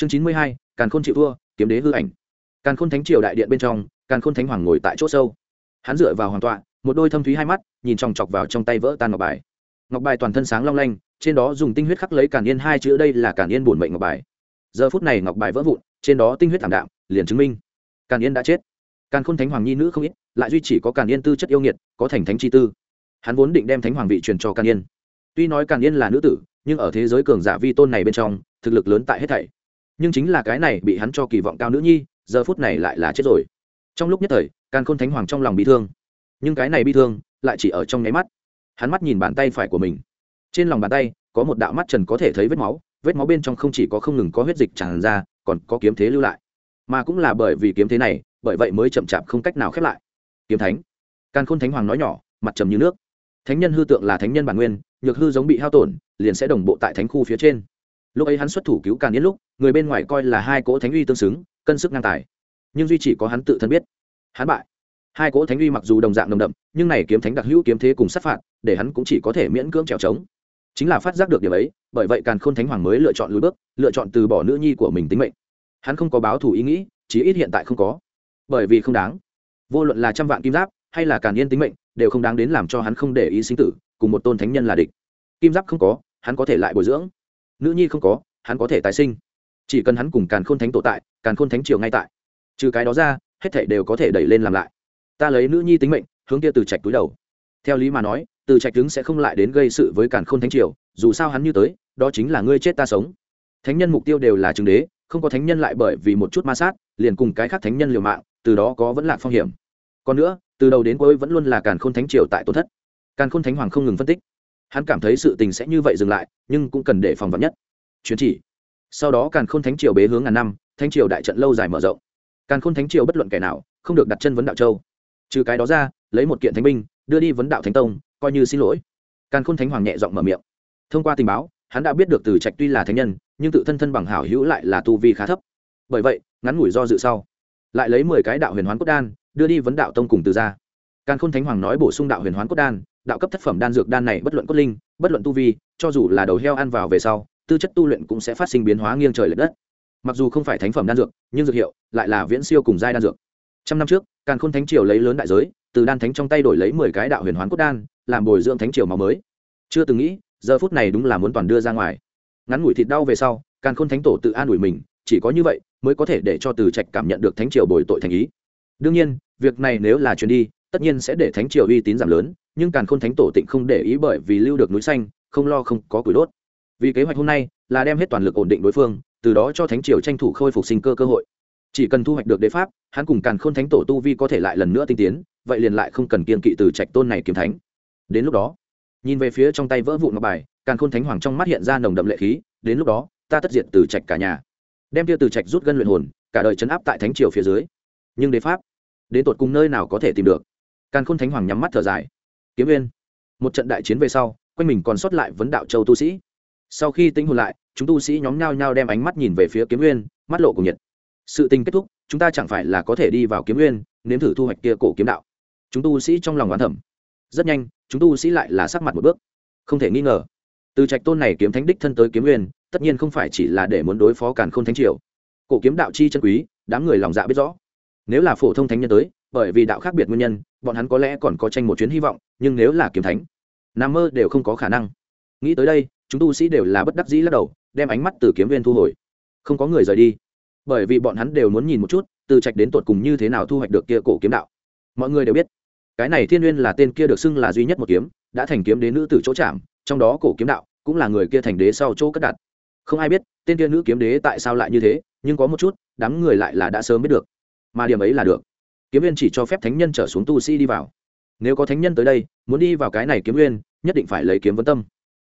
chương chín mươi hai, càn khôn chịu thua, kiếm đế hư ảnh. Càn khôn thánh triều đại điện bên trong, càn khôn thánh hoàng ngồi tại chỗ sâu. Hắn dựa vào hoàn tọa, một đôi thâm thúy hai mắt, nhìn chòng chọc vào trong tay vỡ tan ngọc bài. Ngọc bài toàn thân sáng long lanh, trên đó dùng tinh huyết khắc lấy càn yên hai chữ đây là càn yên bổn mệnh ngọc bài. Giờ phút này ngọc bài vỡ vụn, trên đó tinh huyết thảm đạm, liền chứng minh càn yên đã chết. Càn khôn thánh hoàng nhi nữ không ít, lại duy chỉ có càn yên tư chất yêu nghiệt, có thành thánh chi tư. Hắn vốn định đem thánh hoàng vị truyền cho càn yên. Tuy nói càn yên là nữ tử, nhưng ở thế giới cường giả vi tôn này bên trong, thực lực lớn tại hết thảy nhưng chính là cái này bị hắn cho kỳ vọng cao nữ nhi, giờ phút này lại là chết rồi. Trong lúc nhất thời, càn khôn thánh hoàng trong lòng bị thương. Nhưng cái này bị thương lại chỉ ở trong nháy mắt. Hắn mắt nhìn bàn tay phải của mình. Trên lòng bàn tay có một đạo mắt trần có thể thấy vết máu vết máu bên trong không chỉ có không ngừng có huyết dịch tràn ra, còn có kiếm thế lưu lại. Mà cũng là bởi vì kiếm thế này, bởi vậy mới chậm chạp không cách nào khép lại. Kiếm thánh. Càn khôn thánh hoàng nói nhỏ, mặt trầm như nước. Thánh nhân hư tượng là thánh nhân bản nguyên, nhược hư giống bị hao tổn, liền sẽ đồng bộ tại thánh khu phía trên lúc ấy hắn xuất thủ cứu càn yên lúc, người bên ngoài coi là hai cỗ thánh uy tương xứng, cân sức ngang tài. Nhưng duy chỉ có hắn tự thân biết. Hắn bại. Hai cỗ thánh uy mặc dù đồng dạng đồng đậm, nhưng này kiếm thánh đặc hữu kiếm thế cùng sát phạt, để hắn cũng chỉ có thể miễn cưỡng trèo trống. Chính là phát giác được điều ấy, bởi vậy càn khôn thánh hoàng mới lựa chọn lùi bước, lựa chọn từ bỏ nữ nhi của mình tính mệnh. Hắn không có báo thù ý nghĩ, chí ít hiện tại không có. Bởi vì không đáng. Vô luận là trăm vạn kim giáp, hay là càn yên tính mệnh, đều không đáng đến làm cho hắn không để ý sinh tử, cùng một tôn thánh nhân là địch. Kim giáp không có, hắn có thể lại bồi dưỡng nữ nhi không có, hắn có thể tái sinh. Chỉ cần hắn cùng càn khôn thánh tổ tại, càn khôn thánh triều ngay tại. Trừ cái đó ra, hết thảy đều có thể đẩy lên làm lại. Ta lấy nữ nhi tính mệnh, hướng kia từ trạch túi đầu. Theo lý mà nói, từ trạch đứng sẽ không lại đến gây sự với càn khôn thánh triều, dù sao hắn như tới, đó chính là ngươi chết ta sống. Thánh nhân mục tiêu đều là chứng đế, không có thánh nhân lại bởi vì một chút ma sát, liền cùng cái khác thánh nhân liều mạng, từ đó có vẫn là phong hiểm. Còn nữa, từ đầu đến cuối vẫn luôn là càn khôn thánh triều tại tổn thất. Càn khôn thánh hoàng không ngừng phân tích hắn cảm thấy sự tình sẽ như vậy dừng lại, nhưng cũng cần để phòng vật nhất. Chuyến chỉ. Sau đó càn khôn thánh triều bế hướng ngàn năm, thánh triều đại trận lâu dài mở rộng. Càn khôn thánh triều bất luận kẻ nào, không được đặt chân vấn đạo châu. Trừ cái đó ra, lấy một kiện thánh binh, đưa đi vấn đạo thánh tông, coi như xin lỗi. Càn khôn thánh hoàng nhẹ giọng mở miệng. Thông qua tình báo, hắn đã biết được từ trạch tuy là thánh nhân, nhưng tự thân thân bằng hảo hữu lại là tu vi khá thấp. Bởi vậy, ngắn ngủi do dự sau, lại lấy mười cái đạo huyền hoán cốt đan, đưa đi vấn đạo tông cùng từ ra càn khôn thánh hoàng nói bổ sung đạo huyền hoán cốt đan đạo cấp thất phẩm đan dược đan này bất luận cốt linh, bất luận tu vi, cho dù là đầu heo ăn vào về sau, tư chất tu luyện cũng sẽ phát sinh biến hóa nghiêng trời l ệ đất. Mặc dù không phải thánh phẩm đan dược, nhưng dược hiệu lại là viễn siêu cùng giai đan dược. Trăm năm trước, càn khôn thánh triều lấy lớn đại giới, từ đan thánh trong tay đổi lấy mười cái đạo huyền hoán cốt đan, làm bồi dưỡng thánh triều máu mới. Chưa từng nghĩ, giờ phút này đúng là muốn toàn đưa ra ngoài. Ngắn ngủi thịt đau về sau, càn khôn thánh tổ tự an ủi mình, chỉ có như vậy mới có thể để cho từ trạch cảm nhận được thánh triều bồi tội thành ý. Đương nhiên, việc này nếu là truyền đi, tất nhiên sẽ để thánh triều uy tín giảm lớn nhưng càn khôn thánh tổ tịnh không để ý bởi vì lưu được núi xanh, không lo không có củi đốt. Vì kế hoạch hôm nay là đem hết toàn lực ổn định đối phương, từ đó cho thánh triều tranh thủ khôi phục sinh cơ cơ hội. Chỉ cần thu hoạch được đế pháp, hắn cùng càn khôn thánh tổ tu vi có thể lại lần nữa tinh tiến, vậy liền lại không cần kiên kỵ từ trạch tôn này kiếm thánh. Đến lúc đó, nhìn về phía trong tay vỡ vụn ngọc bài, càn khôn thánh hoàng trong mắt hiện ra nồng đậm lệ khí, đến lúc đó, ta tất diệt từ trạch cả nhà. Đem tiêu từ trạch rút gân luyện hồn, cả đời chấn áp tại thánh triều phía dưới. Nhưng đế pháp, đến tột cùng nơi nào có thể tìm được? Càn khôn thánh hoàng nhắm mắt thở dài kiếm nguyên một trận đại chiến về sau, quanh mình còn sót lại vấn đạo châu tu sĩ. Sau khi tính hồn lại, chúng tu sĩ nhóm nhau nhao đem ánh mắt nhìn về phía kiếm nguyên mắt lộ cùng nhiệt. Sự tình kết thúc, chúng ta chẳng phải là có thể đi vào kiếm nguyên nếm thử thu hoạch kia cổ kiếm đạo. Chúng tu sĩ trong lòng oán thẩm rất nhanh, chúng tu sĩ lại là sắc mặt một bước. Không thể nghi ngờ, từ trạch tôn này kiếm thánh đích thân tới kiếm nguyên tất nhiên không phải chỉ là để muốn đối phó càn k h ô n thánh triều. Cổ kiếm đạo chi chân quý, đám người lòng dạ biết rõ. Nếu là phổ thông thánh nhân tới, bởi vì đạo khác biệt nguyên nhân bọn hắn có lẽ còn có tranh một chuyến hy vọng, nhưng nếu là kiếm thánh, nam mơ đều không có khả năng. Nghĩ tới đây, chúng tu sĩ đều là bất đắc dĩ lắc đầu, đem ánh mắt từ kiếm viên thu hồi. Không có người rời đi. Bởi vì bọn hắn đều muốn nhìn một chút, từ trạch đến tột cùng như thế nào thu hoạch được kia cổ kiếm đạo. Mọi người đều biết, cái này thiên nguyên là tên kia được xưng là duy nhất một kiếm, đã thành kiếm đến nữ tử chỗ chạm, trong đó cổ kiếm đạo cũng là người kia thành đế sau chỗ cất đặt. Không ai biết, tên kia nữ kiếm đế tại sao lại như thế, nhưng có một chút, đám người lại là đã sớm biết được. Mà điểm ấy là được kiếm viên chỉ cho phép thánh nhân trở xuống tu sĩ đi vào. Nếu có thánh nhân tới đây, muốn đi vào cái này kiếm viên nhất định phải lấy kiếm vấn tâm.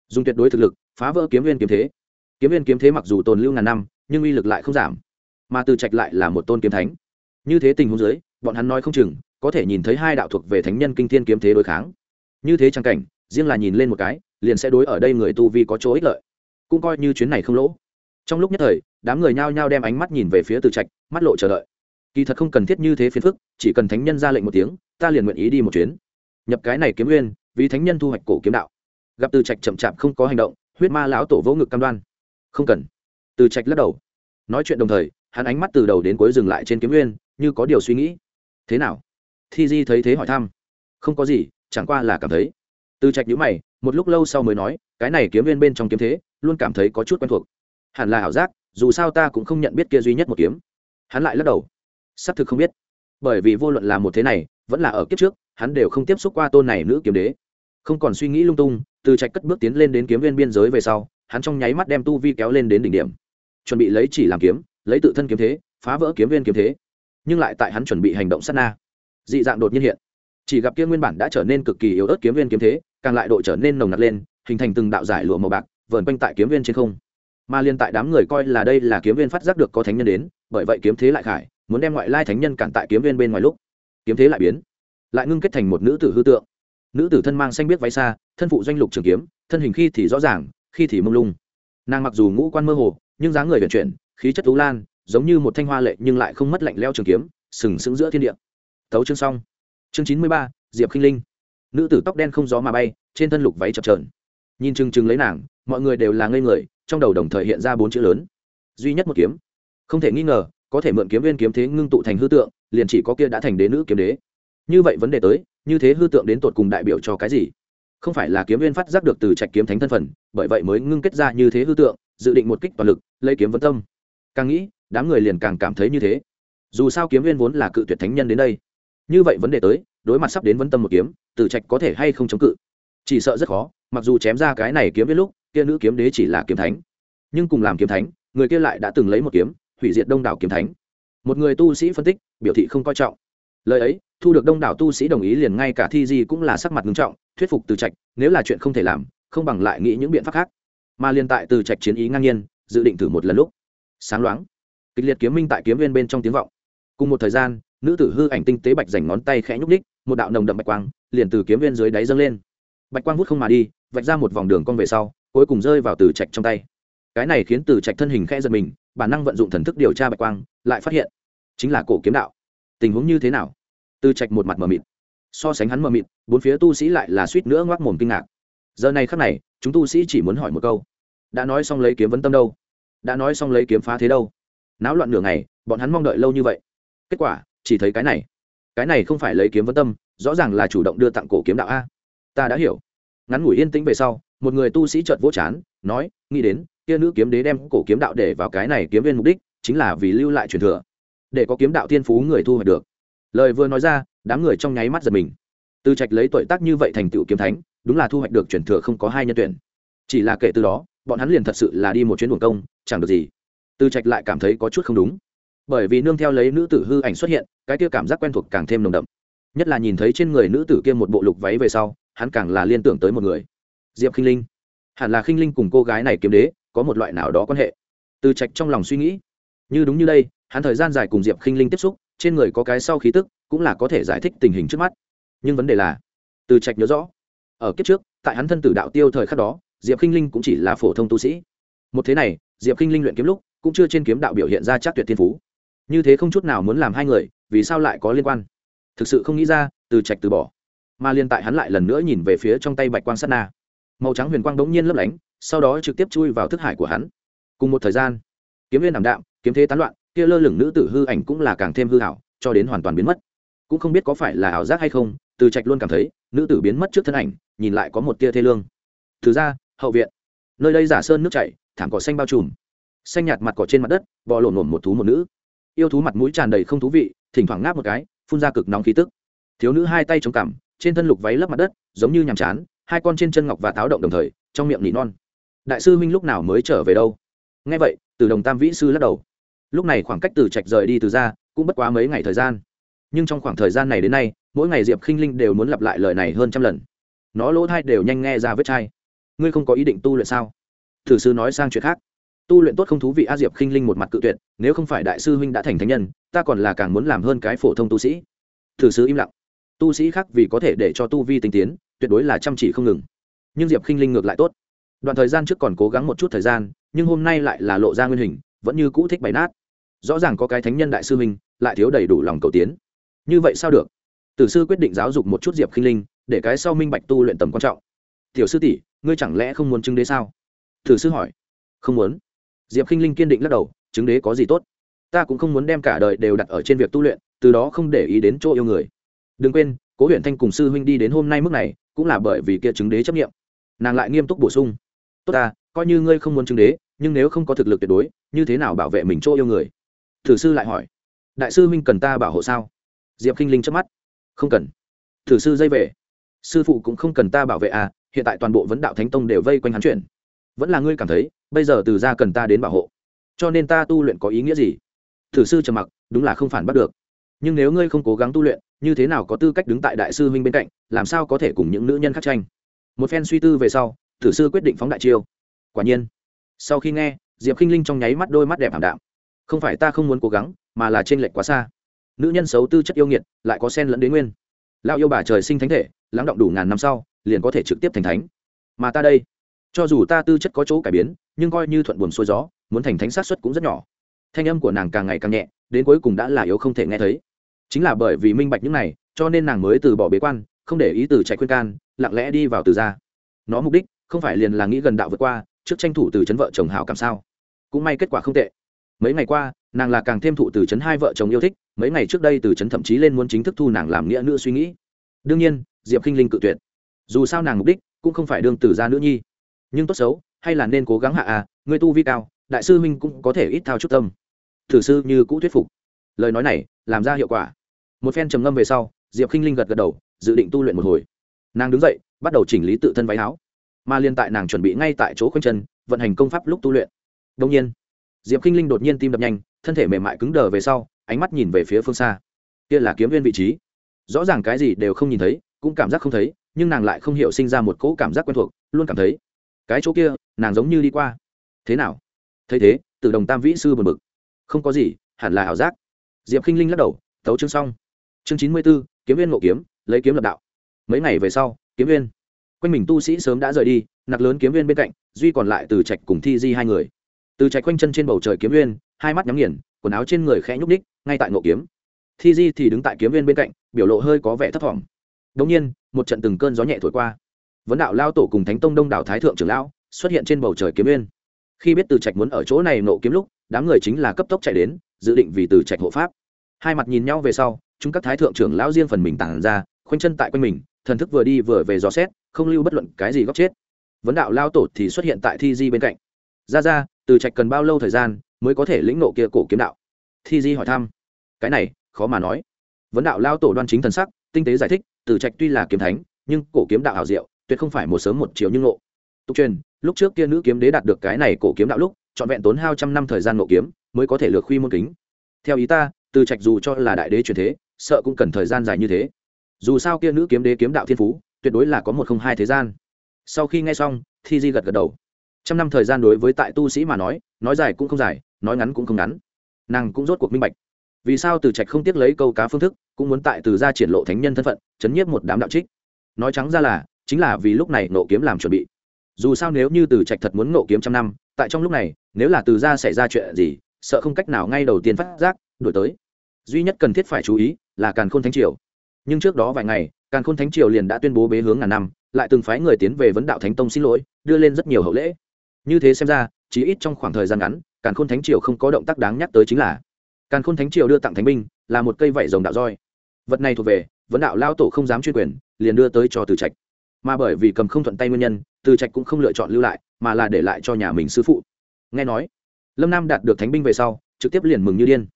Dùng tuyệt đối thực lực, phá vỡ kiếm viên kiếm thế. Kiếm viên kiếm thế mặc dù tồn lưu ngàn năm, nhưng uy lực lại không giảm. Mà từ trạch lại là một tôn kiếm thánh. Như thế tình huống dưới, bọn hắn nói không chừng, có thể nhìn thấy hai đạo thuộc về thánh nhân kinh thiên kiếm thế đối kháng. Như thế trang cảnh, riêng là nhìn lên một cái, liền sẽ đối ở đây người tu vi có chỗ ích lợi. Cũng coi như chuyến này không lỗ. Trong lúc nhất thời, đám người nhao nhao đem ánh mắt nhìn về phía từ trạch, mắt lộ chờ đợi kỳ thật không cần thiết như thế phiền phức, chỉ cần thánh nhân ra lệnh một tiếng, ta liền nguyện ý đi một chuyến. Nhập cái này kiếm nguyên, vì thánh nhân thu hoạch cổ kiếm đạo. Gặp từ trạch chậm chạp không có hành động, huyết ma lão tổ vỗ ngực cam đoan. Không cần. Từ trạch lắc đầu. Nói chuyện đồng thời, hắn ánh mắt từ đầu đến cuối dừng lại trên kiếm nguyên, như có điều suy nghĩ. Thế nào? Thi di thấy thế hỏi thăm. Không có gì, chẳng qua là cảm thấy. Từ trạch nhữ mày, một lúc lâu sau mới nói, cái này kiếm nguyên bên trong kiếm thế, luôn cảm thấy có chút quen thuộc. Hẳn là ảo giác, dù sao ta cũng không nhận biết kia duy nhất một kiếm. Hắn lại lắc đầu xác thực không biết. Bởi vì vô luận là một thế này, vẫn là ở kiếp trước, hắn đều không tiếp xúc qua tôn này nữ kiếm đế. Không còn suy nghĩ lung tung, từ trạch cất bước tiến lên đến kiếm viên biên giới về sau, hắn trong nháy mắt đem tu vi kéo lên đến đỉnh điểm. Chuẩn bị lấy chỉ làm kiếm, lấy tự thân kiếm thế, phá vỡ kiếm viên kiếm thế. Nhưng lại tại hắn chuẩn bị hành động sát na. Dị dạng đột nhiên hiện. Chỉ gặp kia nguyên bản đã trở nên cực kỳ yếu ớt kiếm viên kiếm thế, càng lại độ trở nên nồng nặc lên, hình thành từng đạo giải lụa màu bạc, vờn quanh tại kiếm viên trên không. Mà liên tại đám người coi là đây là kiếm viên phát giác được có thánh nhân đến, bởi vậy kiếm thế lại khải muốn đem ngoại lai thánh nhân cản tại kiếm viên bên ngoài lúc, kiếm thế lại biến, lại ngưng kết thành một nữ tử hư tượng. Nữ tử thân mang xanh biết váy xa, thân phụ doanh lục trường kiếm, thân hình khi thì rõ ràng, khi thì mông lung. Nàng mặc dù ngũ quan mơ hồ, nhưng dáng người vận chuyển, khí chất tú lan, giống như một thanh hoa lệ nhưng lại không mất lạnh leo trường kiếm, sừng sững giữa thiên địa. Thấu chương xong. Chương chín mươi ba, diệp khinh linh. Nữ tử tóc đen không gió mà bay, trên thân lục váy chập trờn nhìn chừng chừng lấy nàng, mọi người đều là ngây người, trong đầu đồng thời hiện ra bốn chữ lớn. Duy nhất một kiếm. Không thể nghi ngờ có thể mượn kiếm viên kiếm thế ngưng tụ thành hư tượng, liền chỉ có kia đã thành đế nữ kiếm đế. Như vậy vấn đề tới, như thế hư tượng đến tột cùng đại biểu cho cái gì? Không phải là kiếm viên phát giác được từ trạch kiếm thánh thân phần bởi vậy mới ngưng kết ra như thế hư tượng, dự định một kích toàn lực, lấy kiếm vấn tâm. Càng nghĩ, đám người liền càng cảm thấy như thế. Dù sao kiếm viên vốn là cự tuyệt thánh nhân đến đây. Như vậy vấn đề tới, đối mặt sắp đến vấn tâm một kiếm, từ trạch có thể hay không chống cự? Chỉ sợ rất khó, mặc dù chém ra cái này kiếm viên lúc, kia nữ kiếm đế chỉ là kiếm thánh. Nhưng cùng làm kiếm thánh, người kia lại đã từng lấy một kiếm hủy diệt đông đảo kiếm thánh. Một người tu sĩ phân tích, biểu thị không coi trọng. Lời ấy, thu được đông đảo tu sĩ đồng ý liền ngay cả thi di cũng là sắc mặt nghiêm trọng, thuyết phục từ trạch, nếu là chuyện không thể làm, không bằng lại nghĩ những biện pháp khác. Mà liên tại từ trạch chiến ý ngang nhiên, dự định thử một lần lúc. Sáng loáng, kịch liệt kiếm minh tại kiếm viên bên trong tiếng vọng. Cùng một thời gian, nữ tử hư ảnh tinh tế bạch dành ngón tay khẽ nhúc ních một đạo nồng đậm bạch quang liền từ kiếm viên dưới đáy dâng lên. Bạch quang vút không mà đi, vạch ra một vòng đường cong về sau, cuối cùng rơi vào từ trạch trong tay. Cái này khiến từ trạch thân hình khẽ giật mình bản năng vận dụng thần thức điều tra bạch quang, lại phát hiện chính là cổ kiếm đạo. Tình huống như thế nào? Từ trạch một mặt mờ mịt. So sánh hắn mờ mịt, bốn phía tu sĩ lại là suýt nữa ngoác mồm kinh ngạc. Giờ này khắc này, chúng tu sĩ chỉ muốn hỏi một câu. Đã nói xong lấy kiếm vấn tâm đâu? Đã nói xong lấy kiếm phá thế đâu? Náo loạn nửa ngày, bọn hắn mong đợi lâu như vậy. Kết quả, chỉ thấy cái này. Cái này không phải lấy kiếm vấn tâm, rõ ràng là chủ động đưa tặng cổ kiếm đạo a. Ta đã hiểu. Ngắn ngủi yên tĩnh về sau, một người tu sĩ chợt vỗ chán, nói, nghĩ đến kia nữ kiếm đế đem cổ kiếm đạo để vào cái này kiếm viên mục đích, chính là vì lưu lại truyền thừa, để có kiếm đạo thiên phú người thu hoạch được. Lời vừa nói ra, đám người trong nháy mắt giật mình. Từ trạch lấy tuổi tác như vậy thành tựu kiếm thánh, đúng là thu hoạch được truyền thừa không có hai nhân tuyển. Chỉ là kể từ đó, bọn hắn liền thật sự là đi một chuyến buồng công, chẳng được gì. Từ trạch lại cảm thấy có chút không đúng. Bởi vì nương theo lấy nữ tử hư ảnh xuất hiện, cái kia cảm giác quen thuộc càng thêm nồng đậm. Nhất là nhìn thấy trên người nữ tử kia một bộ lục váy về sau, hắn càng là liên tưởng tới một người. Diệp khinh linh. Hẳn là khinh linh cùng cô gái này kiếm đế có một loại nào đó quan hệ. Từ trạch trong lòng suy nghĩ, như đúng như đây, hắn thời gian dài cùng diệp khinh linh tiếp xúc, trên người có cái sau khí tức, cũng là có thể giải thích tình hình trước mắt. Nhưng vấn đề là, từ trạch nhớ rõ, ở kiếp trước, tại hắn thân tử đạo tiêu thời khắc đó, diệp khinh linh cũng chỉ là phổ thông tu sĩ. Một thế này, diệp khinh linh luyện kiếm lúc, cũng chưa trên kiếm đạo biểu hiện ra chắc tuyệt thiên phú. Như thế không chút nào muốn làm hai người, vì sao lại có liên quan? Thực sự không nghĩ ra, từ trạch từ bỏ. Mà liên tại hắn lại lần nữa nhìn về phía trong tay bạch quang Sát na màu trắng huyền quang đống nhiên lấp lánh, sau đó trực tiếp chui vào thức hải của hắn. Cùng một thời gian, kiếm viên ảm đạm, kiếm thế tán loạn, kia lơ lửng nữ tử hư ảnh cũng là càng thêm hư hảo cho đến hoàn toàn biến mất. Cũng không biết có phải là ảo giác hay không, từ trạch luôn cảm thấy, nữ tử biến mất trước thân ảnh, nhìn lại có một tia thê lương. Thứ ra hậu viện. Nơi đây giả sơn nước chảy, thảm cỏ xanh bao trùm. Xanh nhạt mặt cỏ trên mặt đất, bò lổn lổn một thú một nữ. Yêu thú mặt mũi tràn đầy không thú vị, thỉnh thoảng ngáp một cái, phun ra cực nóng khí tức. Thiếu nữ hai tay chống cằm, trên thân lục váy lấp mặt đất, giống như nhàm chán hai con trên chân ngọc và táo động đồng thời, trong miệng nỉ non. Đại sư huynh lúc nào mới trở về đâu? Nghe vậy, từ đồng tam vĩ sư lắc đầu. Lúc này khoảng cách từ trạch rời đi từ ra, cũng bất quá mấy ngày thời gian. Nhưng trong khoảng thời gian này đến nay, mỗi ngày diệp khinh linh đều muốn lặp lại lời này hơn trăm lần. Nó lỗ thai đều nhanh nghe ra vết chai. Ngươi không có ý định tu luyện sao? Thử sư nói sang chuyện khác. Tu luyện tốt không thú vị a diệp khinh linh một mặt cự tuyệt, nếu không phải đại sư huynh đã thành thánh nhân, ta còn là càng muốn làm hơn cái phổ thông tu sĩ. Thử sư im lặng. Tu sĩ khác vì có thể để cho tu vi tinh tiến tuyệt đối là chăm chỉ không ngừng. Nhưng diệp khinh linh ngược lại tốt. Đoạn thời gian trước còn cố gắng một chút thời gian, nhưng hôm nay lại là lộ ra nguyên hình, vẫn như cũ thích bày nát. Rõ ràng có cái thánh nhân đại sư minh lại thiếu đầy đủ lòng cầu tiến. Như vậy sao được? Tử sư quyết định giáo dục một chút diệp khinh linh, để cái sau minh bạch tu luyện tầm quan trọng. Tiểu sư tỷ, ngươi chẳng lẽ không muốn chứng đế sao? Tử sư hỏi. Không muốn. Diệp k i n h linh kiên định lắc đầu, chứng đế có gì tốt? Ta cũng không muốn đem cả đời đều đặt ở trên việc tu luyện, từ đó không để ý đến chỗ yêu người. Đừng quên, cố huyện thanh cùng sư huynh đi đến hôm nay mức này cũng là bởi vì kia chứng đế chấp nghiệm nàng lại nghiêm túc bổ sung, tốt ta, coi như ngươi không muốn chứng đế, nhưng nếu không có thực lực tuyệt đối, như thế nào bảo vệ mình chỗ yêu người? Thử sư lại hỏi, đại sư huynh cần ta bảo hộ sao? Diệp k i n h linh chớp mắt, không cần. Thử sư dây về, sư phụ cũng không cần ta bảo vệ à hiện tại toàn bộ vấn đạo thánh tông đều vây quanh hắn chuyển. Vẫn là ngươi cảm thấy, bây giờ từ ra cần ta đến bảo hộ, cho nên ta tu luyện có ý nghĩa gì? Thử sư trầm mặc, đúng là không phản bắt được. Nhưng nếu ngươi không cố gắng tu luyện như thế nào có tư cách đứng tại đại sư huynh bên cạnh, làm sao có thể cùng những nữ nhân khác tranh? Một phen suy tư về sau thử sư quyết định phóng đại chiêu. Quả nhiên, sau khi nghe, diệp k i n h linh trong nháy mắt đôi mắt đẹp ảm đạm. Không phải ta không muốn cố gắng, mà là t r ê n lệch quá xa. Nữ nhân xấu tư chất yêu nghiệt, lại có sen lẫn đến nguyên. Lao yêu bà trời sinh thánh thể, lắng động đủ ngàn năm sau, liền có thể trực tiếp thành thánh. Mà ta đây, cho dù ta tư chất có chỗ cải biến, nhưng coi như thuận buồn xuôi gió, muốn thành thánh sát xuất cũng rất nhỏ. Thanh âm của nàng càng ngày càng nhẹ, đến cuối cùng đã là yếu không thể nghe thấy chính là bởi vì minh bạch những này, cho nên nàng mới từ bỏ bế quan, không để ý từ chạy khuyên can, lặng lẽ đi vào từ ra nó mục đích, không phải liền là nghĩ gần đạo vượt qua, trước tranh thủ từ chấn vợ chồng hảo cảm sao. Cũng may kết quả không tệ. Mấy ngày qua, nàng là càng thêm thụ từ chấn hai vợ chồng yêu thích, mấy ngày trước đây từ chấn thậm chí lên muốn chính thức thu nàng làm nghĩa nữ suy nghĩ. Đương nhiên, diệp k i n h linh cự tuyệt. Dù sao nàng mục đích, cũng không phải đương tử gia nữ nhi. Nhưng tốt xấu, hay là nên cố gắng hạ à người tu vi cao, đại sư minh cũng có thể ít thao chút tâm. Thử sư như cũ thuyết phục. Lời nói này, làm ra hiệu quả một phen trầm ngâm về sau, diệp k i n h linh gật gật đầu, dự định tu luyện một hồi. Nàng đứng dậy, bắt đầu chỉnh lý tự thân váy áo. Mà liên tại nàng chuẩn bị ngay tại chỗ khoanh chân, vận hành công pháp lúc tu luyện. Đông nhiên, diệp k i n h linh đột nhiên tim đập nhanh, thân thể mềm mại cứng đờ về sau, ánh mắt nhìn về phía phương xa. Kia là kiếm viên vị trí. Rõ ràng cái gì đều không nhìn thấy, cũng cảm giác không thấy, nhưng nàng lại không hiểu sinh ra một cỗ cảm giác quen thuộc, luôn cảm thấy, cái chỗ kia, nàng giống như đi qua. Thế nào? Thấy thế tự đồng tam vĩ sư buồn bực. Không có gì, hẳn là ảo giác. Diệp k i n h linh lắc đầu, tấu chương xong chương chín mươi b ố kiếm viên ngộ kiếm, lấy kiếm lập đạo. Mấy ngày về sau, kiếm viên. Quanh mình tu sĩ sớm đã rời đi, nặc lớn kiếm viên bên cạnh, duy còn lại từ trạch cùng thi di hai người. Từ trạch quanh chân trên bầu trời kiếm viên, hai mắt nhắm nghiền, quần áo trên người khẽ nhúc ních ngay tại ngộ kiếm. Thi di thì đứng tại kiếm viên bên cạnh, biểu lộ hơi có vẻ thấp thỏm. Đống nhiên, một trận từng cơn gió nhẹ thổi qua. Vấn đạo lao tổ cùng thánh tông đông đảo thái thượng trưởng lão xuất hiện trên bầu trời kiếm viên. Khi biết từ trạch muốn ở chỗ này nộ kiếm lúc, đám người chính là cấp tốc chạy đến, dự định vì từ trạch hộ pháp. Hai mặt nhìn nhau về sau chúng các thái thượng trưởng lão riêng phần mình tản ra, khoanh chân tại quanh mình, thần thức vừa đi vừa về dò xét, không lưu bất luận cái gì góc chết. Vấn đạo lao tổ thì xuất hiện tại thi di bên cạnh. Ra ra, từ trạch cần bao lâu thời gian mới có thể lĩnh nộ kia cổ kiếm đạo? Thi di hỏi thăm. Cái này, khó mà nói. Vấn đạo lao tổ đoan chính thần sắc, tinh tế giải thích, từ trạch tuy là kiếm thánh, nhưng cổ kiếm đạo hảo diệu, tuyệt không phải một sớm một chiều nhưng nộ tục truyền, lúc trước kia nữ kiếm đế đạt được cái này cổ kiếm đạo lúc, trọn vẹn tốn hao trăm năm thời gian nộ kiếm mới có thể lược khuy môn kính. Theo ý ta, từ trạch dù cho là đại đế truyền thế sợ cũng cần thời gian dài như thế. Dù sao kia nữ kiếm đế kiếm đạo thiên phú, tuyệt đối là có một không hai thế gian. Sau khi nghe xong, thi di gật gật đầu. Trăm năm thời gian đối với tại tu sĩ mà nói nói dài cũng không dài, nói ngắn cũng không ngắn. Nàng cũng rốt cuộc minh bạch. Vì sao từ trạch không tiếc lấy câu cá phương thức, cũng muốn tại từ ra triển lộ thánh nhân thân phận, chấn nhiếp một đám đạo trích? Nói trắng ra là, chính là vì lúc này nộ kiếm làm chuẩn bị. Dù sao nếu như từ trạch thật muốn nộ kiếm trăm năm, tại trong lúc này, nếu là từ ra xảy ra chuyện gì, sợ không cách nào ngay đầu tiên phát giác, đổi tới. Duy nhất cần thiết phải chú ý là càn khôn thánh triều. Nhưng trước đó vài ngày, càn khôn thánh triều liền đã tuyên bố bế hướng ngàn năm, lại từng phái người tiến về vấn đạo thánh tông xin lỗi, đưa lên rất nhiều hậu lễ. Như thế xem ra, chỉ ít trong khoảng thời gian ngắn, càn khôn thánh triều không có động tác đáng nhắc tới chính là càn khôn thánh triều đưa tặng thánh binh là một cây vảy rồng đạo roi. Vật này thuộc về, vấn đạo lao tổ không dám chuyên quyền, liền đưa tới cho từ trạch. Mà bởi vì cầm không thuận tay nguyên nhân, từ trạch cũng không lựa chọn lưu lại, mà là để lại cho nhà mình sư phụ. Nghe nói, lâm nam đạt được thánh binh về sau, trực tiếp liền mừng như điên.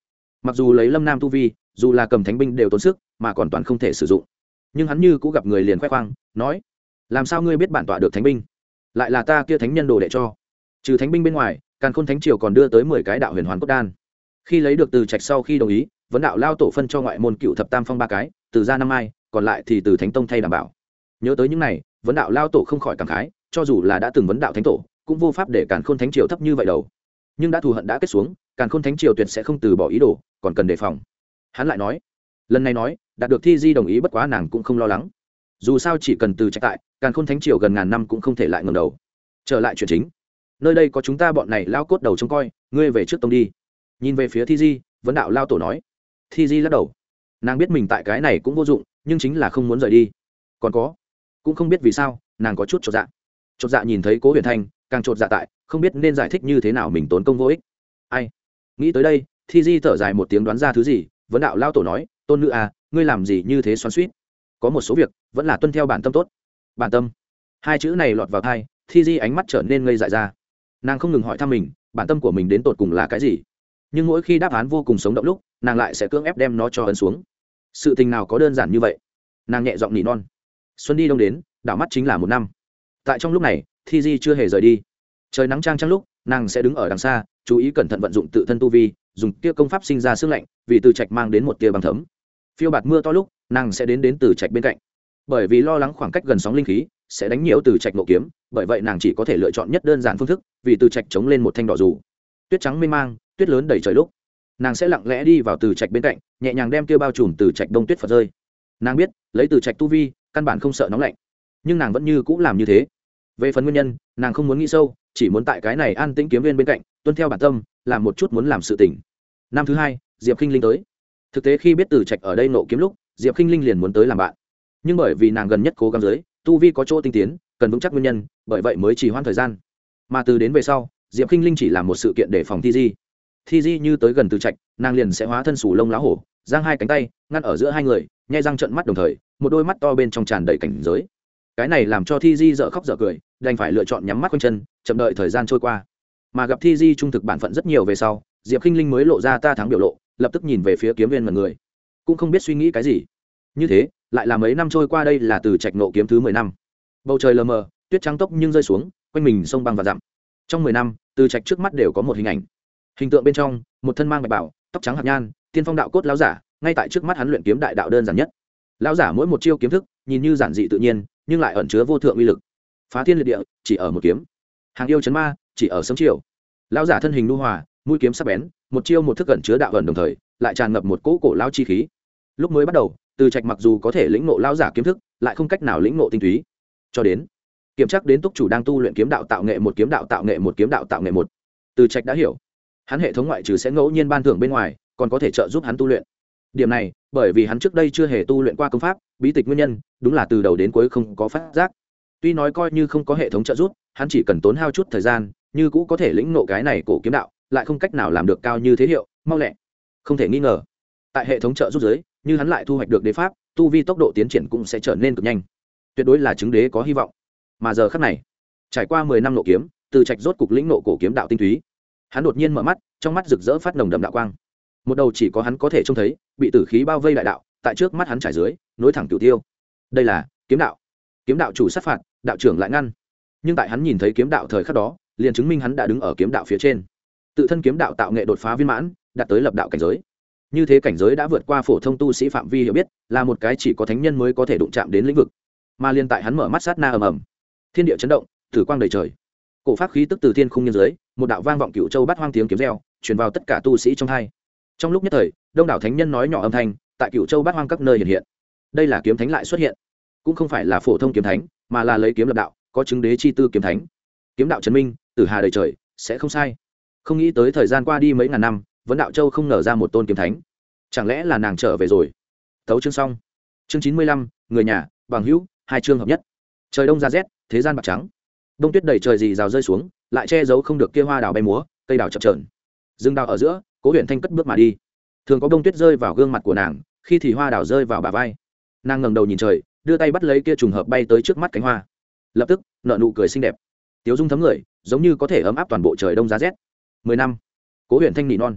Mặc dù lấy lâm nam tu vi dù là cầm thánh binh đều tốn sức, mà còn toàn không thể sử dụng. Nhưng hắn như cũng gặp người liền khoe khoang, nói, làm sao ngươi biết bản tọa được thánh binh? Lại là ta kia thánh nhân đồ đệ cho. Trừ thánh binh bên ngoài, càn khôn thánh triều còn đưa tới mười cái đạo huyền hoàn cốt đan. Khi lấy được từ trạch sau khi đồng ý, vấn đạo lao tổ phân cho ngoại môn cựu thập tam phong ba cái, từ ra năm mai còn lại thì từ thánh tông thay đảm bảo. Nhớ tới những này, vấn đạo lao tổ không khỏi cảm khái, cho dù là đã từng vấn đạo thánh tổ, cũng vô pháp để càn khôn thánh triều thấp như vậy đầu nhưng đã thù hận đã kết xuống, càn khôn thánh triều tuyệt sẽ không từ bỏ ý đồ, còn cần đề phòng hắn lại nói, lần này nói, đạt được thi di đồng ý bất quá nàng cũng không lo lắng. Dù sao chỉ cần từ trạch tại càng khôn thánh triều gần ngàn năm cũng không thể lại ngầm đầu. Trở lại chuyện chính. Nơi đây có chúng ta bọn này lao cốt đầu trông coi, ngươi về trước tông đi. Nhìn về phía thi di, vấn đạo lao tổ nói. Thi di lắc đầu. Nàng biết mình tại cái này cũng vô dụng, nhưng chính là không muốn rời đi. Còn có, cũng không biết vì sao, nàng có chút chột dạ. Chột dạ nhìn thấy cố huyền thanh, càng chột dạ tại, không biết nên giải thích như thế nào mình tốn công vô ích. Ai? Nghĩ tới đây, thi di thở dài một tiếng đoán ra thứ gì vấn đạo lao tổ nói, tôn nữ à ngươi làm gì như thế xoắn suýt có một số việc vẫn là tuân theo bản tâm tốt. Bản tâm. Hai chữ này lọt vào thai thi di ánh mắt trở nên ngây dại ra. Nàng không ngừng hỏi thăm mình, bản tâm của mình đến tột cùng là cái gì? Nhưng mỗi khi đáp án vô cùng sống động lúc, nàng lại sẽ cưỡng ép đem nó cho ấn xuống. Sự tình nào có đơn giản như vậy? Nàng nhẹ giọng nỉ non. Xuân đi đông đến, đảo mắt chính là một năm. Tại trong lúc này, thi di chưa hề rời đi. Trời nắng trang trăng lúc, nàng sẽ đứng ở đằng xa, chú ý cẩn thận vận dụng tự thân tu vi dùng kia công pháp sinh ra sức lạnh, vì từ trạch mang đến một tia băng thấm. Phiêu bạt mưa to lúc, nàng sẽ đến đến từ trạch bên cạnh. Bởi vì lo lắng khoảng cách gần sóng linh khí sẽ đánh nhiều từ trạch nộ kiếm, bởi vậy nàng chỉ có thể lựa chọn nhất đơn giản phương thức, vì từ trạch chống lên một thanh đỏ dù. Tuyết trắng mê mang, tuyết lớn đầy trời lúc, nàng sẽ lặng lẽ đi vào từ trạch bên cạnh, nhẹ nhàng đem kia bao trùm từ trạch đông tuyết phật rơi. Nàng biết, lấy từ trạch tu vi, căn bản không sợ nóng lạnh. Nhưng nàng vẫn như cũng làm như thế. Về phần nguyên nhân, nàng không muốn nghĩ sâu, chỉ muốn tại cái này an tĩnh kiếm viên bên cạnh tuân theo bản tâm, làm một chút muốn làm sự tỉnh năm thứ hai, diệp k i n h linh tới. Thực tế khi biết từ trạch ở đây nộ kiếm lúc, diệp k i n h linh liền muốn tới làm bạn. Nhưng bởi vì nàng gần nhất cố gắng giới tu vi có chỗ tinh tiến, cần vững chắc nguyên nhân, bởi vậy mới chỉ hoãn thời gian. Mà từ đến về sau, diệp k i n h linh chỉ làm một sự kiện để phòng thi di. Thi di như tới gần từ trạch, nàng liền sẽ hóa thân sủ lông lá hổ, giang hai cánh tay, ngăn ở giữa hai người nhai răng trận mắt đồng thời, một đôi mắt to bên trong tràn đầy cảnh giới. Cái này làm cho thi di dợ khóc dợ cười, đành phải lựa chọn nhắm mắt quanh chân, chậm đợi thời gian trôi qua mà gặp thi di trung thực bản phận rất nhiều về sau, diệp k i n h linh mới lộ ra ta thắng biểu lộ, lập tức nhìn về phía kiếm viên mật người. Cũng không biết suy nghĩ cái gì. Như thế, lại là mấy năm trôi qua đây là từ trạch nộ kiếm thứ mười năm. Bầu trời lờ mờ, tuyết trắng tốc nhưng rơi xuống, quanh mình sông băng và dặm. Trong mười năm, từ trạch trước mắt đều có một hình ảnh. Hình tượng bên trong, một thân mang bạch bảo, tóc trắng hạt nhan, tiên phong đạo cốt lão giả, ngay tại trước mắt hắn luyện kiếm đại đạo đơn giản nhất. Lão giả mỗi một chiêu kiếm thức, nhìn như giản dị tự nhiên, nhưng lại ẩn chứa vô thượng uy lực. Phá thiên liệt địa, chỉ ở một kiếm. Hàng yêu chấn ma chỉ ở sớm chiều. Lão giả thân hình nu hòa, mũi kiếm sắc bén, một chiêu một thức cẩn chứa đạo ẩn đồng thời, lại tràn ngập một cỗ cổ lao chi khí. Lúc mới bắt đầu, từ trạch mặc dù có thể lĩnh nộ lao giả kiếm thức, lại không cách nào lĩnh nộ tinh túy. Cho đến, kiểm tra đến túc chủ đang tu luyện kiếm đạo tạo nghệ một kiếm đạo tạo nghệ một kiếm đạo tạo nghệ một. Từ trạch đã hiểu. Hắn hệ thống ngoại trừ sẽ ngẫu nhiên ban thưởng bên ngoài, còn có thể trợ giúp hắn tu luyện. Điểm này, bởi vì hắn trước đây chưa hề tu luyện qua công pháp, bí tịch nguyên nhân, đúng là từ đầu đến cuối không có phát giác tuy nói coi như không có hệ thống trợ giúp, hắn chỉ cần tốn hao chút thời gian, như cũ có thể lĩnh nộ cái này cổ kiếm đạo, lại không cách nào làm được cao như thế hiệu, mau lẹ. Không thể nghi ngờ, tại hệ thống trợ giúp giới như hắn lại thu hoạch được đế pháp, tu vi tốc độ tiến triển cũng sẽ trở nên cực nhanh. Tuyệt đối là chứng đế có hy vọng. Mà giờ khắc này, trải qua mười năm nộ kiếm, từ trạch rốt cục lĩnh nộ cổ kiếm đạo tinh túy. Hắn đột nhiên mở mắt, trong mắt rực rỡ phát nồng đậm đạo quang. Một đầu chỉ có hắn có thể trông thấy, bị tử khí bao vây đại đạo, tại trước mắt hắn trải dưới, nối thẳng cửu tiêu. Đây là kiếm đạo. Kiếm đạo chủ sát phạt đạo trưởng lại ngăn. Nhưng tại hắn nhìn thấy kiếm đạo thời khắc đó, liền chứng minh hắn đã đứng ở kiếm đạo phía trên. Tự thân kiếm đạo tạo nghệ đột phá viên mãn, đạt tới lập đạo cảnh giới. Như thế cảnh giới đã vượt qua phổ thông tu sĩ phạm vi hiểu biết, là một cái chỉ có thánh nhân mới có thể đụng chạm đến lĩnh vực. Mà liên tại hắn mở mắt sát na ầm ầm, thiên địa chấn động thử quang đầy trời. Cổ pháp khí tức từ thiên khung nhân giới, một đạo vang vọng cựu châu bắt hoang tiếng kiếm reo, truyền vào tất cả tu sĩ trong hai. Trong lúc nhất thời, đông đảo thánh nhân nói nhỏ âm thanh, tại cựu châu bắt hoang các nơi hiện hiện. Đây là kiếm thánh lại xuất hiện cũng không phải là phổ thông kiếm thánh, mà là lấy kiếm lập đạo, có chứng đế chi tư kiếm thánh. Kiếm đạo trần minh tử hà đầy trời, sẽ không sai. Không nghĩ tới thời gian qua đi mấy ngàn năm vẫn đạo châu không nở ra một tôn kiếm thánh. Chẳng lẽ là nàng trở về rồi? Tấu chương xong. Chương chín mươi lăm, người nhà, bằng hữu, hai chương hợp nhất. Trời đông ra rét, thế gian bạc trắng. Đông tuyết đầy trời dì rào rơi xuống, lại che giấu không được kia hoa đào bay múa, cây đào chập trờn rừng đào ở giữa, cố huyện thanh cất bước mà đi. Thường có đông tuyết rơi vào gương mặt của nàng, khi thì hoa đào rơi vào bà vai. Nàng ngẩng đầu nhìn trời đưa tay bắt lấy kia trùng hợp bay tới trước mắt cánh hoa. Lập tức nợ nụ cười xinh đẹp. Tiếu dung thấm người, giống như có thể ấm áp toàn bộ trời đông giá rét. Mười năm, cố huyện thanh nỉ non.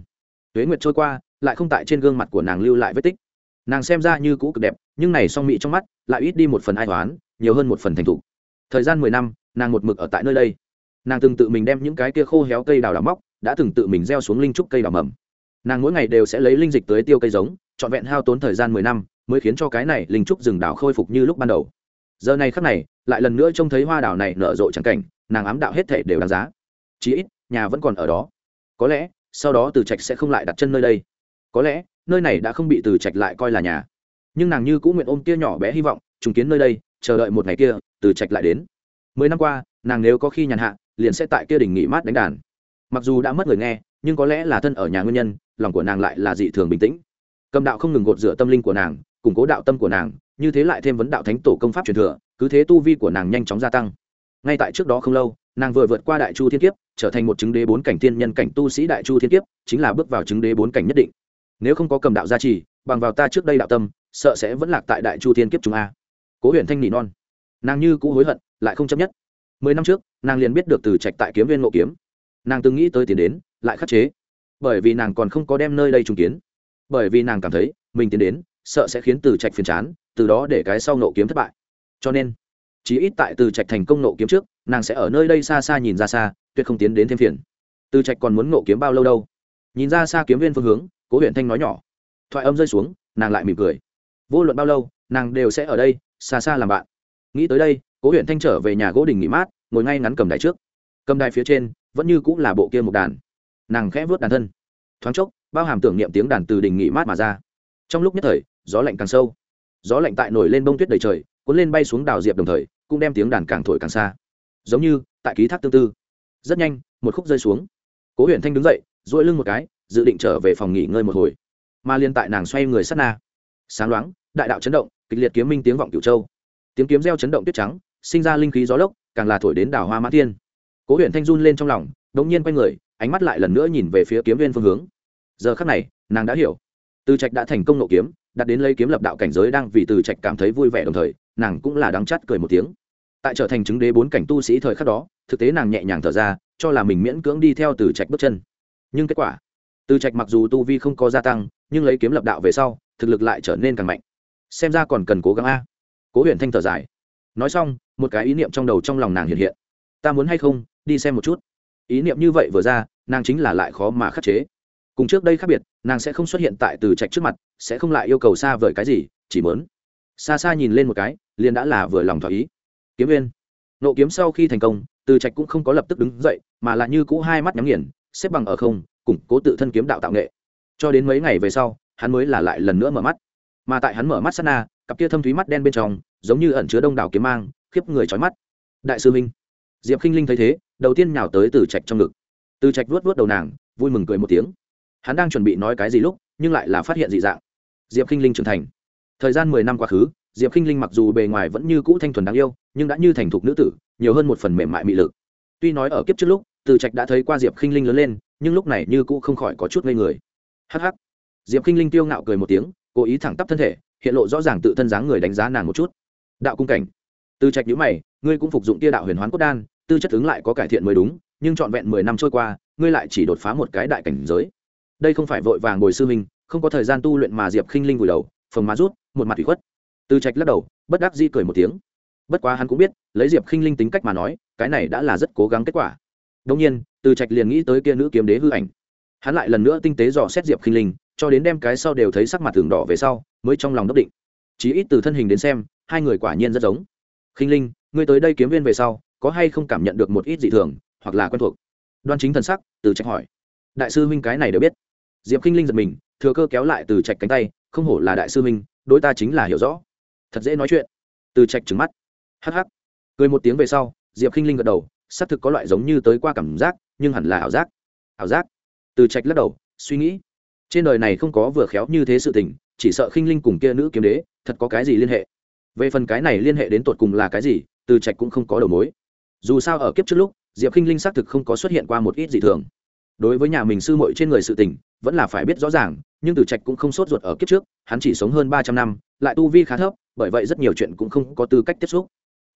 Tuế nguyệt trôi qua, lại không tại trên gương mặt của nàng lưu lại vết tích. Nàng xem ra như cũ cực đẹp, nhưng này song mị trong mắt, lại ít đi một phần ai toán nhiều hơn một phần thành thục. Thời gian mười năm, nàng một mực ở tại nơi đây. Nàng từng tự mình đem những cái kia khô héo cây đào đào móc, đã từng tự mình gieo xuống linh trúc cây đào mầm. Nàng mỗi ngày đều sẽ lấy linh dịch tới tiêu cây giống, trọn vẹn hao tốn thời gian mười năm mới khiến cho cái này linh trúc rừng đào khôi phục như lúc ban đầu. Giờ này khắc này, lại lần nữa trông thấy hoa đào này nở rộ trắng cảnh, nàng ám đạo hết thể đều đáng giá. Chí ít, nhà vẫn còn ở đó. Có lẽ, sau đó từ trạch sẽ không lại đặt chân nơi đây. Có lẽ, nơi này đã không bị từ trạch lại coi là nhà. Nhưng nàng như cũng nguyện ôm kia nhỏ bé hy vọng, trùng kiến nơi đây, chờ đợi một ngày kia, từ trạch lại đến. Mười năm qua, nàng nếu có khi nhàn hạ, liền sẽ tại kia đỉnh nghỉ mát đánh đàn. Mặc dù đã mất người nghe, nhưng có lẽ là thân ở nhà nguyên nhân, lòng của nàng lại là dị thường bình tĩnh. Cầm đạo không ngừng gột rửa tâm linh của nàng củng cố đạo tâm của nàng, như thế lại thêm vấn đạo thánh tổ công pháp truyền thừa, cứ thế tu vi của nàng nhanh chóng gia tăng. Ngay tại trước đó không lâu, nàng vừa vượt qua đại chu thiên kiếp, trở thành một chứng đế bốn cảnh tiên nhân cảnh tu sĩ đại chu thiên kiếp, chính là bước vào chứng đế bốn cảnh nhất định. Nếu không có cầm đạo gia trì, bằng vào ta trước đây đạo tâm, sợ sẽ vẫn lạc tại đại chu thiên kiếp chúng a. Cố Huyền thanh nỉ non. Nàng như cũ hối hận, lại không chấp nhất. Mười năm trước, nàng liền biết được từ trạch tại kiếm viên ngộ kiếm. Nàng từng nghĩ tới tiến đến, lại khắc chế. Bởi vì nàng còn không có đem nơi đây trùng kiến. Bởi vì nàng cảm thấy, mình tiến đến sợ sẽ khiến từ trạch phiền chán, từ đó để cái sau nộ kiếm thất bại. Cho nên, chí ít tại từ trạch thành công nộ kiếm trước, nàng sẽ ở nơi đây xa xa nhìn ra xa, tuyệt không tiến đến thêm phiền. Từ trạch còn muốn nộ kiếm bao lâu đâu? Nhìn ra xa kiếm viên phương hướng, cố huyện thanh nói nhỏ. Thoại âm rơi xuống, nàng lại mỉm cười. Vô luận bao lâu, nàng đều sẽ ở đây, xa xa làm bạn. Nghĩ tới đây, cố huyện thanh trở về nhà gỗ đình nghỉ mát, ngồi ngay ngắn cầm đài trước. Cầm đài phía trên, vẫn như cũng là bộ kia một đàn. Nàng khẽ vớt đàn thân. Thoáng chốc, bao hàm tưởng niệm tiếng đàn từ đình nghỉ mát mà ra. Trong lúc nhất thời gió lạnh càng sâu. Gió lạnh tại nổi lên bông tuyết đầy trời, cuốn lên bay xuống đào diệp đồng thời, cũng đem tiếng đàn càng thổi càng xa. Giống như, tại ký thác tương tư. Rất nhanh, một khúc rơi xuống. Cố huyện thanh đứng dậy, duỗi lưng một cái, dự định trở về phòng nghỉ ngơi một hồi. Mà liên tại nàng xoay người sát na. Sáng loáng, đại đạo chấn động, kịch liệt kiếm minh tiếng vọng cửu châu. Tiếng kiếm reo chấn động tuyết trắng, sinh ra linh khí gió lốc, càng là thổi đến đảo hoa mã thiên. Cố huyện thanh run lên trong lòng, đống nhiên quay người, ánh mắt lại lần nữa nhìn về phía kiếm viên phương hướng. Giờ khắc này, nàng đã hiểu. Từ trạch đã thành công nộ kiếm đặt đến lấy kiếm lập đạo cảnh giới đang vì từ trạch cảm thấy vui vẻ đồng thời, nàng cũng là đắng chắt cười một tiếng. Tại trở thành chứng đế bốn cảnh tu sĩ thời khắc đó, thực tế nàng nhẹ nhàng thở ra, cho là mình miễn cưỡng đi theo từ trạch bước chân. Nhưng kết quả, từ trạch mặc dù tu vi không có gia tăng, nhưng lấy kiếm lập đạo về sau, thực lực lại trở nên càng mạnh. Xem ra còn cần cố gắng a. Cố huyền thanh thở dài. Nói xong, một cái ý niệm trong đầu trong lòng nàng hiện hiện. Ta muốn hay không, đi xem một chút. Ý niệm như vậy vừa ra, nàng chính là lại khó mà khắc chế cùng trước đây khác biệt, nàng sẽ không xuất hiện tại từ trạch trước mặt, sẽ không lại yêu cầu xa vời cái gì, chỉ mớn xa xa nhìn lên một cái, liền đã là vừa lòng thỏa ý. Kiếm viên nộ kiếm sau khi thành công, từ trạch cũng không có lập tức đứng dậy, mà là như cũ hai mắt nhắm nghiền, xếp bằng ở không, củng cố tự thân kiếm đạo tạo nghệ. Cho đến mấy ngày về sau, hắn mới là lại lần nữa mở mắt. Mà tại hắn mở mắt sát na, cặp kia thâm thúy mắt đen bên trong, giống như ẩn chứa đông đảo kiếm mang, khiếp người trói mắt. Đại sư minh. Diệp k i n h linh thấy thế, đầu tiên nhào tới từ trạch trong ngực. Từ trạch vuốt vuốt đầu nàng, vui mừng cười một tiếng hắn đang chuẩn bị nói cái gì lúc, nhưng lại là phát hiện dị dạng. Diệp k i n h linh trưởng thành. Thời gian mười năm quá khứ, diệp k i n h linh mặc dù bề ngoài vẫn như cũ thanh thuần đáng yêu, nhưng đã như thành thục nữ tử, nhiều hơn một phần mềm mại mị lực. Tuy nói ở kiếp trước lúc, từ trạch đã thấy qua diệp k i n h linh lớn lên, nhưng lúc này như cũ không khỏi có chút ngây người. Hh diệp k i n h linh tiêu ngạo cười một tiếng, cố ý thẳng tắp thân thể, hiện lộ rõ ràng tự thân dáng người đánh giá nàng một chút. Đạo cung cảnh. Từ trạch nhữ mày, ngươi cũng phục dụng tia đạo huyền hoán cốt đan, tư chất ứng lại có cải thiện mới đúng, nhưng trọn vẹn mười năm trôi qua, ngươi lại chỉ đột phá một cái đại cảnh giới đây không phải vội vàng ngồi sư minh không có thời gian tu luyện mà diệp khinh linh vùi đầu, phồng má rút, một mặt ủy khuất. Từ trạch lắc đầu, bất đắc di cười một tiếng. Bất quá hắn cũng biết, lấy diệp khinh linh tính cách mà nói, cái này đã là rất cố gắng kết quả. Đông nhiên, từ trạch liền nghĩ tới kia nữ kiếm đế hư ảnh. Hắn lại lần nữa tinh tế dò xét diệp khinh linh, cho đến đem cái sau đều thấy sắc mặt tường đỏ về sau, mới trong lòng đốc định. Chí ít từ thân hình đến xem, hai người quả nhiên rất giống. Khinh linh, ngươi tới đây kiếm viên về sau, có hay không cảm nhận được một ít dị thường, hoặc là quen thuộc? Đoan chính thần sắc, từ trạch hỏi. Đại sư huynh cái này đều biết diệp k i n h linh giật mình, thừa cơ kéo lại từ trạch cánh tay, không hổ là đại sư minh, đối ta chính là hiểu rõ. Thật dễ nói chuyện. Từ trạch trứng mắt. Hắc hắc. Cười một tiếng về sau, diệp k i n h linh gật đầu, xác thực có loại giống như tới qua cảm giác, nhưng hẳn là ảo giác. Ảo giác. Từ trạch lắc đầu, suy nghĩ. Trên đời này không có vừa khéo như thế sự tình, chỉ sợ khinh linh cùng kia nữ kiếm đế, thật có cái gì liên hệ. Về phần cái này liên hệ đến tột cùng là cái gì, từ trạch cũng không có đầu mối. Dù sao ở kiếp trước lúc, diệp khinh linh xác thực không có xuất hiện qua một ít gì thường đối với nhà mình sư muội trên người sự tình, vẫn là phải biết rõ ràng, nhưng từ trạch cũng không sốt ruột ở kiếp trước, hắn chỉ sống hơn ba trăm năm, lại tu vi khá thấp, bởi vậy rất nhiều chuyện cũng không có tư cách tiếp xúc.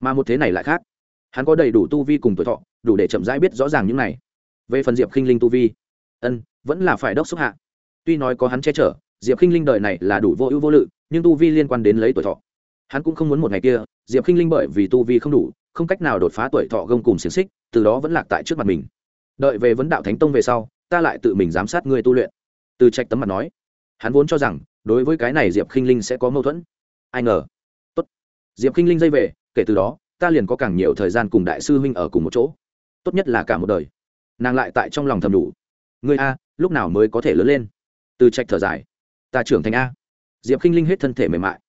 Mà một thế này lại khác. Hắn có đầy đủ tu vi cùng tuổi thọ, đủ để chậm rãi biết rõ ràng những này. Về phần diệp khinh linh tu vi, ân, vẫn là phải đốc xúc hạ. Tuy nói có hắn che chở, diệp khinh linh đời này là đủ vô ưu vô lự, nhưng tu vi liên quan đến lấy tuổi thọ. Hắn cũng không muốn một ngày kia, diệp khinh linh bởi vì tu vi không đủ, không cách nào đột phá tuổi thọ gông cùng xiềng xích, từ đó vẫn lạc tại trước mặt mình đợi về vấn đạo thánh tông về sau, ta lại tự mình giám sát ngươi tu luyện. Từ trạch tấm mặt nói. Hắn vốn cho rằng, đối với cái này diệp khinh linh sẽ có mâu thuẫn. Ai ngờ. Tốt. Diệp khinh linh dây về, kể từ đó, ta liền có càng nhiều thời gian cùng đại sư huynh ở cùng một chỗ. Tốt nhất là cả một đời. Nàng lại tại trong lòng thầm đủ. Ngươi a, lúc nào mới có thể lớn lên? Từ trạch thở dài. Ta trưởng thành a. Diệp khinh linh hết thân thể mềm mại.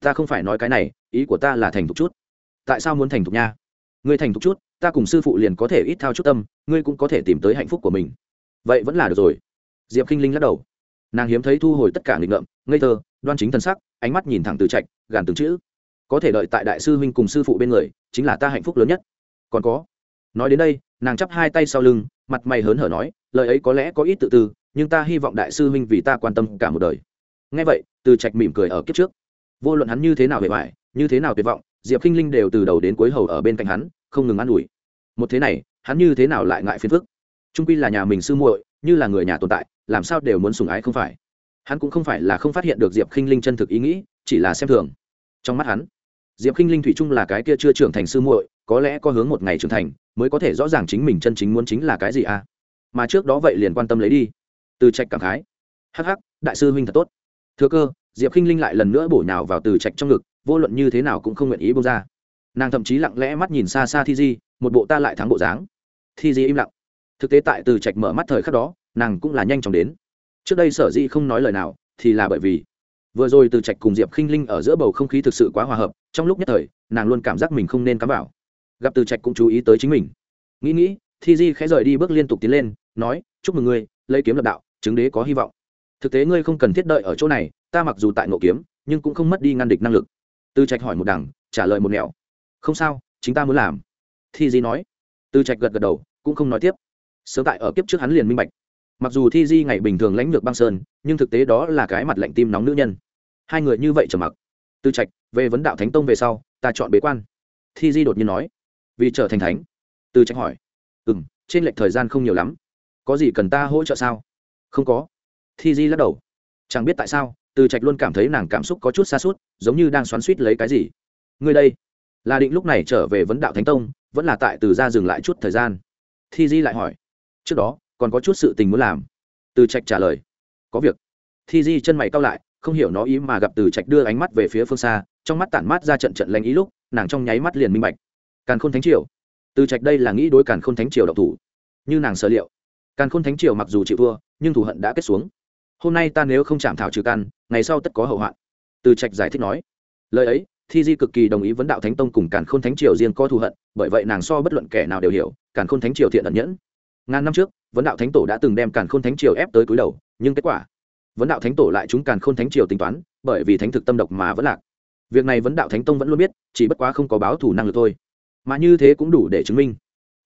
Ta không phải nói cái này, ý của ta là thành thục chút. Tại sao muốn thành thục nha? Ngươi thành thục chút, ta cùng sư phụ liền có thể ít thao chút tâm, ngươi cũng có thể tìm tới hạnh phúc của mình. Vậy vẫn là được rồi. Diệp k i n h linh lắc đầu. Nàng hiếm thấy thu hồi tất cả nghịch ngợm, ngây thơ, đoan chính thân sắc, ánh mắt nhìn thẳng từ trạch, gàn từng chữ. Có thể đợi tại đại sư huynh cùng sư phụ bên người, chính là ta hạnh phúc lớn nhất. Còn có. Nói đến đây, nàng chắp hai tay sau lưng, mặt mày hớn hở nói, lời ấy có lẽ có ít tự tư, nhưng ta hy vọng đại sư huynh vì ta quan tâm cả một đời. Ngay vậy, từ trạch mỉm cười ở kiếp trước. Vô luận hắn như thế nào bề hoài như thế nào tuyệt vọng, diệp k i n h linh đều từ đầu đến cuối hầu ở bên cạnh hắn không ngừng an ủi. Một thế này, hắn như thế nào lại ngại phiền phức? Trung quy là nhà mình sư muội, như là người nhà tồn tại, làm sao đều muốn sùng ái không phải? Hắn cũng không phải là không phát hiện được diệp k i n h linh chân thực ý nghĩ, chỉ là xem thường. Trong mắt hắn, diệp k i n h linh thủy chung là cái kia chưa trưởng thành sư muội, có lẽ có hướng một ngày trưởng thành, mới có thể rõ ràng chính mình chân chính muốn chính là cái gì à? Mà trước đó vậy liền quan tâm lấy đi. Từ trạch cảm khái. Hắc hắc, đại sư huynh thật tốt. Thừa cơ, diệp k i n h linh lại lần nữa bổ nhào vào từ trạch trong ngực, vô luận như thế nào cũng không nguyện ý bông ra nàng thậm chí lặng lẽ mắt nhìn xa xa thi di, một bộ ta lại thắng bộ dáng. Thi di im lặng. Thực tế tại từ trạch mở mắt thời khắc đó, nàng cũng là nhanh chóng đến. Trước đây sở Di không nói lời nào, thì là bởi vì vừa rồi từ trạch cùng diệp khinh linh ở giữa bầu không khí thực sự quá hòa hợp, trong lúc nhất thời, nàng luôn cảm giác mình không nên cắm vào. Gặp từ trạch cũng chú ý tới chính mình. Nghĩ nghĩ, thi di khẽ rời đi bước liên tục tiến lên, nói, chúc mừng ngươi, lấy kiếm lập đạo, chứng đế có hy vọng. Thực tế ngươi không cần thiết đợi ở chỗ này, ta mặc dù tại ngộ kiếm, nhưng cũng không mất đi ngăn địch năng lực. Từ trạch hỏi một đằng, trả lời một nẻo không sao, chính ta muốn làm. Thi di nói. Từ trạch gật gật đầu, cũng không nói tiếp. Sớm tại ở kiếp trước hắn liền minh bạch. Mặc dù thi di ngày bình thường lãnh lược băng sơn, nhưng thực tế đó là cái mặt lạnh tim nóng nữ nhân. Hai người như vậy trầm mặc. Tư trạch, về vấn đạo thánh tông về sau, ta chọn bế quan. Thi di đột nhiên nói. Vì trở thành thánh? Tư trạch hỏi. Ừ m trên lệch thời gian không nhiều lắm. Có gì cần ta hỗ trợ sao? Không có. Thi di lắc đầu. Chẳng biết tại sao, từ trạch luôn cảm thấy nàng cảm xúc có chút xa suốt, giống như đang xoắn suýt lấy cái gì. Ngươi đây là định lúc này trở về vấn đạo thánh tông, vẫn là tại từ ra dừng lại chút thời gian. Thi di lại hỏi, trước đó, còn có chút sự tình muốn làm. Từ trạch trả lời, có việc. Thi di chân mày cao lại, không hiểu nó ý mà gặp từ trạch đưa ánh mắt về phía phương xa, trong mắt tản mát ra trận trận lanh ý lúc, nàng trong nháy mắt liền minh bạch. Càn khôn thánh triều. Từ trạch đây là nghĩ đối càn khôn thánh triều độc thủ. Như nàng sở liệu, càn khôn thánh triều mặc dù chịu thua, nhưng thù hận đã kết xuống. Hôm nay ta nếu không chạm thảo trừ căn, ngày sau tất có hậu hoạn. Từ trạch giải thích nói. Lời ấy thi di cực kỳ đồng ý vấn đạo thánh tông cùng càn khôn thánh triều riêng có thù hận, bởi vậy nàng so bất luận kẻ nào đều hiểu, càn khôn thánh triều thiện ẩn nhẫn. Ngàn năm trước, vấn đạo thánh tổ đã từng đem càn khôn thánh triều ép tới cúi đầu, nhưng kết quả, vấn đạo thánh tổ lại chúng càn khôn thánh triều tính toán, bởi vì thánh thực tâm độc mà vẫn lạc. Việc này vấn đạo thánh tông vẫn luôn biết, chỉ bất quá không có báo thủ năng lực thôi. Mà như thế cũng đủ để chứng minh,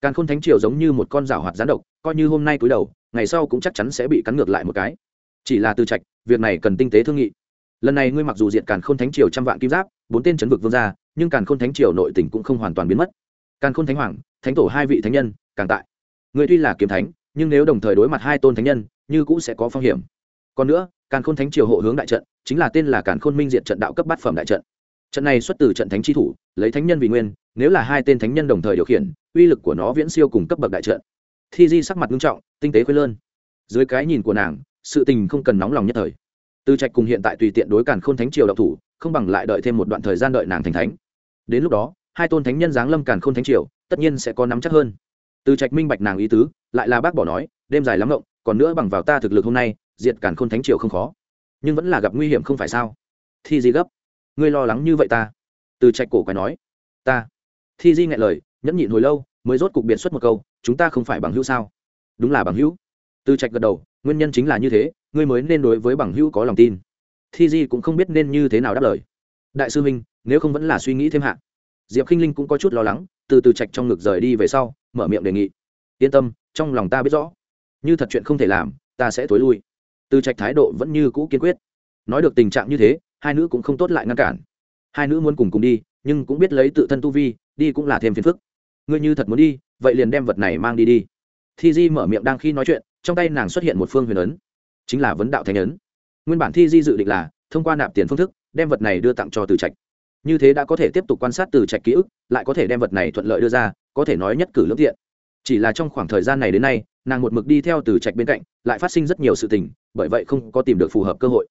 càn khôn thánh triều giống như một con rào hoạt gián độc, coi như hôm nay cúi đầu, ngày sau cũng chắc chắn sẽ bị cắn ngược lại một cái. Chỉ là từ trạch, việc này cần tinh tế thương nghị lần này ngươi mặc dù diện càn khôn thánh triều trăm vạn kim giáp, bốn tên chấn vực vương gia, nhưng càn khôn thánh triều nội tỉnh cũng không hoàn toàn biến mất. Càn khôn thánh hoàng, thánh tổ hai vị thánh nhân, càng tại. Người tuy là kiếm thánh, nhưng nếu đồng thời đối mặt hai tôn thánh nhân, như cũ sẽ có phong hiểm. Còn nữa, càn khôn thánh triều hộ hướng đại trận, chính là tên là càn khôn minh diện trận đạo cấp bát phẩm đại trận. Trận này xuất từ trận thánh tri thủ, lấy thánh nhân vì nguyên, nếu là hai tên thánh nhân đồng thời điều khiển, uy lực của nó viễn siêu cùng cấp bậc đại trận. Thi di sắc mặt nghiêm trọng, tinh tế khuyên lơn. Dưới cái nhìn của nàng, sự tình không cần nóng lòng nhất thời. Từ trạch cùng hiện tại tùy tiện đối cản khôn thánh triều độc thủ, không bằng lại đợi thêm một đoạn thời gian đợi nàng thành thánh. Đến lúc đó, hai tôn thánh nhân giáng lâm cản khôn thánh triều, tất nhiên sẽ có nắm chắc hơn. Từ trạch minh bạch nàng ý tứ, lại là bác bỏ nói, đêm dài lắm ngộng, còn nữa bằng vào ta thực lực hôm nay, diệt cản khôn thánh triều không khó. Nhưng vẫn là gặp nguy hiểm không phải sao? Thi di gấp, ngươi lo lắng như vậy ta? Từ trạch cổ quái nói, ta. Thi di ngại lời, nhẫn nhịn hồi lâu, mới rốt cục biệt xuất một câu, chúng ta không phải bằng hữu sao? Đúng là bằng hữu. Từ trạch gật đầu nguyên nhân chính là như thế, ngươi mới nên đối với bằng hữu có lòng tin. Thi di cũng không biết nên như thế nào đáp lời. Đại sư minh nếu không vẫn là suy nghĩ thêm hạn. diệp k i n h linh cũng có chút lo lắng, từ từ trạch trong ngực rời đi về sau, mở miệng đề nghị. Yên tâm, trong lòng ta biết rõ. Như thật chuyện không thể làm, ta sẽ t ố i lui. Từ trạch thái độ vẫn như cũ kiên quyết. Nói được tình trạng như thế, hai nữ cũng không tốt lại ngăn cản. Hai nữ muốn cùng cùng đi, nhưng cũng biết lấy tự thân tu vi, đi cũng là thêm phiền phức. Ngươi như thật muốn đi, vậy liền đem vật này mang đi đi. Thi di mở miệng đang khi nói chuyện trong tay nàng xuất hiện một phương huyền ấn, chính là vấn đạo thánh ấn. Nguyên bản thi di dự định là thông qua nạp tiền phương thức, đem vật này đưa tặng cho từ trạch. Như thế đã có thể tiếp tục quan sát từ trạch ký ức, lại có thể đem vật này thuận lợi đưa ra, có thể nói nhất cử lương thiện chỉ là trong khoảng thời gian này đến nay, nàng một mực đi theo từ trạch bên cạnh, lại phát sinh rất nhiều sự tình, bởi vậy không có tìm được phù hợp cơ hội.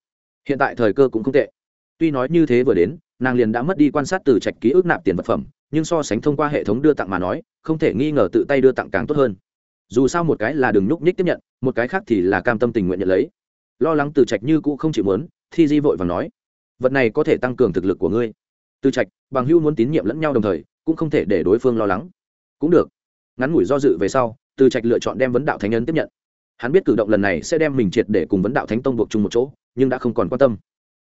Hiện tại thời cơ cũng không tệ. Tuy nói như thế vừa đến, nàng liền đã mất đi quan sát từ trạch ký ức nạp tiền vật phẩm, nhưng so sánh thông qua hệ thống đưa tặng mà nói, không thể nghi ngờ tự tay đưa tặng càng tốt hơn dù sao một cái là đường nhúc nhích tiếp nhận, một cái khác thì là cam tâm tình nguyện nhận lấy. Lo lắng từ trạch như cũ không chịu muốn, thi di vội và nói, vật này có thể tăng cường thực lực của ngươi. Từ trạch, bằng hưu muốn tín nhiệm lẫn nhau đồng thời, cũng không thể để đối phương lo lắng. Cũng được. Ngắn ngủi do dự về sau, từ trạch lựa chọn đem vấn đạo thánh nhân tiếp nhận. Hắn biết cử động lần này sẽ đem mình triệt để cùng vấn đạo thánh tông buộc chung một chỗ, nhưng đã không còn quan tâm.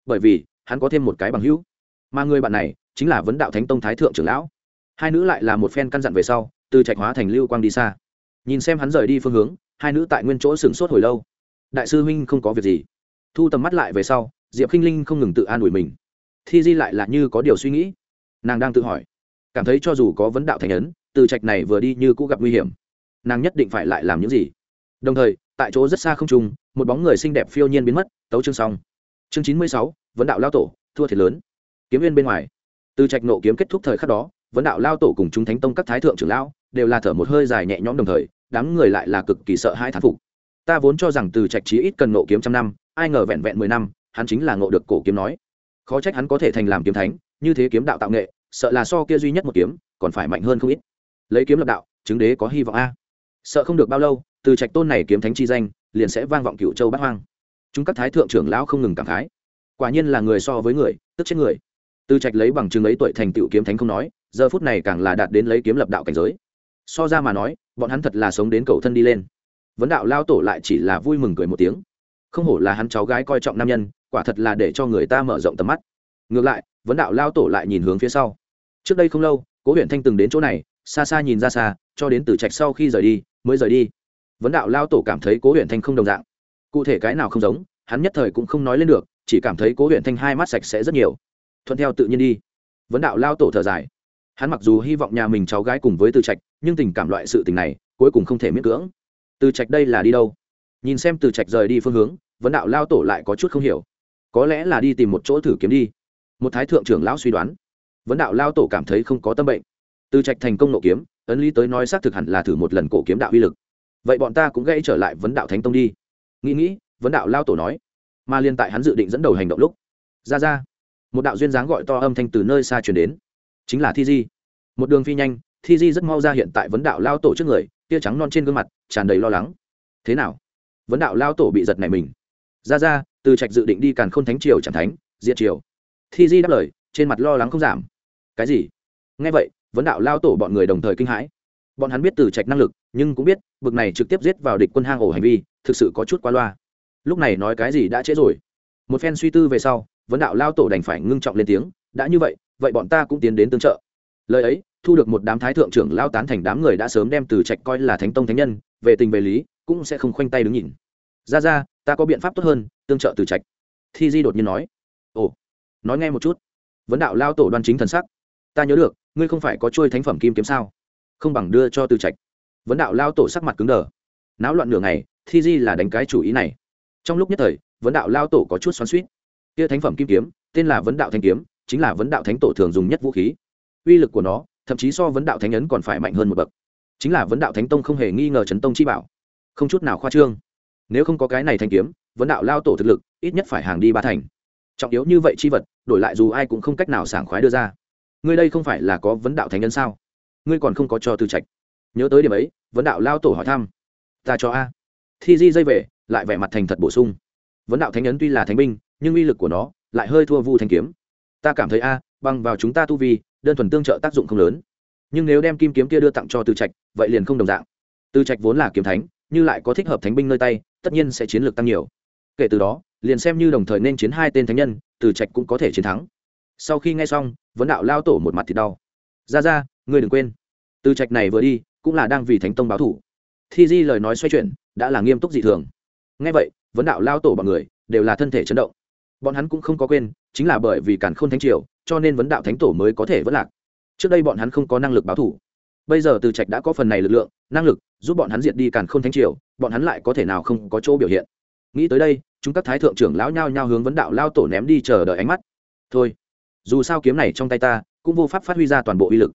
Bởi vì, hắn có thêm một cái bằng hữu. Mà người bạn này, chính là vấn đạo thánh tông thái thượng trưởng lão. Hai nữ lại là một phen căn dặn về sau, từ trạch hóa thành lưu quang đi xa nhìn xem hắn rời đi phương hướng, hai nữ tại nguyên chỗ sửng sốt hồi lâu. Đại sư huynh không có việc gì. Thu tầm mắt lại về sau, diệp k i n h linh không ngừng tự an ủi mình. Thi di lại là như có điều suy nghĩ. Nàng đang tự hỏi, cảm thấy cho dù có vấn đạo thành ấn, từ trạch này vừa đi như cũng gặp nguy hiểm. Nàng nhất định phải lại làm những gì? Đồng thời, tại chỗ rất xa không trùng một bóng người xinh đẹp phiêu nhiên biến mất, tấu chương xong. Chương chín mươi sáu, vấn đạo lao tổ, thua thiệt lớn. Kiếm viên bên ngoài. Từ trạch nộ kiếm kết thúc thời khắc đó, vấn đạo lao tổ cùng chúng thánh tông các thái thượng trưởng lão, đều là thở một hơi dài nhẹ nhõm đồng thời đám người lại là cực kỳ sợ hai thán phục. Ta vốn cho rằng từ trạch chí ít cần nộ kiếm trăm năm, ai ngờ vẹn vẹn mười năm, hắn chính là ngộ được cổ kiếm nói. Khó trách hắn có thể thành làm kiếm thánh, như thế kiếm đạo tạo nghệ, sợ là so kia duy nhất một kiếm, còn phải mạnh hơn không ít. Lấy kiếm lập đạo, chứng đế có hy vọng a. Sợ không được bao lâu, từ trạch tôn này kiếm thánh chi danh, liền sẽ vang vọng cựu châu bát hoang. Chúng các thái thượng trưởng lão không ngừng cảm khái. Quả nhiên là người so với người, tức chết người. Từ trạch lấy bằng chứng ấy tuổi thành tựu kiếm thánh không nói, giờ phút này càng là đạt đến lấy kiếm lập đạo cảnh giới. So ra mà nói bọn hắn thật là sống đến cầu thân đi lên. Vấn đạo lao tổ lại chỉ là vui mừng cười một tiếng. Không hổ là hắn cháu gái coi trọng nam nhân, quả thật là để cho người ta mở rộng tầm mắt. Ngược lại, vấn đạo lao tổ lại nhìn hướng phía sau. Trước đây không lâu, cố huyện thanh từng đến chỗ này, xa xa nhìn ra xa, cho đến từ trạch sau khi rời đi, mới rời đi. Vấn đạo lao tổ cảm thấy cố huyện thanh không đồng dạng. Cụ thể cái nào không giống, hắn nhất thời cũng không nói lên được, chỉ cảm thấy cố huyện thanh hai mắt sạch sẽ rất nhiều. Thuận theo tự nhiên đi. Vấn đạo lao tổ thở dài hắn mặc dù hy vọng nhà mình cháu gái cùng với từ trạch, nhưng tình cảm loại sự tình này cuối cùng không thể miễn cưỡng. Từ trạch đây là đi đâu? Nhìn xem từ trạch rời đi phương hướng, vấn đạo lao tổ lại có chút không hiểu. Có lẽ là đi tìm một chỗ thử kiếm đi. Một thái thượng trưởng lão suy đoán. Vấn đạo lao tổ cảm thấy không có tâm bệnh. Từ trạch thành công nộ kiếm, ấn lý tới nói xác thực hẳn là thử một lần cổ kiếm đạo uy lực. Vậy bọn ta cũng gây trở lại vấn đạo thánh tông đi. Nghĩ nghĩ, vấn đạo lao tổ nói. Mà liên tại hắn dự định dẫn đầu hành động lúc, ra ra, một đạo duyên dáng gọi to âm thanh từ nơi xa chuyển đến chính là thi di. Một đường phi nhanh, thi di rất mau ra hiện tại vấn đạo lao tổ trước người, tia trắng non trên gương mặt, tràn đầy lo lắng. Thế nào? Vấn đạo lao tổ bị giật này mình. Ra ra, từ trạch dự định đi càn k h ô n thánh triều chẳng thánh diện triều. Thi di đáp lời, trên mặt lo lắng không giảm. Cái gì? Nghe vậy, vấn đạo lao tổ bọn người đồng thời kinh hãi. Bọn hắn biết từ trạch năng lực, nhưng cũng biết, bực này trực tiếp giết vào địch quân hang ổ hành vi, thực sự có chút qua loa. Lúc này nói cái gì đã trễ rồi. Một phen suy tư về sau, vấn đạo lao tổ đành phải ngưng trọng lên tiếng, đã như vậy vậy bọn ta cũng tiến đến tương trợ. Lời ấy, thu được một đám thái thượng trưởng lao tán thành đám người đã sớm đem từ trạch coi là thánh tông thánh nhân, về tình về lý, cũng sẽ không khoanh tay đứng nhìn. Ra ra, ta có biện pháp tốt hơn, tương trợ từ trạch. Thi di đột nhiên nói. Ồ, nói nghe một chút. Vấn đạo lao tổ đoan chính thần sắc. Ta nhớ được, ngươi không phải có trôi thánh phẩm kim kiếm sao? Không bằng đưa cho từ trạch. Vấn đạo lao tổ sắc mặt cứng đờ. Náo loạn nửa ngày, thi di là đánh cái chủ ý này. Trong lúc nhất thời, vấn đạo lao tổ có chút xoắn suýt kia thánh phẩm kim kiếm, tên là vấn đạo thanh kiếm chính là vấn đạo thánh tổ thường dùng nhất vũ khí. Uy lực của nó, thậm chí so vấn đạo thánh ấn còn phải mạnh hơn một bậc. Chính là vấn đạo thánh tông không hề nghi ngờ chấn tông chi bảo. Không chút nào khoa trương. Nếu không có cái này thanh kiếm, vấn đạo lao tổ thực lực, ít nhất phải hàng đi ba thành. Trọng yếu như vậy chi vật, đổi lại dù ai cũng không cách nào sảng khoái đưa ra. Ngươi đây không phải là có vấn đạo thánh nhân sao? Ngươi còn không có cho tư trạch. Nhớ tới điểm ấy, vấn đạo lao tổ hỏi thăm. Ta cho a. Thi di dây về, lại vẻ mặt thành thật bổ sung. Vấn đạo thánh nhân tuy là thánh binh, nhưng uy lực của nó lại hơi thua vu thanh kiếm ta cảm thấy a bằng vào chúng ta tu vi, đơn thuần tương trợ tác dụng không lớn. Nhưng nếu đem kim kiếm kia đưa tặng cho từ trạch, vậy liền không đồng dạng. Từ trạch vốn là kiếm thánh, như lại có thích hợp thánh binh nơi tay, tất nhiên sẽ chiến lược tăng nhiều. Kể từ đó, liền xem như đồng thời nên chiến hai tên thánh nhân, từ trạch cũng có thể chiến thắng. Sau khi nghe xong, vấn đạo lao tổ một mặt thì đau. Ra ra, ngươi đừng quên. Từ trạch này vừa đi, cũng là đang vì thánh tông báo thủ. Thi di lời nói xoay chuyển, đã là nghiêm túc dị thường. Nghe vậy, vấn đạo lao tổ bọn người đều là thân thể chấn động. Bọn hắn cũng không có quên chính là bởi vì càn khôn thánh triều, cho nên vấn đạo thánh tổ mới có thể vất lạc. Trước đây bọn hắn không có năng lực báo thủ. Bây giờ từ trạch đã có phần này lực lượng, năng lực, giúp bọn hắn diệt đi càn khôn thánh triều, bọn hắn lại có thể nào không có chỗ biểu hiện? Nghĩ tới đây, chúng các thái thượng trưởng lão nhao nhao hướng vấn đạo lao tổ ném đi chờ đợi ánh mắt. Thôi, dù sao kiếm này trong tay ta, cũng vô pháp phát huy ra toàn bộ uy lực.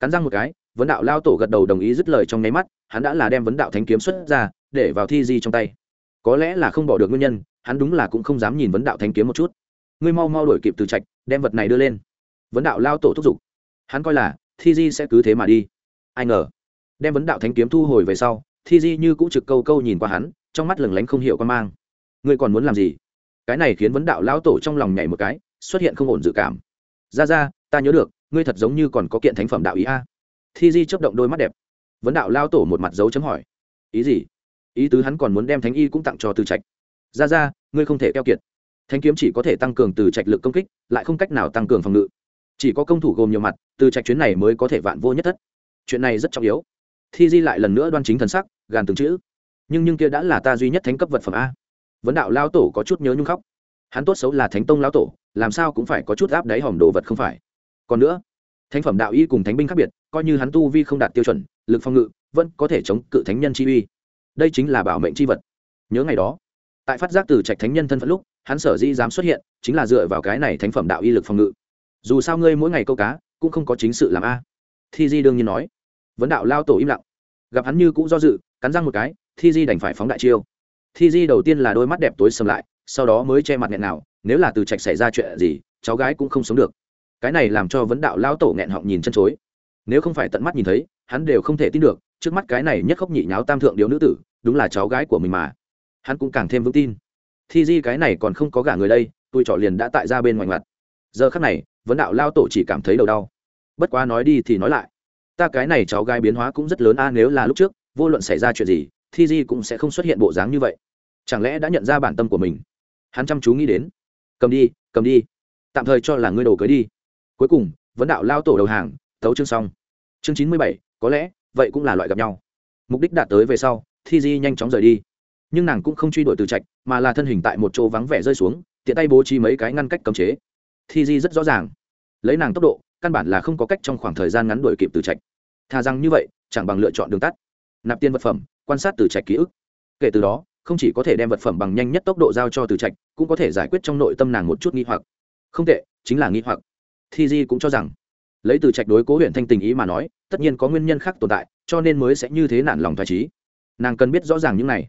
Cắn răng một cái, vấn đạo lao tổ gật đầu đồng ý dứt lời trong nháy mắt, hắn đã là đem vấn đạo thánh kiếm xuất ra, để vào thi di trong tay. Có lẽ là không bỏ được nguyên nhân, hắn đúng là cũng không dám nhìn vấn đạo thánh kiếm một chút ngươi mau mau đổi kịp từ trạch, đem vật này đưa lên. Vấn đạo lao tổ thúc giục. Hắn coi là, thi di sẽ cứ thế mà đi. Ai ngờ, đem vấn đạo thánh kiếm thu hồi về sau, thi di như cũng trực câu câu nhìn qua hắn, trong mắt lừng lánh không hiểu con mang. Ngươi còn muốn làm gì? Cái này khiến vấn đạo lao tổ trong lòng nhảy một cái, xuất hiện không ổn dự cảm. Ra ra, ta nhớ được, ngươi thật giống như còn có kiện thánh phẩm đạo ý a. Thi di chấp động đôi mắt đẹp. Vấn đạo lao tổ một mặt dấu chấm hỏi. Ý gì? Ý tứ hắn còn muốn đem thánh y cũng tặng cho từ trạch. Ra ra, ngươi không thể keo kiệt thanh kiếm chỉ có thể tăng cường từ trạch lực công kích, lại không cách nào tăng cường phòng ngự. Chỉ có công thủ gồm nhiều mặt, từ trạch chuyến này mới có thể vạn vô nhất thất. Chuyện này rất trọng yếu. Thi di lại lần nữa đoan chính thần sắc, gàn từng chữ. Nhưng nhưng kia đã là ta duy nhất thánh cấp vật phẩm a. Vấn đạo lao tổ có chút nhớ nhung khóc. Hắn tốt xấu là thánh tông lao tổ, làm sao cũng phải có chút áp đáy hòm đồ vật không phải. Còn nữa, thánh phẩm đạo y cùng thánh binh khác biệt, coi như hắn tu vi không đạt tiêu chuẩn, lực phòng ngự vẫn có thể chống cự thánh nhân chi uy. Đây chính là bảo mệnh chi vật. Nhớ ngày đó, tại phát giác từ trạch thánh nhân thân phận lúc hắn sở dĩ dám xuất hiện, chính là dựa vào cái này thánh phẩm đạo y lực phòng ngự. Dù sao ngươi mỗi ngày câu cá, cũng không có chính sự làm a. Thi di đương nhiên nói. Vấn đạo lao tổ im lặng. Gặp hắn như cũng do dự, cắn răng một cái, thi di đành phải phóng đại chiêu. Thi di đầu tiên là đôi mắt đẹp tối sầm lại, sau đó mới che mặt nghẹn nào, nếu là từ trạch xảy ra chuyện gì, cháu gái cũng không sống được. Cái này làm cho vấn đạo lao tổ nghẹn họng nhìn chân chối. Nếu không phải tận mắt nhìn thấy, hắn đều không thể tin được, trước mắt cái này nhất khóc nhị nháo tam thượng điếu nữ tử, đúng là cháu gái của mình mà. Hắn cũng càng thêm vững tin thi di cái này còn không có gả người đây tôi trọ liền đã tại ra bên ngoài mặt. Giờ khắc này, vấn đạo lao tổ chỉ cảm thấy đầu đau. Bất quá nói đi thì nói lại. Ta cái này cháu gái biến hóa cũng rất lớn a, nếu là lúc trước, vô luận xảy ra chuyện gì, thi di cũng sẽ không xuất hiện bộ dáng như vậy. Chẳng lẽ đã nhận ra bản tâm của mình? Hắn chăm chú nghĩ đến. Cầm đi cầm đi. Tạm thời cho là ngươi đồ cưới đi. Cuối cùng, vấn đạo lao tổ đầu hàng, tấu chương xong. Chương chín mươi bảy, có lẽ, vậy cũng là loại gặp nhau. Mục đích đạt tới về sau, thi di nhanh chóng rời đi nhưng nàng cũng không truy đuổi từ trạch, mà là thân hình tại một chỗ vắng vẻ rơi xuống, tiện tay bố trí mấy cái ngăn cách cấm chế. Thi di rất rõ ràng, lấy nàng tốc độ, căn bản là không có cách trong khoảng thời gian ngắn đuổi kịp từ trạch. Thà rằng như vậy, chẳng bằng lựa chọn đường tắt. Nạp tiền vật phẩm, quan sát từ trạch ký ức. Kể từ đó, không chỉ có thể đem vật phẩm bằng nhanh nhất tốc độ giao cho từ trạch, cũng có thể giải quyết trong nội tâm nàng một chút nghi hoặc. Không tệ, chính là nghi hoặc. Thi di cũng cho rằng, lấy từ trạch đối cố huyện thanh tình ý mà nói, tất nhiên có nguyên nhân khác tồn tại, cho nên mới sẽ như thế nản lòng thoải trí nàng cần biết rõ ràng những này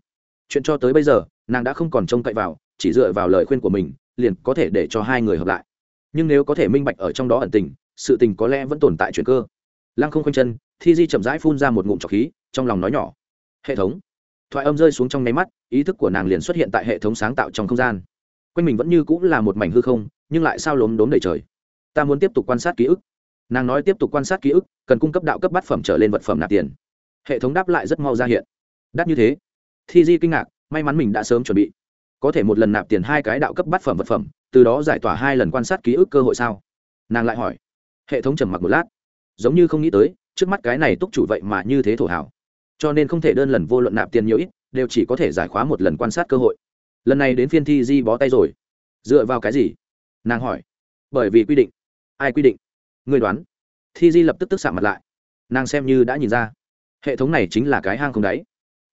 chuyện cho tới bây giờ, nàng đã không còn trông cậy vào, chỉ dựa vào lời khuyên của mình, liền có thể để cho hai người hợp lại. Nhưng nếu có thể minh bạch ở trong đó ẩn tình, sự tình có lẽ vẫn tồn tại chuyện cơ. Lăng không khoanh chân, thi di chậm rãi phun ra một ngụm trọc khí, trong lòng nói nhỏ. Hệ thống. Thoại âm rơi xuống trong nháy mắt, ý thức của nàng liền xuất hiện tại hệ thống sáng tạo trong không gian. Quanh mình vẫn như cũng là một mảnh hư không, nhưng lại sao lốm đốm đầy trời. Ta muốn tiếp tục quan sát ký ức. Nàng nói tiếp tục quan sát ký ức, cần cung cấp đạo cấp bát phẩm trở lên vật phẩm nạp tiền. Hệ thống đáp lại rất mau ra hiện. Đắt như thế thi di kinh ngạc, may mắn mình đã sớm chuẩn bị. Có thể một lần nạp tiền hai cái đạo cấp bát phẩm vật phẩm, từ đó giải tỏa hai lần quan sát ký ức cơ hội sao? Nàng lại hỏi. Hệ thống trầm mặc một lát. Giống như không nghĩ tới, trước mắt cái này túc chủ vậy mà như thế thổ hảo cho nên không thể đơn lần vô luận nạp tiền nhiều ít, đều chỉ có thể giải khóa một lần quan sát cơ hội. Lần này đến phiên thi di bó tay rồi. Dựa vào cái gì? Nàng hỏi. Bởi vì quy định. Ai quy định? Người đoán. Thi di lập tức tức xạ mặt lại. Nàng xem như đã nhìn ra. Hệ thống này chính là cái hang không đáy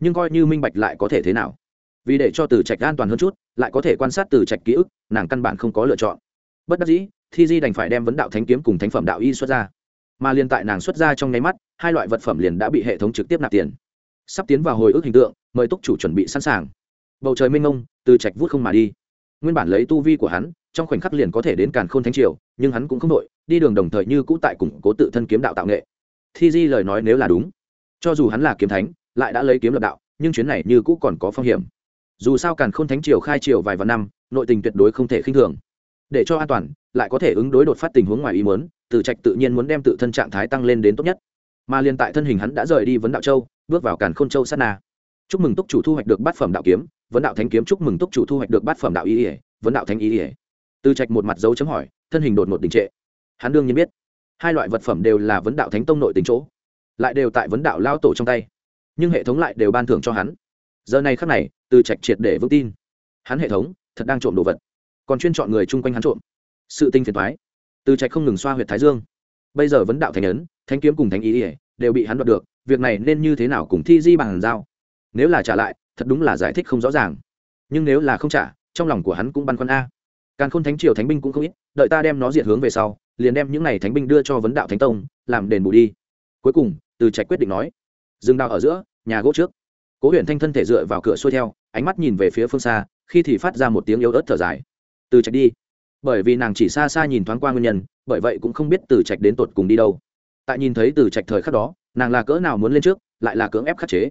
nhưng coi như minh bạch lại có thể thế nào. Vì để cho từ trạch an toàn hơn chút, lại có thể quan sát từ trạch ký ức, nàng căn bản không có lựa chọn. Bất đắc dĩ, thi di đành phải đem vấn đạo thánh kiếm cùng thánh phẩm đạo y xuất ra. Mà liền tại nàng xuất ra trong nháy mắt, hai loại vật phẩm liền đã bị hệ thống trực tiếp nạp tiền. Sắp tiến vào hồi ức hình tượng, mời túc chủ chuẩn bị sẵn sàng. Bầu trời mênh mông, từ trạch vút không mà đi. Nguyên bản lấy tu vi của hắn, trong khoảnh khắc liền có thể đến càn khôn thánh triều, nhưng hắn cũng không đội, đi đường đồng thời như cũ tại củng cố tự thân kiếm đạo tạo nghệ. Thi di lời nói nếu là đúng, cho dù hắn là kiếm thánh lại đã lấy kiếm lập đạo, nhưng chuyến này như cũ còn có phong hiểm. Dù sao càn khôn thánh triều khai triều vài vạn năm, nội tình tuyệt đối không thể khinh thường. Để cho an toàn, lại có thể ứng đối đột phát tình huống ngoài ý muốn, từ trạch tự nhiên muốn đem tự thân trạng thái tăng lên đến tốt nhất. Mà liền tại thân hình hắn đã rời đi vấn đạo châu, bước vào càn khôn châu sát na. Chúc mừng túc chủ thu hoạch được bát phẩm đạo kiếm, vấn đạo thánh kiếm chúc mừng túc chủ thu hoạch được bát phẩm đạo ý ỉa vấn đạo thánh ý ỉa từ trạch một mặt dấu chấm hỏi, thân hình đột ngột đình trệ. Hắn đương nhiên biết, hai loại vật phẩm đều là vấn đạo thánh tông nội tính chỗ, lại đều tại vấn đạo lao tổ trong tay nhưng hệ thống lại đều ban thưởng cho hắn. Giờ này khắc này, từ trạch triệt để vững tin. Hắn hệ thống, thật đang trộm đồ vật. Còn chuyên chọn người chung quanh hắn trộm. Sự tinh phiền thoái từ trạch không ngừng xoa huyệt thái dương. Bây giờ vấn đạo thánh ấn, thánh kiếm cùng thánh ý ỉa, đều bị hắn đoạt được, việc này nên như thế nào cùng thi di bằng giao? Nếu là trả lại, thật đúng là giải thích không rõ ràng. Nhưng nếu là không trả, trong lòng của hắn cũng băn khoăn a. Càng khôn thánh triều thánh binh cũng không ít, đợi ta đem nó diệt hướng về sau, liền đem những n à y thánh binh đưa cho vấn đạo thánh tông, làm đền bù đi. Cuối cùng, từ trạch quyết định nói dừng đào ở giữa, nhà gỗ trước. Cố huyện thanh thân thể dựa vào cửa xuôi theo, ánh mắt nhìn về phía phương xa, khi thì phát ra một tiếng yếu ớt thở dài. Từ trạch đi. Bởi vì nàng chỉ xa xa nhìn thoáng qua nguyên nhân, bởi vậy cũng không biết từ trạch đến tột cùng đi đâu. Tại nhìn thấy từ trạch thời khắc đó, nàng là cỡ nào muốn lên trước, lại là cưỡng ép khắc chế.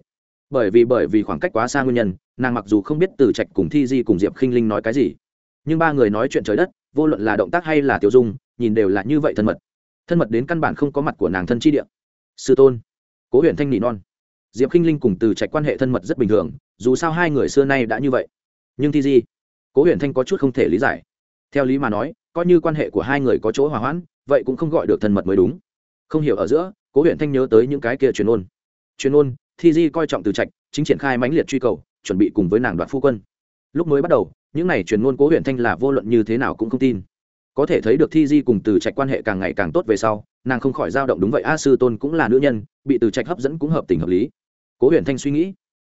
Bởi vì bởi vì khoảng cách quá xa nguyên nhân, nàng mặc dù không biết từ trạch cùng thi di cùng diệp khinh linh nói cái gì, nhưng ba người nói chuyện trời đất, vô luận là động tác hay là tiêu dung, nhìn đều là như vậy thân mật. Thân mật đến căn bản không có mặt của nàng thân chi địa. Sư tôn cố huyện thanh nị non. Diệp h linh cùng từ trạch quan hệ thân mật rất bình thường, dù sao hai người xưa nay đã như vậy. Nhưng thi di cố huyện thanh có chút không thể lý giải. Theo lý mà nói, coi như quan hệ của hai người có chỗ hòa hoãn, vậy cũng không gọi được thân mật mới đúng. Không hiểu ở giữa, cố huyện thanh nhớ tới những cái kia truyền ôn. Truyền ôn thi di coi trọng từ trạch, chính triển khai mãnh liệt truy cầu, chuẩn bị cùng với nàng đoạt phu quân. Lúc mới bắt đầu, những này truyền ngôn cố huyện thanh là vô luận như thế nào cũng không tin. Có thể thấy được thi di cùng từ trạch quan hệ càng ngày càng tốt về sau nàng không khỏi dao động đúng vậy, a sư tôn cũng là nữ nhân, bị từ trạch hấp dẫn cũng hợp tình hợp lý. Cố huyền thanh suy nghĩ,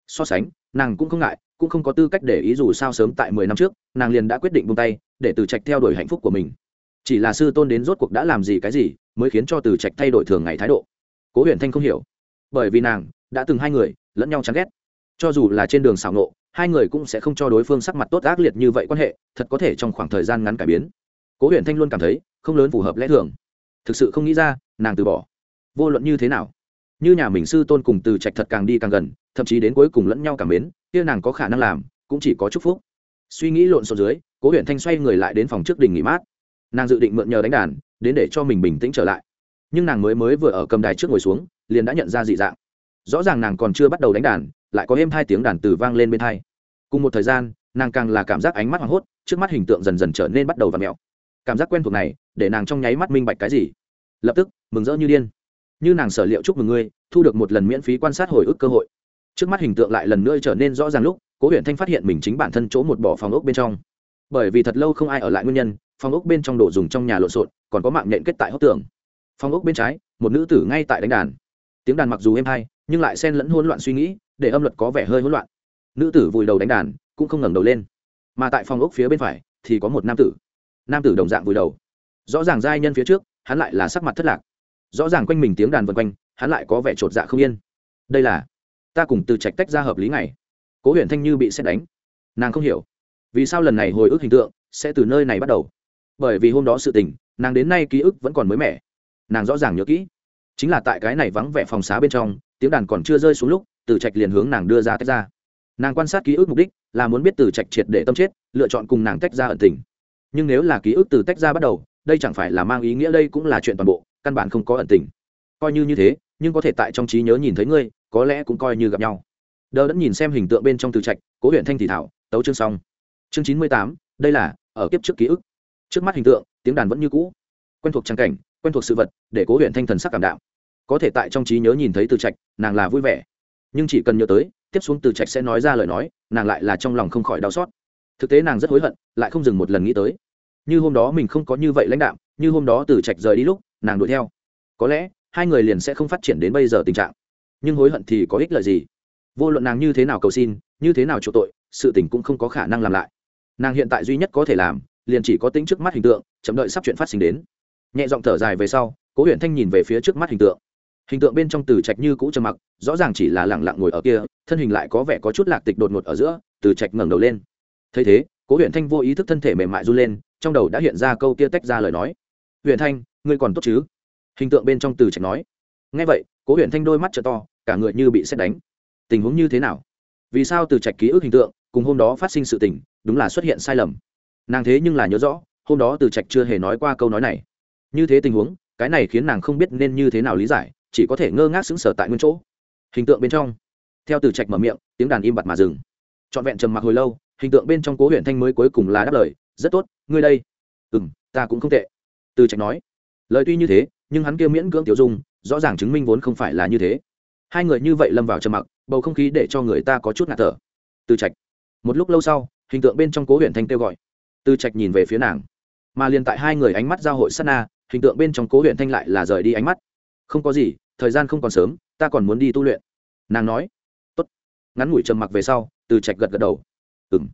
so sánh, nàng cũng không ngại, cũng không có tư cách để ý dù sao sớm tại mười năm trước, nàng liền đã quyết định buông tay, để từ trạch theo đuổi hạnh phúc của mình. Chỉ là sư tôn đến rốt cuộc đã làm gì cái gì, mới khiến cho từ trạch thay đổi thường ngày thái độ. Cố huyền thanh không hiểu, bởi vì nàng đã từng hai người lẫn nhau chán ghét. Cho dù là trên đường xảo nộ, hai người cũng sẽ không cho đối phương sắc mặt tốt ác liệt như vậy quan hệ, thật có thể trong khoảng thời gian ngắn cải biến. Cố huyền thanh luôn cảm thấy không lớn phù hợp lẽ thường thực sự không nghĩ ra, nàng từ bỏ. Vô luận như thế nào, như nhà mình sư tôn cùng từ trạch thật càng đi càng gần, thậm chí đến cuối cùng lẫn nhau cảm mến, kia nàng có khả năng làm, cũng chỉ có chúc phúc. Suy nghĩ lộn xộn dưới, cố huyện thanh xoay người lại đến phòng trước đình nghỉ mát. Nàng dự định mượn nhờ đánh đàn, đến để cho mình bình tĩnh trở lại. Nhưng nàng mới mới vừa ở cầm đài trước ngồi xuống, liền đã nhận ra dị dạng. Rõ ràng nàng còn chưa bắt đầu đánh đàn, lại có êm hai tiếng đàn từ vang lên bên thai cùng một thời gian, nàng càng là cảm giác ánh mắt hoảng hốt, trước mắt hình tượng dần dần trở nên bắt đầu và mẹo cảm giác quen thuộc này, để nàng trong nháy mắt minh bạch cái gì. Lập tức, mừng rỡ như điên. Như nàng sở liệu chúc mừng ngươi, thu được một lần miễn phí quan sát hồi ức cơ hội. Trước mắt hình tượng lại lần nữa trở nên rõ ràng lúc, cố huyện thanh phát hiện mình chính bản thân chỗ một bỏ phòng ốc bên trong. Bởi vì thật lâu không ai ở lại nguyên nhân, phòng ốc bên trong đồ dùng trong nhà lộn xộn, còn có mạng nhện kết tại hốc tường. Phòng ốc bên trái, một nữ tử ngay tại đánh đàn. Tiếng đàn mặc dù êm hay, nhưng lại xen lẫn hỗn loạn suy nghĩ, để âm luật có vẻ hơi hỗn loạn. Nữ tử vùi đầu đánh đàn, cũng không ngẩng đầu lên. Mà tại phòng ốc phía bên phải, thì có một nam tử nam tử đồng dạng vùi đầu. Rõ ràng giai nhân phía trước, hắn lại là sắc mặt thất lạc. Rõ ràng quanh mình tiếng đàn vân quanh, hắn lại có vẻ t dạ không yên. Đây là, ta cùng từ trạch tách ra hợp lý này cố huyện thanh như bị xét đánh. Nàng không hiểu, vì sao lần này hồi ức hình tượng sẽ từ nơi này bắt đầu. Bởi vì hôm đó sự tình, nàng đến nay ký ức vẫn còn mới mẻ. Nàng rõ ràng nhớ kỹ. Chính là tại cái này vắng vẻ phòng xá bên trong, tiếng đàn còn chưa rơi xuống lúc, từ trạch liền hướng nàng đưa ra tách ra. Nàng quan sát ký ức mục đích, là muốn biết từ trạch triệt để tâm chết, lựa chọn cùng nàng tách ra ẩn tình nhưng nếu là ký ức từ tách ra bắt đầu, đây chẳng phải là mang ý nghĩa, đây cũng là chuyện toàn bộ, căn bản không có ẩn tình. Coi như như thế, nhưng có thể tại trong trí nhớ nhìn thấy ngươi, có lẽ cũng coi như gặp nhau. Đờ đẫn nhìn xem hình tượng bên trong từ trạch, cố huyện thanh thị thảo, tấu chương xong. Chương chín mươi tám, đây là, ở kiếp trước ký ức. Trước mắt hình tượng, tiếng đàn vẫn như cũ. Quen thuộc trang cảnh, quen thuộc sự vật, để cố huyện thanh thần sắc cảm đạo có thể tại trong trí nhớ nhìn thấy từ trạch, nàng là vui vẻ. Nhưng chỉ cần nhớ tới, tiếp xuống từ trạch sẽ nói ra lời nói, nàng lại là trong lòng không khỏi đau xót thực tế nàng rất hối hận lại không dừng một lần nghĩ tới. Như hôm đó mình không có như vậy lãnh đạm, như hôm đó từ trạch rời đi lúc nàng đuổi theo. Có lẽ hai người liền sẽ không phát triển đến bây giờ tình trạng. Nhưng hối hận thì có ích lợi gì? Vô luận nàng như thế nào cầu xin như thế nào chỗ tội sự tình cũng không có khả năng làm lại. Nàng hiện tại duy nhất có thể làm liền chỉ có tính trước mắt hình tượng chậm đợi sắp chuyện phát sinh đến. Nhẹ giọng thở dài về sau cố huyện thanh nhìn về phía trước mắt hình tượng. Hình tượng bên trong từ trạch như cũ trầm mặc rõ ràng chỉ là lẳng lặng ngồi ở kia thân hình lại có vẻ có chút lạc tịch đột ngột ở giữa từ trạch ngẩng đầu lên thấy thế, cố huyện thanh vô ý thức thân thể mềm mại run lên, trong đầu đã hiện ra câu tia tách ra lời nói. Huyện thanh, ngươi còn tốt chứ? Hình tượng bên trong từ trạch nói. Ngay vậy, cố huyện thanh đôi mắt t to, cả người như bị xét đánh. Tình huống như thế nào? Vì sao từ trạch ký ức hình tượng, cùng hôm đó phát sinh sự tình, đúng là xuất hiện sai lầm? Nàng thế nhưng là nhớ rõ, hôm đó từ trạch chưa hề nói qua câu nói này. Như thế tình huống, cái này khiến nàng không biết nên như thế nào lý giải, chỉ có thể ngơ ngác xứng sờ tại nguyên chỗ. Hình tượng bên trong. Theo từ trạch mở miệng, tiếng đàn im bặt mà dừng. Trọn vẹn trầm mặc hồi lâu hình tượng bên trong cố huyện thanh mới cuối cùng là đáp lời, rất tốt, ngươi đây. Ừ m ta cũng không tệ. Từ trạch nói. Lời tuy như thế, nhưng hắn kia miễn cưỡng tiểu dung, rõ ràng chứng minh vốn không phải là như thế. Hai người như vậy lâm vào trầm mặc, bầu không khí để cho người ta có chút ngạt thở. Từ trạch. Một lúc lâu sau, hình tượng bên trong cố huyện thanh kêu gọi. Từ trạch nhìn về phía nàng. Mà liền tại hai người ánh mắt giao hội sát na, hình tượng bên trong cố huyện thanh lại là rời đi ánh mắt. Không có gì, thời gian không còn sớm, ta còn muốn đi tu luyện. Nàng nói. Tốt. Ngắn ngủi trầm mặc về sau, từ trạch gật gật đầu ừ m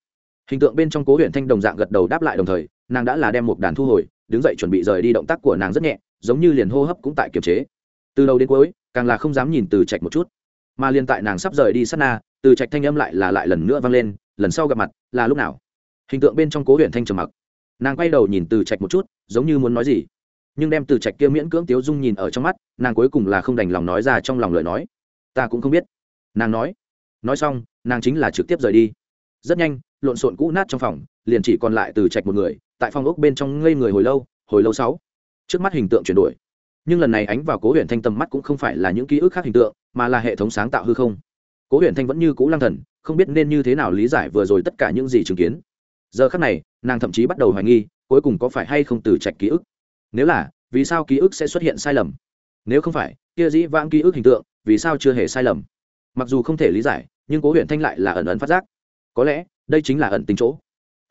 hình tượng bên trong cố huyện thanh đồng dạng gật đầu đáp lại đồng thời, nàng đã là đem một đàn thu hồi, đứng dậy chuẩn bị rời đi động tác của nàng rất nhẹ, giống như liền hô hấp cũng tại kiềm chế. Từ đầu đến cuối, càng là không dám nhìn từ trạch một chút. Mà liền tại nàng sắp rời đi sát na, từ trạch thanh âm lại là lại lần nữa vang lên, lần sau gặp mặt là lúc nào? Hình tượng bên trong cố huyện thanh trầm mặc. Nàng quay đầu nhìn từ trạch một chút, giống như muốn nói gì. Nhưng đem từ trạch kia miễn cưỡng tiếu dung nhìn ở trong mắt, nàng cuối cùng là không đành lòng nói ra trong lòng lời nói. Ta cũng không biết. Nàng nói. Nói xong, nàng chính là trực tiếp rời đi rất nhanh, lộn xộn cũ nát trong phòng, liền chỉ còn lại từ trạch một người, tại phòng ốc bên trong ngây người hồi lâu hồi lâu sáu trước mắt hình tượng chuyển đổi. Nhưng lần này ánh vào cố huyện thanh tầm mắt cũng không phải là những ký ức khác hình tượng, mà là hệ thống sáng tạo hư không. Cố huyện thanh vẫn như cũ lang thần, không biết nên như thế nào lý giải vừa rồi tất cả những gì chứng kiến. Giờ khác này, nàng thậm chí bắt đầu hoài nghi, cuối cùng có phải hay không từ trạch ký ức? Nếu là, vì sao ký ức sẽ xuất hiện sai lầm? Nếu không phải, kia dĩ vãng ký ức hình tượng, vì sao chưa hề sai lầm? Mặc dù không thể lý giải, nhưng cố huyện thanh lại là ẩn ẩn phát giác có lẽ, đây chính là ẩn tính chỗ.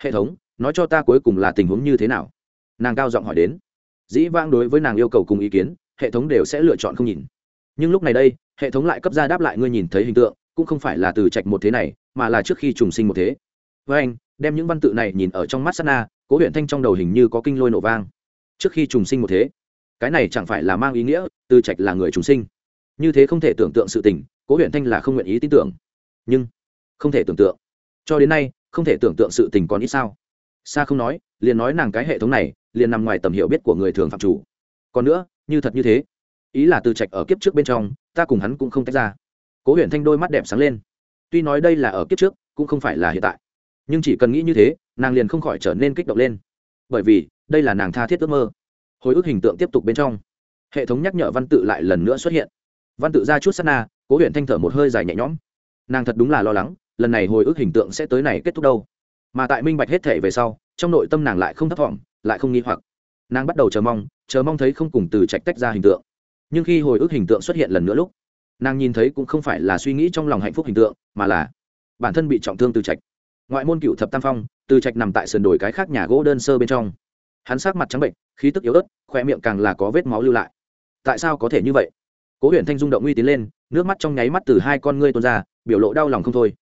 Hệ thống, nói cho ta cuối cùng là tình huống như thế nào? Nàng cao giọng hỏi đến. Dĩ vãng đối với nàng yêu cầu cùng ý kiến, hệ thống đều sẽ lựa chọn không nhìn. Nhưng lúc này đây, hệ thống lại cấp ra đáp lại ngươi nhìn thấy hình tượng, cũng không phải là từ trạch một thế này, mà là trước khi trùng sinh một thế. Với anh, đem những văn tự này nhìn ở trong mắt sana cố huyện thanh trong đầu hình như có kinh lôi nổ vang. Trước khi trùng sinh một thế, cái này chẳng phải là mang ý nghĩa, từ trạch là người trùng sinh. Như thế không thể tưởng tượng sự tình, cố huyện thanh là không nguyện ý tin tưởng. Nhưng, không thể tưởng tượng cho đến nay, không thể tưởng tượng sự tình còn ít sao. Xa không nói, liền nói nàng cái hệ thống này, liền nằm ngoài tầm hiểu biết của người thường phạm chủ. Còn nữa, như thật như thế. Ý là từ trạch ở kiếp trước bên trong, ta cùng hắn cũng không tách ra. Cố huyện thanh đôi mắt đẹp sáng lên. Tuy nói đây là ở kiếp trước, cũng không phải là hiện tại. Nhưng chỉ cần nghĩ như thế, nàng liền không khỏi trở nên kích động lên. Bởi vì, đây là nàng tha thiết ước mơ. Hồi ức hình tượng tiếp tục bên trong. Hệ thống nhắc nhở văn tự lại lần nữa xuất hiện. Văn tự ra chút sát na, cố huyện thanh thở một hơi dài nhẹ nhõm. Nàng thật đúng là lo lắng lần này hồi ức hình tượng sẽ tới này kết thúc đâu. Mà tại minh bạch hết thể về sau, trong nội tâm nàng lại không thấp thỏm, lại không nghi hoặc. Nàng bắt đầu chờ mong chờ mong thấy không cùng từ trạch tách ra hình tượng. Nhưng khi hồi ức hình tượng xuất hiện lần nữa lúc, nàng nhìn thấy cũng không phải là suy nghĩ trong lòng hạnh phúc hình tượng, mà là bản thân bị trọng thương từ trạch. Ngoại môn cựu thập tam phong, từ trạch nằm tại sườn đồi cái khác nhà gỗ đơn sơ bên trong. Hắn sát mặt trắng bệnh, khí tức yếu ớt khoe miệng càng là có vết máu lưu lại. Tại sao có thể như vậy? Cố huyện thanh dung động uy tiến lên, nước mắt trong nháy mắt từ hai con ngươi tuôn ra, biểu lộ đau lòng không thôi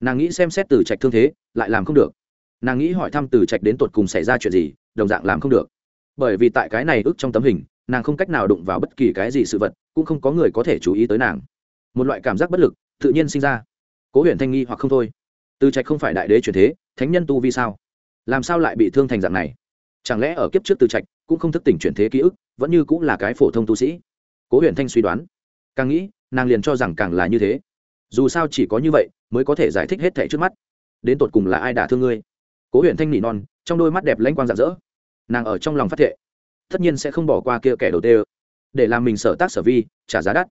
nàng nghĩ xem xét từ trạch thương thế, lại làm không được. Nàng nghĩ hỏi thăm từ trạch đến tột cùng xảy ra chuyện gì, đồng dạng làm không được. Bởi vì tại cái này ức trong tấm hình, nàng không cách nào đụng vào bất kỳ cái gì sự vật, cũng không có người có thể chú ý tới nàng. Một loại cảm giác bất lực, tự nhiên sinh ra. Cố huyện thanh nghi hoặc không thôi. Từ trạch không phải đại đế truyền thế, thánh nhân tu vi sao? Làm sao lại bị thương thành dạng này? Chẳng lẽ ở kiếp trước từ trạch, cũng không thức tỉnh chuyển thế ký ức, vẫn như cũng là cái phổ thông tu sĩ? Cố huyện thanh suy đoán. Càng nghĩ, nàng liền cho rằng càng là như thế dù sao chỉ có như vậy mới có thể giải thích hết thẻ trước mắt. Đến tột cùng là ai đả thương ngươi? Cố huyện thanh nỉ non, trong đôi mắt đẹp lanh quang rạng rỡ. Nàng ở trong lòng phát thệ. Tất nhiên sẽ không bỏ qua kia kẻ đầu tê để làm mình sở tác sở vi, trả giá đắt.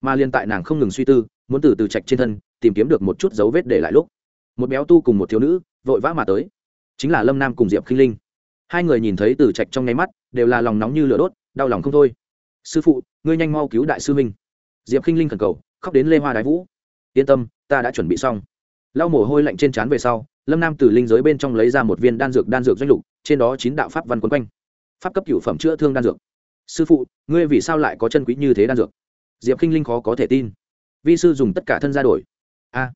Mà liên tại nàng không ngừng suy tư, muốn từ từ trạch trên thân, tìm kiếm được một chút dấu vết để lại lúc, một béo tu cùng một thiếu nữ vội vã mà tới. Chính là lâm nam cùng diệp khinh linh. Hai người nhìn thấy từ trạch trong nháy mắt, đều là lòng nóng như lửa đốt, đau lòng không thôi. Sư phụ, ngươi nhanh mau cứu đại sư minh diệp khinh linh khẩn cầu, khóc đến lê hoa đái vũ yên tâm, ta đã chuẩn bị xong. Lau mồ hôi lạnh trên trán về sau, lâm nam từ linh giới bên trong lấy ra một viên đan dược đan dược doanh lục, trên đó chín đạo pháp văn quấn quanh. Pháp cấp cựu phẩm chữa thương đan dược. Sư phụ, ngươi vì sao lại có chân quý như thế đan dược? Diệp k i n h linh khó có thể tin. Vi sư dùng tất cả thân ra đổi. A,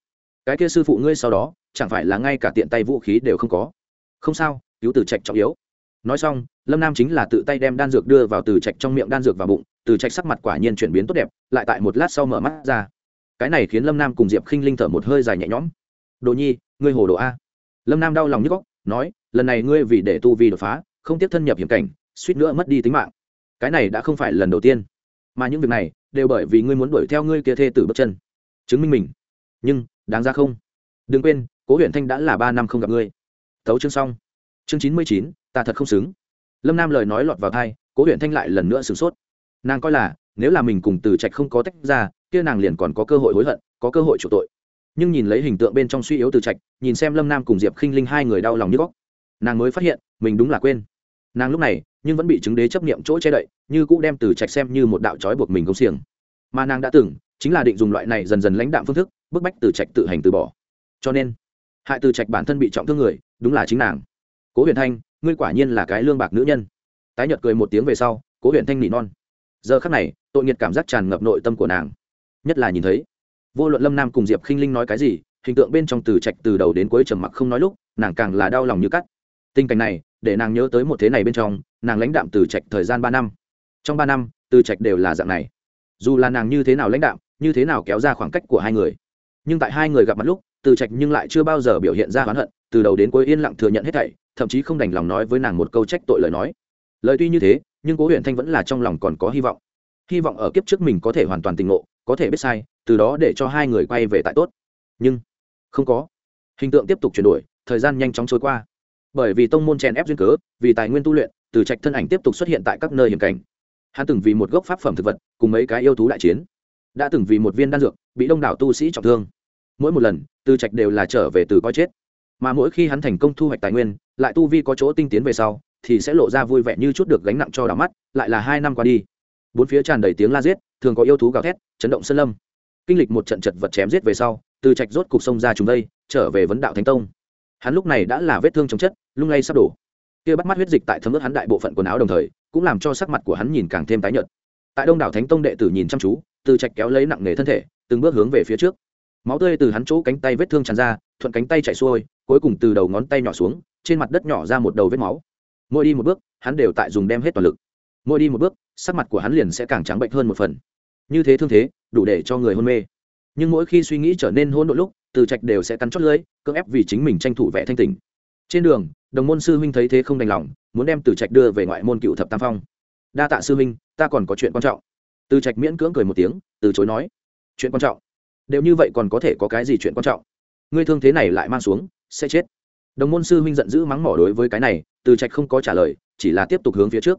cái kia sư phụ ngươi sau đó, chẳng phải là ngay cả tiện tay vũ khí đều không có? Không sao, cứu từ trạch trọng yếu. Nói xong, lâm nam chính là tự tay đem đan dược đưa vào từ trạch trong miệng đan dược vào bụng, từ trạch sắc mặt quả nhiên chuyển biến tốt đẹp, lại tại một lát sau mở mắt ra cái này khiến lâm nam cùng diệp khinh linh thở một hơi dài nhẹ nhõm đồ nhi ngươi hồ đồ a lâm nam đau lòng như góc, nói, lần này ngươi vì để tu vi đột phá, không tiếp thân nhập hiểm cảnh, suýt nữa mất đi tính mạng. cái này đã không phải lần đầu tiên, mà những việc này đều bởi vì ngươi muốn đuổi theo ngươi kia thê tử bước chân. chứng minh mình. nhưng, đáng ra không. đừng quên, cố huyện thanh đã là ba năm không gặp ngươi. thấu chương xong. chương chín mươi chín, ta thật không xứng. lâm nam lời nói lọt vào thai, cố huyện thanh lại lần nữa sửng sốt. nàng coi là, nếu là mình cùng từ trạch không có tách ra kia nàng liền còn có cơ hội hối hận, có cơ hội chủ tội. Nhưng nhìn lấy hình tượng bên trong suy yếu từ trạch, nhìn xem lâm nam cùng diệp khinh linh hai người đau lòng như góc, nàng mới phát hiện, mình đúng là quên. Nàng lúc này, nhưng vẫn bị chứng đế chấp niệm chỗ che đậy, như cũ đem từ trạch xem như một đạo trói buộc mình công xiềng. Mà nàng đã từng, chính là định dùng loại này dần dần lãnh đạm phương thức, bức bách từ trạch tự hành từ bỏ. Cho nên, hại từ trạch bản thân bị trọng thương người, đúng là chính nàng. Cố huyền thanh, ngươi quả nhiên là cái lương bạc nữ nhân. Tái nhật cười một tiếng về sau, cố huyền thanh nỉ non. Giờ khắc này, tội nghiệt cảm giác tràn ngập nội tâm của nàng nhất là nhìn thấy. Vô luận lâm nam cùng diệp khinh linh nói cái gì, hình tượng bên trong từ trạch từ đầu đến cuối trầm mặc không nói lúc, nàng càng là đau lòng như cắt. Tình cảnh này, để nàng nhớ tới một thế này bên trong, nàng lãnh đạm từ trạch thời gian ba năm. Trong ba năm, từ trạch đều là dạng này. Dù là nàng như thế nào lãnh đạm, như thế nào kéo ra khoảng cách của hai người, nhưng tại hai người gặp mặt lúc, từ trạch nhưng lại chưa bao giờ biểu hiện ra oán hận, từ đầu đến cuối yên lặng thừa nhận hết thảy, thậm chí không đành lòng nói với nàng một câu trách tội lời nói. Lời tuy như thế, nhưng cố huyện thanh vẫn là trong lòng còn có hy vọng. Hy vọng ở kiếp trước mình có thể hoàn toàn tình ngộ có thể biết sai, từ đó để cho hai người quay về tại tốt. Nhưng, không có. Hình tượng tiếp tục chuyển đổi, thời gian nhanh chóng trôi qua. Bởi vì tông môn chèn ép duyên cớ, vì tài nguyên tu luyện, từ trạch thân ảnh tiếp tục xuất hiện tại các nơi hiểm cảnh. Hắn từng vì một gốc pháp phẩm thực vật, cùng mấy cái yêu thú đại chiến. Đã từng vì một viên đan dược, bị đông đảo tu sĩ trọng thương. Mỗi một lần, từ trạch đều là trở về từ coi chết. Mà mỗi khi hắn thành công thu hoạch tài nguyên, lại tu vi có chỗ tinh tiến về sau, thì sẽ lộ ra vui vẻ như chút được gánh nặng cho đỏ mắt, lại là hai năm qua đi. Bốn phía tràn đầy tiếng la giết thường có yêu thú gào thét, chấn động sơn lâm. Kinh lịch một trận chật vật chém giết về sau, từ trạch rốt cục sông ra chúng đây trở về vấn đạo thánh tông. Hắn lúc này đã là vết thương chống chất, lung lay sắp đổ. Kia bắt mắt huyết dịch tại thấm ướt hắn đại bộ phận quần áo đồng thời, cũng làm cho sắc mặt của hắn nhìn càng thêm tái nhợt. Tại đông đảo thánh tông đệ tử nhìn chăm chú, từ trạch kéo lấy nặng nề thân thể, từng bước hướng về phía trước. Máu tươi từ hắn chỗ cánh tay vết thương tràn ra, thuận cánh tay chạy xuôi, cuối cùng từ đầu ngón tay nhỏ xuống, trên mặt đất nhỏ ra một đầu vết máu. Mỗi đi một bước, hắn đều tại dùng đem hết toàn lực mỗi đi một bước, sắc mặt của hắn liền sẽ càng trắng bệnh hơn một phần. Như thế thương thế, đủ để cho người hôn mê. Nhưng mỗi khi suy nghĩ trở nên hôn đôi lúc, từ trạch đều sẽ cắn chót lưỡi, cưỡng ép vì chính mình tranh thủ vẻ thanh tình trên đường, đồng môn sư huynh thấy thế không đành lòng, muốn đem từ trạch đưa về ngoại môn cựu thập tam phong. Đa tạ sư huynh, ta còn có chuyện quan trọng. Từ trạch miễn cưỡng cười một tiếng, từ chối nói, chuyện quan trọng? Đều như vậy còn có thể có cái gì chuyện quan trọng? Ngươi thương thế này lại mang xuống, sẽ chết. Đồng môn sư huynh giận dữ mắng mỏ đối với cái này, từ trạch không có trả lời, chỉ là tiếp tục hướng phía trước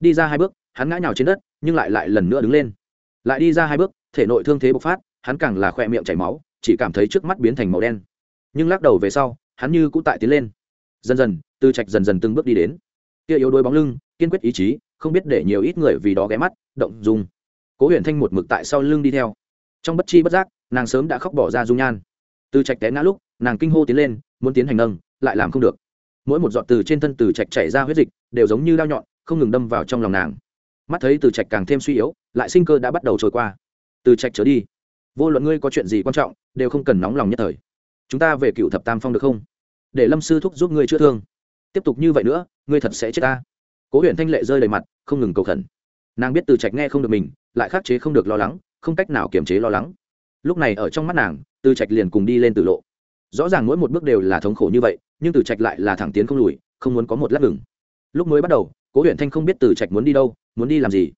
đi ra hai bước, hắn ngã nhào trên đất, nhưng lại lại lần nữa đứng lên. Lại đi ra hai bước, thể nội thương thế bộc phát, hắn càng là khoe miệng chảy máu, chỉ cảm thấy trước mắt biến thành màu đen. Nhưng lắc đầu về sau, hắn như cũng tại tiến lên. Dần dần, từ trạch dần dần từng bước đi đến. Kia yếu đuối bóng lưng, kiên quyết ý chí, không biết để nhiều ít người vì đó ghé mắt, động dung cố huyền thanh một mực tại sau lưng đi theo. Trong bất chi bất giác, nàng sớm đã khóc bỏ ra dung nhan. Từ trạch té ngã lúc, nàng kinh hô tiến lên, muốn tiến hành nâng, lại làm không được. Mỗi một giọt từ trên thân từ trạch chảy ra huyết dịch, đều giống như đao nhọn không ngừng đâm vào trong lòng nàng. Mắt thấy từ trạch càng thêm suy yếu, lại sinh cơ đã bắt đầu trôi qua. Từ trạch trở đi. Vô luận ngươi có chuyện gì quan trọng, đều không cần nóng lòng nhất thời. Chúng ta về cựu thập tam phong được không? Để lâm sư thúc giúp ngươi chữa thương. Tiếp tục như vậy nữa, ngươi thật sẽ chết ta. Cố huyện thanh lệ rơi đầy mặt, không ngừng cầu khẩn. Nàng biết từ trạch nghe không được mình, lại khắc chế không được lo lắng, không cách nào kiềm chế lo lắng. Lúc này ở trong mắt nàng, từ trạch liền cùng đi lên từ lộ. Rõ ràng mỗi một bước đều là thống khổ như vậy, nhưng từ trạch lại là thẳng tiến không lùi, không muốn có một lát ngừng. Lúc mới bắt đầu cố huyện thanh không biết từ trạch muốn đi đâu, muốn đi làm gì.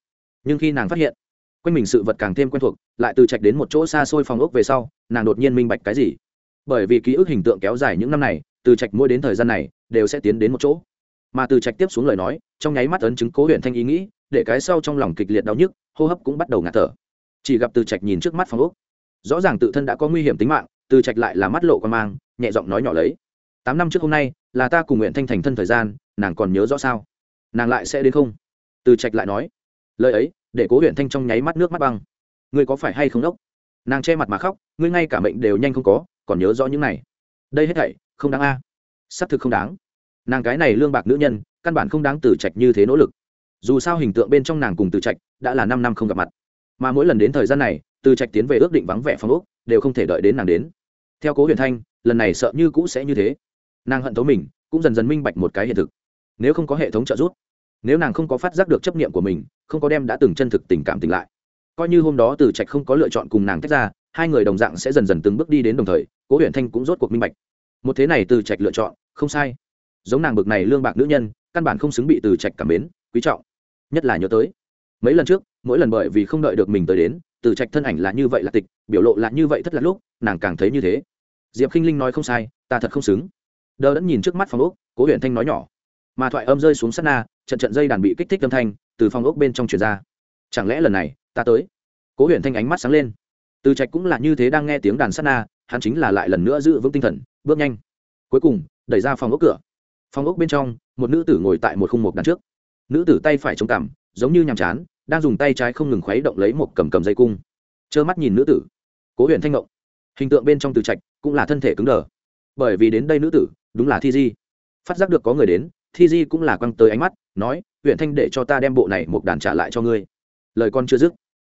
Nhưng khi nàng phát hiện, quanh mình sự vật càng thêm quen thuộc, lại từ trạch đến một chỗ xa xôi phòng ốc về sau, nàng đột nhiên minh bạch cái gì. Bởi vì ký ức hình tượng kéo dài những năm này, từ trạch mỗi đến thời gian này, đều sẽ tiến đến một chỗ. Mà từ trạch tiếp xuống lời nói, trong nháy mắt ấn chứng cố huyện thanh ý nghĩ, để cái sau trong lòng kịch liệt đau nhức, hô hấp cũng bắt đầu ngạt thở. Chỉ gặp từ trạch nhìn trước mắt phòng ốc. Rõ ràng tự thân đã có nguy hiểm tính mạng, từ trạch lại là mắt lộ con mang, nhẹ giọng nói nhỏ lấy. Tám năm trước hôm nay, là ta cùng nguyện thanh thành thân thời gian, nàng còn nhớ rõ sao? Nàng lại sẽ đến không? Từ trạch lại nói, lời ấy, để cố huyện thanh trong nháy mắt nước mắt băng. Ngươi có phải hay không đốc? Nàng che mặt mà khóc, ngươi ngay cả mệnh đều nhanh không có, còn nhớ rõ những này. Đây hết thảy, không đáng a. À. xác thực không đáng. Nàng cái này lương bạc nữ nhân, căn bản không đáng từ trạch như thế nỗ lực. Dù sao hình tượng bên trong nàng cùng từ trạch đã là năm năm không gặp mặt. Mà mỗi lần đến thời gian này, từ trạch tiến về ước định vắng vẻ phong úc đều không thể đợi đến nàng đến. Theo cố huyền thanh, lần này sợ như cũ sẽ như thế. Nàng hận thấu mình, cũng dần dần minh bạch một cái hiện thực nếu không có hệ thống trợ giúp, nếu nàng không có phát giác được chấp niệm của mình, không có đem đã từng chân thực tình cảm tỉnh lại, coi như hôm đó từ trạch không có lựa chọn cùng nàng tách ra, hai người đồng dạng sẽ dần dần từng bước đi đến đồng thời, cố huyện thanh cũng rốt cuộc minh bạch. Một thế này từ trạch lựa chọn, không sai. Giống nàng bực này lương bạc nữ nhân, căn bản không xứng bị từ trạch cảm mến, quý trọng. Nhất là nhớ tới, mấy lần trước, mỗi lần bởi vì không đợi được mình tới đến, từ trạch thân ảnh là như vậy là tịch, biểu lộ là như vậy thất là lúc, nàng càng thấy như thế. Diệp k i n h linh nói không sai, ta thật không xứng. Đờ đẫn nhìn trước mắt phòng úc cố huyện thanh nói nhỏ mà thoại âm rơi xuống sát na, trận trận dây đàn bị kích thích âm thanh từ phòng ốc bên trong truyền ra. Chẳng lẽ lần này, ta tới? Cố Huyền thanh ánh mắt sáng lên. Từ trạch cũng là như thế đang nghe tiếng đàn sát na, hắn chính là lại lần nữa giữ vững tinh thần, bước nhanh. Cuối cùng, đẩy ra phòng ốc cửa. Phòng ốc bên trong, một nữ tử ngồi tại một khung mục đằng trước. Nữ tử tay phải chống cằm, giống như nhàm chán, đang dùng tay trái không ngừng khuấy động lấy một cầm cầm dây cung. Trơ mắt nhìn nữ tử. Cố Huyền thanh ngộng. Hình tượng bên trong từ trạch cũng là thân thể cứng đờ. Bởi vì đến đây nữ tử, đúng là thi di. Phát giác được có người đến thi di cũng là quăng tới ánh mắt, nói huyện thanh để cho ta đem bộ này một đàn trả lại cho ngươi. Lời con chưa dứt,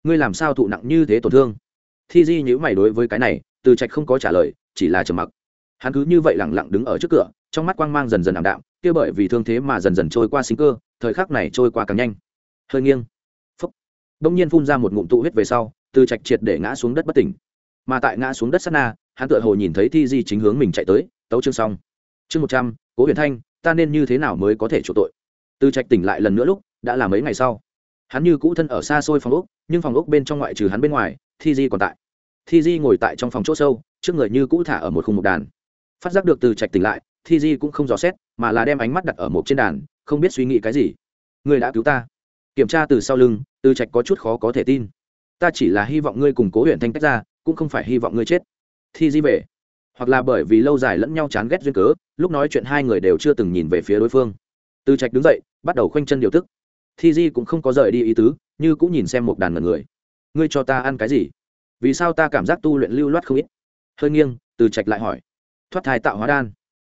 ngươi làm sao thụ nặng như thế tổn thương? Thi di nhữ mày đối với cái này, từ trạch không có trả lời, chỉ là trầm mặc. Hắn cứ như vậy lẳng lặng đứng ở trước cửa, trong mắt quang mang dần dần ảm đạm, kia bởi vì thương thế mà dần dần trôi qua sinh cơ, thời khắc này trôi qua càng nhanh. Hơi nghiêng. Phúc. Đông nhiên phun ra một ngụm tụ huyết về sau, từ trạch triệt để ngã xuống đất bất tỉnh. Mà tại ngã xuống đất sát na, hắn tựa hồ nhìn thấy thi di chính hướng mình chạy tới, tấu chương xong. Chương một trăm, cố huyền thanh ta nên như thế nào mới có thể chỗ tội? Từ trạch tỉnh lại lần nữa lúc, đã là mấy ngày sau. Hắn như cũ thân ở xa xôi phòng ốc, nhưng phòng ốc bên trong ngoại trừ hắn bên ngoài, thi di còn tại. Thi di ngồi tại trong phòng chỗ sâu, trước người như cũ thả ở một khung một đàn. Phát giác được từ trạch tỉnh lại, thi di cũng không dò xét, mà là đem ánh mắt đặt ở một trên đàn, không biết suy nghĩ cái gì. Ngươi đã cứu ta. Kiểm tra từ sau lưng, từ trạch có chút khó có thể tin. Ta chỉ là hy vọng ngươi cùng cố huyện thanh tách ra, cũng không phải hy vọng ngươi chết. Thi di về hoặc là bởi vì lâu dài lẫn nhau chán ghét duyên cớ, lúc nói chuyện hai người đều chưa từng nhìn về phía đối phương. Từ trạch đứng dậy, bắt đầu khoanh chân điều tức. Thi di cũng không có rời đi ý tứ, như cũng nhìn xem một đàn mật người. Ngươi cho ta ăn cái gì? Vì sao ta cảm giác tu luyện lưu loát không ít? Hơi nghiêng, từ trạch lại hỏi. Thoát thai tạo hóa đan.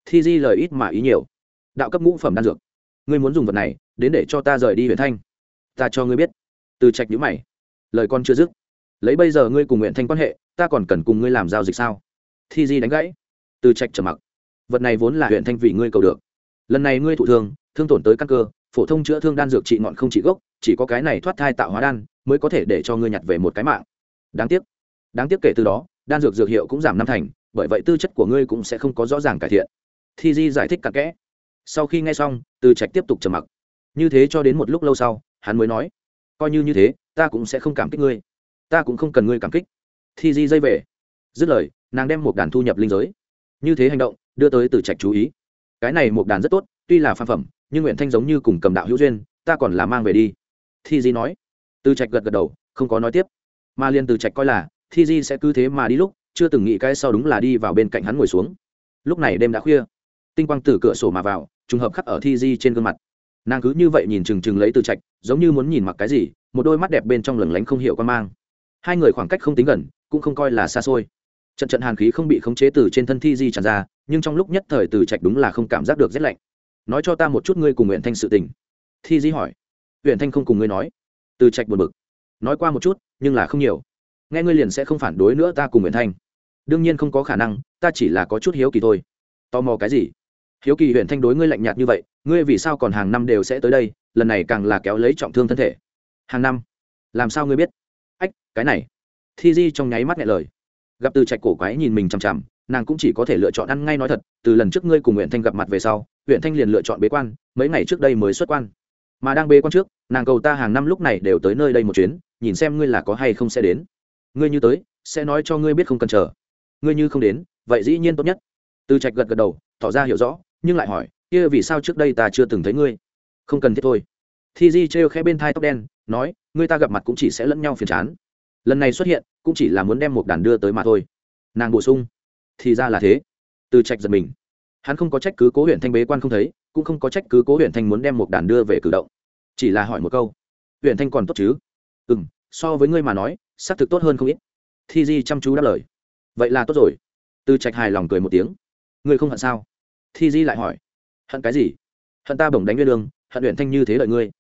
Thi di lời ít mà ý nhiều. Đạo cấp ngũ phẩm đan dược. Ngươi muốn dùng vật này, đến để cho ta rời đi huyện thanh. Ta cho ngươi biết. Từ trạch nhữ mày. Lời con chưa dứt. Lấy bây giờ ngươi cùng nguyện thanh quan hệ, ta còn cần cùng ngươi làm giao dịch sao? Thi di đánh gãy. Từ trạch trầm mặc. Vật này vốn là huyện thanh vị ngươi cầu được. Lần này ngươi thụ thương thương tổn tới căn cơ, phổ thông chữa thương đan dược trị ngọn không trị gốc, chỉ có cái này thoát thai tạo hóa đan mới có thể để cho ngươi nhặt về một cái mạng. Đáng tiếc. Đáng tiếc kể từ đó, đan dược dược hiệu cũng giảm năm thành, bởi vậy tư chất của ngươi cũng sẽ không có rõ ràng cải thiện. Thi di giải thích cặn kẽ. Sau khi nghe xong, từ trạch tiếp tục trầm mặc. Như thế cho đến một lúc lâu sau, hắn mới nói, coi như như thế, ta cũng sẽ không cảm kích ngươi. Ta cũng không cần ngươi cảm kích. Thi di dây về dứt lời, nàng đem một đàn thu nhập linh giới. Như thế hành động, đưa tới từ trạch chú ý. Cái này một đàn rất tốt, tuy là phan phẩm, nhưng nguyện thanh giống như cùng cầm đạo hữu duyên, ta còn là mang về đi. Thi di nói. Từ trạch gật gật đầu, không có nói tiếp. Mà liền từ trạch coi là, thi di sẽ cứ thế mà đi lúc, chưa từng nghĩ cái sau đúng là đi vào bên cạnh hắn ngồi xuống. Lúc này đêm đã khuya. Tinh quang từ cửa sổ mà vào, trùng hợp khắc ở thi di trên gương mặt. Nàng cứ như vậy nhìn chừng chừng lấy từ trạch, giống như muốn nhìn mặc cái gì, một đôi mắt đẹp bên trong lửng lánh không hiểu con mang. Hai người khoảng cách không tính gần, cũng không coi là xa xôi trận trận hàn khí không bị khống chế từ trên thân thi di tràn ra, nhưng trong lúc nhất thời từ trạch đúng là không cảm giác được rét lạnh. Nói cho ta một chút ngươi cùng nguyện thanh sự tình. Thi di hỏi. Nguyện thanh không cùng ngươi nói. Từ trạch buồn bực. Nói qua một chút, nhưng là không nhiều. Nghe ngươi liền sẽ không phản đối nữa ta cùng nguyện thanh. Đương nhiên không có khả năng, ta chỉ là có chút hiếu kỳ thôi. Tò mò cái gì? Hiếu kỳ huyện thanh đối ngươi lạnh nhạt như vậy, ngươi vì sao còn hàng năm đều sẽ tới đây, lần này càng là kéo lấy trọng thương thân thể. Hàng năm? Làm sao ngươi biết? Ách, cái này. Thi di trong nháy mắt nghe lời gặp từ trạch cổ quái nhìn mình chằm chằm, nàng cũng chỉ có thể lựa chọn ăn ngay nói thật, từ lần trước ngươi cùng huyện thanh gặp mặt về sau huyện thanh liền lựa chọn bế quan, mấy ngày trước đây mới xuất quan. Mà đang bế quan trước, nàng cầu ta hàng năm lúc này đều tới nơi đây một chuyến, nhìn xem ngươi là có hay không sẽ đến. Ngươi như tới, sẽ nói cho ngươi biết không cần chờ. Ngươi như không đến, vậy dĩ nhiên tốt nhất. Từ trạch gật gật đầu, tỏ ra hiểu rõ, nhưng lại hỏi, kia vì sao trước đây ta chưa từng thấy ngươi? Không cần thiết thôi. Thi di trêu khẽ bên thai tóc đen, nói, ngươi ta gặp mặt cũng chỉ sẽ lẫn nhau phiền chán. Lần này xuất hiện cũng chỉ là muốn đem một đàn đưa tới mà thôi. Nàng bổ sung, thì ra là thế. Từ trạch giật mình. Hắn không có trách cứ cố huyện thanh bế quan không thấy, cũng không có trách cứ cố huyện thanh muốn đem một đàn đưa về cử động. Chỉ là hỏi một câu huyện thanh còn tốt chứ? Ừ m so với ngươi mà nói, xác thực tốt hơn không ít. Thi di chăm chú đáp lời. Vậy là tốt rồi. Từ trạch hài lòng cười một tiếng. Ngươi không hận sao? Thi di lại hỏi. Hận cái gì? Hận ta bổng đánh nguyên lương, hận huyện thanh như thế lợi ngươi.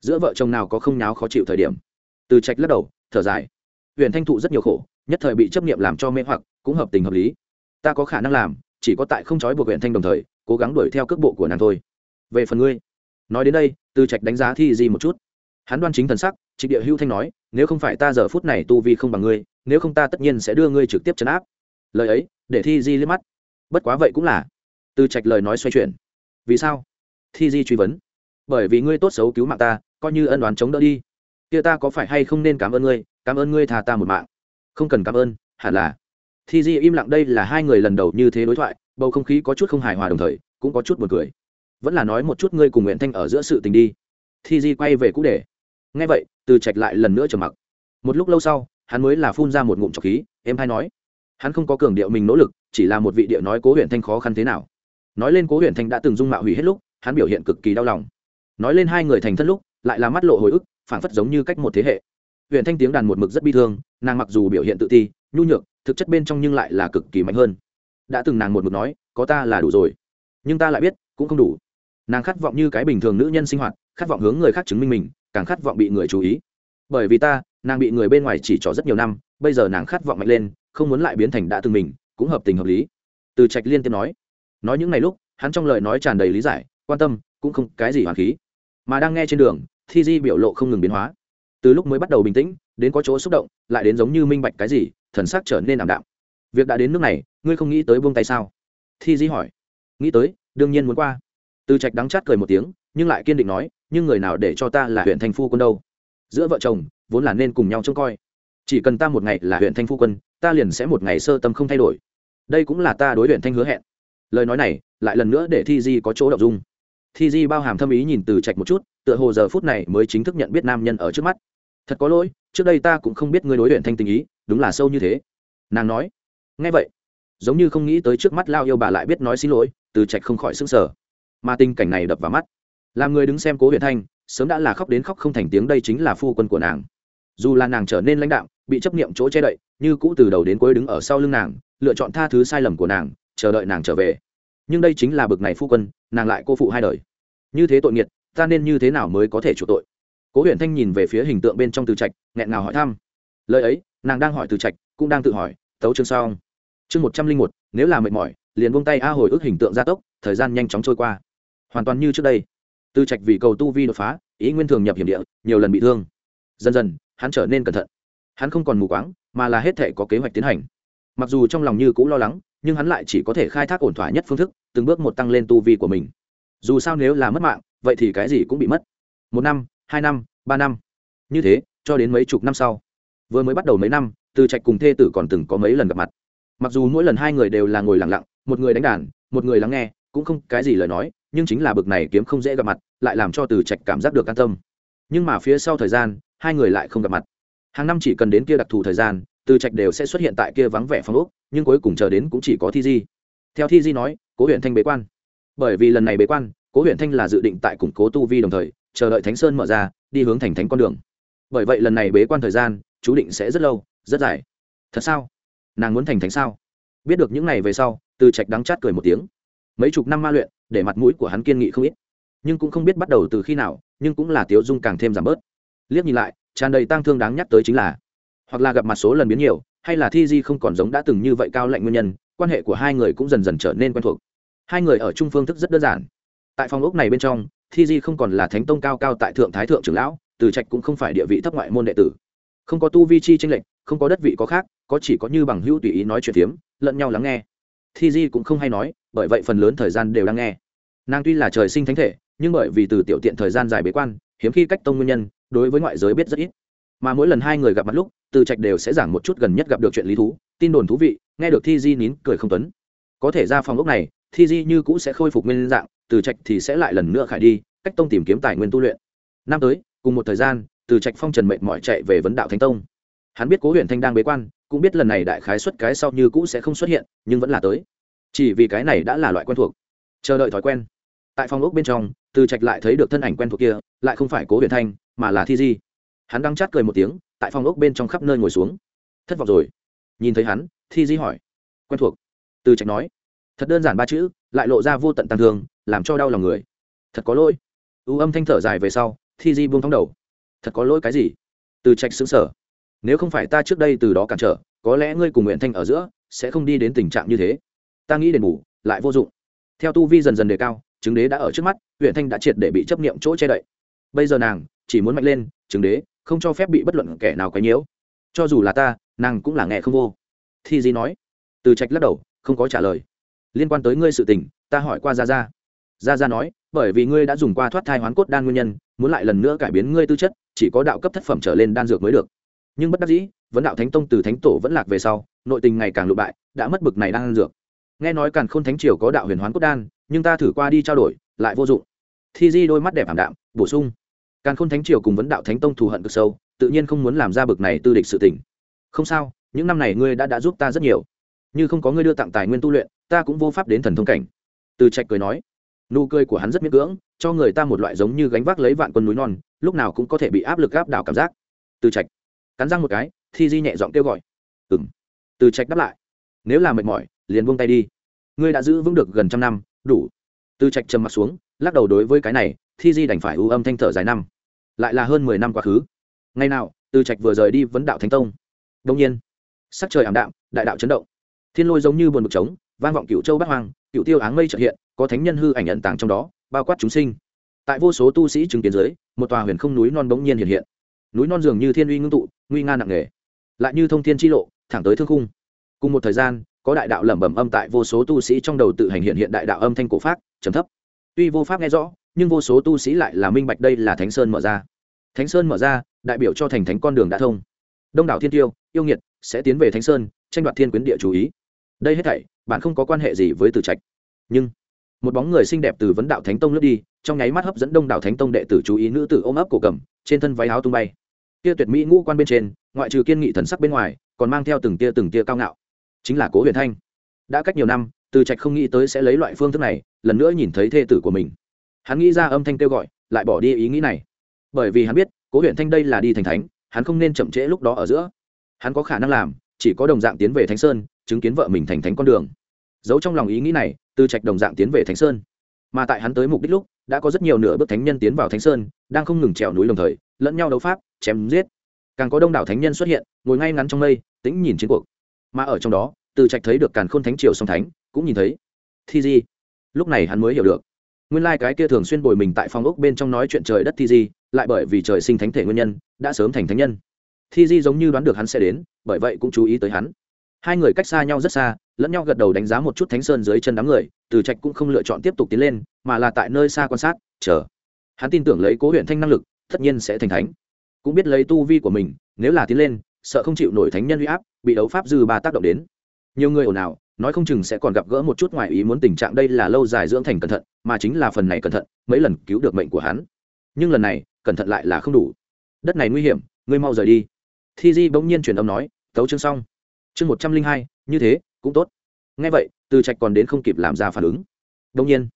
Giữa vợ chồng nào có không nháo khó chịu thời điểm? Từ trạch lắc đầu, thở dài huyện thanh thụ rất nhiều khổ, nhất thời bị chấp nghiệm làm cho mê hoặc, cũng hợp tình hợp lý. Ta có khả năng làm, chỉ có tại không trói buộc huyện thanh đồng thời, cố gắng đuổi theo cước bộ của nàng thôi. Về phần ngươi, nói đến đây, từ trạch đánh giá thi di một chút. Hắn đoan chính thần sắc, trịnh địa hưu thanh nói, nếu không phải ta giờ phút này tu vi không bằng ngươi, nếu không ta tất nhiên sẽ đưa ngươi trực tiếp chấn áp. Lời ấy, để thi di liếc mắt. Bất quá vậy cũng là. Từ trạch lời nói xoay chuyển. Vì sao? Thi di truy vấn. Bởi vì ngươi tốt xấu cứu mạng ta, coi như ân đoán chống đỡ đi. Kia ta có phải hay không nên cảm ơn ngươi? Cảm ơn ngươi tha ta một mạng. Không cần cảm ơn, hẳn là. Thi di im lặng đây là hai người lần đầu như thế đối thoại, bầu không khí có chút không hài hòa đồng thời, cũng có chút buồn cười. Vẫn là nói một chút ngươi cùng nguyễn thanh ở giữa sự tình đi. Thi di quay về cũ để. Nghe vậy, từ trạch lại lần nữa trầm mặc. Một lúc lâu sau, hắn mới là phun ra một ngụm trọc khí em hay nói. Hắn không có cường điệu mình nỗ lực, chỉ là một vị địa nói cố huyện thanh khó khăn thế nào. Nói lên cố huyện thanh đã từng dung mạo hủy hết lúc, hắn biểu hiện cực kỳ đau lòng. Nói lên hai người thành thân lúc, lại là mắt lộ hồi ức phản phất giống như cách một thế hệ huyện thanh tiếng đàn một mực rất bi thương, nàng mặc dù biểu hiện tự ti, nhu nhược, thực chất bên trong nhưng lại là cực kỳ mạnh hơn. Đã từng nàng một mực nói, có ta là đủ rồi, nhưng ta lại biết, cũng không đủ. Nàng khát vọng như cái bình thường nữ nhân sinh hoạt, khát vọng hướng người khác chứng minh mình, càng khát vọng bị người chú ý. Bởi vì ta, nàng bị người bên ngoài chỉ trỏ rất nhiều năm, bây giờ nàng khát vọng mạnh lên, không muốn lại biến thành đã từng mình, cũng hợp tình hợp lý. Từ trạch liên tiếp nói. Nói những ngày lúc, hắn trong lời nói tràn đầy lý giải, quan tâm, cũng không cái gì hoàn khí. Mà đang nghe trên đường, thi di biểu lộ không ngừng biến hóa từ lúc mới bắt đầu bình tĩnh, đến có chỗ xúc động, lại đến giống như minh bạch cái gì, thần sắc trở nên ảm đạm. Việc đã đến nước này, ngươi không nghĩ tới buông tay sao? Thi di hỏi. Nghĩ tới, đương nhiên muốn qua. Từ trạch đắng chát cười một tiếng, nhưng lại kiên định nói, nhưng người nào để cho ta là huyện thanh phu quân đâu? Giữa vợ chồng, vốn là nên cùng nhau trông coi. Chỉ cần ta một ngày là huyện thanh phu quân, ta liền sẽ một ngày sơ tâm không thay đổi. Đây cũng là ta đối huyện thanh hứa hẹn. Lời nói này, lại lần nữa để thi di có chỗ đ ộ n g dung. Thi di bao hàm thâm ý nhìn từ trạch một chút, tựa hồ giờ phút này mới chính thức nhận biết nam nhân ở trước mắt thật có lỗi, trước đây ta cũng không biết ngươi đối luyện thanh tình ý, đúng là sâu như thế. Nàng nói. Nghe vậy, giống như không nghĩ tới trước mắt lao yêu bà lại biết nói xin lỗi, từ trạch không khỏi s ư n g sở mà tình cảnh này đập vào mắt. Làm người đứng xem cố huyện thanh, sớm đã là khóc đến khóc không thành tiếng đây chính là phu quân của nàng. Dù là nàng trở nên lãnh đạo bị chấp niệm chỗ che đậy, như cũ từ đầu đến cuối đứng ở sau lưng nàng, lựa chọn tha thứ sai lầm của nàng, chờ đợi nàng trở về. Nhưng đây chính là bực này phu quân, nàng lại cô phụ hai đời. Như thế tội nghiệt, ta nên như thế nào mới có thể chủ tội? Cố huyện thanh nhìn về phía hình tượng bên trong từ trạch, nghẹn ngào hỏi thăm. Lời ấy, nàng đang hỏi từ trạch, cũng đang tự hỏi, tấu chương sau chương một trăm linh một, nếu là mệt mỏi, liền buông tay a hồi ức hình tượng gia tốc, thời gian nhanh chóng trôi qua. Hoàn toàn như trước đây. Từ trạch vì cầu tu vi đột phá, ý nguyên thường nhập hiểm địa, nhiều lần bị thương. Dần dần, hắn trở nên cẩn thận. Hắn không còn mù quáng, mà là hết thể có kế hoạch tiến hành. Mặc dù trong lòng như cũng lo lắng, nhưng hắn lại chỉ có thể khai thác ổn thỏa nhất phương thức, từng bước một tăng lên tu vi của mình. Dù sao nếu là mất mạng, vậy thì cái gì cũng bị mất. Một năm hai năm, ba năm. Như thế, cho đến mấy chục năm sau, vừa mới bắt đầu mấy năm, từ trạch cùng thê tử còn từng có mấy lần gặp mặt. Mặc dù mỗi lần hai người đều là ngồi lặng lặng, một người đánh đàn, một người lắng nghe, cũng không cái gì lời nói, nhưng chính là bực này kiếm không dễ gặp mặt, lại làm cho từ trạch cảm giác được an tâm. Nhưng mà phía sau thời gian, hai người lại không gặp mặt. Hàng năm chỉ cần đến kia đặc thù thời gian, từ trạch đều sẽ xuất hiện tại kia vắng vẻ phong ốc, nhưng cuối cùng chờ đến cũng chỉ có thi di. Theo thi di nói, cố huyện thanh bế quan. Bởi vì lần này bế quan, cố huyện thanh là dự định tại củng cố tu vi đồng thời chờ đợi thánh sơn mở ra, đi hướng thành thánh con đường. Bởi vậy lần này bế quan thời gian, chú định sẽ rất lâu, rất dài. Thật sao? Nàng muốn thành thánh sao? Biết được những ngày về sau, từ trạch đắng chát cười một tiếng. Mấy chục năm ma luyện, để mặt mũi của hắn kiên nghị không ít. Nhưng cũng không biết bắt đầu từ khi nào, nhưng cũng là tiếu dung càng thêm giảm bớt. Liếc nhìn lại, tràn đầy tang thương đáng nhắc tới chính là, hoặc là gặp mặt số lần biến nhiều, hay là thi di không còn giống đã từng như vậy cao lạnh nguyên nhân, quan hệ của hai người cũng dần dần trở nên quen thuộc. Hai người ở chung phương thức rất đơn giản. Tại phòng ốc này bên trong thi di không còn là thánh tông cao cao tại thượng thái thượng trưởng lão từ trạch cũng không phải địa vị thấp ngoại môn đệ tử. Không có tu vi chi tranh lệch không có đất vị có khác có chỉ có như bằng hữu tùy ý nói chuyện tiếm, lẫn nhau lắng nghe. Thi di cũng không hay nói bởi vậy phần lớn thời gian đều đang nghe. Nàng tuy là trời sinh thánh thể nhưng bởi vì từ tiểu tiện thời gian dài bế quan hiếm khi cách tông nguyên nhân đối với ngoại giới biết rất ít. Mà mỗi lần hai người gặp mặt lúc từ trạch đều sẽ giảng một chút gần nhất gặp được chuyện lý thú tin đồn thú vị nghe được thi di nín cười không tuấn. Có thể ra phòng lúc này thi di như cũ sẽ khôi phục nguyên dạng từ trạch thì sẽ lại lần nữa khải đi, cách tông tìm kiếm tài nguyên tu luyện. Năm tới, cùng một thời gian, từ trạch phong trần mệnh mọi chạy về vấn đạo thánh tông. Hắn biết cố huyện thanh đang bế quan, cũng biết lần này đại khái xuất cái sau như cũ sẽ không xuất hiện, nhưng vẫn là tới. Chỉ vì cái này đã là loại quen thuộc. Chờ đợi thói quen. Tại phòng ốc bên trong, từ trạch lại thấy được thân ảnh quen thuộc kia, lại không phải cố huyện thanh, mà là thi di. Hắn đang chát cười một tiếng, tại phòng ốc bên trong khắp nơi ngồi xuống. Thất vọng rồi. Nhìn thấy hắn, thi di hỏi. Quen thuộc? Từ trạch nói. Thật đơn giản ba chữ, lại lộ ra vô tận tăng thương làm cho đau lòng người. Thật có lỗi. Ưu âm thanh thở dài về sau, thi di buông thóng đầu. Thật có lỗi cái gì? Từ trạch xứng sở nếu không phải ta trước đây từ đó cản trở, có lẽ ngươi cùng nguyện thanh ở giữa sẽ không đi đến tình trạng như thế. Ta nghĩ đền bù, lại vô dụng. Theo tu vi dần dần đề cao, chứng đế đã ở trước mắt huyện thanh đã triệt để bị chấp nghiệm chỗ che đậy. Bây giờ nàng chỉ muốn mạnh lên, chứng đế, không cho phép bị bất luận kẻ nào quấy nhiễu. Cho dù là ta, nàng cũng là nghe không vô. Thi di nói. Từ trạch lắc đầu, không có trả lời. Liên quan tới ngươi sự tình, ta hỏi qua Ra Ra gia gia nói, bởi vì ngươi đã dùng qua thoát thai hoán cốt đan nguyên nhân, muốn lại lần nữa cải biến ngươi tư chất, chỉ có đạo cấp thất phẩm trở lên đan dược mới được. Nhưng bất đắc dĩ, vấn đạo thánh tông từ thánh tổ vẫn lạc về sau, nội tình ngày càng lụ bại, đã mất bực này đan dược. Nghe nói càn khôn thánh triều có đạo huyền hoán cốt đan, nhưng ta thử qua đi trao đổi, lại vô dụng. Thi di đôi mắt đẹp ảm đạm, bổ sung. Càn khôn thánh triều cùng vấn đạo thánh tông thù hận cực sâu, tự nhiên không muốn làm ra bực này tư địch sự tình. Không sao, những năm này ngươi đã đã giúp ta rất nhiều. Như không có ngươi đưa tặng tài nguyên tu luyện, ta cũng vô pháp đến thần thông cảnh. Từ trạch cười nói nụ cười của hắn rất miễn cưỡng, cho người ta một loại giống như gánh vác lấy vạn quân núi non, lúc nào cũng có thể bị áp lực áp đảo cảm giác. Từ trạch cắn răng một cái, thi di nhẹ giọng kêu gọi. Ừng từ trạch đáp lại. Nếu là mệt mỏi, liền buông tay đi. Ngươi đã giữ vững được gần trăm năm, đủ. Từ trạch trầm mặt xuống, lắc đầu đối với cái này, thi di đành phải ưu âm thanh thở dài năm. Lại là hơn mười năm quá khứ. Ngày nào, từ trạch vừa rời đi vấn đạo thánh tông. Đông nhiên, sắc trời ảm đạm, đại đạo chấn động. Thiên lôi giống như buồn bực trống, vang vọng cựu châu bát hoang cựu tiêu áng mây trợ hiện có thánh nhân hư ảnh ẩn tàng trong đó, bao quát chúng sinh. Tại vô số tu sĩ chứng kiến dưới, một tòa huyền không núi non bỗng nhiên hiện hiện. Núi non dường như thiên uy ngưng tụ, nguy nga nặng nề, lại như thông thiên chi lộ, thẳng tới thương khung. Cùng một thời gian, có đại đạo lẩm bẩm âm tại vô số tu sĩ trong đầu tự hành hiện hiện đại đạo âm thanh cổ pháp, trầm thấp. Tuy vô pháp nghe rõ, nhưng vô số tu sĩ lại là minh bạch đây là thánh sơn mở ra. Thánh sơn mở ra, đại biểu cho thành thánh con đường đã thông. Đông đảo thiên tiêu, yêu nghiệt sẽ tiến về thánh sơn, tranh đoạt thiên quyến địa chú ý. Đây hết thảy bạn không có quan hệ gì với tử trạch. Nhưng một bóng người xinh đẹp từ vấn đạo thánh tông lướt đi, trong nháy mắt hấp dẫn đông đảo thánh tông đệ tử chú ý nữ tử ôm ấp cổ cầm, trên thân váy áo tung bay. Kia tuyệt mỹ ngũ quan bên trên, ngoại trừ kiên nghị thần sắc bên ngoài, còn mang theo từng tia từng tia cao ngạo. Chính là cố huyền thanh. Đã cách nhiều năm, từ trạch không nghĩ tới sẽ lấy loại phương thức này, lần nữa nhìn thấy thê tử của mình. Hắn nghĩ ra âm thanh kêu gọi, lại bỏ đi ý nghĩ này. Bởi vì hắn biết, cố huyền thanh đây là đi thành thánh, hắn không nên chậm trễ lúc đó ở giữa. Hắn có khả năng làm, chỉ có đồng dạng tiến về thánh sơn, chứng kiến vợ mình thành thánh con đường. Giấu trong lòng ý nghĩ này từ trạch đồng dạng tiến về thánh sơn. Mà tại hắn tới mục đích lúc, đã có rất nhiều nửa bước thánh nhân tiến vào thánh sơn, đang không ngừng trèo núi đồng thời, lẫn nhau đấu pháp, chém giết. Càng có đông đảo thánh nhân xuất hiện, ngồi ngay ngắn trong mây, tĩnh nhìn chiến cuộc. Mà ở trong đó, từ trạch thấy được càn khôn thánh triều song thánh, cũng nhìn thấy thi di. Lúc này hắn mới hiểu được. Nguyên lai、like、cái kia thường xuyên bồi mình tại phòng ốc bên trong nói chuyện trời đất thi di, lại bởi vì trời sinh thánh thể nguyên nhân, đã sớm thành thánh nhân. Thi di giống như đoán được hắn sẽ đến, bởi vậy cũng chú ý tới hắn. Hai người cách xa nhau rất xa lẫn nhau gật đầu đánh giá một chút thánh sơn dưới chân đám người, từ trạch cũng không lựa chọn tiếp tục tiến lên, mà là tại nơi xa quan sát, chờ. Hắn tin tưởng lấy cố huyện thanh năng lực, tất nhiên sẽ thành thánh. Cũng biết lấy tu vi của mình, nếu là tiến lên, sợ không chịu nổi thánh nhân uy áp, bị đấu pháp dư ba tác động đến. Nhiều người ồn ào, nói không chừng sẽ còn gặp gỡ một chút ngoài ý muốn tình trạng đây là lâu dài dưỡng thành cẩn thận, mà chính là phần này cẩn thận, mấy lần cứu được mệnh của hắn. Nhưng lần này, cẩn thận lại là không đủ. Đất này nguy hiểm, ngươi mau rời đi. Thi di bỗng nhiên truyền âm nói, tấu chương xong. Chương một trăm linh hai, như thế cũng tốt. Ngay vậy, từ trạch còn đến không kịp làm ra phản ứng. Đông nhiên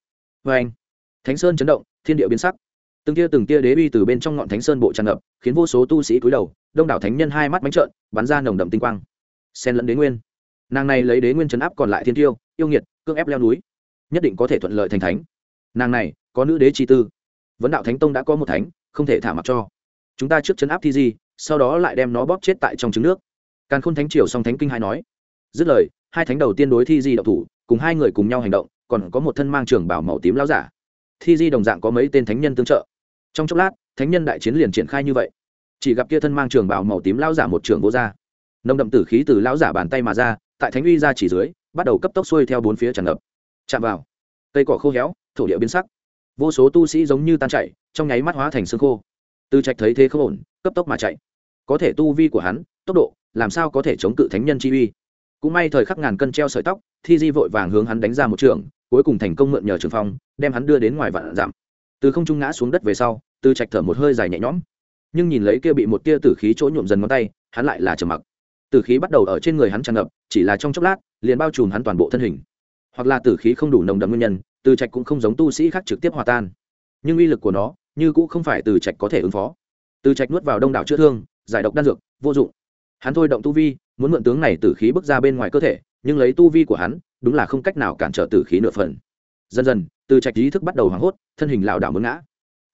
vê anh, thánh sơn chấn động, thiên địa biến sắc. Từng tia từng tia đế uy từ bên trong ngọn thánh sơn bộ tràn ngập, khiến vô số tu sĩ cúi đầu, đông đảo thánh nhân hai mắt bánh trợn, bắn ra nồng đậm tinh quang. Sen lẫn đế nguyên. Nàng này lấy đế nguyên chấn áp còn lại thiên tiêu, yêu nghiệt, cưỡng ép leo núi. Nhất định có thể thuận lợi thành thánh. Nàng này, có nữ đế chi tư. Vấn đạo thánh tông đã có một thánh, không thể thả mặc cho. Chúng ta trước chấn áp thi di, sau đó lại đem nó bóp chết tại trong trứng nước. Càn khôn thánh triều song thánh kinh hai nói. Dứt lời hai thánh đầu tiên đối thi di động thủ, cùng hai người cùng nhau hành động, còn có một thân mang trường bảo màu tím lão giả. Thi di đồng dạng có mấy tên thánh nhân tương trợ. Trong chốc lát, thánh nhân đại chiến liền triển khai như vậy. Chỉ gặp kia thân mang trường bảo màu tím lão giả một trường vô ra. Nồng đậm tử khí từ lão giả bàn tay mà ra, tại thánh uy ra chỉ dưới, bắt đầu cấp tốc xuôi theo bốn phía tràn ngập. Chạm vào, cây cỏ khô héo, thổ địa biến sắc. Vô số tu sĩ giống như tan chảy, trong nháy mắt hóa thành xương khô. Từ trạch thấy thế không ổn, cấp tốc mà chạy. Có thể tu vi của hắn, tốc độ, làm sao có thể chống cự thánh nhân chi uy? Cũng may thời khắc ngàn cân treo sợi tóc, thi di vội vàng hướng hắn đánh ra một trường, cuối cùng thành công mượn nhờ trường phong, đem hắn đưa đến ngoài vạn giảm. Từ không trung ngã xuống đất về sau, từ trạch thở một hơi dài nhẹ nhõm. Nhưng nhìn lấy kia bị một tia tử khí chỗ nhuộm dần ngón tay, hắn lại là trầm mặc. Tử khí bắt đầu ở trên người hắn tràn ngập, chỉ là trong chốc lát, liền bao trùm hắn toàn bộ thân hình. Hoặc là tử khí không đủ nồng đậm nguyên nhân, từ trạch cũng không giống tu sĩ khác trực tiếp hòa tan. Nhưng uy lực của nó, như cũng không phải từ trạch có thể ứng phó. Từ trạch nuốt vào đông đảo chữa thương, giải độc đan dược, vô dụng hắn thôi động tu vi, muốn mượn tướng này tử khí bước ra bên ngoài cơ thể, nhưng lấy tu vi của hắn, đúng là không cách nào cản trở tử khí nửa phần. Dần dần, từ trạch ý thức bắt đầu hoảng hốt, thân hình lảo đảo muốn ngã.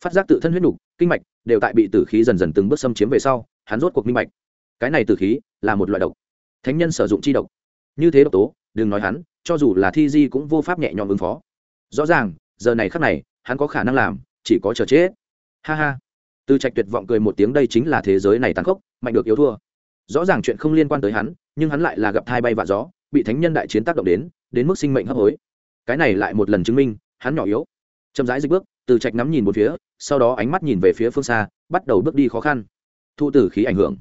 Phát giác tự thân huyết nục, kinh mạch đều tại bị tử khí dần dần từng bước xâm chiếm về sau, hắn rốt cuộc minh mạch cái này tử khí là một loại độc. Thánh nhân sử dụng chi độc. Như thế độc tố, đừng nói hắn, cho dù là thi di cũng vô pháp nhẹ nhõm ứng phó. Rõ ràng, giờ này khắc này, hắn có khả năng làm, chỉ có chờ chết. Ha ha. Từ trạch tuyệt vọng cười một tiếng, đây chính là thế giới này tàn khốc, mạnh được yếu thua rõ ràng chuyện không liên quan tới hắn, nhưng hắn lại là gặp thai bay và gió, bị thánh nhân đại chiến tác động đến đến mức sinh mệnh hấp hối. Cái này lại một lần chứng minh, hắn nhỏ yếu. Chậm rãi dịch bước, từ trạch nắm nhìn một phía, sau đó ánh mắt nhìn về phía phương xa, bắt đầu bước đi khó khăn. Thu tử khí ảnh hưởng.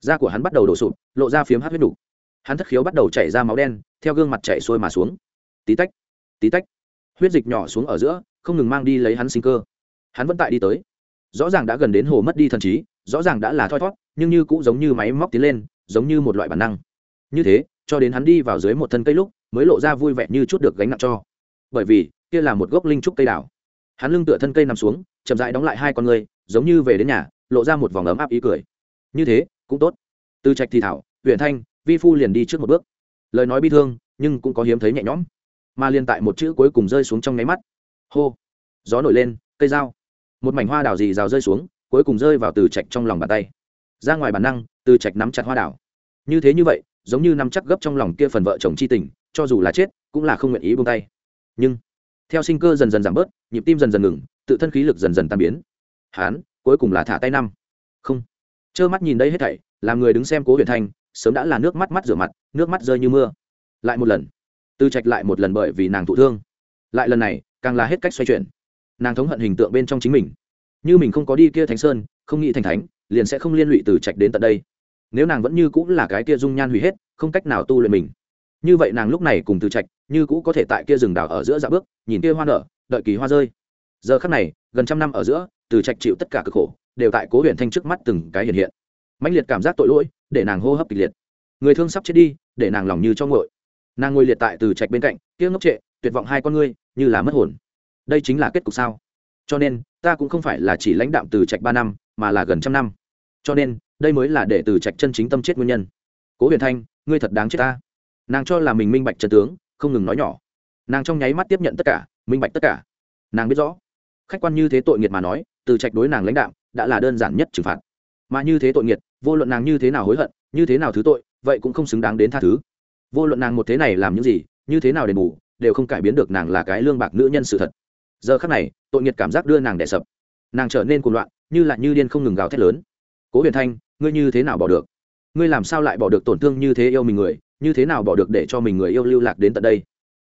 Da của hắn bắt đầu đổ sụp, lộ ra phiếm hát huyết đủ. hắn thất khiếu bắt đầu chảy ra máu đen, theo gương mặt chảy xuôi mà xuống. Tí tách tí tách. Huyết dịch nhỏ xuống ở giữa, không ngừng mang đi lấy hắn sinh cơ. Hắn vẫn tại đi tới. Rõ ràng đã gần đến hồ mất đi thần trí, rõ ràng đã là thoi thót nhưng như cũng giống như máy móc tiến lên, giống như một loại bản năng. Như thế, cho đến hắn đi vào dưới một thân cây lúc, mới lộ ra vui vẻ như chút được gánh nặng cho. Bởi vì, kia là một gốc linh trúc cây đảo hắn lưng tựa thân cây nằm xuống, chậm rãi đóng lại hai con người, giống như về đến nhà, lộ ra một vòng ấm áp ý cười. Như thế, cũng tốt. Từ trạch thì thảo huyện thanh, vi phu liền đi trước một bước. Lời nói bi thương, nhưng cũng có hiếm thấy nhẹ nhõm. Mà liền tại một chữ cuối cùng rơi xuống trong nháy mắt. Hô. Gió nổi lên, cây dao. Một mảnh hoa đào dì rào rơi xuống, cuối cùng rơi vào từ trạch trong lòng bàn tay ra ngoài bản năng, từ trạch nắm chặt hoa đào như thế như vậy, giống như nắm chắc gấp trong lòng kia phần vợ chồng chi tình, cho dù là chết, cũng là không nguyện ý buông tay. Nhưng, theo sinh cơ dần dần giảm bớt, nhịp tim dần dần ngừng, tự thân khí lực dần dần tan biến. Hán, cuối cùng là thả tay năm. Không. Trơ mắt nhìn đây hết thảy, làm người đứng xem cố huyền thanh, sớm đã là nước mắt mắt rửa mặt, nước mắt rơi như mưa. Lại một lần. Tư trạch lại một lần bởi vì nàng thụ thương. Lại lần này, càng là hết cách xoay chuyển. Nàng thống hận hình tượng bên trong chính mình. Như mình không có đi kia thánh sơn, không nghĩ thành thánh liền sẽ không liên lụy từ trạch đến tận đây. Nếu nàng vẫn như cũng là cái kia dung nhan hủy hết, không cách nào tu luyện mình. Như vậy nàng lúc này cùng từ trạch, như cũ có thể tại kia rừng đào ở giữa dạ bước, nhìn kia hoa nở, đợi kỳ hoa rơi. Giờ khắc này, gần trăm năm ở giữa, từ trạch chịu tất cả cực khổ, đều tại cố huyền thanh trước mắt từng cái hiện hiện. Mãnh liệt cảm giác tội lỗi, để nàng hô hấp kịch liệt. Người thương sắp chết đi, để nàng lòng như cho ngội nàng ngồi liệt tại từ trạch bên cạnh, kia ngốc trệ, tuyệt vọng hai con ngươi, như là mất hồn. Đây chính là kết cục sao? Cho nên, ta cũng không phải là chỉ lãnh đạm từ trạch ba năm, mà là gần trăm năm cho nên, đây mới là để từ trạch chân chính tâm chết nguyên nhân. Cố huyền thanh, ngươi thật đáng chết ta. Nàng cho là mình minh bạch trần tướng, không ngừng nói nhỏ. Nàng trong nháy mắt tiếp nhận tất cả, minh bạch tất cả. Nàng biết rõ, khách quan như thế tội nghiệt mà nói, từ trạch đối nàng lãnh đạo đã là đơn giản nhất trừng phạt. Mà như thế tội nghiệt, vô luận nàng như thế nào hối hận, như thế nào thứ tội, vậy cũng không xứng đáng đến tha thứ. Vô luận nàng một thế này làm những gì, như thế nào đền bù, đều không cải biến được nàng là cái lương bạc nữ nhân sự thật. Giờ khắc này, tội nghiệt cảm giác đưa nàng đẻ sập. Nàng trở nên cuồng loạn, như là như điên không ngừng gào thét lớn cố huyền thanh, ngươi như thế nào bỏ được? Ngươi làm sao lại bỏ được tổn thương như thế yêu mình người? Như thế nào bỏ được để cho mình người yêu lưu lạc đến tận đây?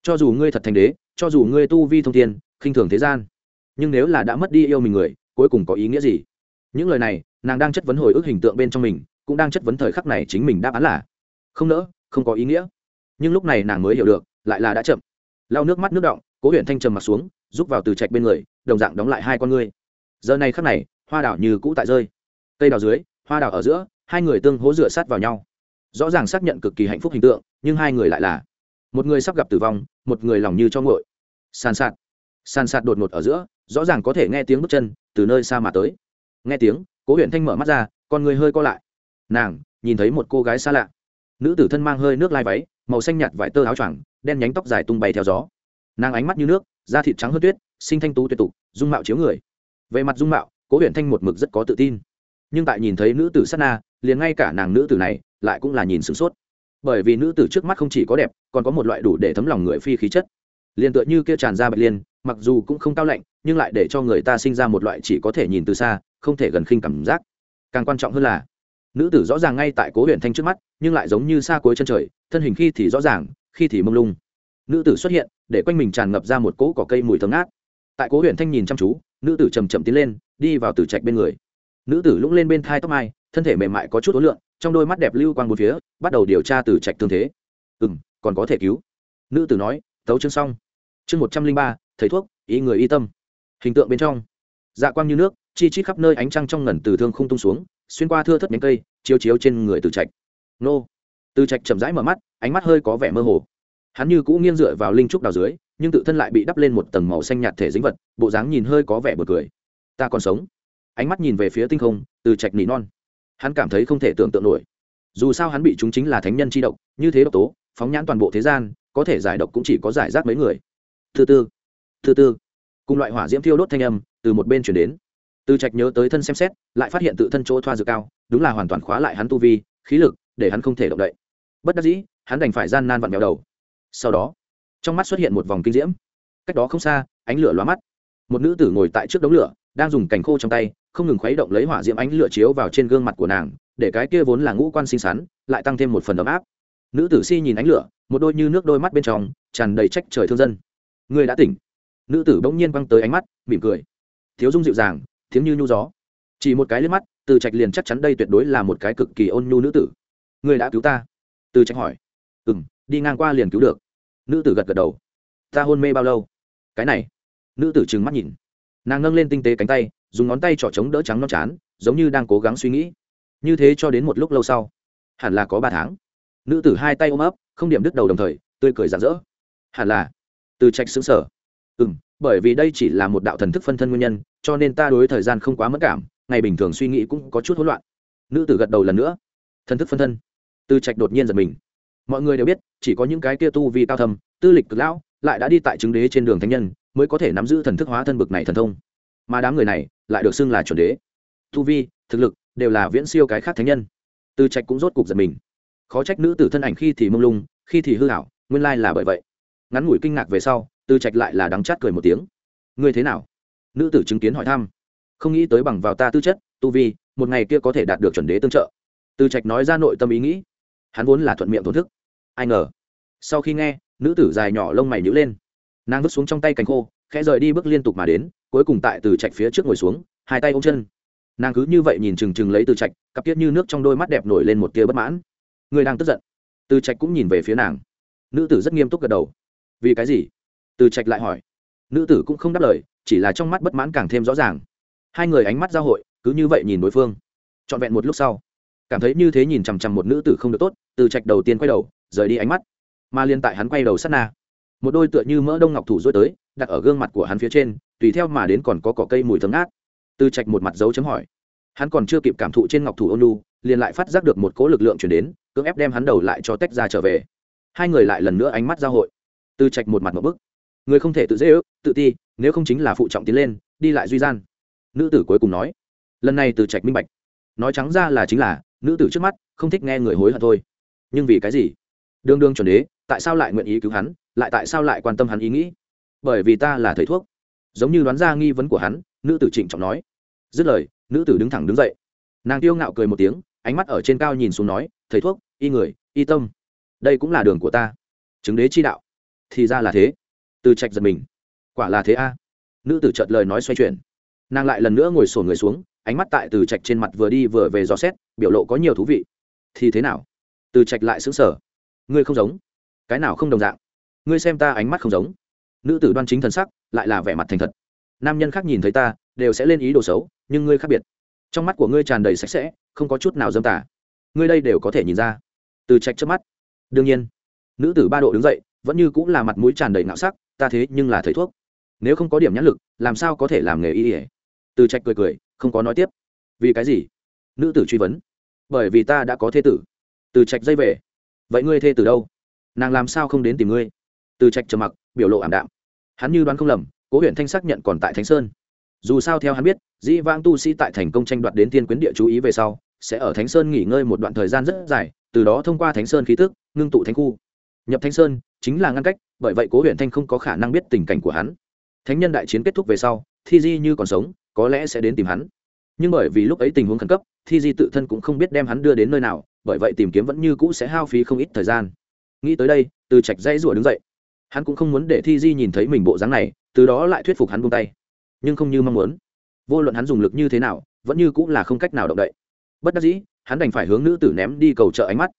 Cho dù ngươi thật thành đế, cho dù ngươi tu vi thông thiên, khinh thường thế gian, nhưng nếu là đã mất đi yêu mình người, cuối cùng có ý nghĩa gì? Những lời này, nàng đang chất vấn hồi ức hình tượng bên trong mình, cũng đang chất vấn thời khắc này chính mình đáp án là, không nỡ, không có ý nghĩa. Nhưng lúc này nàng mới hiểu được, lại là đã chậm. Lau nước mắt nước động cố huyện thanh trầm mặt xuống, rút vào từ trạch bên người, đồng dạng đóng lại hai con ngươi. Giờ này khắc này, hoa đảo như cũ tại rơi cây đào dưới, hoa đào ở giữa, hai người tương hố dựa sát vào nhau. Rõ ràng xác nhận cực kỳ hạnh phúc hình tượng, nhưng hai người lại là một người sắp gặp tử vong, một người lòng như cho ngội sàn sạt. Sàn sạt đột ngột ở giữa, rõ ràng có thể nghe tiếng bước chân từ nơi xa mà tới. Nghe tiếng, cố huyện thanh mở mắt ra, con người hơi co lại. Nàng nhìn thấy một cô gái xa lạ. Nữ tử thân mang hơi nước lai váy, màu xanh nhạt vải tơ áo choàng, đen nhánh tóc dài tung bay theo gió. Nàng ánh mắt như nước, da thịt trắng hơn tuyết, sinh thanh tú tuyệt tục, dung mạo chiếu người. Về mặt dung mạo, cố huyện thanh một mực rất có tự tin nhưng tại nhìn thấy nữ tử sát na, liền ngay cả nàng nữ tử này lại cũng là nhìn sửng sốt. Bởi vì nữ tử trước mắt không chỉ có đẹp, còn có một loại đủ để thấm lòng người phi khí chất. Liền tựa như kia tràn ra bạch liên, mặc dù cũng không cao lạnh, nhưng lại để cho người ta sinh ra một loại chỉ có thể nhìn từ xa, không thể gần khinh cảm giác. Càng quan trọng hơn là, nữ tử rõ ràng ngay tại cố huyện thanh trước mắt, nhưng lại giống như xa cuối chân trời, thân hình khi thì rõ ràng, khi thì mông lung. Nữ tử xuất hiện, để quanh mình tràn ngập ra một cỗ cỏ cây mùi thấm ngát. Tại cố huyện thanh nhìn chăm chú, nữ tử chầm chậm tiến lên, đi vào tử trạch bên người nữ tử lũng lên bên thai tóc mai, thân thể mềm mại có chút ối lượng trong đôi mắt đẹp lưu quang bốn phía, bắt đầu điều tra tử trạch thương thế. Ừ m còn có thể cứu. Nữ tử nói, tấu chương xong. Chương một trăm linh ba, thầy thuốc, ý người y tâm. Hình tượng bên trong. Dạ quang như nước, chi chít khắp nơi ánh trăng trong ngẩn từ thương không tung xuống, xuyên qua thưa thất nhánh cây, chiếu chiếu trên người từ trạch. Nô. Từ trạch chậm rãi mở mắt, ánh mắt hơi có vẻ mơ hồ. Hắn như cũ nghiêng dựa vào linh trúc đào dưới, nhưng tự thân lại bị đắp lên một tầng màu xanh nhạt thể dính vật, bộ dáng nhìn hơi có vẻ bật cười. Ta còn sống ánh mắt nhìn về phía tinh không, từ trạch nỉ non. Hắn cảm thấy không thể tưởng tượng nổi. Dù sao hắn bị chúng chính là thánh nhân chi độc, như thế độc tố, phóng nhãn toàn bộ thế gian, có thể giải độc cũng chỉ có giải rác mấy người. Thứ tư thứ tư. Cùng loại hỏa diễm thiêu đốt thanh âm từ một bên chuyển đến. Từ trạch nhớ tới thân xem xét, lại phát hiện tự thân chỗ thoa dược cao, đúng là hoàn toàn khóa lại hắn tu vi, khí lực, để hắn không thể động đậy. Bất đắc dĩ, hắn đành phải gian nan vặn mèo đầu. Sau đó, trong mắt xuất hiện một vòng kinh diễm. Cách đó không xa, ánh lửa lóa mắt. Một nữ tử ngồi tại trước đống lửa đang dùng cành khô trong tay, không ngừng khuấy động lấy hỏa diễm ánh lửa chiếu vào trên gương mặt của nàng, để cái kia vốn là ngũ quan xinh xắn, lại tăng thêm một phần ấm áp. Nữ tử si nhìn ánh lửa, một đôi như nước đôi mắt bên trong, tràn đầy trách trời thương dân. Người đã tỉnh. Nữ tử bỗng nhiên quăng tới ánh mắt, mỉm cười. Thiếu dung dịu dàng, tiếng như nhu gió. Chỉ một cái lên mắt, từ trạch liền chắc chắn đây tuyệt đối là một cái cực kỳ ôn nhu nữ tử. Người đã cứu ta? Từ trạch hỏi. Ừ m đi ngang qua liền cứu được. Nữ tử gật gật đầu. Ta hôn mê bao lâu? Cái này. Nữ tử trừng mắt nhìn nàng nâng lên tinh tế cánh tay, dùng ngón tay trỏ trống đỡ trắng non chán, giống như đang cố gắng suy nghĩ. Như thế cho đến một lúc lâu sau, hẳn là có ba tháng. Nữ tử hai tay ôm ấp, không điểm đứt đầu đồng thời, tươi cười rạng rỡ. Hẳn là. Từ trạch xứng sở ừ m bởi vì đây chỉ là một đạo thần thức phân thân nguyên nhân, cho nên ta đối thời gian không quá mất cảm, ngày bình thường suy nghĩ cũng có chút hỗn loạn. Nữ tử gật đầu lần nữa. Thần thức phân thân. Từ trạch đột nhiên giật mình. Mọi người đều biết, chỉ có những cái kia tu vi cao thầm tư lịch cực lão, lại đã đi tại chứng đế trên đường thánh nhân mới có thể nắm giữ thần thức hóa thân bực này thần thông. Mà đám người này lại được xưng là chuẩn đế. Tu vi, thực lực đều là viễn siêu cái khác thánh nhân. Từ trạch cũng rốt cục giật mình. Khó trách nữ tử thân ảnh khi thì mông lung, khi thì hư hảo nguyên lai là bởi vậy. Ngắn ngủi kinh ngạc về sau, từ trạch lại là đắng chát cười một tiếng. Ngươi thế nào? Nữ tử chứng kiến hỏi thăm. Không nghĩ tới bằng vào ta tư chất, tu vi, một ngày kia có thể đạt được chuẩn đế tương trợ. Từ trạch nói ra nội tâm ý nghĩ. Hắn vốn là thuận miệng thổn thức. Ai ngờ, sau khi nghe, nữ tử dài nhỏ lông mày nhữ lên nàng vứt xuống trong tay cành khô, khẽ rời đi bước liên tục mà đến, cuối cùng tại từ trạch phía trước ngồi xuống, hai tay ôm chân. Nàng cứ như vậy nhìn chừng chừng lấy từ trạch, cặp tiết như nước trong đôi mắt đẹp nổi lên một tia bất mãn. Người đang tức giận. Từ trạch cũng nhìn về phía nàng. Nữ tử rất nghiêm túc gật đầu. Vì cái gì? Từ trạch lại hỏi. Nữ tử cũng không đáp lời, chỉ là trong mắt bất mãn càng thêm rõ ràng. Hai người ánh mắt giao hội, cứ như vậy nhìn đối phương. Trọn vẹn một lúc sau, cảm thấy như thế nhìn chằm chằm một nữ tử không được tốt, từ trạch đầu tiên quay đầu, rời đi ánh mắt. Mà liên tại hắn quay đầu sát na một đôi tựa như mỡ đông ngọc thủ dối tới, đặt ở gương mặt của hắn phía trên, tùy theo mà đến còn có cỏ cây mùi thấm ngát. Từ trạch một mặt dấu chấm hỏi. Hắn còn chưa kịp cảm thụ trên ngọc thủ ôn lu liền lại phát giác được một cỗ lực lượng chuyển đến, cưỡng ép đem hắn đầu lại cho tách ra trở về. Hai người lại lần nữa ánh mắt giao hội. Từ trạch một mặt một bức. Người không thể tự dễ ước, tự ti, nếu không chính là phụ trọng tiến lên, đi lại duy gian. Nữ tử cuối cùng nói. Lần này từ trạch minh bạch. Nói trắng ra là chính là, nữ tử trước mắt, không thích nghe người hối hận thôi. Nhưng vì cái gì? Đương đương chuẩn đế, tại sao lại nguyện ý cứu hắn? Lại tại sao lại quan tâm hắn ý nghĩ? Bởi vì ta là thầy thuốc. Giống như đoán ra nghi vấn của hắn, nữ tử trịnh trọng nói. Dứt lời, nữ tử đứng thẳng đứng dậy. Nàng tiêu ngạo cười một tiếng, ánh mắt ở trên cao nhìn xuống nói, thầy thuốc, y người, y tâm. Đây cũng là đường của ta. Chứng đế chi đạo. Thì ra là thế. Từ trạch giật mình. Quả là thế a. Nữ tử chợt lời nói xoay chuyển. Nàng lại lần nữa ngồi sổ người xuống, ánh mắt tại từ trạch trên mặt vừa đi vừa về dò xét, biểu lộ có nhiều thú vị. Thì thế nào? Từ trạch lại xứng sở ngươi không giống. Cái nào không đồng dạng? Ngươi xem ta ánh mắt không giống. Nữ tử đoan chính thần sắc, lại là vẻ mặt thành thật. Nam nhân khác nhìn thấy ta, đều sẽ lên ý đồ xấu, nhưng ngươi khác biệt. Trong mắt của ngươi tràn đầy sạch sẽ, không có chút nào dâm tả ngươi đây đều có thể nhìn ra. Từ trạch trước mắt. Đương nhiên, nữ tử ba độ đứng dậy, vẫn như cũng là mặt mũi tràn đầy ngạo sắc, ta thế nhưng là thầy thuốc. Nếu không có điểm nhãn lực, làm sao có thể làm nghề y ỉa từ trạch cười cười, không có nói tiếp. Vì cái gì? Nữ tử truy vấn. Bởi vì ta đã có thê tử. Từ trạch dây về. Vậy ngươi thê tử đâu? Nàng làm sao không đến tìm ngươi? Từ trạch trầm mặc, biểu lộ ảm đạm. Hắn như đoán không lầm, cố huyện thanh xác nhận còn tại thánh sơn. Dù sao theo hắn biết, dĩ vãng tu sĩ tại thành công tranh đoạt đến thiên quyến địa chú ý về sau, sẽ ở thánh sơn nghỉ ngơi một đoạn thời gian rất dài, từ đó thông qua thánh sơn khí tức, ngưng tụ thánh khu. Nhập thánh sơn chính là ngăn cách, bởi vậy cố huyện thanh không có khả năng biết tình cảnh của hắn. Thánh nhân đại chiến kết thúc về sau, thi di như còn sống, có lẽ sẽ đến tìm hắn. Nhưng bởi vì lúc ấy tình huống khẩn cấp, thi di tự thân cũng không biết đem hắn đưa đến nơi nào, bởi vậy tìm kiếm vẫn như cũ sẽ hao phí không ít thời gian. Nghĩ tới đây, từ trạch dãy rủa đứng dậy hắn cũng không muốn để thi di nhìn thấy mình bộ dáng này, từ đó lại thuyết phục hắn buông tay. Nhưng không như mong muốn. Vô luận hắn dùng lực như thế nào, vẫn như cũng là không cách nào động đậy. Bất đắc dĩ, hắn đành phải hướng nữ tử ném đi cầu trợ ánh mắt.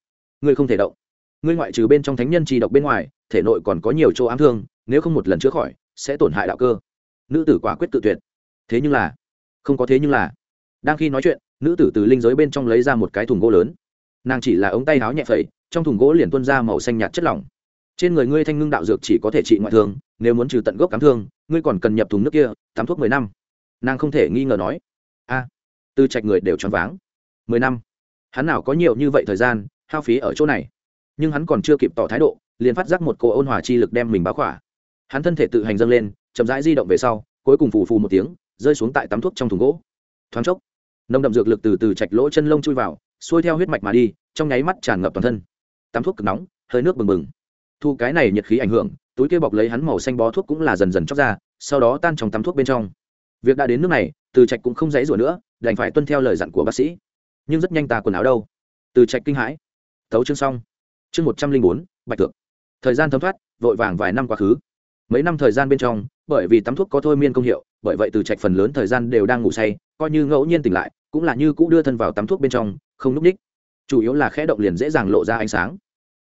Ngươi không thể động. Ngươi ngoại trừ bên trong thánh nhân trì độc bên ngoài, thể nội còn có nhiều chỗ ám thương, nếu không một lần chữa khỏi, sẽ tổn hại đạo cơ. Nữ tử quả quyết tự tuyệt. Thế nhưng là, không có thế nhưng là. Đang khi nói chuyện, nữ tử từ linh giới bên trong lấy ra một cái thùng gỗ lớn. Nàng chỉ là ống tay háo nhẹ phẩy, trong thùng gỗ liền tuân ra màu xanh nhạt chất lỏng trên người ngươi thanh ngưng đạo dược chỉ có thể trị ngoại thương, nếu muốn trừ tận gốc cám thương, ngươi còn cần nhập thùng nước kia, tắm thuốc mười năm. Nàng không thể nghi ngờ nói. A. Tư trạch người đều choáng váng. Mười năm. Hắn nào có nhiều như vậy thời gian, hao phí ở chỗ này. Nhưng hắn còn chưa kịp tỏ thái độ, liền phát giác một cô ôn hòa chi lực đem mình báo khỏa. Hắn thân thể tự hành dâng lên, chậm rãi di động về sau, cuối cùng phù phù một tiếng, rơi xuống tại tắm thuốc trong thùng gỗ. Thoáng chốc, nồng đậm dược lực từ từ chạch lỗ chân lông chui vào, xuôi theo huyết mạch mà đi, trong nháy mắt tràn ngập toàn thân. Tắm thuốc cực nóng, hơi nước bừng bừng thu cái này nhiệt khí ảnh hưởng, túi kia bọc lấy hắn màu xanh bó thuốc cũng là dần dần chóc ra, sau đó tan trong tắm thuốc bên trong. Việc đã đến nước này, từ trạch cũng không dãy rủa nữa, đành phải tuân theo lời dặn của bác sĩ. Nhưng rất nhanh ta quần áo đâu? Từ trạch kinh hãi. Tấu chương xong. Chương một trăm linh bốn, bạch thượng thời gian thấm thoát, vội vàng vài năm quá khứ. Mấy năm thời gian bên trong, bởi vì tắm thuốc có thôi miên công hiệu, bởi vậy từ trạch phần lớn thời gian đều đang ngủ say, coi như ngẫu nhiên tỉnh lại, cũng là như cũ đưa thân vào tắm thuốc bên trong, không núp ních. Chủ yếu là khẽ động liền dễ dàng lộ ra ánh sáng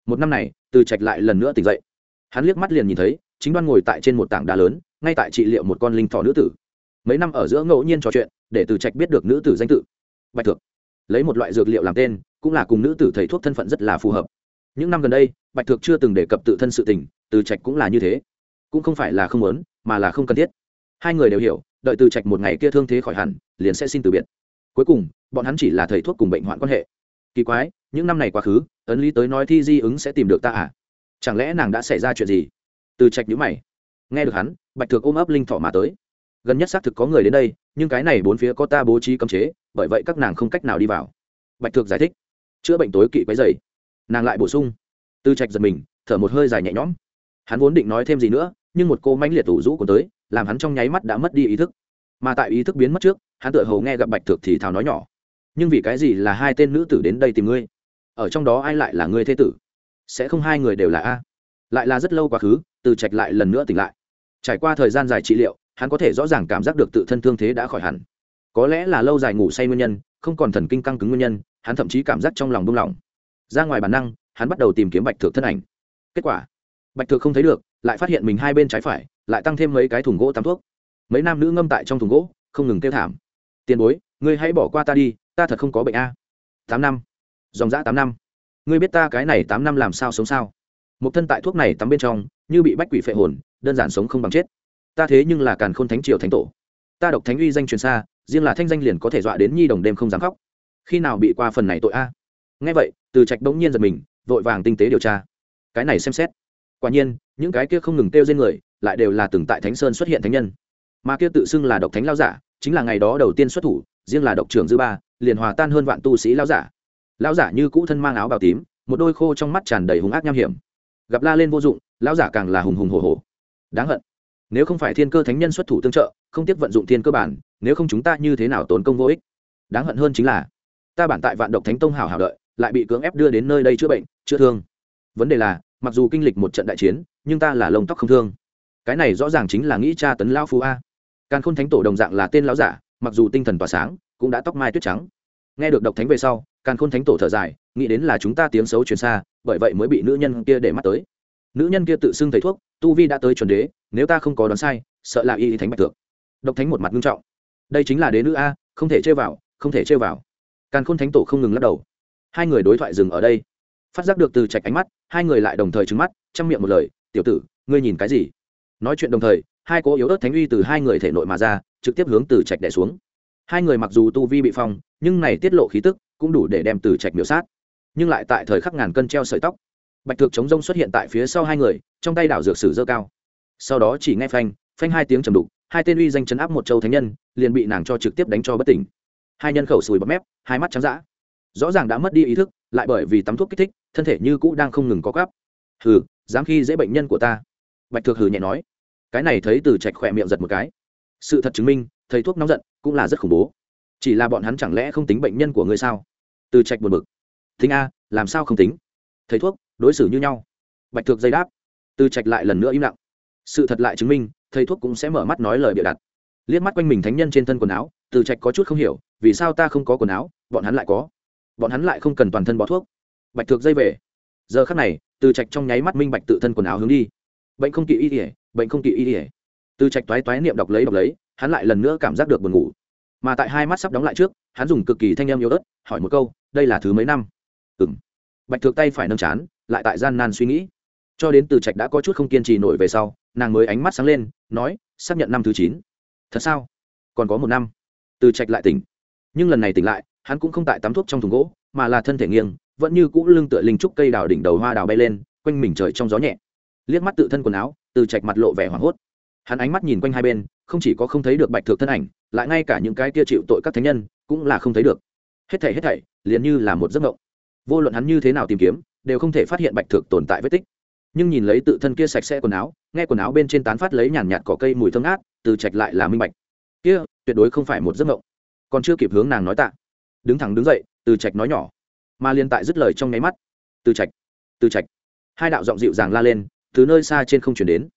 một năm này, từ trạch lại lần nữa tỉnh dậy. Hắn liếc mắt liền nhìn thấy, chính đoan ngồi tại trên một tảng đá lớn, ngay tại trị liệu một con linh thỏ nữ tử. Mấy năm ở giữa ngẫu nhiên trò chuyện, để từ trạch biết được nữ tử danh tự. Bạch thược. Lấy một loại dược liệu làm tên, cũng là cùng nữ tử thầy thuốc thân phận rất là phù hợp. Những năm gần đây, bạch thược chưa từng đề cập tự thân sự tình, từ trạch cũng là như thế. Cũng không phải là không muốn, mà là không cần thiết. Hai người đều hiểu, đợi từ trạch một ngày kia thương thế khỏi hẳn, liền sẽ xin từ biệt. Cuối cùng, bọn hắn chỉ là thầy thuốc cùng bệnh hoạn quan hệ. Kỳ quái, những năm này quá khứ ấn lý tới nói thi di ứng sẽ tìm được ta à? Chẳng lẽ nàng đã xảy ra chuyện gì? Từ trạch nhữ mày. Nghe được hắn, bạch thược ôm ấp linh thọ mà tới. Gần nhất xác thực có người đến đây, nhưng cái này bốn phía có ta bố trí cấm chế, bởi vậy các nàng không cách nào đi vào. Bạch thược giải thích. Chữa bệnh tối kỵ quấy dày nàng lại bổ sung. Từ trạch giật mình, thở một hơi dài nhẹ nhõm. Hắn vốn định nói thêm gì nữa, nhưng một cô mãnh liệt tủ rũ còn tới, làm hắn trong nháy mắt đã mất đi ý thức. Mà tại ý thức biến mất trước, hắn tựa hầu nghe gặp bạch thược thì thào nói nhỏ. Nhưng vì cái gì là hai tên nữ tử đến đây tìm ngươi? Ở trong đó ai lại là ngươi thế tử? Sẽ không hai người đều là a. Lại là rất lâu quá khứ, từ trạch lại lần nữa tỉnh lại. Trải qua thời gian dài trị liệu, hắn có thể rõ ràng cảm giác được tự thân thương thế đã khỏi hẳn. Có lẽ là lâu dài ngủ say nguyên nhân, không còn thần kinh căng cứng nguyên nhân, hắn thậm chí cảm giác trong lòng buông lỏng. Ra ngoài bản năng, hắn bắt đầu tìm kiếm bạch thược thân ảnh. Kết quả, bạch thược không thấy được, lại phát hiện mình hai bên trái phải, lại tăng thêm mấy cái thùng gỗ tắm thuốc. Mấy nam nữ ngâm tại trong thùng gỗ, không ngừng kêu thảm. Tiền bối, ngươi hãy bỏ qua ta đi, ta thật không có bệnh a. Tám năm dòng dã tám năm. Ngươi biết ta cái này tám năm làm sao sống sao? Một thân tại thuốc này tắm bên trong, như bị bách quỷ phệ hồn, đơn giản sống không bằng chết. Ta thế nhưng là càn khôn thánh triều thánh tổ. Ta độc thánh uy danh truyền xa, riêng là thanh danh liền có thể dọa đến nhi đồng đêm không dám khóc. Khi nào bị qua phần này tội a? Nghe vậy, từ trạch bỗng nhiên giật mình, vội vàng tinh tế điều tra. Cái này xem xét. Quả nhiên, những cái kia không ngừng kêu trên người, lại đều là từng tại thánh sơn xuất hiện thánh nhân. Mà kia tự xưng là độc thánh lao giả, chính là ngày đó đầu tiên xuất thủ, riêng là độc trưởng dư ba, liền hòa tan hơn vạn tu sĩ lao giả lão giả như cũ thân mang áo bào tím, một đôi khô trong mắt tràn đầy hung ác nham hiểm. Gặp la lên vô dụng, lão giả càng là hùng hùng hồ hồ đáng hận. Nếu không phải thiên cơ thánh nhân xuất thủ tương trợ, không tiếc vận dụng thiên cơ bản, nếu không chúng ta như thế nào tốn công vô ích? Đáng hận hơn chính là, ta bản tại vạn độc thánh tông hảo hảo đợi, lại bị cưỡng ép đưa đến nơi đây chữa bệnh, chữa thương. Vấn đề là, mặc dù kinh lịch một trận đại chiến, nhưng ta là lông tóc không thương. Cái này rõ ràng chính là nghĩ cha tấn lao phú a. Càn khôn thánh tổ đồng dạng là tên lão giả, mặc dù tinh thần tỏa sáng, cũng đã tóc mai tuyết trắng nghe được độc thánh về sau, càn khôn thánh tổ thở dài, nghĩ đến là chúng ta tiếng xấu truyền xa, bởi vậy mới bị nữ nhân kia để mắt tới. Nữ nhân kia tự xưng thầy thuốc, tu vi đã tới chuẩn đế, nếu ta không có đoán sai, sợ là y thánh bạch tượng độc thánh một mặt nghiêm trọng. Đây chính là đế nữ a, không thể chơi vào, không thể chơi vào. Càn khôn thánh tổ không ngừng lắc đầu. Hai người đối thoại dừng ở đây. Phát giác được từ trạch ánh mắt, hai người lại đồng thời trứng mắt, chăm miệng một lời, tiểu tử, ngươi nhìn cái gì? Nói chuyện đồng thời, hai cố yếu ớt thánh uy từ hai người thể nội mà ra, trực tiếp hướng từ trạch đẻ xuống. Hai người mặc dù tu vi bị phong nhưng này tiết lộ khí tức cũng đủ để đem từ trạch miểu sát. Nhưng lại tại thời khắc ngàn cân treo sợi tóc, bạch thực chống rông xuất hiện tại phía sau hai người, trong tay đảo dược sử dơ cao. Sau đó chỉ nghe phanh phanh hai tiếng trầm đục, hai tên uy danh chấn áp một châu thánh nhân liền bị nàng cho trực tiếp đánh cho bất tỉnh. Hai nhân khẩu sùi bọt mép, hai mắt trắng d rõ ràng đã mất đi ý thức, lại bởi vì tắm thuốc kích thích, thân thể như cũ đang không ngừng có gắp hừ, dám khi dễ bệnh nhân của ta. Bạch thực hừ nhẹ nói. Cái này thấy từ trạch khỏe miệng giật một cái. Sự thật chứng minh, thầy thuốc nóng giận cũng là rất khủng bố chỉ là bọn hắn chẳng lẽ không tính bệnh nhân của ngươi sao? Từ trạch buồn bực. Thính a, làm sao không tính? Thầy thuốc, đối xử như nhau. Bạch thực dây đáp. Từ trạch lại lần nữa im lặng. Sự thật lại chứng minh, thầy thuốc cũng sẽ mở mắt nói lời bịa đặt. Liếc mắt quanh mình thánh nhân trên thân quần áo, từ trạch có chút không hiểu, vì sao ta không có quần áo, bọn hắn lại có? Bọn hắn lại không cần toàn thân bó thuốc. Bạch thực dây về. Giờ khắc này, từ trạch trong nháy mắt minh bạch tự thân quần áo hướng đi. Bệnh không kỵ y ỉa bệnh không kỵ y ỉa từ trạch toái toái niệm đọc lấy đọc lấy, hắn lại lần nữa cảm giác được buồn ngủ mà tại hai mắt sắp đóng lại trước, hắn dùng cực kỳ thanh em yếu ớt, hỏi một câu, đây là thứ mấy năm? Ừ m bạch thược tay phải nâng chán, lại tại gian nan suy nghĩ. Cho đến từ trạch đã có chút không kiên trì nổi về sau, nàng mới ánh mắt sáng lên, nói, xác nhận năm thứ chín. Thật sao? Còn có một năm? Từ trạch lại tỉnh. Nhưng lần này tỉnh lại, hắn cũng không tại tắm thuốc trong thùng gỗ, mà là thân thể nghiêng, vẫn như cũ lưng tựa linh trúc cây đào đỉnh đầu hoa đào bay lên, quanh mình trời trong gió nhẹ. Liếc mắt tự thân quần áo, từ trạch mặt lộ vẻ hoảng hốt. Hắn ánh mắt nhìn quanh hai bên không chỉ có không thấy được bạch thực thân ảnh, lại ngay cả những cái kia chịu tội các thánh nhân cũng là không thấy được. Hết thảy hết thảy, liền như là một giấc mộng. Vô luận hắn như thế nào tìm kiếm, đều không thể phát hiện bạch thực tồn tại vết tích. Nhưng nhìn lấy tự thân kia sạch sẽ quần áo, nghe quần áo bên trên tán phát lấy nhàn nhạt cỏ cây mùi thơm ngát, từ trạch lại là minh bạch. Kia, tuyệt đối không phải một giấc mộng. Còn chưa kịp hướng nàng nói tạ, đứng thẳng đứng dậy, từ trạch nói nhỏ, mà liên tại dứt lời trong nháy mắt, từ trạch từ trạch. Hai đạo giọng dịu dàng la lên, từ nơi xa trên không chuyển đến.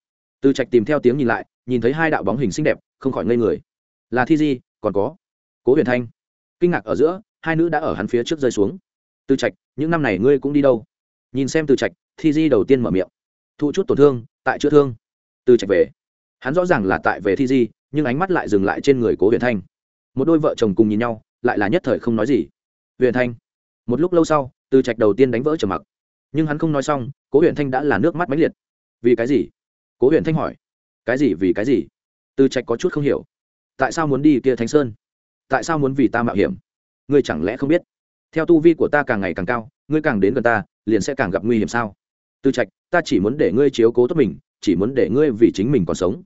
Từ trạch tìm theo tiếng nhìn lại nhìn thấy hai đạo bóng hình xinh đẹp, không khỏi ngây người. Là thi di, còn có cố huyền thanh. Kinh ngạc ở giữa, hai nữ đã ở hắn phía trước rơi xuống. Từ trạch, những năm này ngươi cũng đi đâu? Nhìn xem từ trạch, thi di đầu tiên mở miệng. Thụ chút tổn thương, tại chữa thương. Từ trạch về. Hắn rõ ràng là tại về thi di, nhưng ánh mắt lại dừng lại trên người cố huyền thanh. Một đôi vợ chồng cùng nhìn nhau, lại là nhất thời không nói gì. Huyền thanh. Một lúc lâu sau, từ trạch đầu tiên đánh vỡ trầm mặc. Nhưng hắn không nói xong, cố huyền thanh đã là nước mắt mãnh liệt. Vì cái gì? Cố huyền thanh hỏi cái gì vì cái gì? Từ trạch có chút không hiểu. Tại sao muốn đi kia thánh sơn? Tại sao muốn vì ta mạo hiểm? Ngươi chẳng lẽ không biết? Theo tu vi của ta càng ngày càng cao, ngươi càng đến gần ta, liền sẽ càng gặp nguy hiểm sao? Từ trạch, ta chỉ muốn để ngươi chiếu cố tốt mình, chỉ muốn để ngươi vì chính mình còn sống.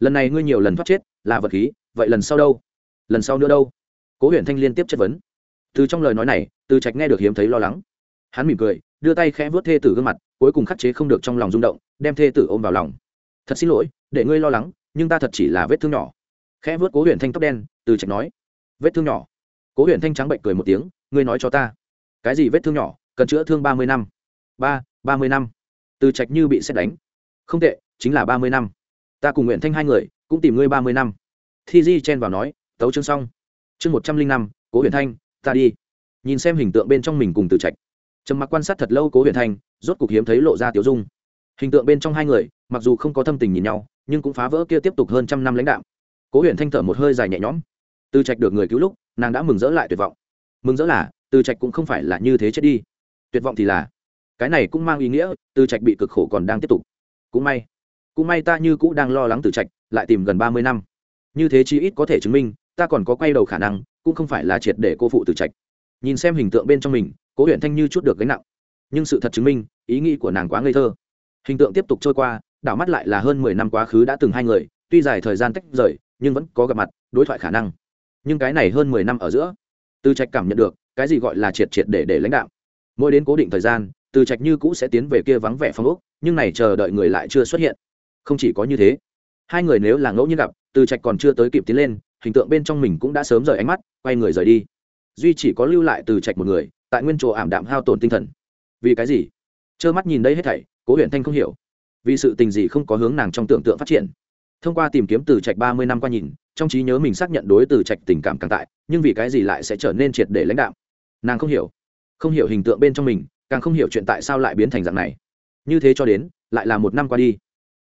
Lần này ngươi nhiều lần thoát chết, là vật khí, vậy lần sau đâu? Lần sau nữa đâu? Cố huyền thanh liên tiếp chất vấn. Từ trong lời nói này từ trạch nghe được hiếm thấy lo lắng. Hắn mỉm cười, đưa tay khẽ vớt thê tử gương mặt, cuối cùng khắc chế không được trong lòng rung động, đem thê tử ôm vào lòng thật xin lỗi, để ngươi lo lắng, nhưng ta thật chỉ là vết thương nhỏ. Khẽ vớt cố huyền thanh tóc đen, từ trạch nói. Vết thương nhỏ. Cố huyền thanh trắng bệnh cười một tiếng, ngươi nói cho ta. Cái gì vết thương nhỏ, cần chữa thương ba mươi năm? Ba ba mươi năm. Từ trạch như bị xét đánh. Không tệ, chính là ba mươi năm. Ta cùng nguyện thanh hai người, cũng tìm ngươi ba mươi năm. Thi di chen vào nói, tấu chương xong. Chương một trăm linh năm, cố huyền thanh, ta đi. Nhìn xem hình tượng bên trong mình cùng từ trạch. Trầm mặc quan sát thật lâu cố huyền thanh, rốt cục hiếm thấy lộ ra tiểu dung hình tượng bên trong hai người, mặc dù không có thâm tình nhìn nhau, nhưng cũng phá vỡ kia tiếp tục hơn trăm năm lãnh đạo cố huyện thanh thở một hơi dài nhẹ nhõm. Từ trạch được người cứu lúc, nàng đã mừng rỡ lại tuyệt vọng. Mừng rỡ là, từ trạch cũng không phải là như thế chết đi. Tuyệt vọng thì là, cái này cũng mang ý nghĩa, từ trạch bị cực khổ còn đang tiếp tục. Cũng may cũng may ta như cũ đang lo lắng từ trạch, lại tìm gần ba mươi năm. Như thế chi ít có thể chứng minh, ta còn có quay đầu khả năng, cũng không phải là triệt để cô phụ từ trạch. Nhìn xem hình tượng bên trong mình, cố huyện thanh như chút được gánh nặng. Nhưng sự thật chứng minh, ý nghĩ của nàng quá ngây thơ hình tượng tiếp tục trôi qua, đảo mắt lại là hơn mười năm quá khứ đã từng hai người, tuy dài thời gian tách rời, nhưng vẫn có gặp mặt, đối thoại khả năng. Nhưng cái này hơn mười năm ở giữa, từ trạch cảm nhận được, cái gì gọi là triệt triệt để để lãnh đạo. Mỗi đến cố định thời gian, từ trạch như cũ sẽ tiến về kia vắng vẻ phong ốc, nhưng này chờ đợi người lại chưa xuất hiện. Không chỉ có như thế, hai người nếu là ngẫu nhiên gặp, từ trạch còn chưa tới kịp tiến lên, hình tượng bên trong mình cũng đã sớm rời ánh mắt, quay người rời đi. Duy chỉ có lưu lại từ trạch một người, tại nguyên chỗ ảm đạm hao tổn tinh thần. Vì cái gì? Trơ mắt nhìn đây hết thảy cố huyện thanh không hiểu, vì sự tình gì không có hướng nàng trong tưởng tượng phát triển. Thông qua tìm kiếm từ trạch ba mươi năm qua nhìn, trong trí nhớ mình xác nhận đối từ trạch tình cảm càng tại, nhưng vì cái gì lại sẽ trở nên triệt để lãnh đạo nàng không hiểu không hiểu hình tượng bên trong mình, càng không hiểu chuyện tại sao lại biến thành dạng này. Như thế cho đến, lại là một năm qua đi.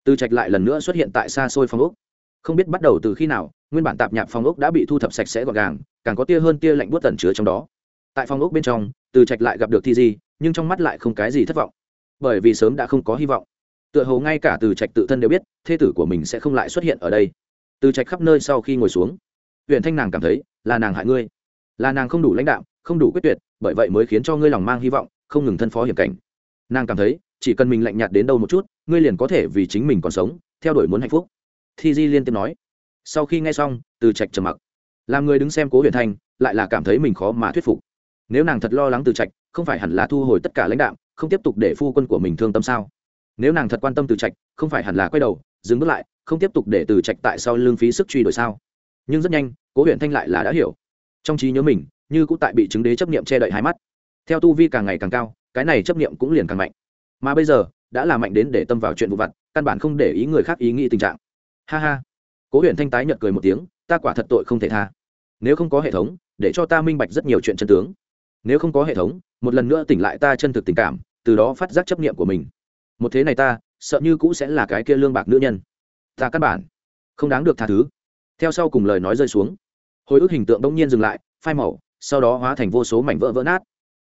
Từ trạch lại lần nữa xuất hiện tại xa xôi phong ốc. Không biết bắt đầu từ khi nào, nguyên bản tạp nhạp phong ốc đã bị thu thập sạch sẽ gọn gàng, càng có tia hơn tia lạnh buốt tẩn chứa trong đó. Tại phong ốc bên trong, từ trạch lại gặp được thi di nhưng trong mắt lại không cái gì thất vọng bởi vì sớm đã không có hy vọng. Tựa hồ ngay cả từ trạch tự thân đều biết, thê tử của mình sẽ không lại xuất hiện ở đây. Từ trạch khắp nơi sau khi ngồi xuống huyện thanh nàng cảm thấy là nàng hại ngươi, là nàng không đủ lãnh đạo không đủ quyết tuyệt, bởi vậy mới khiến cho ngươi lòng mang hy vọng, không ngừng thân phó hiểm cảnh. Nàng cảm thấy, chỉ cần mình lạnh nhạt đến đâu một chút, ngươi liền có thể vì chính mình còn sống, theo đuổi muốn hạnh phúc. Thi di liên tiếp nói. Sau khi nghe xong, từ trạch trầm mặc. Làm người đứng xem cố huyền thanh, lại là cảm thấy mình khó mà thuyết phục. Nếu nàng thật lo lắng từ trạch, không phải hẳn là thu hồi tất cả lãnh đạo không tiếp tục để phu quân của mình thương tâm sao? Nếu nàng thật quan tâm từ trạch, không phải hẳn là quay đầu, dừng bước lại, không tiếp tục để từ trạch tại sau lương phí sức truy đuổi sao? Nhưng rất nhanh, cố huyện thanh lại là đã hiểu. Trong trí nhớ mình, như cũng tại bị chứng đế chấp niệm che đậy hai mắt. Theo tu vi càng ngày càng cao, cái này chấp niệm cũng liền càng mạnh. Mà bây giờ, đã là mạnh đến để tâm vào chuyện vụ vặt, căn bản không để ý người khác ý nghĩ tình trạng. Ha ha. Cố huyện thanh tái nhợt cười một tiếng, ta quả thật tội không thể tha. Nếu không có hệ thống, để cho ta minh bạch rất nhiều chuyện chân tướng. Nếu không có hệ thống, một lần nữa tỉnh lại ta chân thực tình cảm từ đó phát giác chấp niệm của mình. Một thế này ta, sợ như cũ sẽ là cái kia lương bạc nữ nhân. Ta căn bản không đáng được tha thứ. Theo sau cùng lời nói rơi xuống. Hồi ức hình tượng đông nhiên dừng lại, phai màu, sau đó hóa thành vô số mảnh vỡ vỡ nát.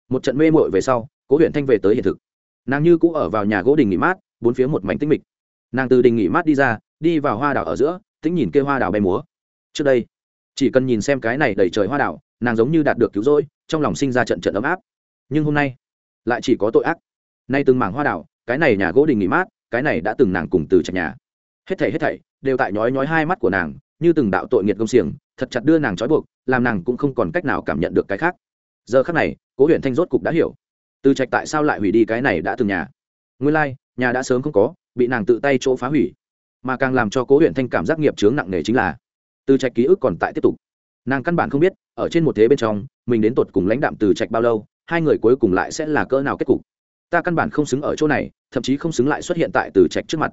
Một trận mê mội về sau, cố huyện thanh về tới hiện thực. Nàng như cũ ở vào nhà gỗ đình nghỉ mát, bốn phía một mảnh tĩnh mịch. Nàng từ đình nghỉ mát đi ra, đi vào hoa đảo ở giữa, tĩnh nhìn kêu hoa đảo bay múa. Trước đây, chỉ cần nhìn xem cái này đầy trời hoa đảo, nàng giống như đạt được cứu rỗi, trong lòng sinh ra trận trận ấm áp. Nhưng hôm nay, lại chỉ có tội ác nay từng mảng hoa đảo cái này nhà gỗ đình nghỉ mát cái này đã từng nàng cùng từ trạch nhà. Hết thảy hết thảy đều tại nhói nhói hai mắt của nàng như từng đạo tội nghiệt công xiềng thật chặt đưa nàng trói buộc làm nàng cũng không còn cách nào cảm nhận được cái khác. Giờ khác này cố huyện thanh rốt cục đã hiểu. Từ trạch tại sao lại hủy đi cái này đã từng nhà? Nguyên lai、like, nhà đã sớm không có bị nàng tự tay chỗ phá hủy. Mà càng làm cho cố huyện thanh cảm giác nghiệp chướng nặng nề chính là từ trạch ký ức còn tại tiếp tục. Nàng căn bản không biết ở trên một thế bên trong mình đến tột cùng lãnh đạm từ trạch bao lâu hai người cuối cùng lại sẽ là cỡ nào kết cục ta căn bản không xứng ở chỗ này, thậm chí không xứng lại xuất hiện tại từ trạch trước mặt.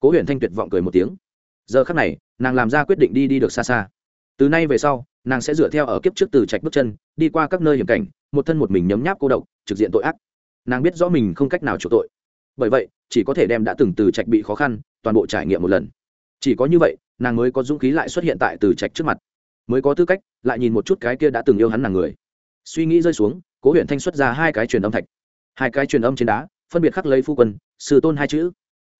Cố Huyền thanh tuyệt vọng cười một tiếng. Giờ khắc này, nàng làm ra quyết định đi đi được xa xa. Từ nay về sau, nàng sẽ dựa theo ở kiếp trước từ trạch bước chân, đi qua các nơi hiểm cảnh, một thân một mình nhấm nháp cô độc, trực diện tội ác. Nàng biết rõ mình không cách nào chủ tội. Bởi vậy, chỉ có thể đem đã từng từ trạch bị khó khăn, toàn bộ trải nghiệm một lần. Chỉ có như vậy, nàng mới có dũng khí lại xuất hiện tại từ trạch trước mặt. Mới có tư cách, lại nhìn một chút cái kia đã từng yêu hắn nàng người. Suy nghĩ rơi xuống, cố huyện thanh xuất ra hai cái truyền âm thạch hai cái truyền âm trên đá, phân biệt khắc lấy phu quân, sư tôn hai chữ.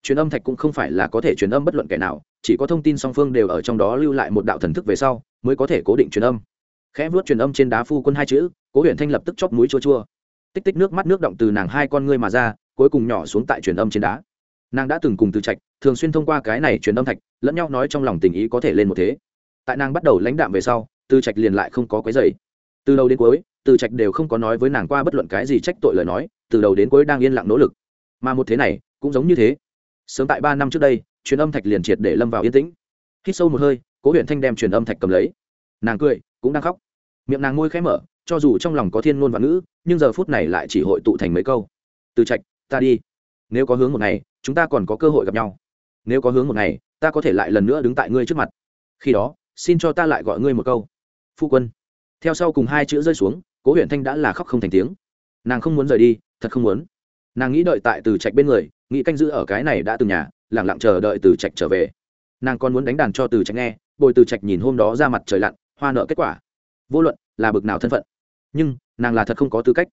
Truyền âm thạch cũng không phải là có thể truyền âm bất luận kẻ nào, chỉ có thông tin song phương đều ở trong đó lưu lại một đạo thần thức về sau, mới có thể cố định truyền âm. Khẽ vuốt truyền âm trên đá phu quân hai chữ, cố huyện thanh lập tức chóp núi chua chua. Tích tích nước mắt nước động từ nàng hai con ngươi mà ra, cuối cùng nhỏ xuống tại truyền âm trên đá. Nàng đã từng cùng từ trạch, thường xuyên thông qua cái này truyền âm thạch, lẫn nhau nói trong lòng tình ý có thể lên một thế. Tại nàng bắt đầu lãnh đạm về sau, từ trạch liền lại không có quấy dày từ đầu đến cuối, từ trạch đều không có nói với nàng qua bất luận cái gì trách tội lời nói từ đầu đến cuối đang yên lặng nỗ lực. Mà một thế này, cũng giống như thế. Sớm tại ba năm trước đây, truyền âm thạch liền triệt để lâm vào yên tĩnh. Hít sâu một hơi, cố huyện thanh đem truyền âm thạch cầm lấy. Nàng cười, cũng đang khóc. Miệng nàng môi khẽ mở, cho dù trong lòng có thiên ngôn và ngữ, nhưng giờ phút này lại chỉ hội tụ thành mấy câu. Từ trạch, ta đi. Nếu có hướng một ngày, chúng ta còn có cơ hội gặp nhau. Nếu có hướng một ngày, ta có thể lại lần nữa đứng tại ngươi trước mặt. Khi đó, xin cho ta lại gọi ngươi một câu. Phu quân. Theo sau cùng hai chữ rơi xuống, cố huyện thanh đã là khóc không thành tiếng. Nàng không muốn rời đi thật không muốn. Nàng nghĩ đợi tại từ trạch bên người, nghĩ canh giữ ở cái này đã từng nhà lẳng lặng chờ đợi từ trạch trở về. Nàng còn muốn đánh đàn cho từ trạch nghe, bồi từ trạch nhìn hôm đó ra mặt trời lặn, hoa nợ kết quả. Vô luận là bực nào thân phận, nhưng nàng là thật không có tư cách.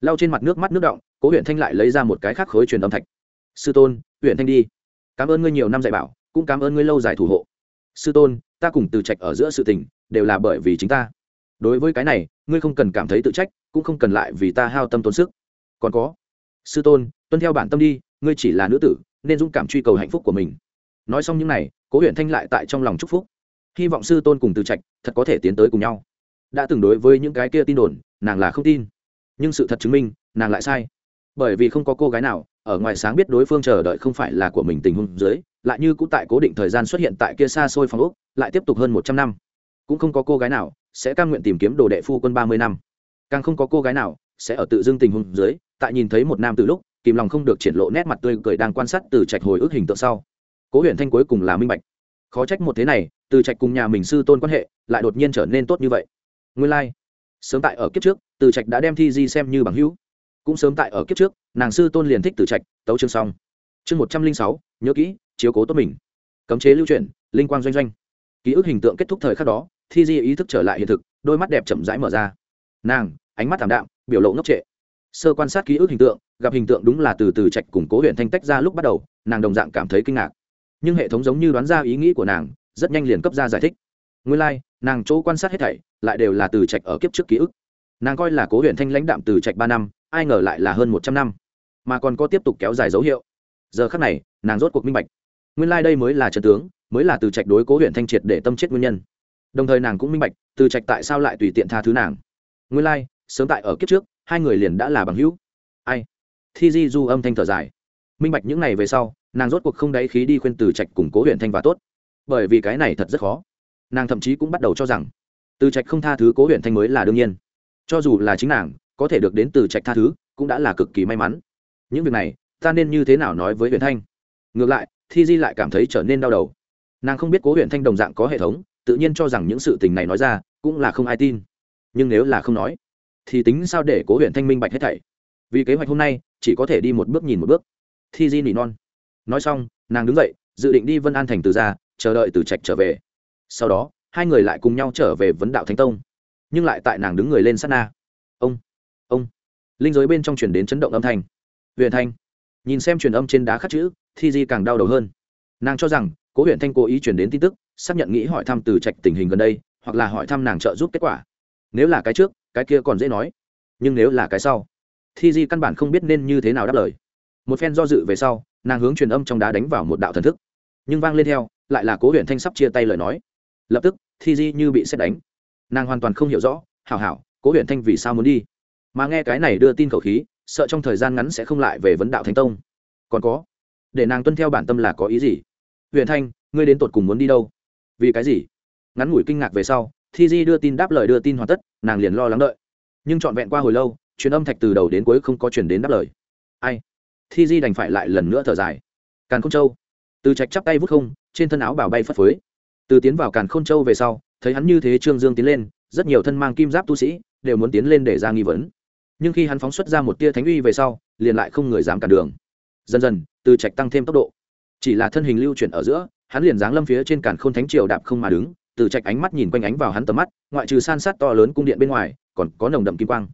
Lau trên mặt nước mắt nước động cố huyện thanh lại lấy ra một cái khác khối truyền âm thạch. Sư tôn huyện thanh đi. Cảm ơn ngươi nhiều năm dạy bảo, cũng cảm ơn ngươi lâu dài thủ hộ. Sư tôn, ta cùng từ trạch ở giữa sự tình, đều là bởi vì chính ta. Đối với cái này, ngươi không cần cảm thấy tự trách, cũng không cần lại vì ta hao tâm tốn sức còn có. Sư tôn, tuân theo bản tâm đi, ngươi chỉ là nữ tử, nên dũng cảm truy cầu hạnh phúc của mình. Nói xong những n à y cố huyện thanh lại tại trong lòng chúc phúc. Hy vọng sư tôn cùng từ trạch thật có thể tiến tới cùng nhau. Đã từng đối với những cái kia tin đồn, nàng là không tin. Nhưng sự thật chứng minh, nàng lại sai. Bởi vì không có cô gái nào, ở ngoài sáng biết đối phương chờ đợi không phải là của mình tình huống dưới, lại như cũng tại cố định thời gian xuất hiện tại kia xa xôi phòng úc lại tiếp tục hơn một trăm năm. Cũng không có cô gái nào sẽ cam nguyện tìm kiếm đồ đệ phu quân ba mươi năm. Càng không có cô gái nào sẽ ở tự dưng tình huống dưới, tại nhìn thấy một nam từ lúc, kìm lòng không được triển lộ nét mặt tươi cười đang quan sát từ trạch hồi ức hình tượng sau. Cố huyện thanh cuối cùng là minh bạch. Khó trách một thế này, từ trạch cùng nhà mình sư tôn quan hệ, lại đột nhiên trở nên tốt như vậy. Nguyên lai、like. sớm tại ở kiếp trước, từ trạch đã đem thi di xem như bằng hữu. Cũng sớm tại ở kiếp trước, nàng sư tôn liền thích từ trạch, tấu chương xong. Chương một trăm linh sáu, nhớ kỹ, chiếu cố tốt mình. Cấm chế lưu chuyển, linh quang doanh doanh. Ký ức hình tượng kết thúc thời khắc đó, thi di ý thức trở lại hiện thực, đôi mắt đẹp chậm rãi mở ra. Nàng, ánh mắt thảm đạm biểu lộ ngốc trệ. Sơ quan sát ký ức hình tượng gặp hình tượng đúng là từ từ trạch củng cố huyện thanh tách ra lúc bắt đầu nàng đồng dạng cảm thấy kinh ngạc. Nhưng hệ thống giống như đoán ra ý nghĩ của nàng rất nhanh liền cấp ra giải thích. Nguyên lai、like, nàng chỗ quan sát hết thảy lại đều là từ trạch ở kiếp trước ký ức. Nàng coi là cố huyện thanh lãnh đạm từ trạch ba năm ai ngờ lại là hơn một trăm năm. Mà còn có tiếp tục kéo dài dấu hiệu. Giờ khắc này nàng rốt cuộc minh bạch. Nguyên lai、like、đây mới là trần tướng mới là từ trạch đối cố huyện thanh triệt để tâm chết nguyên nhân. Đồng thời nàng cũng minh bạch từ trạch tại sao lại tùy tiện tha thứ nàng. Nguyên lai、like, sớm tại ở kiếp trước, hai người liền đã là bằng hữu. Ai? Thi di du âm thanh thở dài. Minh bạch những n à y về sau, nàng rốt cuộc không đáy khí đi khuyên từ trạch củng cố huyện thanh và tốt. Bởi vì cái này thật rất khó. Nàng thậm chí cũng bắt đầu cho rằng, từ trạch không tha thứ cố huyện thanh mới là đương nhiên. Cho dù là chính nàng, có thể được đến từ trạch tha thứ, cũng đã là cực kỳ may mắn. Những việc này, ta nên như thế nào nói với huyện thanh? Ngược lại, thi di lại cảm thấy trở nên đau đầu. Nàng không biết cố huyện thanh đồng dạng có hệ thống, tự nhiên cho rằng những sự tình này nói ra, cũng là không ai tin. Nhưng nếu là không nói thì tính sao để cố huyện thanh minh bạch hết thảy? Vì kế hoạch hôm nay, chỉ có thể đi một bước nhìn một bước. Thi di nỉ non. Nói xong, nàng đứng dậy, dự định đi vân an thành từ ra chờ đợi từ trạch trở về. Sau đó, hai người lại cùng nhau trở về vấn đạo thánh tông. Nhưng lại tại nàng đứng người lên sát na. Ông ông. Linh giới bên trong chuyển đến chấn động âm thanh. Huyện thanh. Nhìn xem truyền âm trên đá khắc chữ, thi di càng đau đầu hơn. Nàng cho rằng, cố huyện thanh cố ý chuyển đến tin tức, xác nhận nghĩ hỏi thăm từ trạch tình hình gần đây, hoặc là hỏi thăm nàng trợ giúp kết quả. Nếu là cái trước cái kia còn dễ nói. Nhưng nếu là cái sau, thi di căn bản không biết nên như thế nào đáp lời. Một phen do dự về sau, nàng hướng truyền âm trong đá đánh vào một đạo thần thức. Nhưng vang lên theo, lại là cố huyện thanh sắp chia tay lời nói. Lập tức, thi di như bị xét đánh. Nàng hoàn toàn không hiểu rõ, hảo hảo, cố huyện thanh vì sao muốn đi? Mà nghe cái này đưa tin khẩu khí, sợ trong thời gian ngắn sẽ không lại về vấn đạo thánh tông. Còn có, để nàng tuân theo bản tâm là có ý gì? Huyện thanh, ngươi đến tột cùng muốn đi đâu? Vì cái gì? Ngắn ngủi kinh ngạc về sau thi di đưa tin đáp lời đưa tin hoàn tất, nàng liền lo lắng đợi. Nhưng trọn vẹn qua hồi lâu, truyền âm thạch từ đầu đến cuối không có chuyển đến đáp lời. Ai? Thi di đành phải lại lần nữa thở dài. Càn khôn châu. Từ trạch chắp tay vút không, trên thân áo bảo bay phất phới. Từ tiến vào càn khôn châu về sau, thấy hắn như thế trương dương tiến lên, rất nhiều thân mang kim giáp tu sĩ đều muốn tiến lên để ra nghi vấn. Nhưng khi hắn phóng xuất ra một tia thánh uy về sau, liền lại không người dám cản đường. Dần dần, từ trạch tăng thêm tốc độ. Chỉ là thân hình lưu chuyển ở giữa, hắn liền giáng lâm phía trên càn khôn thánh triều đạp không mà đứng từ trạch ánh mắt nhìn quanh ánh vào hắn tầm mắt, ngoại trừ san sát to lớn cung điện bên ngoài, còn có nồng đậm kim quang.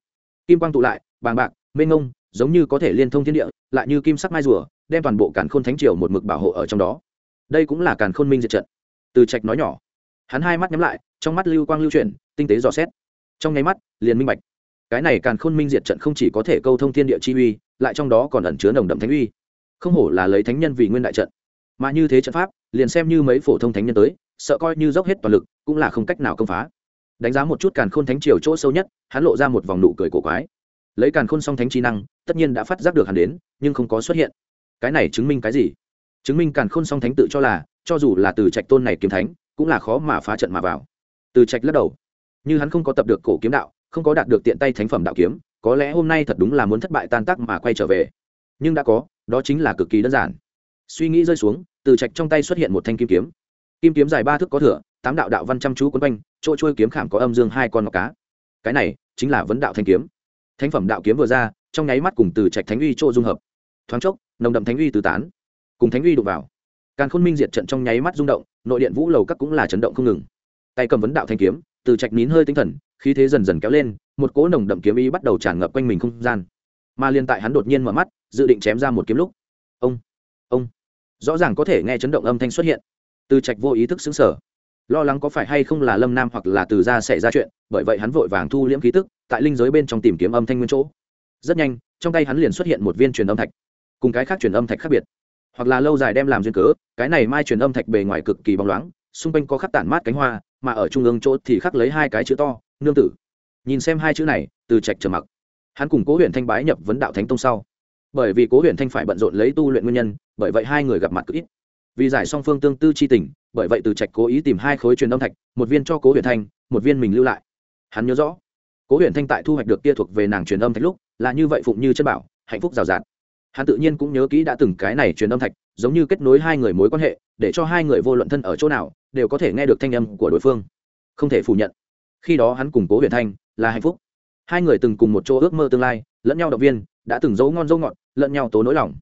Kim quang tụ lại, bàng bạc, mênh ngông giống như có thể liên thông thiên địa, lại như kim sắc mai rùa, đem toàn bộ càn khôn thánh triều một mực bảo hộ ở trong đó. Đây cũng là càn khôn minh diệt trận. Từ trạch nói nhỏ. Hắn hai mắt nhắm lại, trong mắt lưu quang lưu chuyển, tinh tế dò xét. Trong nháy mắt, liền minh bạch. Cái này càn khôn minh diệt trận không chỉ có thể câu thông thiên địa chi uy, lại trong đó còn ẩn chứa nồng đậm thánh uy. Không hổ là lấy thánh nhân vì nguyên đại trận. Mà như thế trận pháp, liền xem như mấy phổ thông thánh nhân tới sợ coi như dốc hết toàn lực, cũng là không cách nào công phá. Đánh giá một chút càn khôn thánh triều chỗ sâu nhất, hắn lộ ra một vòng nụ cười cổ quái. Lấy càn khôn song thánh trí năng, tất nhiên đã phát giác được hắn đến, nhưng không có xuất hiện. Cái này chứng minh cái gì? Chứng minh càn khôn song thánh tự cho là, cho dù là từ trạch tôn này kiếm thánh, cũng là khó mà phá trận mà vào. Từ trạch lắc đầu. Như hắn không có tập được cổ kiếm đạo, không có đạt được tiện tay thánh phẩm đạo kiếm, có lẽ hôm nay thật đúng là muốn thất bại tan tác mà quay trở về. Nhưng đã có, đó chính là cực kỳ đơn giản. Suy nghĩ rơi xuống, từ trạch trong tay xuất hiện một thanh kim kiếm kim kiếm dài ba thước có thửa, tám đạo đạo văn chăm chú quấn quanh, chỗ trôi kiếm khảm có âm dương hai con ngọc cá. Cái này chính là vấn đạo thanh kiếm. Thánh phẩm đạo kiếm vừa ra, trong nháy mắt cùng từ trạch thánh uy chỗ dung hợp. Thoáng chốc, nồng đậm thánh uy tứ tán, cùng thánh uy đụng vào. Càng khôn minh diệt trận trong nháy mắt rung động, nội điện vũ lầu các cũng là chấn động không ngừng. Tay cầm vấn đạo thanh kiếm, từ trạch nín hơi tinh thần, khí thế dần dần kéo lên, một cỗ nồng đậm kiếm ý bắt đầu tràn ngập quanh mình không gian. Mà liên tại hắn đột nhiên mở mắt, dự định chém ra một kiếm lúc. Ông ông. Rõ ràng có thể nghe chấn động âm thanh xuất hiện từ trạch vô ý thức xứng sở lo lắng có phải hay không là lâm nam hoặc là từ ra xảy ra chuyện, bởi vậy hắn vội vàng thu liễm khí tức, tại linh giới bên trong tìm kiếm âm thanh nguyên chỗ. Rất nhanh, trong tay hắn liền xuất hiện một viên truyền âm thạch, cùng cái khác truyền âm thạch khác biệt. Hoặc là lâu dài đem làm duyên cớ, cái này mai truyền âm thạch bề ngoài cực kỳ bóng loáng, xung quanh có khắc tản mát cánh hoa, mà ở trung ương chỗ thì khắc lấy hai cái chữ to, nương tử. Nhìn xem hai chữ này, từ trạch trầm mặc. Hắn cùng cố huyện thanh bái nhập vấn đạo thánh tông sau. Bởi vì cố huyện thanh phải bận rộn lấy tu luyện nguyên nhân, bởi vậy hai người gặp mặt cực ít vì giải song phương tương tư chi tình, bởi vậy từ trạch cố ý tìm hai khối truyền âm thạch, một viên cho cố huyền thanh, một viên mình lưu lại. Hắn nhớ rõ, cố huyền thanh tại thu hoạch được kia thuộc về nàng truyền âm thạch lúc, là như vậy phụng như chân bảo, hạnh phúc rào rạt. Hắn tự nhiên cũng nhớ kỹ đã từng cái này truyền âm thạch, giống như kết nối hai người mối quan hệ, để cho hai người vô luận thân ở chỗ nào, đều có thể nghe được thanh âm của đối phương. Không thể phủ nhận. Khi đó hắn cùng cố huyền thanh là hạnh phúc. Hai người từng cùng một chỗ ước mơ tương lai, lẫn nhau động viên, đã từng giấu ngon dấu ngọt, lẫn nhau tố nỗi lòng.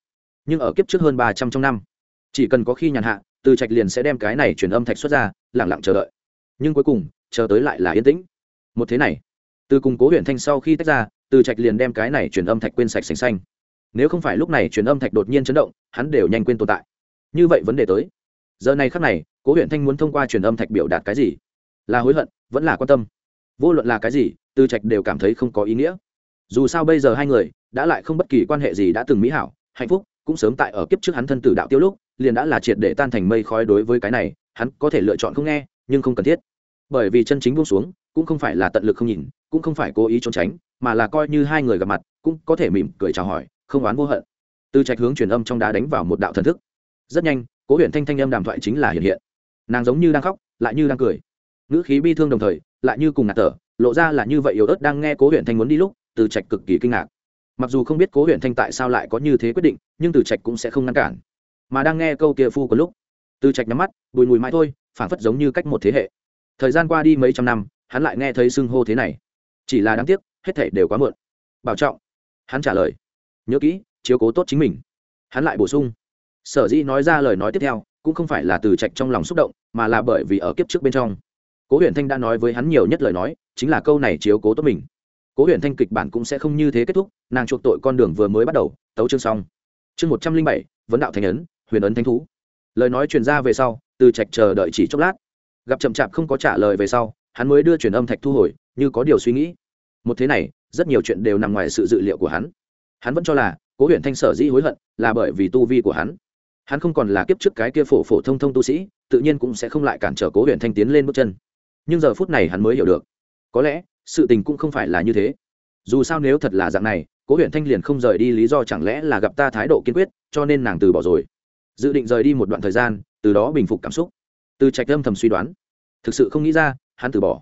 Nhưng ở kiếp trước hơn ba trăm trong năm chỉ cần có khi nhàn hạ, từ trạch liền sẽ đem cái này truyền âm thạch xuất ra lẳng lặng chờ đợi. Nhưng cuối cùng, chờ tới lại là yên tĩnh. Một thế này, từ cùng cố huyện thanh sau khi tách ra, từ trạch liền đem cái này truyền âm thạch quên sạch sành xanh. Nếu không phải lúc này truyền âm thạch đột nhiên chấn động, hắn đều nhanh quên tồn tại. Như vậy vấn đề tới. Giờ này khắc này, cố huyện thanh muốn thông qua truyền âm thạch biểu đạt cái gì? Là hối hận, vẫn là quan tâm? Vô luận là cái gì, từ trạch đều cảm thấy không có ý nghĩa. Dù sao bây giờ hai người, đã lại không bất kỳ quan hệ gì đã từng mỹ hảo, hạnh phúc, cũng sớm tại ở kiếp trước hắn thân tử đạo tiêu lúc liền đã là triệt để tan thành mây khói đối với cái này, hắn có thể lựa chọn không nghe, nhưng không cần thiết. Bởi vì chân chính buông xuống, cũng không phải là tận lực không nhìn, cũng không phải cố ý trốn tránh, mà là coi như hai người gặp mặt, cũng có thể mỉm cười chào hỏi, không oán vô hận. Từ trạch hướng truyền âm trong đá đánh vào một đạo thần thức. Rất nhanh, cố huyện thanh thanh âm đàm thoại chính là hiện hiện. Nàng giống như đang khóc, lại như đang cười. Ngữ khí bi thương đồng thời, lại như cùng ngạt tở lộ ra là như vậy yếu ớt đang nghe cố huyện thanh muốn đi lúc, từ trạch cực kỳ kinh ngạc. Mặc dù không biết cố huyện thanh tại sao lại có như thế quyết định, nhưng từ trạch cũng sẽ không ngăn cản mà đang nghe câu kia phu có lúc. Từ trạch nhắm mắt, bùi mùi mãi thôi, phảng phất giống như cách một thế hệ. Thời gian qua đi mấy trăm năm, hắn lại nghe thấy xưng hô thế này. Chỉ là đáng tiếc, hết thể đều quá muộn. Bảo trọng. Hắn trả lời. Nhớ kỹ, chiếu cố tốt chính mình. Hắn lại bổ sung. Sở dĩ nói ra lời nói tiếp theo, cũng không phải là từ trạch trong lòng xúc động, mà là bởi vì ở kiếp trước bên trong. Cố huyền thanh đã nói với hắn nhiều nhất lời nói, chính là câu này chiếu cố tốt mình. Cố huyền thanh kịch bản cũng sẽ không như thế kết thúc, nàng chuộc tội con đường vừa mới bắt đầu, tấu chương xong. Chương một trăm linh bảy, vấn đạo thành ấn huyền ấn thánh thú. Lời nói truyền ra về sau, từ trạch chờ đợi chỉ chốc lát. Gặp chậm chạp không có trả lời về sau, hắn mới đưa truyền âm thạch thu hồi, như có điều suy nghĩ. Một thế này, rất nhiều chuyện đều nằm ngoài sự dự liệu của hắn. Hắn vẫn cho là, cố huyện thanh sở dĩ hối hận, là bởi vì tu vi của hắn. Hắn không còn là kiếp trước cái kia phổ phổ thông thông tu sĩ, tự nhiên cũng sẽ không lại cản trở cố huyện thanh tiến lên bước chân. Nhưng giờ phút này hắn mới hiểu được. Có lẽ, sự tình cũng không phải là như thế. Dù sao nếu thật là dạng này, cố huyện thanh liền không rời đi lý do chẳng lẽ là gặp ta thái độ kiên quyết, cho nên nàng từ bỏ rồi dự định rời đi một đoạn thời gian, từ đó bình phục cảm xúc. Từ trạch âm thầm suy đoán. Thực sự không nghĩ ra, hắn từ bỏ.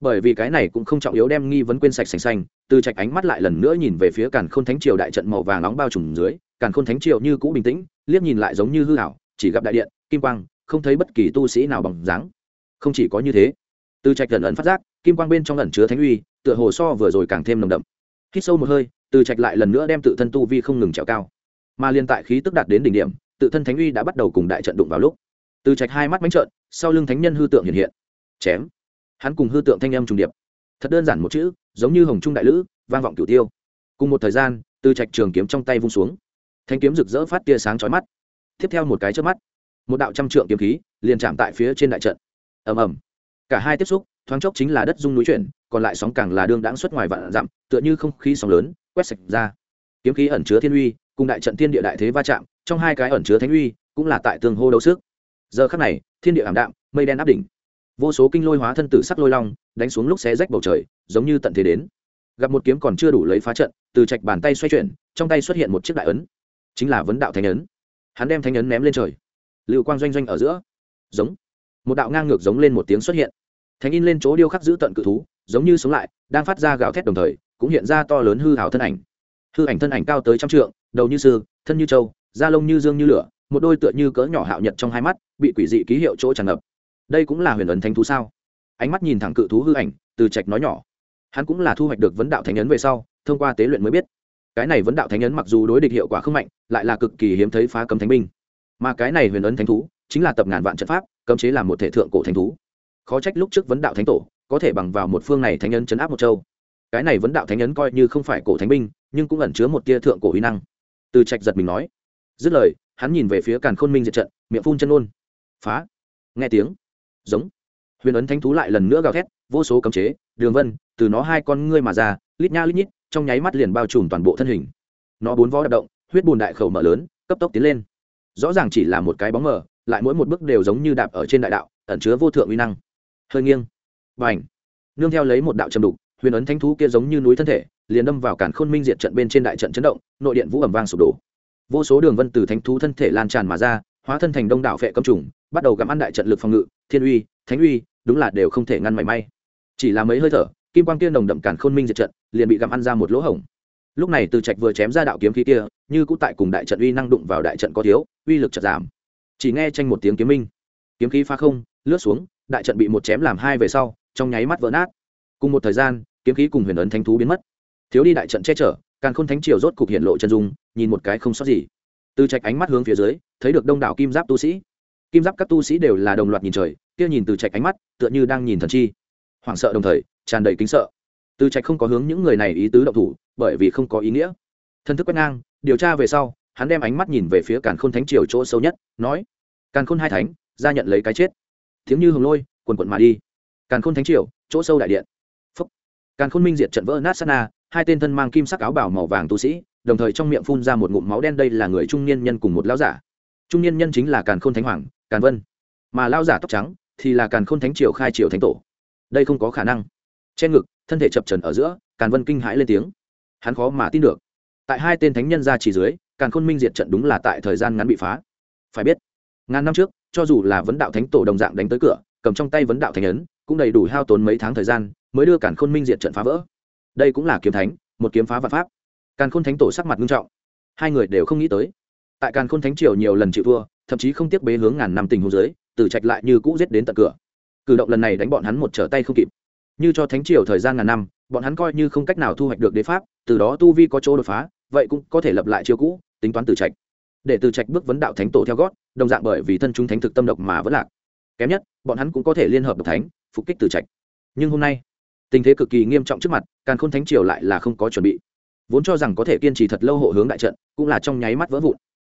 Bởi vì cái này cũng không trọng yếu đem nghi vấn quên sạch sành xanh từ trạch ánh mắt lại lần nữa nhìn về phía càn khôn thánh triều đại trận màu vàng nóng bao trùm dưới, càn khôn thánh triều như cũ bình tĩnh, liếc nhìn lại giống như hư hảo chỉ gặp đại điện, kim quang, không thấy bất kỳ tu sĩ nào bằng dáng. Không chỉ có như thế, từ trạch lần ẩn phát giác, kim quang bên trong ẩn chứa thánh uy, tựa hồ so vừa rồi càng thêm nồng đậm. Hít sâu một hơi, từ trạch lại lần nữa đem tự thân tu vi không ngừng trèo cao. Mà liên tại khí tức đạt đến đỉnh điểm tự thân thánh uy đã bắt đầu cùng đại trận đụng vào lúc, từ trạch hai mắt bánh trợn, sau lưng thánh nhân hư tượng hiện hiện. Chém. Hắn cùng hư tượng thanh âm trùng điệp. Thật đơn giản một chữ, giống như hồng trung đại lữ, vang vọng cửu tiêu. Cùng một thời gian, từ trạch trường kiếm trong tay vung xuống. Thanh kiếm rực rỡ phát tia sáng chói mắt. Tiếp theo một cái trước mắt, một đạo trăm trượng kiếm khí liền chạm tại phía trên đại trận. Ầm ầm. Cả hai tiếp xúc, thoáng chốc chính là đất dung núi chuyển, còn lại sóng càng là đương đãng xuất ngoài vạn dặm, tựa như không khí sóng lớn, quét sạch ra. Kiếm khí ẩn chứa thiên uy, cùng đại trận thiên địa đại thế va chạm trong hai cái ẩn chứa thánh uy cũng là tại tương hô đấu sức. Giờ khắc này, thiên địa ảm đạm, mây đen áp đỉnh. Vô số kinh lôi hóa thân tử sắc lôi long đánh xuống lúc xé rách bầu trời, giống như tận thế đến. Gặp một kiếm còn chưa đủ lấy phá trận, từ trạch bàn tay xoay chuyển, trong tay xuất hiện một chiếc đại ấn. Chính là vấn đạo thánh ấn. Hắn đem thánh ấn ném lên trời. Lưu quang doanh doanh ở giữa. Giống. Một đạo ngang ngược giống lên một tiếng xuất hiện. Thánh in lên chỗ điêu khắc giữ tận cự thú, giống như sống lại, đang phát ra gào thét đồng thời, cũng hiện ra to lớn hư hào thân ảnh. Hư ảnh thân ảnh cao tới trăm trượng, đầu như sư, thân như trâu da lông như dương như lửa, một đôi tựa như cỡ nhỏ hạo nhật trong hai mắt, bị quỷ dị ký hiệu chỗ tràn ngập. Đây cũng là huyền ấn thánh thú sao? Ánh mắt nhìn thẳng cự thú hư ảnh, từ trạch nói nhỏ. Hắn cũng là thu hoạch được vấn đạo thánh ấn về sau, thông qua tế luyện mới biết. Cái này vấn đạo thánh ấn mặc dù đối địch hiệu quả không mạnh, lại là cực kỳ hiếm thấy phá cấm thánh binh. Mà cái này huyền ấn thánh thú, chính là tập ngàn vạn trận pháp, cấm chế làm một thể thượng cổ thánh thú. Khó trách lúc trước vấn đạo thánh tổ, có thể bằng vào một phương này thánh ấn chấn áp một châu. Cái này vấn đạo thánh ấn coi như không phải cổ thánh binh, nhưng cũng ẩn chứa một tia thượng cổ huy năng. Từ trạch giật mình nói dứt lời, hắn nhìn về phía càn khôn minh diệt trận, miệng phun chân ôn. Phá. Nghe tiếng. Giống. Huyền ấn thánh thú lại lần nữa gào thét, vô số cấm chế, đường vân, từ nó hai con ngươi mà ra, lít nha lít nhít, trong nháy mắt liền bao trùm toàn bộ thân hình. Nó bốn vó đạp động, huyết bùn đại khẩu mở lớn, cấp tốc tiến lên. Rõ ràng chỉ là một cái bóng mờ, lại mỗi một bước đều giống như đạp ở trên đại đạo, ẩn chứa vô thượng uy năng. Hơi nghiêng. Và ảnh nương theo lấy một đạo trầm đục, huyền ấn thánh thú kia giống như núi thân thể, liền đâm vào cản khôn minh diệt trận bên trên đại trận chấn động, nội điện vũ ẩm vang sụp đổ vô số đường vân từ thánh thú thân thể lan tràn mà ra, hóa thân thành đông đảo phệ cấm trùng, bắt đầu gặm ăn đại trận lực phòng ngự, thiên uy, thánh uy, đúng là đều không thể ngăn mảy may. Chỉ là mấy hơi thở, kim quang kia nồng đậm cản khôn minh diệt trận, liền bị gặm ăn ra một lỗ hổng. Lúc này từ trạch vừa chém ra đạo kiếm khí kia, như cũ tại cùng đại trận uy năng đụng vào đại trận có thiếu, uy lực chật giảm. Chỉ nghe tranh một tiếng kiếm minh. Kiếm khí phá không, lướt xuống, đại trận bị một chém làm hai về sau, trong nháy mắt vỡ nát. Cùng một thời gian, kiếm khí cùng huyền ấn thánh thú biến mất. Thiếu đi đại trận che chở càng khôn thánh triều rốt cục hiện lộ chân dung, nhìn một cái không sót gì. Từ trạch ánh mắt hướng phía dưới, thấy được đông đảo kim giáp tu sĩ. Kim giáp các tu sĩ đều là đồng loạt nhìn trời, kia nhìn từ trạch ánh mắt, tựa như đang nhìn thần chi. Hoảng sợ đồng thời, tràn đầy kính sợ. Từ trạch không có hướng những người này ý tứ động thủ, bởi vì không có ý nghĩa. Thân thức quét ngang, điều tra về sau, hắn đem ánh mắt nhìn về phía càn khôn thánh triều chỗ sâu nhất, nói, càn khôn hai thánh, ra nhận lấy cái chết. Tiếng như hồng lôi, quần quận mà đi. Càn khôn thánh triều, chỗ sâu đại điện càn khôn minh diệt trận vỡ nát sana hai tên thân mang kim sắc áo bảo màu vàng tu sĩ, đồng thời trong miệng phun ra một ngụm máu đen, đây là người trung niên nhân cùng một lão giả. Trung niên nhân chính là càn khôn thánh hoàng, càn vân. Mà lão giả tóc trắng thì là càn khôn thánh triều khai triều thánh tổ. Đây không có khả năng. Trên ngực, thân thể chập trần ở giữa, càn vân kinh hãi lên tiếng. Hắn khó mà tin được. Tại hai tên thánh nhân ra chỉ dưới, càn khôn minh diệt trận đúng là tại thời gian ngắn bị phá. Phải biết, ngàn năm trước, cho dù là vấn đạo thánh tổ đồng dạng đánh tới cửa, cầm trong tay vấn đạo thánh ấn cũng đầy đủ hao tốn mấy tháng thời gian, mới đưa càn khôn minh diệt trận phá vỡ. Đây cũng là kiếm thánh, một kiếm phá vạn pháp. Càn khôn thánh tổ sắc mặt nghiêm trọng. Hai người đều không nghĩ tới. Tại càn khôn thánh triều nhiều lần chịu thua, thậm chí không tiếc bế hướng ngàn năm tình hồ giới từ trạch lại như cũ giết đến tận cửa. Cử động lần này đánh bọn hắn một trở tay không kịp. Như cho thánh triều thời gian ngàn năm, bọn hắn coi như không cách nào thu hoạch được đế pháp, từ đó tu vi có chỗ đột phá, vậy cũng có thể lập lại chiêu cũ, tính toán từ trạch. Để từ trạch bước vấn đạo thánh tổ theo gót, đồng dạng bởi vì thân chúng thánh thực tâm độc mà vẫn lạc. Kém nhất, bọn hắn cũng có thể liên hợp độc thánh phục kích từ trạch. Nhưng hôm nay, tình thế cực kỳ nghiêm trọng trước mặt càng khôn thánh triều lại là không có chuẩn bị. Vốn cho rằng có thể kiên trì thật lâu hộ hướng đại trận, cũng là trong nháy mắt vỡ vụn.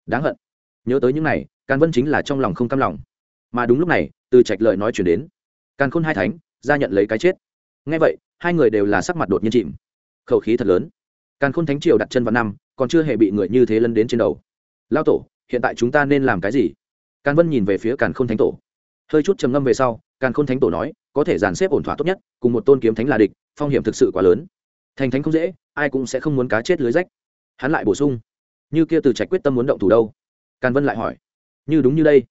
Đáng hận. Nhớ tới những này, càn vân chính là trong lòng không cam lòng. Mà đúng lúc này, từ trạch lời nói chuyển đến. Càn khôn hai thánh, ra nhận lấy cái chết. Ngay vậy, hai người đều là sắc mặt đột nhiên chìm. Khẩu khí thật lớn. Càn khôn thánh triều đặt chân vào năm, còn chưa hề bị người như thế lân đến trên đầu. Lao tổ, hiện tại chúng ta nên làm cái gì? Càn vân nhìn về phía càn khôn thánh tổ. Hơi chút trầm ngâm về sau càn khôn thánh tổ nói, có thể dàn xếp ổn thỏa tốt nhất, cùng một tôn kiếm thánh là địch, phong hiểm thực sự quá lớn. Thành thánh không dễ, ai cũng sẽ không muốn cá chết lưới rách. Hắn lại bổ sung, như kia từ trạch quyết tâm muốn động thủ đâu? Càn vân lại hỏi, như đúng như đây.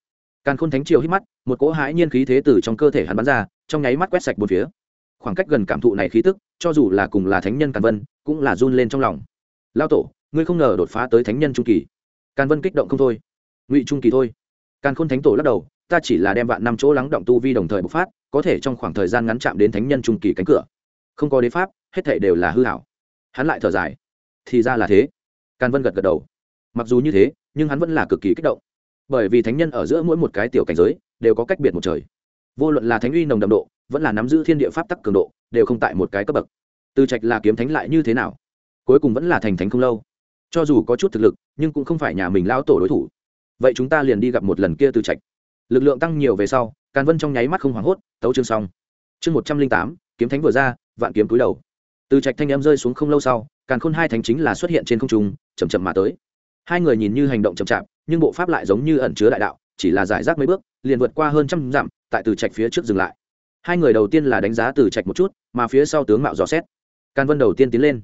Càn khôn thánh triều hít mắt, một cỗ hãi nhiên khí thế từ trong cơ thể hắn bắn ra, trong nháy mắt quét sạch một phía. Khoảng cách gần cảm thụ này khí tức, cho dù là cùng là thánh nhân càn vân, cũng là run lên trong lòng. Lao tổ, ngươi không ngờ đột phá tới thánh nhân trung kỳ. Càn vân kích động không thôi. Ngụy trung kỳ thôi. Càn khôn thánh tổ lắc đầu ta chỉ là đem vạn năm chỗ lắng động tu vi đồng thời bộc phát, có thể trong khoảng thời gian ngắn chạm đến thánh nhân trung kỳ cánh cửa. Không có đế pháp, hết thảy đều là hư hảo hắn lại thở dài. Thì ra là thế. Càn vân gật gật đầu. Mặc dù như thế, nhưng hắn vẫn là cực kỳ kích động. Bởi vì thánh nhân ở giữa mỗi một cái tiểu cảnh giới, đều có cách biệt một trời. Vô luận là thánh uy nồng đậm độ, vẫn là nắm giữ thiên địa pháp tắc cường độ, đều không tại một cái cấp bậc. Từ trạch là kiếm thánh lại như thế nào? Cuối cùng vẫn là thành thánh không lâu. Cho dù có chút thực lực, nhưng cũng không phải nhà mình lão tổ đối thủ. Vậy chúng ta liền đi gặp một lần kia từ trạch lực lượng tăng nhiều về sau, càn vân trong nháy mắt không hoảng hốt, tấu chương xong. Chương một trăm linh tám, kiếm thánh vừa ra, vạn kiếm túi đầu. Từ trạch thanh em rơi xuống không lâu sau, càn khôn hai thánh chính là xuất hiện trên không trung chầm chậm mà tới. Hai người nhìn như hành động chậm chạp, nhưng bộ pháp lại giống như ẩn chứa đại đạo, chỉ là giải rác mấy bước, liền vượt qua hơn trăm dặm, tại từ trạch phía trước dừng lại. Hai người đầu tiên là đánh giá từ trạch một chút, mà phía sau tướng mạo dò xét. Càn vân đầu tiên tiến lên.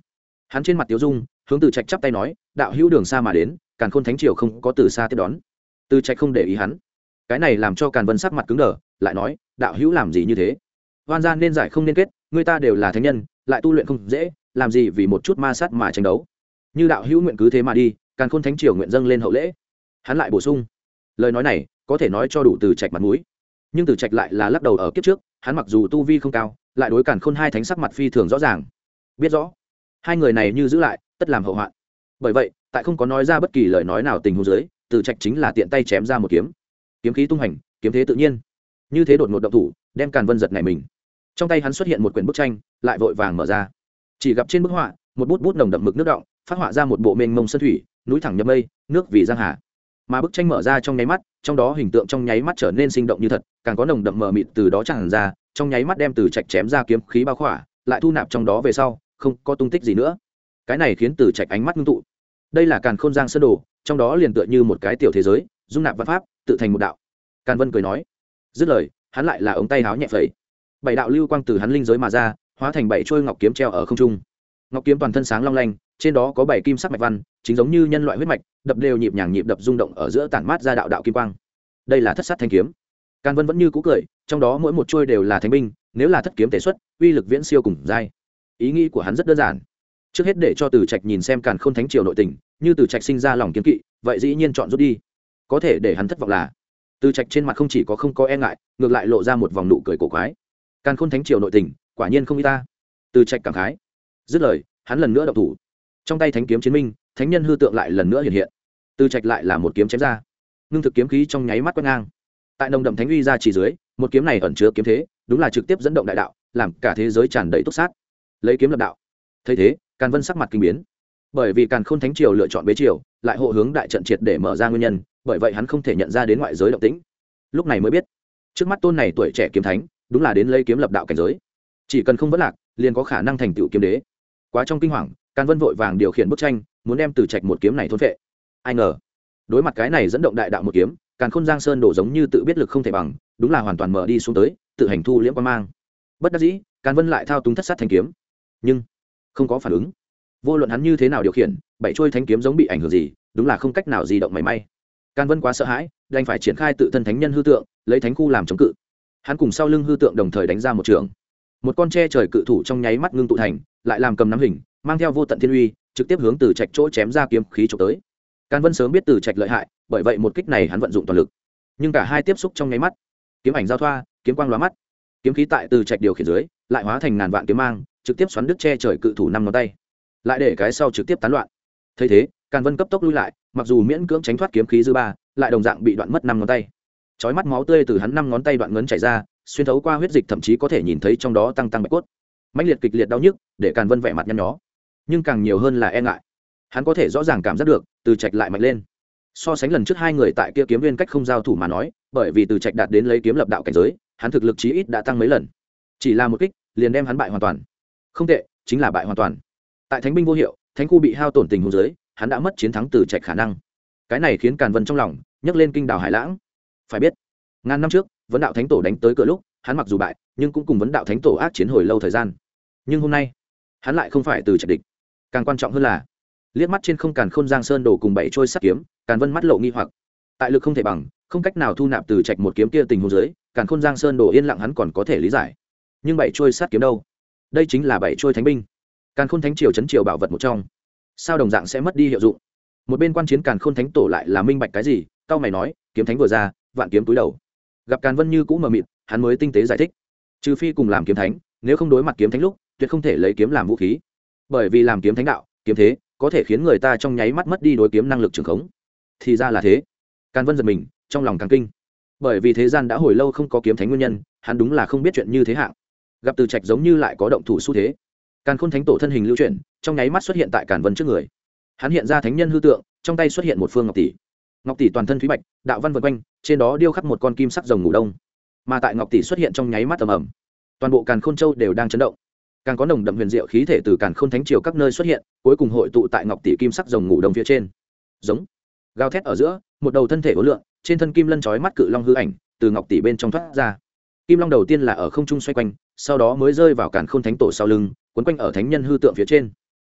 Hắn trên mặt tiếu dung, hướng từ trạch chắp tay nói, đạo hữu đường xa mà đến, càn khôn thánh triều không có từ xa tiếp đón. Từ trạch không để ý hắn cái này làm cho càn vân sắc mặt cứng đờ, lại nói, đạo hữu làm gì như thế? Hoan gian nên giải không nên kết, người ta đều là thánh nhân, lại tu luyện không dễ, làm gì vì một chút ma sát mà tranh đấu? Như đạo hữu nguyện cứ thế mà đi, càn khôn thánh triều nguyện dâng lên hậu lễ. Hắn lại bổ sung, lời nói này, có thể nói cho đủ từ trạch mặt mũi. Nhưng từ trạch lại là lắc đầu ở kiếp trước, hắn mặc dù tu vi không cao, lại đối càn khôn hai thánh sắc mặt phi thường rõ ràng. Biết rõ, hai người này như giữ lại, tất làm hậu hoạn. Bởi vậy, tại không có nói ra bất kỳ lời nói nào tình huống dưới, từ trạch chính là tiện tay chém ra một kiếm kiếm khí tung hành, kiếm thế tự nhiên. Như thế đột ngột động thủ, đem càn vân giật này mình. Trong tay hắn xuất hiện một quyển bức tranh, lại vội vàng mở ra. Chỉ gặp trên bức họa, một bút bút nồng đậm mực nước động phát họa ra một bộ mênh mông sân thủy, núi thẳng nhâm mây, nước vì giang hà. Mà bức tranh mở ra trong nháy mắt, trong đó hình tượng trong nháy mắt trở nên sinh động như thật, càng có nồng đậm mờ mịt từ đó tràn ra, trong nháy mắt đem từ trạch chém ra kiếm khí bao khỏa, lại thu nạp trong đó về sau, không có tung tích gì nữa. Cái này khiến từ trạch ánh mắt ngưng tụ. Đây là càn khôn giang sơn đồ, trong đó liền tựa như một cái tiểu thế giới dung nạp văn pháp, tự thành một đạo. Càn vân cười nói, dứt lời, hắn lại là ống tay háo nhẹ phẩy. Bảy đạo lưu quang từ hắn linh giới mà ra, hóa thành bảy trôi ngọc kiếm treo ở không trung. Ngọc kiếm toàn thân sáng long lanh, trên đó có bảy kim sắc mạch văn, chính giống như nhân loại huyết mạch, đập đều nhịp nhàng nhịp đập rung động ở giữa tản mát ra đạo đạo kim quang. Đây là thất sát thanh kiếm. Càn vân vẫn như cũ cười, trong đó mỗi một trôi đều là thánh binh, nếu là thất kiếm thể xuất, uy lực viễn siêu cùng dai. ý nghĩ của hắn rất đơn giản. Trước hết để cho từ trạch nhìn xem càn khôn thánh triều nội tình, như từ trạch sinh ra lòng kiếm kỵ, vậy dĩ nhiên chọn rút đi có thể để hắn thất vọng là, từ trạch trên mặt không chỉ có không có e ngại, ngược lại lộ ra một vòng nụ cười cổ quái. Càn khôn thánh triều nội tình, quả nhiên không y ta. Từ trạch cảm khái. Dứt lời, hắn lần nữa đậu thủ. Trong tay thánh kiếm chiến minh, thánh nhân hư tượng lại lần nữa hiện hiện. Từ trạch lại là một kiếm chém ra. Ngưng thực kiếm khí trong nháy mắt quét ngang. Tại nồng đậm thánh uy ra chỉ dưới, một kiếm này ẩn chứa kiếm thế, đúng là trực tiếp dẫn động đại đạo, làm cả thế giới tràn đầy túc sát. Lấy kiếm lập đạo. Thấy thế, càn vân sắc mặt kinh biến. Bởi vì càn khôn thánh triều lựa chọn bế triều, lại hộ hướng đại trận triệt để mở ra nguyên nhân bởi vậy hắn không thể nhận ra đến ngoại giới động tĩnh. Lúc này mới biết, trước mắt tôn này tuổi trẻ kiếm thánh, đúng là đến lấy kiếm lập đạo cảnh giới. Chỉ cần không vất lạc, liền có khả năng thành tựu kiếm đế. Quá trong kinh hoàng, càn vân vội vàng điều khiển bức tranh, muốn đem từ trạch một kiếm này thôn vệ ai ngờ, đối mặt cái này dẫn động đại đạo một kiếm, càn khôn giang sơn đổ giống như tự biết lực không thể bằng, đúng là hoàn toàn mở đi xuống tới, tự hành thu liễm quan mang. Bất đắc dĩ, càn vân lại thao túng thất sát thanh kiếm. Nhưng, không có phản ứng. Vô luận hắn như thế nào điều khiển, bảy trôi thanh kiếm giống bị ảnh hưởng gì, đúng là không cách nào di động mảy may càn vân quá sợ hãi, đành phải triển khai tự thân thánh nhân hư tượng, lấy thánh khu làm chống cự. Hắn cùng sau lưng hư tượng đồng thời đánh ra một trường. Một con tre trời cự thủ trong nháy mắt ngưng tụ thành, lại làm cầm nắm hình, mang theo vô tận thiên uy, trực tiếp hướng từ trạch chỗ chém ra kiếm khí chụp tới. Càn vân sớm biết từ trạch lợi hại, bởi vậy một kích này hắn vận dụng toàn lực. Nhưng cả hai tiếp xúc trong nháy mắt, kiếm ảnh giao thoa, kiếm quang lóa mắt. Kiếm khí tại từ trạch điều khiển dưới, lại hóa thành ngàn vạn kiếm mang, trực tiếp xoắn đứt che trời cự thủ năm ngón tay. Lại để cái sau trực tiếp tán loạn. Thấy thế càn vân cấp tốc lui lại, mặc dù miễn cưỡng tránh thoát kiếm khí dư ba, lại đồng dạng bị đoạn mất năm ngón tay. Chói mắt máu tươi từ hắn năm ngón tay đoạn ngấn chảy ra, xuyên thấu qua huyết dịch thậm chí có thể nhìn thấy trong đó tăng tăng bạch cốt. Mãnh liệt kịch liệt đau nhức, để càn vân vẻ mặt nhăn nhó. Nhưng càng nhiều hơn là e ngại. Hắn có thể rõ ràng cảm giác được, từ trạch lại mạnh lên. So sánh lần trước hai người tại kia kiếm viên cách không giao thủ mà nói, bởi vì từ trạch đạt đến lấy kiếm lập đạo cảnh giới, hắn thực lực chí ít đã tăng mấy lần. Chỉ là một kích, liền đem hắn bại hoàn toàn. Không tệ, chính là bại hoàn toàn. Tại thánh binh vô hiệu, thánh khu bị hao tổn tình hồ dưới hắn đã mất chiến thắng từ trạch khả năng. Cái này khiến càn vân trong lòng nhấc lên kinh đào hải lãng. Phải biết, ngàn năm trước, vấn đạo thánh tổ đánh tới cửa lúc, hắn mặc dù bại, nhưng cũng cùng vấn đạo thánh tổ ác chiến hồi lâu thời gian. Nhưng hôm nay, hắn lại không phải từ trạch địch. Càng quan trọng hơn là, liếc mắt trên không càn khôn giang sơn đổ cùng bảy trôi sắt kiếm, càn vân mắt lộ nghi hoặc. Tại lực không thể bằng, không cách nào thu nạp từ trạch một kiếm kia tình hồ dưới, càn khôn giang sơn đổ yên lặng hắn còn có thể lý giải. Nhưng bảy trôi sắt kiếm đâu? Đây chính là bảy trôi thánh binh. Càn khôn thánh triều chấn triều bảo vật một trong sao đồng dạng sẽ mất đi hiệu dụng? Một bên quan chiến càn khôn thánh tổ lại là minh bạch cái gì cao mày nói, kiếm thánh vừa ra, vạn kiếm túi đầu. Gặp càn vân như cũ mờ mịt, hắn mới tinh tế giải thích. Trừ phi cùng làm kiếm thánh, nếu không đối mặt kiếm thánh lúc, tuyệt không thể lấy kiếm làm vũ khí. Bởi vì làm kiếm thánh đạo, kiếm thế, có thể khiến người ta trong nháy mắt mất đi đối kiếm năng lực trường khống. Thì ra là thế. Càn vân giật mình, trong lòng càng kinh. Bởi vì thế gian đã hồi lâu không có kiếm thánh nguyên nhân, hắn đúng là không biết chuyện như thế hạng. Gặp từ trạch giống như lại có động thủ xu thế. Càn khôn thánh tổ thân hình lưu chuyển trong nháy mắt xuất hiện tại càn vân trước người. Hắn hiện ra thánh nhân hư tượng, trong tay xuất hiện một phương ngọc tỷ. Ngọc tỷ toàn thân thúy bạch, đạo văn vần quanh, trên đó điêu khắc một con kim sắc rồng ngủ đông. Mà tại ngọc tỷ xuất hiện trong nháy mắt tầm ẩm toàn bộ càn khôn châu đều đang chấn động. Càng có nồng đậm huyền diệu khí thể từ càn khôn thánh triều các nơi xuất hiện, cuối cùng hội tụ tại ngọc tỷ kim sắc rồng ngủ đông phía trên. Giống, gào thét ở giữa, một đầu thân thể ố lượng trên thân kim lân chói mắt cự long hư ảnh, từ ngọc tỷ bên trong thoát ra. Kim long đầu tiên là ở không trung xoay quanh, sau đó mới rơi vào càn khôn thánh tổ sau lưng, quấn quanh ở thánh nhân hư tượng phía trên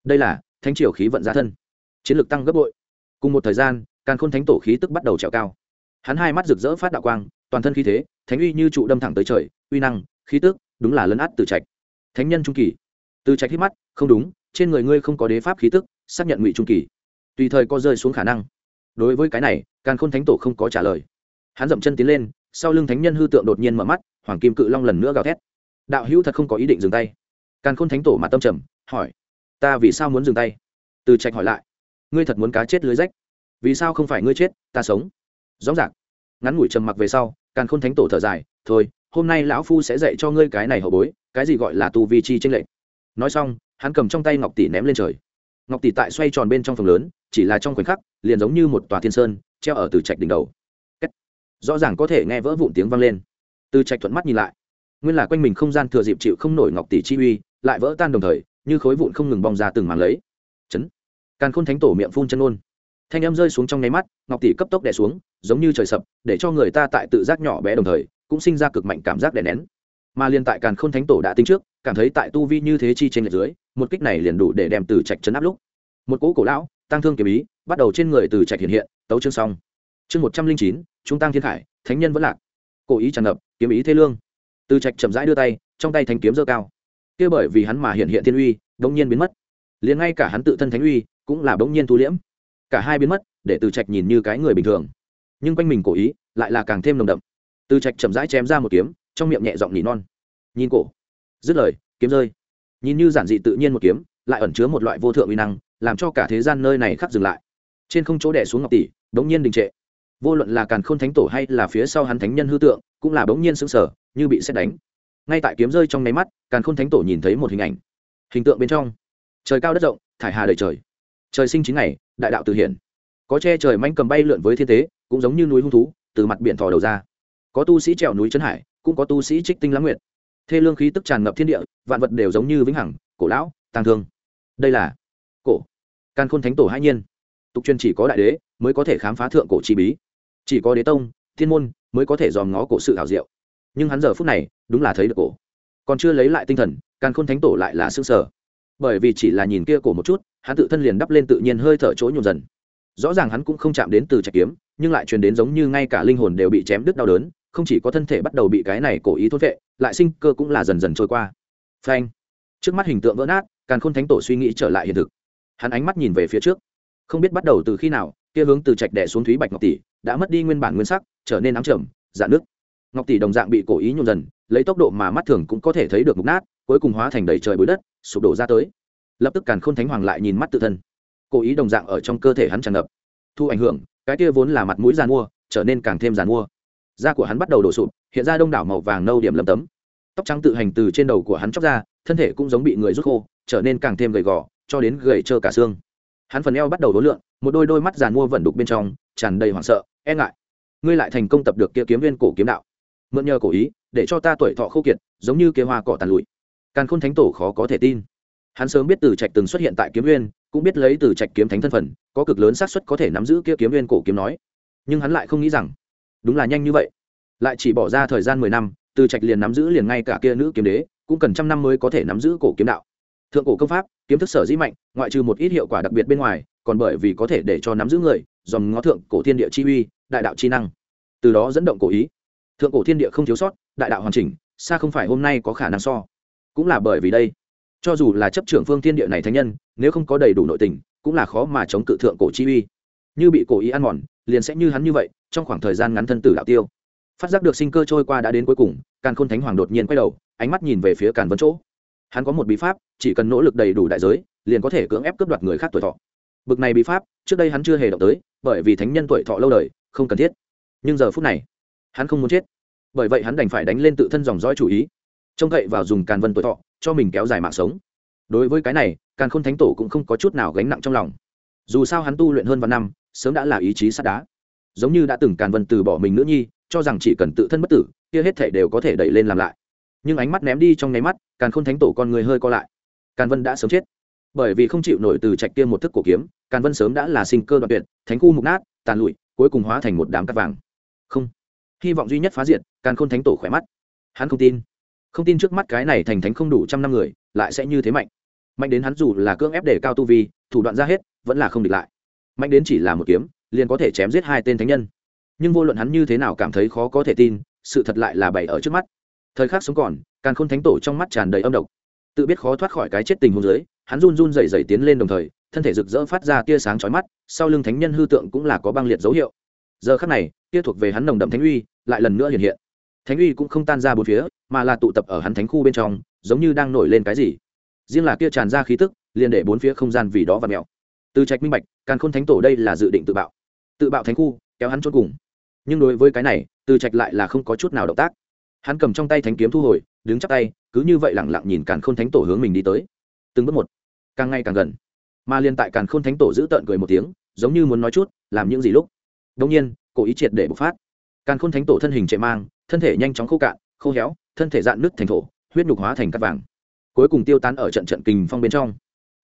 đây là, thánh triều khí vận giá thân. Chiến lược tăng gấp bội. Cùng một thời gian, càn khôn thánh tổ khí tức bắt đầu trèo cao. Hắn hai mắt rực rỡ phát đạo quang, toàn thân khí thế, thánh uy như trụ đâm thẳng tới trời, uy năng, khí tức, đúng là lấn át từ trạch. Thánh nhân trung kỳ. Từ trạch hít mắt, không đúng, trên người ngươi không có đế pháp khí tức, xác nhận ngụy trung kỳ. Tùy thời có rơi xuống khả năng. Đối với cái này, càn khôn thánh tổ không có trả lời. Hắn dậm chân tiến lên, sau lưng thánh nhân hư tượng đột nhiên mở mắt, hoàng kim cự long lần nữa gào thét. Đạo hữu thật không có ý định dừng tay. Càn khôn thánh tổ mà tâm trầm, hỏi ta vì sao muốn dừng tay? Từ trạch hỏi lại. Ngươi thật muốn cá chết lưới rách? Vì sao không phải ngươi chết, ta sống? Rõ ràng. Ngắn ngủi trầm mặc về sau, càn khôn thánh tổ thở dài, thôi, hôm nay lão phu sẽ dạy cho ngươi cái này hậu bối, cái gì gọi là tu vi chi tranh lệch. Nói xong, hắn cầm trong tay ngọc tỷ ném lên trời. Ngọc tỷ tại xoay tròn bên trong phòng lớn, chỉ là trong khoảnh khắc, liền giống như một tòa thiên sơn, treo ở từ trạch đỉnh đầu. Rõ ràng có thể nghe vỡ vụn tiếng vang lên. Từ trạch thuận mắt nhìn lại. Nguyên là quanh mình không gian thừa dịp chịu không nổi ngọc tỷ chi uy, lại vỡ tan đồng thời như khối vụn không ngừng bong ra từng màn lấy. Chấn. Càn khôn thánh tổ miệng phun chân ôn thanh âm rơi xuống trong nháy mắt, ngọc tỷ cấp tốc đè xuống, giống như trời sập, để cho người ta tại tự giác nhỏ bé đồng thời, cũng sinh ra cực mạnh cảm giác đè nén. Mà liên tại càn khôn thánh tổ đã tính trước, cảm thấy tại tu vi như thế chi trên lệch dưới, một kích này liền đủ để đem từ trạch chấn áp lúc. Một cỗ cổ lão, tăng thương kiếm ý, bắt đầu trên người từ trạch hiện hiện, tấu chương xong. Chương một trăm linh chín chúng tăng thiên khải, thánh nhân vẫn lạc. Cổ ý tràn ngập, kiếm ý thế lương. Từ trạch chậm rãi đưa tay, trong tay thanh kiếm dơ cao kia bởi vì hắn mà hiện hiện thiên uy, đống nhiên biến mất. Liền ngay cả hắn tự thân thánh uy cũng là đống nhiên thu liễm. Cả hai biến mất, để từ trạch nhìn như cái người bình thường. Nhưng quanh mình cổ ý lại là càng thêm nồng đậm. Từ trạch chậm rãi chém ra một kiếm, trong miệng nhẹ giọng nỉ non. Nhìn cổ. Dứt lời, kiếm rơi. Nhìn như giản dị tự nhiên một kiếm, lại ẩn chứa một loại vô thượng uy năng, làm cho cả thế gian nơi này khắc dừng lại. Trên không chỗ đẻ xuống ngọc tỷ bỗng nhiên đình trệ. Vô luận là càn khôn thánh tổ hay là phía sau hắn thánh nhân hư tượng, cũng là bỗng nhiên sững sờ, như bị xét đánh ngay tại kiếm rơi trong nháy mắt, càn khôn thánh tổ nhìn thấy một hình ảnh. Hình tượng bên trong, trời cao đất rộng, thải hà đầy trời. Trời sinh chín ngày, đại đạo từ hiển. Có che trời manh cầm bay lượn với thiên tế cũng giống như núi hung thú, từ mặt biển thò đầu ra. Có tu sĩ trèo núi trấn hải, cũng có tu sĩ trích tinh lãng nguyện thê lương khí tức tràn ngập thiên địa, vạn vật đều giống như vĩnh hằng, cổ lão tàng thương. Đây là cổ. Càn khôn thánh tổ hai nhiên. Tục truyền chỉ có đại đế mới có thể khám phá thượng cổ chi bí. Chỉ có đế tông, thiên môn mới có thể dòm ngó cổ sự thảo diệu nhưng hắn giờ phút này đúng là thấy được cổ. Còn chưa lấy lại tinh thần, càn khôn thánh tổ lại là xương sở bởi vì chỉ là nhìn kia cổ một chút, hắn tự thân liền đắp lên tự nhiên hơi thở chỗ nhộn dần. Rõ ràng hắn cũng không chạm đến từ trạch kiếm, nhưng lại truyền đến giống như ngay cả linh hồn đều bị chém đứt đau đớn, không chỉ có thân thể bắt đầu bị cái này cổ ý thốt vệ, lại sinh cơ cũng là dần dần trôi qua. Phanh! Trước mắt hình tượng vỡ nát, càn khôn thánh tổ suy nghĩ trở lại hiện thực. Hắn ánh mắt nhìn về phía trước. Không biết bắt đầu từ khi nào, kia hướng từ trạch đẻ xuống thúy bạch ngọc tỷ, đã mất đi nguyên bản nguyên sắc, trở nên ám trầm dạn nước ngọc tỷ đồng dạng bị cổ ý nhung dần, lấy tốc độ mà mắt thường cũng có thể thấy được mục nát, cuối cùng hóa thành đầy trời bụi đất, sụp đổ ra tới. Lập tức càn khôn thánh hoàng lại nhìn mắt tự thân. Cổ ý đồng dạng ở trong cơ thể hắn tràn ngập. Thu ảnh hưởng, cái kia vốn là mặt mũi giàn mua, trở nên càng thêm giàn mua. Da của hắn bắt đầu đổ sụp, hiện ra đông đảo màu vàng nâu điểm lầm tấm. Tóc trắng tự hành từ trên đầu của hắn chóc ra, thân thể cũng giống bị người rút khô, trở nên càng thêm gầy gò, cho đến gầy trơ cả xương. Hắn phần eo bắt đầu đối lượn, một đôi đôi mắt giàn mua vẩn đục bên trong, tràn đầy hoảng sợ e ngại. Ngươi lại thành công tập được kia kiếm viên cổ kiếm đạo mượn nhờ cổ ý, để cho ta tuổi thọ khô kiệt, giống như kế hoa cỏ tàn lụi. Càn khôn thánh tổ khó có thể tin. Hắn sớm biết từ trạch từng xuất hiện tại kiếm uyên cũng biết lấy từ trạch kiếm thánh thân phần có cực lớn xác suất có thể nắm giữ kia kiếm uyên cổ kiếm nói. Nhưng hắn lại không nghĩ rằng, đúng là nhanh như vậy. Lại chỉ bỏ ra thời gian mười năm, từ trạch liền nắm giữ liền ngay cả kia nữ kiếm đế, cũng cần trăm năm mới có thể nắm giữ cổ kiếm đạo. Thượng cổ công pháp, kiếm thức sở dĩ mạnh, ngoại trừ một ít hiệu quả đặc biệt bên ngoài, còn bởi vì có thể để cho nắm giữ người, dòng ngó thượng cổ thiên địa chi uy, đại đạo chi năng. Từ đó dẫn động cổ ý thượng cổ thiên địa không thiếu sót, đại đạo hoàn chỉnh, xa không phải hôm nay có khả năng so. Cũng là bởi vì đây, cho dù là chấp trưởng phương thiên địa này thánh nhân, nếu không có đầy đủ nội tình, cũng là khó mà chống cự thượng cổ chi uy. Như bị cổ ý ăn mòn, liền sẽ như hắn như vậy, trong khoảng thời gian ngắn thân tử đạo tiêu. Phát giác được sinh cơ trôi qua đã đến cuối cùng, càn khôn thánh hoàng đột nhiên quay đầu, ánh mắt nhìn về phía càn vấn chỗ. Hắn có một bí pháp, chỉ cần nỗ lực đầy đủ đại giới, liền có thể cưỡng ép cướp đoạt người khác tuổi thọ. Bực này bí pháp, trước đây hắn chưa hề động tới, bởi vì thánh nhân tuổi thọ lâu đời, không cần thiết. Nhưng giờ phút này hắn không muốn chết. Bởi vậy hắn đành phải đánh lên tự thân dòng dõi chủ ý. Trông cậy vào dùng càn vân tuổi thọ, cho mình kéo dài mạng sống. Đối với cái này, càn khôn thánh tổ cũng không có chút nào gánh nặng trong lòng. Dù sao hắn tu luyện hơn vài năm, sớm đã là ý chí sắt đá. Giống như đã từng càn vân từ bỏ mình nữ nhi, cho rằng chỉ cần tự thân bất tử, kia hết thể đều có thể đẩy lên làm lại. Nhưng ánh mắt ném đi trong nháy mắt, càn khôn thánh tổ con người hơi co lại. Càn vân đã sớm chết. Bởi vì không chịu nổi từ trạch kia một thức cổ kiếm, càn vân sớm đã là sinh cơ đoạn tuyệt, thánh khu mục nát, tàn lụi, cuối cùng hóa thành một đám cắt vàng. Không hy vọng duy nhất phá diện càn khôn thánh tổ khỏe mắt. Hắn không tin. Không tin trước mắt cái này thành thánh không đủ trăm năm người, lại sẽ như thế mạnh. Mạnh đến hắn dù là cưỡng ép để cao tu vi, thủ đoạn ra hết, vẫn là không địch lại. Mạnh đến chỉ là một kiếm, liền có thể chém giết hai tên thánh nhân. Nhưng vô luận hắn như thế nào cảm thấy khó có thể tin, sự thật lại là bày ở trước mắt. Thời khắc sống còn càng khôn thánh tổ trong mắt tràn đầy âm độc. Tự biết khó thoát khỏi cái chết tình hôn giới hắn run run dày dày tiến lên đồng thời, thân thể rực rỡ phát ra tia sáng chói mắt, sau lưng thánh nhân hư tượng cũng là có băng liệt dấu hiệu giờ khắc này, kia thuộc về hắn nồng đậm thánh uy lại lần nữa hiện hiện. Thánh uy cũng không tan ra bốn phía, mà là tụ tập ở hắn thánh khu bên trong, giống như đang nổi lên cái gì. Riêng là kia tràn ra khí tức, liền để bốn phía không gian vì đó và mèo. Từ trạch minh bạch, càn khôn thánh tổ đây là dự định tự bạo. Tự bạo thánh khu, kéo hắn chốt cùng. Nhưng đối với cái này, từ trạch lại là không có chút nào động tác. Hắn cầm trong tay thánh kiếm thu hồi, đứng chắc tay, cứ như vậy lẳng lặng nhìn càn khôn thánh tổ hướng mình đi tới. Từng bước một, càng ngày càng gần. Mà liên tại càn khôn thánh tổ giữ tợn cười một tiếng, giống như muốn nói chút, làm những gì lúc đông nhiên, cổ ý triệt để bộc phát. Càn khôn thánh tổ thân hình chạy mang, thân thể nhanh chóng khô cạn, khô héo, thân thể dạn nứt thành thổ, huyết nhục hóa thành cắt vàng. Cuối cùng tiêu tán ở trận trận kình phong bên trong.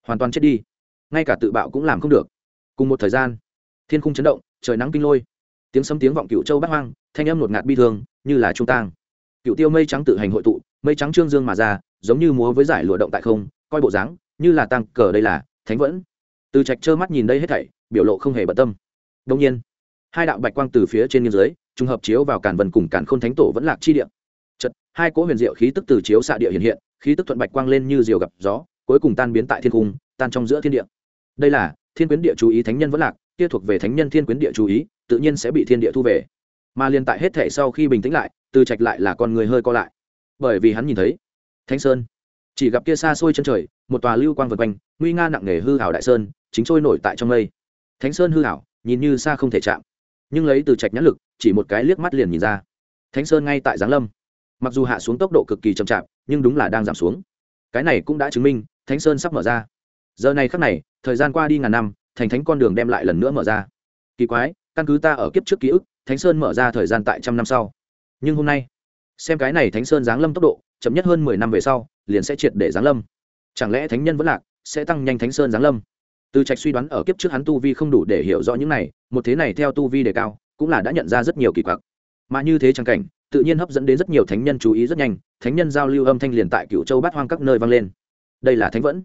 Hoàn toàn chết đi. Ngay cả tự bạo cũng làm không được. Cùng một thời gian, thiên khung chấn động, trời nắng kinh lôi. Tiếng sấm tiếng vọng cựu châu bát hoang, thanh âm ngột ngạt bi thương, như là trung tang. Cựu tiêu mây trắng tự hành hội tụ, mây trắng trương dương mà ra, giống như múa với giải lụa động tại không, coi bộ dáng, như là tăng cờ đây là thánh vẫn. Từ trạch trơ mắt nhìn đây hết thảy, biểu lộ không hề bận tâm. Đông nhiên hai đạo bạch quang từ phía trên nghiêng dưới, trùng hợp chiếu vào cản vân cùng cản khôn thánh tổ vẫn lạc chi địa. Chật hai cỗ huyền diệu khí tức từ chiếu xạ địa hiện hiện, khí tức thuận bạch quang lên như diều gặp gió, cuối cùng tan biến tại thiên cung, tan trong giữa thiên địa. Đây là, thiên quyến địa chú ý thánh nhân vẫn lạc, kia thuộc về thánh nhân thiên quyến địa chú ý, tự nhiên sẽ bị thiên địa thu về. Mà liên tại hết thể sau khi bình tĩnh lại, từ trạch lại là con người hơi co lại. Bởi vì hắn nhìn thấy, thánh sơn, chỉ gặp kia xa xôi chân trời, một tòa lưu quang vượt quanh, nguy nga nặng nề hư hảo đại sơn, chính trôi nổi tại trong mây. Thánh sơn hư hảo nhìn như xa không thể chạm nhưng lấy từ trạch nhãn lực, chỉ một cái liếc mắt liền nhìn ra. Thánh sơn ngay tại giáng lâm. Mặc dù hạ xuống tốc độ cực kỳ chậm chạp, nhưng đúng là đang giảm xuống. Cái này cũng đã chứng minh, thánh sơn sắp mở ra. Giờ này khắc này, thời gian qua đi ngàn năm, thành thánh con đường đem lại lần nữa mở ra. Kỳ quái, căn cứ ta ở kiếp trước ký ức, thánh sơn mở ra thời gian tại trăm năm sau. Nhưng hôm nay, xem cái này thánh sơn giáng lâm tốc độ, chậm nhất hơn mười năm về sau, liền sẽ triệt để giáng lâm. Chẳng lẽ thánh nhân vẫn lạc, sẽ tăng nhanh thánh sơn giáng lâm? Từ trạch suy đoán ở kiếp trước hắn tu vi không đủ để hiểu rõ những này, một thế này theo tu vi đề cao, cũng là đã nhận ra rất nhiều kỳ quặc. Mà như thế trang cảnh, tự nhiên hấp dẫn đến rất nhiều thánh nhân chú ý rất nhanh, thánh nhân giao lưu âm thanh liền tại cựu châu bát hoang các nơi vang lên. Đây là thánh vẫn.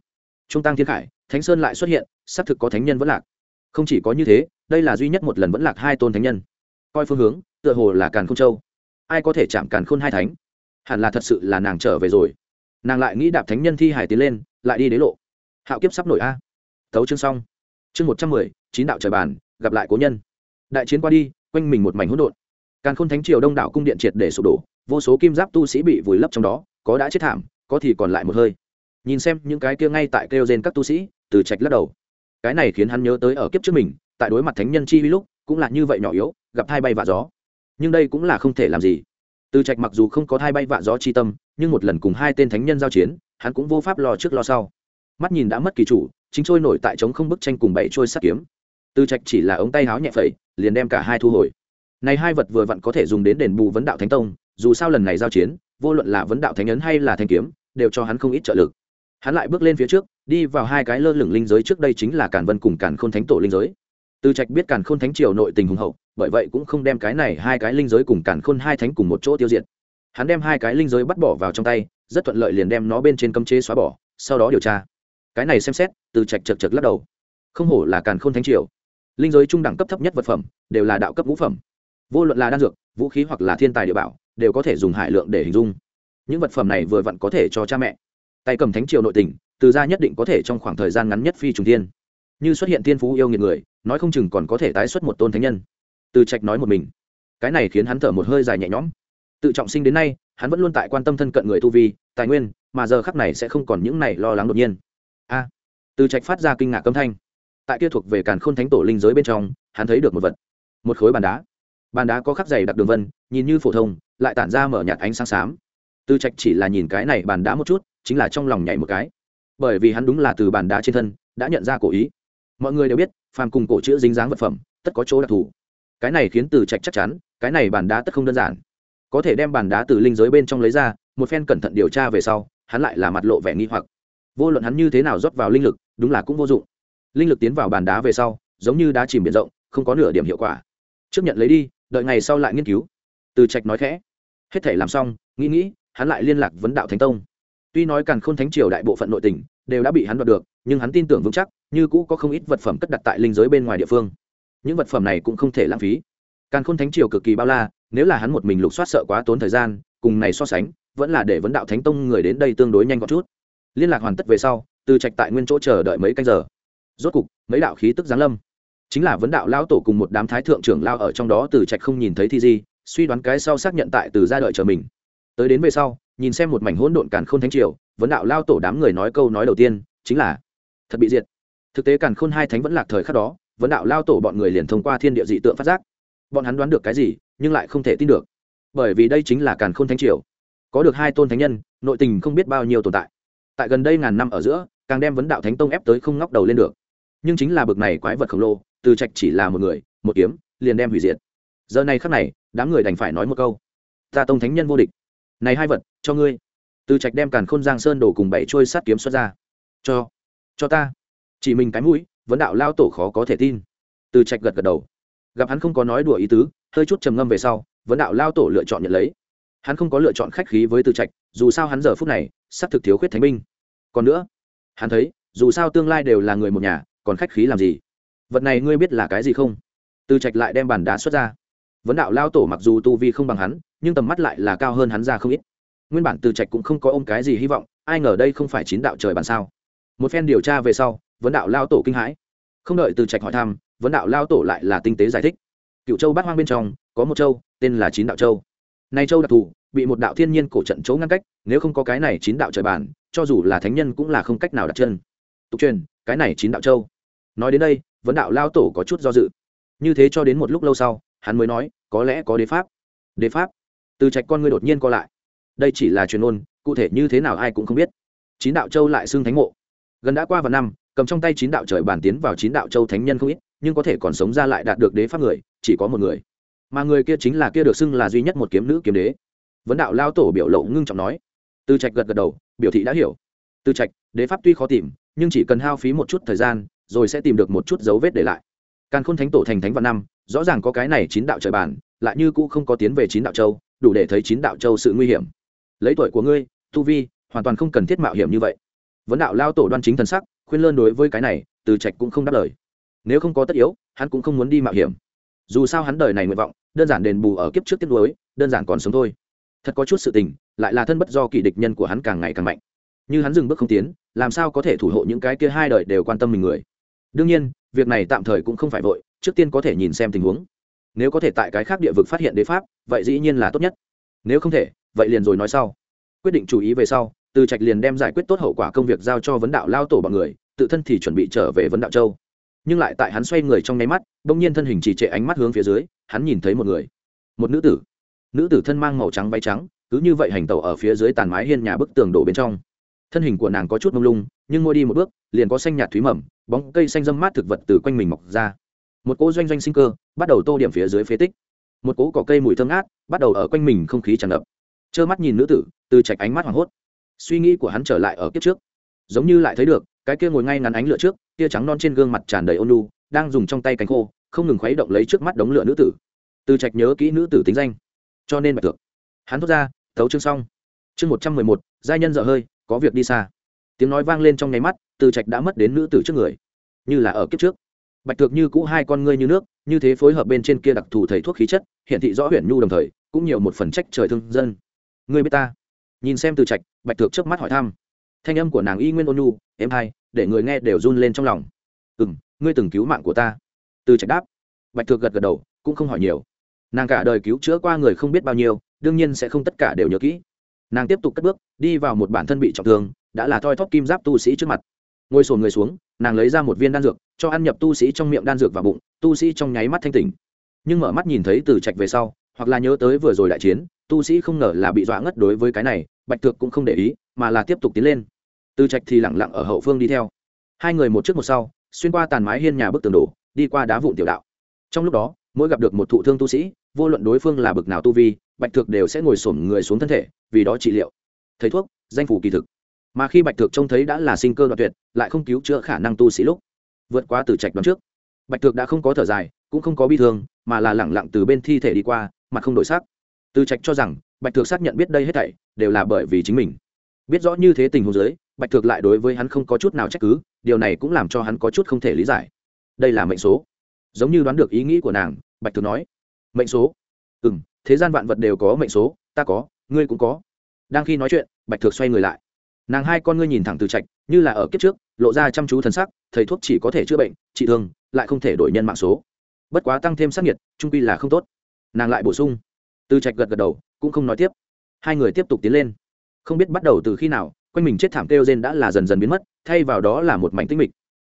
Trung tăng thiên khải, thánh sơn lại xuất hiện, xác thực có thánh nhân vẫn lạc. Không chỉ có như thế, đây là duy nhất một lần vẫn lạc hai tôn thánh nhân. Coi phương hướng, tựa hồ là càn k châu. Ai có thể chạm càn khôn hai thánh? Hẳn là thật sự là nàng trở về rồi. Nàng lại nghĩ đạp thánh nhân thi hải tiến lên, lại đi đế lộ. Hạo kiếp sắp nổi a thấu chương xong. Chương một trăm mười, chín đạo trời bàn, gặp lại cố nhân. Đại chiến qua đi, quanh mình một mảnh hỗn độn. Càng khôn thánh triều đông đảo cung điện triệt để sụp đổ, vô số kim giáp tu sĩ bị vùi lấp trong đó, có đã chết thảm, có thì còn lại một hơi. Nhìn xem những cái kia ngay tại kêu trên các tu sĩ, từ trạch lắc đầu. Cái này khiến hắn nhớ tới ở kiếp trước mình, tại đối mặt thánh nhân chi vi lúc, cũng là như vậy nhỏ yếu, gặp thai bay vạ gió. Nhưng đây cũng là không thể làm gì. Từ trạch mặc dù không có thai bay vạ gió chi tâm, nhưng một lần cùng hai tên thánh nhân giao chiến, hắn cũng vô pháp lo trước lo sau. Mắt nhìn đã mất kỳ chủ chính trôi nổi tại trống không bức tranh cùng bảy trôi sắt kiếm. Từ trạch chỉ là ống tay háo nhẹ phẩy, liền đem cả hai thu hồi. Này hai vật vừa vặn có thể dùng đến đền bù vấn đạo thánh tông, dù sao lần này giao chiến, vô luận là vấn đạo thánh ấn hay là thanh kiếm, đều cho hắn không ít trợ lực. Hắn lại bước lên phía trước, đi vào hai cái lơ lửng linh giới trước đây chính là cản vân cùng cản khôn thánh tổ linh giới. Từ trạch biết cản khôn thánh triều nội tình hùng hậu, bởi vậy cũng không đem cái này hai cái linh giới cùng cản khôn hai thánh cùng một chỗ tiêu diệt. Hắn đem hai cái linh giới bắt bỏ vào trong tay, rất thuận lợi liền đem nó bên trên cấm chế xóa bỏ, sau đó điều tra cái này xem xét, từ trạch chật chật lắc đầu. Không hổ là càn khôn thánh triều. Linh giới trung đẳng cấp thấp nhất vật phẩm, đều là đạo cấp ngũ phẩm. Vô luận là đan dược, vũ khí hoặc là thiên tài địa bảo, đều có thể dùng hải lượng để hình dung. Những vật phẩm này vừa vặn có thể cho cha mẹ. Tay cầm thánh triều nội tình, từ ra nhất định có thể trong khoảng thời gian ngắn nhất phi trùng thiên. Như xuất hiện tiên phú yêu nghiệt người, nói không chừng còn có thể tái xuất một tôn thánh nhân. Từ trạch nói một mình. Cái này khiến hắn thở một hơi dài nhẹ nhõm. Tự trọng sinh đến nay, hắn vẫn luôn tại quan tâm thân cận người tu vi, tài nguyên, mà giờ khắc này sẽ không còn những này lo lắng đột nhiên a. Từ trạch phát ra kinh ngạc âm thanh. Tại kia thuộc về càn khôn thánh tổ linh giới bên trong, hắn thấy được một vật. Một khối bàn đá. Bàn đá có khắc dày đặc đường vân, nhìn như phổ thông, lại tản ra mở nhạt ánh sáng xám. Từ trạch chỉ là nhìn cái này bàn đá một chút, chính là trong lòng nhảy một cái. Bởi vì hắn đúng là từ bàn đá trên thân, đã nhận ra cổ ý. Mọi người đều biết, phàm cùng cổ chữ dính dáng vật phẩm, tất có chỗ đặc thù. Cái này khiến từ trạch chắc chắn, cái này bàn đá tất không đơn giản. Có thể đem bàn đá từ linh giới bên trong lấy ra, một phen cẩn thận điều tra về sau, hắn lại là mặt lộ vẻ nghi hoặc vô luận hắn như thế nào rót vào linh lực, đúng là cũng vô dụng. Linh lực tiến vào bàn đá về sau, giống như đá chìm biển rộng, không có nửa điểm hiệu quả. Trước nhận lấy đi, đợi ngày sau lại nghiên cứu. Từ trạch nói khẽ. Hết thể làm xong, nghĩ nghĩ, hắn lại liên lạc vấn đạo thánh tông. Tuy nói càn khôn thánh triều đại bộ phận nội tình đều đã bị hắn đoạt được, nhưng hắn tin tưởng vững chắc, như cũ có không ít vật phẩm cất đặt tại linh giới bên ngoài địa phương. Những vật phẩm này cũng không thể lãng phí. Càn khôn thánh triều cực kỳ bao la, nếu là hắn một mình lục soát sợ quá tốn thời gian, cùng này so sánh, vẫn là để vấn đạo thánh tông người đến đây tương đối nhanh gọn chút liên lạc hoàn tất về sau, từ trạch tại nguyên chỗ chờ đợi mấy canh giờ. Rốt cục, mấy đạo khí tức giáng lâm. Chính là vấn đạo lao tổ cùng một đám thái thượng trưởng lao ở trong đó từ trạch không nhìn thấy thi di, suy đoán cái sau xác nhận tại từ ra đợi chờ mình. Tới đến về sau, nhìn xem một mảnh hỗn độn càn khôn thánh triều, vấn đạo lao tổ đám người nói câu nói đầu tiên, chính là, thật bị diệt. Thực tế càn khôn hai thánh vẫn lạc thời khắc đó, vấn đạo lao tổ bọn người liền thông qua thiên địa dị tượng phát giác. Bọn hắn đoán được cái gì, nhưng lại không thể tin được. Bởi vì đây chính là càn khôn thánh triều. Có được hai tôn thánh nhân, nội tình không biết bao nhiêu tồn tại tại gần đây ngàn năm ở giữa, càng đem vấn đạo thánh tông ép tới không ngóc đầu lên được. Nhưng chính là bực này quái vật khổng lồ, từ trạch chỉ là một người, một kiếm, liền đem hủy diệt. Giờ này khắc này, đám người đành phải nói một câu. Ta tông thánh nhân vô địch. Này hai vật, cho ngươi. Từ trạch đem càn khôn giang sơn đổ cùng bảy trôi sát kiếm xuất ra. Cho cho ta. Chỉ mình cái mũi, vấn đạo lao tổ khó có thể tin. Từ trạch gật gật đầu. Gặp hắn không có nói đùa ý tứ, hơi chút trầm ngâm về sau, vấn đạo lao tổ lựa chọn nhận lấy hắn không có lựa chọn khách khí với từ trạch, dù sao hắn giờ phút này, sắp thực thiếu khuyết thánh binh. Còn nữa, hắn thấy, dù sao tương lai đều là người một nhà, còn khách khí làm gì? Vật này ngươi biết là cái gì không? Từ trạch lại đem bàn đá xuất ra. Vấn đạo lao tổ mặc dù tu vi không bằng hắn, nhưng tầm mắt lại là cao hơn hắn ra không ít. Nguyên bản từ trạch cũng không có ôm cái gì hy vọng, ai ngờ đây không phải chín đạo trời bàn sao? Một phen điều tra về sau, vấn đạo lao tổ kinh hãi. Không đợi từ trạch hỏi thăm, vấn đạo lao tổ lại là tinh tế giải thích. Cựu châu bát hoang bên trong, có một châu, tên là chín đạo châu nay châu đặc thù, bị một đạo thiên nhiên cổ trận chỗ ngăn cách, nếu không có cái này chín đạo trời bản, cho dù là thánh nhân cũng là không cách nào đặt chân. Tục truyền, cái này chín đạo châu. Nói đến đây, vấn đạo lao tổ có chút do dự. Như thế cho đến một lúc lâu sau, hắn mới nói, có lẽ có đế pháp. Đế pháp? Từ trạch con ngươi đột nhiên co lại. Đây chỉ là truyền ôn cụ thể như thế nào ai cũng không biết. Chín đạo châu lại xưng thánh mộ. Gần đã qua vài năm, cầm trong tay chín đạo trời bản tiến vào chín đạo châu thánh nhân không ít, nhưng có thể còn sống ra lại đạt được đế pháp người, chỉ có một người mà người kia chính là kia được xưng là duy nhất một kiếm nữ kiếm đế. Vấn đạo lao tổ biểu lộ ngưng trọng nói. Từ trạch gật gật đầu, biểu thị đã hiểu. Từ trạch, đế pháp tuy khó tìm, nhưng chỉ cần hao phí một chút thời gian, rồi sẽ tìm được một chút dấu vết để lại. Càn khôn thánh tổ thành thánh vạn năm, rõ ràng có cái này chín đạo trời bản lại như cũ không có tiến về chín đạo châu, đủ để thấy chín đạo châu sự nguy hiểm. Lấy tuổi của ngươi, tu vi, hoàn toàn không cần thiết mạo hiểm như vậy. Vấn đạo lao tổ đoan chính thần sắc, khuyên lơn đối với cái này, từ trạch cũng không đáp lời. Nếu không có tất yếu, hắn cũng không muốn đi mạo hiểm dù sao hắn đời này nguyện vọng, đơn giản đền bù ở kiếp trước tiết đối đơn giản còn sống thôi. Thật có chút sự tình, lại là thân bất do kỳ địch nhân của hắn càng ngày càng mạnh. Như hắn dừng bước không tiến, làm sao có thể thủ hộ những cái kia hai đời đều quan tâm mình người? Đương nhiên, việc này tạm thời cũng không phải vội, trước tiên có thể nhìn xem tình huống. Nếu có thể tại cái khác địa vực phát hiện đế pháp, vậy dĩ nhiên là tốt nhất. Nếu không thể, vậy liền rồi nói sau. Quyết định chú ý về sau, từ trạch liền đem giải quyết tốt hậu quả công việc giao cho vấn đạo lao tổ bọn người, tự thân thì chuẩn bị trở về vấn đạo châu nhưng lại tại hắn xoay người trong nháy mắt, bỗng nhiên thân hình trì trệ ánh mắt hướng phía dưới, hắn nhìn thấy một người, một nữ tử. Nữ tử thân mang màu trắng váy trắng, cứ như vậy hành tẩu ở phía dưới tàn mái hiên nhà bức tường đổ bên trong. Thân hình của nàng có chút mông lung, nhưng ngôi đi một bước, liền có xanh nhạt thúy mầm, bóng cây xanh dâm mát thực vật từ quanh mình mọc ra. Một cỗ doanh doanh sinh cơ, bắt đầu tô điểm phía dưới phế tích. Một cỗ cỏ cây mùi thơm ngát, bắt đầu ở quanh mình không khí tràn ngập. Trơ mắt nhìn nữ tử, từ chạch ánh mắt hoảng hốt. Suy nghĩ của hắn trở lại ở kiếp trước. Giống như lại thấy được, cái kia ngồi ngay ngắn ánh lửa trước kia trắng non trên gương mặt tràn đầy ôn lu đang dùng trong tay cánh khô, không ngừng khuấy động lấy trước mắt đống lửa nữ tử. Từ trạch nhớ kỹ nữ tử tính danh. Cho nên bạch thượng, hắn thốt ra thấu chương xong. Chương một trăm mười một, giai nhân dở hơi, có việc đi xa. Tiếng nói vang lên trong nháy mắt, từ trạch đã mất đến nữ tử trước người. Như là ở kiếp trước. Bạch thược như cũ hai con ngươi như nước, như thế phối hợp bên trên kia đặc thù thầy thuốc khí chất, hiện thị rõ huyền nhu đồng thời, cũng nhiều một phần trách trời thương dân. Ngươi biết ta? Nhìn xem từ trạch, bạch thược trước mắt hỏi thăm thanh âm của nàng y nguyên ôn nhu em hai để người nghe đều run lên trong lòng. Ừ m ngươi từng cứu mạng của ta. Từ trạch đáp. Bạch thược gật gật đầu, cũng không hỏi nhiều. Nàng cả đời cứu chữa qua người không biết bao nhiêu, đương nhiên sẽ không tất cả đều nhớ kỹ. Nàng tiếp tục cất bước, đi vào một bản thân bị trọng thương, đã là thoi thóp kim giáp tu sĩ trước mặt. Ngồi sồn người xuống, nàng lấy ra một viên đan dược, cho ăn nhập tu sĩ trong miệng đan dược vào bụng, tu sĩ trong nháy mắt thanh tỉnh. Nhưng mở mắt nhìn thấy từ trạch về sau, hoặc là nhớ tới vừa rồi đại chiến, tu sĩ không ngờ là bị dọa ngất đối với cái này, bạch Thược cũng không để ý mà là tiếp tục tiến lên. Từ trạch thì lẳng lặng ở hậu phương đi theo. Hai người một trước một sau, xuyên qua tàn mái hiên nhà bức tường đổ, đi qua đá vụn tiểu đạo. Trong lúc đó, mỗi gặp được một thụ thương tu sĩ, vô luận đối phương là bực nào tu vi, bạch thực đều sẽ ngồi sổm người xuống thân thể, vì đó trị liệu. Thầy thuốc, danh phủ kỳ thực. Mà khi bạch thực trông thấy đã là sinh cơ đoạn tuyệt, lại không cứu chữa khả năng tu sĩ lúc, vượt qua từ trạch đoán trước. Bạch thực đã không có thở dài, cũng không có bi thương, mà là lẳng lặng từ bên thi thể đi qua mà không đổi sắc. Từ trạch cho rằng, bạch thực xác nhận biết đây hết thảy, đều là bởi vì chính mình biết rõ như thế tình huống dưới bạch thực lại đối với hắn không có chút nào trách cứ, điều này cũng làm cho hắn có chút không thể lý giải. Đây là mệnh số. Giống như đoán được ý nghĩ của nàng, bạch thực nói, mệnh số? Ừ m thế gian vạn vật đều có mệnh số, ta có, ngươi cũng có. Đang khi nói chuyện, bạch thực xoay người lại. Nàng hai con ngươi nhìn thẳng từ trạch, như là ở kiếp trước, lộ ra chăm chú thần sắc, thầy thuốc chỉ có thể chữa bệnh, trị thương, lại không thể đổi nhân mạng số. Bất quá tăng thêm sắc nhiệt, trung quy là không tốt. Nàng lại bổ sung. Từ trạch gật gật đầu, cũng không nói tiếp. Hai người tiếp tục tiến lên không biết bắt đầu từ khi nào, quanh mình chết thảm kêu gen đã là dần dần biến mất, thay vào đó là một mảnh tinh mịch.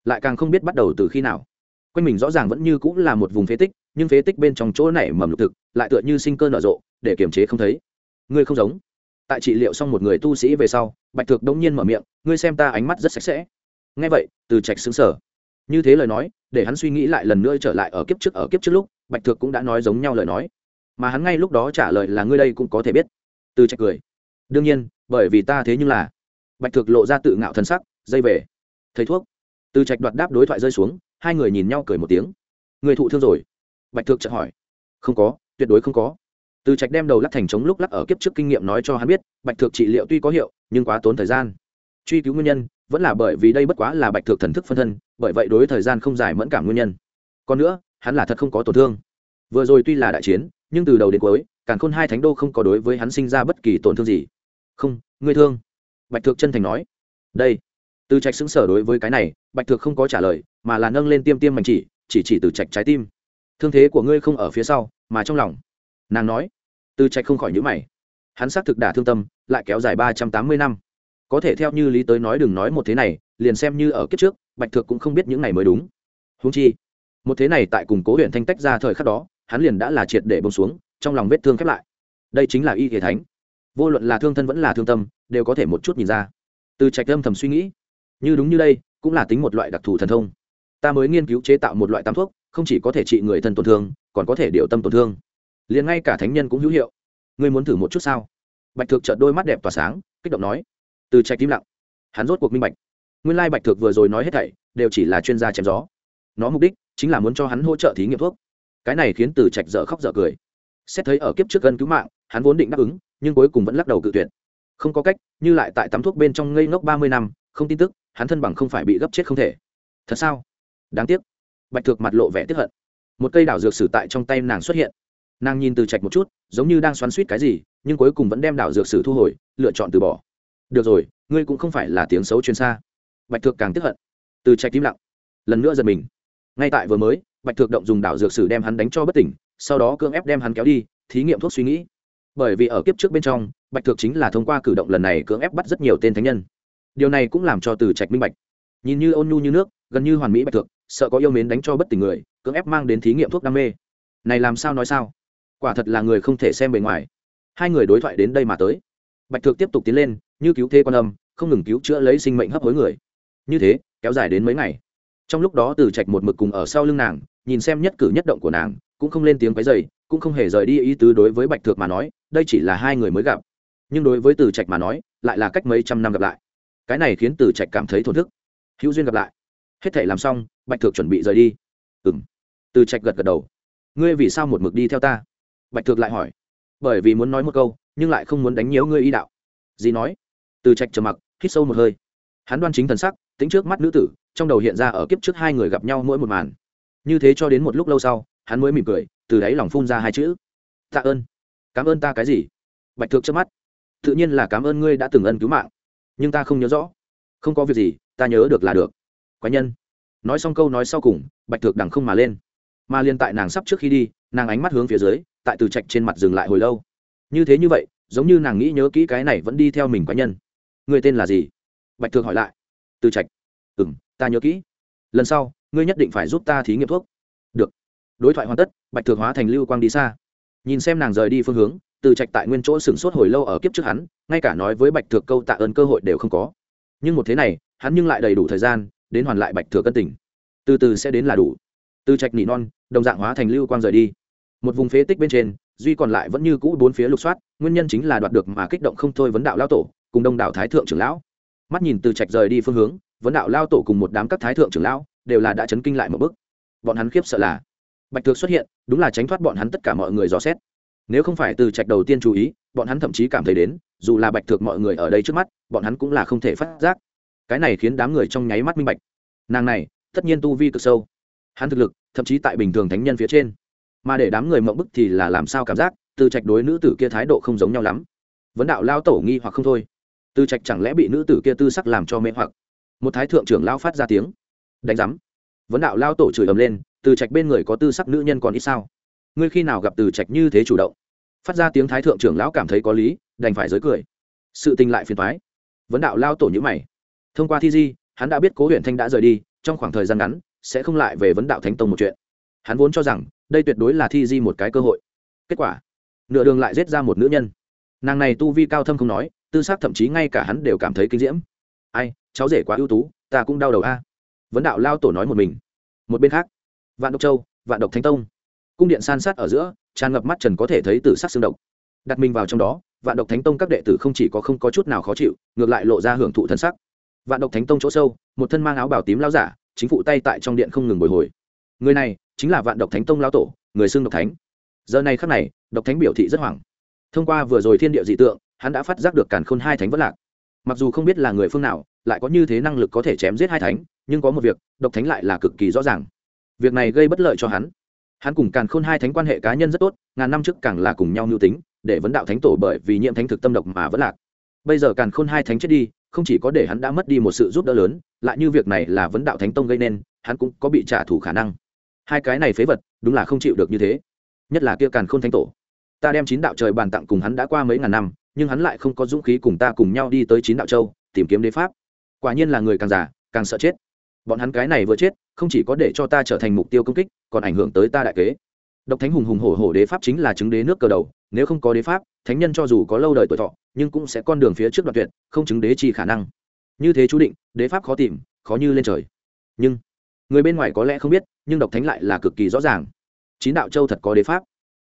Lại càng không biết bắt đầu từ khi nào. Quanh mình rõ ràng vẫn như cũng là một vùng phế tích, nhưng phế tích bên trong chỗ này mầm lục thực, lại tựa như sinh cơ nở rộ, để kiềm chế không thấy. Ngươi không giống. Tại trị liệu xong một người tu sĩ về sau, bạch thực đống nhiên mở miệng, ngươi xem ta ánh mắt rất sạch sẽ. Nghe vậy, từ trạch xứng sở như thế lời nói, để hắn suy nghĩ lại lần nữa trở lại ở kiếp trước, ở kiếp trước lúc, bạch thực cũng đã nói giống nhau lời nói. Mà hắn ngay lúc đó trả lời là ngươi đây cũng có thể biết. Từ trạch cười đương nhiên, bởi vì ta thế nhưng là. Bạch thực lộ ra tự ngạo thân sắc, dây về. Thầy thuốc. Từ trạch đoạt đáp đối thoại rơi xuống, hai người nhìn nhau cười một tiếng. Người thụ thương rồi? Bạch thực chợt hỏi. Không có, tuyệt đối không có. Từ trạch đem đầu lắc thành trống lúc lắc ở kiếp trước kinh nghiệm nói cho hắn biết, bạch thực trị liệu tuy có hiệu, nhưng quá tốn thời gian. Truy cứu nguyên nhân, vẫn là bởi vì đây bất quá là bạch thực thần thức phân thân, bởi vậy đối thời gian không dài mẫn cảm nguyên nhân. Còn nữa, hắn là thật không có tổn thương. Vừa rồi tuy là đại chiến, nhưng từ đầu đến cuối càng khôn hai thánh đô không có đối với hắn sinh ra bất kỳ tổn thương gì không, ngươi thương. Bạch thượng chân thành nói. Đây. Từ trạch xứng sở đối với cái này, bạch thượng không có trả lời, mà là nâng lên tiêm tiêm mảnh chỉ chỉ chỉ từ trạch trái tim. Thương thế của ngươi không ở phía sau, mà trong lòng. Nàng nói. Từ trạch không khỏi nhữ mày. Hắn xác thực đả thương tâm, lại kéo dài ba trăm tám mươi năm. Có thể theo như lý tới nói đừng nói một thế này, liền xem như ở kiếp trước, bạch thượng cũng không biết những này mới đúng. Húng chi, một thế này tại cùng cố huyện thanh tách ra thời khắc đó, hắn liền đã là triệt để bông xuống, trong lòng vết thương khép lại. Đây chính là y thể thánh vô luận là thương thân vẫn là thương tâm, đều có thể một chút nhìn ra. Từ trạch âm thầm suy nghĩ, như đúng như đây, cũng là tính một loại đặc thù thần thông. Ta mới nghiên cứu chế tạo một loại tam thuốc, không chỉ có thể trị người thân tổn thương, còn có thể điều tâm tổn thương. Liền ngay cả thánh nhân cũng hữu hiệu. Ngươi muốn thử một chút sao? Bạch thực trợt đôi mắt đẹp tỏa sáng, kích động nói. Từ trạch im lặng. Hắn rốt cuộc minh bạch. Nguyên lai bạch thực vừa rồi nói hết thảy, đều chỉ là chuyên gia chém gió. Nó mục đích chính là muốn cho hắn hỗ trợ thí nghiệm thuốc. Cái này khiến từ trạch dở khóc dở cười. Xét thấy ở kiếp trước gần cứu mạng hắn vốn định đáp ứng, nhưng cuối cùng vẫn lắc đầu cự tuyệt. Không có cách, như lại tại tắm thuốc bên trong ngây ngốc ba mươi năm, không tin tức, hắn thân bằng không phải bị gấp chết không thể. Thật sao? Đáng tiếc. Bạch Thược mặt lộ vẻ tiếp hận. Một cây đảo dược sử tại trong tay nàng xuất hiện. Nàng nhìn từ trạch một chút, giống như đang xoắn suýt cái gì, nhưng cuối cùng vẫn đem đảo dược sử thu hồi, lựa chọn từ bỏ. Được rồi, ngươi cũng không phải là tiếng xấu chuyên xa. Bạch Thược càng tiếp hận. Từ trạch tim lặng. Lần nữa giật mình. Ngay tại vừa mới, bạch Thược động dùng đảo dược sử đem hắn đánh cho bất tỉnh, sau đó cưỡng ép đem hắn kéo đi, thí nghiệm thuốc suy nghĩ bởi vì ở kiếp trước bên trong, bạch thực chính là thông qua cử động lần này cưỡng ép bắt rất nhiều tên thánh nhân. Điều này cũng làm cho từ trạch minh bạch. Nhìn như ôn nhu như nước, gần như hoàn mỹ bạch thực sợ có yêu mến đánh cho bất tỉnh người, cưỡng ép mang đến thí nghiệm thuốc đam mê. Này làm sao nói sao? Quả thật là người không thể xem bề ngoài. Hai người đối thoại đến đây mà tới. Bạch thực tiếp tục tiến lên, như cứu thế quan âm, không ngừng cứu chữa lấy sinh mệnh hấp hối người. Như thế, kéo dài đến mấy ngày. Trong lúc đó từ trạch một mực cùng ở sau lưng nàng, nhìn xem nhất cử nhất động của nàng, cũng không lên tiếng cái dày cũng không hề rời đi ý tứ đối với bạch thực mà nói đây chỉ là hai người mới gặp. Nhưng đối với từ trạch mà nói, lại là cách mấy trăm năm gặp lại. Cái này khiến từ trạch cảm thấy thổn thức. Hữu duyên gặp lại. Hết thể làm xong, bạch Thược chuẩn bị rời đi. Ừ m từ trạch gật gật đầu. Ngươi vì sao một mực đi theo ta? Bạch Thược lại hỏi. Bởi vì muốn nói một câu, nhưng lại không muốn đánh nhiễu ngươi y đạo. Gì nói. Từ trạch trầm mặc, hít sâu một hơi. Hắn đoan chính thần sắc, tính trước mắt nữ tử, trong đầu hiện ra ở kiếp trước hai người gặp nhau mỗi một màn. Như thế cho đến một lúc lâu sau, hắn mới mỉm cười, từ đáy lòng phun ra hai chữ. Tạ ơn cảm ơn ta cái gì? Bạch thực trước mắt. Tự nhiên là cảm ơn ngươi đã từng ân cứu mạng. Nhưng ta không nhớ rõ. Không có việc gì, ta nhớ được là được. Quái nhân. Nói xong câu nói sau cùng, bạch thực đằng không mà lên. Mà liên tại nàng sắp trước khi đi, nàng ánh mắt hướng phía dưới, tại từ trạch trên mặt dừng lại hồi lâu. Như thế như vậy, giống như nàng nghĩ nhớ kỹ cái này vẫn đi theo mình quái nhân. Người tên là gì? Bạch thực hỏi lại. Từ trạch. Ừ m ta nhớ kỹ. Lần sau, ngươi nhất định phải giúp ta thí nghiệm thuốc. Được. Đối thoại hoàn tất, bạch thực hóa thành lưu quang đi xa nhìn xem nàng rời đi phương hướng, từ trạch tại nguyên chỗ sửng sốt hồi lâu ở kiếp trước hắn, ngay cả nói với bạch Thược câu tạ ơn cơ hội đều không có. Nhưng một thế này, hắn nhưng lại đầy đủ thời gian, đến hoàn lại bạch Thược cân tình. Từ từ sẽ đến là đủ. Từ trạch nỉ non, đồng dạng hóa thành lưu quang rời đi. Một vùng phế tích bên trên, duy còn lại vẫn như cũ bốn phía lục soát, nguyên nhân chính là đoạt được mà kích động không thôi vấn đạo lao tổ, cùng đông đảo thái thượng trưởng lão. Mắt nhìn từ trạch rời đi phương hướng, vấn đạo lao tổ cùng một đám các thái thượng trưởng lão, đều là đã chấn kinh lại một bước. Bọn hắn khiếp sợ là bạch Thược xuất hiện, đúng là tránh thoát bọn hắn tất cả mọi người dò xét. Nếu không phải từ trạch đầu tiên chú ý, bọn hắn thậm chí cảm thấy đến, dù là bạch Thược mọi người ở đây trước mắt, bọn hắn cũng là không thể phát giác. Cái này khiến đám người trong nháy mắt minh bạch. Nàng này, tất nhiên tu vi cực sâu. Hắn thực lực, thậm chí tại bình thường thánh nhân phía trên. Mà để đám người mộng bức thì là làm sao cảm giác, từ trạch đối nữ tử kia thái độ không giống nhau lắm. Vấn đạo lao tổ nghi hoặc không thôi. Từ trạch chẳng lẽ bị nữ tử kia tư sắc làm cho mê hoặc? Một thái thượng trưởng lao phát ra tiếng. Đánh giám. Vấn đạo lao tổ chửi ầm lên từ trạch bên người có tư sắc nữ nhân còn ít sao? Ngươi khi nào gặp từ trạch như thế chủ động? Phát ra tiếng thái thượng trưởng lão cảm thấy có lý, đành phải giới cười. Sự tình lại phiền thoái vấn đạo lao tổ nhữ mày. Thông qua thi di, hắn đã biết cố huyện thanh đã rời đi, trong khoảng thời gian ngắn, sẽ không lại về vấn đạo thánh tông một chuyện. Hắn vốn cho rằng, đây tuyệt đối là thi di một cái cơ hội. Kết quả, nửa đường lại giết ra một nữ nhân. Nàng này tu vi cao thâm không nói, tư xác thậm chí ngay cả hắn đều cảm thấy kinh diễm. Ai, cháu rể quá ưu tú, ta cũng đau đầu a. Vấn đạo lao tổ nói một mình. Một bên khác vạn độc châu, vạn độc thánh tông. Cung điện san sát ở giữa, tràn ngập mắt trần có thể thấy từ sắc xương độc. Đặt mình vào trong đó, vạn độc thánh tông các đệ tử không chỉ có không có chút nào khó chịu, ngược lại lộ ra hưởng thụ thân sắc. Vạn độc thánh tông chỗ sâu, một thân mang áo bào tím lao giả, chính phụ tay tại trong điện không ngừng bồi hồi. Người này, chính là vạn độc thánh tông lao tổ, người xưng độc thánh. Giờ này khắc này, độc thánh biểu thị rất hoảng. Thông qua vừa rồi thiên địa dị tượng, hắn đã phát giác được càn khôn hai thánh vất lạc. Mặc dù không biết là người phương nào, lại có như thế năng lực có thể chém giết hai thánh, nhưng có một việc, độc thánh lại là cực kỳ rõ ràng việc này gây bất lợi cho hắn. Hắn cùng càn khôn hai thánh quan hệ cá nhân rất tốt, ngàn năm trước càng là cùng nhau mưu tính, để vấn đạo thánh tổ bởi vì nhiễm thánh thực tâm độc mà vẫn lạc. Bây giờ càn khôn hai thánh chết đi, không chỉ có để hắn đã mất đi một sự giúp đỡ lớn, lại như việc này là vấn đạo thánh tông gây nên, hắn cũng có bị trả thù khả năng. Hai cái này phế vật, đúng là không chịu được như thế. Nhất là kia càn khôn thánh tổ. Ta đem chín đạo trời bàn tặng cùng hắn đã qua mấy ngàn năm, nhưng hắn lại không có dũng khí cùng ta cùng nhau đi tới chín đạo châu, tìm kiếm đế pháp. Quả nhiên là người càng già, càng sợ chết. Bọn hắn cái này vừa chết không chỉ có để cho ta trở thành mục tiêu công kích, còn ảnh hưởng tới ta đại kế. Độc thánh hùng hùng hổ hổ đế pháp chính là chứng đế nước cờ đầu, nếu không có đế pháp, thánh nhân cho dù có lâu đời tuổi thọ, nhưng cũng sẽ con đường phía trước đoạn tuyệt, không chứng đế chi khả năng. Như thế chú định, đế pháp khó tìm, khó như lên trời. Nhưng, người bên ngoài có lẽ không biết, nhưng độc thánh lại là cực kỳ rõ ràng. Chín đạo châu thật có đế pháp.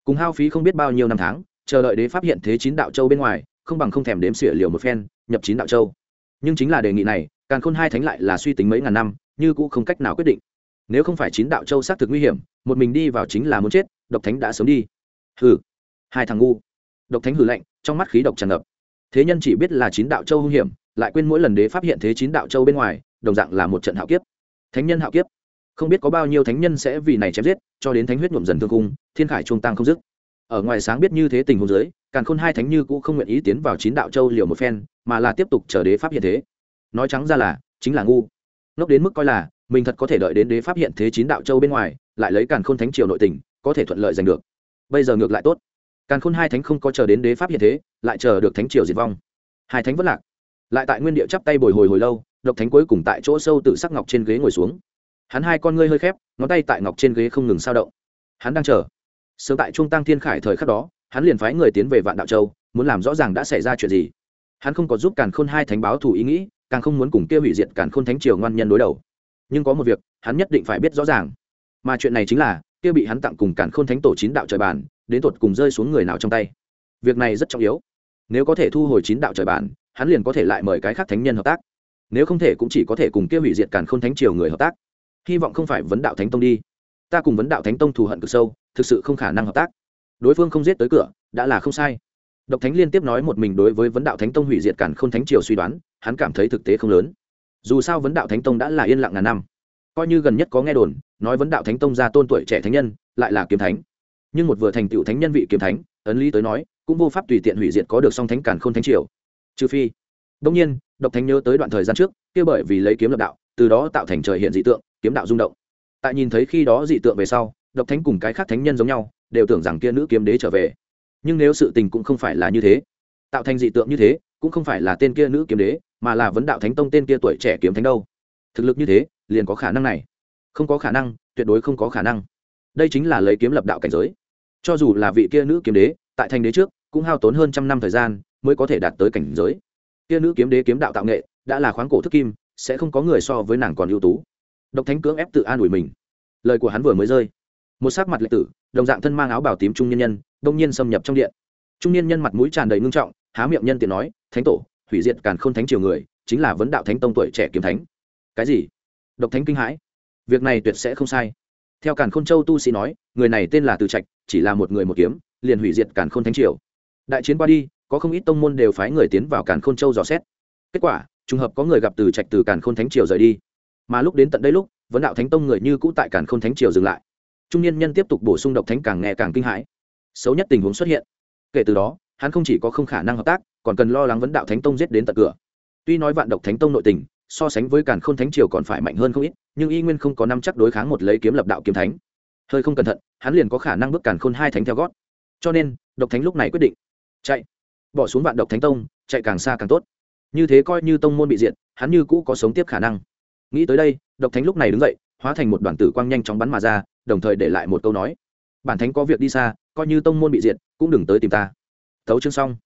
Cùng hao phí không biết bao nhiêu năm tháng, chờ đợi đế pháp hiện thế chín đạo châu bên ngoài, không bằng không thèm đếm xỉa liều một phen, nhập chín đạo châu. Nhưng chính là đề nghị này càng khôn hai thánh lại là suy tính mấy ngàn năm như cũng không cách nào quyết định. Nếu không phải chín đạo châu xác thực nguy hiểm, một mình đi vào chính là muốn chết, độc thánh đã sớm đi. Hừ. Hai thằng ngu. Độc thánh hừ lạnh, trong mắt khí độc tràn ngập. Thế nhân chỉ biết là chín đạo châu hung hiểm, lại quên mỗi lần đế pháp hiện thế chín đạo châu bên ngoài, đồng dạng là một trận hạo kiếp. Thánh nhân hạo kiếp. Không biết có bao nhiêu thánh nhân sẽ vì này chém giết, cho đến thánh huyết nhuộm dần thương cung thiên khải trung tăng không dứt. Ở ngoài sáng biết như thế tình huống dưới, càn khôn hai thánh như cũng không nguyện ý tiến vào chín đạo châu liều một phen, mà là tiếp tục chờ đế pháp hiện thế. Nói trắng ra là, chính là ngu ngốc đến mức coi là mình thật có thể đợi đến đế pháp hiện thế chín đạo châu bên ngoài, lại lấy càn khôn thánh triều nội tình, có thể thuận lợi giành được. Bây giờ ngược lại tốt. Càn khôn hai thánh không có chờ đến đế pháp hiện thế, lại chờ được thánh triều diệt vong. Hai thánh vất lạc. Lại tại nguyên địa chắp tay bồi hồi hồi lâu, độc thánh cuối cùng tại chỗ sâu tự sắc ngọc trên ghế ngồi xuống. Hắn hai con ngươi hơi khép, ngón tay tại ngọc trên ghế không ngừng sao động. Hắn đang chờ. Sớm tại trung tăng thiên khải thời khắc đó, hắn liền phái người tiến về vạn đạo châu, muốn làm rõ ràng đã xảy ra chuyện gì. Hắn không có giúp càn khôn hai thánh báo thủ ý nghĩ càng không muốn cùng kia hủy diệt càn khôn thánh triều ngoan nhân đối đầu. Nhưng có một việc, hắn nhất định phải biết rõ ràng. Mà chuyện này chính là, kia bị hắn tặng cùng càn khôn thánh tổ chín đạo trời bàn, đến tột cùng rơi xuống người nào trong tay. Việc này rất trọng yếu. Nếu có thể thu hồi chín đạo trời bàn, hắn liền có thể lại mời cái khác thánh nhân hợp tác. Nếu không thể cũng chỉ có thể cùng kia hủy diệt càn khôn thánh triều người hợp tác. Hy vọng không phải vấn đạo thánh tông đi. Ta cùng vấn đạo thánh tông thù hận cực sâu, thực sự không khả năng hợp tác. Đối phương không giết tới cửa, đã là không sai. Độc thánh liên tiếp nói một mình đối với vấn đạo thánh tông hủy diệt cản k h ô n thánh triều suy đoán hắn cảm thấy thực tế không lớn. Dù sao vấn đạo thánh tông đã là yên lặng ngàn năm. Coi như gần nhất có nghe đồn, nói vấn đạo thánh tông ra tôn tuổi trẻ thánh nhân, lại là kiếm thánh. Nhưng một vừa thành tựu thánh nhân vị kiếm thánh, ấn lý tới nói, cũng vô pháp tùy tiện hủy diệt có được song thánh cản k h ô n thánh triều. Trừ phi đông nhiên, độc thánh nhớ tới đoạn thời gian trước, kia bởi vì lấy kiếm lập đạo, từ đó tạo thành trời hiện dị tượng, kiếm đạo rung động. Tại nhìn thấy khi đó dị tượng về sau, độc thánh cùng cái khác thánh nhân giống nhau, đều tưởng rằng kia nữ kiếm đế trở về. Nhưng nếu sự tình cũng không phải là như thế, tạo thành dị tượng như thế, cũng không phải là tên kia nữ kiếm đế mà là vấn đạo thánh tông tên kia tuổi trẻ kiếm thánh đâu? Thực lực như thế, liền có khả năng này. Không có khả năng, tuyệt đối không có khả năng. Đây chính là lấy kiếm lập đạo cảnh giới. Cho dù là vị kia nữ kiếm đế, tại thành đế trước, cũng hao tốn hơn trăm năm thời gian mới có thể đạt tới cảnh giới. Kia nữ kiếm đế kiếm đạo tạo nghệ, đã là khoáng cổ thức kim, sẽ không có người so với nàng còn ưu tú. Độc thánh cưỡng ép tự an ủi mình. Lời của hắn vừa mới rơi. Một sắc mặt lệ tử, đồng dạng thân mang áo bảo tím trung nhân nhân, đông nhiên xâm nhập trong điện. Trung nhân nhân mặt mũi tràn đầy ngưng trọng, há miệng nhân tiện nói, thánh tổ hủy diệt càn khôn thánh triều người, chính là vấn đạo thánh tông tuổi trẻ kiếm thánh. Cái gì? Độc thánh kinh hãi. Việc này tuyệt sẽ không sai. Theo càn khôn châu tu sĩ nói, người này tên là từ trạch, chỉ là một người một kiếm, liền hủy diệt càn khôn thánh triều. Đại chiến qua đi, có không ít tông môn đều phái người tiến vào càn khôn châu dò xét. Kết quả, trùng hợp có người gặp từ trạch từ càn khôn thánh triều rời đi. Mà lúc đến tận đây lúc, vấn đạo thánh tông người như cũ tại càn khôn thánh triều dừng lại. Trung niên nhân tiếp tục bổ sung độc thánh càng nghe càng kinh hãi. Xấu nhất tình huống xuất hiện. Kể từ đó, hắn không chỉ có không khả năng hợp tác còn cần lo lắng vấn đạo thánh tông giết đến tận cửa. Tuy nói vạn độc thánh tông nội tình, so sánh với càn khôn thánh triều còn phải mạnh hơn không ít, nhưng y nguyên không có năm chắc đối kháng một lấy kiếm lập đạo kiếm thánh. Hơi không cẩn thận, hắn liền có khả năng bước càn khôn hai thánh theo gót. Cho nên, độc thánh lúc này quyết định, chạy. Bỏ xuống vạn độc thánh tông, chạy càng xa càng tốt. Như thế coi như tông môn bị diệt, hắn như cũ có sống tiếp khả năng. Nghĩ tới đây, độc thánh lúc này đứng dậy, hóa thành một đoàn tử quang nhanh chóng bắn mà ra, đồng thời để lại một câu nói. Bản thánh có việc đi xa, coi như tông môn bị diệt, cũng đừng tới tìm ta. Thấu chương xong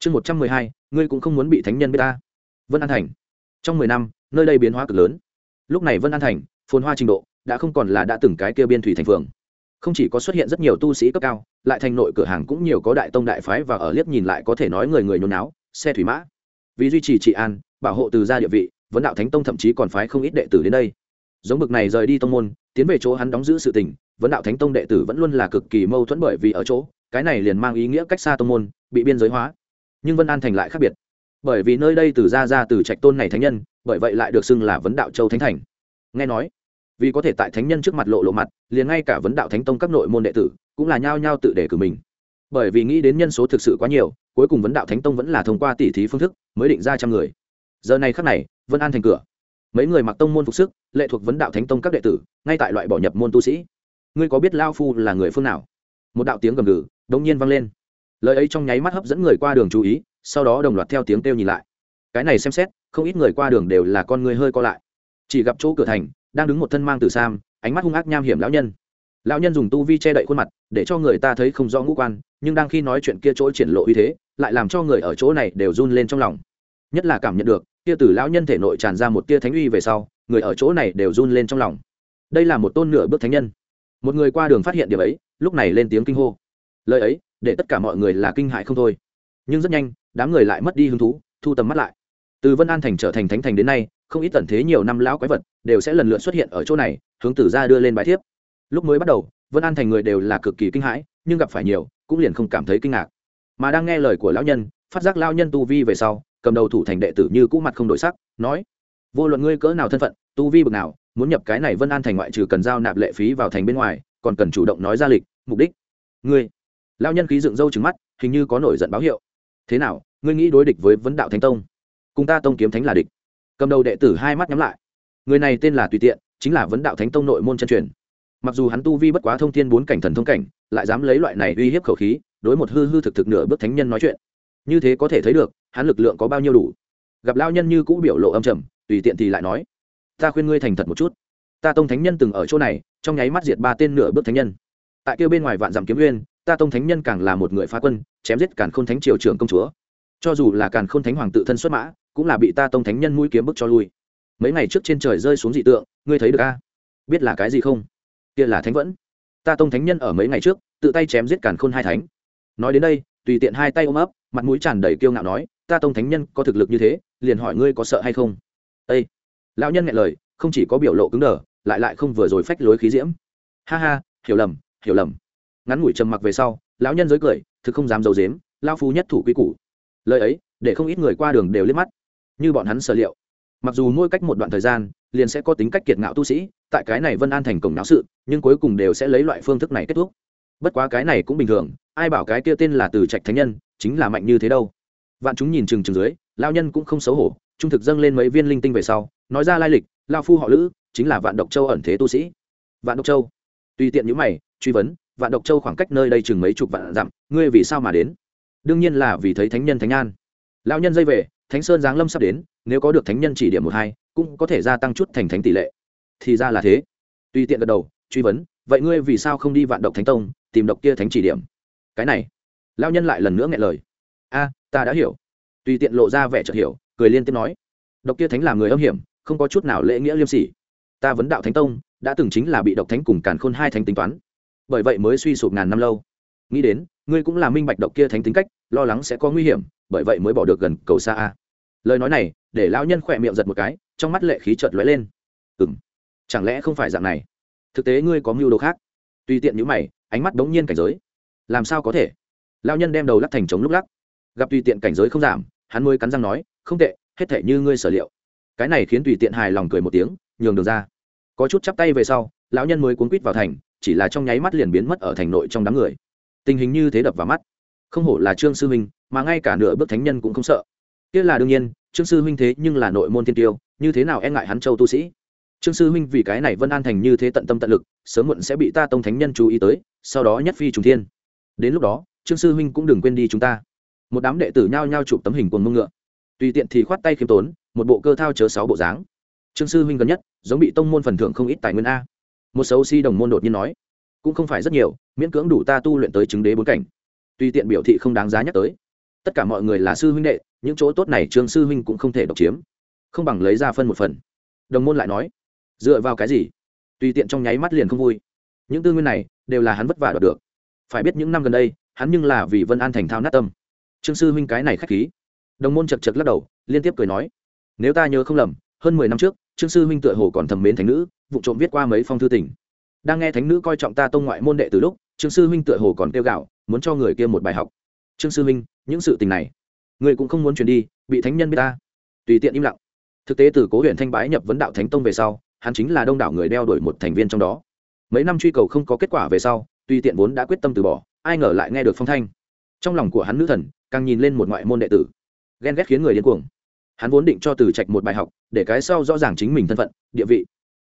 chương một trăm mười hai, ngươi cũng không muốn bị thánh nhân biết ta. Vân an thành. Trong mười năm, nơi đây biến hóa cực lớn. Lúc này vân an thành, phồn hoa trình độ, đã không còn là đã từng cái kia biên thủy thành phường. Không chỉ có xuất hiện rất nhiều tu sĩ cấp cao, lại thành nội cửa hàng cũng nhiều có đại tông đại phái và ở liếc nhìn lại có thể nói người người nhốn náo, xe thủy mã. Vì duy trì trị an, bảo hộ từ gia địa vị, vấn đạo thánh tông thậm chí còn phái không ít đệ tử đến đây. Giống bực này rời đi tông môn, tiến về chỗ hắn đóng giữ sự tình, vấn đạo thánh tông đệ tử vẫn luôn là cực kỳ mâu thuẫn bởi vì ở chỗ, cái này liền mang ý nghĩa cách xa tông môn, bị biên giới hóa nhưng vân an thành lại khác biệt bởi vì nơi đây từ ra ra từ trạch tôn này thánh nhân bởi vậy lại được xưng là vấn đạo châu thánh thành nghe nói vì có thể tại thánh nhân trước mặt lộ lộ mặt liền ngay cả vấn đạo thánh tông các nội môn đệ tử cũng là nhao nhao tự đề cử mình bởi vì nghĩ đến nhân số thực sự quá nhiều cuối cùng vấn đạo thánh tông vẫn là thông qua tỉ thí phương thức mới định ra trăm người giờ này khắc này vân an thành cửa mấy người mặc tông môn phục sức lệ thuộc vấn đạo thánh tông các đệ tử ngay tại loại bỏ nhập môn tu sĩ ngươi có biết lao phu là người phương nào một đạo tiếng gầm gừ đông nhiên vang lên lời ấy trong nháy mắt hấp dẫn người qua đường chú ý, sau đó đồng loạt theo tiếng kêu nhìn lại. Cái này xem xét, không ít người qua đường đều là con người hơi co lại. Chỉ gặp chỗ cửa thành, đang đứng một thân mang từ sam, ánh mắt hung ác nham hiểm lão nhân. Lão nhân dùng tu vi che đậy khuôn mặt, để cho người ta thấy không rõ ngũ quan, nhưng đang khi nói chuyện kia chỗ triển lộ uy thế, lại làm cho người ở chỗ này đều run lên trong lòng. Nhất là cảm nhận được, kia từ lão nhân thể nội tràn ra một tia thánh uy về sau, người ở chỗ này đều run lên trong lòng. Đây là một tôn nửa bước thánh nhân. Một người qua đường phát hiện điểm ấy, lúc này lên tiếng kinh hô. Lời ấy để tất cả mọi người là kinh hại không thôi. Nhưng rất nhanh, đám người lại mất đi hứng thú, thu tầm mắt lại. Từ vân an thành trở thành thánh thành đến nay, không ít tận thế nhiều năm lão quái vật đều sẽ lần lượt xuất hiện ở chỗ này, hướng tử ra đưa lên bài thiếp. Lúc mới bắt đầu, vân an thành người đều là cực kỳ kinh hãi, nhưng gặp phải nhiều, cũng liền không cảm thấy kinh ngạc. Mà đang nghe lời của lão nhân, phát giác lão nhân tu vi về sau, cầm đầu thủ thành đệ tử như cũ mặt không đổi sắc, nói, vô luận ngươi cỡ nào thân phận, tu vi bực nào, muốn nhập cái này vân an thành ngoại trừ cần giao nạp lệ phí vào thành bên ngoài, còn cần chủ động nói ra lịch, mục đích. Ngươi lão nhân khí dựng râu trứng mắt, hình như có nổi giận báo hiệu. Thế nào, ngươi nghĩ đối địch với vấn đạo thánh tông? Cùng ta tông kiếm thánh là địch. Cầm đầu đệ tử hai mắt nhắm lại. Người này tên là tùy tiện, chính là vấn đạo thánh tông nội môn chân truyền. Mặc dù hắn tu vi bất quá thông thiên bốn cảnh thần thông cảnh, lại dám lấy loại này uy hiếp khẩu khí, đối một hư hư thực thực nửa bước thánh nhân nói chuyện. Như thế có thể thấy được, hắn lực lượng có bao nhiêu đủ. Gặp lao nhân như cũ biểu lộ âm trầm, tùy tiện thì lại nói, ta khuyên ngươi thành thật một chút. Ta tông thánh nhân từng ở chỗ này, trong nháy mắt diệt ba tên nửa bước thánh nhân. Tại kia bên ngoài vạn dặm kiếm nguyên ta tông thánh nhân càng là một người phá quân, chém giết càn khôn thánh triều trưởng công chúa. Cho dù là càn khôn thánh hoàng tự thân xuất mã, cũng là bị ta tông thánh nhân mũi kiếm bức cho lui. Mấy ngày trước trên trời rơi xuống dị tượng, ngươi thấy được a? Biết là cái gì không? Kia là thánh vẫn. Ta tông thánh nhân ở mấy ngày trước, tự tay chém giết càn khôn hai thánh. Nói đến đây, tùy tiện hai tay ôm ấp, mặt mũi tràn đầy kiêu ngạo nói, ta tông thánh nhân có thực lực như thế, liền hỏi ngươi có sợ hay không? Â lão nhân nghe lời, không chỉ có biểu lộ cứng đờ, lại lại không vừa rồi phách lối khí diễm. Ha ha, hiểu lầm hiểu lầm ngắn ngủi trầm mặc về sau, lão nhân giới cười, thực không dám d i ấ u dếm lao phu nhất thủ quy củ. Lời ấy, để không ít người qua đường đều liếc mắt. Như bọn hắn sở liệu. Mặc dù mỗi cách một đoạn thời gian, liền sẽ có tính cách kiệt ngạo tu sĩ, tại cái này vân an thành cổng náo sự, nhưng cuối cùng đều sẽ lấy loại phương thức này kết thúc. Bất quá cái này cũng bình thường, ai bảo cái kia tên là từ trạch thánh nhân, chính là mạnh như thế đâu. Vạn chúng nhìn chừng chừng dưới lao nhân cũng không xấu hổ, trung thực dâng lên mấy viên linh tinh về sau, nói ra lai lịch lao phu họ lữ, chính là vạn độc châu ẩn thế tu sĩ. Vạn độc châu. Tùy tiện những mày, truy vấn vạn độc châu khoảng cách nơi đây chừng mấy chục vạn dặm, ngươi vì sao mà đến? Đương nhiên là vì thấy thánh nhân thánh an. Lão nhân dây về, thánh sơn giáng lâm sắp đến, nếu có được thánh nhân chỉ điểm một hai, cũng có thể gia tăng chút thành thánh tỷ lệ. Thì ra là thế. Tùy tiện gật đầu, truy vấn, vậy ngươi vì sao không đi vạn độc thánh tông, tìm độc kia thánh chỉ điểm? Cái này. Lão nhân lại lần nữa nghe lời. A, ta đã hiểu. Tùy tiện lộ ra vẻ chợt hiểu, cười liên tiếp nói. Độc kia thánh là người âm hiểm, không có chút nào lễ nghĩa liêm sỉ. Ta vấn đạo thánh tông, đã từng chính là bị độc thánh cùng càn khôn hai thánh tính toán bởi vậy mới suy sụp ngàn năm lâu. Nghĩ đến, ngươi cũng là minh bạch độc kia thánh tính cách, lo lắng sẽ có nguy hiểm, bởi vậy mới bỏ được gần cầu xa a. Lời nói này, để lão nhân khỏe miệng giật một cái, trong mắt lệ khí chợt lóe lên. Ừng chẳng lẽ không phải dạng này? Thực tế ngươi có mưu đồ khác. Tùy tiện như mày, ánh mắt đống nhiên cảnh giới. Làm sao có thể? Lão nhân đem đầu lắc thành trống lúc lắc. Gặp tùy tiện cảnh giới không giảm, hắn mới cắn răng nói, không tệ, hết thể như ngươi sở liệu. Cái này khiến tùy tiện hài lòng cười một tiếng, nhường đường ra. Có chút chắp tay về sau, lão nhân mới cuốn quýt vào thành chỉ là trong nháy mắt liền biến mất ở thành nội trong đám người. Tình hình như thế đập vào mắt. Không hổ là trương sư huynh mà ngay cả nửa bước thánh nhân cũng không sợ. Kia là đương nhiên, trương sư huynh thế nhưng là nội môn thiên tiêu, như thế nào e ngại hắn châu tu sĩ? Trương sư huynh vì cái này vân an thành như thế tận tâm tận lực, sớm muộn sẽ bị ta tông thánh nhân chú ý tới, sau đó nhất phi trùng thiên. Đến lúc đó, trương sư huynh cũng đừng quên đi chúng ta. Một đám đệ tử nhao nhao chụp tấm hình quần mông ngựa. Tùy tiện thì khoát tay khiêm tốn, một bộ cơ thao chớ sáu bộ dáng. Trương sư huynh gần nhất, giống bị tông môn phần thưởng không ít tài nguyên a một xấu si đồng môn đột nhiên nói, cũng không phải rất nhiều, miễn cưỡng đủ ta tu luyện tới chứng đế bốn cảnh. Tùy tiện biểu thị không đáng giá nhắc tới, tất cả mọi người là sư huynh đệ, những chỗ tốt này trương sư huynh cũng không thể độc chiếm, không bằng lấy ra phân một phần. Đồng môn lại nói, dựa vào cái gì? Tùy tiện trong nháy mắt liền không vui, những tư nguyên này đều là hắn vất vả đoạt được. Phải biết những năm gần đây, hắn nhưng là vì vân an thành thao nát tâm. Trương sư huynh cái này k h á c h khí. Đồng môn chật chật lắc đầu, liên tiếp cười nói, nếu ta nhớ không lầm, hơn mười năm trước, trương sư huynh tựa hồ còn thầm mến thành nữ vụ trộm viết qua mấy phong thư tình. Đang nghe thánh nữ coi trọng ta tông ngoại môn đệ từ lúc, trương sư huynh tựa hồ còn kêu gạo, muốn cho người kia một bài học. Trương sư huynh những sự tình này, người cũng không muốn truyền đi, bị thánh nhân biết ta. Tùy tiện im lặng. Thực tế từ cố huyện thanh bái nhập vấn đạo thánh tông về sau, hắn chính là đông đảo người đeo đuổi một thành viên trong đó. Mấy năm truy cầu không có kết quả về sau, tùy tiện vốn đã quyết tâm từ bỏ, ai ngờ lại nghe được phong thanh. Trong lòng của hắn nữ thần, càng nhìn lên một ngoại môn đệ tử. Ghen ghét khiến người điên cuồng. Hắn vốn định cho từ trạch một bài học, để cái sau rõ ràng chính mình thân phận, địa vị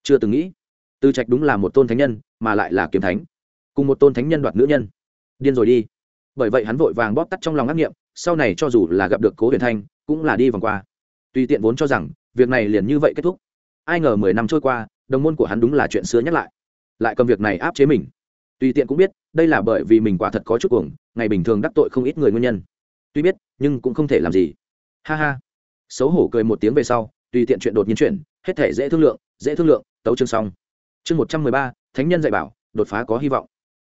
chưa từng nghĩ. Tư trạch đúng là một tôn thánh nhân, mà lại là kiếm thánh. Cùng một tôn thánh nhân đoạt nữ nhân. Điên rồi đi. Bởi vậy hắn vội vàng bóp tắt trong lòng ác nghiệm, sau này cho dù là gặp được cố huyền thanh, cũng là đi vòng qua. Tùy tiện vốn cho rằng, việc này liền như vậy kết thúc. Ai ngờ mười năm trôi qua, đồng môn của hắn đúng là chuyện xưa nhắc lại. Lại cầm việc này áp chế mình. Tùy tiện cũng biết, đây là bởi vì mình quả thật có chút cuồng, ngày bình thường đắc tội không ít người nguyên nhân. Tuy biết, nhưng cũng không thể làm gì. Ha ha. Xấu hổ cười một tiếng về sau, tùy tiện chuyện đột nhiên chuyển, hết thể dễ thương lượng dễ thương lượng, tấu chương xong. Chương một trăm mười ba, thánh nhân dạy bảo, đột phá có hy vọng.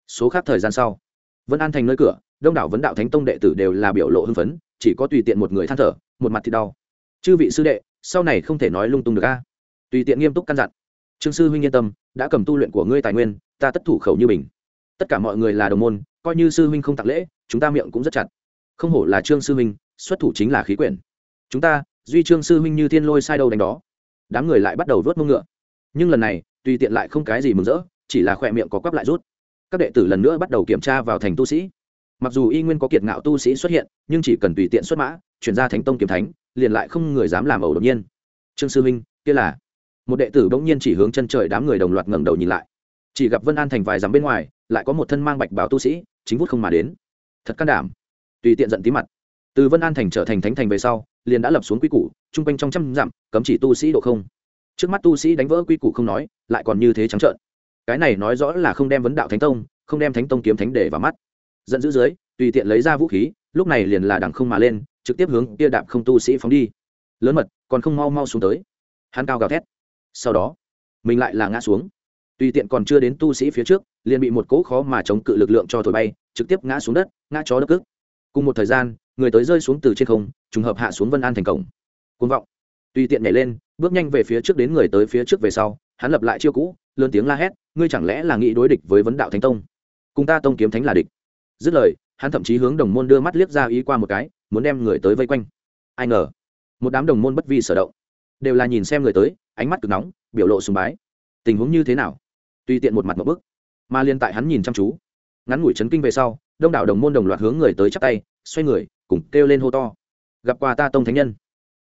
Số khác thời gian sau. Vân an thành nơi cửa, đông đảo vấn đạo thánh tông đệ tử đều là biểu lộ hưng phấn, chỉ có tùy tiện một người than thở, một mặt thì đau. Chư vị sư đệ, sau này không thể nói lung tung được a. Tùy tiện nghiêm túc căn dặn. Trương sư huynh yên tâm, đã cầm tu luyện của ngươi tài nguyên, ta tất thủ khẩu như mình. Tất cả mọi người là đồng môn, coi như sư huynh không tặng lễ, chúng ta miệng cũng rất chặt. Không hổ là trương sư huynh, xuất thủ chính là khí quyển. Chúng ta, duy trương sư huynh như thiên lôi sai đâu đánh đó đám người lại bắt đầu vớt mông ngựa. Nhưng lần này, tùy tiện lại không cái gì mừng rỡ, chỉ là khỏe miệng có quắp lại rút. Các đệ tử lần nữa bắt đầu kiểm tra vào thành tu sĩ. Mặc dù y nguyên có kiệt ngạo tu sĩ xuất hiện, nhưng chỉ cần tùy tiện xuất mã, chuyển ra thánh tông kiếm thánh, liền lại không người dám làm ẩu đột nhiên. Trương sư minh, kia là? Một đệ tử bỗng nhiên chỉ hướng chân trời đám người đồng loạt ngẩng đầu nhìn lại. Chỉ gặp vân an thành vài dặm bên ngoài, lại có một thân mang bạch bảo tu sĩ, chính vút không mà đến. Thật can đảm. Tùy tiện giận tí mặt. Từ vân an thành trở thành thánh thành về sau liền đã lập xuống quy củ, chung quanh trong trăm dặm, cấm chỉ tu sĩ độ không. Trước mắt tu sĩ đánh vỡ quy củ không nói, lại còn như thế trắng trợn. Cái này nói rõ là không đem vấn đạo thánh tông, không đem thánh tông kiếm thánh để vào mắt. Giận dữ dưới, tùy tiện lấy ra vũ khí, lúc này liền là đằng không mà lên, trực tiếp hướng kia đạp không tu sĩ phóng đi. Lớn mật, còn không mau mau xuống tới. Hắn cao gào thét. Sau đó, mình lại là ngã xuống. Tùy tiện còn chưa đến tu sĩ phía trước, liền bị một cỗ khó mà chống cự lực lượng cho thổi bay, trực tiếp ngã xuống đất, ngã chó đất cước. Cùng một thời gian người tới rơi xuống từ trên không, trùng hợp hạ xuống vân an thành cổng. Côn vọng. Tùy tiện nhảy lên, bước nhanh về phía trước đến người tới phía trước về sau, hắn lập lại chiêu cũ, lớn tiếng la hét, ngươi chẳng lẽ là nghĩ đối địch với vấn đạo thánh tông? Cùng ta tông kiếm thánh là địch. Dứt lời, hắn thậm chí hướng đồng môn đưa mắt liếc ra ý qua một cái, muốn đem người tới vây quanh. Ai ngờ, một đám đồng môn bất vi sở động. Đều là nhìn xem người tới, ánh mắt cực nóng, biểu lộ sùng bái. Tình huống như thế nào? Tùy tiện một mặt một bức. Mà liên tại hắn nhìn chăm chú, ngắn ngủi chấn kinh về sau, đông đảo đồng môn đồng loạt hướng người tới chắp tay, xoay người cùng kêu lên hô to. Gặp qua ta tông thánh nhân.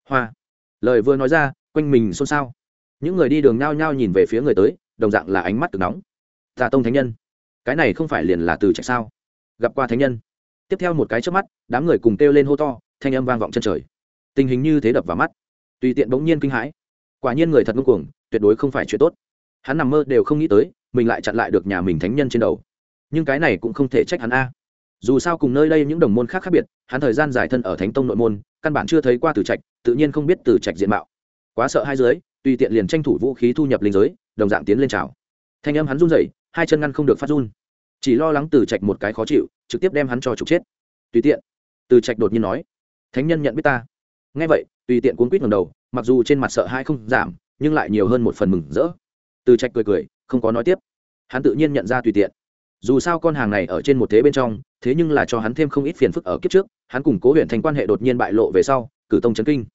Hoa. Lời vừa nói ra, quanh mình xôn xao. Những người đi đường nhao nhao nhìn về phía người tới, đồng dạng là ánh mắt cực nóng. Ta tông thánh nhân. Cái này không phải liền là từ trạch sao? Gặp qua thánh nhân. Tiếp theo một cái trước mắt, đám người cùng kêu lên hô to, thanh âm vang vọng chân trời. Tình hình như thế đập vào mắt. Tùy tiện bỗng nhiên kinh hãi. Quả nhiên người thật ngưng cuồng, tuyệt đối không phải chuyện tốt. Hắn nằm mơ đều không nghĩ tới, mình lại chặn lại được nhà mình thánh nhân trên đầu. Nhưng cái này cũng không thể trách hắn a dù sao cùng nơi đây những đồng môn khác khác biệt, hắn thời gian dài thân ở thánh tông nội môn, căn bản chưa thấy qua từ trạch, tự nhiên không biết từ trạch diện mạo. Quá sợ hai dưới, tùy tiện liền tranh thủ vũ khí thu nhập linh giới, đồng dạng tiến lên trào thanh âm hắn run rẩy, hai chân ngăn không được phát run. Chỉ lo lắng từ trạch một cái khó chịu, trực tiếp đem hắn cho trục chết. Tùy tiện từ trạch đột nhiên nói, thánh nhân nhận biết ta. Ngay vậy, tùy tiện cuốn quýt ngầm đầu, mặc dù trên mặt sợ hai không giảm, nhưng lại nhiều hơn một phần mừng rỡ. Từ trạch cười cười, không có nói tiếp. Hắn tự nhiên nhận ra tùy tiện dù sao con hàng này ở trên một thế bên trong, thế nhưng là cho hắn thêm không ít phiền phức ở kiếp trước, hắn cùng cố huyện Thanh quan hệ đột nhiên bại lộ về sau, cử tông c kinh.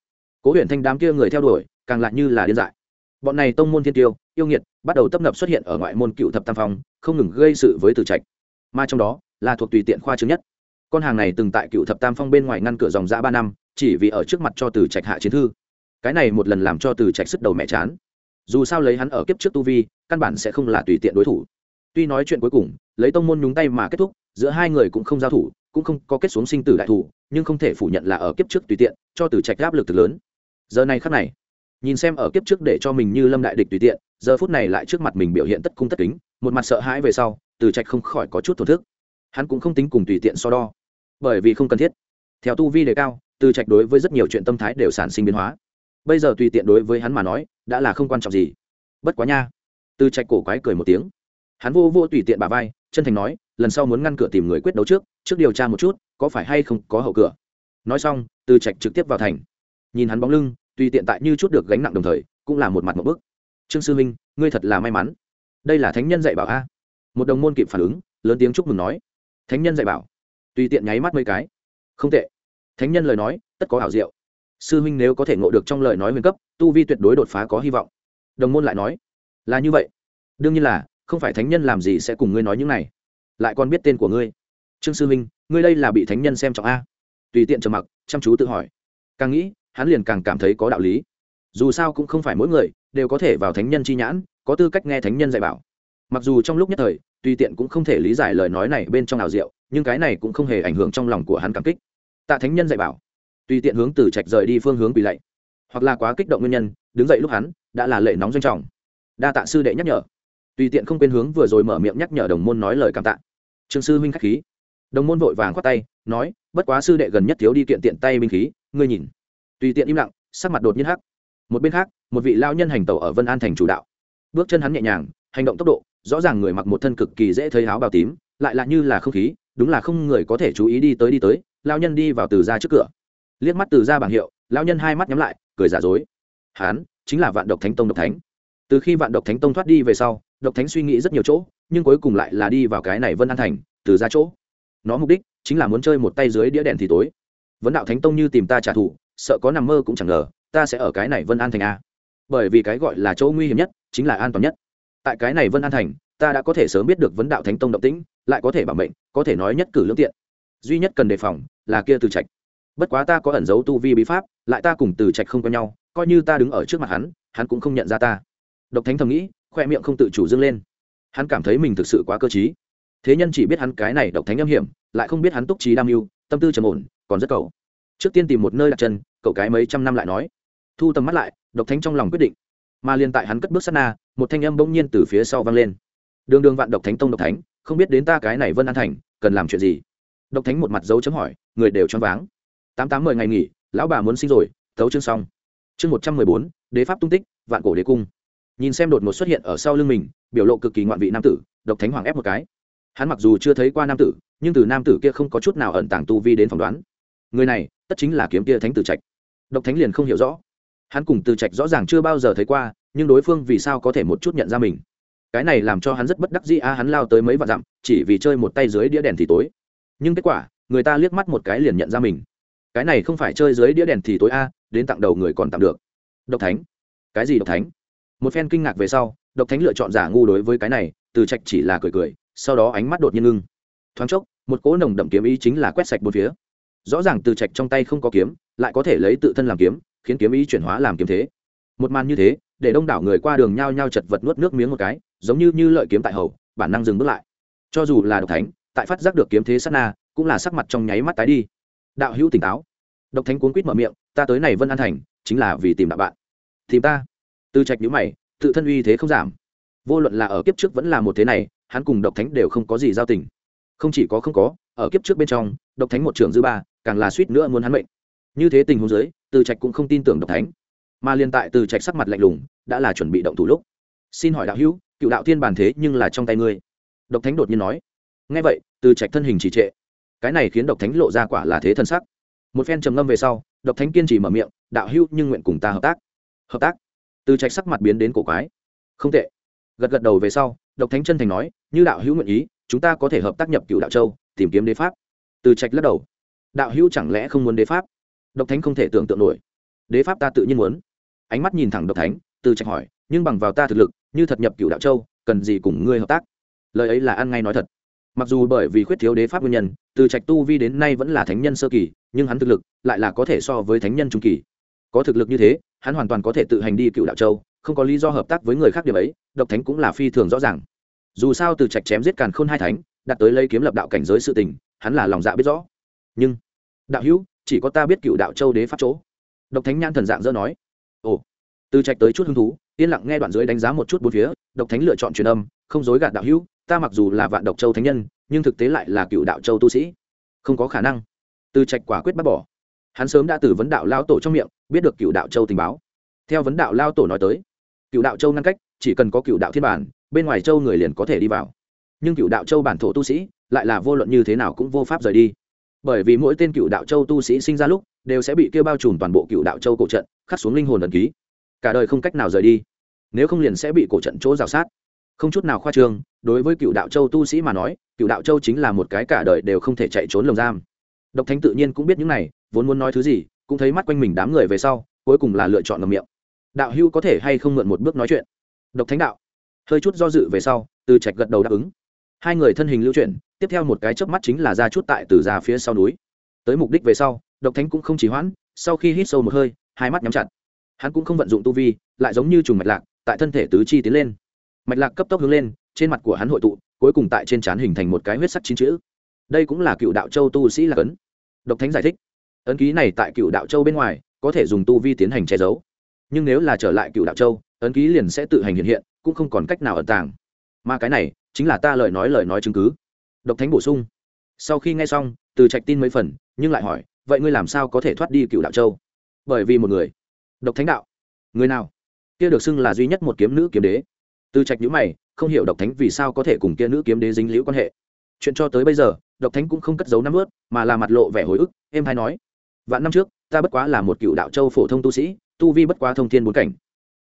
Cố huyện thanh đám kia người theo đuổi, càng lại như là điên dại. Bọn này tông môn thiên tiêu, yêu nghiệt, bắt đầu tấp nập xuất hiện ở ngoại môn cựu thập tam phong, không ngừng gây sự với Tử trạch. Mà trong đó, là thuộc tùy tiện khoa chứng nhất. Con hàng này từng tại cựu thập tam phong bên ngoài ngăn cửa dòng giã ba năm, chỉ vì ở trước mặt cho Tử trạch hạ chiến thư. Cái này một lần làm cho Tử trạch sức đầu mẹ chán. Dù sao lấy hắn ở kiếp trước tu vi, căn bản sẽ không là tùy tiện đối thủ tuy nói chuyện cuối cùng, lấy tông môn nhúng tay mà kết thúc, giữa hai người cũng không giao thủ, cũng không có kết xuống sinh tử đại thủ, nhưng không thể phủ nhận là ở kiếp trước tùy tiện, cho từ trạch áp lực thực lớn. Giờ này khắc này, nhìn xem ở kiếp trước để cho mình như lâm đại địch tùy tiện, giờ phút này lại trước mặt mình biểu hiện tất cung tất kính, một mặt sợ hãi về sau, từ trạch không khỏi có chút thổn thức. Hắn cũng không tính cùng tùy tiện so đo, bởi vì không cần thiết. Theo tu vi đề cao, từ trạch đối với rất nhiều chuyện tâm thái đều sản sinh biến hóa. Bây giờ tùy tiện đối với hắn mà nói, đã là không quan trọng gì. Bất quá nha. Từ trạch cổ quái cười một tiếng hắn vô vô tùy tiện bà vai, chân thành nói, lần sau muốn ngăn cửa tìm người quyết đấu trước trước điều tra một chút, có phải hay không có hậu cửa. Nói xong, từ trạch trực tiếp vào thành. Nhìn hắn bóng lưng, tùy tiện tại như chút được gánh nặng đồng thời, cũng là một mặt một bức. Trương sư minh ngươi thật là may mắn. Đây là thánh nhân dạy bảo a. Một đồng môn kịp phản ứng, lớn tiếng chúc mừng nói. Thánh nhân dạy bảo? Tùy tiện nháy mắt mấy cái. Không tệ. Thánh nhân lời nói, tất có hảo diệu. Sư huynh nếu có thể ngộ được trong lời nói huyền cấp, tu vi tuyệt đối đột phá có hy vọng. Đồng môn lại nói. Là như vậy. Đương nhiên là không phải thánh nhân làm gì sẽ cùng ngươi nói những này. Lại còn biết tên của ngươi. Trương sư huynh ngươi đây là bị thánh nhân xem trọng a? Tùy tiện trầm mặc, chăm chú tự hỏi. Càng nghĩ, hắn liền càng cảm thấy có đạo lý. Dù sao cũng không phải mỗi người đều có thể vào thánh nhân chi nhãn, có tư cách nghe thánh nhân dạy bảo. Mặc dù trong lúc nhất thời, tùy tiện cũng không thể lý giải lời nói này bên trong nào diệu, nhưng cái này cũng không hề ảnh hưởng trong lòng của hắn cảm kích. Tạ thánh nhân dạy bảo. Tùy tiện hướng từ trạch rời đi phương hướng bị lạy. Hoặc là quá kích động nguyên nhân, đứng dậy lúc hắn đã là lệ nóng doanh trọng. Đa tạ sư đệ nhắc nhở tùy tiện không quên hướng vừa rồi mở miệng nhắc nhở đồng môn nói lời cảm tạ. Trương sư huynh khách khí. Đồng môn vội vàng khoát tay, nói, bất quá sư đệ gần nhất thiếu đi kiện tiện tay binh khí, ngươi nhìn. Tùy tiện im lặng, sắc mặt đột nhiên hắc. Một bên khác, một vị lao nhân hành tẩu ở vân an thành chủ đạo. Bước chân hắn nhẹ nhàng, hành động tốc độ, rõ ràng người mặc một thân cực kỳ dễ thấy áo bào tím, lại lạ như là không khí, đúng là không người có thể chú ý đi tới đi tới lao nhân đi vào từ ra trước cửa. Liếc mắt từ ra bảng hiệu lao nhân hai mắt nhắm lại, cười giả dối. Hán chính là vạn độc thánh tông độc thánh. Từ khi vạn độc thánh tông thoát đi về sau độc thánh suy nghĩ rất nhiều chỗ, nhưng cuối cùng lại là đi vào cái này vân an thành, từ ra chỗ. Nó mục đích chính là muốn chơi một tay dưới đĩa đèn thì tối. Vấn đạo thánh tông như tìm ta trả thù, sợ có nằm mơ cũng chẳng ngờ, ta sẽ ở cái này vân an thành a. Bởi vì cái gọi là chỗ nguy hiểm nhất chính là an toàn nhất. Tại cái này vân an thành, ta đã có thể sớm biết được vấn đạo thánh tông động tĩnh, lại có thể bảo mệnh, có thể nói nhất cử lương tiện. Duy nhất cần đề phòng là kia từ trạch. Bất quá ta có ẩn giấu tu vi bí pháp, lại ta cùng từ trạch không quen nhau, coi như ta đứng ở trước mặt hắn hắn cũng không nhận ra ta. Độc thánh thầm nghĩ khoe miệng không tự chủ dâng lên. Hắn cảm thấy mình thực sự quá cơ t thế nhân chỉ biết hắn cái này độc thánh âm hiểm, lại không biết hắn túc trí đam mưu, tâm tư trầm ổn, còn rất cầu. Trước tiên tìm một nơi đặt chân, cậu cái mấy trăm năm lại nói. Thu tầm mắt lại, độc thánh trong lòng quyết định. Mà liền tại hắn cất bước sát na, một thanh âm bỗng nhiên từ phía sau vang lên. Đường đường vạn độc thánh tông độc thánh, không biết đến ta cái này vân an thành, cần làm chuyện gì? Độc thánh một mặt dấu chấm hỏi, người đều choáng váng. Tám tám mười ngày nghỉ, lão bà muốn sinh rồi tấu chương xong. Chương một trăm mười bốn, đế pháp tung tích, vạn cổ đế cung nhìn xem đột ngột xuất hiện ở sau lưng mình, biểu lộ cực kỳ ngoạn vị nam tử, độc thánh hoàng ép một cái. Hắn mặc dù chưa thấy qua nam tử, nhưng từ nam tử kia không có chút nào ẩn tàng tu vi đến phỏng đoán. Người này, tất chính là kiếm kia thánh tử trạch. Độc thánh liền không hiểu rõ. Hắn cùng từ trạch rõ ràng chưa bao giờ thấy qua, nhưng đối phương vì sao có thể một chút nhận ra mình? Cái này làm cho hắn rất bất đắc dĩ a, hắn lao tới mấy vạn dặm, chỉ vì chơi một tay dưới đĩa đèn thì tối. Nhưng kết quả, người ta liếc mắt một cái liền nhận ra mình. Cái này không phải chơi dưới đĩa đèn thì tối a, đến tặng đầu người còn tặng được. Độc thánh. Cái gì độc thánh? Một phen kinh ngạc về sau, độc thánh lựa chọn giả ngu đối với cái này, từ trạch chỉ là cười cười, sau đó ánh mắt đột nhiên ngưng. Thoáng chốc, một cỗ nồng đậm kiếm ý chính là quét sạch bốn phía. Rõ ràng từ trạch trong tay không có kiếm, lại có thể lấy tự thân làm kiếm, khiến kiếm ý chuyển hóa làm kiếm thế. Một màn như thế, để đông đảo người qua đường nhao nhao chật vật nuốt nước miếng một cái, giống như như lợi kiếm tại hầu, bản năng dừng bước lại. Cho dù là độc thánh, tại phát giác được kiếm thế sát na, cũng là sắc mặt trong nháy mắt tái đi. Đạo hữu tỉnh táo. Độc thánh cuốn quýt mở miệng, ta tới này vân an thành, chính là vì tìm đạo bạn. Tìm ta? Từ trạch nhữ mày, tự thân uy thế không giảm. Vô luận là ở kiếp trước vẫn là một thế này, hắn cùng độc thánh đều không có gì giao tình. Không chỉ có không có, ở kiếp trước bên trong, độc thánh một trưởng dư ba, càng là suýt nữa muốn hắn mệnh. Như thế tình huống dưới, từ trạch cũng không tin tưởng độc thánh. Mà liên tại từ trạch sắc mặt lạnh lùng, đã là chuẩn bị động thủ lúc. Xin hỏi đạo hữu, cựu đạo thiên bản thế nhưng là trong tay ngươi? Độc thánh đột nhiên nói. Ngay vậy, từ trạch thân hình trì trệ. Cái này khiến độc thánh lộ ra quả là thế thân sắc. Một phen trầm ngâm về sau, độc thánh kiên trì mở miệng, đạo hữu nhưng nguyện cùng ta hợp tác. Hợp tác? Từ trạch sắc mặt biến đến cổ quái. Không tệ. Gật gật đầu về sau, độc thánh chân thành nói, như đạo hữu nguyện ý, chúng ta có thể hợp tác nhập cựu đạo châu, tìm kiếm đế pháp. Từ trạch lắc đầu. Đạo hữu chẳng lẽ không muốn đế pháp? Độc thánh không thể tưởng tượng nổi. Đế pháp ta tự nhiên muốn. Ánh mắt nhìn thẳng độc thánh, từ trạch hỏi, nhưng bằng vào ta thực lực, như thật nhập cựu đạo châu, cần gì cùng ngươi hợp tác? Lời ấy là ăn ngay nói thật. Mặc dù bởi vì khuyết thiếu đế pháp nguyên nhân, từ trạch tu vi đến nay vẫn là thánh nhân sơ kỳ, nhưng hắn thực lực lại là có thể so với thánh nhân trung kỳ. Có thực lực như thế hắn hoàn toàn có thể tự hành đi cựu đạo châu, không có lý do hợp tác với người khác điểm ấy, độc thánh cũng là phi thường rõ ràng. Dù sao từ trạch chém giết càn khôn hai thánh đặt tới lấy kiếm lập đạo cảnh giới sự tình, hắn là lòng dạ biết rõ. Nhưng, đạo hữu, chỉ có ta biết cựu đạo châu đế pháp chỗ. Độc thánh nhan thần dạng dỡ nói. Ồ, từ trạch tới chút hứng thú, yên lặng nghe đoạn dưới đánh giá một chút bốn phía, độc thánh lựa chọn truyền âm, không dối gạt đạo hữu, ta mặc dù là vạn độc châu thánh nhân, nhưng thực tế lại là cựu đạo châu tu sĩ. Không có khả năng. Từ trạch quả quyết bác bỏ. Hắn sớm đã từ vấn đạo lao tổ trong miệng biết được cựu đạo châu tình báo. Theo vấn đạo lao tổ nói tới, cựu đạo châu ngăn cách, chỉ cần có cựu đạo thiên bản, bên ngoài châu người liền có thể đi vào. Nhưng cựu đạo châu bản thổ tu sĩ, lại là vô luận như thế nào cũng vô pháp rời đi. Bởi vì mỗi tên cựu đạo châu tu sĩ sinh ra lúc, đều sẽ bị kêu bao trùm toàn bộ cựu đạo châu cổ trận, khắc xuống linh hồn ẩn ký. Cả đời không cách nào rời đi. Nếu không liền sẽ bị cổ trận chỗ rào sát. Không chút nào khoa trương, đối với cựu đạo châu tu sĩ mà nói, cựu đạo châu chính là một cái cả đời đều không thể chạy trốn lồng giam. Độc thánh tự nhiên cũng biết những này, vốn muốn nói thứ gì cũng thấy mắt quanh mình đám người về sau, cuối cùng là lựa chọn ngầm miệng. Đạo hưu có thể hay không mượn một bước nói chuyện? Độc thánh đạo. Hơi chút do dự về sau, từ trạch gật đầu đáp ứng. Hai người thân hình lưu chuyển, tiếp theo một cái chớp mắt chính là ra chút tại từ ra phía sau núi. Tới mục đích về sau, độc thánh cũng không chỉ hoãn, sau khi hít sâu một hơi, hai mắt nhắm chặt. Hắn cũng không vận dụng tu vi, lại giống như trùng mạch lạc, tại thân thể tứ chi tiến lên. Mạch lạc cấp tốc hướng lên, trên mặt của hắn hội tụ, cuối cùng tại trên trán hình thành một cái huyết sắc chín chữ. Đây cũng là cựu đạo châu tu sĩ là ấn độc thánh giải thích ấn ký này tại cựu đạo châu bên ngoài, có thể dùng tu vi tiến hành che giấu. Nhưng nếu là trở lại cựu đạo châu, ấn ký liền sẽ tự hành hiện hiện, cũng không còn cách nào ẩn tàng. Mà cái này, chính là ta lời nói lời nói chứng cứ. Độc thánh bổ sung. Sau khi nghe xong, từ trạch tin mấy phần, nhưng lại hỏi, vậy ngươi làm sao có thể thoát đi cựu đạo châu? Bởi vì một người. Độc thánh đạo. Người nào? Kia được xưng là duy nhất một kiếm nữ kiếm đế. Từ trạch nhữ mày, không hiểu độc thánh vì sao có thể cùng kia nữ kiếm đế dính liễu quan hệ. Chuyện cho tới bây giờ, độc thánh cũng không cất giấu năm ướt mà là mặt lộ vẻ hồi ức em hay nói vạn năm trước, ta bất quá là một cựu đạo châu phổ thông tu sĩ, tu vi bất quá thông thiên bốn cảnh.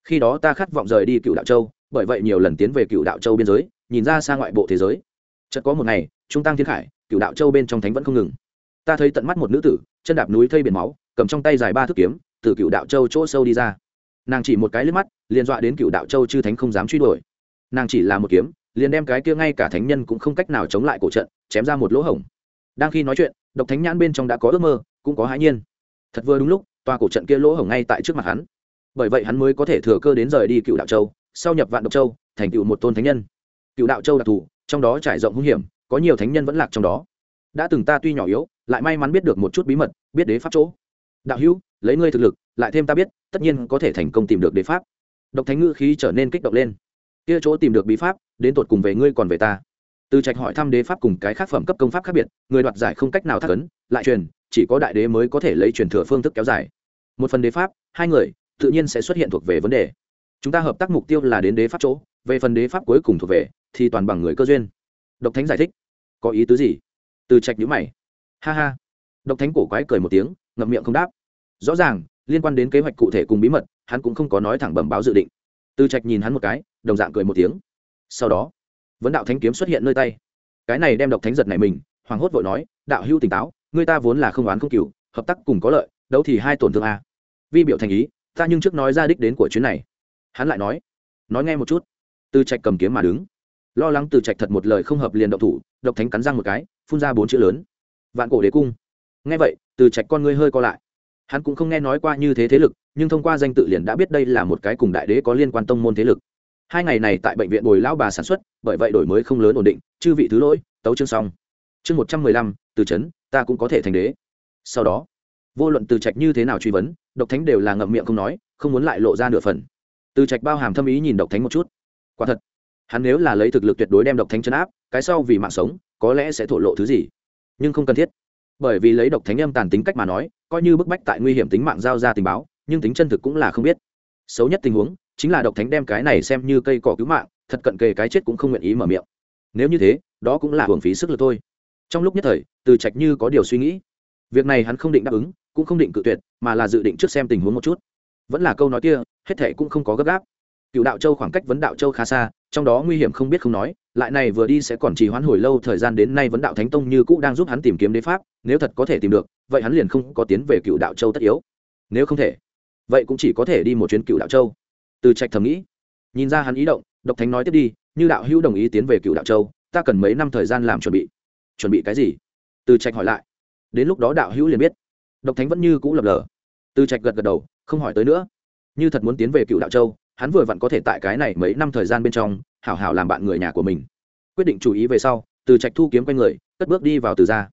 Khi đó ta khát vọng rời đi cựu đạo châu, bởi vậy nhiều lần tiến về cựu đạo châu biên giới, nhìn ra xa ngoại bộ thế giới. Chợt có một ngày, trung tăng thiên khải, cựu đạo châu bên trong thánh vẫn không ngừng. Ta thấy tận mắt một nữ tử, chân đạp núi thây biển máu, cầm trong tay dài ba thước kiếm, từ cựu đạo châu chỗ sâu đi ra. Nàng chỉ một cái liếc mắt, liền dọa đến cựu đạo châu chư thánh không dám truy đuổi. Nàng chỉ là một kiếm, liền đem cái kia ngay cả thánh nhân cũng không cách nào chống lại cổ trận, chém ra một lỗ hổng. Đang khi nói chuyện, độc thánh nhãn bên trong đã có ước mơ cũng có hãi nhiên. Thật vừa đúng lúc, tòa cổ trận kia lỗ hổng ngay tại trước mặt hắn. Bởi vậy hắn mới có thể thừa cơ đến rời đi cựu đạo châu, sau nhập vạn độc châu, thành cựu một tôn thánh nhân. Cựu đạo châu đặc thù, trong đó trải rộng hung hiểm, có nhiều thánh nhân vẫn lạc trong đó. Đã từng ta tuy nhỏ yếu, lại may mắn biết được một chút bí mật, biết đế pháp chỗ. Đạo hữu, lấy ngươi thực lực, lại thêm ta biết, tất nhiên có thể thành công tìm được đế pháp. Độc thánh ngữ khí trở nên kích động lên. Kia chỗ tìm được bí pháp, đến tột cùng về ngươi còn về ta. Từ trạch hỏi thăm đế pháp cùng cái khác phẩm cấp công pháp khác biệt, người đoạt giải không cách nào thắc ấn, lại truyền chỉ có đại đế mới có thể lấy truyền thừa phương thức kéo dài. Một phần đế pháp, hai người, tự nhiên sẽ xuất hiện thuộc về vấn đề. Chúng ta hợp tác mục tiêu là đến đế pháp chỗ, về phần đế pháp cuối cùng thuộc về, thì toàn bằng người cơ duyên. Độc thánh giải thích. Có ý tứ gì? Từ trạch nhữ mày. Ha ha. Độc thánh cổ quái cười một tiếng, ngậm miệng không đáp. Rõ ràng, liên quan đến kế hoạch cụ thể cùng bí mật, hắn cũng không có nói thẳng bẩm báo dự định. Từ trạch nhìn hắn một cái, đồng dạng cười một tiếng. Sau đó, vấn đạo thánh kiếm xuất hiện nơi tay. Cái này đem độc thánh giật này mình hoàng hốt vội nói, đạo hưu tỉnh táo người ta vốn là không oán không cừu, hợp tác cùng có lợi đâu thì hai tổn thương a. Vi biểu thành ý, ta nhưng trước nói ra đích đến của chuyến này. Hắn lại nói nói nghe một chút. Từ trạch cầm kiếm mà đứng. Lo lắng từ trạch thật một lời không hợp liền động thủ, độc thánh cắn răng một cái, phun ra bốn chữ lớn. Vạn cổ đế cung. Nghe vậy, từ trạch con ngươi hơi co lại. Hắn cũng không nghe nói qua như thế thế lực, nhưng thông qua danh tự liền đã biết đây là một cái cùng đại đế có liên quan tông môn thế lực. Hai ngày này tại bệnh viện bồi lão bà sản xuất, bởi vậy đổi mới không lớn ổn định, chư vị thứ lỗi, tấu chương xong. Chương một trăm mười lăm, từ trấn ta cũng có thể thành đế. Sau đó, vô luận từ trạch như thế nào truy vấn, độc thánh đều là ngậm miệng không nói, không muốn lại lộ ra nửa phần. Từ trạch bao hàm thâm ý nhìn độc thánh một chút. Quả thật, hắn nếu là lấy thực lực tuyệt đối đem độc thánh chấn áp, cái sau vì mạng sống, có lẽ sẽ thổ lộ thứ gì. Nhưng không cần thiết, bởi vì lấy độc thánh âm tàn tính cách mà nói, coi như bức bách tại nguy hiểm tính mạng giao ra tình báo, nhưng tính chân thực cũng là không biết. Xấu nhất tình huống chính là độc thánh đem cái này xem như cây cỏ cứu mạng, thật cận kề cái chết cũng không nguyện ý mở miệng. Nếu như thế, đó cũng là hưởng phí sức lực thôi trong lúc nhất thời, từ trạch như có điều suy nghĩ. Việc này hắn không định đáp ứng, cũng không định cự tuyệt, mà là dự định trước xem tình huống một chút. Vẫn là câu nói kia, hết thể cũng không có gấp gáp. Cựu đạo châu khoảng cách vấn đạo châu khá xa, trong đó nguy hiểm không biết không nói, lại này vừa đi sẽ còn trì hoãn hồi lâu thời gian đến nay vấn đạo thánh tông như cũ đang giúp hắn tìm kiếm đế pháp, nếu thật có thể tìm được, vậy hắn liền không có tiến về cựu đạo châu tất yếu. Nếu không thể, vậy cũng chỉ có thể đi một chuyến cựu đạo châu. Từ trạch thầm nghĩ, nhìn ra hắn ý động, độc thánh nói tiếp đi, như đạo hữu đồng ý tiến về cựu đạo châu, ta cần mấy năm thời gian làm chuẩn bị chuẩn bị cái gì? Từ trạch hỏi lại. Đến lúc đó đạo hữu liền biết. Độc thánh vẫn như cũ lập lờ. Từ trạch gật gật đầu, không hỏi tới nữa. Như thật muốn tiến về cựu đạo châu, hắn vừa vặn có thể tại cái này mấy năm thời gian bên trong, hảo hảo làm bạn người nhà của mình. Quyết định chú ý về sau, từ trạch thu kiếm quanh người, cất bước đi vào từ ra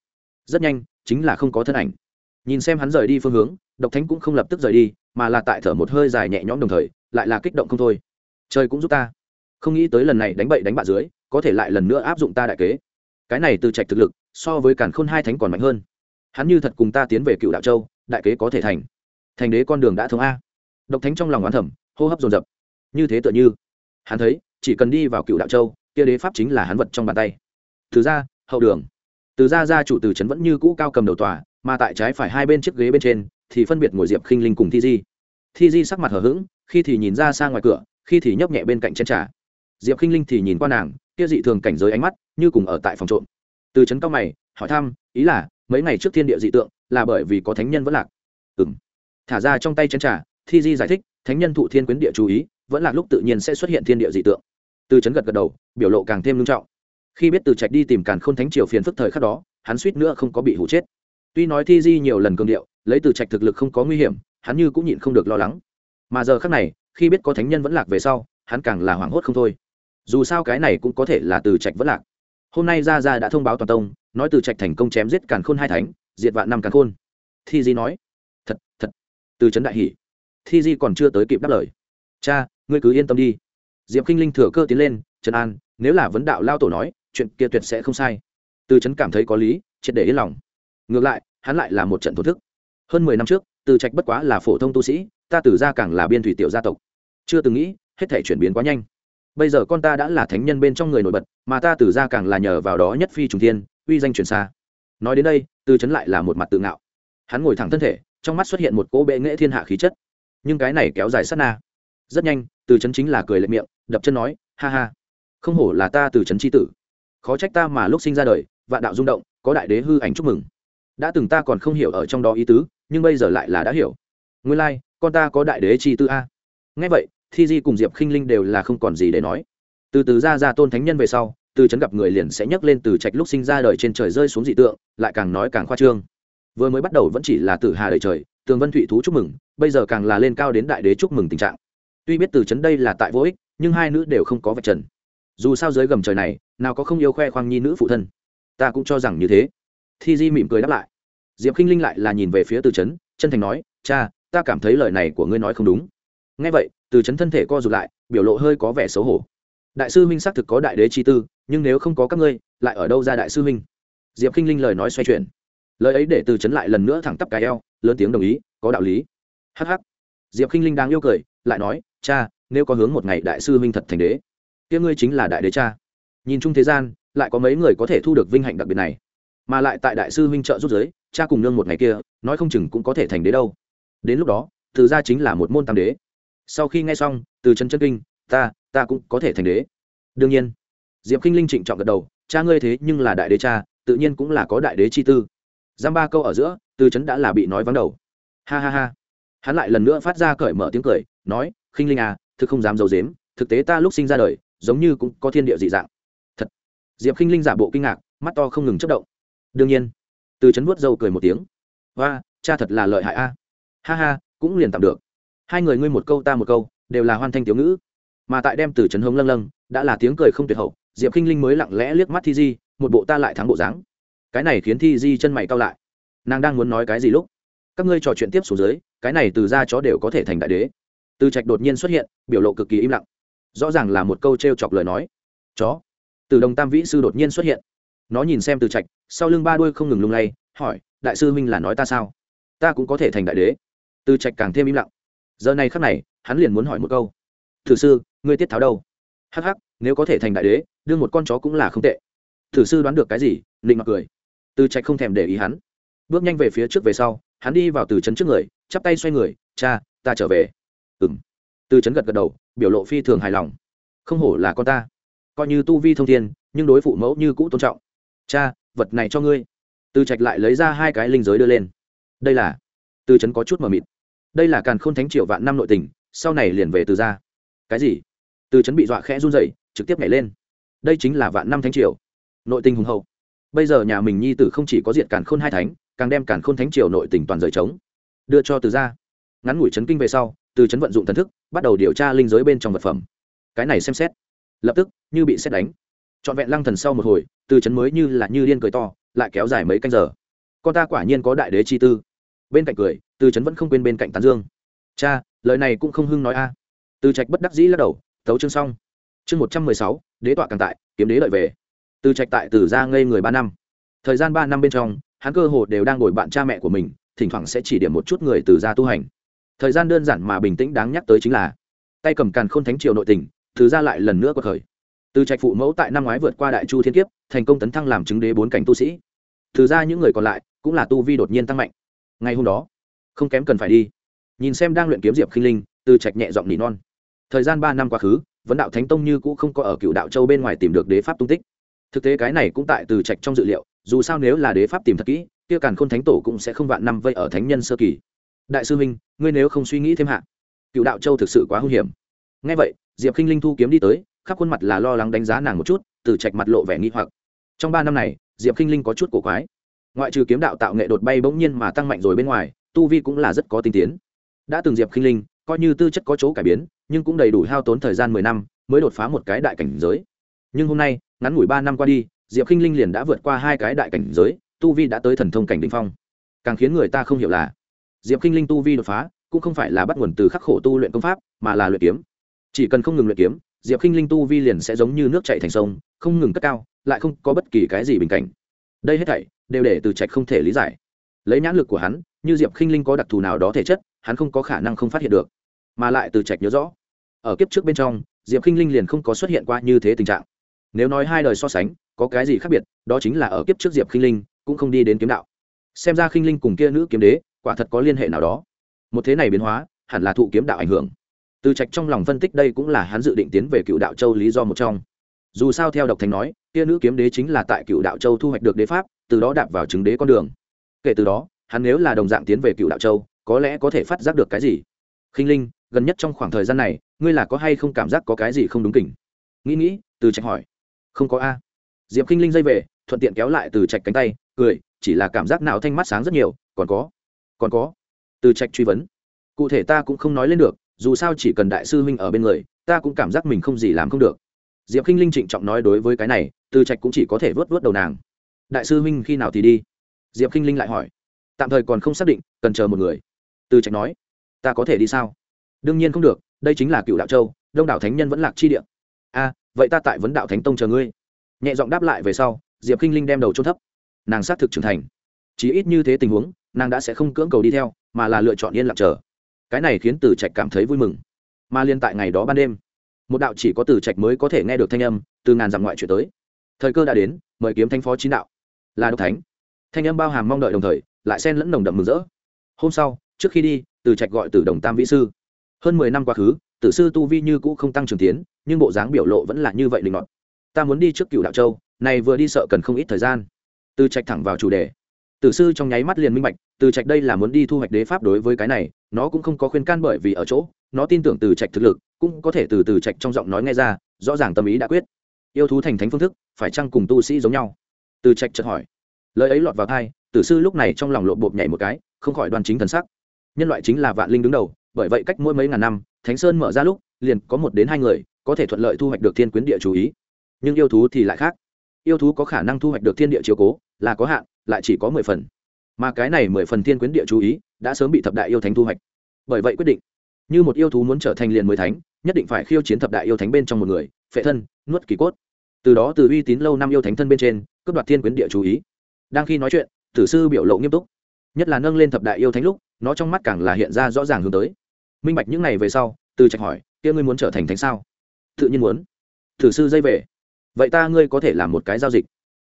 rất nhanh, chính là không có thân ảnh. Nhìn xem hắn rời đi phương hướng, độc thánh cũng không lập tức rời đi, mà là tại thở một hơi dài nhẹ nhõm đồng thời, lại là kích động không thôi. Trời cũng giúp ta. Không nghĩ tới lần này đánh bậy đánh bạ dưới, có thể lại lần nữa áp dụng ta đại kế cái này từ trạch thực lực, so với càn khôn hai thánh còn mạnh hơn. Hắn như thật cùng ta tiến về cựu đạo châu, đại kế có thể thành. Thành đế con đường đã thông a. Độc thánh trong lòng oán thẩm hô hấp dồn dập. Như thế tựa như, hắn thấy, chỉ cần đi vào cựu đạo châu, kia đế pháp chính là hắn vật trong bàn tay. Từ ra hậu đường. Từ ra ra chủ từ trấn vẫn như cũ cao cầm đầu tòa, mà tại trái phải hai bên chiếc ghế bên trên, thì phân biệt ngồi diệp khinh linh cùng thi di. Thi di sắc mặt hở h ữ g khi thì nhìn ra xa ngoài cửa, khi thì nhấp nhẹ bên cạnh chân trà diệp k i n h linh thì nhìn qua nàng, kia dị thường cảnh giới ánh mắt, như cùng ở tại phòng trộm. Từ trấn cao mày, hỏi thăm, ý là, mấy ngày trước thiên địa dị tượng, là bởi vì có thánh nhân vẫn lạc. Ừng thả ra trong tay chén trà, thi di giải thích, thánh nhân thụ thiên quyến địa chú ý, vẫn là lúc tự nhiên sẽ xuất hiện thiên địa dị tượng. Từ trấn gật gật đầu, biểu lộ càng thêm nghiêm trọng. Khi biết từ trạch đi tìm càn k h ô n thánh triều phiền phức thời khắc đó, hắn suýt nữa không có bị hụ chết. Tuy nói thi di nhiều lần cường điệu, lấy từ trạch thực lực không có nguy hiểm, hắn như cũng nhịn không được lo lắng. Mà giờ khắc này, khi biết có thánh nhân vẫn lạc về sau, hắn càng là hoảng hốt không thôi dù sao cái này cũng có thể là từ trạch vẫn lạc. Hôm nay ra ra đã thông báo toàn tông, nói từ trạch thành công chém giết càn khôn hai thánh, diệt vạn năm càn khôn. Thi di nói, thật thật. Từ trấn đại hỷ. Thi di còn chưa tới kịp đáp lời. Cha, ngươi cứ yên tâm đi. Diệp k i n h linh thừa cơ tiến lên, trần an, nếu là vấn đạo lao tổ nói, chuyện kia tuyệt sẽ không sai. Từ trấn cảm thấy có lý, triệt để yên lòng. Ngược lại, hắn lại là một trận thổ thức. Hơn mười năm trước, từ trạch bất quá là phổ thông tu sĩ, ta từ ra càng là biên thủy tiểu gia tộc. Chưa từng nghĩ, hết thể chuyển biến quá nhanh bây giờ con ta đã là thánh nhân bên trong người nổi bật mà ta từ ra càng là nhờ vào đó nhất phi trùng thiên uy danh truyền xa. Nói đến đây từ chấn lại là một mặt tự ngạo. Hắn ngồi thẳng thân thể trong mắt xuất hiện một cỗ bệ nghệ thiên hạ khí chất. Nhưng cái này kéo dài sát na. Rất nhanh từ chấn chính là cười lệ miệng đập chân nói ha ha không hổ là ta từ chấn tri tử. Khó trách ta mà lúc sinh ra đời vạn đạo rung động có đại đế hư ảnh chúc mừng. Đã từng ta còn không hiểu ở trong đó ý tứ nhưng bây giờ lại là đã hiểu. Nguyên lai、like, con ta có đại đế chi tư a. Ngay vậy thi di cùng diệp khinh linh đều là không còn gì để nói. Từ từ ra ra tôn thánh nhân về sau, từ Trấn gặp người liền sẽ nhấc lên từ trạch lúc sinh ra đời trên trời rơi xuống dị tượng, lại càng nói càng khoa trương. Vừa mới bắt đầu vẫn chỉ là tử hà đời trời, tường vân thụy thú chúc mừng, bây giờ càng là lên cao đến đại đế chúc mừng tình trạng. Tuy biết từ Trấn đây là tại vô ích, nhưng hai nữ đều không có vật trần. Dù sao dưới gầm trời này, nào có không yêu khoe khoang nhi nữ phụ thân. Ta cũng cho rằng như thế. Thi di mỉm cười đáp lại. Diệp k i n h linh lại là nhìn về phía từ trấn chân thành nói, cha, ta cảm thấy lời này của ngươi nói không đúng ngay vậy, từ chấn thân thể co rụt lại, biểu lộ hơi có vẻ xấu hổ. Đại sư minh xác thực có đại đế chi tư, nhưng nếu không có các ngươi, lại ở đâu ra đại sư minh diệp k i n h linh lời nói xoay chuyển. Lời ấy để từ chấn lại lần nữa thẳng tắp cái eo, lớn tiếng đồng ý, có đạo lý. Hh diệp k i n h linh đang yêu cười, lại nói, cha, nếu có hướng một ngày đại sư minh thật thành đế, kia ngươi chính là đại đế cha. Nhìn chung thế gian, lại có mấy người có thể thu được vinh hạnh đặc biệt này. Mà lại tại đại sư minh trợ rút giới, cha cùng nương một ngày kia, nói không chừng cũng có thể thành đế đâu. Đến lúc đó, từ ra chính là một môn tam đế sau khi nghe xong, từ chân chân kinh, ta ta cũng có thể thành đế. Đương nhiên, diệp k i n h linh trịnh trọng gật đầu, cha ngươi thế nhưng là đại đế cha, tự nhiên cũng là có đại đế chi tư. Giam ba câu ở giữa, từ trấn đã là bị nói vắng đầu. Ha ha ha. Hắn lại lần nữa phát ra cởi mở tiếng cười, nói khinh linh à thực không dám d i ấ u dếm thực tế ta lúc sinh ra đời, giống như cũng có thiên địa dị dạng. Thật. Diệp h linh giả bộ kinh ngạc, mắt to không ngừng chất động. Đương nhiên, từ trấn vuốt dâu cười một tiếng. Và cha thật là lợi hại a. Ha ha, cũng liền tạm được hai người ngươi một câu ta một câu, đều là hoan thanh tiểu ngữ. Mà tại đem từ trấn hống lâng lâng, đã là tiếng cười không tuyệt hậu, diệp khinh linh mới lặng lẽ liếc mắt thi di, một bộ ta lại thắng bộ dáng. Cái này khiến thi di chân mày cao lại. Nàng đang muốn nói cái gì lúc, các ngươi trò chuyện tiếp xuống dưới, cái này từ ra chó đều có thể thành đại đế. Từ trạch đột nhiên xuất hiện, biểu lộ cực kỳ im lặng. Rõ ràng là một câu t r e o chọc lời nói. Chó. Từ đồng tam vĩ sư đột nhiên xuất hiện. Nó nhìn xem từ trạch, sau lưng ba đuôi không ngừng lung lay, hỏi, đại sư minh là nói ta sao? Ta cũng có thể thành đại đế. Từ trạch càng thêm im lặng giờ này khắc này, hắn liền muốn hỏi một câu. Thử sư, ngươi tiết tháo đâu? Hắc hắc, nếu có thể thành đại đế, đương một con chó cũng là không tệ. Thử sư đoán được cái gì? Nịnh mặc cười. Từ trạch không thèm để ý hắn. Bước nhanh về phía trước về sau, hắn đi vào từ trấn trước người, chắp tay xoay người, cha, ta trở về. Ừ m từ trấn gật gật đầu, biểu lộ phi thường hài lòng. Không hổ là con ta. Coi như tu vi thông thiên, nhưng đối phụ mẫu như cũ tôn trọng. Cha, vật này cho ngươi. Từ trạch lại lấy ra hai cái linh giới đưa lên. Đây là từ trấn có chút mờ mịt đây là càn k h ô n thánh triệu vạn năm nội tình, sau này liền về từ ra cái gì? Từ trấn bị dọa khẽ run dậy trực tiếp nhảy lên. Đây chính là vạn năm thánh triều. Nội tình hùng hậu. Bây giờ nhà mình nhi tử không chỉ có diện càn khôn hai thánh, càng đem càn khôn thánh triều nội tình toàn rời trống. Đưa cho từ ra ngắn ngủi chấn kinh về sau, từ chấn vận dụng thần thức, bắt đầu điều tra linh giới bên trong vật phẩm. Cái này xem xét. Lập tức, như bị xét đánh. Trọn vẹn lăng thần sau một hồi, từ chấn mới như là như điên cười to, lại kéo dài mấy canh giờ. Con ta quả nhiên có đại đế chi tư. Bên cạnh cười từ Trấn vẫn không quên bên cạnh tán dương. Cha, lời này cũng không hưng nói a. Từ trạch bất đắc dĩ lắc đầu thấu chương xong. Chương một trăm mười sáu, đế tọa càng tại, kiếm đế lợi về. Từ trạch tại từ ra ngây người ba năm. Thời gian ba năm bên trong, hắn cơ hồ đều đang ngồi bạn cha mẹ của mình, thỉnh thoảng sẽ chỉ điểm một chút người từ gia tu hành. Thời gian đơn giản mà bình tĩnh đáng nhắc tới chính là, tay cầm càn khôn thánh triều nội tình từ ra lại lần nữa cuộc khởi. Từ trạch phụ mẫu tại năm ngoái vượt qua đại chu thiên kiếp, thành công tấn thăng làm chứng đế bốn cảnh tu sĩ. Từ ra những người còn lại cũng là tu vi đột nhiên tăng mạnh. Ngày hôm đó không kém cần phải đi. Nhìn xem đang luyện kiếm diệp khinh linh, từ trạch nhẹ giọng nỉ non. Thời gian ba năm quá khứ, vấn đạo thánh tông như cũ không có ở cựu đạo châu bên ngoài tìm được đế pháp tung tích. Thực tế cái này cũng tại từ trạch trong dự liệu, dù sao nếu là đế pháp tìm thật kỹ, kia càn khôn thánh tổ cũng sẽ không vạn năm vây ở thánh nhân sơ kỳ. Đại sư minh ngươi nếu không suy nghĩ thêm hạ, cựu đạo châu thực sự quá hung hiểm. Ngay vậy, diệp k i n h linh thu kiếm đi tới, khắp khuôn mặt là lo lắng đánh giá nàng một chút, từ trạch mặt lộ vẻ nghi hoặc. Trong ba năm này, diệp k i n h linh có chút cổ quái. Ngoại trừ kiếm đạo tạo nghệ đột bay bỗng nhiên mà tăng mạnh rồi bên ngoài tu vi cũng là rất có tinh tiến. Đã từng diệp khinh linh, coi như tư chất có chỗ cải biến, nhưng cũng đầy đủ hao tốn thời gian mười năm mới đột phá một cái đại cảnh giới. Nhưng hôm nay, ngắn ngủi ba năm qua đi, diệp khinh linh liền đã vượt qua hai cái đại cảnh giới, tu vi đã tới thần thông cảnh đ ỉ n h phong. Càng khiến người ta không hiểu là, diệp khinh linh tu vi đột phá cũng không phải là bắt nguồn từ khắc khổ tu luyện công pháp, mà là luyện kiếm. Chỉ cần không ngừng luyện kiếm, diệp khinh linh tu vi liền sẽ giống như nước chạy thành sông, không ngừng cất cao, lại không có bất kỳ cái gì bình cảnh. Đây hết thảy đều để từ trạch không thể lý giải. Lấy nhãn lực của hắn như diệp k i n h linh có đặc thù nào đó thể chất, hắn không có khả năng không phát hiện được. Mà lại từ trạch nhớ rõ, ở kiếp trước bên trong, diệp k i n h linh liền không có xuất hiện qua như thế tình trạng. Nếu nói hai đời so sánh, có cái gì khác biệt, đó chính là ở kiếp trước diệp k i n h linh, cũng không đi đến kiếm đạo. Xem ra k i n h linh cùng kia nữ kiếm đế, quả thật có liên hệ nào đó. Một thế này biến hóa, hẳn là thụ kiếm đạo ảnh hưởng. Từ trạch trong lòng phân tích đây cũng là hắn dự định tiến về cựu đạo châu lý do một trong. Dù sao theo độc thành nói, kia nữ kiếm đế chính là tại cựu đạo châu thu hoạch được đế pháp, từ đó đạp vào chứng đế con đường. Kể từ đó hắn nếu là đồng dạng tiến về cựu đạo châu, có lẽ có thể phát giác được cái gì? Khinh linh, gần nhất trong khoảng thời gian này, ngươi là có hay không cảm giác có cái gì không đúng kỉnh? Nghĩ nghĩ, từ trạch hỏi. Không có a. Diệp khinh linh dây về, thuận tiện kéo lại từ trạch cánh tay, cười, chỉ là cảm giác nào thanh mắt sáng rất nhiều, còn có còn có. Từ trạch truy vấn. Cụ thể ta cũng không nói lên được, dù sao chỉ cần đại sư huynh ở bên người, ta cũng cảm giác mình không gì làm không được. Diệp k i n h linh trịnh trọng nói đối với cái này, từ trạch cũng chỉ có thể vớt vớt đầu nàng. Đại sư huynh khi nào thì đi? Diệp k i n h linh lại hỏi tạm thời còn không xác định, cần chờ một người. Từ trạch nói. Ta có thể đi sao? Đương nhiên không được, đây chính là cựu đạo châu, đông đảo thánh nhân vẫn lạc chi địa. A, vậy ta tại vấn đạo thánh tông chờ ngươi. Nhẹ giọng đáp lại về sau, diệp k i n h linh đem đầu trôn thấp. Nàng xác thực trưởng thành. Chí ít như thế tình huống, nàng đã sẽ không cưỡng cầu đi theo, mà là lựa chọn yên lặng chờ. Cái này khiến từ trạch cảm thấy vui mừng. Mà liên tại ngày đó ban đêm, một đạo chỉ có từ trạch mới có thể nghe được thanh âm từ ngàn dặm ngoại chuyển tới. Thời cơ đã đến, mời kiếm thanh phó chín đạo. Là độc thánh thanh âm bao hàm mong đợi đồng thời, lại xen lẫn nồng đậm mừng rỡ. Hôm sau, trước khi đi, từ trạch gọi từ đồng tam vĩ sư. Hơn mười năm quá khứ, tử sư tu vi như cũ không tăng trưởng tiến, nhưng bộ dáng biểu lộ vẫn là như vậy linh ngọt ta muốn đi trước cựu đạo châu, này vừa đi sợ cần không ít thời gian. Từ trạch thẳng vào chủ đề. Tử sư trong nháy mắt liền minh bạch, từ trạch đây là muốn đi thu hoạch đế pháp đối với cái này, nó cũng không có khuyên can bởi vì ở chỗ, nó tin tưởng từ trạch thực lực, cũng có thể từ từ trạch trong giọng nói nghe ra, rõ ràng tâm ý đã quyết. Yêu thú thành thánh phương thức, phải chăng cùng tu sĩ giống nhau? Từ trạch chợt hỏi lời ấy lọt vào thai tử sư lúc này trong lòng lộ bộp nhảy một cái, không khỏi đoan chính thần sắc. Nhân loại chính là vạn linh đứng đầu, bởi vậy cách mỗi mấy ngàn năm, thánh sơn mở ra lúc, liền có một đến hai người, có thể thuận lợi thu hoạch được thiên quyến địa chú ý. Nhưng yêu thú thì lại khác. Yêu thú có khả năng thu hoạch được thiên địa chiếu cố, là có hạn, lại chỉ có mười phần. Mà cái này mười phần thiên quyến địa chú ý, đã sớm bị thập đại yêu thánh thu hoạch. Bởi vậy quyết định, như một yêu thú muốn trở thành liền mười thánh, nhất định phải khiêu chiến thập đại yêu thánh bên trong một người, phệ thân, nuốt kỳ cốt. Từ đó từ uy tín lâu năm yêu thánh thân bên trên, cướp đoạt thiên quyến địa chú ý đang khi nói chuyện, tử sư biểu lộ nghiêm túc, nhất là nâng lên thập đại yêu thánh lúc, nó trong mắt càng là hiện ra rõ ràng hướng tới. Minh bạch những này về sau, từ trạch hỏi, kia ngươi muốn trở thành thánh sao? Tự nhiên muốn. Tử sư dây về. Vậy ta ngươi có thể làm một cái giao dịch.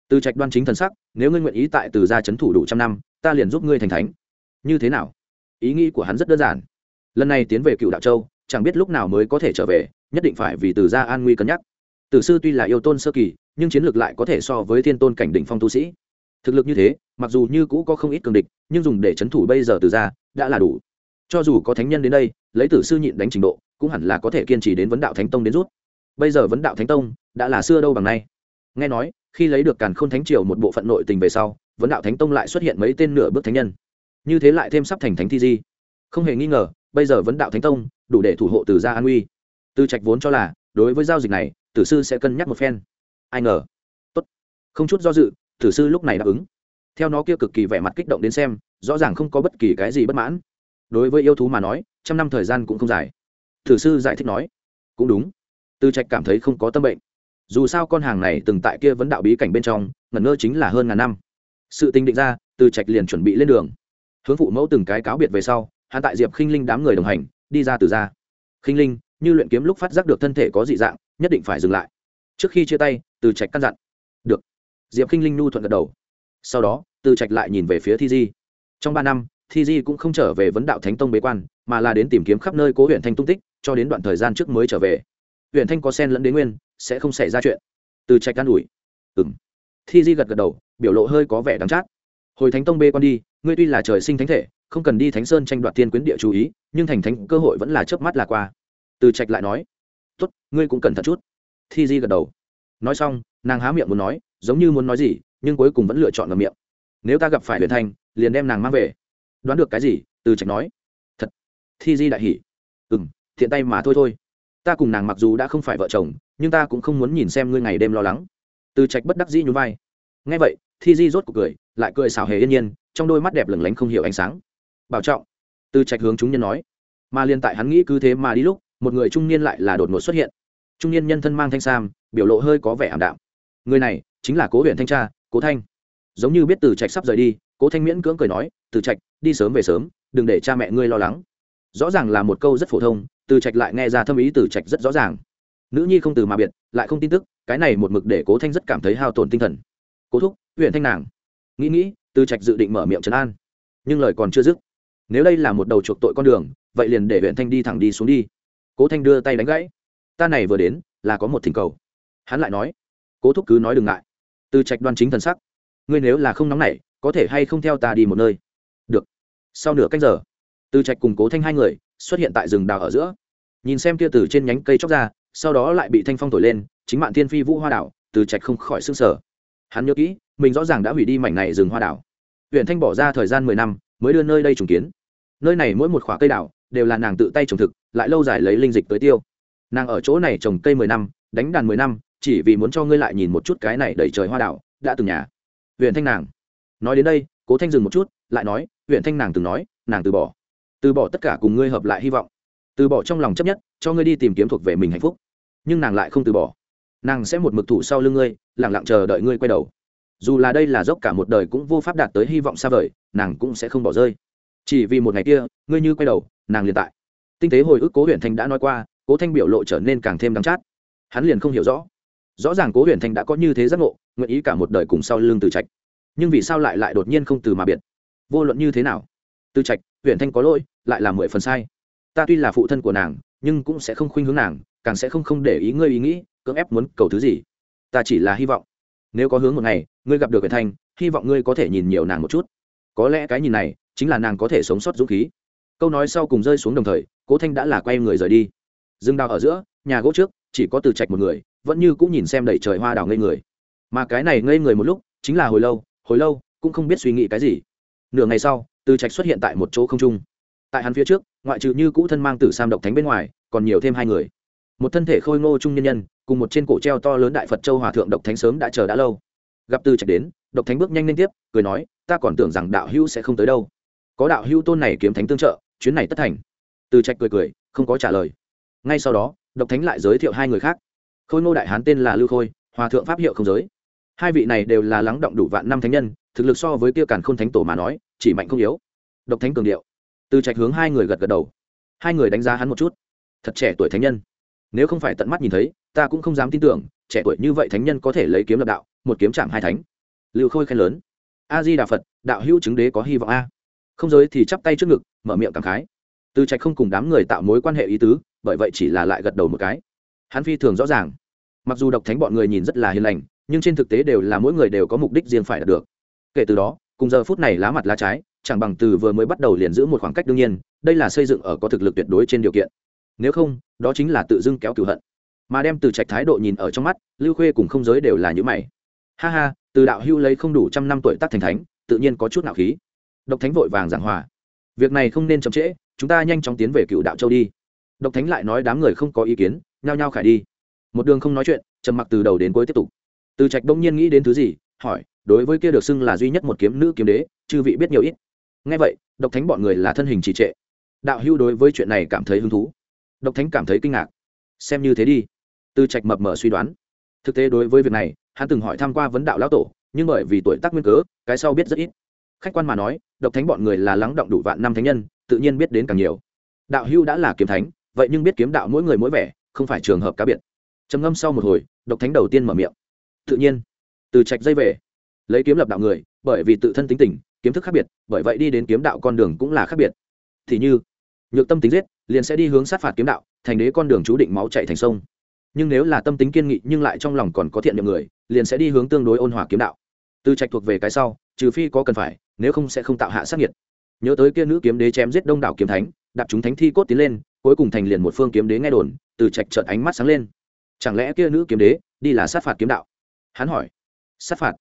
Từ trạch đoan chính thần sắc, nếu ngươi nguyện ý tại từ gia c h ấ n thủ đủ trăm năm, ta liền giúp ngươi thành thánh. Như thế nào? Ý nghĩ của hắn rất đơn giản. Lần này tiến về cựu đạo châu, chẳng biết lúc nào mới có thể trở về, nhất định phải vì từ gia an nguy cân nhắc. Tử sư tuy là yêu tôn sơ kỳ, nhưng chiến lược lại có thể so với thiên tôn cảnh đỉnh phong tu sĩ thực lực như thế, mặc dù như cũ có không ít cường địch, nhưng dùng để c h ấ n thủ bây giờ từ gia đã là đủ. Cho dù có thánh nhân đến đây, lấy tử sư nhịn đánh trình độ, cũng hẳn là có thể kiên trì đến vấn đạo thánh tông đến rút. Bây giờ vấn đạo thánh tông đã là xưa đâu bằng nay. Nghe nói, khi lấy được càn khôn thánh triều một bộ phận nội tình về sau, vấn đạo thánh tông lại xuất hiện mấy tên nửa bước thánh nhân. Như thế lại thêm sắp thành thánh thi di. Không hề nghi ngờ, bây giờ vấn đạo thánh tông đủ để thủ hộ từ gia an uy. Tư trạch vốn cho là, đối với giao dịch này, tử sư sẽ cân nhắc một phen. Ai ngờ? Tốt. Không chút do dự thử sư lúc này đáp ứng. Theo nó kia cực kỳ vẻ mặt kích động đến xem, rõ ràng không có bất kỳ cái gì bất mãn. Đối với yêu thú mà nói, trăm năm thời gian cũng không dài. Thử sư giải thích nói, cũng đúng. Tư trạch cảm thấy không có tâm bệnh. Dù sao con hàng này từng tại kia vẫn đạo bí cảnh bên trong, ngẩn ngơ chính là hơn ngàn năm. Sự tình định ra, tư trạch liền chuẩn bị lên đường. Hướng phụ mẫu từng cái cáo biệt về sau, hắn tại diệp khinh linh đám người đồng hành, đi ra từ ra khinh linh, như luyện kiếm lúc phát giác được thân thể có dị dạng, nhất định phải dừng lại. Trước khi chia tay từ trạch căn dặn. Được diệp khinh linh nhu thuận gật đầu. Sau đó, từ trạch lại nhìn về phía thi di. Trong ba năm, thi di cũng không trở về vấn đạo thánh tông bế quan, mà là đến tìm kiếm khắp nơi cố huyện thanh tung tích, cho đến đoạn thời gian trước mới trở về. Huyện thanh có sen lẫn đến nguyên, sẽ không xảy ra chuyện. Từ trạch can ủi. Ừ m thi di gật gật đầu, biểu lộ hơi có vẻ đắng chát. Hồi thánh tông bê Quan đi, ngươi tuy là trời sinh thánh thể, không cần đi thánh sơn tranh đoạt tiên quyến địa chú ý, nhưng thành thánh cơ hội vẫn là chớp mắt là qua. Từ trạch lại nói. Tốt, ngươi cũng cẩn thận chút. Thi di gật đầu. Nói xong, nàng há miệng muốn nói giống như muốn nói gì, nhưng cuối cùng vẫn lựa chọn ngầm miệng. Nếu ta gặp phải huyền thanh, liền đem nàng mang về. Đoán được cái gì? Từ trạch nói. Thật. Thi di đại hỉ. Ừ m thiện tay mà thôi thôi. Ta cùng nàng mặc dù đã không phải vợ chồng, nhưng ta cũng không muốn nhìn xem ngươi ngày đêm lo lắng. Từ trạch bất đắc dĩ nhún vai. Ngay vậy, thi di rốt cuộc cười, lại cười xào hề yên nhiên, trong đôi mắt đẹp lửng lánh không hiểu ánh sáng. Bảo trọng. Từ trạch hướng chúng nhân nói. Mà liên tại hắn nghĩ cứ thế mà đi lúc, một người trung niên lại là đột ngột xuất hiện. Trung niên nhân thân mang thanh sam, biểu lộ hơi có vẻ ảm đạm. Người này chính là cố huyện thanh tra cố thanh. Giống như biết từ trạch sắp rời đi, cố thanh miễn cưỡng cười nói, từ trạch, đi sớm về sớm, đừng để cha mẹ ngươi lo lắng. Rõ ràng là một câu rất phổ thông, từ trạch lại nghe ra thâm ý từ trạch rất rõ ràng. Nữ nhi không từ mà biệt, lại không tin tức, cái này một mực để cố thanh rất cảm thấy hao tổn tinh thần. Cố thúc huyện thanh nàng. Nghĩ nghĩ, từ trạch dự định mở miệng trấn an. Nhưng lời còn chưa dứt, nếu đây là một đầu chuộc tội con đường, vậy liền để huyện thanh đi thẳng đi xuống đi. Cố thanh đưa tay đánh gãy. Ta này vừa đến, là có một thỉnh cầu. Hắn lại nói. Cố thúc cứ nói đừng ngại từ trạch đoan chính thần sắc. Ngươi nếu là không nóng nảy, có thể hay không theo ta đi một nơi? Được. Sau nửa cách giờ, từ trạch cùng cố thanh hai người xuất hiện tại rừng đào ở giữa. Nhìn xem kia từ trên nhánh cây chóc ra, sau đó lại bị thanh phong thổi lên, chính mạng thiên phi vũ hoa đảo, từ trạch không khỏi s ư n g sở hắn nhớ kỹ, mình rõ ràng đã hủy đi mảnh này rừng hoa đảo. Huyện thanh bỏ ra thời gian mười năm, mới đưa nơi đây trùng kiến. Nơi này mỗi một khoả cây đảo đều là nàng tự tay trồng thực, lại lâu dài lấy linh dịch tới tiêu. Nàng ở chỗ này trồng cây mười năm, đánh đàn mười năm chỉ vì muốn cho ngươi lại nhìn một chút cái này đầy trời hoa đảo, đã từng nhà. Huyện thanh nàng. Nói đến đây, cố thanh dừng một chút, lại nói huyện thanh nàng từng nói, nàng từ bỏ. Từ bỏ tất cả cùng ngươi hợp lại hy vọng. Từ bỏ trong lòng chấp nhất, cho ngươi đi tìm kiếm thuộc về mình hạnh phúc. Nhưng nàng lại không từ bỏ. Nàng sẽ một mực thủ sau lưng ngươi lẳng lặng chờ đợi ngươi quay đầu. Dù là đây là dốc cả một đời cũng vô pháp đạt tới hy vọng xa vời, nàng cũng sẽ không bỏ rơi. Chỉ vì một ngày kia, ngươi như quay đầu, nàng liền tại. Tinh tế hồi ức cố huyện thanh đã nói qua, cố thanh biểu lộ trở nên càng thêm đắng chát. Hắn liền không hiểu rõ rõ ràng cố Huyền thanh đã có như thế giác ngộ, nguyện ý cả một đời cùng sau lưng từ trạch. Nhưng vì sao lại lại đột nhiên không từ mà biệt? Vô luận như thế nào? Từ trạch, Huyền thanh có lỗi, lại là mười phần sai. Ta tuy là phụ thân của nàng, nhưng cũng sẽ không khuynh hướng nàng, càng sẽ không không để ý ngươi ý nghĩ, cưỡng ép muốn cầu thứ gì. Ta chỉ là hy vọng. Nếu có hướng một ngày, ngươi gặp được Huyền thanh hy vọng ngươi có thể nhìn nhiều nàng một chút. Có lẽ cái nhìn này, chính là nàng có thể sống sót dũng khí. Câu nói sau cùng rơi xuống đồng thời, cố thanh đã là quay người rời đi. Rừng đào ở giữa, nhà gỗ trước, chỉ có từ trạch một người vẫn như cũng nhìn xem đầy trời hoa đào ngây người. Mà cái này ngây người một lúc, chính là hồi lâu hồi lâu, cũng không biết suy nghĩ cái gì. Nửa ngày sau, từ trạch xuất hiện tại một chỗ không trung. Tại hắn phía trước, ngoại trừ như cũ thân mang tử sam độc thánh bên ngoài, còn nhiều thêm hai người. Một thân thể khôi ngô trung nhân nhân, cùng một trên cổ treo to lớn đại phật châu hòa thượng độc thánh sớm đã chờ đã lâu. Gặp từ trạch đến, độc thánh bước nhanh lên tiếp, cười nói, ta còn tưởng rằng đạo hữu sẽ không tới đâu. Có đạo hữu tôn này kiếm thánh tương trợ, chuyến này tất thành. Từ trạch cười cười, không có trả lời. Ngay sau đó, độc thánh lại giới thiệu hai người khác khôi ngô đại hán tên là lưu khôi, hòa thượng pháp hiệu không giới. Hai vị này đều là lắng động đủ vạn năm thánh nhân, thực lực so với kia càn k h ô n thánh tổ mà nói, chỉ mạnh không yếu. Độc thánh cường điệu. Từ trạch hướng hai người gật gật đầu. Hai người đánh giá hắn một chút. Thật trẻ tuổi thánh nhân. Nếu không phải tận mắt nhìn thấy, ta cũng không dám tin tưởng, trẻ tuổi như vậy thánh nhân có thể lấy kiếm lập đạo, một kiếm chạm hai thánh. Lưu khôi khen lớn. A di đà phật, đạo hữu chứng đế có hy vọng a. Không giới thì chắp tay trước ngực, mở miệng cảm khái. Từ trạch không cùng đám người tạo mối quan hệ ý tứ, bởi vậy chỉ là lại gật đầu một cái. Hắn phi thường rõ ràng mặc dù độc thánh bọn người nhìn rất là hiền lành, nhưng trên thực tế đều là mỗi người đều có mục đích riêng phải đạt được. Kể từ đó, cùng giờ phút này lá mặt lá trái, chẳng bằng từ vừa mới bắt đầu liền giữ một khoảng cách đương nhiên, đây là xây dựng ở có thực lực tuyệt đối trên điều kiện. Nếu không, đó chính là tự dưng kéo cửu hận. Mà đem từ trạch thái độ nhìn ở trong mắt, lưu khuê cùng không giới đều là những mày. Ha ha, từ đạo hưu lấy không đủ trăm năm tuổi tác thành thánh, tự nhiên có chút nạo khí. Độc thánh vội vàng giảng hòa. Việc này không nên chậm trễ, chúng ta nhanh chóng tiến về cựu đạo châu đi. Độc thánh lại nói đám người không có ý kiến, nhao nhao khải đi một đường không nói chuyện, trầm mặc từ đầu đến cuối tiếp tục. Từ trạch đông nhiên nghĩ đến thứ gì, hỏi, đối với kia được xưng là duy nhất một kiếm nữ kiếm đế, chư vị biết nhiều ít. Ngay vậy, độc thánh bọn người là thân hình trì trệ. Đạo hưu đối với chuyện này cảm thấy hứng thú. Độc thánh cảm thấy kinh ngạc. Xem như thế đi. Từ trạch mập mở suy đoán. Thực tế đối với việc này, hắn từng hỏi tham q u a vấn đạo lão tổ, nhưng bởi vì tuổi tác nguyên cớ, cái sau biết rất ít. Khách quan mà nói, độc thánh bọn người là lắng động đủ vạn năm thánh nhân, tự nhiên biết đến càng nhiều. Đạo hưu đã là kiếm thánh, vậy nhưng biết kiếm đạo mỗi người mỗi vẻ, không phải trường hợp cá biệt trầm ngâm sau một hồi, độc thánh đầu tiên mở miệng. Tự nhiên, từ trạch dây về, lấy kiếm lập đạo người, bởi vì tự thân tính tình, kiếm thức khác biệt, bởi vậy đi đến kiếm đạo con đường cũng là khác biệt. Thì như, nhược tâm tính giết, liền sẽ đi hướng sát phạt kiếm đạo, thành đế con đường chú định máu chạy thành sông. Nhưng nếu là tâm tính kiên nghị nhưng lại trong lòng còn có thiện nhiệm người, liền sẽ đi hướng tương đối ôn hòa kiếm đạo. Từ trạch thuộc về cái sau, trừ phi có cần phải, nếu không sẽ không tạo hạ sát nhiệt nhớ tới kia nữ kiếm đế chém giết đông đảo kiếm thánh, đạp chúng thánh thi cốt tiến lên, cuối cùng thành liền một phương kiếm đế nghe đồn, từ trạch trợt ánh mắt sáng lên chẳng lẽ kia nữ kiếm đế đi là sát phạt kiếm đạo? Hắn hỏi. Sát phạt?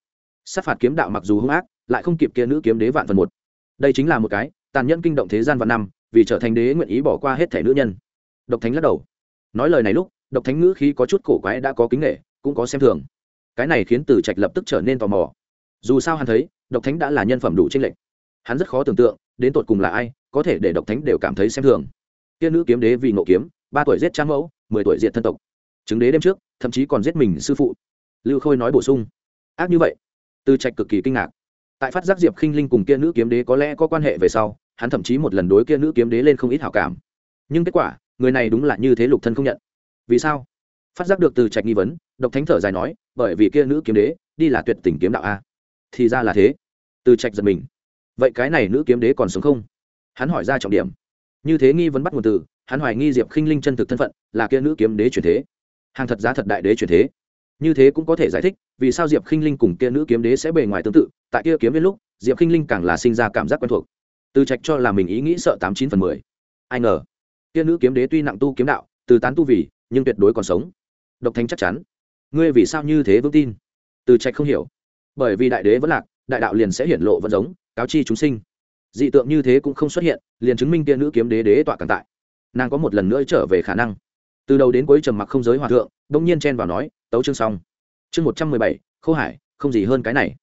Sát phạt kiếm đạo mặc dù hung ác, lại không kịp kia nữ kiếm đế vạn phần một. Đây chính là một cái tàn nhẫn kinh động thế gian vạn năm, vì trở thành đế nguyện ý bỏ qua hết thể nữ nhân. Độc thánh lắc đầu. Nói lời này lúc, độc thánh ngữ khí có chút cổ quái đã có kính nghệ cũng có xem thường. Cái này khiến từ trạch lập tức trở nên tò mò. Dù sao hắn thấy, độc thánh đã là nhân phẩm đủ tranh lệch. Hắn rất khó tưởng tượng, đến tột cùng là ai có thể để độc thánh đều cảm thấy xem thường. Kia nữ kiếm đế vì ngộ kiếm, ba tuổi giết trang mẫu, mười tuổi diệt thân tộc chứng đế đêm trước, thậm chí còn giết mình sư phụ. Lưu khôi nói bổ sung. Ác như vậy. Từ trạch cực kỳ kinh ngạc. Tại phát giác diệp khinh linh cùng kia nữ kiếm đế có lẽ có quan hệ về sau, hắn thậm chí một lần đối kia nữ kiếm đế lên không ít hảo cảm. Nhưng kết quả, người này đúng là như thế lục thân không nhận. Vì sao? Phát giác được từ trạch nghi vấn, độc thánh thở dài nói, bởi vì kia nữ kiếm đế, đi là tuyệt tình kiếm đạo a. Thì ra là thế. Từ trạch giật mình. Vậy cái này nữ kiếm đế còn sống không? Hắn hỏi ra trọng điểm. Như thế nghi vấn bắt nguồn từ, hắn hoài nghi diệp khinh linh chân thực thân phận là kia nữ kiếm đế truyền thế hàng thật giá thật đại đế truyền thế. Như thế cũng có thể giải thích, vì sao diệp khinh linh cùng kia nữ kiếm đế sẽ bề ngoài tương tự, tại kia kiếm đến lúc, diệp khinh linh càng là sinh ra cảm giác quen thuộc. Từ trạch cho là mình ý nghĩ sợ tám chín phần mười. Ai ngờ, kia nữ kiếm đế tuy nặng tu kiếm đạo, từ tán tu vì, nhưng tuyệt đối còn sống. Độc thánh chắc chắn. Ngươi vì sao như thế vững tin? Từ trạch không hiểu. Bởi vì đại đế vẫn lạc, đại đạo liền sẽ hiển lộ vẫn giống, cáo chi chúng sinh. Dị tượng như thế cũng không xuất hiện, liền chứng minh kia nữ kiếm đế đế tọa càng tại. Nàng có một lần nữa trở về khả năng từ đầu đến cuối trầm mặc không giới hòa thượng đông nhiên chen vào nói, tấu chương xong. Chương một trăm mười bảy, khâu hải, không gì hơn cái này.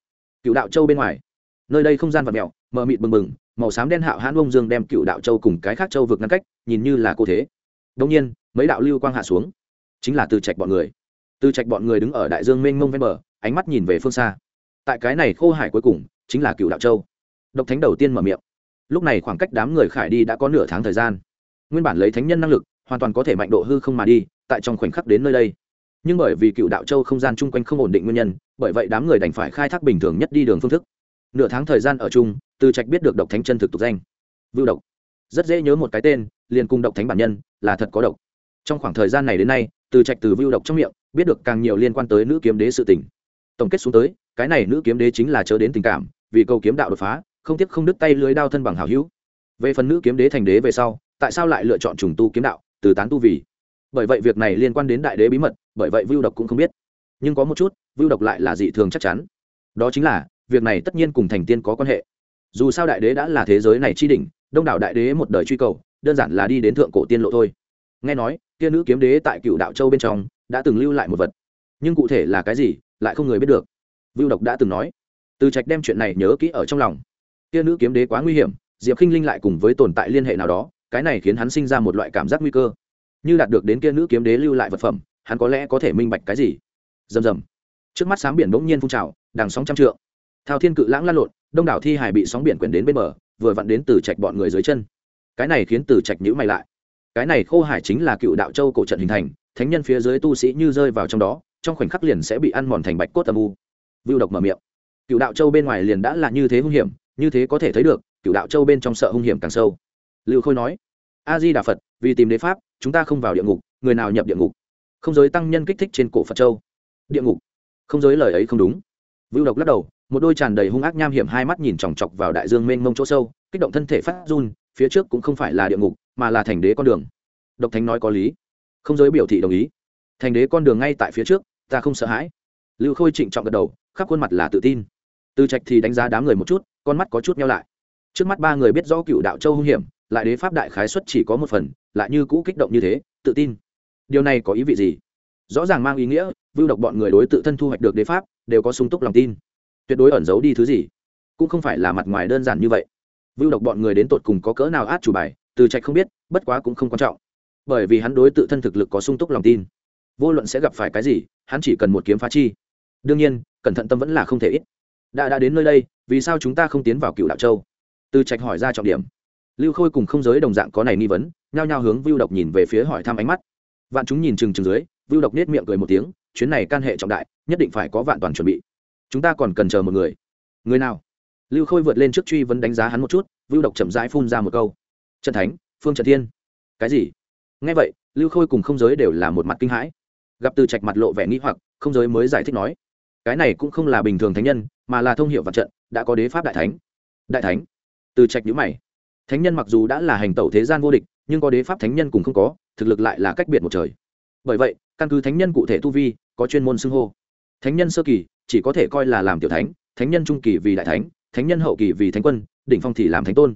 Cựu đạo châu bên ngoài. Nơi đây không gian vật mẹo mờ mịt bừng bừng, màu xám đen hạo hãn bông dương đem cựu đạo châu cùng cái khác châu vực ngăn cách, nhìn như là cô thế. Đông nhiên, mấy đạo lưu quang hạ xuống. Chính là từ trạch bọn người. Từ trạch bọn người đứng ở đại dương mênh mông ven bờ, ánh mắt nhìn về phương xa. Tại cái này khô hải cuối cùng, chính là cựu đạo châu. Độc thánh đầu tiên mở miệng. Lúc này khoảng cách đám người khải đi đã có nửa tháng thời gian. Nguyên bản lấy thánh nhân năng lực hoàn toàn có thể mạnh độ hư không mà đi, tại trong khoảnh khắc đến nơi đây. Nhưng bởi vì cựu đạo châu không gian chung quanh không ổn định nguyên nhân, bởi vậy đám người đành phải khai thác bình thường nhất đi đường phương thức. Nửa tháng thời gian ở chung, từ trạch biết được độc thánh chân thực tục danh. Vưu độc. Rất dễ nhớ một cái tên, liền cùng độc thánh bản nhân, là thật có độc. Trong khoảng thời gian này đến nay, từ trạch từ vưu độc trong miệng, biết được càng nhiều liên quan tới nữ kiếm đế sự tình. Tổng kết xuống tới, cái này nữ kiếm đế chính là chớ đến tình cảm, vì câu kiếm đạo đột phá, không tiếc không đứt tay lưới đao thân bằng hảo hữu. Về phần nữ kiếm đế thành đế về sau, tại sao lại lựa chọn trùng tu kiếm đạo? Từ tán tu vì. Bởi vậy việc này liên quan đến đại đế bí mật, bởi vậy vưu độc cũng không biết. Nhưng có một chút, vưu độc lại là dị thường chắc chắn. Đó chính là, việc này tất nhiên cùng thành tiên có quan hệ. Dù sao đại đế đã là thế giới này chi đỉnh, đông đảo đại đế một đời truy cầu, đơn giản là đi đến thượng cổ tiên lộ thôi. Nghe nói, kia nữ kiếm đế tại cựu đạo châu bên trong, đã từng lưu lại một vật. Nhưng cụ thể là cái gì, lại không người biết được. Vưu độc đã từng nói. Từ trạch đem chuyện này nhớ kỹ ở trong lòng. Kia nữ kiếm đế quá nguy hiểm, diệp k i n h linh lại cùng với tồn tại liên hệ nào đó cái này khiến hắn sinh ra một loại cảm giác nguy cơ. Như đạt được đến kia nữ kiếm đế lưu lại vật phẩm, hắn có lẽ có thể minh bạch cái gì? Rầm rầm. Trước mắt sáng biển bỗng nhiên phun trào, đằng sóng trăm trượng. Thao thiên cự lãng lan lộn, đông đảo thi hải bị sóng biển quyển đến bên bờ, vừa vặn đến từ trạch bọn người dưới chân. Cái này khiến từ trạch nhữ mày lại. Cái này khô hải chính là cựu đạo châu cổ trận hình thành, thánh nhân phía dưới tu sĩ như rơi vào trong đó, trong khoảnh khắc liền sẽ bị ăn mòn thành bạch cốt âm u. Vưu độc mở miệng. Cựu đạo châu bên ngoài liền đã là như thế hung hiểm, như thế có thể thấy được, cựu đạo châu bên trong sợ hung hiểm càng sâu lưu khôi nói a di đà phật, vì tìm đế pháp, chúng ta không vào địa ngục, người nào nhập địa ngục? Không giới tăng nhân kích thích trên cổ phật châu. Địa ngục. Không giới lời ấy không đúng. Vưu độc lắc đầu, một đôi tràn đầy hung ác nham hiểm hai mắt nhìn chòng chọc vào đại dương mênh mông chỗ sâu, kích động thân thể phát run, phía trước cũng không phải là địa ngục, mà là thành đế con đường. Độc thánh nói có lý. Không giới biểu thị đồng ý. Thành đế con đường ngay tại phía trước, ta không sợ hãi. Lưu khôi trịnh trọng gật đầu, khắp khuôn mặt là tự tin. Từ trạch thì đánh giá đám người một chút, con mắt có chút nhau lại. Trước mắt ba người biết rõ cựu đạo châu hung hiểm lại đế pháp đại khái xuất chỉ có một phần, lại như cũ kích động như thế, tự tin. Điều này có ý vị gì? Rõ ràng mang ý nghĩa, vưu độc bọn người đối tự thân thu hoạch được đế pháp, đều có sung túc lòng tin. Tuyệt đối ẩn giấu đi thứ gì, cũng không phải là mặt ngoài đơn giản như vậy. Vưu độc bọn người đến tột cùng có cỡ nào át chủ bài, từ trạch không biết, bất quá cũng không quan trọng. Bởi vì hắn đối tự thân thực lực có sung túc lòng tin. Vô luận sẽ gặp phải cái gì, hắn chỉ cần một kiếm phá chi. Đương nhiên, cẩn thận tâm vẫn là không thể ít. Đã đã đến nơi đây, vì sao chúng ta không tiến vào cựu đạo châu? Từ trạch hỏi ra trọng điểm lưu khôi cùng không giới đồng dạng có này nghi vấn, nhao nhao hướng vưu độc nhìn về phía hỏi thăm ánh mắt. Vạn chúng nhìn chừng chừng dưới, vưu độc nết miệng cười một tiếng, chuyến này can hệ trọng đại, nhất định phải có vạn toàn chuẩn bị. Chúng ta còn cần chờ một người. Người nào? Lưu khôi vượt lên trước truy vấn đánh giá hắn một chút, vưu độc chậm rãi phun ra một câu. Trần thánh, phương trần thiên. Cái gì? Nghe vậy, lưu khôi cùng không giới đều là một mặt kinh hãi. Gặp từ trạch mặt lộ vẻ nghĩ hoặc, không giới mới giải thích nói, cái này cũng không là bình thường thánh nhân, mà là thông hiệu vật trận, đã có đế pháp đại thánh. Đại thánh? Từ trạch nhữ mày thánh nhân mặc dù đã là hành tẩu thế gian vô địch, nhưng có đế pháp thánh nhân cùng không có, thực lực lại là cách biệt một trời. Bởi vậy, căn cứ thánh nhân cụ thể tu vi, có chuyên môn xưng hô. Thánh nhân sơ kỳ, chỉ có thể coi là làm tiểu thánh thánh nhân trung kỳ vì đại thánh thánh nhân hậu kỳ vì thánh quân, đỉnh phong thì làm thánh tôn.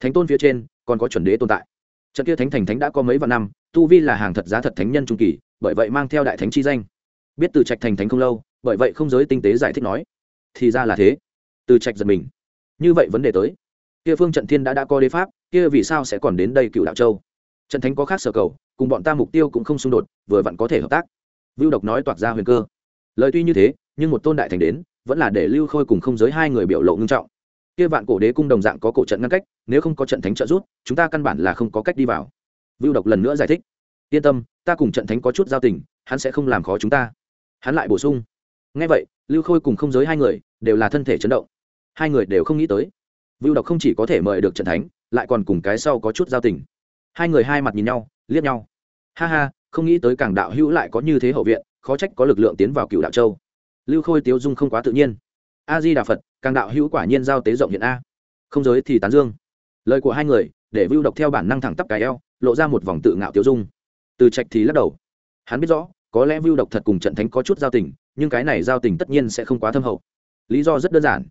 Thánh tôn phía trên, còn có chuẩn đế tồn tại. Trận kia thánh thành thánh đã có mấy vạn năm, tu vi là hàng thật giá thật thánh nhân trung kỳ, bởi vậy mang theo đại thánh chi danh. Biết từ trạch thành thánh không lâu, bởi vậy không giới tinh tế giải thích nói. Thì ra là thế. Từ trạch giật mình. Như vậy vấn đề tới kia phương trận thiên đã đã có đế pháp, kia vì sao sẽ còn đến đây cựu đạo châu? Trận thánh có khác sở cầu, cùng bọn ta mục tiêu cũng không xung đột, vừa vặn có thể hợp tác. Vưu độc nói toạc ra huyền cơ. Lời tuy như thế, nhưng một tôn đại thành đến, vẫn là để lưu khôi cùng không giới hai người biểu lộ ngưng trọng. Kia vạn cổ đế cung đồng dạng có cổ trận ngăn cách, nếu không có trận thánh trợ giúp, chúng ta căn bản là không có cách đi vào. Vưu độc lần nữa giải thích. Yên tâm, ta cùng trận thánh có chút giao tình, hắn sẽ không làm khó chúng ta. Hắn lại bổ sung. Ngay vậy, lưu khôi cùng không giới hai người đều là thân thể chấn động. Hai người đều không nghĩ tới vưu độc không chỉ có thể mời được trận thánh, lại còn cùng cái sau có chút giao tình. Hai người hai mặt nhìn nhau, liếc nhau. Ha ha, không nghĩ tới càng đạo hữu lại có như thế hậu viện, khó trách có lực lượng tiến vào cựu đạo châu. Lưu khôi tiếu dung không quá tự nhiên. A di đà phật, càng đạo hữu quả nhiên giao tế rộng hiện a. Không giới thì tán dương. Lời của hai người, để vưu độc theo bản năng thẳng tắp cái eo, lộ ra một vòng tự ngạo tiếu dung. Từ trạch thì lắc đầu. Hắn biết rõ, có lẽ vưu độc thật cùng trận thánh có chút giao tình, nhưng cái này giao tình tất nhiên sẽ không quá thâm hậu. Lý do rất đơn giản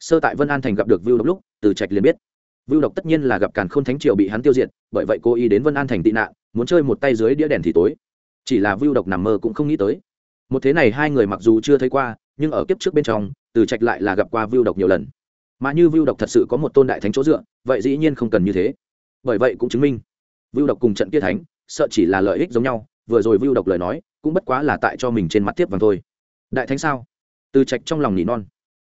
sơ tại vân an thành gặp được vưu độc lúc, từ trạch liền biết. Vưu độc tất nhiên là gặp càn k h ô n thánh triều bị hắn tiêu diệt, bởi vậy cô ý đến vân an thành tị nạn, muốn chơi một tay dưới đĩa đèn thì tối. Chỉ là vưu độc nằm mơ cũng không nghĩ tới. Một thế này hai người mặc dù chưa thấy qua, nhưng ở kiếp trước bên trong, từ trạch lại là gặp qua vưu độc nhiều lần. Mà như vưu độc thật sự có một tôn đại thánh chỗ dựa, vậy dĩ nhiên không cần như thế. Bởi vậy cũng chứng minh, vưu độc cùng trận kia thánh, sợ chỉ là lợi ích giống nhau, vừa rồi vưu độc lời nói, cũng bất quá là tại cho mình trên mặt tiếp vàng thôi. Đại thánh sao? Từ trạch trong lòng nỉ non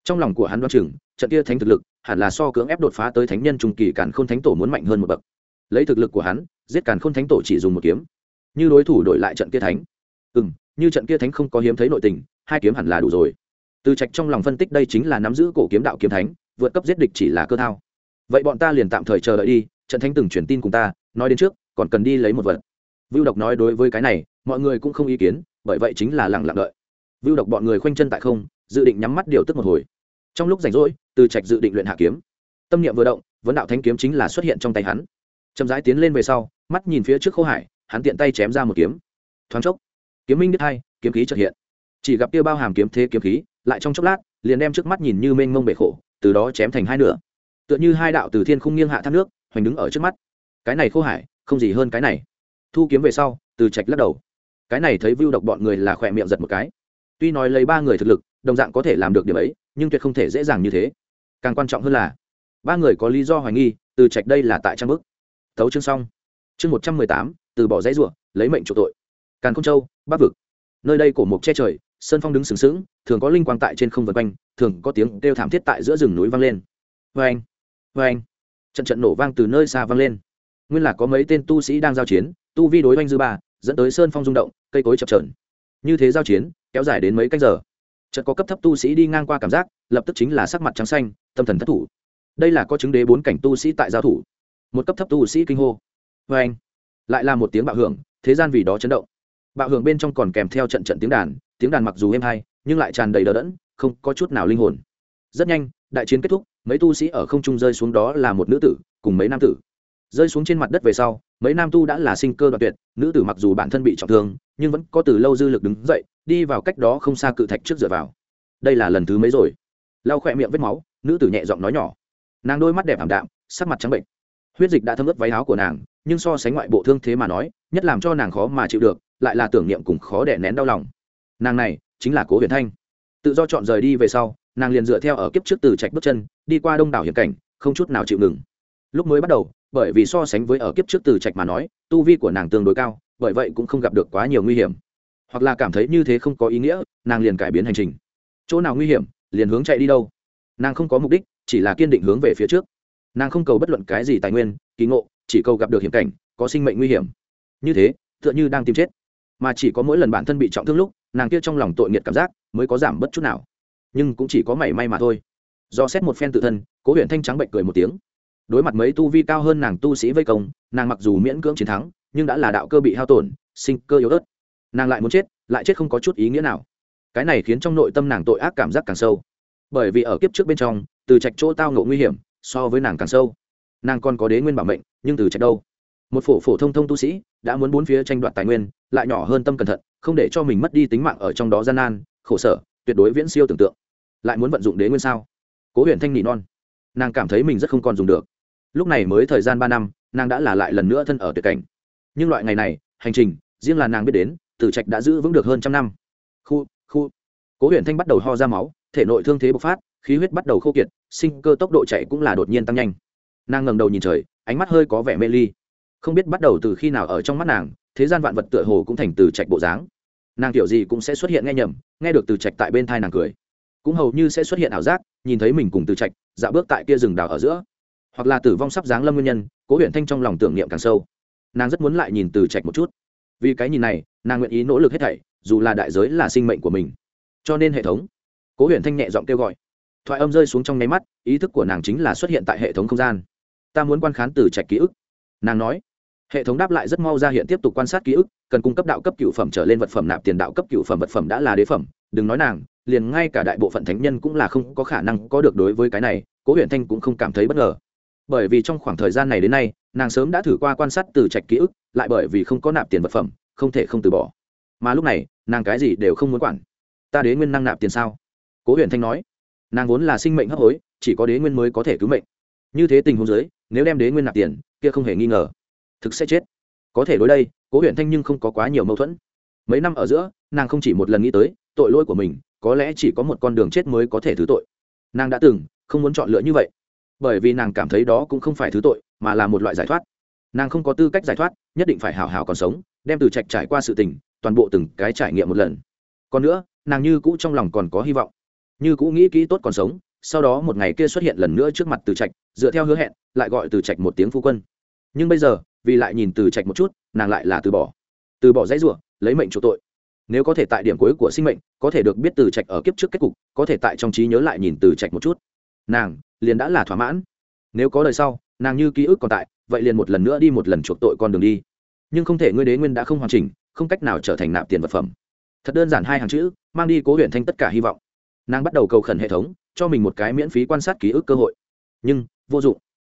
trong lòng của hắn đoan chừng, trận kia thánh thực lực hẳn là so cưỡng ép đột phá tới thánh nhân trung kỳ càn khôn thánh tổ muốn mạnh hơn một bậc. Lấy thực lực của hắn, giết càn khôn thánh tổ chỉ dùng một kiếm. Như đối thủ đổi lại trận kia thánh. Ừ m như trận kia thánh không có hiếm thấy nội tình, hai kiếm hẳn là đủ rồi. Từ trạch trong lòng phân tích đây chính là nắm giữ cổ kiếm đạo kiếm thánh, vượt cấp giết địch chỉ là cơ thao. Vậy bọn ta liền tạm thời chờ đợi đi, trận thánh từng truyền tin cùng ta, nói đến trước, còn cần đi lấy một vật. Vưu độc nói đối với cái này, mọi người cũng không ý kiến, bởi vậy chính là lẳng lặng đợi. Vưu độc bọn người khoanh chân tại không, dự định nhắm mắt điều tức một hồi trong lúc rảnh rỗi, từ trạch dự định luyện hạ kiếm. Tâm niệm vừa động, vấn đạo thanh kiếm chính là xuất hiện trong tay hắn. Chậm rãi tiến lên về sau, mắt nhìn phía trước khô hải, hắn tiện tay chém ra một kiếm. Thoáng chốc, kiếm minh đứt hai, kiếm khí trật hiện. Chỉ gặp kia bao hàm kiếm thế kiếm khí, lại trong chốc lát, liền đem trước mắt nhìn như mênh mông bể khổ, từ đó chém thành hai nửa. Tựa như hai đạo từ thiên khung nghiêng hạ thác nước, hoành đứng ở trước mắt. Cái này khô hải, không gì hơn cái này. Thu kiếm về sau, từ trạch lắc đầu. Cái này thấy vưu độc bọn người là khỏe miệng giật một cái. Tuy nói lấy ba người thực lực đồng dạng có thể làm được điểm ấy, nhưng tuyệt không thể dễ dàng như thế. Càng quan trọng hơn là, ba người có lý do hoài nghi, từ trạch đây là tại trang bức. Thấu chương xong. Chương một trăm mười tám, từ bỏ dãy ruộng lấy mệnh chủ tội. Càn không châu, bắc vực. Nơi đây cổ mục che trời, sơn phong đứng sừng sững, thường có linh quang tại trên không vân quanh, thường có tiếng kêu thảm thiết tại giữa rừng núi vang lên. Vê anh vê anh. Trận trận nổ vang từ nơi xa vang lên. Nguyên là có mấy tên tu sĩ đang giao chiến, tu vi đối oanh dư ba, dẫn tới sơn phong rung động, cây cối chập trờn như thế giao chiến, kéo dài đến mấy canh giờ chợt có cấp thấp tu sĩ đi ngang qua cảm giác, lập tức chính là sắc mặt trắng xanh, tâm thần thất thủ. Đây là có chứng đế bốn cảnh tu sĩ tại giao thủ. Một cấp thấp tu sĩ kinh hô. Vê anh, lại là một tiếng bạo hưởng, thế gian vì đó chấn động. Bạo hưởng bên trong còn kèm theo trận trận tiếng đàn tiếng đàn mặc dù êm hay, nhưng lại tràn đầy đờ đẫn, không có chút nào linh hồn. Rất nhanh, đại chiến kết thúc, mấy tu sĩ ở không trung rơi xuống đó là một nữ tử cùng mấy nam tử rơi xuống trên mặt đất về sau, mấy nam tu đã là sinh cơ đoạn tuyệt, nữ tử mặc dù bản thân bị trọng thương, nhưng vẫn có từ lâu dư lực đứng dậy, đi vào cách đó không xa cự thạch trước dựa vào. Đây là lần thứ mấy rồi? Lau khỏe miệng vết máu, nữ tử nhẹ giọng nói nhỏ. Nàng đôi mắt đẹp ảm đạm, sắc mặt trắng bệnh. Huyết dịch đã thấm ướt váy áo của nàng, nhưng so sánh ngoại bộ thương thế mà nói, nhất làm cho nàng khó mà chịu được, lại là tưởng niệm cùng khó đẻ nén đau lòng. Nàng này, chính là cố huyền thanh. Tự do chọn rời đi về sau, nàng liền dựa theo ở kiếp trước từ trạch bước chân, đi qua đông đảo hiểm cảnh, không chút nào chịu ngừng. Lúc mới bắt đầu bởi vì so sánh với ở kiếp trước từ trạch mà nói, tu vi của nàng tương đối cao, bởi vậy cũng không gặp được quá nhiều nguy hiểm. Hoặc là cảm thấy như thế không có ý nghĩa, nàng liền cải biến hành trình. Chỗ nào nguy hiểm, liền hướng chạy đi đâu. Nàng không có mục đích, chỉ là kiên định hướng về phía trước. Nàng không cầu bất luận cái gì tài nguyên, kỳ ngộ, chỉ cầu gặp được hiểm cảnh, có sinh mệnh nguy hiểm. Như thế, tựa như đang tìm chết. Mà chỉ có mỗi lần bản thân bị trọng thương lúc, nàng kia trong lòng tội nghiệt cảm giác mới có giảm bất chút nào. Nhưng cũng chỉ có mảy may mà thôi. Do xét một phen tự thân, cố huyện thanh trắng bệnh cười một tiếng đối mặt mấy tu vi cao hơn nàng tu sĩ vây công, nàng mặc dù miễn cưỡng chiến thắng, nhưng đã là đạo cơ bị hao tổn, sinh cơ yếu ớt. Nàng lại muốn chết, lại chết không có chút ý nghĩa nào. Cái này khiến trong nội tâm nàng tội ác cảm giác càng sâu. Bởi vì ở kiếp trước bên trong, từ trạch chỗ tao ngộ nguy hiểm, so với nàng càng sâu. Nàng còn có đế nguyên bảo mệnh, nhưng từ trạch đâu? Một phổ phổ thông thông tu sĩ, đã muốn bốn phía tranh đoạt tài nguyên, lại nhỏ hơn tâm cẩn thận, không để cho mình mất đi tính mạng ở trong đó gian nan, khổ sở, tuyệt đối viễn siêu tưởng tượng. Lại muốn vận dụng đế nguyên sao? Cố huyền thanh nị non. Nàng cảm thấy mình rất không còn dùng được lúc này mới thời gian ba năm, nàng đã là lại lần nữa thân ở tuyệt cảnh. Nhưng loại ngày này, hành trình, riêng là nàng biết đến, tử trạch đã giữ vững được hơn trăm năm. Khu khu. Cố huyện thanh bắt đầu ho ra máu, thể nội thương thế bộc phát, khí huyết bắt đầu khô kiệt, sinh cơ tốc độ chạy cũng là đột nhiên tăng nhanh. Nàng ngẩng đầu nhìn trời, ánh mắt hơi có vẻ mê ly. Không biết bắt đầu từ khi nào ở trong mắt nàng, thế gian vạn vật tựa hồ cũng thành từ trạch bộ dáng. Nàng kiểu gì cũng sẽ xuất hiện nghe nhầm, nghe được từ trạch tại bên thai nàng cười. Cũng hầu như sẽ xuất hiện ảo giác, nhìn thấy mình cùng từ trạch, dạo bước tại kia rừng đào ở giữa hoặc là tử vong sắp dáng lâm nguyên nhân, cố huyện thanh trong lòng tưởng niệm càng sâu. Nàng rất muốn lại nhìn từ trạch một chút. Vì cái nhìn này, nàng nguyện ý nỗ lực hết thảy, dù là đại giới là sinh mệnh của mình. Cho nên hệ thống, cố huyện thanh nhẹ giọng kêu gọi. Thoại âm rơi xuống trong nháy mắt, ý thức của nàng chính là xuất hiện tại hệ thống không gian. Ta muốn quan khán từ trạch ký ức. Nàng nói. Hệ thống đáp lại rất mau ra hiện tiếp tục quan sát ký ức, cần cung cấp đạo cấp cựu phẩm trở lên vật phẩm nạp tiền đạo cấp cựu phẩm vật phẩm đã là đế phẩm, đừng nói nàng, liền ngay cả đại bộ phận thánh nhân cũng là không có khả năng có được đối với cái này, cố huyện thanh cũng không cảm thấy bất ngờ bởi vì trong khoảng thời gian này đến nay, nàng sớm đã thử qua quan sát từ trạch ký ức, lại bởi vì không có nạp tiền vật phẩm, không thể không từ bỏ. Mà lúc này, nàng cái gì đều không muốn quản. Ta đế nguyên năng nạp tiền sao? Cố huyền thanh nói. Nàng vốn là sinh mệnh hấp hối, chỉ có đế nguyên mới có thể cứu mệnh. Như thế tình huống dưới, nếu đem đế nguyên nạp tiền, kia không hề nghi ngờ. Thực sẽ chết. Có thể đối đây, cố huyền thanh nhưng không có quá nhiều mâu thuẫn. Mấy năm ở giữa, nàng không chỉ một lần nghĩ tới, tội lỗi của mình, có lẽ chỉ có một con đường chết mới có thể thứ tội. Nàng đã từng không muốn chọn lựa như vậy bởi vì nàng cảm thấy đó cũng không phải thứ tội, mà là một loại giải thoát. Nàng không có tư cách giải thoát, nhất định phải hào hào còn sống, đem từ trạch trải qua sự tình, toàn bộ từng cái trải nghiệm một lần. Còn nữa, nàng như cũ trong lòng còn có hy vọng. Như cũ nghĩ kỹ tốt còn sống, sau đó một ngày kia xuất hiện lần nữa trước mặt từ trạch, dựa theo hứa hẹn, lại gọi từ trạch một tiếng phu quân. Nhưng bây giờ, vì lại nhìn từ trạch một chút, nàng lại là từ bỏ. Từ bỏ dãy ruộng lấy mệnh chỗ tội. Nếu có thể tại điểm cuối của sinh mệnh, có thể được biết từ trạch ở kiếp trước kết cục, có thể tại trong trí nhớ lại nhìn từ trạch một chút. Nàng liền đã là thỏa mãn. Nếu có đời sau, nàng như ký ức còn tại, vậy liền một lần nữa đi một lần chuộc tội con đường đi. Nhưng không thể ngươi đế nguyên đã không hoàn chỉnh, không cách nào trở thành nạp tiền vật phẩm. Thật đơn giản hai hàng chữ, mang đi cố huyện thanh tất cả hy vọng. Nàng bắt đầu cầu khẩn hệ thống, cho mình một cái miễn phí quan sát ký ức cơ hội. Nhưng, vô dụng.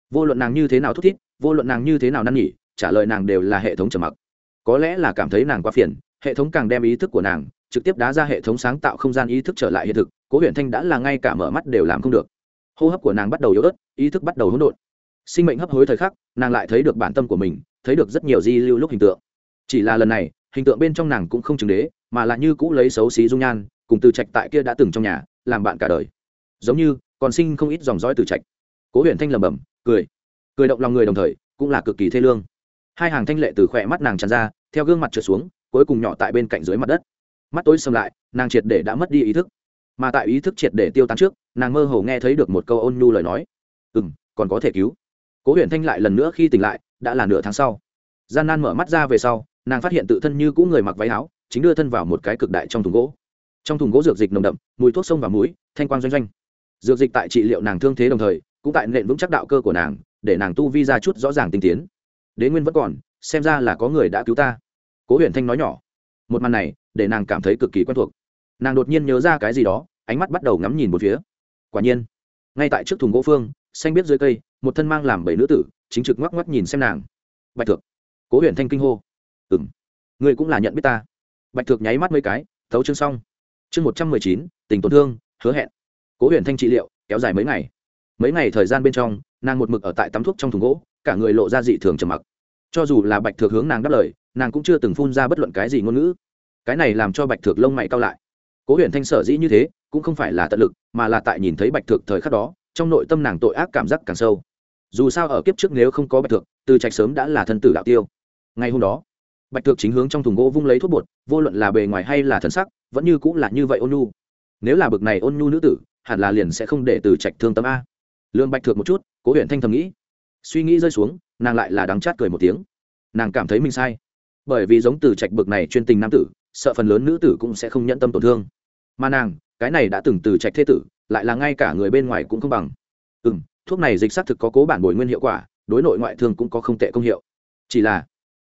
Vô luận nàng như thế nào thúc thiết vô luận nàng như thế nào năn nhỉ trả lời nàng đều là hệ thống trầm mặc. Có lẽ là cảm thấy nàng quá phiền, hệ thống càng đem ý thức của nàng trực tiếp đá ra hệ thống sáng tạo không gian ý thức trở lại hiện thực, cố huyện thanh đã là ngay cả mở mắt đều làm không được hô hấp của nàng bắt đầu yếu ớt, ý thức bắt đầu hỗn độn. Sinh mệnh hấp hối thời khắc, nàng lại thấy được bản tâm của mình, thấy được rất nhiều di lưu lúc hình tượng. Chỉ là lần này, hình tượng bên trong nàng cũng không chứng đế, mà là như cũ lấy xấu xí dung nhan, cùng từ trạch tại kia đã từng trong nhà, làm bạn cả đời. Giống như, còn sinh không ít dòng dõi từ trạch. Cố huyện thanh lầm bầm cười. Cười động lòng người đồng thời, cũng là cực kỳ thê lương. Hai hàng thanh lệ từ khỏe mắt nàng tràn ra, theo gương mặt trượt xuống, cuối cùng nhỏ tại bên cạnh dưới mặt đất. Mắt tối xâm lại, nàng triệt để đã mất đi ý thức mà tại ý thức triệt để tiêu tán trước nàng mơ hồ nghe thấy được một câu ôn nhu lời nói. Ừ m còn có thể cứu. Cố Huyền thanh lại lần nữa khi tỉnh lại đã là nửa tháng sau. Gian nan mở mắt ra về sau nàng phát hiện tự thân như cũ người mặc váy áo chính đưa thân vào một cái cực đại trong thùng gỗ. Trong thùng gỗ dược dịch nồng đậm mùi thuốc sông và mũi, thanh quang doanh doanh. Dược dịch tại trị liệu nàng thương thế đồng thời cũng tại nện vững chắc đạo cơ của nàng để nàng tu vi ra chút rõ ràng tinh tiến. Đế nguyên vẫn còn xem ra là có người đã cứu ta. Cố huyền thanh nói nhỏ. Một màn này để nàng cảm thấy cực kỳ quen thuộc nàng đột nhiên nhớ ra cái gì đó, ánh mắt bắt đầu ngắm nhìn một phía. Quả nhiên, ngay tại trước thùng gỗ phương, xanh biết dưới cây, một thân mang làm bảy nữ tử, chính trực ngoắc ngoắc nhìn xem nàng. Bạch thược, cố huyền thanh kinh hô. Ừ m người cũng là nhận biết ta. Bạch thược nháy mắt mấy cái, thấu chương xong. Chương một trăm mười chín, tình tổn thương, hứa hẹn. Cố huyền thanh trị liệu, kéo dài mấy ngày. Mấy ngày thời gian bên trong, nàng một mực ở tại tắm thuốc trong thùng gỗ, cả người lộ ra dị thường trầm mặc. Cho dù là bạch thược hướng nàng đáp lời, nàng cũng chưa từng phun ra bất luận cái gì ngôn ngữ. Cái này làm cho bạch thược lông mày cao lại cố huyền thanh sở dĩ như thế, cũng không phải là tận lực, mà là tại nhìn thấy bạch thực thời khắc đó, trong nội tâm nàng tội ác cảm giác càng sâu. Dù sao ở kiếp trước nếu không có bạch thực từ trạch sớm đã là thân tử đạo tiêu. Ngay hôm đó, bạch thực chính hướng trong thùng gỗ vung lấy thuốc bột, vô luận là bề ngoài hay là thân sắc, vẫn như cũng là như vậy ôn nhu. Nếu là bực này ôn nhu nữ tử, hẳn là liền sẽ không để từ trạch thương tâm a. Lương bạch thực một chút, cố huyện thanh thầm nghĩ. Suy nghĩ rơi xuống, nàng lại là đắng chát cười một tiếng. Nàng cảm thấy mình sai. Bởi vì giống từ trạch bực này chuyên tình nam tử, sợ phần lớn nữ tử cũng sẽ không nhận tâm tổn thương mà nàng, cái này đã từng từ trạch thế tử, lại là ngay cả người bên ngoài cũng không bằng. Ừ m thuốc này dịch xác thực có cố bản bồi nguyên hiệu quả, đối nội ngoại thương cũng có không tệ công hiệu. Chỉ là,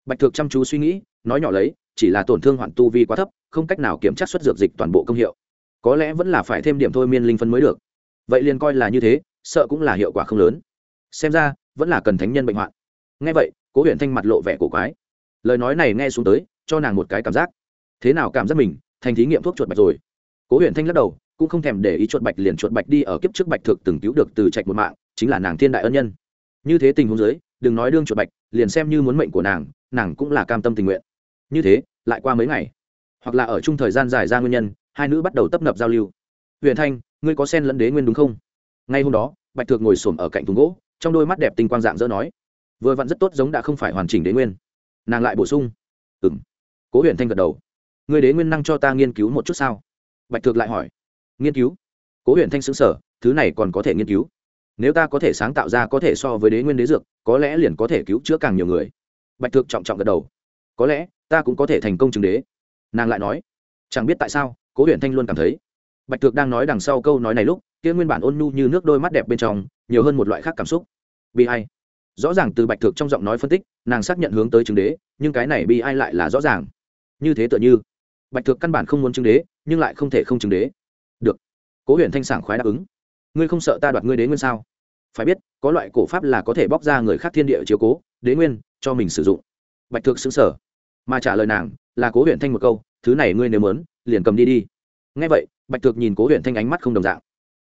bạch thực chăm chú suy nghĩ, nói nhỏ lấy, chỉ là tổn thương hoạn tu vi quá thấp, không cách nào kiểm tra xuất dược dịch toàn bộ công hiệu. Có lẽ vẫn là phải thêm điểm thôi miên linh phân mới được. Vậy liền coi là như thế, sợ cũng là hiệu quả không lớn. Xem ra, vẫn là cần thánh nhân bệnh hoạn. Nghe vậy, cố huyện thanh mặt lộ vẻ cổ quái. Lời nói này nghe xuống tới, cho nàng một cái cảm giác. Thế nào cảm giác mình, thành thí nghiệm thuốc chuột bạch rồi cố huyện thanh lắc đầu, cũng không thèm để ý chuột bạch liền chuột bạch đi ở kiếp trước bạch thực từng cứu được từ trạch một mạng, chính là nàng thiên đại ân nhân. Như thế tình huống giới đừng nói đương chuột bạch, liền xem như muốn mệnh của nàng nàng cũng là cam tâm tình nguyện. Như thế, lại qua mấy ngày, hoặc là ở chung thời gian dài ra nguyên nhân, hai nữ bắt đầu tấp nập giao lưu. Huyền thanh, ngươi có sen lẫn đế nguyên đúng không? Ngay hôm đó, bạch thực ngồi xổm ở cạnh thùng gỗ, trong đôi mắt đẹp tinh quang dạng dỡ nói, vừa vặn rất tốt giống đã không phải hoàn chỉnh đế nguyên. Nàng lại bổ sung ừ m cố huyền thanh gật đầu người đế nguyên năng cho ta nghiên cứu một chút sao? Bạch thực lại hỏi, nghiên cứu? Cố huyện thanh xứng sở thứ này còn có thể nghiên cứu? Nếu ta có thể sáng tạo ra có thể so với đế nguyên đế dược, có lẽ liền có thể cứu chữa càng nhiều người. Bạch thực trọng trọng gật đầu, có lẽ, ta cũng có thể thành công chứng đế. Nàng lại nói, chẳng biết tại sao, cố huyện thanh luôn cảm thấy. Bạch thực đang nói đằng sau câu nói này lúc, kia nguyên bản ôn nhu như nước đôi mắt đẹp bên trong, nhiều hơn một loại khác cảm xúc. Bi ai? Rõ ràng từ bạch thực trong giọng nói phân tích, nàng xác nhận hướng tới chứng đế, nhưng cái này bi ai lại là rõ ràng. Như thế tựa như, bạch thực căn bản không muốn chứng đế nhưng lại không thể không chứng đế. Được. Cố huyện thanh sảng khoái đáp ứng. Ngươi không sợ ta đoạt ngươi đế nguyên sao? Phải biết, có loại cổ pháp là có thể bóc ra người khác thiên địa chiếu cố, đế nguyên, cho mình sử dụng. Bạch thực xứng sở mà trả lời nàng là cố huyện thanh một câu, thứ này ngươi nếu mớn liền cầm đi đi. Ngay vậy, bạch thực nhìn cố huyện thanh ánh mắt không đồng dạng.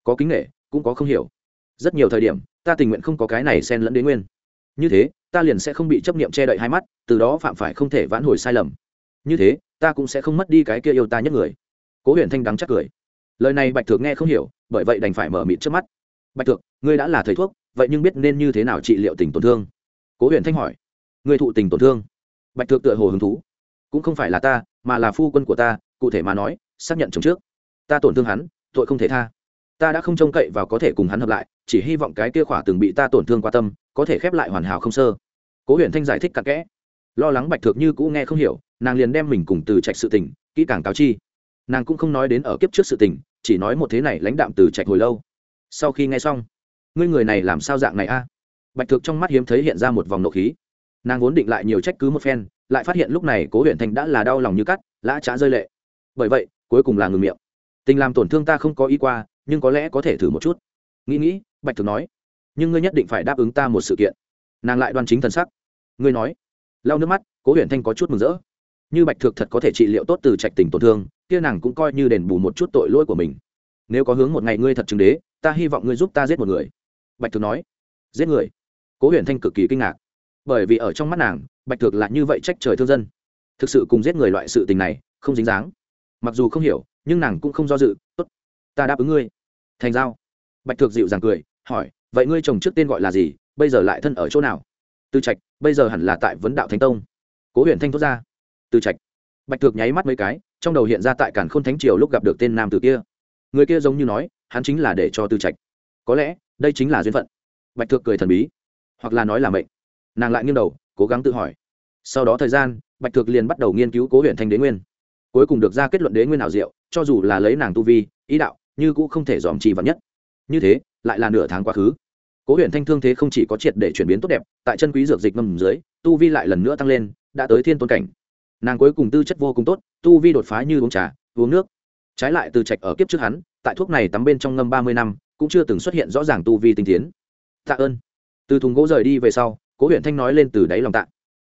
Có kính nghệ cũng có không hiểu. Rất nhiều thời điểm, ta tình nguyện không có cái này xen lẫn đế nguyên. Như thế, ta liền sẽ không bị chấp niệm che đậy hai mắt, từ đó phạm phải không thể vãn hồi sai lầm. Như thế, ta cũng sẽ không mất đi cái kia yêu ta nhất người cố huyền thanh đắng chắc cười. Lời này bạch thược nghe không hiểu, bởi vậy đành phải mở mịt trước mắt. Bạch thược, ngươi đã là thầy thuốc, vậy nhưng biết nên như thế nào trị liệu tình tổn thương? Cố huyền thanh hỏi. Người thụ tình tổn thương? Bạch thược tựa hồ hứng thú. Cũng không phải là ta, mà là phu quân của ta, cụ thể mà nói, xác nhận chồng trước. Ta tổn thương hắn, tội không thể tha. Ta đã không trông cậy vào có thể cùng hắn hợp lại, chỉ hy vọng cái kia khỏa từng bị ta tổn thương qua tâm, có thể khép lại hoàn hảo không sơ. Cố huyền thanh giải thích cặn kẽ. Lo lắng bạch thược như cũ nghe không hiểu, nàng liền đem mình cùng từ trạch sự tình, kỹ càng cáo chi nàng cũng không nói đến ở kiếp trước sự tình, chỉ nói một thế này lãnh đạm từ trạch hồi lâu. Sau khi nghe xong, ngươi người này làm sao dạng này a? Bạch thực trong mắt hiếm thấy hiện ra một vòng nộ khí. Nàng vốn định lại nhiều trách cứ một phen, lại phát hiện lúc này cố huyện thanh đã là đau lòng như cắt, lã trá rơi lệ. Bởi vậy, cuối cùng là ngừng miệng. Tình làm tổn thương ta không có ý qua, nhưng có lẽ có thể thử một chút. Nghĩ nghĩ, bạch thực nói, nhưng ngươi nhất định phải đáp ứng ta một sự kiện. Nàng lại đoan chính thần sắc. Ngươi nói. Lau nước mắt, cố huyền thanh có chút mừng rỡ như bạch thực thật có thể trị liệu tốt từ trạch tình tổn thương, kia nàng cũng coi như đền bù một chút tội lỗi của mình. Nếu có hướng một ngày ngươi thật chứng đế, ta hy vọng ngươi giúp ta giết một người. Bạch thực nói. Giết người? Cố huyền thanh cực kỳ kinh ngạc. Bởi vì ở trong mắt nàng, bạch thực là như vậy trách trời thương dân. Thực sự cùng giết người loại sự tình này, không dính dáng. Mặc dù không hiểu, nhưng nàng cũng không do dự, tốt, ta đáp ứng ngươi. Thành giao. Bạch thực dịu dàng cười, hỏi, vậy ngươi chồng trước tên gọi là gì? Bây giờ lại thân ở chỗ nào? Tư trạch, bây giờ hẳn là tại vấn đạo thánh tông. Cố huyện thanh thốt ra tư trạch. Bạch Thược nháy mắt mấy cái, trong đầu hiện ra tại cản khôn thánh triều lúc gặp được tên nam tử kia. Người kia giống như nói, hắn chính là để cho tư trạch. Có lẽ, đây chính là duyên phận. Bạch Thược cười thần bí. Hoặc là nói là mệnh. Nàng lại nghiêng đầu, cố gắng tự hỏi. Sau đó thời gian, bạch Thược liền bắt đầu nghiên cứu cố huyện thanh đế nguyên. Cuối cùng được ra kết luận đế nguyên nào diệu, cho dù là lấy nàng tu vi, ý đạo, như cũng không thể dòm trì vắn nhất. Như thế, lại là nửa tháng quá khứ. Cố huyện thanh thương thế không chỉ có triệt để chuyển biến tốt đẹp, tại chân quý dược dịch ngầm dưới, tu vi lại lần nữa tăng lên, đã tới thiên tôn cảnh nàng cuối cùng tư chất vô cùng tốt, tu vi đột phá như uống trà, uống nước. Trái lại từ trạch ở kiếp trước hắn, tại thuốc này tắm bên trong ngâm ba mươi năm, cũng chưa từng xuất hiện rõ ràng tu vi tinh tiến. Tạ ơn. Từ thùng gỗ rời đi về sau, cố huyện thanh nói lên từ đáy lòng tạ.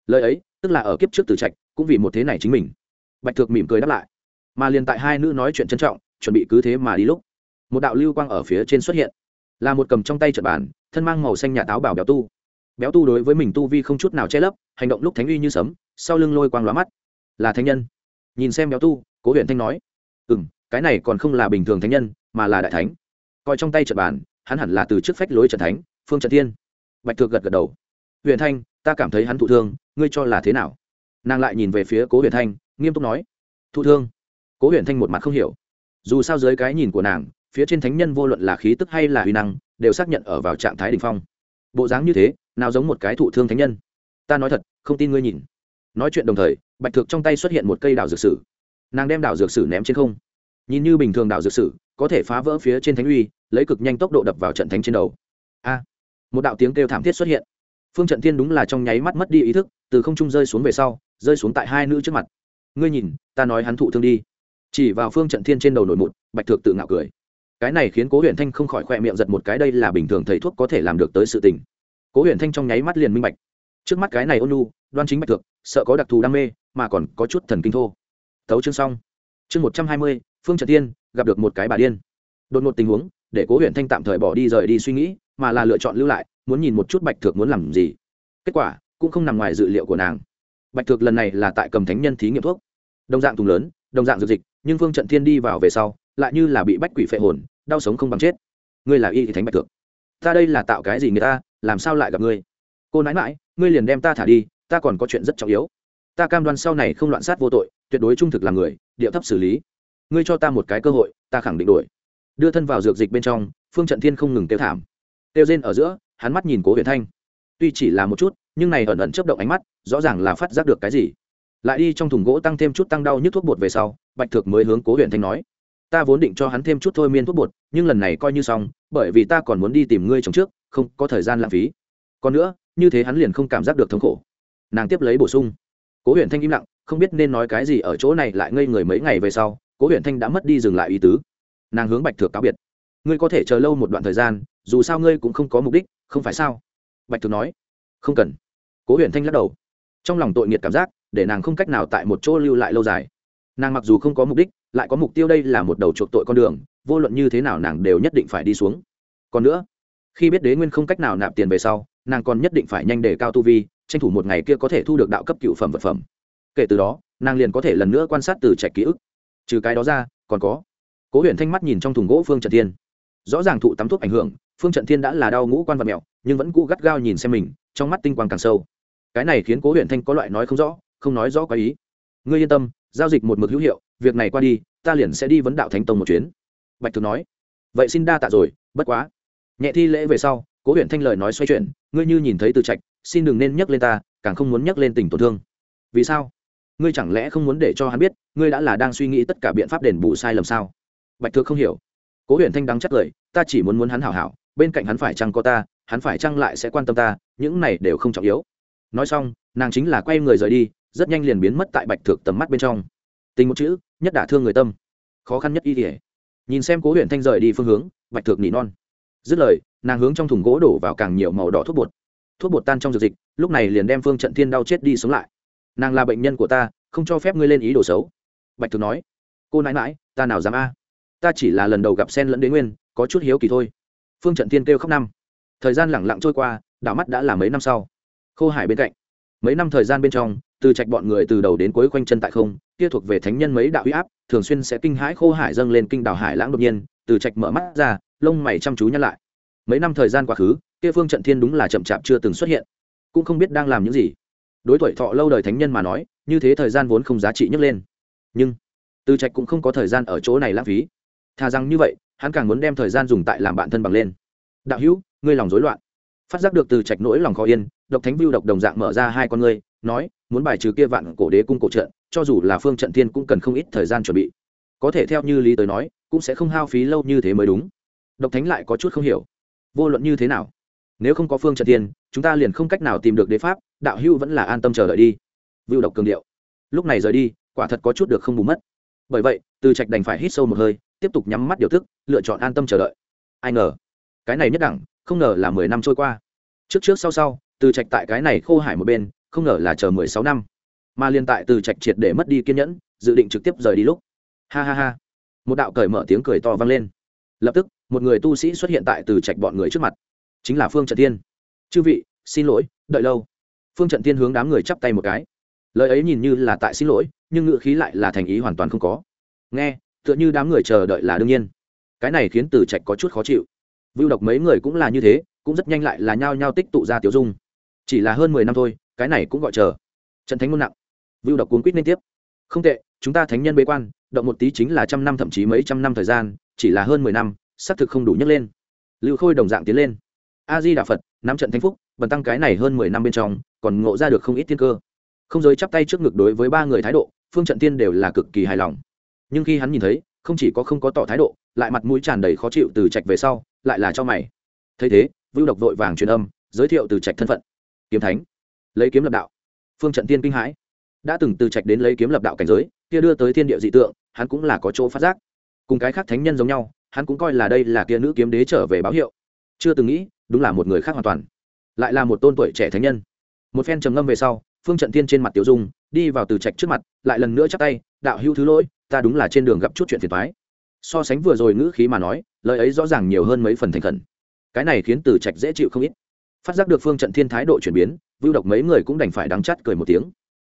Lời ấy, tức là ở kiếp trước từ trạch, cũng vì một thế này chính mình. Bạch thực mỉm cười đáp lại. Mà liền tại hai nữ nói chuyện trân trọng, chuẩn bị cứ thế mà đi lúc, một đạo lưu quang ở phía trên xuất hiện. Là một cầm trong tay trận bàn, thân mang màu xanh nhà táo bảo béo tu. Béo tu đối với mình tu vi không chút nào che lấp, hành động lúc thánh uy như sấm, sau lưng lôi quang lóa mắt là thánh nhân. Nhìn xem béo tu, cố huyện thanh nói ừ m cái này còn không là bình thường thánh nhân, mà là đại thánh. Coi trong tay trận bàn, hắn hẳn là từ trước phách lối trận thánh, phương trận thiên. Bạch thược gật gật đầu. Huyện thanh, ta cảm thấy hắn thụ thương, ngươi cho là thế nào? Nàng lại nhìn về phía cố huyện thanh, nghiêm túc nói, thụ thương? Cố huyện thanh một mặt không hiểu. Dù sao dưới cái nhìn của nàng, phía trên thánh nhân vô luận là khí tức hay là huy năng, đều xác nhận ở vào trạng thái đ ỉ n h phong. Bộ dáng như thế, nào giống một cái thụ thương thánh nhân? Ta nói thật, không tin ngươi nhìn nói chuyện đồng thời, bạch thực trong tay xuất hiện một cây đào dược sử. Nàng đem đào dược sử ném trên không. Nhìn như bình thường đào dược sử, có thể phá vỡ phía trên thánh uy, lấy cực nhanh tốc độ đập vào trận thánh trên đầu. A! Một đạo tiếng kêu thảm thiết xuất hiện. Phương trận thiên đúng là trong nháy mắt mất đi ý thức, từ không trung rơi xuống về sau, rơi xuống tại hai nữ trước mặt. Ngươi nhìn, ta nói hắn thụ thương đi. Chỉ vào phương trận thiên trên đầu nổi mụn, bạch thược tự ngạo cười. Cái này khiến cố huyền thanh không khỏi khoe miệng giật một cái, đây là bình thường thầy thuốc có thể làm được tới sự tình. Cố huyền thanh trong nháy mắt liền minh bạch. Trước mắt cái này ôn nu đoan chính bạch thượng, sợ có đặc thù đam mê, mà còn có chút thần kinh thô. Tấu chương xong. Chương một trăm hai mươi, phương trận tiên, gặp được một cái bà điên. Đột ngột tình huống, để cố huyện thanh tạm thời bỏ đi rời đi suy nghĩ, mà là lựa chọn lưu lại, muốn nhìn một chút bạch thược muốn làm gì. Kết quả, cũng không nằm ngoài dự liệu của nàng. Bạch thược lần này là tại cầm thánh nhân thí nghiệm thuốc. Đồng dạng thùng lớn, đồng dạng dược dịch, nhưng phương trận thiên đi vào về sau, lại như là bị bách quỷ phệ hồn, đau sống không bằng chết. Ngươi là y thì thánh bạch thược. Ta đây là tạo cái gì người ta, làm sao lại gặp ngươi? Cô nãi mãi ngươi liền đem ta thả đi ta còn có chuyện rất trọng yếu. Ta cam đoan sau này không loạn sát vô tội, tuyệt đối trung thực làm người điệu thấp xử lý. Ngươi cho ta một cái cơ hội, ta khẳng định đổi đưa thân vào dược dịch bên trong, phương trận thiên không ngừng tiêu thảm. Tiêu rên ở giữa, hắn mắt nhìn cố huyền thanh. Tuy chỉ là một chút, nhưng này ẩn ẩn chấp động ánh mắt, rõ ràng là phát giác được cái gì. Lại đi trong thùng gỗ tăng thêm chút tăng đau nhức thuốc bột về sau, bạch thực mới hướng cố huyền thanh nói. Ta vốn định cho hắn thêm chút thôi miên thuốc bột, nhưng lần này coi như xong, bởi vì ta còn muốn đi tìm ngươi chồng trước, không có thời gian lãng phí. Còn nữa, như thế hắn liền không cảm giác được thống khổ nàng tiếp lấy bổ sung. Cố huyền thanh im lặng, không biết nên nói cái gì ở chỗ này lại ngây người mấy ngày về sau, cố huyền thanh đã mất đi dừng lại ý tứ. Nàng hướng bạch thược cáo biệt. Ngươi có thể chờ lâu một đoạn thời gian, dù sao ngươi cũng không có mục đích, không phải sao? Bạch thược nói. Không cần. Cố huyền thanh lắc đầu. Trong lòng tội nghiệt cảm giác, để nàng không cách nào tại một chỗ lưu lại lâu dài. Nàng mặc dù không có mục đích, lại có mục tiêu đây là một đầu chuộc tội con đường, vô luận như thế nào nàng đều nhất định phải đi xuống. Còn nữa, khi biết đế nguyên không cách nào nạp tiền về sau, nàng còn nhất định phải nhanh để cao tu vi tranh thủ một ngày kia có thể thu được đạo cấp cựu phẩm vật phẩm. Kể từ đó, nàng liền có thể lần nữa quan sát từ trạch ký ức. Trừ cái đó ra, còn có. Cố huyền thanh mắt nhìn trong thùng gỗ phương trận thiên. Rõ ràng thụ tắm thuốc ảnh hưởng, phương trận thiên đã là đau ngũ quan vật mẹo, nhưng vẫn cũ gắt gao nhìn xem mình, trong mắt tinh quang càng sâu. Cái này khiến cố huyền thanh có loại nói không rõ, không nói rõ quá ý. Ngươi yên tâm, giao dịch một mực hữu hiệu, việc này qua đi, ta liền sẽ đi vấn đạo thánh tông một chuyến. Bạch thực nói. Vậy xin đa tạ rồi, bất quá. Nhẹ thi lễ về sau, cố huyện thanh lời nói xoay chuyển, ngươi như nhìn thấy từ trạch xin đừng nên nhắc lên ta, càng không muốn nhắc lên tình tổn thương. Vì sao? Ngươi chẳng lẽ không muốn để cho hắn biết, ngươi đã là đang suy nghĩ tất cả biện pháp đền bù sai lầm sao? Bạch thược không hiểu. Cố huyện thanh đắng chắc lời ta chỉ muốn muốn hắn hảo hảo, bên cạnh hắn phải chăng có ta, hắn phải chăng lại sẽ quan tâm ta, những này đều không trọng yếu. Nói xong, nàng chính là quay người rời đi, rất nhanh liền biến mất tại bạch thược tầm mắt bên trong. Tình một chữ, nhất đả thương người tâm. Khó khăn nhất y thể nhìn xem cố huyện thanh rời đi phương hướng, bạch thược nỉ non. Dứt lời, nàng hướng trong thùng gỗ đổ vào càng nhiều màu đỏ thuốc bột thuốc bột tan trong dược dịch, lúc này liền đem phương trận thiên đau chết đi sống lại. Nàng là bệnh nhân của ta, không cho phép ngươi lên ý đồ xấu. Bạch thực nói, cô nãi mãi ta nào dám a? Ta chỉ là lần đầu gặp sen lẫn đế nguyên, có chút hiếu kỳ thôi. Phương trận thiên kêu khóc năm. Thời gian lẳng lặng trôi qua, đảo mắt đã là mấy năm sau. Khô hải bên cạnh, mấy năm thời gian bên trong, từ trạch bọn người từ đầu đến cuối quanh chân tại không, kia thuộc về thánh nhân mấy đạo huy áp, thường xuyên sẽ kinh hãi khô hải dâng lên kinh đảo hải lãng đột nhiên, từ trạch mở mắt ra, lông mày chăm chú nhăn lại mấy năm thời gian quá khứ, kia phương trận thiên đúng là chậm chạp chưa từng xuất hiện. Cũng không biết đang làm những gì. Đối tuổi thọ lâu đời thánh nhân mà nói, như thế thời gian vốn không giá trị nhấc lên. Nhưng, từ trạch cũng không có thời gian ở chỗ này lãng phí. Thà rằng như vậy, hắn càng muốn đem thời gian dùng tại làm bạn thân bằng lên. Đạo hữu, ngươi lòng rối loạn. Phát giác được từ trạch nỗi lòng khó yên, độc thánh vưu độc đồng dạng mở ra hai con ngươi, nói, muốn bài trừ kia vạn cổ đế cung cổ trận, cho dù là phương trận thiên cũng cần không ít thời gian chuẩn bị. Có thể theo như lý tới nói, cũng sẽ không hao phí lâu như thế mới đúng. Độc thánh lại có chút không hiểu vô luận như thế nào, nếu không có phương trận thiên, chúng ta liền không cách nào tìm được đế pháp, đạo hưu vẫn là an tâm chờ đợi đi. Vưu độc cường điệu. Lúc này rời đi, quả thật có chút được không bù mất. Bởi vậy, từ trạch đành phải hít sâu một hơi, tiếp tục nhắm mắt điều tức lựa chọn an tâm chờ đợi. Ai ngờ, cái này nhất đẳng, không ngờ là mười năm trôi qua. Trước trước sau sau, từ trạch tại cái này khô hải một bên, không ngờ là chờ mười sáu năm. Mà liên tại từ trạch triệt để mất đi kiên nhẫn, dự định trực tiếp rời đi lúc. Ha ha ha. Một đạo cởi mở tiếng cười to vang lên. Lập tức một người tu sĩ xuất hiện tại từ trạch bọn người trước mặt. Chính là phương trận tiên chư vị, xin lỗi, đợi lâu. Phương trận tiên hướng đám người chắp tay một cái. Lời ấy nhìn như là tại xin lỗi, nhưng ngữ khí lại là thành ý hoàn toàn không có. Nghe, tựa như đám người chờ đợi là đương nhiên. Cái này khiến từ trạch có chút khó chịu. Vưu độc mấy người cũng là như thế, cũng rất nhanh lại là nhao nhao tích tụ ra tiểu dung. Chỉ là hơn mười năm thôi, cái này cũng gọi chờ. Trận thánh ngôn nặng. Vưu độc cuốn quýt liên tiếp. Không tệ, chúng ta thánh nhân bế quan, động một tí chính là trăm năm thậm chí mấy trăm năm thời gian, chỉ là hơn mười năm xác thực không đủ nhấc lên. Lưu khôi đồng dạng tiến lên. A di đà phật nắm trận thánh phúc, bần tăng cái này hơn mười năm bên trong, còn ngộ ra được không ít thiên cơ. Không giới chắp tay trước ngực đối với ba người thái độ, phương trận tiên đều là cực kỳ hài lòng. Nhưng khi hắn nhìn thấy, không chỉ có không có tỏ thái độ, lại mặt mũi tràn đầy khó chịu từ trạch về sau, lại là cho mày. Thấy thế, vưu độc vội vàng truyền âm, giới thiệu từ trạch thân phận. Kiếm thánh. Lấy kiếm lập đạo. Phương trận tiên kinh hãi. Đã từng từ trạch đến lấy kiếm lập đạo cảnh giới, kia đưa tới thiên địa dị tượng, hắn cũng là có chỗ phát giác. Cùng cái khác thánh nhân giống nhau hắn cũng coi là đây là kia nữ kiếm đế trở về báo hiệu. Chưa từng nghĩ, đúng là một người khác hoàn toàn. Lại là một tôn tuổi trẻ thánh nhân. Một phen trầm ngâm về sau, phương trận Thiên trên mặt tiểu dung, đi vào từ trạch trước mặt, lại lần nữa chắp tay, đạo hữu thứ lỗi, ta đúng là trên đường gặp chút chuyện phiền toái. So sánh vừa rồi ngữ khí mà nói, lời ấy rõ ràng nhiều hơn mấy phần thành khẩn. Cái này khiến từ trạch dễ chịu không ít. Phát giác được phương trận thiên thái độ chuyển biến, vưu độc mấy người cũng đành phải đắng chắt cười một tiếng.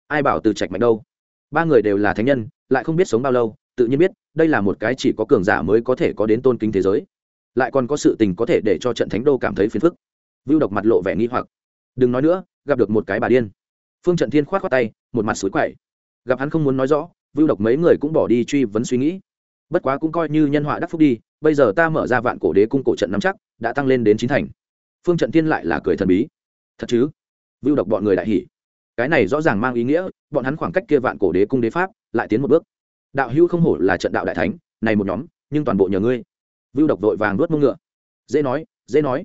Ai bảo từ trạch mạnh đâu? Ba người đều là thánh nhân, lại không biết sống bao lâu tự nhiên biết, đây là một cái chỉ có cường giả mới có thể có đến tôn kính thế giới. Lại còn có sự tình có thể để cho trận thánh đô cảm thấy phiền phức. Vưu độc mặt lộ vẻ nghi hoặc. Đừng nói nữa, gặp được một cái bà điên. Phương trận thiên k h o á t khoác tay, một mặt suối quậy. Gặp hắn không muốn nói rõ, vưu độc mấy người cũng bỏ đi truy vấn suy nghĩ. Bất quá cũng coi như nhân họa đắc phúc đi, bây giờ ta mở ra vạn cổ đế cung cổ trận nắm chắc, đã tăng lên đến chín thành. Phương trận thiên lại là cười thần bí. Thật chứ? Vưu độc bọn người đại hỉ. Cái này rõ ràng mang ý nghĩa, bọn hắn khoảng cách kia vạn cổ đế cung đế pháp lại tiến một bước đạo hữu không hổ là trận đạo đại thánh, này một nhóm, nhưng toàn bộ nhờ ngươi. Vưu độc vội vàng nuốt mông ngựa. Dễ nói dễ nói.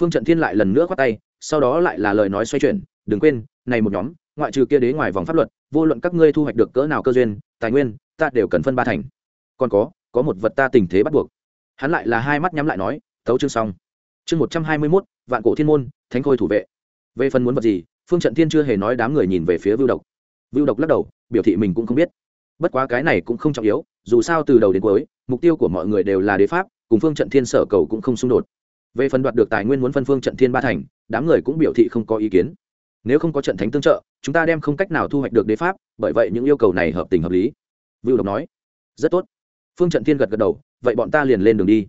Phương trận thiên lại lần nữa khoát tay, sau đó lại là lời nói xoay chuyển, đừng quên, này một nhóm, ngoại trừ kia đế ngoài vòng pháp luật, vô luận các ngươi thu hoạch được cỡ nào cơ duyên, tài nguyên, ta đều cần phân ba thành. Còn có có một vật ta tình thế bắt buộc. Hắn lại là hai mắt nhắm lại nói thấu chương xong. Chương một trăm hai mươi mốt, vạn cổ thiên môn, thánh khôi thủ vệ. Về phần muốn vật gì, phương trận thiên chưa hề nói đám người nhìn về phía vưu độc. Vưu độc lắc đầu, biểu thị mình cũng không biết bất quá cái này cũng không trọng yếu, dù sao từ đầu đến cuối, mục tiêu của mọi người đều là đế pháp, cùng phương trận thiên sở cầu cũng không xung đột. Về phần đoạt được tài nguyên muốn phân phương trận thiên ba thành, đám người cũng biểu thị không có ý kiến. Nếu không có trận thánh tương trợ, chúng ta đem không cách nào thu hoạch được đế pháp, bởi vậy những yêu cầu này hợp tình hợp lý. Vưu độc nói, rất tốt. Phương trận thiên gật gật đầu, vậy bọn ta liền lên đường đi.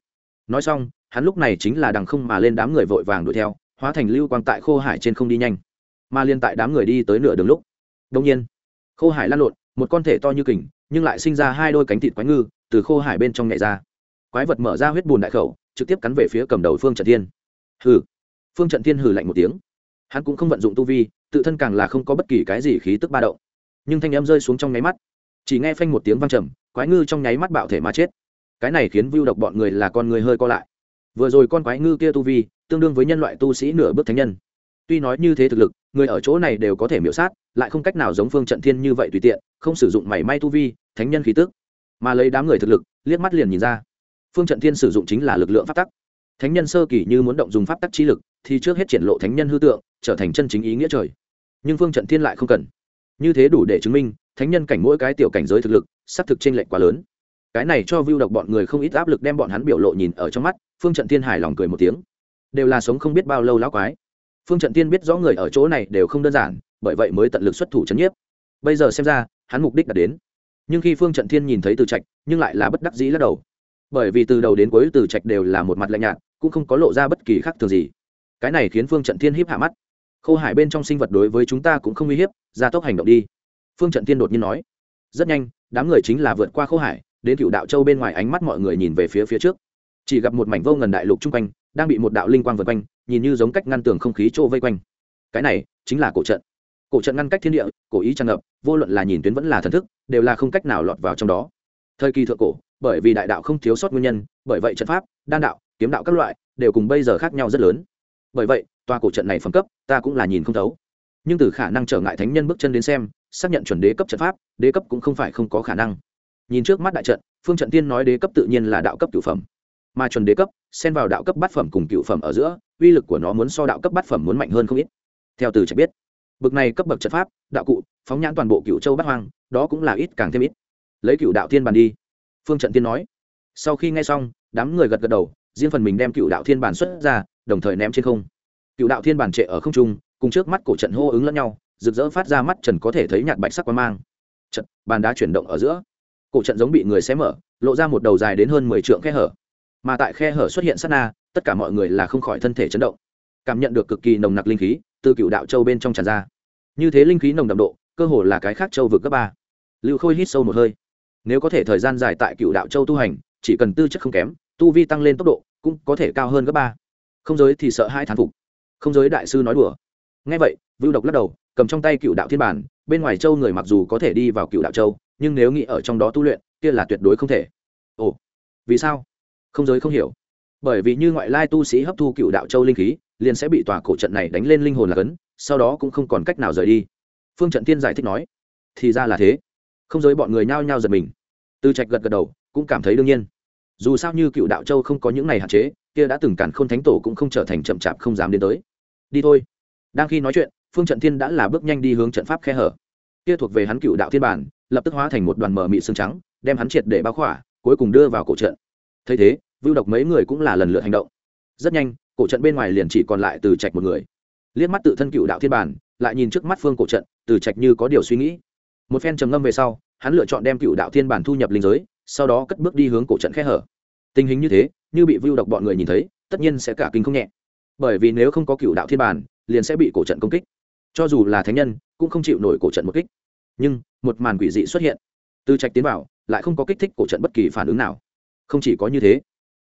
Nói xong, hắn lúc này chính là đằng không mà lên đám người vội vàng đuổi theo, hóa thành lưu quang tại khô hải trên không đi nhanh. Mà liên tại đám người đi tới nửa đường lúc đông nhiên, khô hải lan lộn một con thể to như kình, nhưng lại sinh ra hai đôi cánh thịt quái ngư, từ khô hải bên trong nhảy ra. Quái vật mở ra huyết bùn đại khẩu, trực tiếp cắn về phía cầm đầu phương trận thiên. Hừ. Phương trận thiên hừ lạnh một tiếng. Hắn cũng không vận dụng tu vi, tự thân càng là không có bất kỳ cái gì khí tức ba động. Nhưng thanh em rơi xuống trong nháy mắt. Chỉ nghe phanh một tiếng vang trầm, quái ngư trong nháy mắt bạo thể mà chết. Cái này khiến vưu độc bọn người là con người hơi co lại. Vừa rồi con quái ngư kia tu vi, tương đương với nhân loại tu sĩ nửa bước thánh nhân tuy nói như thế thực lực, người ở chỗ này đều có thể miễu sát, lại không cách nào giống phương trận thiên như vậy tùy tiện, không sử dụng mảy may tu vi, thánh nhân khí tức. Mà lấy đám người thực lực, liếc mắt liền nhìn ra. Phương trận thiên sử dụng chính là lực lượng pháp tắc. Thánh nhân sơ kỳ như muốn động dùng pháp tắc chi lực, thì trước hết triển lộ thánh nhân hư tượng, trở thành chân chính ý nghĩa trời. Nhưng phương trận thiên lại không cần. Như thế đủ để chứng minh, thánh nhân cảnh mỗi cái tiểu cảnh giới thực lực, xác thực trên lệnh quá lớn. Cái này cho view độc bọn người không ít áp lực đem bọn hắn biểu lộ nhìn ở trong mắt, phương trận thiên hài lòng cười một tiếng. Đều là sống không biết bao lâu lão quái phương trận tiên biết rõ người ở chỗ này đều không đơn giản, bởi vậy mới tận lực xuất thủ c h ấ n nhiếp. Bây giờ xem ra, hắn mục đích đã đến. Nhưng khi phương trận thiên nhìn thấy từ trạch, nhưng lại là bất đắc dĩ lắc đầu. Bởi vì từ đầu đến cuối từ trạch đều là một mặt lạnh nhạt, cũng không có lộ ra bất kỳ khác thường gì. Cái này khiến phương trận thiên hiếp hạ mắt. Khô hải bên trong sinh vật đối với chúng ta cũng không uy hiếp ra tốc hành động đi. Phương trận thiên đột nhiên nói. Rất nhanh, đám người chính là vượt qua khô hải, đến cựu đạo châu bên ngoài ánh mắt mọi người nhìn về phía phía trước. Chỉ gặp một mảnh vô ngần đại lục chung quanh, đang bị một đạo linh quang vượt quanh nhìn như giống cách ngăn tường không khí trô vây quanh. Cái này chính là cổ trận. Cổ trận ngăn cách thiên địa, cổ ý tràn ngập, vô luận là nhìn tuyến vẫn là thần thức, đều là không cách nào lọt vào trong đó. Thời kỳ thượng cổ, bởi vì đại đạo không thiếu sót nguyên nhân, bởi vậy trận pháp, đan đạo, kiếm đạo các loại, đều cùng bây giờ khác nhau rất lớn. Bởi vậy, tòa cổ trận này phẩm cấp, ta cũng là nhìn không thấu. Nhưng từ khả năng trở ngại thánh nhân bước chân đến xem, xác nhận chuẩn đế cấp trận pháp, đế cấp cũng không phải không có khả năng. Nhìn trước mắt đại trận, phương trận tiên nói đế cấp tự nhiên là đạo cấp cửu phẩm mà chuẩn đế cấp, xen vào đạo cấp bát phẩm cùng cựu phẩm ở giữa, uy lực của nó muốn so đạo cấp bát phẩm muốn mạnh hơn không ít. Theo từ trạch biết, bực này cấp bậc trận pháp, đạo cụ, phóng nhãn toàn bộ cựu châu bát hoang, đó cũng là ít càng thêm ít. Lấy cựu đạo thiên bàn đi. Phương trận tiên nói. Sau khi nghe xong, đám người gật gật đầu, riêng phần mình đem cựu đạo thiên bàn xuất ra, đồng thời ném trên không. Cựu đạo thiên bàn trệ ở không trung, cùng trước mắt cổ trận hô ứng lẫn nhau, rực rỡ phát ra mắt trần có thể thấy nhạt bạch sắc quang mang. Trận, bàn đá chuyển động ở giữa. Cổ trận giống bị người xé mở, lộ ra một đầu dài đến hơn mười trượng khe hở mà tại khe hở xuất hiện sát na, tất cả mọi người là không khỏi thân thể chấn động. Cảm nhận được cực kỳ nồng nặc linh khí từ cựu đạo châu bên trong tràn ra. Như thế linh khí nồng đậm độ, cơ hồ là cái khác châu vượt cấp ba. Lưu khôi hít sâu một hơi. Nếu có thể thời gian dài tại cựu đạo châu tu hành, chỉ cần tư chất không kém, tu vi tăng lên tốc độ, cũng có thể cao hơn gấp ba. Không giới thì sợ hai thán phục. Không giới đại sư nói đùa. Ngay vậy, vưu độc lắc đầu, cầm trong tay cựu đạo thiên bản, bên ngoài châu người mặc dù có thể đi vào cựu đạo châu, nhưng nếu nghĩ ở trong đó tu luyện, kia là tuyệt đối không thể. Ồ, vì sao? Không giới không hiểu. Bởi vì như ngoại lai tu sĩ hấp thu cựu đạo châu linh khí, liền sẽ bị tòa cổ trận này đánh lên linh hồn là cấn, sau đó cũng không còn cách nào rời đi. Phương trận tiên giải thích nói, thì ra là thế. Không giới bọn người nhao nhao giật mình. Tư trạch gật gật đầu, cũng cảm thấy đương nhiên. Dù sao như cựu đạo châu không có những này hạn chế, kia đã từng cản k h ô n thánh tổ cũng không trở thành chậm chạp không dám đến tới. Đi thôi. Đang khi nói chuyện, phương trận thiên đã là bước nhanh đi hướng trận pháp khe hở. Kia thuộc về hắn cựu đạo thiên bản, lập tức hóa thành một đoàn mờ mị xương trắng, đem hắn triệt để bao khỏa, cuối cùng đưa vào cổ trận thấy thế, vưu độc mấy người cũng là lần lượt hành động. Rất nhanh, cổ trận bên ngoài liền chỉ còn lại từ trạch một người. Liếc mắt tự thân cựu đạo thiên bản, lại nhìn trước mắt phương cổ trận, từ trạch như có điều suy nghĩ. Một phen trầm ngâm về sau, hắn lựa chọn đem cựu đạo thiên bản thu nhập linh giới, sau đó cất bước đi hướng cổ trận khe hở. Tình hình như thế, như bị vưu độc bọn người nhìn thấy, tất nhiên sẽ cả kinh không nhẹ. Bởi vì nếu không có cựu đạo thiên bản, liền sẽ bị cổ trận công kích. Cho dù là thánh nhân, cũng không chịu nổi cổ trận một kích. Nhưng, một màn quỷ dị xuất hiện. Từ trạch tiến vào, lại không có kích thích cổ trận bất kỳ phản ứng nào không chỉ có như thế,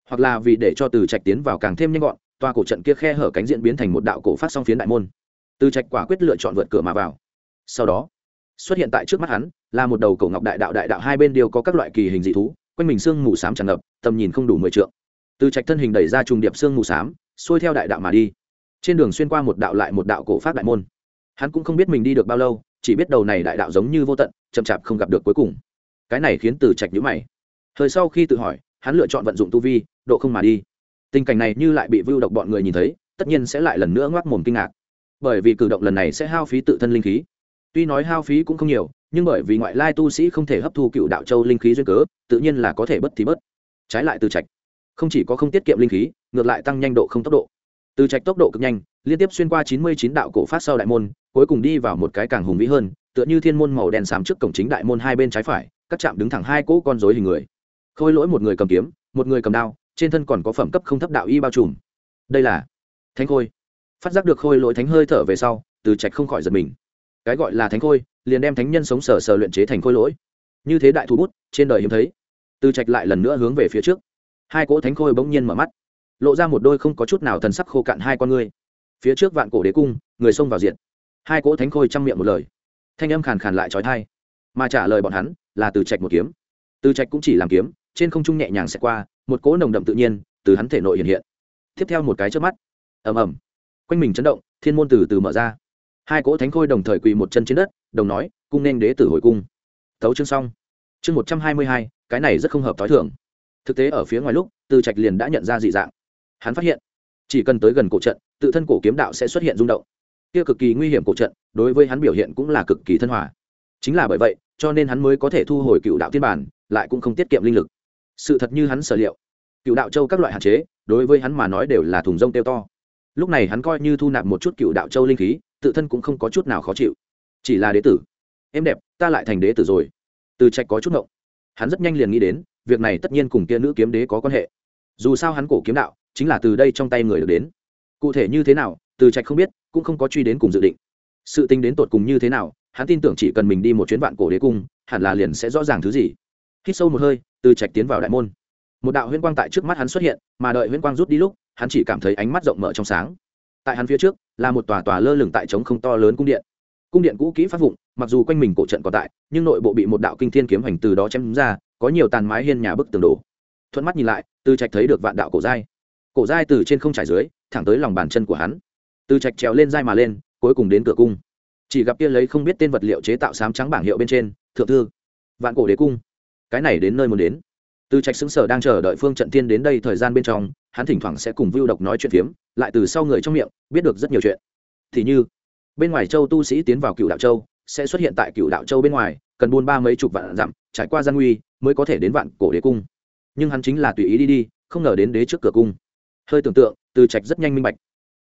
hoặc là vì để cho từ trạch tiến vào càng thêm nhanh gọn, toa cổ trận kia khe hở cánh diện biến thành một đạo cổ phát song phiến đại môn. Từ trạch quả quyết lựa chọn vượt cửa mà vào. Sau đó, xuất hiện tại trước mắt hắn, là một đầu cổ ngọc đại đạo đại đạo hai bên đều có các loại kỳ hình dị thú, quanh mình sương mù s á m tràn ngập, tầm nhìn không đủ mười t từ trạch thân hình đẩy ra trùng điệp sương mù s á m xuôi theo đại đạo mà đi. Trên đường xuyên qua một đạo lại một đạo cổ phát đại môn. Hắn cũng không biết mình đi được bao lâu, chỉ biết đầu này đại đạo giống như vô tận, chậm chạp không gặp được cuối cùng. Cái này khiến từ trạch nhữ mày. Thời sau khi tự hỏi hắn lựa chọn vận dụng tu vi, độ không mà đi. Tình cảnh này như lại bị vưu độc bọn người nhìn thấy, tất nhiên sẽ lại lần nữa ngoác mồm kinh ngạc. Bởi vì cử động lần này sẽ hao phí tự thân linh khí. Tuy nói hao phí cũng không nhiều, nhưng bởi vì ngoại lai tu sĩ không thể hấp thu cựu đạo châu linh khí duyên cớ, tự nhiên là có thể bất thì bớt trái lại từ trạch, không chỉ có không tiết kiệm linh khí, ngược lại tăng nhanh độ không tốc độ. Từ trạch tốc độ cực nhanh, liên tiếp xuyên qua chín mươi chín đạo cổ phát sau đại môn, cuối cùng đi vào một cái càng hùng vĩ hơn, tựa như thiên môn màu đen xám trước cổng chính đại môn hai bên trái phải, các trạm đứng thẳng hai cỗ con rối hình người khôi lỗi một người cầm kiếm, một người cầm đao, trên thân còn có phẩm cấp không thấp đạo y bao trùm. Đây là thánh khôi. Phát giác được khôi lỗi thánh hơi thở về sau, từ trạch không khỏi giật mình. Cái gọi là thánh khôi, liền đem thánh nhân sống sờ sờ luyện chế thành khôi lỗi. Như thế đại thú bút, trên đời hiếm thấy. Từ trạch lại lần nữa hướng về phía trước. Hai cỗ thánh khôi bỗng nhiên mở mắt. Lộ ra một đôi không có chút nào thần sắc khô cạn hai con ngươi. Phía trước vạn cổ đế cung, người xông vào diện hai cỗ thánh khôi chăm miệng một lời. Thanh âm khàn khàn lại trói thai. Mà trả lời bọn hắn là từ trạch một kiếm. Từ trạch cũng chỉ làm kiếm trên không trung nhẹ nhàng xẹt qua, một cỗ nồng đậm tự nhiên từ hắn thể nội hiện hiện. Tiếp theo một cái trước mắt, ầm ầm, quanh mình chấn động, thiên môn từ từ mở ra. Hai cỗ thánh khôi đồng thời quỳ một chân trên đất, đồng nói, cung nên đế tử hồi cung. Thấu chương xong. Chương một trăm hai mươi hai, cái này rất không hợp t h o i thưởng thực tế ở phía ngoài lúc, từ trạch liền đã nhận ra dị dạng. Hắn phát hiện, chỉ cần tới gần cổ trận, tự thân cổ kiếm đạo sẽ xuất hiện rung động. Kia cực kỳ nguy hiểm cổ trận, đối với hắn biểu hiện cũng là cực kỳ thân hòa. Chính là bởi vậy, cho nên hắn mới có thể thu hồi cựu đạo thiên bản, lại cũng không tiết kiệm linh lực sự thật như hắn sở liệu. Cựu đạo châu các loại hạn chế, đối với hắn mà nói đều là thùng rông tiêu to. Lúc này hắn coi như thu nạp một chút cựu đạo châu linh khí, tự thân cũng không có chút nào khó chịu. Chỉ là đế tử. Em đẹp, ta lại thành đế tử rồi. Từ trạch có chút ngộng. Hắn rất nhanh liền nghĩ đến, việc này tất nhiên cùng kia nữ kiếm đế có quan hệ. Dù sao hắn cổ kiếm đạo, chính là từ đây trong tay người được đến. Cụ thể như thế nào, từ trạch không biết, cũng không có truy đến cùng dự định. Sự tính đến tột cùng như thế nào, hắn tin tưởng chỉ cần mình đi một chuyến vạn cổ đế cung, hẳn là liền sẽ rõ ràng thứ gì. Hít sâu một hơi từ trạch tiến vào đại môn. Một đạo huyễn quang tại trước mắt hắn xuất hiện, mà đợi huyễn quang rút đi lúc, hắn chỉ cảm thấy ánh mắt rộng mở trong sáng. Tại hắn phía trước, là một tòa tòa lơ lửng tại trống không to lớn cung điện. Cung điện cũ kỹ phát vụng mặc dù quanh mình cổ trận còn tại, nhưng nội bộ bị một đạo kinh thiên kiếm hành từ đó chém ra, có nhiều tàn mái hiên nhà bức tường đổ. Thuận mắt nhìn lại, từ trạch thấy được vạn đạo cổ dai cổ dai từ trên không trải dưới, thẳng tới lòng bàn chân của hắn. Từ trạch trèo lên dai mà lên, cuối cùng đến cửa cung. Chỉ gặp kia lấy không biết tên vật liệu chế tạo sám trắng bảng hiệu bên trên, thượng thư. Vạn cổ đế cung cái này đến nơi muốn đến. Từ trạch xứng sở đang chờ đợi phương trận tiên đến đây thời gian bên trong, hắn thỉnh thoảng sẽ cùng vưu độc nói chuyện phiếm, lại từ sau người trong miệng, biết được rất nhiều chuyện. Thì như, bên ngoài châu tu sĩ tiến vào cựu đạo châu, sẽ xuất hiện tại cựu đạo châu bên ngoài, cần buôn ba mấy chục vạn dặm, trải qua gian nguy, mới có thể đến vạn cổ đế cung. Nhưng hắn chính là tùy ý đi đi, không ngờ đến đế trước cửa cung. Hơi tưởng tượng, từ trạch rất nhanh minh bạch.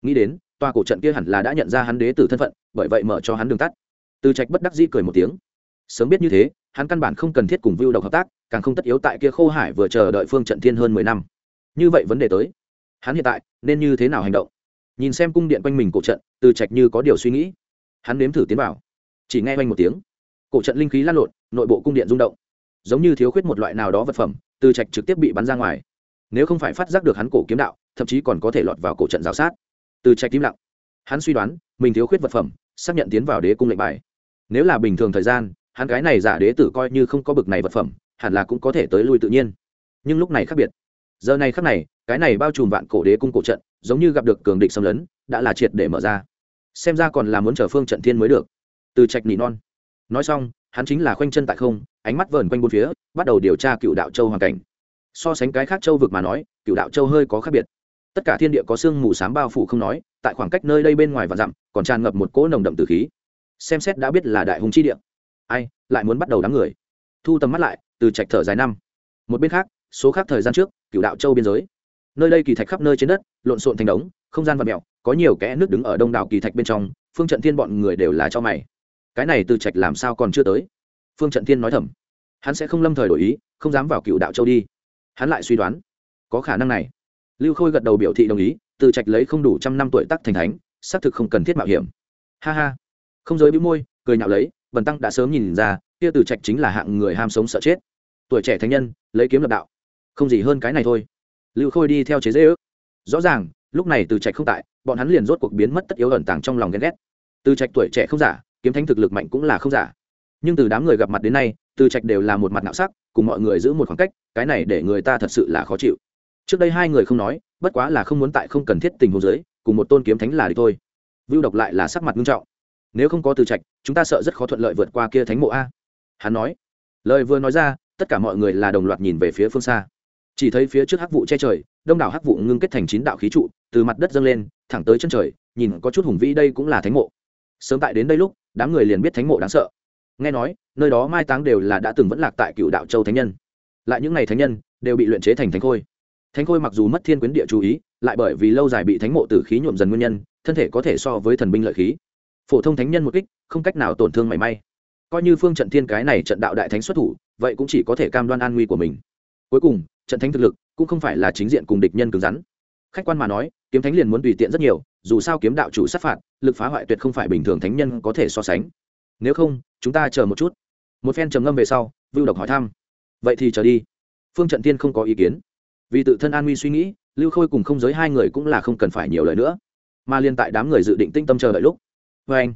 Nghĩ đến tòa cổ trận kia hẳn là đã nhận ra hắn đế từ thân phận, bởi vậy mở cho hắn đường tắt. Từ trạch bất đắc dĩ cười một tiếng. Sớm biết như thế hắn căn bản không cần thiết cùng vưu độc hợp tác, càng không tất yếu tại kia khô hải vừa chờ đợi phương trận thiên hơn mười năm. Như vậy vấn đề tới, hắn hiện tại nên như thế nào hành động? Nhìn xem cung điện quanh mình cổ trận, từ trạch như có điều suy nghĩ. Hắn nếm thử tiến vào. Chỉ nghe vang một tiếng, cổ trận linh khí lan lộn, nội bộ cung điện rung động. Giống như thiếu khuyết một loại nào đó vật phẩm, từ trạch trực tiếp bị bắn ra ngoài. Nếu không phải phát giác được hắn cổ kiếm đạo, thậm chí còn có thể lọt vào cổ trận giáo sát. Từ trạch im lặng. Hắn suy đoán, mình thiếu khuyết vật phẩm, xác nhận tiến vào đế cung lệnh bài. Nếu là bình thường thời gian hắn cái này giả đế tử coi như không có bực này vật phẩm, hẳn là cũng có thể tới lui tự nhiên. Nhưng lúc này khác biệt. Giờ này khác này, cái này bao trùm vạn cổ đế cung cổ trận, giống như gặp được cường địch xâm lấn, đã là triệt để mở ra. Xem ra còn là muốn chờ phương trận thiên mới được. Từ trạch nỉ non. Nói xong, hắn chính là khoanh chân tại không, ánh mắt vờn quanh bốn phía, bắt đầu điều tra cựu đạo châu hoàn cảnh. So sánh cái khác châu vực mà nói, cựu đạo châu hơi có khác biệt. Tất cả thiên địa có sương mù s á m bao phủ không nói, tại khoảng cách nơi đây bên ngoài và dặm, còn tràn ngập một cỗ nồng đậm từ khí. Xem xét đã biết là đại hùng chi địa ai, lại muốn bắt đầu đám người. Thu tầm mắt lại, từ trạch thở dài năm. Một bên khác, số khác thời gian trước cựu đạo châu biên giới. Nơi đây kỳ thạch khắp nơi trên đất, lộn xộn thành đống, không gian và mẹo có nhiều kẽ nước đứng ở đông đảo kỳ thạch bên trong, phương trận thiên bọn người đều là cho mày. Cái này từ trạch làm sao còn chưa tới? Phương trận thiên nói thầm. Hắn sẽ không lâm thời đổi ý, không dám vào cựu đạo châu đi. Hắn lại suy đoán, có khả năng này. Lưu khôi gật đầu biểu thị đồng ý, từ trạch lấy không đủ trăm năm tuổi tắc thành thánh, xác thực không cần thiết mạo hiểm. Ha ha. Không giới bĩu môi, cười nhạo lấy Bần tăng đã sớm nhìn ra kia từ trạch chính là hạng người ham sống sợ chết. Tuổi trẻ thánh nhân lấy kiếm lập đạo. Không gì hơn cái này thôi. Lưu khôi đi theo chế dễ ước. Rõ ràng lúc này từ trạch không tại bọn hắn liền rốt cuộc biến mất tất yếu ẩn tàng trong lòng ghen ghét. Từ trạch tuổi trẻ không giả kiếm thánh thực lực mạnh cũng là không giả. Nhưng từ đám người gặp mặt đến nay từ trạch đều là một mặt nạo sắc cùng mọi người giữ một khoảng cách cái này để người ta thật sự là khó chịu. Trước đây hai người không nói bất quá là không muốn tại không cần thiết tình huống dưới, cùng một tôn kiếm thánh là đi thôi. Vưu độc lại là sắc mặt nghiêm trọng nếu không có từ trạch, chúng ta sợ rất khó thuận lợi vượt qua kia thánh mộ a. Hắn nói. Lời vừa nói ra, tất cả mọi người là đồng loạt nhìn về phía phương xa. Chỉ thấy phía trước hắc vụ che trời, đông đảo hắc vụ ngưng kết thành chín đạo khí trụ, từ mặt đất dâng lên, thẳng tới chân trời, nhìn có chút hùng vĩ đây cũng là thánh mộ. Sớm tại đến đây lúc, đám người liền biết thánh mộ đáng sợ. Nghe nói, nơi đó mai táng đều là đã từng vẫn lạc tại cựu đạo châu thánh nhân. Lại những ngày thánh nhân đều bị luyện chế thành thánh khôi. Thánh khôi mặc dù mất thiên quyến địa chú ý, lại bởi vì lâu dài bị thánh mộ tử khí nhuộm dần nguyên nhân, thân thể có thể so với thần binh lợi khí phổ thông thánh nhân một kích, không cách nào tổn thương mảy may. Coi như phương trận thiên cái này trận đạo đại thánh xuất thủ, vậy cũng chỉ có thể cam đoan an nguy của mình. Cuối cùng, trận thánh thực lực cũng không phải là chính diện cùng địch nhân cứng rắn. Khách quan mà nói, kiếm thánh liền muốn tùy tiện rất nhiều, dù sao kiếm đạo chủ sát phạt, lực phá hoại tuyệt không phải bình thường thánh nhân có thể so sánh. Nếu không, chúng ta chờ một chút. Một phen trầm ngâm về sau, vưu độc hỏi thăm. Vậy thì chờ đi. Phương trận tiên không có ý kiến. Vì tự thân an nguy suy nghĩ, lưu khôi cùng không giới hai người cũng là không cần phải nhiều lời nữa. Mà liên tại đám người dự định tinh tâm chờ đợi lúc vê anh.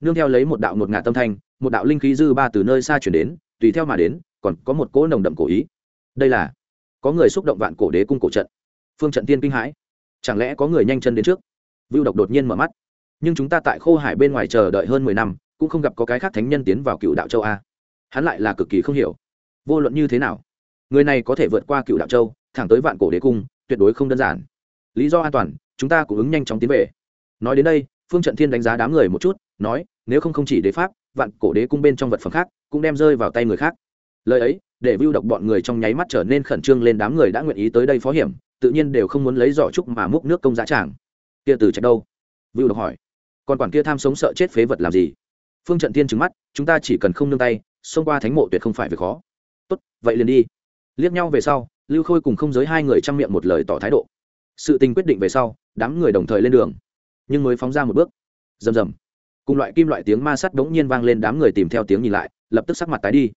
Nương theo lấy một đạo một ngạt tâm thanh, một đạo linh khí dư ba từ nơi xa chuyển đến, tùy theo mà đến, còn có một cỗ nồng đậm cổ ý. Đây là, có người xúc động vạn cổ đế cung cổ trận. Phương trận tiên kinh hãi. Chẳng lẽ có người nhanh chân đến trước? Vưu độc đột nhiên mở mắt. Nhưng chúng ta tại khô hải bên ngoài chờ đợi hơn mười năm, cũng không gặp có cái khác thánh nhân tiến vào cựu đạo châu a. Hắn lại là cực kỳ không hiểu. Vô luận như thế nào, người này có thể vượt qua cựu đạo châu, thẳng tới vạn cổ đế cung, tuyệt đối không đơn giản. Lý do an toàn, chúng ta cũng ứng nhanh chóng tiến về. Nói đến đây phương trận thiên đánh giá đám người một chút, nói, nếu không không chỉ đế pháp, vạn cổ đế cung bên trong vật phẩm khác cũng đem rơi vào tay người khác. Lời ấy, để vưu độc bọn người trong nháy mắt trở nên khẩn trương lên đám người đã nguyện ý tới đây phó hiểm, tự nhiên đều không muốn lấy giỏ trúc mà múc nước công giá tràng. Kia từ trạch đâu? Vưu độc hỏi. Còn quản kia tham sống sợ chết phế vật làm gì? Phương trận thiên trứng mắt, chúng ta chỉ cần không nương tay, xông qua thánh mộ tuyệt không phải việc khó. Tốt, vậy liền đi. Liếc nhau về sau, lưu khôi cùng không giới hai người chăm miệng một lời tỏ thái độ. Sự tình quyết định về sau, đám người đồng thời lên đường nhưng mới phóng ra một bước. Rầm rầm. Cùng loại kim loại tiếng ma sắt đống nhiên vang lên đám người tìm theo tiếng nhìn lại, lập tức sắc mặt tái đi.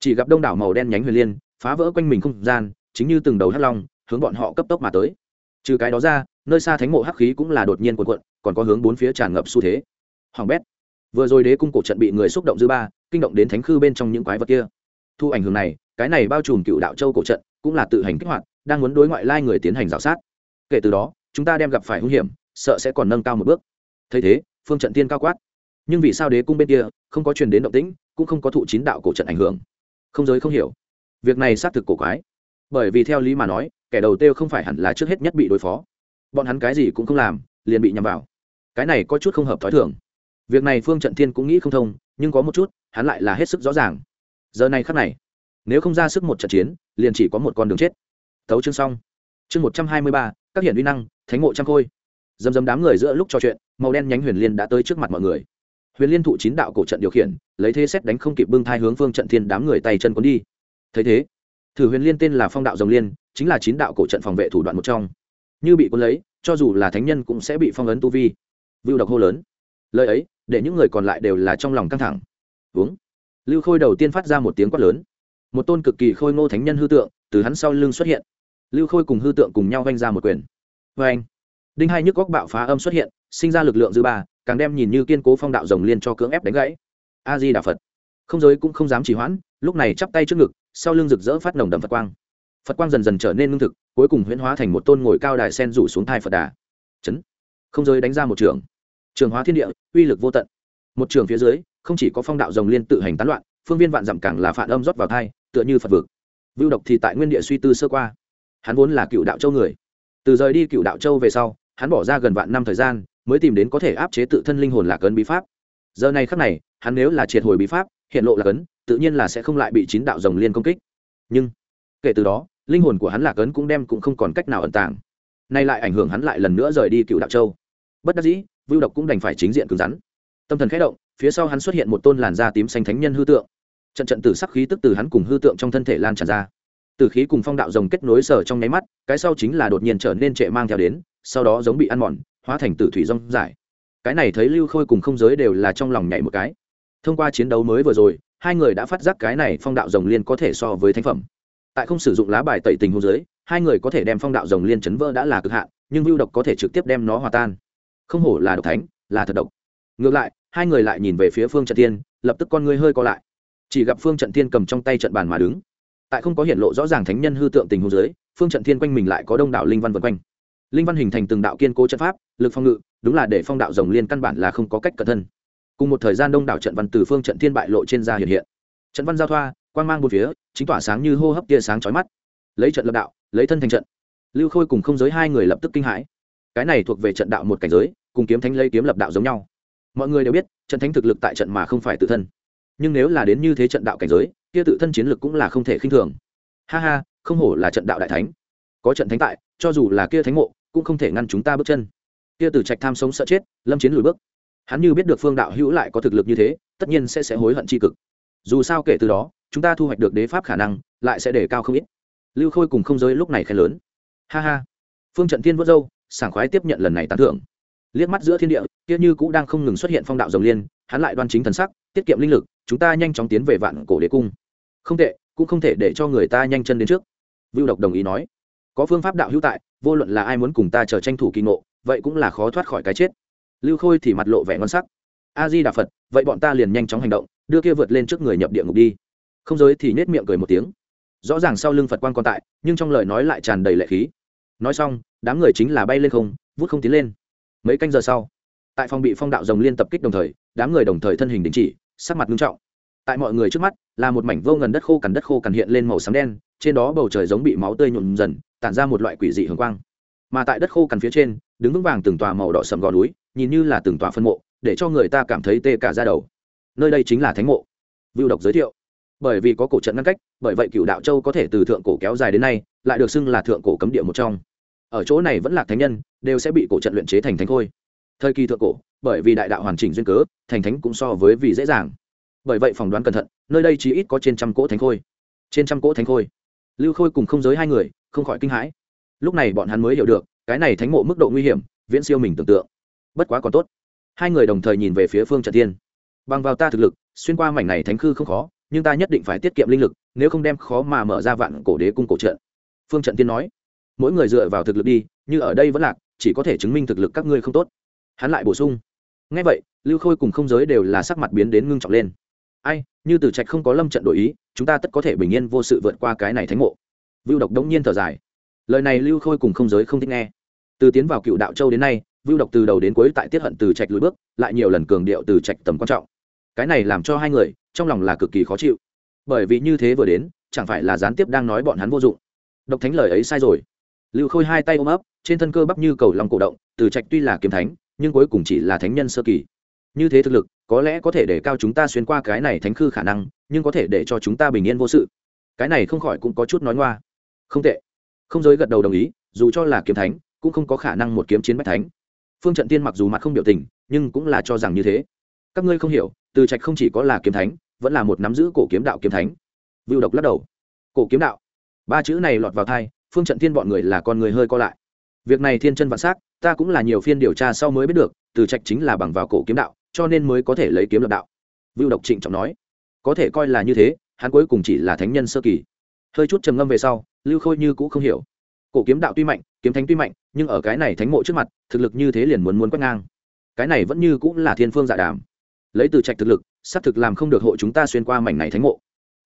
Chỉ gặp đông đảo màu đen nhánh huyền liên, phá vỡ quanh mình không gian, chính như từng đầu hắc long, hướng bọn họ cấp tốc mà tới. Trừ cái đó ra, nơi xa thánh mộ hắc khí cũng là đột nhiên cuộn cuộn, còn có hướng bốn phía tràn ngập xu thế. Hoàng bét. Vừa rồi đế cung cổ trận bị người xúc động dư ba, kinh động đến thánh khư bên trong những quái vật kia. Thu ảnh hưởng này, cái này bao trùm cựu đạo châu cổ trận, cũng là tự hành kích hoạt, đang muốn đối ngoại lai người tiến hành g sát. Kể từ đó, chúng ta đem gặp phải hung hiểm sợ sẽ còn nâng cao một bước. Thấy thế, phương trận tiên cao quát. Nhưng vì sao đế cung bên kia không có truyền đến động tĩnh, cũng không có thụ chín đạo cổ trận ảnh hưởng? Không giới không hiểu. Việc này xác thực cổ quái. Bởi vì theo lý mà nói, kẻ đầu tiêu không phải hẳn là trước hết nhất bị đối phó. Bọn hắn cái gì cũng không làm, liền bị nhằm vào. Cái này có chút không hợp t h ó i thường. Việc này phương trận thiên cũng nghĩ không thông, nhưng có một chút, hắn lại là hết sức rõ ràng. Giờ này khắc này, nếu không ra sức một trận chiến, liền chỉ có một con đường chết. Thấu chương xong. Chương một trăm hai mươi ba, các hiển uy năng, thánh ngộ trăm khôi dầm dầm đám người giữa lúc trò chuyện, màu đen nhánh huyền liên đã tới trước mặt mọi người. Huyền liên thụ chín đạo cổ trận điều khiển, lấy thế xét đánh không kịp bưng thai hướng phương trận thiên đám người tay chân cuốn đi. Thấy thế, thử huyền liên tên là phong đạo dòng liên, chính là chín đạo cổ trận phòng vệ thủ đoạn một trong. Như bị cuốn lấy, cho dù là thánh nhân cũng sẽ bị phong ấn tu vi. Vưu độc hô lớn. Lời ấy, để những người còn lại đều là trong lòng căng thẳng. Uống. Lưu khôi đầu tiên phát ra một tiếng quát lớn. Một tôn cực kỳ khôi ngô thánh nhân hư tượng, từ hắn sau lưng xuất hiện. Lưu khôi cùng hư tượng cùng nhau vanh ra một quyền. Vê anh đinh hai nhức góc bạo phá âm xuất hiện, sinh ra lực lượng dư ba, càng đem nhìn như kiên cố phong đạo rồng liên cho cưỡng ép đánh gãy. A di đà phật. Không giới cũng không dám trì hoãn, lúc này chắp tay trước ngực, sau lưng rực rỡ phát nồng đậm phật quang. Phật quang dần dần trở nên lương thực, cuối cùng huyễn hóa thành một tôn ngồi cao đài sen rủ xuống thai phật đà. Chấn. Không giới đánh ra một trường. Trường hóa thiên địa, uy lực vô tận. Một trường phía dưới, không chỉ có phong đạo rồng liên tự hành tán loạn, phương viên vạn dặm càng là phản âm rót vào thai, tựa như phật vực. Vưu độc thì tại nguyên địa suy tư sơ qua. Hắn vốn là cựu đạo châu người. Từ rời đi cựu đạo châu về sau hắn bỏ ra gần vạn năm thời gian, mới tìm đến có thể áp chế tự thân linh hồn lạc ấn bí pháp. Giờ này khắc này, hắn nếu là triệt hồi bí pháp, hiện lộ lạc ấn, tự nhiên là sẽ không lại bị chín đạo rồng liên công kích. Nhưng, kể từ đó, linh hồn của hắn lạc ấn cũng đem cũng không còn cách nào ẩn tàng. Nay lại ảnh hưởng hắn lại lần nữa rời đi cựu đạo châu. Bất đắc dĩ, vưu độc cũng đành phải chính diện cứng rắn. Tâm thần khẽ động, phía sau hắn xuất hiện một tôn làn da tím xanh thánh nhân hư tượng. Trận trận tử sắc khí tức từ hắn cùng hư tượng trong thân thể lan tràn ra. Từ khí cùng phong đạo rồng kết nối sở trong nháy mắt, cái sau chính là đột nhiên trở nên trệ mang theo đến sau đó giống bị ăn mòn hóa thành tử thủy rong giải cái này thấy lưu khôi cùng không giới đều là trong lòng nhảy một cái. Thông qua chiến đấu mới vừa rồi hai người đã phát giác cái này phong đạo rồng liên có thể so với thánh phẩm. Tại không sử dụng lá bài tẩy tình hôn giới hai người có thể đem phong đạo rồng liên chấn vỡ đã là cực hạn nhưng mưu độc có thể trực tiếp đem nó hòa tan. Không hổ là độc thánh là thật độc. Ngược lại hai người lại nhìn về phía phương trận tiên lập tức con ngươi hơi co lại. Chỉ gặp phương trận tiên cầm trong tay trận bàn mà đứng. Tại không có hiện lộ rõ ràng thánh nhân hư tượng tình hồ giới, phương trận thiên quanh mình lại có đông đảo linh văn vân quanh linh văn hình thành từng đạo kiên cố trận pháp, lực phong ngự, đúng là để phong đạo rồng liên căn bản là không có cách cẩn thân cùng một thời gian đông đảo trận văn từ phương trận thiên bại lộ trên ra hiện hiện. Trận văn giao thoa quan g mang một phía, chính tỏa sáng như hô hấp tia sáng chói mắt. Lấy trận lập đạo, lấy thân thành trận. Lưu khôi cùng không giới hai người lập tức kinh hãi. Cái này thuộc về trận đạo một cảnh giới, cùng kiếm thánh lấy kiếm lập đạo giống nhau. Mọi người đều biết, trận thánh thực lực tại trận mà không phải tự thân. Nhưng nếu là đến như thế trận đạo cảnh giới, kia tự thân chiến lực cũng là không thể khinh thường. Ha ha, không hổ là trận đạo đại thánh. Có trận thánh tại, cho dù là kia thánh mộ cũng không thể ngăn chúng ta bước chân. Kia từ trạch tham sống sợ chết, lâm chiến lùi bước. Hắn như biết được phương đạo hữu lại có thực lực như thế, tất nhiên sẽ sẽ hối hận tri cực. Dù sao kể từ đó, chúng ta thu hoạch được đế pháp khả năng, lại sẽ để cao không ít. Lưu khôi cùng không giới lúc này khen lớn. Ha ha. Phương trận thiên vớt dâu, sảng khoái tiếp nhận lần này tán thưởng. Liếc mắt giữa thiên địa, kia như cũng đang không ngừng xuất hiện phong đạo rồng liên, hắn lại đoan chính thần sắc, tiết kiệm linh lực, chúng ta nhanh chóng tiến về vạn cổ đế cung. Không tệ, cũng không thể để cho người ta nhanh chân đến trước. Vưu độc đồng ý nói có phương pháp đạo hữu tại, vô luận là ai muốn cùng ta chờ tranh thủ kỳ ngộ, vậy cũng là khó thoát khỏi cái chết. Lưu khôi thì mặt lộ vẻ ngon sắc. A di đà phật, vậy bọn ta liền nhanh chóng hành động, đưa kia vượt lên trước người nhập địa ngục đi. Không giới thì nết miệng cười một tiếng. Rõ ràng sau lưng phật quan còn tại, nhưng trong lời nói lại tràn đầy lệ khí. Nói xong, đám người chính là bay lên không, vút không tiến lên. Mấy canh giờ sau, tại phòng bị phong đạo rồng liên tập kích đồng thời, đám người đồng thời thân hình đình chỉ, sắc mặt nghiêm trọng tại mọi người trước mắt, là một mảnh vô ngần đất khô cằn đất khô cằn hiện lên màu xám đen, trên đó bầu trời giống bị máu tươi nhuộm dần, tản ra một loại quỷ dị hường quang. Mà tại đất khô cằn phía trên, đứng vững vàng từng tòa màu đỏ sầm gò núi, nhìn như là từng tòa phân mộ, để cho người ta cảm thấy tê cả ra đầu. Nơi đây chính là thánh mộ. Vưu độc giới thiệu. Bởi vì có cổ trận ngăn cách, bởi vậy cựu đạo châu có thể từ thượng cổ kéo dài đến nay, lại được xưng là thượng cổ cấm địa một trong. Ở chỗ này vẫn là thánh nhân, đều sẽ bị cổ trận luyện chế thành thánh khôi. Thời kỳ thượng cổ, bởi vì đại đạo hoàn chỉnh duyên cớ, thành thánh cũng so với vì dễ dàng bởi vậy phỏng đoán cẩn thận, nơi đây chỉ ít có trên trăm cỗ thánh khôi. Trên trăm cỗ thánh khôi. Lưu khôi cùng không giới hai người, không khỏi kinh hãi. Lúc này bọn hắn mới hiểu được, cái này thánh mộ mức độ nguy hiểm, viễn siêu mình tưởng tượng. Bất quá còn tốt. Hai người đồng thời nhìn về phía phương trần thiên. Bằng vào ta thực lực, xuyên qua mảnh này thánh khư không khó, nhưng ta nhất định phải tiết kiệm linh lực, nếu không đem khó mà mở ra vạn cổ đế cung cổ trận. Phương trận tiên nói. Mỗi người dựa vào thực lực đi, như ở đây vẫn lạc, chỉ có thể chứng minh thực lực các ngươi không tốt. Hắn lại bổ sung. Ngay vậy, lưu khôi cùng không giới đều là sắc mặt biến đến ngưng trọng lên ai, như từ trạch không có lâm trận đổi ý, chúng ta tất có thể bình yên vô sự vượt qua cái này thánh mộ. Vưu độc đống nhiên thở dài. Lời này lưu khôi cùng không giới không thích nghe. Từ tiến vào cựu đạo châu đến nay, vưu độc từ đầu đến cuối tại tiết hận từ trạch lùi bước, lại nhiều lần cường điệu từ trạch tầm quan trọng. Cái này làm cho hai người, trong lòng là cực kỳ khó chịu. Bởi vì như thế vừa đến, chẳng phải là gián tiếp đang nói bọn hắn vô dụng. Độc thánh lời ấy sai rồi. Lưu khôi hai tay ôm ấp, trên thân cơ bắp như cầu lòng cổ động từ trạch tuy là kiếm thánh, nhưng cuối cùng chỉ là thánh nhân sơ kỳ như thế thực lực, có lẽ có thể để cao chúng ta xuyên qua cái này thánh khư khả năng, nhưng có thể để cho chúng ta bình yên vô sự. Cái này không khỏi cũng có chút nói ngoa. Không tệ. Không giới gật đầu đồng ý, dù cho là kiếm thánh, cũng không có khả năng một kiếm chiến bách thánh. Phương trận tiên mặc dù mặt không biểu tình, nhưng cũng là cho rằng như thế. Các ngươi không hiểu, từ trạch không chỉ có là kiếm thánh, vẫn là một nắm giữ cổ kiếm đạo kiếm thánh. Vưu độc lắc đầu. Cổ kiếm đạo. Ba chữ này lọt vào thai phương trận tiên bọn người là con người hơi co lại. Việc này thiên chân vạn s á c ta cũng là nhiều phiên điều tra sau mới biết được, từ trạch chính là bằng vào cổ kiếm đạo cho nên mới có thể lấy kiếm lập đạo. Vưu độc trịnh trọng nói, có thể coi là như thế, hắn cuối cùng chỉ là thánh nhân sơ kỳ. Hơi chút trầm ngâm về sau, lưu khôi như cũng không hiểu. Cổ kiếm đạo tuy mạnh, kiếm thánh tuy mạnh, nhưng ở cái này thánh mộ trước mặt, thực lực như thế liền muốn muốn quét ngang. Cái này vẫn như cũng là thiên phương dạ đàm. Lấy từ trạch thực lực, xác thực làm không được hộ chúng ta xuyên qua mảnh này thánh mộ.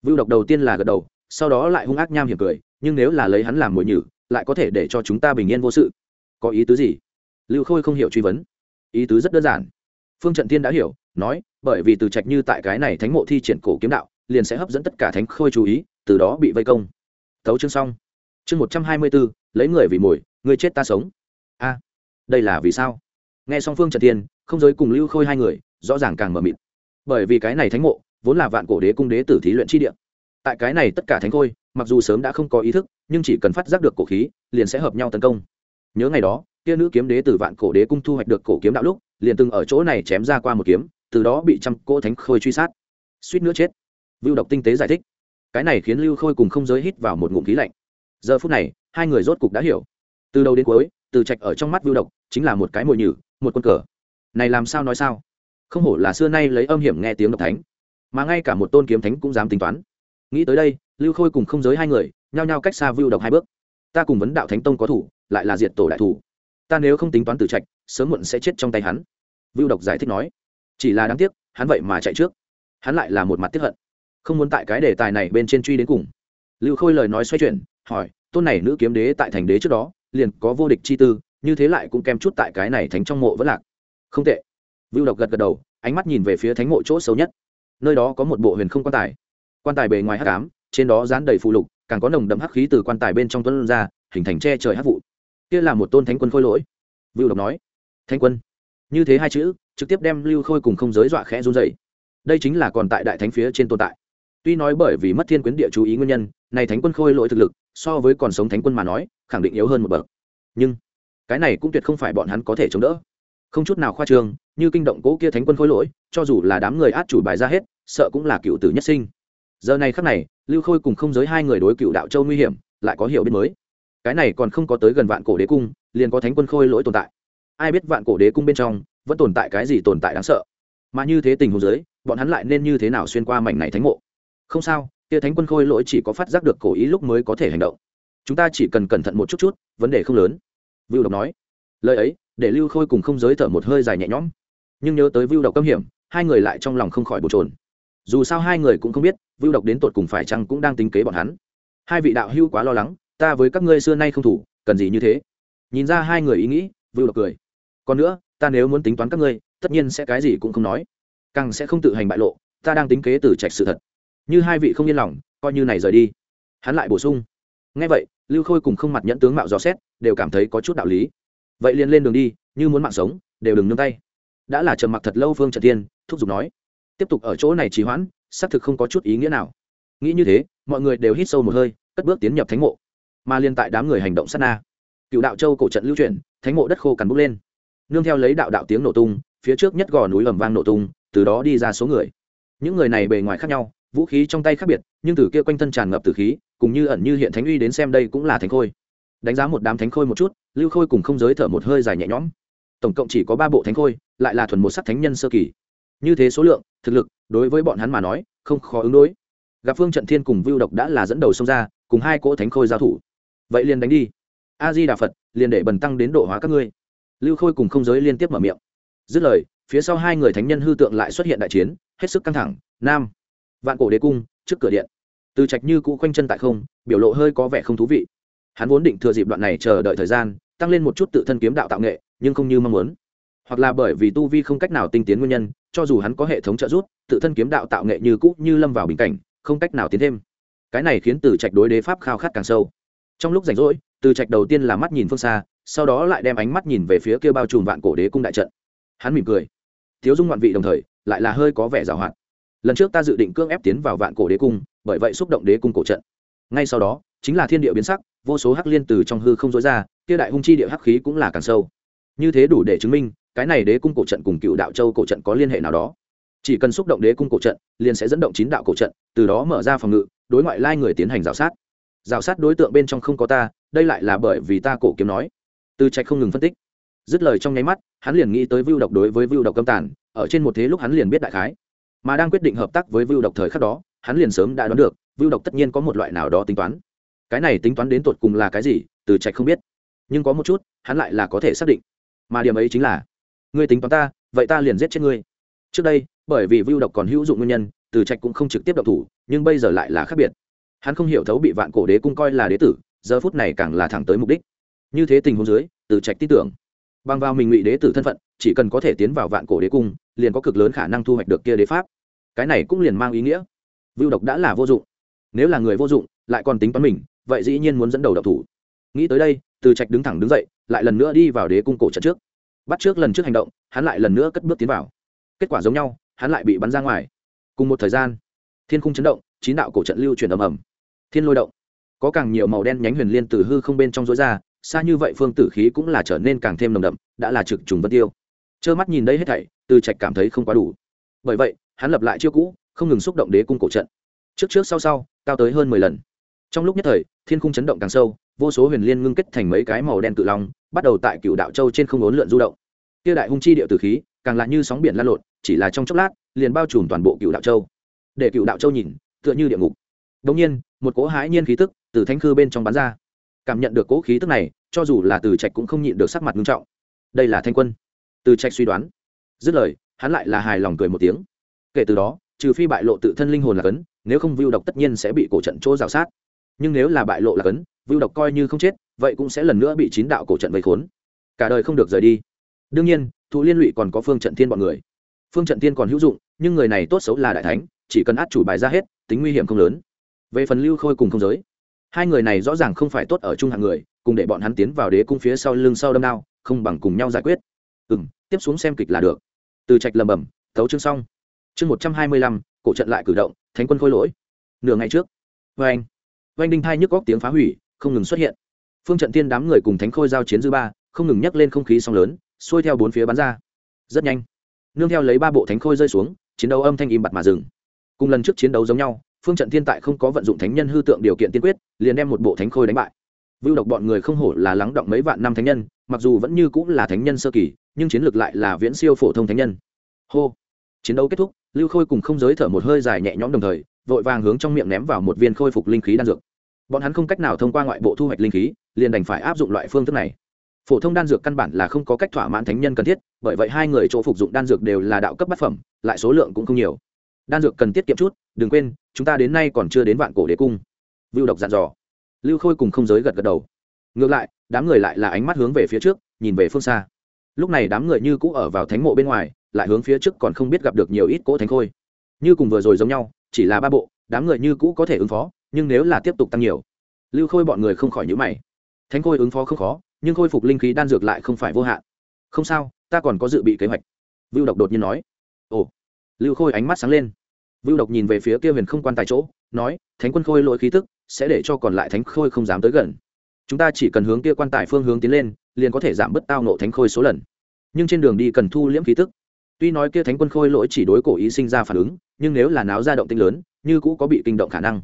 Vưu độc đầu tiên là gật đầu, sau đó lại hung ác nham hiểm cười, nhưng nếu là lấy hắn làm mồi nhử, lại có thể để cho chúng ta bình yên vô sự. Có ý tứ gì? Lưu khôi không hiểu truy vấn. Ý tứ rất đơn giản phương trận thiên đã hiểu, nói, bởi vì từ trạch như tại cái này thánh mộ thi triển cổ kiếm đạo, liền sẽ hấp dẫn tất cả thánh khôi chú ý, từ đó bị vây công. Tấu chương xong. Chương một trăm hai mươi bốn, lấy người vì mồi, người chết ta sống. A, đây là vì sao? Nghe xong phương trận thiên, không giới cùng lưu khôi hai người, rõ ràng càng mờ mịt. Bởi vì cái này thánh mộ, vốn là vạn cổ đế cung đế tử thí luyện chi địa. Tại cái này tất cả thánh khôi, mặc dù sớm đã không có ý thức, nhưng chỉ cần phát giác được cổ khí, liền sẽ hợp nhau tấn công. Nhớ ngày đó, kia nữ kiếm đế từ vạn cổ đế cung thu hoạch được cổ kiếm đạo lúc liền từng ở chỗ này chém ra qua một kiếm, từ đó bị trăm cỗ thánh khôi truy sát. Suýt nữa chết. Vưu độc tinh tế giải thích. Cái này khiến lưu khôi cùng không giới hít vào một ngụm khí lạnh. Giờ phút này, hai người rốt cục đã hiểu. Từ đầu đến cuối, từ trạch ở trong mắt vưu độc, chính là một cái mồi nhử, một quân cờ. Này làm sao nói sao? Không hổ là xưa nay lấy âm hiểm nghe tiếng độc thánh, mà ngay cả một tôn kiếm thánh cũng dám tính toán. Nghĩ tới đây, lưu khôi cùng không giới hai người, nhao nhao cách xa vưu độc hai bước. Ta cùng vấn đạo thánh tông có thủ, lại là diệt tổ đại thủ ta nếu không tính toán từ trạch, sớm muộn sẽ chết trong tay hắn. Vưu độc giải thích nói. Chỉ là đáng tiếc, hắn vậy mà chạy trước. Hắn lại là một mặt tiếp hận. Không muốn tại cái đề tài này bên trên truy đến cùng. Lưu khôi lời nói xoay chuyển, hỏi, tôn này nữ kiếm đế tại thành đế trước đó, liền có vô địch chi tư, như thế lại cũng kèm chút tại cái này thánh trong mộ vẫn lạc. Không tệ. Vưu độc gật gật đầu, ánh mắt nhìn về phía thánh mộ chỗ xấu nhất. Nơi đó có một bộ huyền không quan tài. Quan tài bề ngoài hắc ám, trên đó dán đầy phụ lục, càng có nồng đậm hắc khí từ quan tài bên trong tuấn ra, hình thành che trời hắc vụ kia là một tôn thánh quân khôi lỗi. Vưu độc nói, thánh quân, như thế hai chữ, trực tiếp đem lưu khôi cùng không giới dọa khẽ run dày đây chính là còn tại đại thánh phía trên tồn tại. Tuy nói bởi vì mất thiên quyến địa chú ý nguyên nhân, này thánh quân khôi lỗi thực lực, so với còn sống thánh quân mà nói, khẳng định yếu hơn một bậc. Nhưng, cái này cũng tuyệt không phải bọn hắn có thể chống đỡ. Không chút nào khoa trương, như kinh động cố kia thánh quân khôi lỗi, cho dù là đám người át chủ bài ra hết, sợ cũng là cựu tử nhất sinh. Giờ này khắc này, lưu khôi cùng không giới hai người đối cựu đạo châu nguy hiểm, lại có hiểu biết mới cái này còn không có tới gần vạn cổ đế cung, liền có thánh quân khôi lỗi tồn tại. Ai biết vạn cổ đế cung bên trong vẫn tồn tại cái gì tồn tại đáng sợ? Mà như thế tình huống giới bọn hắn lại nên như thế nào xuyên qua mảnh này thánh mộ? Không sao, kia thánh quân khôi lỗi chỉ có phát giác được cổ ý lúc mới có thể hành động. Chúng ta chỉ cần cẩn thận một chút chút, vấn đề không lớn. Vưu độc nói. Lời ấy, để lưu khôi cùng không giới thở một hơi dài nhẹ nhõm. Nhưng nhớ tới vưu độc câm hiểm, hai người lại trong lòng không khỏi bồn trồn dù sao hai người cũng không biết, vưu độc đến tột cùng phải chăng cũng đang tính kế bọn hắn. Hai vị đạo hưu quá lo lắng ta với các ngươi xưa nay không thủ, cần gì như thế? Nhìn ra hai người ý nghĩ, vưu độc cười. Còn nữa, ta nếu muốn tính toán các ngươi, tất nhiên sẽ cái gì cũng không nói. Càng sẽ không tự hành bại lộ, ta đang tính kế từ trạch sự thật. Như hai vị không yên lòng, coi như này rời đi. Hắn lại bổ sung. Ngay vậy, lưu khôi cùng không mặt nhẫn tướng mạo dò xét, đều cảm thấy có chút đạo lý. Vậy liền lên đường đi, như muốn mạng sống, đều đừng nương tay. Đã là trầm mặc thật lâu phương trần tiên thúc giục nói. Tiếp tục ở chỗ này trì hoãn, xác thực không có chút ý nghĩa nào. Nghĩ như thế, mọi người đều hít sâu một hơi, cất bước tiến nhập thánh mộ mà liên tại đám người hành động sát na. Cựu đạo châu cổ trận lưu chuyển, thánh mộ đất khô cằn bốc lên. Nương theo lấy đạo đạo tiếng nổ tung, phía trước nhất gò núi ầm vang nổ tung, từ đó đi ra số người. Những người này bề ngoài khác nhau, vũ khí trong tay khác biệt, nhưng từ kia quanh thân tràn ngập từ khí, cùng như ẩn như hiện thánh uy đến xem đây cũng là thánh khôi. Đánh giá một đám thánh khôi một chút, lưu khôi cùng không giới thở một hơi dài nhẹ nhõm. Tổng cộng chỉ có ba bộ thánh khôi, lại là thuần một sắc thánh nhân sơ kỳ. Như thế số lượng, thực lực, đối với bọn hắn mà nói, không khó ứng đối. Gặp phương trận thiên cùng vưu độc đã là dẫn đầu xông ra, cùng hai cỗ thánh khôi giao thủ vậy liền đánh đi. A di đà phật, liền để bần tăng đến độ hóa các ngươi. Lưu khôi cùng không giới liên tiếp mở miệng. Dứt lời, phía sau hai người thánh nhân hư tượng lại xuất hiện đại chiến, hết sức căng thẳng. Nam, vạn cổ đế cung, trước cửa điện. Từ trạch như cũ khoanh chân tại không, biểu lộ hơi có vẻ không thú vị. Hắn vốn định thừa dịp đoạn này chờ đợi thời gian, tăng lên một chút tự thân kiếm đạo tạo nghệ, nhưng không như mong muốn. Hoặc là bởi vì tu vi không cách nào tinh tiến nguyên nhân, cho dù hắn có hệ thống trợ giúp, tự thân kiếm đạo tạo nghệ như cũ như lâm vào bình cảnh, không cách nào tiến thêm. Cái này khiến từ trạch đối đế pháp khao khát càng sâu trong lúc rảnh rỗi, từ trạch đầu tiên là mắt nhìn phương xa, sau đó lại đem ánh mắt nhìn về phía kia bao trùm vạn cổ đế cung đại trận. Hắn mỉm cười. Thiếu dung ngoạn vị đồng thời, lại là hơi có vẻ giảo hoạt. Lần trước ta dự định cưỡng ép tiến vào vạn cổ đế cung, bởi vậy xúc động đế cung cổ trận. Ngay sau đó, chính là thiên địa biến sắc, vô số hắc liên từ trong hư không dối ra, kia đại hung chi địa hắc khí cũng là càng sâu. Như thế đủ để chứng minh, cái này đế cung cổ trận cùng cựu đạo châu cổ trận có liên hệ nào đó. Chỉ cần xúc động đế cung cổ trận, liền sẽ dẫn động chín đạo cổ trận, từ đó mở ra phòng ngự, đối ngoại lai người tiến hành rào sát rào sát đối tượng bên trong không có ta, đây lại là bởi vì ta cổ kiếm nói. Từ trạch không ngừng phân tích. Dứt lời trong nháy mắt, hắn liền nghĩ tới vưu độc đối với vưu độc câm tàn, ở trên một thế lúc hắn liền biết đại khái. Mà đang quyết định hợp tác với vưu độc thời khắc đó, hắn liền sớm đã đoán được, vưu độc tất nhiên có một loại nào đó tính toán. Cái này tính toán đến tột cùng là cái gì, từ trạch không biết. Nhưng có một chút, hắn lại là có thể xác định. Mà điểm ấy chính là, ngươi tính toán ta, vậy ta liền giết chết ngươi. Trước đây, bởi vì vưu độc còn hữu dụng nguyên nhân, từ trạch cũng không trực tiếp độc thủ, nhưng bây giờ lại là khác biệt hắn không hiểu thấu bị vạn cổ đế cung coi là đế tử, giờ phút này càng là thẳng tới mục đích. Như thế tình huống dưới, từ trạch tin tưởng. Bằng vào mình ngụy đế tử thân phận, chỉ cần có thể tiến vào vạn cổ đế cung, liền có cực lớn khả năng thu hoạch được kia đế pháp. Cái này cũng liền mang ý nghĩa. Vưu độc đã là vô dụng. Nếu là người vô dụng, lại còn tính toán mình, vậy dĩ nhiên muốn dẫn đầu độc thủ. Nghĩ tới đây, từ trạch đứng thẳng đứng dậy, lại lần nữa đi vào đế cung cổ trận trước. Bắt trước lần trước hành động, hắn lại lần nữa cất bước tiến vào. Kết quả giống nhau, hắn lại bị bắn ra ngoài. Cùng một thời gian, thiên khung chấn động, chín đạo cổ trận lưu chuyển ầm ầm thiên lôi động. Có càng nhiều màu đen nhánh huyền liên từ hư không bên trong rối ra, xa như vậy phương tử khí cũng là trở nên càng thêm nồng đậm, đã là trực trùng vân tiêu. Trơ mắt nhìn đây hết thảy, từ trạch cảm thấy không quá đủ. Bởi vậy, hắn lập lại chiêu cũ, không ngừng xúc động đế cung cổ trận. Trước trước sau sau, cao tới hơn mười lần. Trong lúc nhất thời, thiên khung chấn động càng sâu, vô số huyền liên ngưng kết thành mấy cái màu đen tự long, bắt đầu tại cựu đạo châu trên không ốn lượn du động. Kia đại hung chi địa tử khí, càng là như sóng biển lan lộn, chỉ là trong chốc lát, liền bao trùm toàn bộ cựu đạo châu. Để cựu đạo châu nhìn, tựa như địa ngục đồng nhiên, một cỗ hãi nhiên khí tức từ thánh khư bên trong bắn ra. Cảm nhận được cỗ khí tức này, cho dù là từ trạch cũng không nhịn được sắc mặt nghiêm trọng. Đây là thanh quân. Từ trạch suy đoán. Dứt lời, hắn lại là hài lòng cười một tiếng. Kể từ đó, trừ phi bại lộ tự thân linh hồn là cấn, nếu không vưu độc tất nhiên sẽ bị cổ trận chỗ rào sát. Nhưng nếu là bại lộ là cấn, vưu độc coi như không chết, vậy cũng sẽ lần nữa bị chín đạo cổ trận vây khốn. Cả đời không được rời đi. Đương nhiên thủ liên lụy còn có phương trận thiên bọn người. Phương trận tiên còn hữu dụng, nhưng người này tốt xấu là đại thánh, chỉ cần át chủ bài ra hết, tính nguy hiểm không lớn về phần lưu khôi cùng không giới, hai người này rõ ràng không phải tốt ở chung hạng người, cùng để bọn hắn tiến vào đế cung phía sau lưng sau đâm đao, không bằng cùng nhau giải quyết. Ừ m tiếp xuống xem kịch là được. Từ trạch lầm bầm thấu chương xong. Chương một trăm hai mươi lăm, cổ trận lại cử động, thánh quân khôi lỗi. Nửa ngày trước vê anh vê anh đinh thai nhức góc tiếng phá hủy, không ngừng xuất hiện. Phương trận tiên đám người cùng thánh khôi giao chiến dư ba, không ngừng nhắc lên không khí song lớn, xuôi theo bốn phía bắn ra. Rất nhanh, nương theo lấy ba bộ thánh khôi rơi xuống, chiến đấu âm thanh im bặt mà dừng. Cùng lần trước chiến đấu giống nhau phương trận thiên tại không có vận dụng thánh nhân hư tượng điều kiện tiên quyết, liền đem một bộ thánh khôi đánh bại. Vưu độc bọn người không hổ là lắng động mấy vạn năm thánh nhân, mặc dù vẫn như cũng là thánh nhân sơ kỳ, nhưng chiến lược lại là viễn siêu phổ thông thánh nhân. Hô! Chiến đấu kết thúc, lưu khôi cùng không giới thở một hơi dài nhẹ nhõm đồng thời, vội vàng hướng trong miệng ném vào một viên khôi phục linh khí đan dược. Bọn hắn không cách nào thông qua ngoại bộ thu hoạch linh khí, liền đành phải áp dụng loại phương thức này. Phổ thông đan dược căn bản là không có cách thỏa mãn thánh nhân cần thiết, bởi vậy hai người chỗ phục dụng đan dược đều là đạo cấp bát phẩm, lại số lượng cũng không nhiều đan dược cần tiết kiệm chút, đừng quên, chúng ta đến nay còn chưa đến vạn cổ đế cung. Vưu độc dặn dò. Lưu khôi cùng không giới gật gật đầu. Ngược lại, đám người lại là ánh mắt hướng về phía trước, nhìn về phương xa. Lúc này đám người như cũ ở vào thánh mộ bên ngoài, lại hướng phía trước còn không biết gặp được nhiều ít cỗ thánh khôi. Như cùng vừa rồi giống nhau, chỉ là ba bộ, đám người như cũ có thể ứng phó, nhưng nếu là tiếp tục tăng nhiều, lưu khôi bọn người không khỏi nhữ mày. Thánh khôi ứng phó không khó, nhưng khôi phục linh khí đan dược lại không phải vô hạn. Không sao, ta còn có dự bị kế hoạch. Vưu độc đột nhiên nói. Ồ. Lưu khôi ánh mắt sáng lên vưu độc nhìn về phía kia huyền không quan tại chỗ, nói, thánh quân khôi lỗi khí tức, sẽ để cho còn lại thánh khôi không dám tới gần. Chúng ta chỉ cần hướng kia quan tài phương hướng tiến lên, liền có thể giảm bớt tao nộ thánh khôi số lần. Nhưng trên đường đi cần thu liễm khí tức. Tuy nói kia thánh quân khôi lỗi chỉ đối cổ ý sinh ra phản ứng, nhưng nếu là náo ra động tinh lớn, như cũ có bị kinh động khả năng.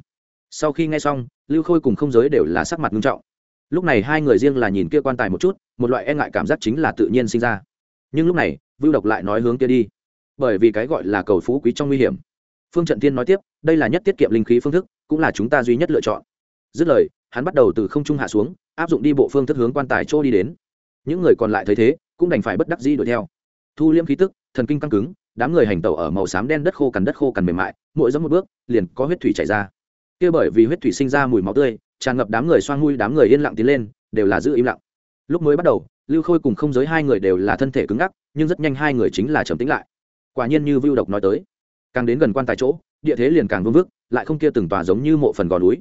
Sau khi nghe xong, lưu khôi cùng không giới đều là sắc mặt nghiêm trọng. Lúc này hai người riêng là nhìn kia quan tài một chút, một loại e ngại cảm giác chính là tự nhiên sinh ra. Nhưng lúc này, vưu độc lại nói hướng kia đi. Bởi vì cái gọi là cầu phú quý trong nguy hiểm phương trận tiên nói tiếp, đây là nhất tiết kiệm linh khí phương thức, cũng là chúng ta duy nhất lựa chọn. Dứt lời, hắn bắt đầu từ không trung hạ xuống, áp dụng đi bộ phương thức hướng quan tài chỗ đi đến. Những người còn lại thấy thế, cũng đành phải bất đắc dĩ đuổi theo. Thu liễm khí tức, thần kinh căng cứng, đám người hành tẩu ở màu xám đen đất khô cằn đất khô cằn mềm mại, mỗi dẫm một bước, liền có huyết thủy chảy ra. Kia bởi vì huyết thủy sinh ra mùi máu tươi, tràn ngập đám người xoang mùi đám người yên lặng tiến lên, đều là giữ im lặng. Lúc mới bắt đầu, lưu khôi cùng không giới hai người đều là thân thể cứng ngắc, nhưng rất nhanh hai người chính là trầm tĩnh lại. Quả nhiên như vưu độc nói tới càng đến gần quan tài chỗ, địa thế liền càng vương vức, lại không kia từng tòa giống như mộ phần gò núi.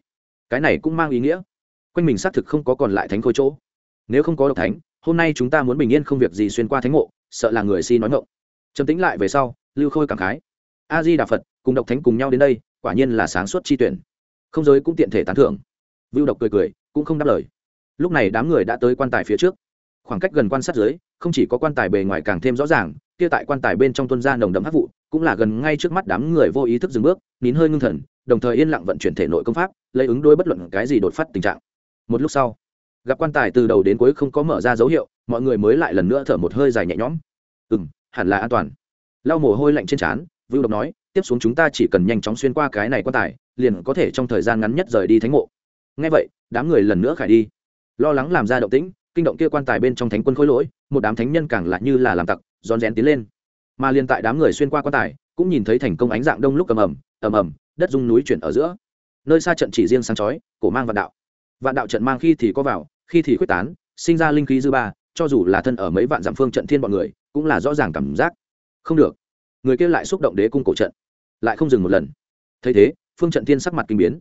Cái này cũng mang ý nghĩa. Quanh mình xác thực không có còn lại thánh khôi chỗ. Nếu không có độc thánh, hôm nay chúng ta muốn bình yên không việc gì xuyên qua thánh mộ, sợ là người si nói ngộng trầm tĩnh lại về sau, lưu khôi cảm khái. A di đà phật, cùng độc thánh cùng nhau đến đây, quả nhiên là sáng suốt chi tuyển. Không giới cũng tiện thể tán thưởng. Vưu độc cười cười, cũng không đáp lời. Lúc này đám người đã tới quan tài phía trước. Khoảng cách gần quan sát dưới không chỉ có quan tài bề ngoài càng thêm rõ ràng, kia tại quan tài bên trong tuân ra nồng đậm hắc vụ cũng là gần ngay trước mắt đám người vô ý thức dừng bước, nín hơi ngưng thần, đồng thời yên lặng vận chuyển thể nội công pháp, lấy ứng đối bất luận cái gì đột phát tình trạng. Một lúc sau, gặp quan tài từ đầu đến cuối không có mở ra dấu hiệu, mọi người mới lại lần nữa thở một hơi dài nhẹ nhõm. Ừ m hẳn là an toàn. Lau mồ hôi lạnh trên trán, vưu độc nói, tiếp xuống chúng ta chỉ cần nhanh chóng xuyên qua cái này quan tài, liền có thể trong thời gian ngắn nhất rời đi thánh mộ. Ngay vậy, đám người lần nữa khải đi. Lo lắng làm ra động tĩnh, kinh động kia quan tài bên trong thánh quân khối lỗi, một đám thánh nhân càng lạ như là làm tặc, rón rén tiến lên mà liên tại đám người xuyên qua quan tài, cũng nhìn thấy thành công ánh dạng đông lúc ầm ầm ầm ầm, đất dung núi chuyển ở giữa. Nơi xa trận chỉ riêng sáng chói, cổ mang vạn đạo. Vạn đạo trận mang khi thì có vào, khi thì quyết tán, sinh ra linh khí dư ba, cho dù là thân ở mấy vạn dặm phương trận thiên bọn người, cũng là rõ ràng cảm giác. Không được. Người kia lại xúc động đế cung cổ trận. Lại không dừng một lần. Thấy thế, phương trận thiên sắc mặt kinh biến.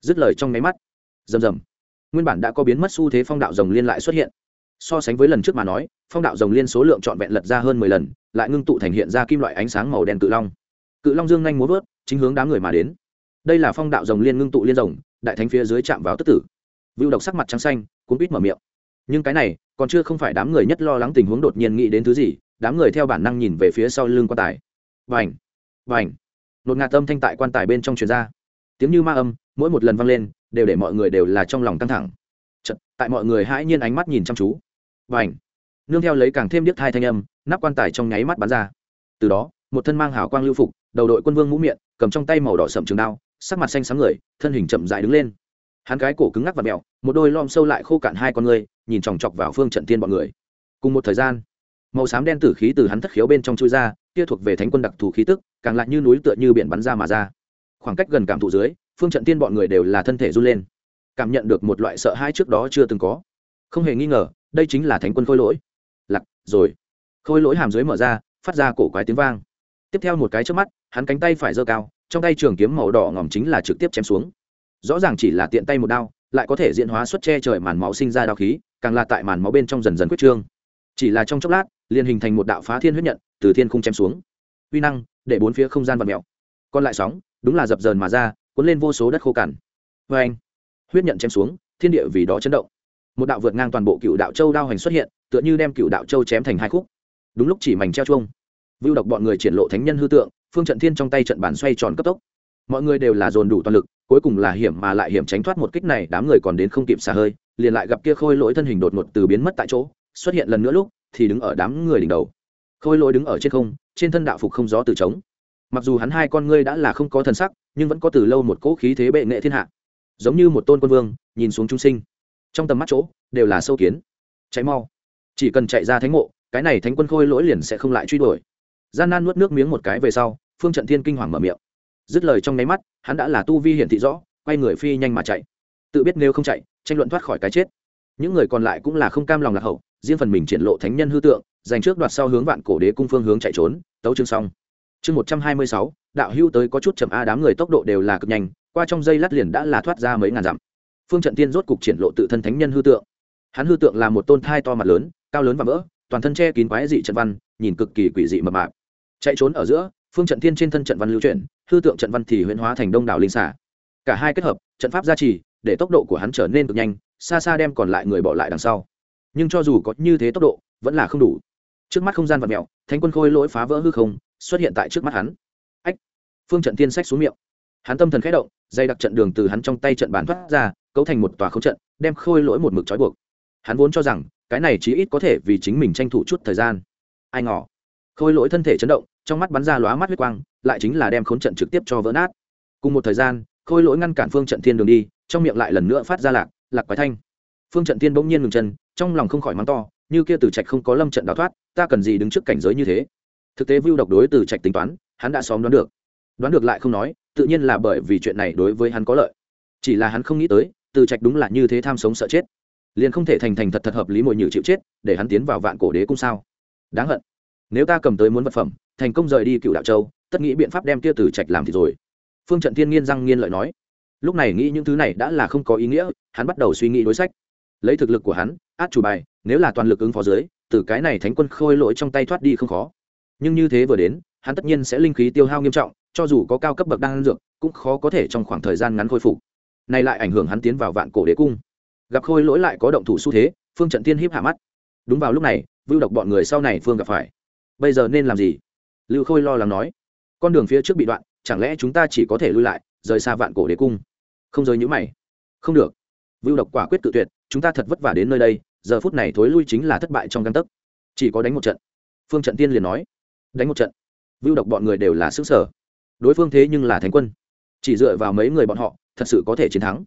Dứt lời trong nháy mắt. Rầm rầm. Nguyên bản đã có biến mất xu thế phong đạo rồng liên lại xuất hiện so sánh với lần trước mà nói phong đạo rồng liên số lượng trọn vẹn lật ra hơn mười lần lại ngưng tụ thành hiện ra kim loại ánh sáng màu đen cự long. Cự long dương nhanh muốn vớt chính hướng đám người mà đến. Đây là phong đạo rồng liên ngưng tụ liên rồng đại thánh phía dưới chạm vào tức tử. Vưu độc sắc mặt trắng xanh cuốn quýt mở miệng. Nhưng cái này còn chưa không phải đám người nhất lo lắng tình huống đột nhiên nghĩ đến thứ gì đám người theo bản năng nhìn về phía sau lưng quan tài. Vành vành. Nột ngạt âm thanh tại quan tài bên trong truyền ra. Tiếng như ma âm mỗi một lần vang lên đều để mọi người đều là trong lòng căng thẳng. Chật, tại mọi người hãi nhiên ánh mắt nhìn chăm chú vành nương theo lấy càng thêm điếc thai thanh âm, nắp quan tài trong nháy mắt bắn ra. Từ đó, một thân mang hào quang lưu phục, đầu đội quân vương mũ miệng, cầm trong tay màu đỏ sậm trường đao, sắc mặt xanh sáng người, thân hình chậm dại đứng lên. Hắn cái cổ cứng ngắc và mẹo, một đôi lom sâu lại khô cạn hai con người, nhìn chòng chọc vào phương trận tiên bọn người. Cùng một thời gian, màu xám đen tử khí từ hắn thất khiếu bên trong chui ra, kia thuộc về thánh quân đặc thù khí tức, càng lại như núi tựa như biển bắn ra mà ra. Khoảng cách gần cảm thụ dưới, phương trận tiên bọn người đều là thân thể run lên. Cảm nhận được một loại sợ hãi trước đó chưa từng có. Không hề nghi ngờ đây chính là thánh quân khôi lỗi. Lặc rồi. Khôi lỗi hàm dưới mở ra, phát ra cổ quái tiếng vang. Tiếp theo một cái trước mắt, hắn cánh tay phải giơ cao, trong tay trường kiếm màu đỏ ngỏm chính là trực tiếp chém xuống. Rõ ràng chỉ là tiện tay một đao, lại có thể diễn hóa xuất che trời màn máu sinh ra đao khí, càng là tại màn máu bên trong dần dần quyết trương. Chỉ là trong chốc lát, liền hình thành một đạo phá thiên huyết nhận, từ thiên không chém xuống. Uy năng, để bốn phía không gian vật mèo. Còn lại sóng, đúng là dập dờn mà ra, cuốn lên vô số đất khô cằn. Vê anh huyết nhận chém xuống, thiên địa vì đó chấn động một đạo vượt ngang toàn bộ cựu đạo châu đao hành xuất hiện, tựa như đem cựu đạo châu chém thành hai khúc. Đúng lúc chỉ mảnh treo chuông, vưu độc bọn người triển lộ thánh nhân hư tượng, phương trận thiên trong tay trận bản xoay tròn cấp tốc. Mọi người đều là dồn đủ toàn lực, cuối cùng là hiểm mà lại hiểm tránh thoát một kích này, đám người còn đến không kịp xả hơi, liền lại gặp kia khôi lỗi thân hình đột ngột từ biến mất tại chỗ, xuất hiện lần nữa lúc, thì đứng ở đám người đỉnh đầu. Khôi lỗi đứng ở trên không, trên thân đạo phục không gió từ trống. Mặc dù hắn hai con ngươi đã là không có thần sắc, nhưng vẫn có từ lâu một cỗ khí thế bệ nghệ thiên hạ. Giống như một tôn quân vương, nhìn xuống trung sinh trong tầm mắt chỗ, đều là sâu kiến. Cháy mau. Chỉ cần chạy ra thánh mộ, cái này thánh quân khôi lỗi liền sẽ không lại truy đuổi. Gian nan nuốt nước miếng một cái về sau, phương trận thiên kinh hoàng mở miệng. Dứt lời trong nháy mắt, hắn đã là tu vi hiển thị rõ, quay người phi nhanh mà chạy. Tự biết nếu không chạy, tranh luận thoát khỏi cái chết. Những người còn lại cũng là không cam lòng lạc hậu, riêng phần mình triển lộ thánh nhân hư tượng dành trước đoạt sau hướng vạn cổ đế cung phương hướng chạy trốn, tấu chương xong. Chương một trăm hai mươi sáu, đạo hưu tới có chút chậm a, đám người tốc độ đều là cực nhanh, qua trong dây lát liền đã là thoát ra mấy ngàn dặm phương trận tiên rốt cục triển lộ tự thân thánh nhân hư tượng. Hắn hư tượng là một tôn thai to mặt lớn, cao lớn và vỡ toàn thân che kín quái dị trận văn, nhìn cực kỳ quỷ dị mập mạp. Chạy trốn ở giữa, phương trận thiên trên thân trận văn lưu chuyển, hư tượng trận văn thì huyễn hóa thành đông đảo linh xả cả hai kết hợp, trận pháp gia trì, để tốc độ của hắn trở nên cực nhanh, xa xa đem còn lại người bỏ lại đằng sau. Nhưng cho dù có như thế tốc độ, vẫn là không đủ. Trước mắt không gian vật mẹo, thánh quân khôi lỗi phá vỡ hư không, xuất hiện tại trước mắt hắn. Ách! Phương trận tiên sách xuống miệng. Hắn tâm thần khẽ động dây đặc trận đường từ hắn trong tay trận bàn thoát ra cấu thành một tòa không trận, đem khôi lỗi một mực trói buộc. Hắn vốn cho rằng, cái này chí ít có thể vì chính mình tranh thủ chút thời gian. Ai ngỏ khôi lỗi thân thể chấn động, trong mắt bắn ra lóa mắt huyết quang, lại chính là đem khốn trận trực tiếp cho vỡ nát. Cùng một thời gian, khôi lỗi ngăn cản phương trận thiên đường đi, trong miệng lại lần nữa phát ra lạc lạc quái thanh. Phương trận thiên bỗng nhiên ngừng chân, trong lòng không khỏi mắng to, như kia tử trạch không có lâm trận đào thoát, ta cần gì đứng trước cảnh giới như thế? Thực tế vưu độc đối tử trạch tính toán, hắn đã xóm đoán được. Đoán được lại không nói, tự nhiên là bởi vì chuyện này đối với hắn có lợi. Chỉ là hắn không nghĩ tới tử trạch đúng là như thế tham sống sợ chết. Liền không thể thành thành thật thật hợp lý mồi nhử chịu chết, để hắn tiến vào vạn cổ đế cung sao? Đáng hận. Nếu ta cầm tới muốn vật phẩm, thành công rời đi cựu đạo châu, tất nghĩ biện pháp đem Tia tử trạch làm thì rồi. Phương trận thiên nghiên răng nghiên lợi nói. Lúc này nghĩ những thứ này đã là không có ý nghĩa, hắn bắt đầu suy nghĩ đối sách. Lấy thực lực của hắn, át chủ bài, nếu là toàn lực ứng phó dưới, từ cái này thánh quân khôi lỗi trong tay thoát đi không khó. Nhưng như thế vừa đến, hắn tất nhiên sẽ linh khí tiêu hao nghiêm trọng, cho dù có cao cấp bậc đan dược, cũng khó có thể trong khoảng thời gian ngắn khôi phục này lại ảnh hưởng hắn tiến vào vạn cổ đế cung. Gặp khôi lỗi lại có động thủ xu thế, phương trận tiên hiếp hạ mắt. Đúng vào lúc này, vưu độc bọn người sau này phương gặp phải. Bây giờ nên làm gì? Lưu khôi lo lắng nói. Con đường phía trước bị đoạn, chẳng lẽ chúng ta chỉ có thể lui lại, rời xa vạn cổ đế cung? Không rời nhữ mày. Không được. Vưu độc quả quyết tự tuyệt, chúng ta thật vất vả đến nơi đây, giờ phút này thối lui chính là thất bại trong găng tấc. Chỉ có đánh một trận. Phương trận tiên liền nói. Đánh một trận. Vưu độc bọn người đều là xứ sở đối phương thế nhưng là thánh quân. Chỉ dựa vào mấy người bọn họ thật sự có thể chiến thắng.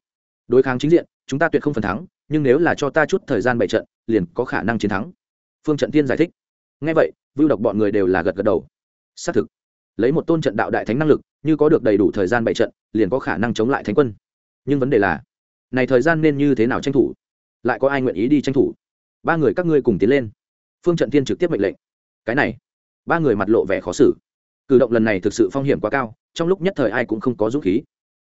Đối kháng chính diện, chúng ta tuyệt không phần thắng, nhưng nếu là cho ta chút thời gian bày trận, liền có khả năng chiến thắng. Phương trận tiên giải thích. Ngay vậy, vưu độc bọn người đều là gật gật đầu. Xác thực, lấy một tôn trận đạo đại thánh năng lực, như có được đầy đủ thời gian bày trận, liền có khả năng chống lại thánh quân. Nhưng vấn đề là, này thời gian nên như thế nào tranh thủ? Lại có ai nguyện ý đi tranh thủ? Ba người các ngươi cùng tiến lên. Phương trận tiên trực tiếp mệnh lệnh. Cái này, ba người mặt lộ vẻ khó xử. Cử động lần này thực sự phong hiểm quá cao, trong lúc nhất thời ai cũng không có dũng khí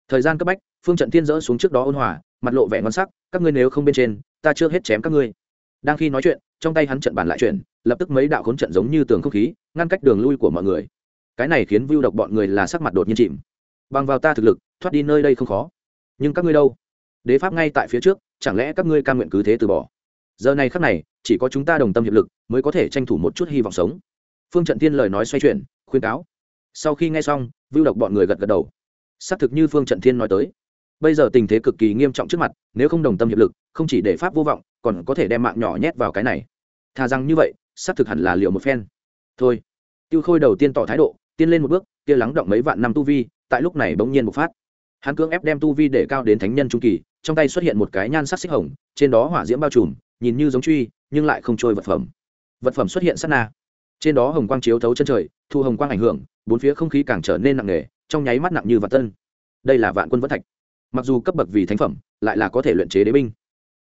thời gian cấp bách, phương trận tiên dỡ xuống trước đó ôn hòa, mặt lộ vẻ ngon sắc, các ngươi nếu không bên trên, ta chưa hết chém các ngươi. Đang khi nói chuyện, trong tay hắn trận bàn lại chuyển, lập tức mấy đạo khốn trận giống như tường không khí, ngăn cách đường lui của mọi người. Cái này khiến vưu độc bọn người là sắc mặt đột nhiên chìm. Bằng vào ta thực lực, thoát đi nơi đây không khó. Nhưng các ngươi đâu? Đế pháp ngay tại phía trước, chẳng lẽ các ngươi cam nguyện cứ thế từ bỏ? Giờ này khắc này, chỉ có chúng ta đồng tâm hiệp lực mới có thể tranh thủ một chút hy vọng sống. Phương trận tiên lời nói xoay chuyển, khuyên cáo. Sau khi nghe xong, vưu độc bọn người gật gật đầu xác thực như phương trận thiên nói tới. Bây giờ tình thế cực kỳ nghiêm trọng trước mặt, nếu không đồng tâm hiệp lực, không chỉ để pháp vô vọng, còn có thể đem mạng nhỏ nhét vào cái này. Thà rằng như vậy, xác thực hẳn là liệu một phen. Thôi. Tiêu khôi đầu tiên tỏ thái độ tiên lên một bước, kia lắng động mấy vạn năm tu vi, tại lúc này bỗng nhiên bộc phát. Hắn cưỡng ép đem tu vi để cao đến thánh nhân trung kỳ, trong tay xuất hiện một cái nhan sắc xích hồng, trên đó hỏa diễm bao trùm, nhìn như giống truy, nhưng lại không trôi vật phẩm. Vật phẩm xuất hiện sát na. Trên đó hồng quang chiếu thấu chân trời, thu hồng quang ảnh hưởng, bốn phía không khí càng trở nên nặng nề trong nháy mắt nặng như vạn tân. Đây là vạn quân vẫn thạch. Mặc dù cấp bậc vì thánh phẩm, lại là có thể luyện chế đế binh.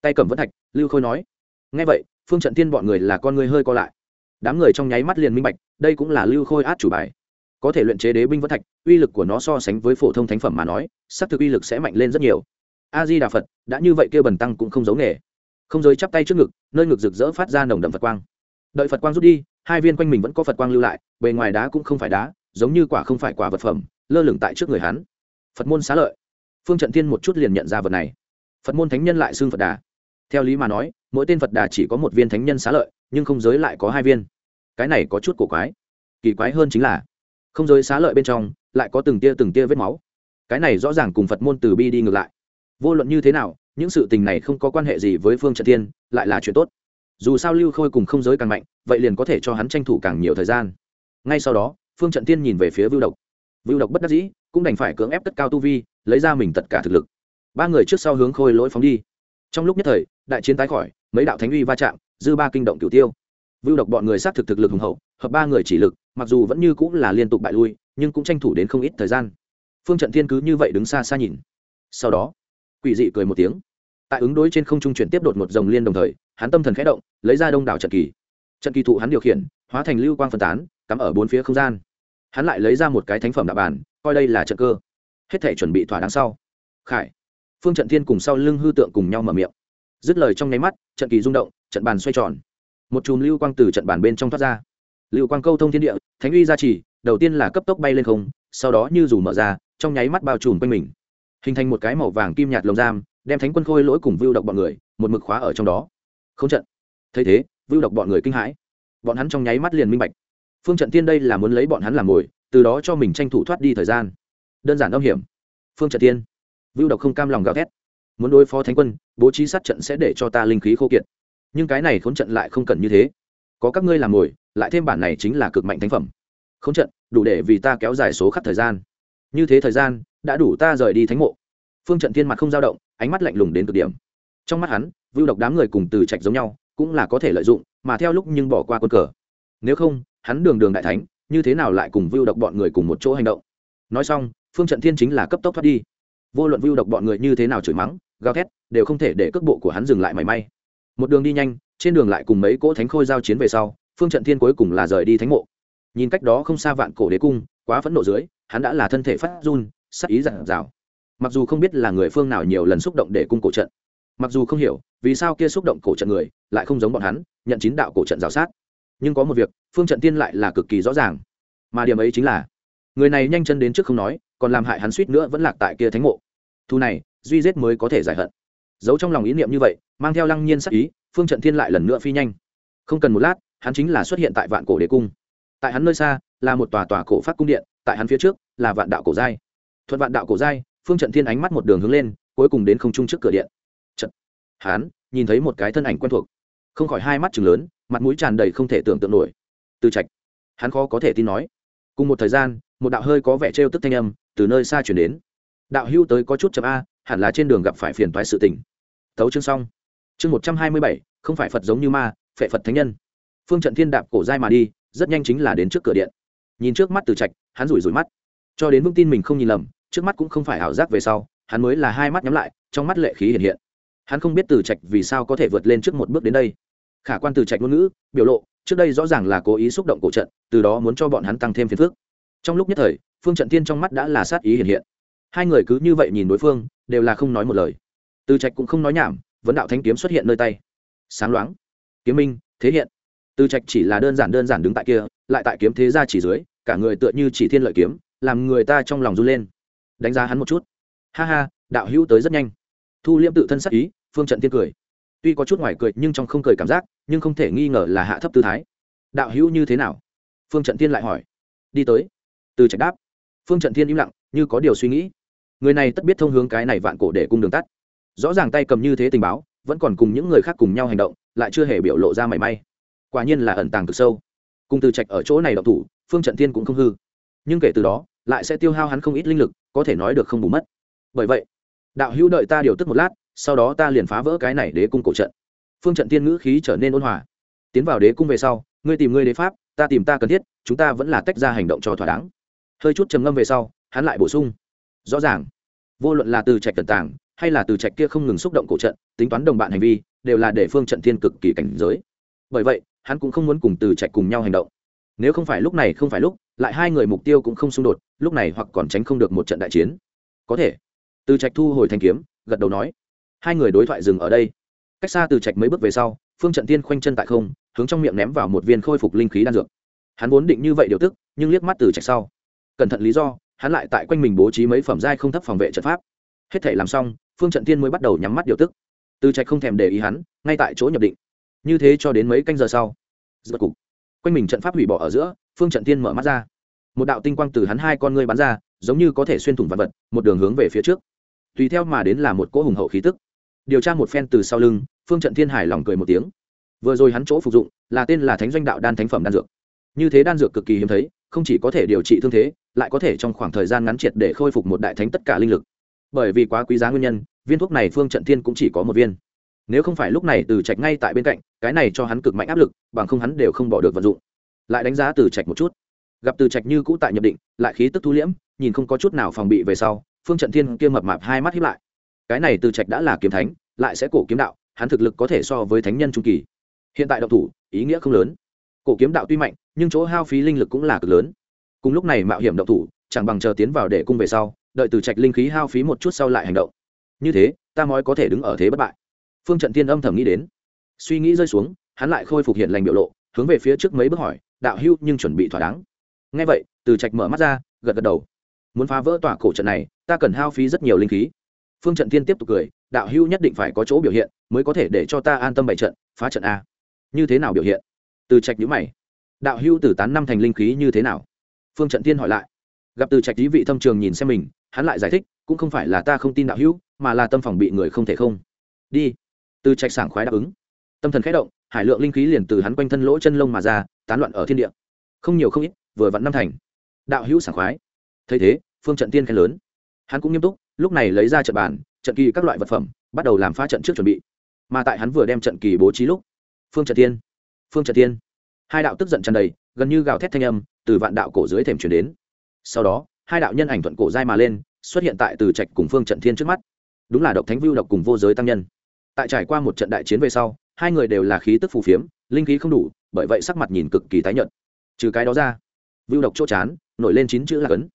Tay cầm vẫn thạch, lưu khôi nói. Ngay vậy, phương trận tiên bọn người là con người hơi co lại. Đám người trong nháy mắt liền minh bạch, đây cũng là lưu khôi át chủ bài. Có thể luyện chế đế binh vẫn thạch, uy lực của nó so sánh với phổ thông thánh phẩm mà nói sắp thực uy lực sẽ mạnh lên rất nhiều. A di đà phật, đã như vậy kêu bần tăng cũng không giấu nghề. Không giới chắp tay trước ngực, nơi ngực rực rỡ phát ra nồng đậm phật quang. Đợi phật quang rút đi, hai viên quanh mình vẫn có phật quang lưu lại, bề ngoài đá cũng không phải đá, giống như quả không phải quả vật phẩm lơ lửng tại trước người hắn. Phật môn xá lợi. Phương trận thiên một chút liền nhận ra vật này. Phật môn thánh nhân lại xưng phật đà. Theo lý mà nói, mỗi tên phật đà chỉ có một viên thánh nhân xá lợi, nhưng không giới lại có hai viên. Cái này có chút cổ quái. Kỳ quái hơn chính là, không giới xá lợi bên trong, lại có từng tia từng tia vết máu. Cái này rõ ràng cùng phật môn từ bi đi ngược lại. Vô luận như thế nào, những sự tình này không có quan hệ gì với phương trận thiên, lại là chuyện tốt. Dù sao lưu khôi cùng không giới càng mạnh, vậy liền có thể cho hắn tranh thủ càng nhiều thời gian. Ngay sau đó, phương trận thiên nhìn về phía vưu độc vưu độc bất đắc dĩ, cũng đành phải cưỡng ép tất cao tu vi, lấy ra mình tất cả thực lực. Ba người trước sau hướng khôi lỗi phóng đi. Trong lúc nhất thời, đại chiến tái khỏi, mấy đạo thánh uy va chạm, dư ba kinh động cửu tiêu. Vưu độc bọn người xác thực thực lực hùng hậu, hợp ba người chỉ lực, mặc dù vẫn như cũng là liên tục bại lui, nhưng cũng tranh thủ đến không ít thời gian. Phương trận thiên cứ như vậy đứng xa xa nhìn. Sau đó, quỷ dị cười một tiếng. Tại ứng đối trên không trung chuyển tiếp đột một dòng liên đồng thời, hắn tâm thần khẽ động, lấy ra đông đảo trận kỳ. Trận kỳ thụ hắn điều khiển, hóa thành lưu quang phân tán, cắm ở bốn phía không gian hắn lại lấy ra một cái thánh phẩm đạo bàn, coi đây là trận cơ. Hết thể chuẩn bị thỏa đáng sau. Khải, phương trận thiên cùng sau lưng hư tượng cùng nhau mở miệng. Dứt lời trong nháy mắt, trận kỳ rung động, trận bàn xoay tròn. Một chùm lưu quang từ trận bàn bên trong thoát ra. Lưu quang câu thông thiên địa, thánh uy gia trì, đầu tiên là cấp tốc bay lên không, sau đó như dù mở ra, trong nháy mắt bao trùm quanh mình. Hình thành một cái màu vàng kim nhạt lồng giam, đem thánh quân khôi lỗi cùng vưu độc bọn người, một mực khóa ở trong đó. Không trận. Thấy thế, vưu độc bọn người kinh hãi. Bọn hắn trong nháy mắt liền minh bạch phương trận tiên đây là muốn lấy bọn hắn làm mồi, từ đó cho mình tranh thủ thoát đi thời gian. Đơn giản âm hiểm. Phương trận tiên. Vưu độc không cam lòng gào thét. Muốn đối phó thánh quân, bố trí sát trận sẽ để cho ta linh khí khô kiệt. Nhưng cái này khốn trận lại không cần như thế. Có các ngươi làm mồi, lại thêm bản này chính là cực mạnh thánh phẩm. Khốn trận, đủ để vì ta kéo dài số khắc thời gian. Như thế thời gian, đã đủ ta rời đi thánh mộ. Phương trận thiên mặt không dao động, ánh mắt lạnh lùng đến cực điểm. Trong mắt hắn, vưu độc đám người cùng từ trạch giống nhau, cũng là có thể lợi dụng, mà theo lúc nhưng bỏ qua quân cờ. Nếu không hắn đường đường đại thánh, như thế nào lại cùng vưu độc bọn người cùng một chỗ hành động? Nói xong, phương trận thiên chính là cấp tốc thoát đi. Vô luận vưu độc bọn người như thế nào chửi mắng, gào thét, đều không thể để cước bộ của hắn dừng lại mảy may. Một đường đi nhanh, trên đường lại cùng mấy cỗ thánh khôi giao chiến về sau, phương trận thiên cuối cùng là rời đi thánh mộ. Nhìn cách đó không xa vạn cổ đế cung, quá phẫn nộ dưới, hắn đã là thân thể phát run, sắc ý giản dào. Mặc dù không biết là người phương nào nhiều lần xúc động để cung cổ trận, mặc dù không hiểu vì sao kia xúc động cổ trận người lại không giống bọn hắn, nhận chín đạo cổ trận rào sát nhưng có một việc, phương trận tiên lại là cực kỳ rõ ràng. Mà điểm ấy chính là, người này nhanh chân đến trước không nói, còn làm hại hắn suýt nữa vẫn lạc tại kia thánh mộ. Thu này, duy giết mới có thể giải hận. Giấu trong lòng ý niệm như vậy, mang theo lăng nhiên sắc ý, phương trận thiên lại lần nữa phi nhanh. Không cần một lát, hắn chính là xuất hiện tại vạn cổ đế cung. Tại hắn nơi xa, là một tòa tòa cổ phát cung điện, tại hắn phía trước, là vạn đạo cổ giai. Thuận vạn đạo cổ giai, phương trận thiên ánh mắt một đường hướng lên, cuối cùng đến không trung trước cửa điện. Trận hắn nhìn thấy một cái thân ảnh quen thuộc. Không khỏi hai mắt chừng lớn mặt mũi tràn đầy không thể tưởng tượng nổi. Từ trạch, hắn khó có thể tin nói. Cùng một thời gian, một đạo hơi có vẻ trêu tức thanh âm từ nơi xa chuyển đến. Đạo hưu tới có chút chậm a, hẳn là trên đường gặp phải phiền toái sự tình. Thấu chương xong. Chương một trăm hai mươi bảy, không phải phật giống như ma, phệ phật thánh nhân. Phương trận thiên đạp cổ dai mà đi, rất nhanh chính là đến trước cửa điện. Nhìn trước mắt từ trạch, hắn rủi rủi mắt. Cho đến vững tin mình không nhìn lầm, trước mắt cũng không phải ảo giác về sau, hắn mới là hai mắt nhắm lại, trong mắt lệ khí hiện hiện. Hắn không biết từ trạch vì sao có thể vượt lên trước một bước đến đây khả quan từ trạch ngôn ngữ, biểu lộ, trước đây rõ ràng là cố ý xúc động cổ trận, từ đó muốn cho bọn hắn tăng thêm phiền phức. Trong lúc nhất thời, phương trận tiên trong mắt đã là sát ý hiện hiện. Hai người cứ như vậy nhìn đối phương, đều là không nói một lời. Từ trạch cũng không nói nhảm, vấn đạo thanh kiếm xuất hiện nơi tay. Sáng loáng. Kiếm minh, thế hiện. Từ trạch chỉ là đơn giản đơn giản đứng tại kia, lại tại kiếm thế ra chỉ dưới, cả người tựa như chỉ thiên lợi kiếm, làm người ta trong lòng run lên. Đánh giá hắn một chút. Ha ha, đạo hữu tới rất nhanh. Thu liêm tự thân sắc ý, phương trận tiên cười tuy có chút ngoài cười nhưng trong không cười cảm giác, nhưng không thể nghi ngờ là hạ thấp tư thái. Đạo hữu như thế nào? Phương trận tiên lại hỏi. Đi tới. Từ trạch đáp. Phương trận tiên im lặng, như có điều suy nghĩ. Người này tất biết thông hướng cái này vạn cổ để cung đường tắt. Rõ ràng tay cầm như thế tình báo, vẫn còn cùng những người khác cùng nhau hành động, lại chưa hề biểu lộ ra mảy may. Quả nhiên là ẩn tàng cực sâu. Cùng từ trạch ở chỗ này độc thủ, phương trận tiên cũng không hư. Nhưng kể từ đó, lại sẽ tiêu hao hắn không ít linh lực, có thể nói được không bù mất. Bởi vậy, đạo hữu đợi ta điều tức một lát sau đó ta liền phá vỡ cái này đế cung cổ trận. Phương trận tiên ngữ khí trở nên ôn hòa. Tiến vào đế cung về sau, ngươi tìm ngươi đế pháp, ta tìm ta cần thiết, chúng ta vẫn là tách ra hành động cho thỏa đáng. Hơi chút trầm ngâm về sau, hắn lại bổ sung. Rõ ràng, vô luận là từ trạch tần tàng, hay là từ trạch kia không ngừng xúc động cổ trận, tính toán đồng bạn hành vi, đều là để phương trận thiên cực kỳ cảnh giới. Bởi vậy, hắn cũng không muốn cùng từ trạch cùng nhau hành động. Nếu không phải lúc này không phải lúc, lại hai người mục tiêu cũng không xung đột, lúc này hoặc còn tránh không được một trận đại chiến. Có thể. Từ trạch thu hồi thanh kiếm, gật đầu nói hai người đối thoại dừng ở đây. Cách xa từ trạch mấy bước về sau, phương trận tiên khoanh chân tại không, hướng trong miệng ném vào một viên khôi phục linh khí đan dược. Hắn vốn định như vậy điều tức, nhưng liếc mắt từ trạch sau. Cẩn thận lý do, hắn lại tại quanh mình bố trí mấy phẩm giai không thấp phòng vệ trận pháp. Hết thể làm xong, phương trận tiên mới bắt đầu nhắm mắt điều tức. Từ trạch không thèm để ý hắn, ngay tại chỗ nhập định. Như thế cho đến mấy canh giờ sau giật cục, quanh mình trận pháp hủy bỏ ở giữa, phương trận tiên mở mắt ra. Một đạo tinh quang từ hắn hai con ngươi bắn ra, giống như có thể xuyên thủng vật vật, một đường hướng về phía trước. Tùy theo mà đến là một cỗ hùng hậu khí tức điều tra một phen từ sau lưng, phương trận thiên hải lòng cười một tiếng. Vừa rồi hắn chỗ phục dụng là tên là thánh doanh đạo đan thánh phẩm đan dược. Như thế đan dược cực kỳ hiếm thấy, không chỉ có thể điều trị thương thế, lại có thể trong khoảng thời gian ngắn triệt để khôi phục một đại thánh tất cả linh lực. Bởi vì quá quý giá nguyên nhân, viên thuốc này phương trận thiên cũng chỉ có một viên. Nếu không phải lúc này từ trạch ngay tại bên cạnh, cái này cho hắn cực mạnh áp lực, bằng không hắn đều không bỏ được vận dụng. Lại đánh giá từ trạch một chút. Gặp từ trạch như cũ tại nhập định, lại khí tức thu liễm, nhìn không có chút nào phòng bị về sau, phương trận thiên kia mập mạp hai mắt hiếp lại cái này từ trạch đã là kiếm thánh, lại sẽ cổ kiếm đạo, hắn thực lực có thể so với thánh nhân trung kỳ. Hiện tại độc thủ, ý nghĩa không lớn. Cổ kiếm đạo tuy mạnh, nhưng chỗ hao phí linh lực cũng là cực lớn. Cùng lúc này mạo hiểm độc thủ, chẳng bằng chờ tiến vào để cung về sau, đợi từ trạch linh khí hao phí một chút sau lại hành động. Như thế, ta mới có thể đứng ở thế bất bại. Phương trận tiên âm thầm nghĩ đến. Suy nghĩ rơi xuống, hắn lại khôi phục hiện lành biểu lộ, hướng về phía trước mấy bước hỏi, đạo hưu nhưng chuẩn bị thỏa đáng. Ngay vậy, từ trạch mở mắt ra, gật gật đầu. Muốn phá vỡ tỏa cổ trận này, ta cần hao phí rất nhiều linh khí phương trận tiên tiếp tục cười, đạo hưu nhất định phải có chỗ biểu hiện, mới có thể để cho ta an tâm bày trận, phá trận a. Như thế nào biểu hiện? Từ trạch nhữ mày. Đạo hưu từ tán năm thành linh khí như thế nào? Phương trận tiên hỏi lại. Gặp từ trạch lý vị thâm trường nhìn xem mình, hắn lại giải thích, cũng không phải là ta không tin đạo hữu, mà là tâm phòng bị người không thể không. Đi. Từ trạch sảng khoái đáp ứng. Tâm thần khẽ động, hải lượng linh khí liền từ hắn quanh thân lỗ chân lông mà ra, tán loạn ở thiên địa. Không nhiều không ít, vừa vặn năm thành. Đạo hữu sảng khoái. Thấy thế, phương trận tiên khen lớn. Hắn cũng nghiêm túc lúc này lấy ra trận bàn trận kỳ các loại vật phẩm bắt đầu làm phá trận trước chuẩn bị. Mà tại hắn vừa đem trận kỳ bố trí lúc phương trận thiên, phương trận thiên, hai đạo tức giận tràn đầy gần như gào thét thanh âm từ vạn đạo cổ dưới thềm chuyển đến. Sau đó hai đạo nhân ảnh thuận cổ dai mà lên xuất hiện tại từ trạch cùng phương trận thiên trước mắt. Đúng là độc thánh vưu độc cùng vô giới tăng nhân. Tại trải qua một trận đại chiến về sau hai người đều là khí tức phù phiếm linh khí không đủ bởi vậy sắc mặt nhìn cực kỳ tái nhợt. Trừ cái đó ra vưu độc chỗ chán nổi lên chín chữ là cấn.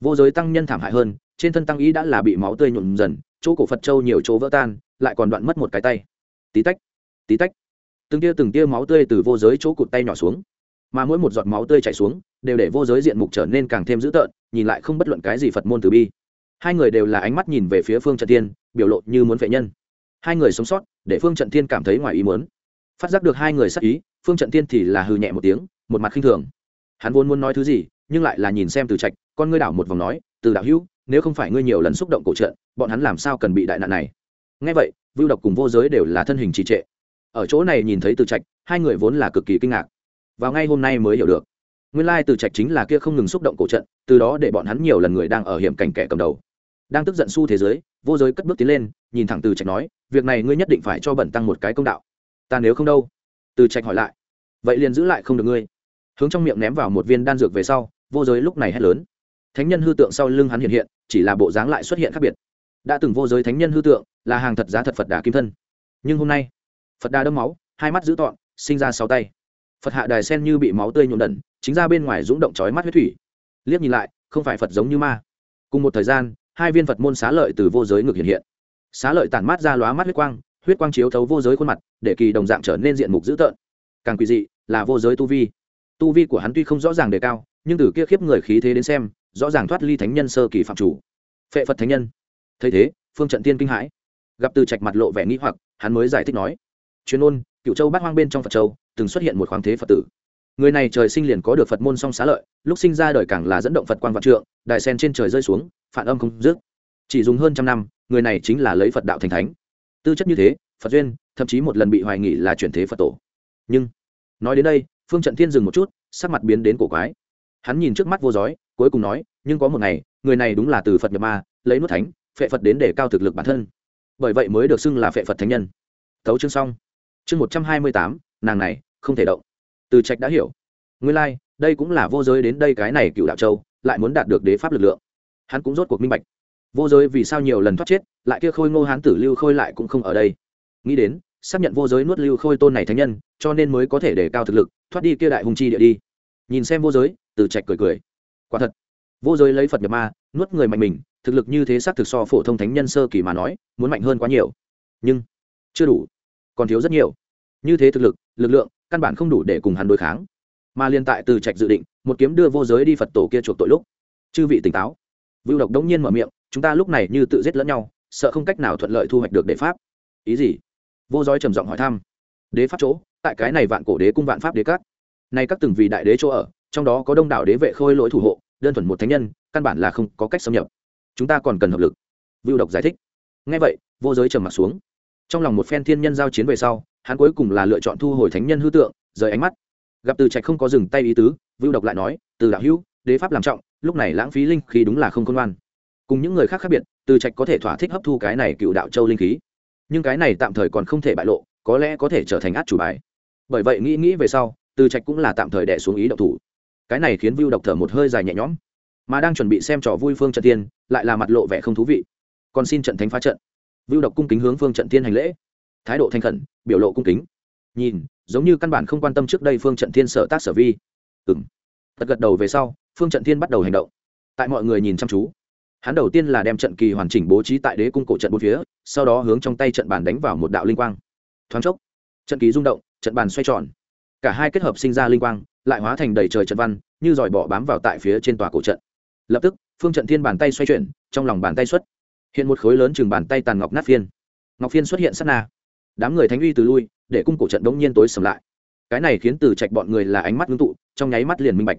Vô giới tăng nhân thảm hại hơn trên thân tăng ý đã là bị máu tươi nhuộm dần, chỗ cổ phật châu nhiều chỗ vỡ tan, lại còn đoạn mất một cái tay. Tí tách tí tách. Từng tia từng tia máu tươi từ vô giới chỗ cụt tay nhỏ xuống. Mà mỗi một giọt máu tươi chảy xuống, đều để vô giới diện mục trở nên càng thêm dữ tợn, nhìn lại không bất luận cái gì phật môn từ bi. Hai người đều là ánh mắt nhìn về phía phương trận tiên biểu lộ như muốn vệ nhân. Hai người sống sót, để phương trận thiên cảm thấy ngoài ý muốn. Phát giác được hai người sắc ý, phương trận thiên thì là hư nhẹ một tiếng, một mặt khinh thường. Hắn vốn muốn nói thứ gì, nhưng lại là nhìn xem từ trạch, con ngươi đảo một vòng nói, từ đạo hữu nếu không phải ngươi nhiều lần xúc động cổ trận bọn hắn làm sao cần bị đại nạn này? Ngay vậy, vưu độc cùng vô giới đều là thân hình trì trệ. Ở chỗ này nhìn thấy từ trạch, hai người vốn là cực kỳ kinh ngạc. Vào ngay hôm nay mới hiểu được. Nguyên lai từ trạch chính là kia không ngừng xúc động cổ trận từ đó để bọn hắn nhiều lần người đang ở hiểm cảnh kẻ cầm đầu. Đang tức giận su thế giới, vô giới cất bước tiến lên, nhìn thẳng từ trạch nói, việc này ngươi nhất định phải cho bẩn tăng một cái công đạo. Ta nếu không đâu? Từ trạch hỏi lại, vậy liền giữ lại không được ngươi. Hướng trong miệng ném vào một viên đan dược về sau, vô giới lúc này hét lớn. Thánh nhân hư tượng sau lưng hắn hiện hiện chỉ là bộ dáng lại xuất hiện khác biệt. Đã từng vô giới thánh nhân hư tượng, là hàng thật giá thật phật đà kim thân. Nhưng hôm nay, phật đà đâm máu, hai mắt dữ tọn, sinh ra sáu tay. Phật hạ đài sen như bị máu tươi nhuộm đẩn chính ra bên ngoài rúng động chói mắt huyết thủy. Liếc nhìn lại, không phải phật giống như ma. Cùng một thời gian, hai viên phật môn xá lợi từ vô giới ngược hiện hiện. Xá lợi tản mát ra lóa mắt huyết quang huyết quang chiếu thấu vô giới khuôn mặt, để kỳ đồng dạng trở nên diện mục dữ tợn. Càng quỷ dị, là vô giới tu vi. Tu vi của hắn tuy không rõ ràng đề cao, nhưng từ kia khiếp người khí thế đến xem rõ ràng thoát ly thánh nhân sơ kỳ phạm chủ. Phệ phật thánh nhân. Thấy thế, phương trận tiên kinh hãi. Gặp từ trạch mặt lộ vẻ nghĩ hoặc, hắn mới giải thích nói, chuyên ôn cựu châu bát hoang bên trong phật châu, từng xuất hiện một khoáng thế phật tử. Người này trời sinh liền có được phật môn song xá lợi, lúc sinh ra đời càng là dẫn động phật quan vạn trượng, đại sen trên trời rơi xuống, phản âm không dứt. Chỉ dùng hơn trăm năm, người này chính là lấy phật đạo thành thánh. Tư chất như thế, phật duyên, thậm chí một lần bị hoài nghị là chuyển thế phật tổ. Nhưng, nói đến đây, phương trận thiên dừng một chút, sắc mặt biến đến cổ quái. Hắn nhìn trước mắt vô giói cuối cùng nói nhưng có một ngày người này đúng là từ phật nhập ma lấy nuốt thánh phệ phật đến để cao thực lực bản thân. Bởi vậy mới được xưng là phệ phật thánh nhân. Thấu chương xong. Chương một trăm hai mươi tám nàng này không thể động. Từ trạch đã hiểu. Nguyên lai、like, đây cũng là vô giới đến đây cái này cựu đạo châu lại muốn đạt được đế pháp lực lượng. Hắn cũng rốt cuộc minh bạch. Vô giới vì sao nhiều lần thoát chết lại kia khôi ngô hán tử lưu khôi lại cũng không ở đây. Nghĩ đến xác nhận vô giới nuốt lưu khôi tôn này thánh nhân cho nên mới có thể để cao thực lực thoát đi kia đại hùng chi địa đi. Nhìn xem vô giới từ trạch cười cười quả thật, vô giới lấy phật nhập ma, nuốt người mạnh mình, thực lực như thế xác thực so phổ thông thánh nhân sơ kỳ mà nói, muốn mạnh hơn quá nhiều. Nhưng, chưa đủ, còn thiếu rất nhiều. Như thế thực lực lực lượng, căn bản không đủ để cùng hắn đối kháng. Mà liên tại từ trạch dự định, một kiếm đưa vô giới đi phật tổ kia chuộc tội lúc, chư vị tỉnh táo. Vưu độc đống nhiên mở miệng, chúng ta lúc này như tự giết lẫn nhau, sợ không cách nào thuận lợi thu hoạch được đế pháp. Ý gì? Vô giới trầm giọng hỏi thăm. Đế pháp chỗ, tại cái này vạn cổ đế cung vạn pháp đế cát nay các từng vì đại đế chỗ ở trong đó có đông đảo đế vệ khôi lỗi thủ hộ, đơn thuần một thánh nhân, căn bản là không có cách xâm nhập. Chúng ta còn cần hợp lực. Vưu độc giải thích. Ngay vậy, vô giới trầm mặt xuống. Trong lòng một phen thiên nhân giao chiến về sau, hắn cuối cùng là lựa chọn thu hồi thánh nhân hư tượng, rời ánh mắt. Gặp từ trạch không có dừng tay ý tứ, vưu độc lại nói, từ đạo hữu, đế pháp làm trọng, lúc này lãng phí linh khí đúng là không công ngoan. Cùng những người khác khác biệt, từ trạch có thể thỏa thích hấp thu cái này cựu đạo châu linh khí. Nhưng cái này tạm thời còn không thể bại lộ, có lẽ có thể trở thành át chủ bài. Bởi vậy nghĩ nghĩ về sau, từ trạch cũng là tạm thời đẻ xuống ý độc thủ cái này khiến vưu độc thở một hơi dài nhẹ nhõm, mà đang chuẩn bị xem trò vui phương trận tiên lại là mặt lộ vẻ không thú vị. Còn xin trận thánh phá trận. Vưu độc cung kính hướng phương trận tiên hành lễ. Thái độ thanh khẩn, biểu lộ cung kính. Nhìn, giống như căn bản không quan tâm trước đây phương trận thiên sở tác sở vi. Ừng tật gật đầu về sau, phương trận thiên bắt đầu hành động. Tại mọi người nhìn chăm chú, hắn đầu tiên là đem trận kỳ hoàn chỉnh bố trí tại đế cung cổ trận bốn phía, sau đó hướng trong tay trận bàn đánh vào một đạo linh quang. Thoáng chốc, trận kỳ rung động, trận bàn xoay tròn. Cả hai kết hợp sinh ra linh quang lại hóa thành đầy trời trận văn, như giỏi bỏ bám vào tại phía trên tòa cổ trận. Lập tức, phương trận thiên bàn tay xoay chuyển, trong lòng bàn tay xuất hiện một khối lớn chừng bàn tay tàn ngọc nát phiên. Ngọc phiên xuất hiện sát na. Đám người thánh uy từ lui, để cung cổ trận đống nhiên tối sầm lại. Cái này khiến từ trạch bọn người là ánh mắt ngưng tụ, trong nháy mắt liền minh bạch.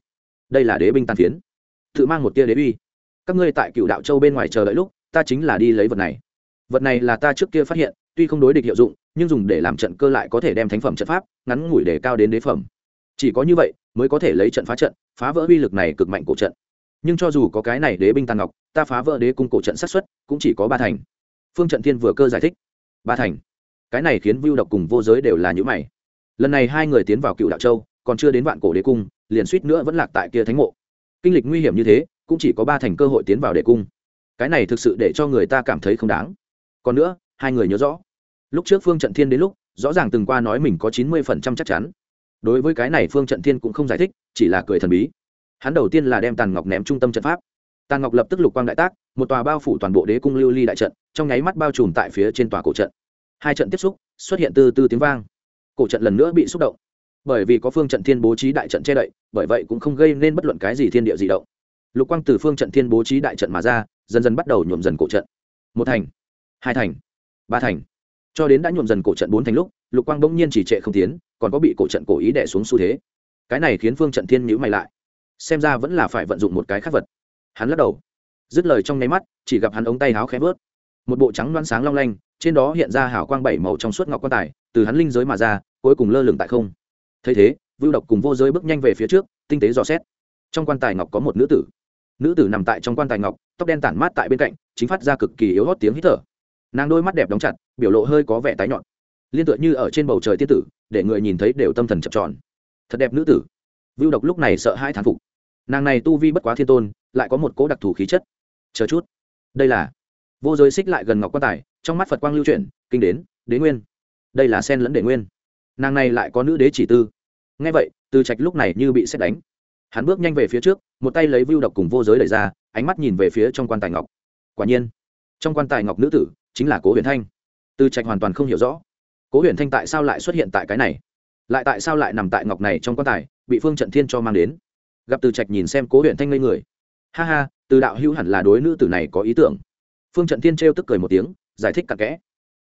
Đây là đế binh tàn phiến. Tự mang một tia đế uy. Các ngươi tại cựu đạo châu bên ngoài chờ đợi lúc, ta chính là đi lấy vật này. Vật này là ta trước kia phát hiện, tuy không đối địch hiệu dụng, nhưng dùng để làm trận cơ lại có thể đem thánh phẩm trận pháp, ngắn ngủi để cao đến đế phẩm chỉ có như vậy mới có thể lấy trận phá trận, phá vỡ uy lực này cực mạnh cổ trận. Nhưng cho dù có cái này đế binh tàn ngọc, ta phá vỡ đế cung cổ trận sát xuất cũng chỉ có ba thành. Phương trận thiên vừa cơ giải thích, ba thành. Cái này khiến vưu độc cùng vô giới đều là những mày. Lần này hai người tiến vào cựu đạo châu, còn chưa đến vạn cổ đế cung, liền suýt nữa vẫn lạc tại kia thánh mộ. Kinh lịch nguy hiểm như thế, cũng chỉ có ba thành cơ hội tiến vào đế cung. Cái này thực sự để cho người ta cảm thấy không đáng. Còn nữa, hai người nhớ rõ. Lúc trước phương trận thiên đến lúc, rõ ràng từng qua nói mình có chín mươi phần trăm chắc chắn đối với cái này phương trận thiên cũng không giải thích, chỉ là cười thần bí. Hắn đầu tiên là đem tàn ngọc ném trung tâm trận pháp. Tàn ngọc lập tức lục quang đại tác, một tòa bao phủ toàn bộ đế cung lưu ly đại trận, trong nháy mắt bao trùm tại phía trên tòa cổ trận. Hai trận tiếp xúc, xuất hiện từ từ tiếng vang. Cổ trận lần nữa bị xúc động. Bởi vì có phương trận thiên bố trí đại trận che đậy, bởi vậy cũng không gây nên bất luận cái gì thiên địa di động. Lục quang từ phương trận thiên bố trí đại trận mà ra, dần dần bắt đầu nhuộm dần cổ trận. Một thành, hai thành, ba thành. Cho đến đã nhuộm dần cổ trận bốn thành lúc, lục quang bỗng nhiên chỉ trệ không tiến còn có bị cổ trận cổ ý đẻ xuống xu thế. Cái này khiến phương trận thiên nhữ mày lại. Xem ra vẫn là phải vận dụng một cái khác vật. Hắn lắc đầu. Dứt lời trong nháy mắt, chỉ gặp hắn ống tay háo khẽ vớt. Một bộ trắng loan sáng long lanh, trên đó hiện ra hào quang bảy màu trong suốt ngọc quan tài, từ hắn linh giới mà ra, cuối cùng lơ lửng tại không. Thấy thế, vưu độc cùng vô giới bước nhanh về phía trước, tinh tế dò xét. Trong quan tài ngọc có một nữ tử. Nữ tử nằm tại trong quan tài ngọc, tóc đen tản mát tại bên cạnh, chính phát ra cực kỳ yếu hót tiếng hít thở. Nàng đôi mắt đẹp đóng chặt, biểu lộ hơi có vẻ tái nhọn liên tựa như ở trên bầu trời tiên tử, để người nhìn thấy đều tâm thần chập tròn. Thật đẹp nữ tử. Vưu độc lúc này sợ hai thán phục. Nàng này tu vi bất quá thiên tôn, lại có một cố đặc thù khí chất. Chờ chút. Đây là vô giới xích lại gần ngọc quan tài, trong mắt phật quang lưu chuyển, kinh đến, đế nguyên. Đây là sen lẫn đệ nguyên. Nàng này lại có nữ đế chỉ tư. Ngay vậy, từ trạch lúc này như bị xét đánh. Hắn bước nhanh về phía trước, một tay lấy vưu độc cùng vô giới đẩy ra, ánh mắt nhìn về phía trong quan tài ngọc. Quả nhiên, trong quan tài ngọc nữ tử chính là cố huyền thanh. Từ trạch hoàn toàn không hiểu rõ cố huyền thanh tại sao lại xuất hiện tại cái này? Lại tại sao lại nằm tại ngọc này trong quan tài, bị phương trận thiên cho mang đến? Gặp từ trạch nhìn xem cố huyền thanh ngây người. Ha ha, từ đạo hữu hẳn là đối nữ tử này có ý tưởng. Phương trận thiên trêu tức cười một tiếng, giải thích cặn kẽ.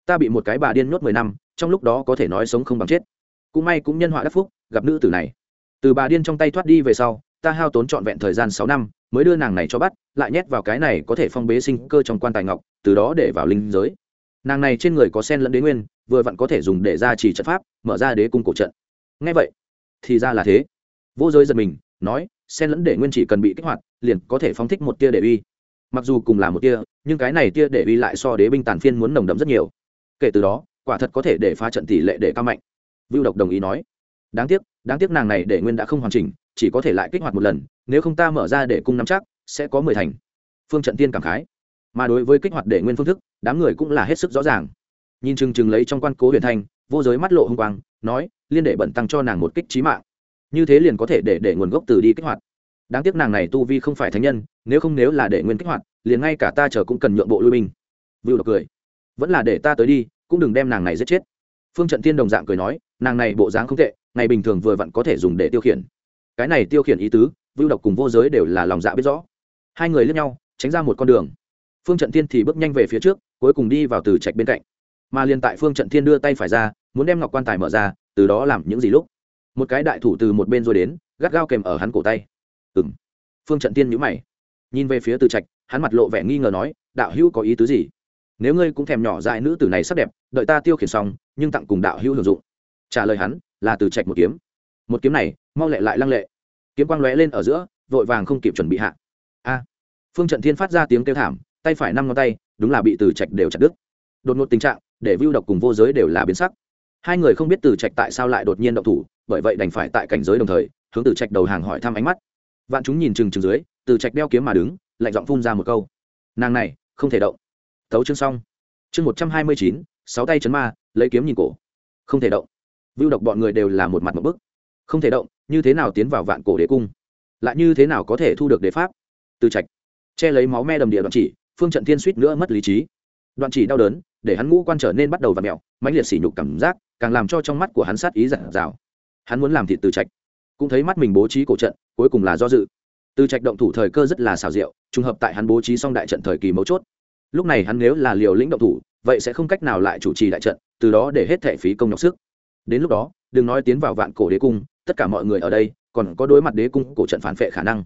Ta bị một cái bà điên nhốt mười năm, trong lúc đó có thể nói sống không bằng chết. Cũng may cũng nhân họa đắc phúc, gặp nữ tử này. Từ bà điên trong tay thoát đi về sau, ta hao tốn trọn vẹn thời gian sáu năm, mới đưa nàng này cho bắt, lại nhét vào cái này có thể phong bế sinh cơ trong quan tài ngọc, từ đó để vào linh giới nàng này trên người có sen lẫn đế nguyên, vừa vặn có thể dùng để ra chỉ trận pháp, mở ra đế cung cổ trận. Ngay vậy, thì ra là thế. Vô giới giật mình, nói, sen lẫn để nguyên chỉ cần bị kích hoạt, liền có thể phóng thích một tia để uy. Mặc dù cùng là một tia, nhưng cái này tia để uy lại so đế binh tàn phiên muốn nồng đậm rất nhiều. Kể từ đó, quả thật có thể để phá trận tỷ lệ để cao mạnh. Vưu độc đồng ý nói. Đáng tiếc đáng tiếc nàng này để nguyên đã không hoàn chỉnh, chỉ có thể lại kích hoạt một lần, nếu không ta mở ra để cung nắm chắc, sẽ có mười thành. Phương trận tiên cảm khái mà đối với kích hoạt để nguyên phương thức, đám người cũng là hết sức rõ ràng. Nhìn chừng chừng lấy trong quan cố huyền thanh, vô giới mắt lộ h ư n g quang, nói, liên để bận tăng cho nàng một kích trí mạng. Như thế liền có thể để để nguồn gốc từ đi kích hoạt. Đáng tiếc nàng này tu vi không phải thánh nhân, nếu không nếu là để nguyên kích hoạt, liền ngay cả ta chờ cũng cần nhượng bộ lui binh. Vựu độc cười, vẫn là để ta tới đi, cũng đừng đem nàng này giết chết. Phương trận tiên đồng dạng cười nói, nàng này bộ dáng không tệ, ngày bình thường vừa vặn có thể dùng để tiêu khiển. Cái này tiêu khiển ý tứ, vưu độc cùng vô giới đều là lòng dạ biết rõ. Hai người lướt nhau, tránh ra một con đường phương trận thiên thì bước nhanh về phía trước, cuối cùng đi vào từ trạch bên cạnh. Mà liền tại phương trận thiên đưa tay phải ra, muốn đem ngọc quan tài mở ra, từ đó làm những gì lúc? Một cái đại thủ từ một bên rồi đến, gắt gao kèm ở hắn cổ tay. Ừng phương trận thiên nhữ mày. Nhìn về phía từ trạch, hắn mặt lộ vẻ nghi ngờ nói, đạo hữu có ý tứ gì? Nếu ngươi cũng thèm nhỏ dại nữ tử này sắc đẹp, đợi ta tiêu khiển xong, nhưng tặng cùng đạo hữu hưởng dụng. Trả lời hắn, là từ trạch một kiếm. Một kiếm này, mau lẹ lại lăng lệ. Kiếm quang lóe lên ở giữa, vội vàng không kịp chuẩn bị hạ. A. Phương trận thiên phát ra tiếng kêu thảm tay phải năm ngón tay, đúng là bị từ trạch đều chặt đứt. Đột ngột tình trạng, để vưu độc cùng vô giới đều là biến sắc. Hai người không biết từ trạch tại sao lại đột nhiên động thủ, bởi vậy đành phải tại cảnh giới đồng thời, hướng từ trạch đầu hàng hỏi thăm ánh mắt. Vạn chúng nhìn chừng chừng dưới, từ trạch đeo kiếm mà đứng, lạnh giọng phun ra một câu. Nàng này, không thể động. Tấu chương xong. Chương một trăm hai mươi chín, sáu tay chấn ma, lấy kiếm nhìn cổ. Không thể động. Vưu độc bọn người đều là một mặt một bức. Không thể động, như thế nào tiến vào vạn cổ đế cung? Lại như thế nào có thể thu được đế pháp? Từ trạch, che lấy máu me đầm địa đoạn chỉ phương trận thiên suýt nữa mất lý trí. Đoạn chỉ đau đớn để hắn ngũ quan trở nên bắt đầu và mẹo mãnh liệt sỉ nhục cảm giác càng làm cho trong mắt của hắn sát ý giản rào hắn muốn làm thịt từ trạch. Cũng thấy mắt mình bố trí cổ trận cuối cùng là do dự. Từ trạch động thủ thời cơ rất là xào diệu, trùng hợp tại hắn bố trí xong đại trận thời kỳ mấu chốt. Lúc này hắn nếu là liều lĩnh động thủ vậy sẽ không cách nào lại chủ trì đại trận từ đó để hết thẻ phí công nhọc sức. Đến lúc đó đừng nói tiến vào vạn cổ đế cung tất cả mọi người ở đây còn có đối mặt đế cung cổ trận phản vệ khả năng.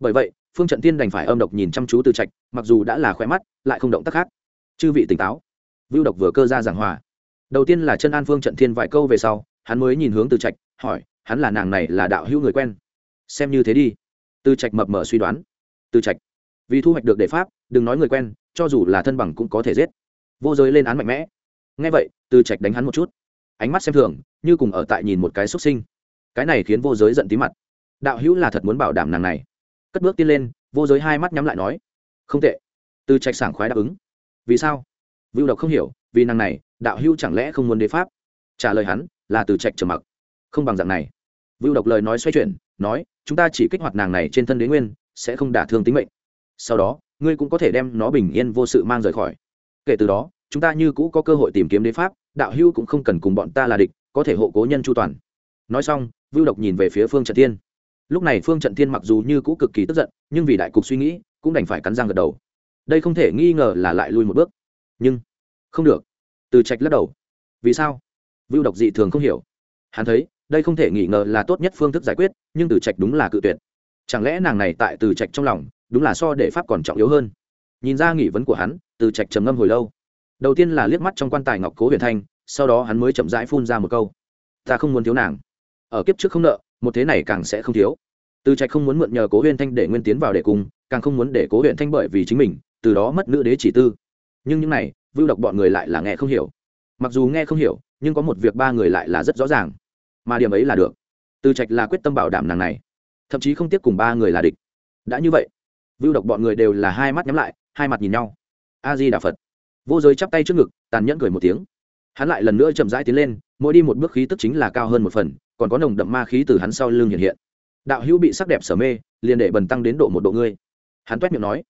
Bởi vậy phương trận tiên đành phải âm độc nhìn chăm chú từ trạch, mặc dù đã là khỏe mắt, lại không động tác khác. Chư vị tỉnh táo. Vưu độc vừa cơ ra giảng hòa. Đầu tiên là chân an phương trận thiên vài câu về sau, hắn mới nhìn hướng từ trạch, hỏi, hắn là nàng này là đạo hữu người quen. Xem như thế đi. Từ trạch mập mờ suy đoán. Từ trạch, vì thu hoạch được đề pháp, đừng nói người quen, cho dù là thân bằng cũng có thể giết. Vô giới lên án mạnh mẽ. Ngay vậy, từ trạch đánh hắn một chút. Ánh mắt xem thường, như cùng ở tại nhìn một cái xuất sinh. Cái này khiến vô giới giận tí mặt. Đạo hữu là thật muốn bảo đảm nàng này cất bước tiến lên, vô giới hai mắt nhắm lại nói, không tệ. Từ trạch sảng khoái đáp ứng. Vì sao? Vưu độc không hiểu, vì nàng này, đạo hưu chẳng lẽ không muốn đế pháp? Trả lời hắn, là từ trạch trầm mặc. Không bằng dạng này. Vưu độc lời nói xoay chuyển, nói, chúng ta chỉ kích hoạt nàng này trên thân đế nguyên, sẽ không đả thương tính mệnh. Sau đó, ngươi cũng có thể đem nó bình yên vô sự mang rời khỏi. Kể từ đó, chúng ta như cũ có cơ hội tìm kiếm đế pháp, đạo hưu cũng không cần cùng bọn ta là địch, có thể hộ cố nhân chu toàn. Nói xong, vưu độc nhìn về phía phương trận tiên lúc này phương trận thiên mặc dù như cũ cực kỳ tức giận, nhưng vì đại cục suy nghĩ, cũng đành phải cắn răng gật đầu. Đây không thể nghi ngờ là lại lui một bước. Nhưng, không được. Từ trạch lắc đầu. Vì sao? Vưu độc dị thường không hiểu. Hắn thấy, đây không thể nghi ngờ là tốt nhất phương thức giải quyết, nhưng từ trạch đúng là cự tuyệt. Chẳng lẽ nàng này tại từ trạch trong lòng, đúng là so để pháp còn trọng yếu hơn? Nhìn ra nghỉ vấn của hắn, từ trạch trầm ngâm hồi lâu. Đầu tiên là liếc mắt trong quan tài ngọc cố huyền thanh, sau đó hắn mới chậm rãi phun ra một câu. Ta không muốn thiếu nàng. Ở kiếp trước không nợ một thế này càng sẽ không thiếu. Từ trạch không muốn mượn nhờ cố huyền thanh để nguyên tiến vào để cùng, càng không muốn để cố huyền thanh bởi vì chính mình, từ đó mất nữ đế chỉ tư. Nhưng những này, vưu độc bọn người lại là nghe không hiểu. Mặc dù nghe không hiểu, nhưng có một việc ba người lại là rất rõ ràng. Mà điểm ấy là được. Từ trạch là quyết tâm bảo đảm nàng này. Thậm chí không tiếp cùng ba người là địch. Đã như vậy, vưu độc bọn người đều là hai mắt nhắm lại, hai mặt nhìn nhau. A di đà phật. Vô giới chắp tay trước ngực, tàn nhẫn cười một tiếng. Hắn lại lần nữa chậm rãi tiến lên, mỗi đi một bước khí tức chính là cao hơn một phần còn có nồng đậm ma khí từ hắn sau lưng hiện hiện. Đạo hữu bị sắc đẹp sở mê, liền để bần tăng đến độ một độ ngươi. Hắn toét miệng nói,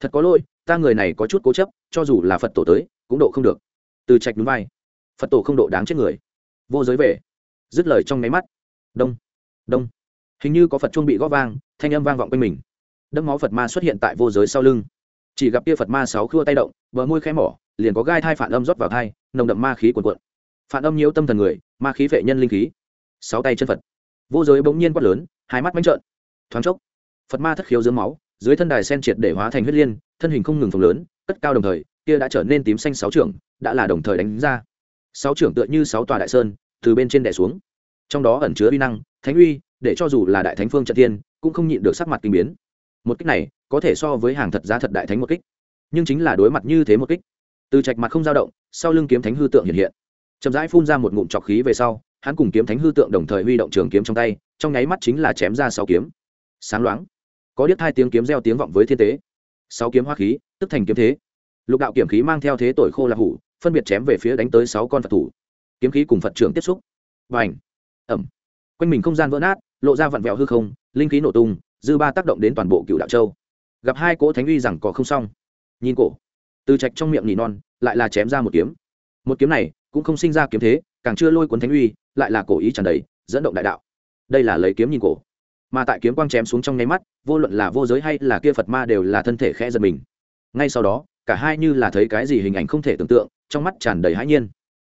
thật có lỗi, ta người này có chút cố chấp, cho dù là phật tổ tới, cũng độ không được. Từ trạch núi vai, phật tổ không độ đáng chết người. Vô giới về, dứt lời trong nháy mắt. Đông đông. Hình như có phật chuông bị gõ vang, thanh âm vang vọng quanh mình. Đâm máu phật ma xuất hiện tại vô giới sau lưng. Chỉ gặp kia phật ma sáu khua tay động, bờ môi khẽ mỏ, liền có gai thai phản âm rót vào thai, nồng đậm ma khí cuồn cuộn. Phản âm nhiễu tâm thần người, ma khí vệ nhân linh khí sáu tay chân phật vô giới bỗng nhiên quát lớn hai mắt mánh trợn thoáng chốc phật ma thất khiếu dưới máu dưới thân đài sen triệt để hóa thành huyết liên thân hình không ngừng phồng lớn cất cao đồng thời kia đã trở nên tím xanh sáu trưởng đã là đồng thời đánh ra sáu trưởng tựa như sáu tòa đại sơn từ bên trên đè xuống trong đó ẩn chứa uy năng thánh uy để cho dù là đại thánh phương trận tiên cũng không nhịn được sắc mặt kinh biến một kích này có thể so với hàng thật giá thật đại thánh một kích nhưng chính là đối mặt như thế một kích từ trạch mặt không dao động sau lưng kiếm thánh hư tượng hiện hiện chậm rãi phun ra một ngụm trọc khí về sau hắn cùng kiếm thánh hư tượng đồng thời huy động trường kiếm trong tay, trong nháy mắt chính là chém ra sáu kiếm. Sáng loáng, có điếc hai tiếng kiếm reo tiếng vọng với thiên tế. Sáu kiếm hoa khí, tức thành kiếm thế. Lục đạo kiểm khí mang theo thế tội khô là hủ, phân biệt chém về phía đánh tới sáu con phật thủ. Kiếm khí cùng phật trưởng tiếp xúc. Và ảnh ẩm. Quanh mình không gian vỡ nát, lộ ra vặn vẹo hư không, linh khí nổ tung, dư ba tác động đến toàn bộ cựu đạo châu. Gặp hai cỗ thánh uy rằng có không xong. Nhìn cổ, từ trạch trong miệng nỉ non, lại là chém ra một kiếm. Một kiếm này cũng không sinh ra kiếm thế, càng chưa lôi cuốn thánh uy lại là cổ ý tràn đầy, dẫn động đại đạo. Đây là lấy kiếm nhìn cổ. Mà tại kiếm quang chém xuống trong nháy mắt, vô luận là vô giới hay là kia phật ma đều là thân thể khẽ giật mình. Ngay sau đó, cả hai như là thấy cái gì hình ảnh không thể tưởng tượng, trong mắt tràn đầy hãi nhiên.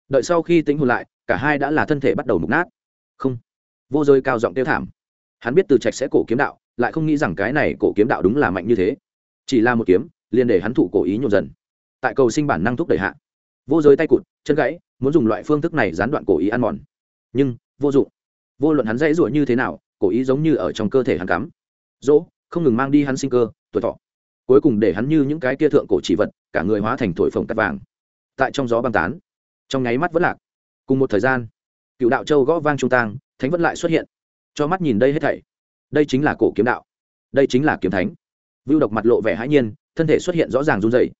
Đợi sau khi tính hồn lại, cả hai đã là thân thể bắt đầu mục nát. Không. Vô giới cao giọng tiêu thảm. Hắn biết từ trạch sẽ cổ kiếm đạo, lại không nghĩ rằng cái này cổ kiếm đạo đúng là mạnh như thế. Chỉ là một kiếm, liền để hắn thụ cổ ý nhộn dần. Tại cầu sinh bản năng thúc đẩy hạ. Vô giới tay cụt, chân gãy, muốn dùng loại phương thức này gián đoạn cổ ý ăn mòn nhưng vô dụng. Vô luận hắn dãy ruổi như thế nào, cổ ý giống như ở trong cơ thể hắn cắm. Dỗ, không ngừng mang đi hắn sinh cơ, tuổi thọ. Cuối cùng để hắn như những cái kia thượng cổ chỉ vật, cả người hóa thành thổi phồng cắt vàng. Tại trong gió băng tán, trong nháy mắt vẫn lạc. Cùng một thời gian, cựu đạo châu gõ vang trung tang, thánh vẫn lại xuất hiện. Cho mắt nhìn đây hết thảy. Đây chính là cổ kiếm đạo. Đây chính là kiếm thánh. Vưu độc mặt lộ vẻ hãi nhiên, thân thể xuất hiện rõ ràng run dày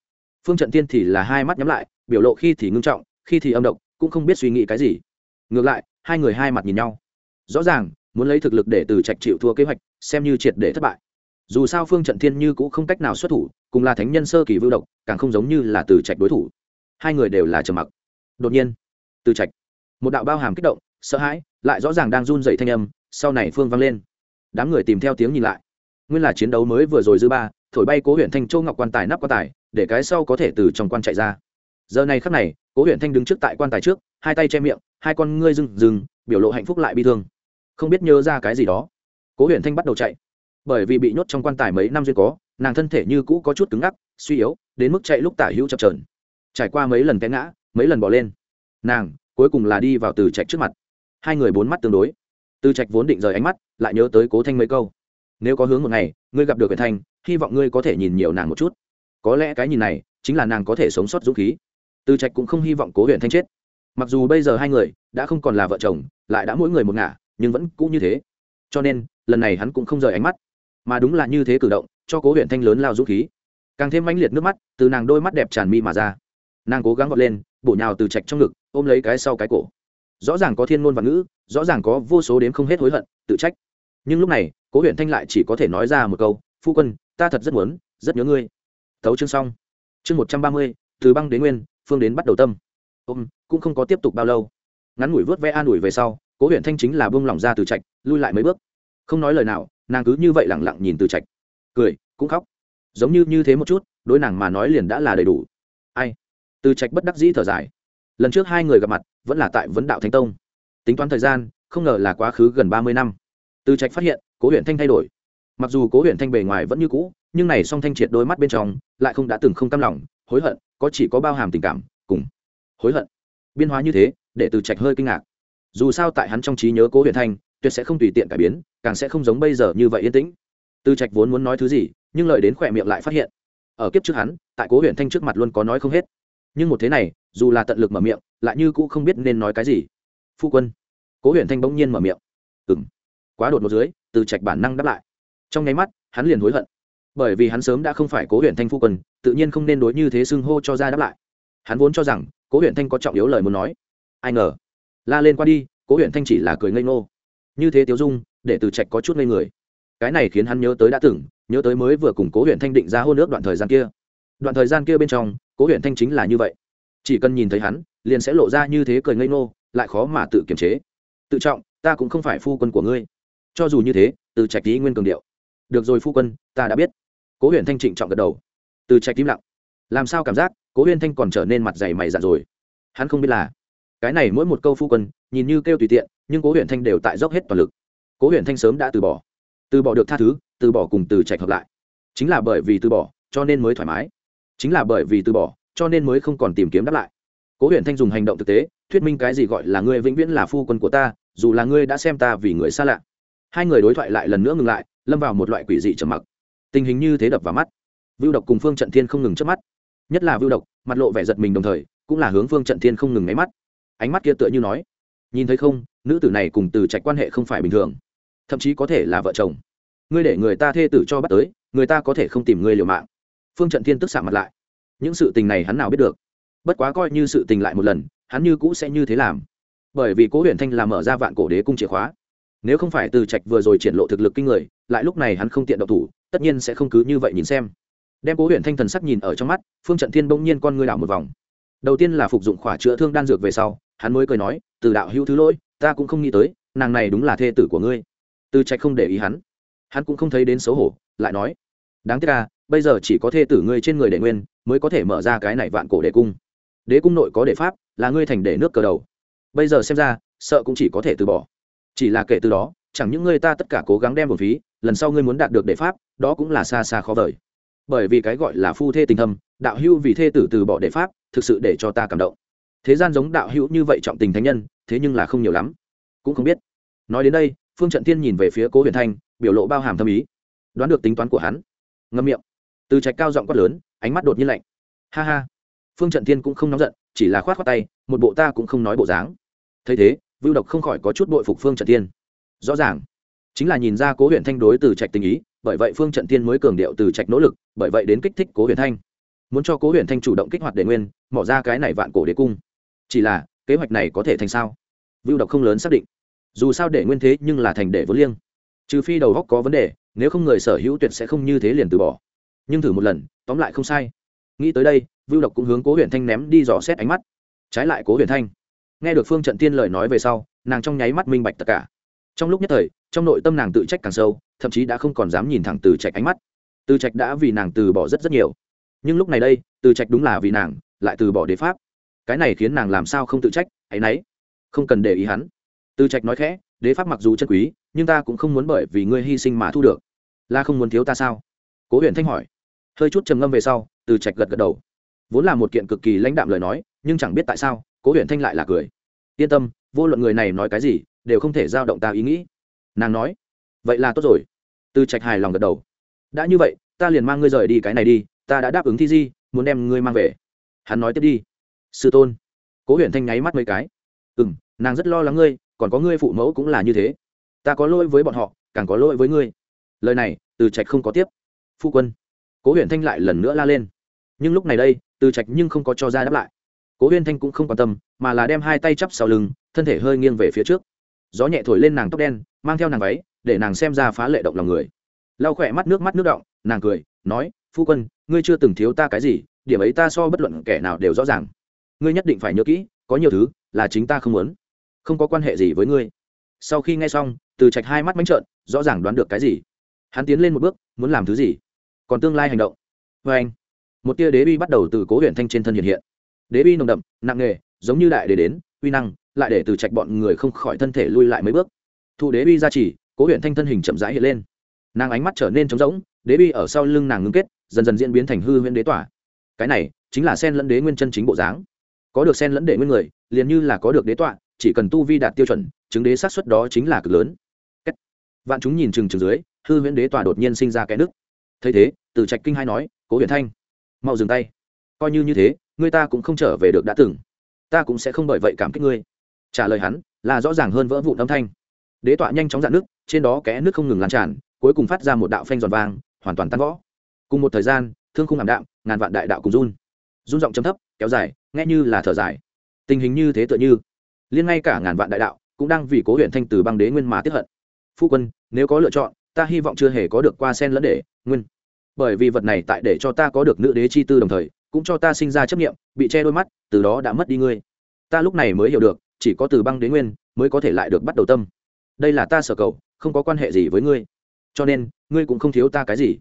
phương trận tiên thì là hai mắt nhắm lại, biểu lộ khi thì ngưng trọng, khi thì âm độc, cũng không biết suy nghĩ cái gì. Ngược lại hai người hai mặt nhìn nhau. Rõ ràng, muốn lấy thực lực để từ trạch chịu thua kế hoạch, xem như triệt để thất bại. Dù sao phương trận thiên như cũng không cách nào xuất thủ, cùng là thánh nhân sơ kỳ vưu độc, càng không giống như là từ trạch đối thủ. Hai người đều là trầm mặc. Đột nhiên, từ trạch, một đạo bao hàm kích động, sợ hãi, lại rõ ràng đang run dậy thanh âm, sau này phương vang lên. Đám người tìm theo tiếng nhìn lại. Nguyên là chiến đấu mới vừa rồi dư ba, thổi bay cố huyện thanh châu ngọc quan tài nắp quan tài, để cái sau có thể từ trong quan chạy ra. Giờ này khắc này, cố huyện thanh đứng trước tại quan tài trước hai tay che miệng, hai con ngươi rừng rừng, biểu lộ hạnh phúc lại bi thương. Không biết nhớ ra cái gì đó. Cố Huyền thanh bắt đầu chạy. Bởi vì bị nhốt trong quan tài mấy năm duyên có, nàng thân thể như cũ có chút cứng ngắc, suy yếu, đến mức chạy lúc tả hữu chập trờn trải qua mấy lần té ngã, mấy lần bỏ lên, nàng cuối cùng là đi vào từ trạch trước mặt. Hai người bốn mắt tương đối. Từ trạch vốn định rời ánh mắt, lại nhớ tới cố thanh mấy câu. Nếu có hướng một ngày, ngươi gặp được huyền thanh, hy vọng ngươi có thể nhìn nhiều nàng một chút. Có lẽ cái nhìn này, chính là nàng có thể sống sót dũng khí. Từ trạch cũng không hy vọng cố Huyền thanh chết mặc dù bây giờ hai người đã không còn là vợ chồng, lại đã mỗi người một ngả, nhưng vẫn cũ như thế. Cho nên, lần này hắn cũng không rời ánh mắt, mà đúng là như thế cử động, cho cố huyện thanh lớn lao dũng khí. Càng thêm mãnh liệt nước mắt, từ nàng đôi mắt đẹp tràn mi mà ra. Nàng cố gắng vọt lên, bổ nhào từ trạch trong ngực, ôm lấy cái sau cái cổ. Rõ ràng có thiên ngôn và ngữ, rõ ràng có vô số đến không hết hối hận, tự trách. Nhưng lúc này, cố huyện thanh lại chỉ có thể nói ra một câu, phu quân, ta thật rất muốn, rất nhớ ngươi. Thấu chương xong. Chương một trăm ba mươi, từ băng đến nguyên, phương đến bắt đầu tâm ôm, cũng không có tiếp tục bao lâu. Ngắn ngủi vớt ve an ủi về sau, cố huyện thanh chính là bông lỏng ra từ trạch, lui lại mấy bước. Không nói lời nào, nàng cứ như vậy lẳng lặng nhìn từ trạch. Cười, cũng khóc. Giống như như thế một chút, đối nàng mà nói liền đã là đầy đủ. Ai? Từ trạch bất đắc dĩ thở dài. Lần trước hai người gặp mặt, vẫn là tại vấn đạo thánh tông. Tính toán thời gian, không ngờ là quá khứ gần ba mươi năm. Từ trạch phát hiện, cố huyện thanh thay đổi. Mặc dù cố huyện thanh bề ngoài vẫn như cũ, nhưng này song thanh triệt đôi mắt bên trong, lại không đã từng không cam lòng, hối hận, có chỉ có bao hàm tình cảm, cùng hối hận. Biên hóa như thế, để từ trạch hơi kinh ngạc. Dù sao tại hắn trong trí nhớ cố huyện thanh, tuyệt sẽ không tùy tiện cải biến, càng sẽ không giống bây giờ như vậy yên tĩnh. Từ trạch vốn muốn nói thứ gì, nhưng lời đến khỏe miệng lại phát hiện. Ở kiếp trước hắn, tại cố huyện thanh trước mặt luôn có nói không hết. Nhưng một thế này, dù là tận lực mở miệng, lại như cũ không biết nên nói cái gì. Phu quân. Cố huyện thanh bỗng nhiên mở miệng. Ừng quá đột một dưới, từ trạch bản năng đáp lại. Trong nháy mắt, hắn liền hối hận. Bởi vì hắn sớm đã không phải cố huyện thanh phu quân, tự nhiên không nên đối như thế xưng hô cho ra đáp lại. Hắn vốn cho rằng cố huyện thanh có trọng yếu lời muốn nói. Ai ngờ, la lên qua đi, cố huyện thanh chỉ là cười ngây ngô. Như thế tiêu dung, để từ trạch có chút ngây người. Cái này khiến hắn nhớ tới đã từng, nhớ tới mới vừa cùng cố huyện thanh định ra hôn ước đoạn thời gian kia. Đoạn thời gian kia bên trong, cố huyện thanh chính là như vậy. Chỉ cần nhìn thấy hắn, liền sẽ lộ ra như thế cười ngây ngô, lại khó mà tự kiềm chế. Tự trọng, ta cũng không phải phu quân của ngươi. Cho dù như thế, từ trạch ý nguyên cường điệu. Được rồi phu quân, ta đã biết. Cố huyện thanh trịnh trọng gật đầu. Từ trạch im lặng. Làm sao cảm giác cố huyền thanh còn trở nên mặt dày mày dạn rồi. Hắn không biết là, cái này mỗi một câu phu quân, nhìn như kêu tùy tiện, nhưng cố huyền thanh đều tại dốc hết toàn lực. Cố huyền thanh sớm đã từ bỏ. Từ bỏ được tha thứ, từ bỏ cùng từ trạch hợp lại. Chính là bởi vì từ bỏ, cho nên mới thoải mái. Chính là bởi vì từ bỏ, cho nên mới không còn tìm kiếm đáp lại. Cố huyền thanh dùng hành động thực tế, thuyết minh cái gì gọi là ngươi vĩnh viễn là phu quân của ta, dù là ngươi đã xem ta vì người xa lạ. Hai người đối thoại lại lần nữa ngừng lại, lâm vào một loại quỷ dị trầm mặc. Tình hình như thế đập vào mắt. Vưu độc cùng phương trận thiên không ngừng chớp mắt nhất là vưu độc, mặt lộ vẻ giật mình đồng thời, cũng là hướng phương trận thiên không ngừng nháy mắt. Ánh mắt kia tựa như nói, nhìn thấy không, nữ tử này cùng từ trạch quan hệ không phải bình thường, thậm chí có thể là vợ chồng. Ngươi để người ta thê tử cho bắt tới, người ta có thể không tìm ngươi liều mạng. Phương trận thiên tức xạ mặt lại. Những sự tình này hắn nào biết được? Bất quá coi như sự tình lại một lần, hắn như cũ sẽ như thế làm. Bởi vì cố huyền thanh làm mở ra vạn cổ đế cung chìa khóa. Nếu không phải từ trạch vừa rồi triển lộ thực lực kinh người, lại lúc này hắn không tiện độc thủ, tất nhiên sẽ không cứ như vậy nhìn xem đem cố huyện thanh thần sắc nhìn ở trong mắt, phương trận thiên bỗng nhiên con ngươi đảo một vòng. Đầu tiên là phục dụng khỏa chữa thương đan dược về sau, hắn mới cười nói, từ đạo hữu thứ lỗi, ta cũng không nghĩ tới, nàng này đúng là thê tử của ngươi. Từ trạch không để ý hắn. Hắn cũng không thấy đến xấu hổ, lại nói, đáng tiếc ra bây giờ chỉ có thê tử ngươi trên người đệ nguyên, mới có thể mở ra cái này vạn cổ đệ cung. Đế cung nội có đệ pháp, là ngươi thành đệ nước cờ đầu. Bây giờ xem ra, sợ cũng chỉ có thể từ bỏ. Chỉ là kể từ đó, chẳng những ngươi ta tất cả cố gắng đem một phí, lần sau ngươi muốn đạt được đệ pháp, đó cũng là xa xa khó vời bởi vì cái gọi là phu thê tình thâm, đạo hữu vì thê tử từ bỏ đệ pháp, thực sự để cho ta cảm động. Thế gian giống đạo hữu như vậy trọng tình thánh nhân, thế nhưng là không nhiều lắm. Cũng không biết. Nói đến đây, phương trận tiên nhìn về phía cố huyền thanh, biểu lộ bao hàm thâm ý. Đoán được tính toán của hắn. Ngâm miệng. Từ trạch cao giọng quát lớn, ánh mắt đột nhiên lạnh. Ha ha. Phương trận tiên cũng không nóng giận, chỉ là khoát khoát tay, một bộ ta cũng không nói bộ dáng. Thấy thế, vưu độc không khỏi có chút bội phục phương trận tiên rõ ràng, chính là nhìn ra cố huyện thanh đối từ trạch tình ý bởi vậy phương trận tiên mới cường điệu từ trạch nỗ lực, bởi vậy đến kích thích cố huyền thanh. Muốn cho cố huyền thanh chủ động kích hoạt đề nguyên, mỏ ra cái này vạn cổ đế cung. Chỉ là, kế hoạch này có thể thành sao? Vưu độc không lớn xác định. Dù sao để nguyên thế nhưng là thành để vốn liêng. Trừ phi đầu góc có vấn đề, nếu không người sở hữu tuyệt sẽ không như thế liền từ bỏ. Nhưng thử một lần, tóm lại không sai. Nghĩ tới đây, vưu độc cũng hướng cố huyền thanh ném đi dò xét ánh mắt. Trái lại cố huyền thanh, nghe được phương trận tiên lời nói về sau, nàng trong nháy mắt minh bạch tất cả. Trong lúc nhất thời, trong nội tâm nàng tự trách càng sâu thậm chí đã không còn dám nhìn thẳng từ trạch ánh mắt. Từ trạch đã vì nàng từ bỏ rất rất nhiều. Nhưng lúc này đây, từ trạch đúng là vì nàng, lại từ bỏ đế pháp. Cái này khiến nàng làm sao không tự trách hãy nấy. Không cần để ý hắn. Từ trạch nói khẽ, đế pháp mặc dù chân quý, nhưng ta cũng không muốn bởi vì ngươi hy sinh mà thu được. La không muốn thiếu ta sao? Cố huyền thanh hỏi. Hơi chút trầm ngâm về sau, từ trạch gật gật đầu. Vốn là một kiện cực kỳ lãnh đạm lời nói, nhưng chẳng biết tại sao, cố huyền thanh lại là cười. Yên tâm, vô luận người này nói cái gì, đều không thể giao động ta ý nghĩ. Nàng nói vậy là tốt rồi. Từ trạch hài lòng gật đầu. Đã như vậy, ta liền mang ngươi rời đi cái này đi, ta đã đáp ứng thi di, muốn đem ngươi mang về. Hắn nói tiếp đi. Sư tôn. Cố huyện thanh nháy mắt mấy cái. Ừ m nàng rất lo lắng ngươi, còn có ngươi phụ mẫu cũng là như thế. Ta có lỗi với bọn họ, càng có lỗi với ngươi. Lời này, từ trạch không có tiếp. Phu quân. Cố huyện thanh lại lần nữa la lên. Nhưng lúc này đây, từ trạch nhưng không có cho ra đáp lại. Cố huyên thanh cũng không quan tâm, mà là đem hai tay chắp sau lưng, thân thể hơi nghiêng về phía trước. Gió nhẹ thổi lên nàng tóc đen, mang theo nàng váy để nàng xem ra phá lệ động lòng người. Lau khỏe mắt nước mắt nước động, nàng cười, nói, phu quân, ngươi chưa từng thiếu ta cái gì, điểm ấy ta so bất luận kẻ nào đều rõ ràng. Ngươi nhất định phải nhớ kỹ, có nhiều thứ là chính ta không muốn, không có quan hệ gì với ngươi. Sau khi nghe xong, từ trạch hai mắt mánh trợn, rõ ràng đoán được cái gì. Hắn tiến lên một bước, muốn làm thứ gì? Còn tương lai hành động. Vê anh, một tia đế bi bắt đầu từ cố huyện thanh trên thân hiện hiện. Đế bi nồng đậm, nặng nghề giống như đại để đến, uy năng, lại để từ trạch bọn người không khỏi thân thể lui lại mấy bước. Thụ đế bi ra chỉ cố huyện thanh thân hình chậm rãi hiện lên. Nàng ánh mắt trở nên trống rỗng, đế bi ở sau lưng nàng ngưng kết, dần dần diễn biến thành hư huyễn đế tỏa. Cái này chính là sen lẫn đế nguyên chân chính bộ dáng. Có được sen lẫn đệ nguyên người, liền như là có được đế tọa, chỉ cần tu vi đạt tiêu chuẩn, chứng đế sát xuất đó chính là cực lớn. Vạn chúng nhìn chừng chừng dưới, hư huyễn đế tọa đột nhiên sinh ra cái nước thấy thế, từ trạch kinh hai nói, cố huyền thanh, mau dừng tay. Coi như như thế ngươi ta cũng không trở về được đã từng. Ta cũng sẽ không bởi vậy cảm kích ngươi. Trả lời hắn, là rõ ràng hơn vỡ vụn âm thanh đế tọa nhanh chóng dạn nước, trên đó kẽ nước không ngừng lan tràn, cuối cùng phát ra một đạo phanh giòn vàng hoàn toàn tan võ cùng một thời gian, thương khung ảm đạm, ngàn vạn đại đạo cùng run. Run giọng chấm thấp, kéo dài, nghe như là thở dài. Tình hình như thế tựa như, liên ngay cả ngàn vạn đại đạo cũng đang vì cố huyện thanh từ băng đế nguyên mà tiếp hận. Phu quân, nếu có lựa chọn, ta hy vọng chưa hề có được qua sen lẫn để, nguyên. Bởi vì vật này tại để cho ta có được nữ đế chi tư đồng thời, cũng cho ta sinh ra chấp nghiệm bị che đôi mắt, từ đó đã mất đi ngươi. Ta lúc này mới hiểu được, chỉ có từ băng đế nguyên mới có thể lại được bắt đầu tâm đây là ta sở cầu, không có quan hệ gì với ngươi. Cho nên, ngươi cũng không thiếu ta cái gì.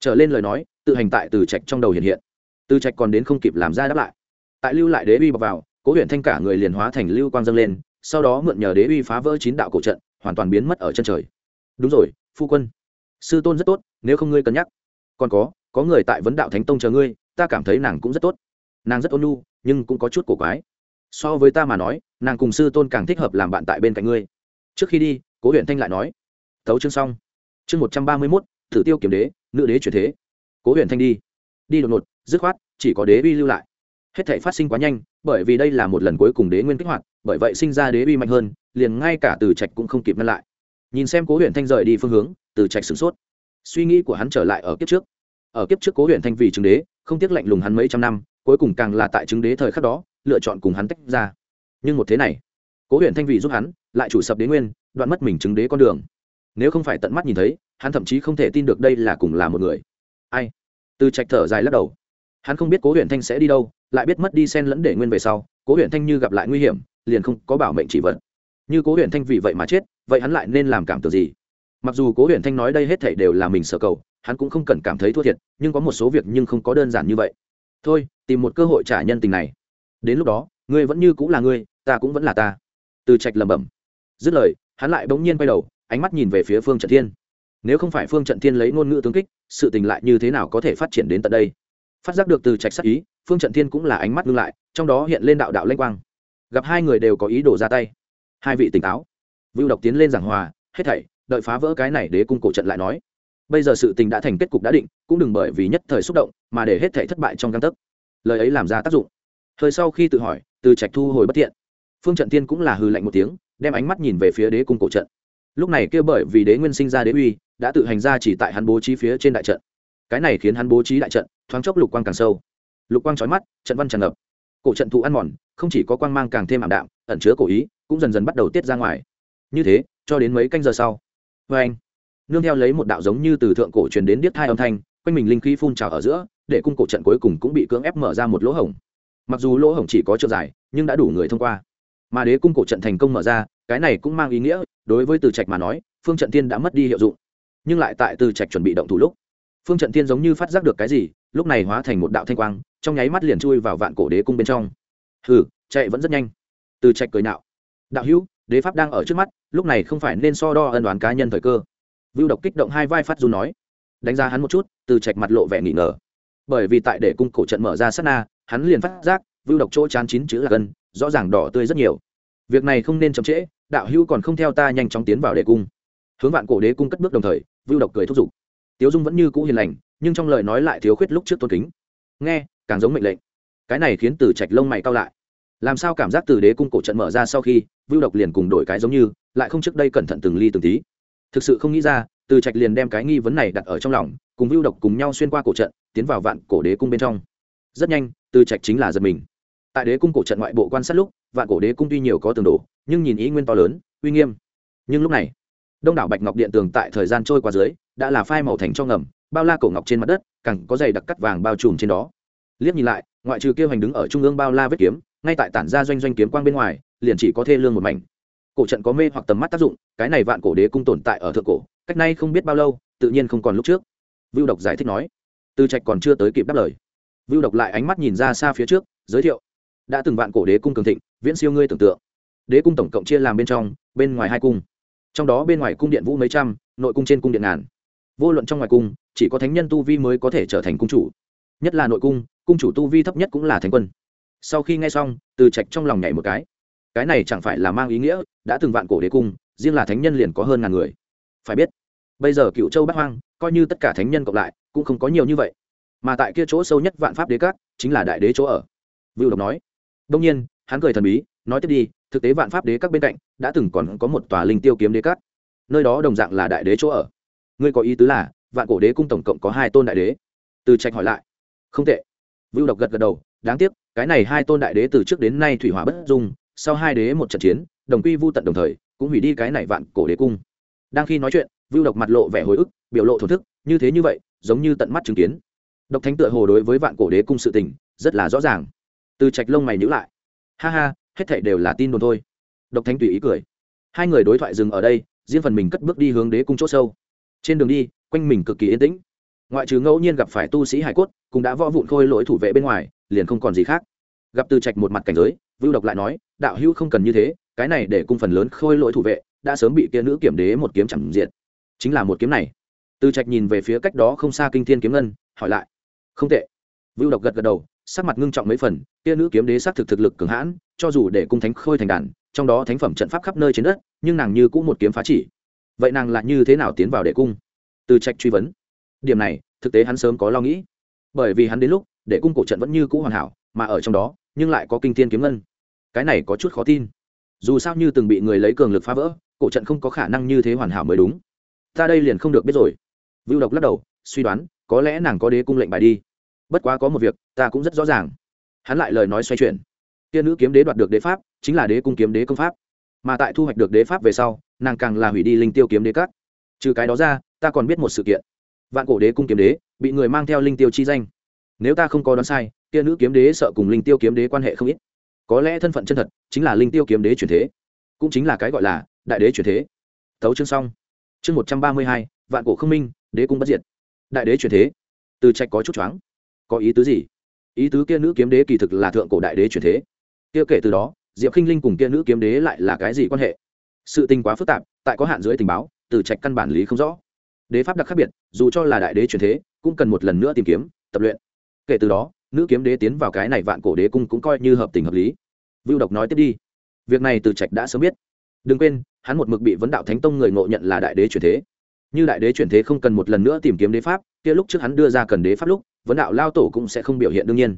Trở lên lời nói, tự hành tại từ trạch trong đầu hiện hiện. Từ trạch còn đến không kịp làm ra đáp lại. Tại lưu lại đế uy bọc vào, cố huyện thanh cả người liền hóa thành lưu quang dâng lên, sau đó mượn nhờ đế uy phá vỡ chín đạo cổ trận, hoàn toàn biến mất ở chân trời. Đúng rồi, phu quân. Sư tôn rất tốt, nếu không ngươi cân nhắc. Còn có có người tại vấn đạo thánh tông chờ ngươi, ta cảm thấy nàng cũng rất tốt. Nàng rất ôn nhu, nhưng cũng có chút cổ quái. So với ta mà nói, nàng cùng sư tôn càng thích hợp làm bạn tại bên cạnh ngươi trước khi đi, cố huyện thanh lại nói, thấu chương xong. Chương một trăm ba mươi mốt thử tiêu kiểm đế, nữ đế chuyển thế. Cố huyện thanh đi. Đi đột ngột, dứt khoát, chỉ có đế uy lưu lại. Hết thể phát sinh quá nhanh, bởi vì đây là một lần cuối cùng đế nguyên kích hoạt, bởi vậy sinh ra đế uy mạnh hơn, liền ngay cả từ trạch cũng không kịp ngăn lại. Nhìn xem cố huyện thanh rời đi phương hướng, từ trạch sửng sốt. Suy nghĩ của hắn trở lại ở kiếp trước. Ở kiếp trước cố huyện thanh vì chứng đế, không tiếc lạnh lùng hắn mấy trăm năm, cuối cùng càng là tại chứng đế thời khắc đó, lựa chọn cùng hắn tách ra. Nhưng một thế này, cố huyện thanh vì giúp hắn lại chủ sập đế nguyên, đoạn mất mình chứng đế con đường. Nếu không phải tận mắt nhìn thấy, hắn thậm chí không thể tin được đây là cùng là một người. Ai? Từ trạch thở dài lắc đầu. Hắn không biết cố huyện thanh sẽ đi đâu, lại biết mất đi sen lẫn để nguyên về sau, cố huyện thanh như gặp lại nguy hiểm, liền không có bảo mệnh chỉ vật. Như cố huyện thanh vì vậy mà chết, vậy hắn lại nên làm cảm tưởng gì? Mặc dù cố huyện thanh nói đây hết thảy đều là mình sở cầu, hắn cũng không cần cảm thấy thua thiệt, nhưng có một số việc nhưng không có đơn giản như vậy. Thôi, tìm một cơ hội trả nhân tình này. Đến lúc đó, ngươi vẫn như cũng là ngươi, ta cũng vẫn là ta. Từ trạch lẩm bẩm dứt lời, hắn lại bỗng nhiên quay đầu, ánh mắt nhìn về phía phương trận thiên. Nếu không phải phương trận thiên lấy ngôn ngữ tướng kích, sự tình lại như thế nào có thể phát triển đến tận đây? Phát giác được từ trạch sắc ý, phương trận thiên cũng là ánh mắt ngưng lại, trong đó hiện lên đạo đạo lanh quang. Gặp hai người đều có ý đồ ra tay. Hai vị tỉnh táo. Vưu độc tiến lên giảng hòa, hết thảy, đợi phá vỡ cái này để cung cổ trận lại nói. Bây giờ sự tình đã thành kết cục đã định, cũng đừng bởi vì nhất thời xúc động, mà để hết thảy thất bại trong căng tấc. Lời ấy làm ra tác dụng. Thời sau khi tự hỏi, từ trạch thu hồi bất tiện phương trận Thiên cũng là hư lạnh một tiếng đem ánh mắt nhìn về phía đế cung cổ trận. Lúc này kia bởi vì đế nguyên sinh ra đế uy, đã tự hành ra chỉ tại hắn bố trí phía trên đại trận. Cái này khiến hắn bố trí đại trận, thoáng chốc lục quang càng sâu. Lục quang trói mắt, trận văn tràn ngập. Cổ trận thụ ăn mòn, không chỉ có quang mang càng thêm ảm đạm, ẩn chứa cổ ý, cũng dần dần bắt đầu tiết ra ngoài. Như thế, cho đến mấy canh giờ sau vê anh, nương theo lấy một đạo giống như từ thượng cổ truyền đến điếc thai âm thanh, quanh mình linh khí phun trào ở giữa, để cung cổ trận cuối cùng cũng bị cưỡng ép mở ra một lỗ hổng. Mặc dù lỗ hổng chỉ có chiều dài, nhưng đã đủ người thông qua mà đế cung cổ trận thành công mở ra, cái này cũng mang ý nghĩa, đối với từ trạch mà nói, phương trận Thiên đã mất đi hiệu dụng. Nhưng lại tại từ trạch chuẩn bị động thủ lúc, phương trận Thiên giống như phát giác được cái gì, lúc này hóa thành một đạo thanh quang, trong nháy mắt liền chui vào vạn cổ đế cung bên trong. Hừ, chạy vẫn rất nhanh. Từ trạch cười nạo. Đạo hữu, đế pháp đang ở trước mắt, lúc này không phải nên so đo ân đoán cá nhân thời cơ. Vưu độc kích động hai vai phát du nói. Đánh giá hắn một chút, từ trạch mặt lộ vẻ nghỉ ngờ. Bởi vì tại để cung cổ trận mở ra sát na, hắn liền phát giác, vưu độc chỗ chán chín chữ là gân rõ ràng đỏ tươi rất nhiều việc này không nên chậm trễ, đạo hữu còn không theo ta nhanh chóng tiến vào đệ cung. Hướng vạn cổ đế cung cất bước đồng thời, vưu độc cười thúc giục. Tiếu dung vẫn như cũ hiền lành, nhưng trong lời nói lại thiếu khuyết lúc trước tôn kính. Nghe, càng giống mệnh lệnh. Cái này khiến từ trạch lông mày cao lại. Làm sao cảm giác từ đế cung cổ trận mở ra sau khi, vưu độc liền cùng đổi cái giống như, lại không trước đây cẩn thận từng ly từng tí. Thực sự không nghĩ ra, từ trạch liền đem cái nghi vấn này đặt ở trong lòng, cùng vưu độc cùng nhau xuyên qua cổ trận, tiến vào vạn cổ đế cung bên trong. Rất nhanh, từ trạch chính là giật mình. Tại đế cung cổ trận ngoại bộ quan sát lúc vạn cổ đế cung tuy nhiều có tường đổ, nhưng nhìn ý nguyên to lớn, uy nghiêm. Nhưng lúc này, đông đảo bạch ngọc điện tường tại thời gian trôi qua dưới, đã là phai màu thành cho ngầm, bao la cổ ngọc trên mặt đất cẳng có dày đặc cắt vàng bao trùm trên đó. Liếc nhìn lại, ngoại trừ kêu hành đứng ở trung ương bao la vết kiếm, ngay tại tản ra doanh doanh kiếm quang bên ngoài, liền chỉ có thê lương một mảnh. Cổ trận có mê hoặc tầm mắt tác dụng, cái này vạn cổ đế cung tồn tại ở thượng cổ, cách nay không biết bao lâu, tự nhiên không còn lúc trước. Vưu độc giải thích nói. Tư trạch còn chưa tới kịp đáp lời. Vưu độc lại ánh mắt nhìn ra xa phía trước, giới thiệu. Đã từng vạn cổ đế cung cường thịnh viễn siêu ngươi tưởng tượng. Đế cung tổng cộng chia làm bên trong, bên ngoài hai cung. Trong đó bên ngoài cung điện vũ mấy trăm, nội cung trên cung điện ngàn. Vô luận trong ngoài cung, chỉ có thánh nhân tu vi mới có thể trở thành cung chủ. Nhất là nội cung cung chủ tu vi thấp nhất cũng là thánh quân. Sau khi nghe xong, từ trạch trong lòng nhảy một cái. Cái này chẳng phải là mang ý nghĩa, đã từng vạn cổ đế cung, riêng là thánh nhân liền có hơn ngàn người. Phải biết, bây giờ cựu châu bắc hoang, coi như tất cả thánh nhân cộng lại, cũng không có nhiều như vậy. Mà tại kia chỗ sâu nhất vạn pháp đế cát chính là đại đế chỗ ở. Vưu độc nói. Đông nhiên hắn cười thần bí, nói tiếp đi, thực tế vạn pháp đế các bên cạnh, đã từng còn có một tòa linh tiêu kiếm đế cát nơi đó đồng dạng là đại đế chỗ ở. Ngươi có ý tứ là, vạn cổ đế cung tổng cộng có hai tôn đại đế? Từ trạch hỏi lại. Không tệ. Vưu độc gật gật đầu, đáng tiếc, cái này hai tôn đại đế từ trước đến nay thủy hỏa bất dung, sau hai đế một trận chiến, đồng quy vu tận đồng thời, cũng hủy đi cái này vạn cổ đế cung. Đang khi nói chuyện, vưu độc mặt lộ vẻ hồi ức, biểu lộ thổn thức, như thế như vậy, giống như tận mắt chứng kiến. Độc thánh tựa hồ đối với vạn cổ đế cung sự tình, rất là rõ ràng. Từ trạch lông mày nhữ lại ha ha, hết thảy đều là tin đồn thôi. Độc thánh tùy ý cười. Hai người đối thoại dừng ở đây, riêng phần mình cất bước đi hướng đế cung chỗ sâu. Trên đường đi, quanh mình cực kỳ yên tĩnh. Ngoại trừ ngẫu nhiên gặp phải tu sĩ hải cốt cũng đã võ vụn khôi lỗi thủ vệ bên ngoài, liền không còn gì khác. Gặp từ trạch một mặt cảnh giới, vưu độc lại nói, đạo hữu không cần như thế, cái này để cung phần lớn khôi lỗi thủ vệ, đã sớm bị kia nữ kiểm đế một kiếm chẳng diện chính là một kiếm này. Từ trạch nhìn về phía cách đó không xa kinh thiên kiếm ngân, hỏi lại, không tệ. Vưu độc gật gật đầu, sắc mặt ngưng trọng mấy phần kia nữ kiếm đế xác thực thực lực cường hãn, cho dù để cung thánh khôi thành đàn, trong đó thánh phẩm trận pháp khắp nơi trên đất, nhưng nàng như cũng một kiếm phá chỉ. Vậy nàng lại như thế nào tiến vào đệ cung? Từ trạch truy vấn. Điểm này, thực tế hắn sớm có lo nghĩ. Bởi vì hắn đến lúc, đệ cung cổ trận vẫn như cũ hoàn hảo, mà ở trong đó, nhưng lại có kinh thiên kiếm ngân. Cái này có chút khó tin. Dù sao như từng bị người lấy cường lực phá vỡ, cổ trận không có khả năng như thế hoàn hảo mới đúng. Ta đây liền không được biết rồi. Vưu độc lắc đầu, suy đoán, có lẽ nàng có đế cung lệnh bài đi. Bất quá có một việc, ta cũng rất rõ ràng hắn lại lời nói xoay chuyển. Kia nữ kiếm đế đoạt được đế pháp, chính là đế cung kiếm đế công pháp. Mà tại thu hoạch được đế pháp về sau, nàng càng là hủy đi linh tiêu kiếm đế cát trừ cái đó ra, ta còn biết một sự kiện. Vạn cổ đế cung kiếm đế, bị người mang theo linh tiêu chi danh. Nếu ta không có đoán sai kia nữ kiếm đế sợ cùng linh tiêu kiếm đế quan hệ không ít. Có lẽ thân phận chân thật, chính là linh tiêu kiếm đế chuyển thế. Cũng chính là cái gọi là đại đế chuyển thế. Tấu chương xong. Chương một trăm ba mươi hai, vạn cổ không minh, đế cung bất diệt. Đại đế chuyển thế. Từ trạch có chút choáng. Có ý tứ gì? Ý tứ kia nữ kiếm đế kỳ thực là thượng cổ đại đế chuyển thế. Kia kể từ đó, diệp k i n h linh cùng kia nữ kiếm đế lại là cái gì quan hệ? Sự tình quá phức tạp, tại có hạn dưới tình báo, từ trạch căn bản lý không rõ. Đế pháp đặc khác biệt, dù cho là đại đế chuyển thế, cũng cần một lần nữa tìm kiếm, tập luyện. Kể từ đó, nữ kiếm đế tiến vào cái này vạn cổ đế cung cũng coi như hợp tình hợp lý. Vưu độc nói tiếp đi. Việc này từ trạch đã sớm biết. Đừng quên, hắn một mực bị vấn đạo thánh tông người ngộ nhận là đại đế chuyển thế như đại đế chuyển thế không cần một lần nữa tìm kiếm đế pháp, kia lúc trước hắn đưa ra cần đế pháp lúc, vấn đạo lao tổ cũng sẽ không biểu hiện đương nhiên.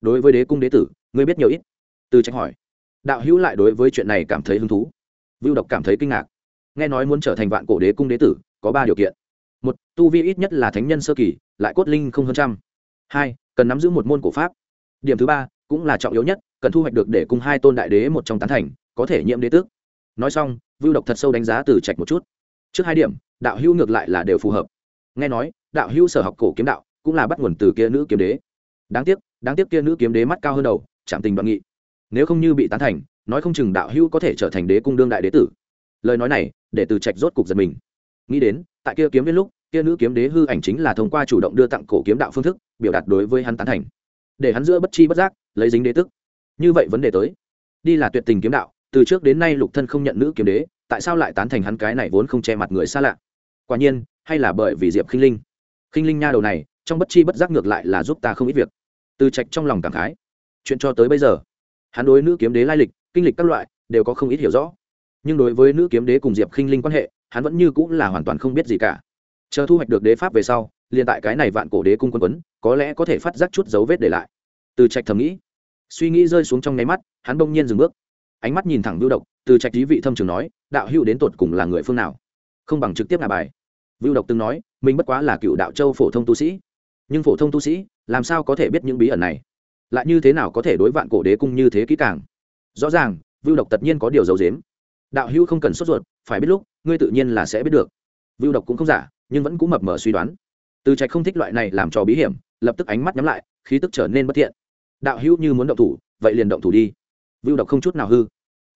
Đối với đế cung đế tử, ngươi biết nhiều ít. Từ trạch hỏi. Đạo hữu lại đối với chuyện này cảm thấy hứng thú. Vưu độc cảm thấy kinh ngạc. Nghe nói muốn trở thành vạn cổ đế cung đế tử, có ba điều kiện. Một, tu vi ít nhất là thánh nhân sơ kỳ, lại cốt linh không hơn trăm. Hai, cần nắm giữ một môn cổ pháp. Điểm thứ ba, cũng là trọng yếu nhất, cần thu hoạch được để cung hai tôn đại đế một trong tán thành, có thể nhiễm đế tước. Nói xong, vưu độc thật sâu đánh giá từ trạch một chút trước hai điểm, đạo hữu ngược lại là đều phù hợp. Nghe nói, đạo hữu sở học cổ kiếm đạo, cũng là bắt nguồn từ kia nữ kiếm đế. Đáng tiếc đáng tiếc kia nữ kiếm đế mắt cao hơn đầu, chạm tình đoạn nghị. Nếu không như bị tán thành, nói không chừng đạo hữu có thể trở thành đế cung đương đại đế tử. Lời nói này, để từ trạch rốt cục giật mình. Nghĩ đến, tại kia kiếm đến lúc, kia nữ kiếm đế hư ảnh chính là thông qua chủ động đưa tặng cổ kiếm đạo phương thức, biểu đạt đối với hắn tán thành. Để hắn giữa bất chi bất giác, lấy dính đế tức. Như vậy vấn đề tới. Đi là tuyệt tình kiếm đạo từ trước đến nay lục thân không nhận nữ kiếm đế, tại sao lại tán thành hắn cái này vốn không che mặt người xa lạ? Quả nhiên, hay là bởi vì diệp khinh linh? Khinh linh nha đầu này, trong bất chi bất giác ngược lại là giúp ta không ít việc. Từ trạch trong lòng cảm khái. Chuyện cho tới bây giờ, hắn đối nữ kiếm đế lai lịch, kinh lịch các loại, đều có không ít hiểu rõ. Nhưng đối với nữ kiếm đế cùng diệp khinh linh quan hệ, hắn vẫn như cũng là hoàn toàn không biết gì cả. Chờ thu hoạch được đế pháp về sau, liền tại cái này vạn cổ đế cung quân quấn, có lẽ có thể phát giác chút dấu vết để lại. Từ trạch thầm nghĩ. Suy nghĩ rơi xuống trong nháy mắt, hắn bỗng nhiên dừng bước ánh mắt nhìn thẳng vưu độc, từ trạch trí vị thâm trường nói, đạo hữu đến tột cùng là người phương nào? Không bằng trực tiếp là bài. Vưu độc từng nói, mình bất quá là cựu đạo châu phổ thông tu sĩ. Nhưng phổ thông tu sĩ, làm sao có thể biết những bí ẩn này? Lại như thế nào có thể đối vạn cổ đế cung như thế kỹ càng? Rõ ràng, vưu độc tất nhiên có điều giấu giếm. đạo hữu không cần sốt ruột, phải biết lúc, ngươi tự nhiên là sẽ biết được. Vưu độc cũng không giả, nhưng vẫn cũng mập mờ suy đoán. Từ trạch không thích loại này làm cho bí hiểm, lập tức ánh mắt nhắm lại, khí tức trở nên bất thiện. Đạo hữu như muốn động thủ, vậy liền động thủ đi vưu độc không chút nào hư.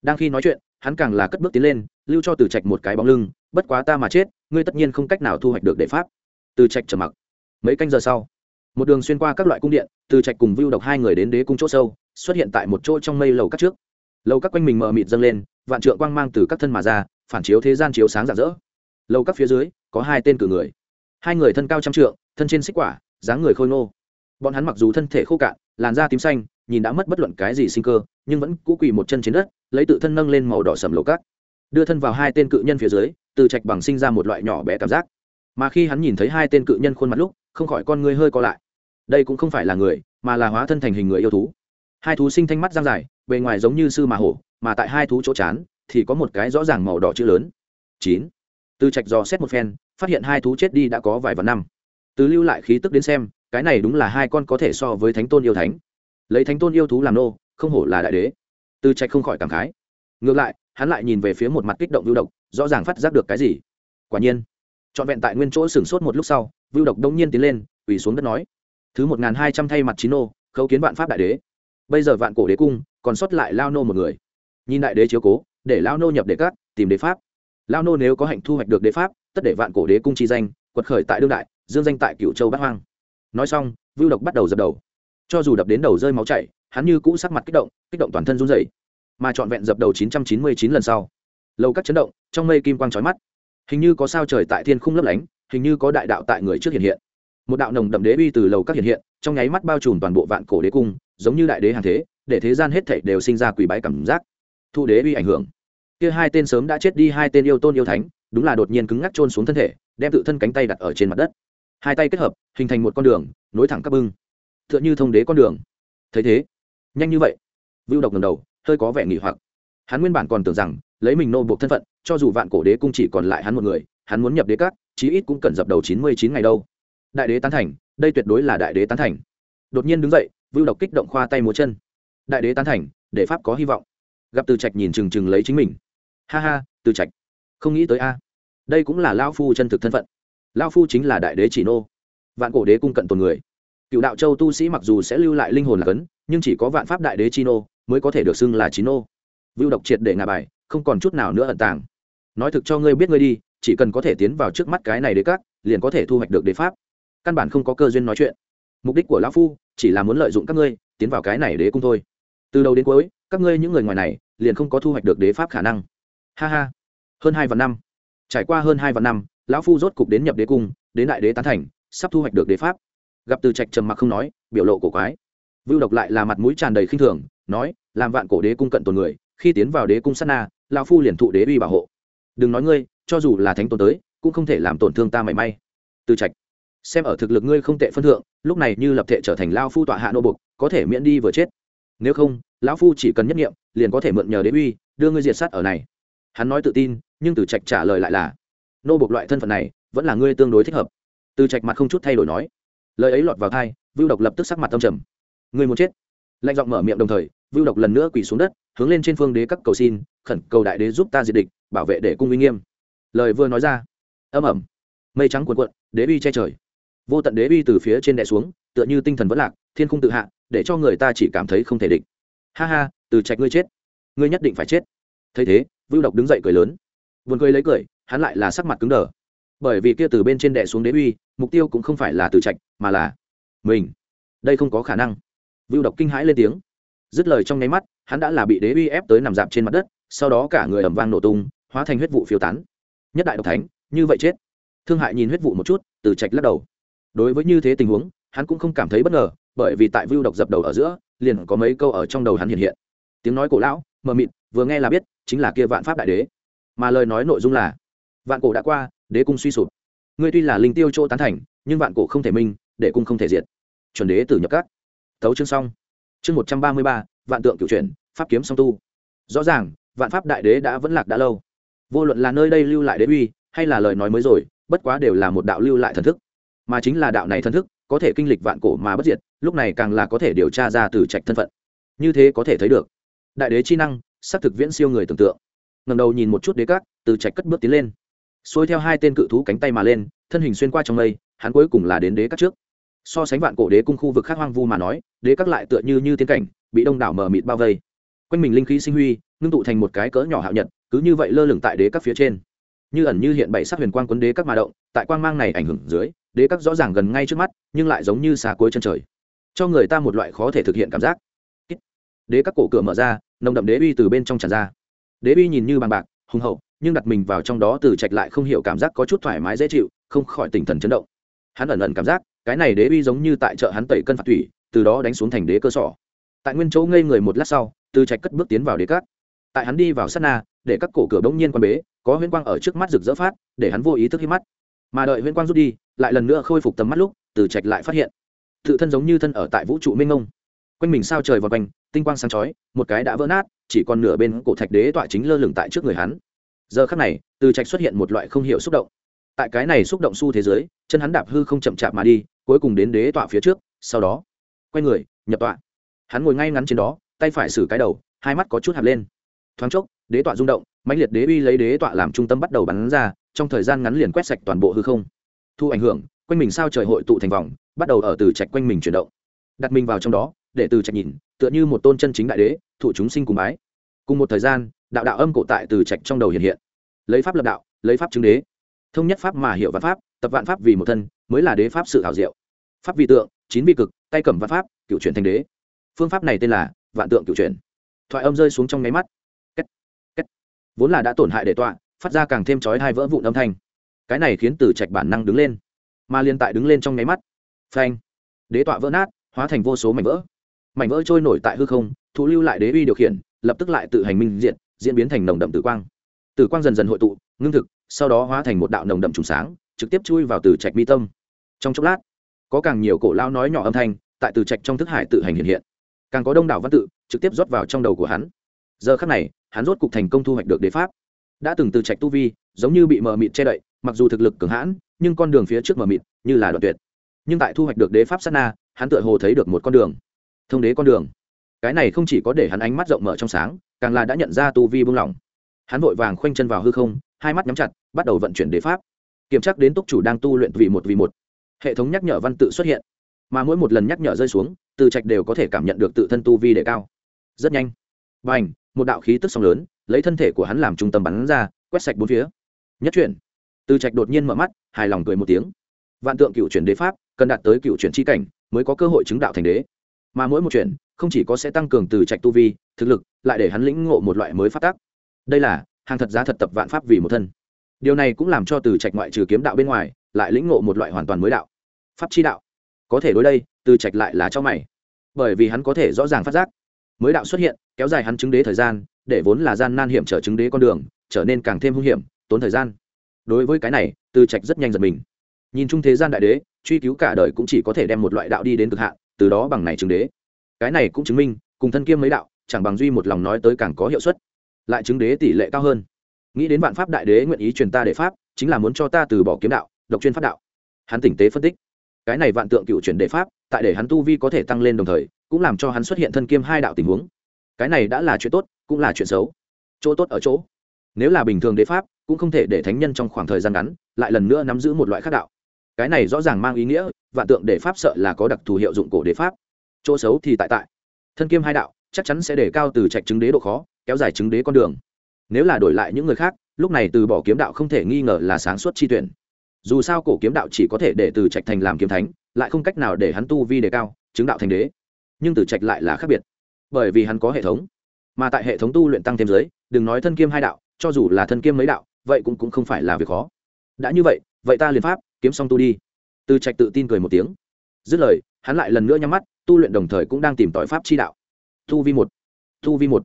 Đang khi nói chuyện, hắn càng là cất bước tiến lên, lưu cho từ trạch một cái bóng lưng, bất quá ta mà chết, ngươi tất nhiên không cách nào thu hoạch được đệ pháp. Từ trạch trầm mặc. Mấy canh giờ sau, một đường xuyên qua các loại cung điện, từ trạch cùng vưu độc hai người đến đế cung chỗ sâu, xuất hiện tại một chỗ trong mây lầu các trước. Lầu các quanh mình mờ mịt dâng lên, vạn trượng quang mang từ các thân mà ra, phản chiếu thế gian chiếu sáng rạng rỡ. Lầu các phía dưới, có hai tên cử người. Hai người thân cao trăm trượng, thân trên xích quả, dáng người khôi ngô. Bọn hắn mặc dù thân thể khô cạn, làn da tím xanh, nhìn đã mất bất luận cái gì sinh cơ nhưng vẫn cũ quỳ một chân trên đất, lấy tự thân nâng lên màu đỏ sầm lầu cát. Đưa thân vào hai tên cự nhân phía dưới, từ trạch bằng sinh ra một loại nhỏ bé cảm giác. Mà khi hắn nhìn thấy hai tên cự nhân khuôn mặt lúc, không khỏi con ngươi hơi co lại. Đây cũng không phải là người, mà là hóa thân thành hình người yêu thú. Hai thú sinh thanh mắt giang dài, bề ngoài giống như sư mà hổ, mà tại hai thú chỗ chán, thì có một cái rõ ràng màu đỏ chữ lớn. Chín. Từ trạch dò xét một phen, phát hiện hai thú chết đi đã có vài vạn năm. Từ lưu lại khí tức đến xem, cái này đúng là hai con có thể so với thánh tôn yêu thánh. Lấy thánh tôn yêu thú làm nô không hổ là đại đế. Từ trạch không khỏi cảm khái. Ngược lại, hắn lại nhìn về phía một mặt kích động vưu độc, rõ ràng phát giác được cái gì. Quả nhiên, trọn vẹn tại nguyên chỗ sửng sốt một lúc sau, vưu độc đông nhiên tiến lên ủy xuống đất nói, thứ một n g h n hai trăm thay mặt chín nô, khấu kiến vạn pháp đại đế. Bây giờ vạn cổ đế cung, còn sót lại lao nô một người. Nhìn đại đế chiếu cố, để lao nô nhập đế cát tìm đế pháp. Lao nô nếu có hạnh thu hoạch được đế pháp, tất để vạn cổ đế cung chi danh, quật khởi tại đương đại, dương danh tại cựu châu bát hoang. Nói xong, vưu độc bắt đầu dập đầu. Cho dù đập đến đầu rơi máu chảy hắn như cũ sắc mặt kích động kích động toàn thân run rẩy, mà trọn vẹn dập đầu chín trăm chín mươi chín lần sau lâu các chấn động trong mây kim quang trói mắt. Hình như có sao trời tại thiên khung lấp lánh hình như có đại đạo tại người trước hiện hiện. Một đạo nồng đậm đế uy từ lầu các hiện hiện trong nháy mắt bao trùm toàn bộ vạn cổ đế cung giống như đại đế hàng thế để thế gian hết thảy đều sinh ra quỷ bái cảm giác. Thu đế uy ảnh hưởng. Kia hai tên sớm đã chết đi hai tên yêu tôn yêu thánh đúng là đột nhiên cứng ngắc trôn xuống thân thể đem tự thân cánh tay đặt ở trên mặt đất. Hai tay kết hợp hình thành một con đường nối thẳng các bưng. Tựa như thông đế con đường. Thấy thế nhanh như vậy? Vưu độc ngầm đầu hơi có vẻ nghỉ hoặc. Hắn nguyên bản còn tưởng rằng lấy mình nô buộc thân phận cho dù vạn cổ đế cung chỉ còn lại hắn một người hắn muốn nhập đế cát, chí ít cũng cần dập đầu chín mươi chín ngày đâu. Đại đế tán thành đây tuyệt đối là đại đế tán thành. Đột nhiên đứng dậy vưu độc kích động khoa tay múa chân. Đại đế tán thành để pháp có hy vọng. Gặp từ trạch nhìn chừng chừng lấy chính mình. Ha ha từ trạch không nghĩ tới a. Đây cũng là lao phu chân thực thân phận. Lao phu chính là đại đế chỉ nô. Vạn cổ đế cung cận tồn người. Cựu đạo châu tu sĩ mặc dù sẽ lưu lại linh hồn là cấn nhưng chỉ có vạn pháp đại đế chino mới có thể được xưng là chino. Vưu độc triệt để ngà bài, không còn chút nào nữa ẩn tàng. Nói thực cho ngươi biết ngươi đi, chỉ cần có thể tiến vào trước mắt cái này đế các, liền có thể thu hoạch được đế pháp. Căn bản không có cơ duyên nói chuyện. Mục đích của lão phu, chỉ là muốn lợi dụng các ngươi, tiến vào cái này đế cung thôi. Từ đầu đến cuối, các ngươi những người ngoài này, liền không có thu hoạch được đế pháp khả năng. Ha ha. Hơn hai vạn năm. Trải qua hơn hai vạn năm, lão phu rốt cục đến nhập đế cung, đến đại đế tán thành, sắp thu hoạch được đế pháp. Gặp từ trạch trầm mặc không nói, biểu lộ cổ quái vưu độc lại là mặt mũi tràn đầy khinh thường, nói, làm vạn cổ đế cung cận tồn người, khi tiến vào đế cung sát na, lão phu liền thụ đế uy bảo hộ. Đừng nói ngươi, cho dù là thánh tôn tới, cũng không thể làm tổn thương ta mảy may. Từ trạch, xem ở thực lực ngươi không tệ phân thượng, lúc này như lập thể trở thành lao phu tọa hạ nô bục có thể miễn đi vừa chết. Nếu không, lão phu chỉ cần nhất nghiệm liền có thể mượn nhờ đế uy, đưa ngươi diệt sát ở này. Hắn nói tự tin, nhưng từ trạch trả lời lại là, nô bục loại thân phận này, vẫn là ngươi tương đối thích hợp. Từ trạch mặt không chút thay đổi nói. Lời ấy lọt vào thai vưu độc lập tức sắc mặt tâm trầm ngươi muốn chết. Lạnh giọng mở miệng đồng thời, vưu độc lần nữa quỳ xuống đất, hướng lên trên phương đế các cầu xin, khẩn cầu đại đế giúp ta diệt địch, bảo vệ để cung uy nghiêm. Lời vừa nói ra, âm ẩm, mây trắng cuộn cuộn, đế uy che trời. Vô tận đế uy từ phía trên đè xuống, tựa như tinh thần vẫn lạc, thiên khung tự hạ, để cho người ta chỉ cảm thấy không thể địch. Ha ha, từ trạch ngươi chết. Ngươi nhất định phải chết. Thấy thế, vưu độc đứng dậy cười lớn. Buồn cười lấy cười, hắn lại là sắc mặt cứng đờ. Bởi vì kia từ bên trên đè xuống đế uy, mục tiêu cũng không phải là từ trạch, mà là mình. Đây không có khả năng vưu độc kinh hãi lên tiếng. Dứt lời trong nháy mắt, hắn đã là bị đế uy ép tới nằm dạp trên mặt đất, sau đó cả người ẩm vang nổ tung, hóa thành huyết vụ phiêu tán. Nhất đại độc thánh, như vậy chết. Thương hại nhìn huyết vụ một chút, từ trạch lắc đầu. Đối với như thế tình huống, hắn cũng không cảm thấy bất ngờ, bởi vì tại vưu độc dập đầu ở giữa, liền có mấy câu ở trong đầu hắn hiện hiện. Tiếng nói cổ lão, mờ mịt, vừa nghe là biết, chính là kia vạn pháp đại đế. Mà lời nói nội dung là, vạn cổ đã qua, đế cung suy sụp. Ngươi tuy là linh tiêu chỗ tán thành, nhưng vạn cổ không thể minh, để cung không thể diệt. Chuẩn đế tử nhập các thấu chương xong. Chương một trăm ba mươi ba, vạn tượng cựu chuyển, pháp kiếm song tu. Rõ ràng, vạn pháp đại đế đã vẫn lạc đã lâu. Vô luận là nơi đây lưu lại đế uy, hay là lời nói mới rồi, bất quá đều là một đạo lưu lại thần thức. Mà chính là đạo này thần thức, có thể kinh lịch vạn cổ mà bất diệt, lúc này càng là có thể điều tra ra từ trạch thân phận. Như thế có thể thấy được. Đại đế chi năng, xác thực viễn siêu người tưởng tượng. Ngầm đầu nhìn một chút đế cát từ trạch cất bước tiến lên. Xuôi theo hai tên cự thú cánh tay mà lên, thân hình xuyên qua trong mây, hắn cuối cùng là đến đế cát trước so sánh vạn cổ đế cung khu vực khác hoang vu mà nói, đế các lại tựa như như tiến cảnh, bị đông đảo mờ mịt bao vây. Quanh mình linh khí sinh huy, ngưng tụ thành một cái cỡ nhỏ hạo nhật, cứ như vậy lơ lửng tại đế các phía trên. Như ẩn như hiện bảy sắc huyền quang quấn đế các mà động, tại quang mang này ảnh hưởng dưới, đế các rõ ràng gần ngay trước mắt, nhưng lại giống như xa cuối chân trời. Cho người ta một loại khó thể thực hiện cảm giác. Đế các cổ cửa mở ra, nồng đậm đế uy từ bên trong tràn ra. Đế uy nhìn như bằng bạc, hùng hậu, nhưng đặt mình vào trong đó từ trạch lại không hiểu cảm giác có chút thoải mái dễ chịu, không khỏi tinh thần chấn động. Hắn ẩn ẩn cảm giác cái này đế uy giống như tại chợ hắn tẩy cân phạt thủy, từ đó đánh xuống thành đế cơ sỏ tại nguyên chỗ ngây người một lát sau, từ trạch cất bước tiến vào đế cát. Tại hắn đi vào sát na, để các cổ cửa bỗng nhiên quan bế, có huyễn quang ở trước mắt rực rỡ phát, để hắn vô ý thức hít mắt. Mà đợi huyễn quang rút đi, lại lần nữa khôi phục tầm mắt lúc, từ trạch lại phát hiện, tự thân giống như thân ở tại vũ trụ minh ngông quanh mình sao trời vòng quanh, tinh quang sáng chói, một cái đã vỡ nát, chỉ còn nửa bên cổ thạch đế tọa chính lơ lửng tại trước người hắn. Giờ khắc này, từ trạch xuất hiện một loại không hiểu xúc động. Tại cái này xúc động xu thế giới, chân hắn đạp hư không chậm chạp mà đi cuối cùng đến đế tọa phía trước, sau đó, quay người, nhập tọa. Hắn ngồi ngay ngắn trên đó, tay phải xử cái đầu, hai mắt có chút hạt lên. Thoáng chốc, đế tọa rung động, mãnh liệt đế uy lấy đế tọa làm trung tâm bắt đầu bắn ra, trong thời gian ngắn liền quét sạch toàn bộ hư không. Thu ảnh hưởng, quanh mình sao trời hội tụ thành vòng, bắt đầu ở từ trạch quanh mình chuyển động. Đặt mình vào trong đó, để từ trạch nhìn, tựa như một tôn chân chính đại đế, thụ chúng sinh cùng bái. Cùng một thời gian, đạo đạo âm cổ tại từ trạch trong đầu hiện hiện. Lấy pháp lập đạo, lấy pháp chứng đế. Thông nhất pháp mà hiệu vạn pháp, tập vạn pháp vì một thân mới là đế pháp sự hảo diệu. Pháp vi tượng, chín vi cực, tay cầm văn pháp, cựu chuyển thành đế. Phương pháp này tên là vạn tượng cựu chuyển. Thoại âm rơi xuống trong nháy mắt. Kết. Kết. vốn là đã tổn hại để tọa, phát ra càng thêm chói hai vỡ vụn âm thanh. Cái này khiến từ trạch bản năng đứng lên. Mà liên tại đứng lên trong nháy mắt. Phanh. Đế tọa vỡ nát, hóa thành vô số mảnh vỡ. Mảnh vỡ trôi nổi tại hư không thu lưu lại đế uy điều khiển, lập tức lại tự hành minh diện diễn biến thành nồng đậm tử quang. Tử quang dần dần hội tụ, ngưng thực, sau đó hóa thành một đạo nồng đậm trùng sáng, trực tiếp chui vào từ trạch mi tâm trong chốc lát, có càng nhiều cổ lao nói nhỏ âm thanh tại từ trạch trong thức hải tự hành hiện hiện. Càng có đông đảo văn tự trực tiếp rót vào trong đầu của hắn. Giờ khắc này, hắn rốt cục thành công thu hoạch được đế pháp. Đã từng từ trạch tu vi, giống như bị mờ mịt che đậy, mặc dù thực lực cường hãn, nhưng con đường phía trước mờ mịt, như là đoạn tuyệt. Nhưng tại thu hoạch được đế pháp sát na, hắn tựa hồ thấy được một con đường. Thông đế con đường. Cái này không chỉ có để hắn ánh mắt rộng mở trong sáng, càng là đã nhận ra tu vi buông lỏng. Hắn vội vàng khoanh chân vào hư không, hai mắt nhắm chặt, bắt đầu vận chuyển đế pháp. Kiểm tra đến túc chủ đang tu luyện vì một vì một hệ thống nhắc nhở văn tự xuất hiện. Mà mỗi một lần nhắc nhở rơi xuống, từ trạch đều có thể cảm nhận được tự thân tu vi đề cao. Rất nhanh. B à n h một đạo khí tức sóng lớn, lấy thân thể của hắn làm trung tâm bắn ra, quét sạch bốn phía. Nhất chuyển. Từ trạch đột nhiên mở mắt, hài lòng cười một tiếng. Vạn tượng cựu chuyển đế pháp, cần đạt tới cựu chuyển tri cảnh, mới có cơ hội chứng đạo thành đế. Mà mỗi một chuyển, không chỉ có sẽ tăng cường từ trạch tu vi, thực lực, lại để hắn lĩnh ngộ một loại mới phát tác đây là, hàng thật giá thật tập vạn pháp vì một thân. Điều này cũng làm cho từ trạch ngoại trừ kiếm đạo bên ngoài, lại lĩnh ngộ một loại hoàn toàn mới đạo pháp chi đạo. Có thể đối đây, từ trạch lại là cho mày. Bởi vì hắn có thể rõ ràng phát giác, mới đạo xuất hiện, kéo dài hắn chứng đế thời gian, để vốn là gian nan hiểm trở chứng đế con đường, trở nên càng thêm hung hiểm, tốn thời gian. Đối với cái này, từ trạch rất nhanh giật mình. Nhìn chung thế gian đại đế, truy cứu cả đời cũng chỉ có thể đem một loại đạo đi đến cực hạn, từ đó bằng này chứng đế. Cái này cũng chứng minh, cùng thân kiêm mấy đạo, chẳng bằng duy một lòng nói tới càng có hiệu suất, lại chứng đế tỷ lệ cao hơn. Nghĩ đến vạn pháp đại đế nguyện ý truyền ta để pháp, chính là muốn cho ta từ bỏ kiếm đạo, độc chuyên pháp đạo. Hắn tỉnh tế phân tích cái này vạn tượng cựu chuyển đề pháp, tại để hắn tu vi có thể tăng lên đồng thời, cũng làm cho hắn xuất hiện thân kiêm hai đạo tình huống. Cái này đã là chuyện tốt, cũng là chuyện xấu. Chỗ tốt ở chỗ. Nếu là bình thường đế pháp, cũng không thể để thánh nhân trong khoảng thời gian ngắn lại lần nữa nắm giữ một loại khác đạo. Cái này rõ ràng mang ý nghĩa, vạn tượng đế pháp sợ là có đặc thù hiệu dụng cổ đế pháp. Chỗ xấu thì tại tại. Thân kiêm hai đạo, chắc chắn sẽ để cao từ trạch chứng đế độ khó, kéo dài chứng đế con đường. Nếu là đổi lại những người khác, lúc này từ bỏ kiếm đạo không thể nghi ngờ là sáng suốt chi tuyển dù sao cổ kiếm đạo chỉ có thể để từ trạch thành làm kiếm thánh lại không cách nào để hắn tu vi đề cao chứng đạo thành đế. Nhưng từ trạch lại là khác biệt bởi vì hắn có hệ thống. Mà tại hệ thống tu luyện tăng thêm giới đừng nói thân kiêm hai đạo cho dù là thân kiêm mấy đạo vậy cũng, cũng không phải là việc khó. Đã như vậy vậy ta liền pháp kiếm xong tu đi. Từ trạch tự tin cười một tiếng. Dứt lời hắn lại lần nữa nhắm mắt tu luyện đồng thời cũng đang tìm tỏi pháp chi đạo. Tu vi một tu vi một.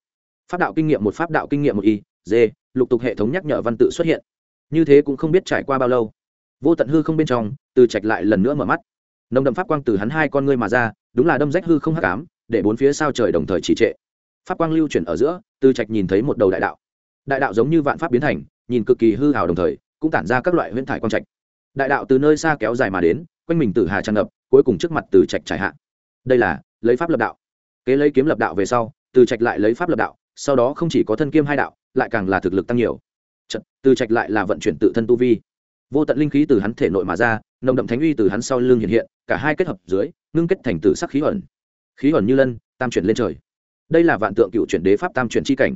Pháp đạo kinh nghiệm một pháp đạo kinh nghiệm một y d lục tục hệ thống nhắc nhở văn tự xuất hiện. Như thế cũng không biết trải qua bao lâu vô tận hư không bên trong từ trạch lại lần nữa mở mắt. Nồng đậm pháp quang từ hắn hai con ngươi mà ra đúng là đâm rách hư không hắc ám để bốn phía sao trời đồng thời trì trệ. Pháp quang lưu chuyển ở giữa từ trạch nhìn thấy một đầu đại đạo. Đại đạo giống như vạn pháp biến thành nhìn cực kỳ hư hào đồng thời cũng tản ra các loại huyễn thải quang trạch. Đại đạo từ nơi xa kéo dài mà đến quanh mình tử hà tràn ngập cuối cùng trước mặt từ trạch trải hạ. Đây là lấy pháp lập đạo. Kế lấy kiếm lập đạo về sau từ trạch lại lấy pháp lập đạo sau đó không chỉ có thân kiêm hai đạo lại càng là thực lực tăng nhiều. Chật, từ trạch lại là vận chuyển tự thân tu vi vô tận linh khí từ hắn thể nội mà ra, nồng đậm thánh uy từ hắn sau lưng hiện hiện, cả hai kết hợp dưới, ngưng kết thành tử sắc khí ẩn. Khí ẩn như lân, tam chuyển lên trời. Đây là vạn tượng cựu chuyển đế pháp tam chuyển c h i cảnh.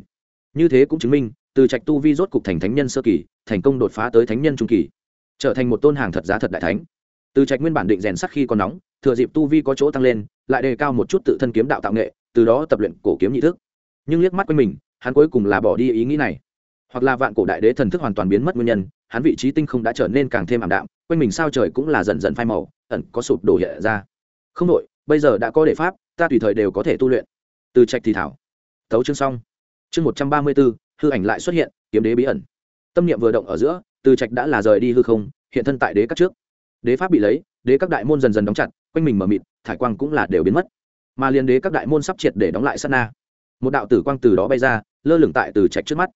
Như thế cũng chứng minh, từ trạch tu vi rốt cục thành thánh nhân sơ kỳ, thành công đột phá tới thánh nhân trung kỳ, trở thành một tôn hàng thật giá thật đại thánh. Từ trạch nguyên bản định rèn sắc khi còn nóng, thừa dịp tu vi có chỗ tăng lên, lại đề cao một chút tự thân kiếm đạo tạo nghệ, từ đó tập luyện cổ kiếm nhị thức. Nhưng liếc mắt quanh mình, hắn cuối cùng là bỏ đi ý nghĩ này hoặc là vạn cổ đại đế thần thức hoàn toàn biến mất nguyên nhân, hắn vị trí tinh không đã trở nên càng thêm ảm đạm, quanh mình sao trời cũng là dần dần phai màu, ẩn có sụp đổ hiện ra. Không đội bây giờ đã có đề pháp, ta tùy thời đều có thể tu luyện. Từ trạch thì thảo. Thấu chương xong. Chương một trăm ba mươi bốn hư ảnh lại xuất hiện, kiếm đế bí ẩn. Tâm niệm vừa động ở giữa, từ trạch đã là rời đi hư không, hiện thân tại đế các trước. Đế pháp bị lấy, đế các đại môn dần dần đóng chặt, quanh mình mờ mịt, thải quang cũng là đều biến mất. Mà liên đế các đại môn sắp triệt để đóng lại sát na. Một đạo tử quang từ đó bay ra, lơ lửng tại từ trạch trước mắt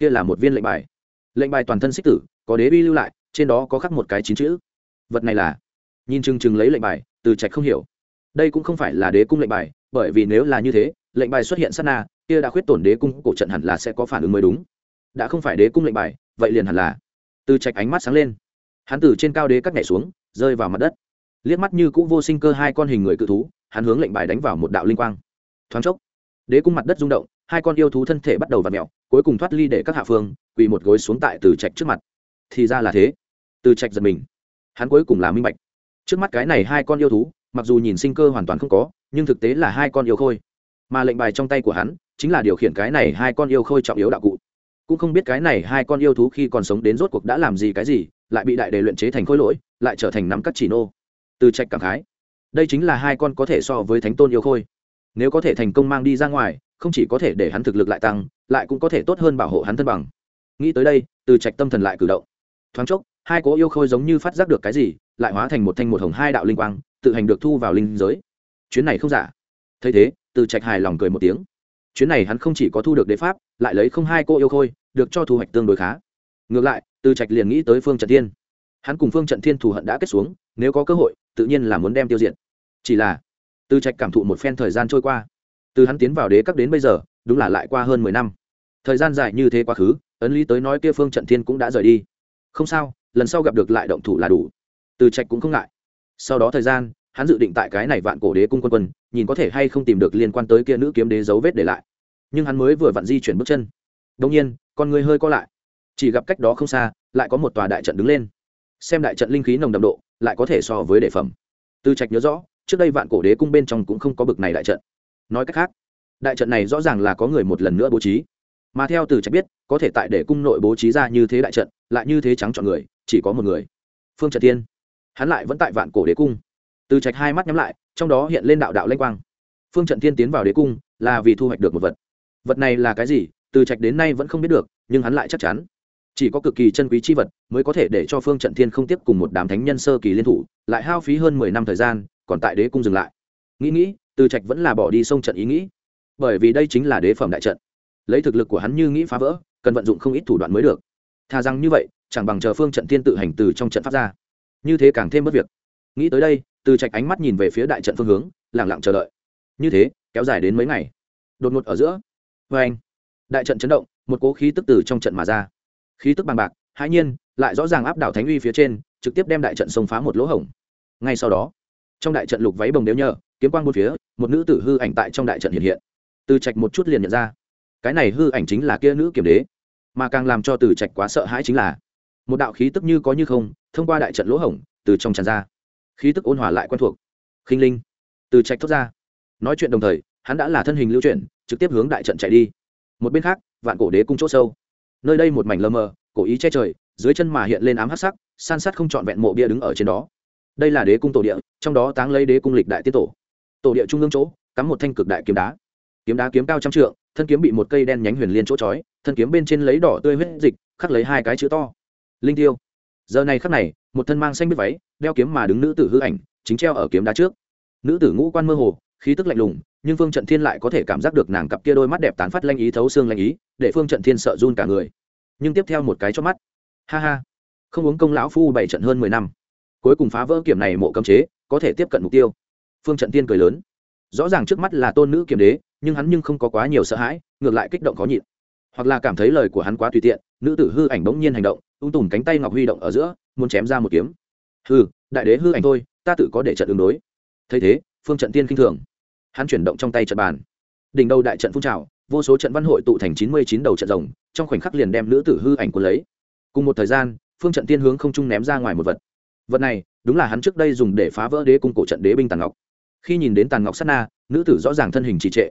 kia là một viên lệnh bài. Lệnh bài toàn thân xích tử, có đế bi lưu lại, trên đó có khắc một cái chín chữ. Vật này là, nhìn chừng chừng lấy lệnh bài, từ trạch không hiểu. Đây cũng không phải là đế cung lệnh bài, bởi vì nếu là như thế, lệnh bài xuất hiện sát na, kia đã khuyết tổn đế cung, cổ trận hẳn là sẽ có phản ứng mới đúng. Đã không phải đế cung lệnh bài, vậy liền hẳn là. Từ trạch ánh mắt sáng lên. Hắn từ trên cao đế cắt nhảy xuống, rơi vào mặt đất. Liếc mắt như cũ vô sinh cơ hai con hình người cự thú, hắn hướng lệnh bài đánh vào một đạo linh quang. Thoáng chốc, đế cung mặt đất rung động, hai con yêu thú thân thể bắt đầu v ặ mẹo cuối cùng thoát ly để các hạ phương, quỳ một gối xuống tại từ trạch trước mặt. Thì ra là thế. Từ trạch giật mình. Hắn cuối cùng là minh bạch. Trước mắt cái này hai con yêu thú, mặc dù nhìn sinh cơ hoàn toàn không có, nhưng thực tế là hai con yêu khôi. Mà lệnh bài trong tay của hắn, chính là điều khiển cái này hai con yêu khôi trọng yếu đạo cụ. Cũng không biết cái này hai con yêu thú khi còn sống đến rốt cuộc đã làm gì cái gì, lại bị đại đề luyện chế thành khối lỗi, lại trở thành nắm cắt chỉ nô. Từ trạch cảm khái. Đây chính là hai con có thể so với thánh tôn yêu khôi. Nếu có thể thành công mang đi ra ngoài, không chỉ có thể để hắn thực lực lại tăng lại cũng có thể tốt hơn bảo hộ hắn thân bằng. Nghĩ tới đây, từ trạch tâm thần lại cử động. Thoáng chốc, hai cố yêu khôi giống như phát giác được cái gì, lại hóa thành một thanh một hồng hai đạo linh quang, tự hành được thu vào linh giới. Chuyến này không giả. Thấy thế, từ trạch hài lòng cười một tiếng. Chuyến này hắn không chỉ có thu được đế pháp, lại lấy không hai cô yêu khôi, được cho thu hoạch tương đối khá. Ngược lại, từ trạch liền nghĩ tới phương trận thiên. Hắn cùng phương trận thiên thù hận đã kết xuống, nếu có cơ hội, tự nhiên là muốn đem tiêu diệt. Chỉ là, từ trạch cảm thụ một phen thời gian trôi qua. Từ hắn tiến vào đế các đến bây giờ, đúng là lại qua hơn mười năm thời gian dài như thế quá khứ, ấn lý tới nói kia phương trận thiên cũng đã rời đi. Không sao, lần sau gặp được lại động thủ là đủ. Từ trạch cũng không ngại. Sau đó thời gian, hắn dự định tại cái này vạn cổ đế cung quân quân, nhìn có thể hay không tìm được liên quan tới kia nữ kiếm đế dấu vết để lại. Nhưng hắn mới vừa vặn di chuyển bước chân. Đông nhiên, con người hơi co lại. Chỉ gặp cách đó không xa, lại có một tòa đại trận đứng lên. Xem đại trận linh khí nồng đậm độ, lại có thể so với đề phẩm. Tư trạch nhớ rõ, trước đây vạn cổ đế cung bên trong cũng không có bực này đại trận. Nói cách khác, đại trận này rõ ràng là có người một lần nữa bố trí mà theo từ trạch biết, có thể tại để cung nội bố trí ra như thế đại trận, lại như thế trắng chọn người, chỉ có một người. Phương trật tiên hắn lại vẫn tại vạn cổ đế cung. Từ trạch hai mắt nhắm lại, trong đó hiện lên đạo đạo lanh quang. Phương trận tiên tiến vào đế cung, là vì thu hoạch được một vật. Vật này là cái gì, từ trạch đến nay vẫn không biết được, nhưng hắn lại chắc chắn. Chỉ có cực kỳ chân quý chi vật mới có thể để cho phương trận thiên không tiếp cùng một đám thánh nhân sơ kỳ liên thủ, lại hao phí hơn mười năm thời gian, còn tại đế cung dừng lại. Nghĩ nghĩ, từ trạch vẫn là bỏ đi sông trận ý nghĩ. Bởi vì đây chính là đế phẩm đại trận lấy thực lực của hắn như nghĩ phá vỡ, cần vận dụng không ít thủ đoạn mới được. Thà rằng như vậy, chẳng bằng chờ phương trận thiên tự hành từ trong trận pháp ra. Như thế càng thêm mất việc. Nghĩ tới đây, từ trạch ánh mắt nhìn về phía đại trận phương hướng lẳng lặng chờ đợi. Như thế, kéo dài đến mấy ngày. Đột ngột ở giữa. Vê anh, đại trận chấn động, một cố khí tức từ trong trận mà ra. Khí tức bằng bạc, hãi nhiên, lại rõ ràng áp đảo thánh uy phía trên, trực tiếp đem đại trận xông phá một lỗ hổng. Ngay sau đó, trong đại trận lục váy bồng đếu nhờ, kiếm quang bốn phía, một nữ tử hư ảnh tại trong đại trận hiện hiện. Từ trạch một chút liền nhận ra cái này hư ảnh chính là kia nữ kiểm đế, mà càng làm cho từ trạch quá sợ hãi chính là, một đạo khí tức như có như không, thông qua đại trận lỗ hổng, từ trong tràn ra. Khí tức ôn hòa lại quen thuộc. Khinh linh. Từ trạch thốt ra. Nói chuyện đồng thời, hắn đã là thân hình lưu chuyển, trực tiếp hướng đại trận chạy đi. Một bên khác, vạn cổ đế cung chỗ sâu. Nơi đây một mảnh lơ mờ, cổ ý che trời, dưới chân mà hiện lên ám hắc sắc, san sát không trọn vẹn mộ bia đứng ở trên đó. Đây là đế cung tổ địa, trong đó táng lấy đế cung lịch đại tiết tổ. Tổ địa trung ương chỗ, cắm một thanh cực đại kiếm đá kiếm đá kiếm cao trăm trượng thân kiếm bị một cây đen nhánh huyền liên chỗ trói, thân kiếm bên trên lấy đỏ tươi huyết dịch khắc lấy hai cái chữ to. Linh tiêu. Giờ này khắc này một thân mang xanh biết váy đeo kiếm mà đứng nữ tử hư ảnh chính treo ở kiếm đá trước. Nữ tử ngũ quan mơ hồ khí tức lạnh lùng nhưng phương trận thiên lại có thể cảm giác được nàng cặp kia đôi mắt đẹp tán phát lanh ý thấu xương lanh ý để phương trận thiên sợ run cả người. Nhưng tiếp theo một cái cho mắt ha ha không uống công lão phu bảy trận hơn mười năm cuối cùng phá vỡ kiểm này mộ cấm chế có thể tiếp cận mục tiêu. Phương trận tiên cười lớn rõ ràng trước mắt là tôn nữ kiểm đế nhưng hắn nhưng không có quá nhiều sợ hãi, ngược lại kích động khó nhịn. Hoặc là cảm thấy lời của hắn quá tùy tiện, nữ tử hư ảnh bỗng nhiên hành động ung tùm cánh tay ngọc huy động ở giữa, muốn chém ra một kiếm. Hư đại đế hư ảnh thôi, ta tự có để trận ứng đối. Thấy thế, phương trận tiên k i n h thường. Hắn chuyển động trong tay trận bàn. Đỉnh đầu đại trận phun trào, vô số trận văn hội tụ thành chín mươi chín đầu trận rồng, trong khoảnh khắc liền đem nữ tử hư ảnh quân lấy. Cùng một thời gian, phương trận tiên hướng không trung ném ra ngoài một vật. Vật này, đúng là hắn trước đây dùng để phá vỡ đế cung cổ trận đế binh tàn ngọc. Khi nhìn đến tàn ngọc sát na, nữ tử rõ ràng thân hình trì trệ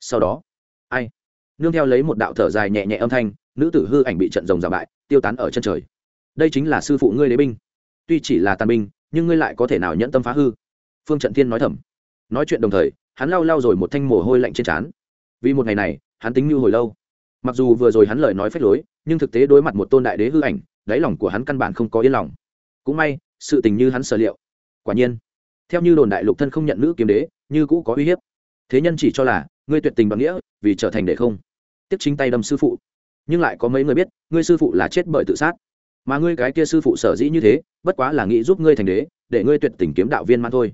sau đó, ai? Nương theo lấy một đạo thở dài nhẹ nhẹ âm thanh, nữ tử hư ảnh bị trận rồng giả bại, tiêu tán ở chân trời. Đây chính là sư phụ ngươi đế binh. Tuy chỉ là tàn binh, nhưng ngươi lại có thể nào nhẫn tâm phá hư? Phương trận thiên nói thầm. Nói chuyện đồng thời, hắn lau lau rồi một thanh mồ hôi lạnh trên trán. Vì một ngày này, hắn tính như hồi lâu. Mặc dù vừa rồi hắn lời nói phép lối, nhưng thực tế đối mặt một tôn đại đế hư ảnh, đáy lòng của hắn căn bản không có yên lòng. Cũng may, sự tình như hắn sở liệu. Quả nhiên, theo như đồn đại lục thân không nhận nữ kiếm đế, như cũ có uy hiếp. Thế nhân chỉ cho là ngươi tuyệt tình bằng nghĩa, vì trở thành đệ không. Tiếp chính tay đâm sư phụ. Nhưng lại có mấy người biết, ngươi sư phụ là chết bởi tự sát. Mà ngươi cái kia sư phụ sở dĩ như thế, bất quá là nghĩ giúp ngươi thành đế, để ngươi tuyệt tình kiếm đạo viên man thôi.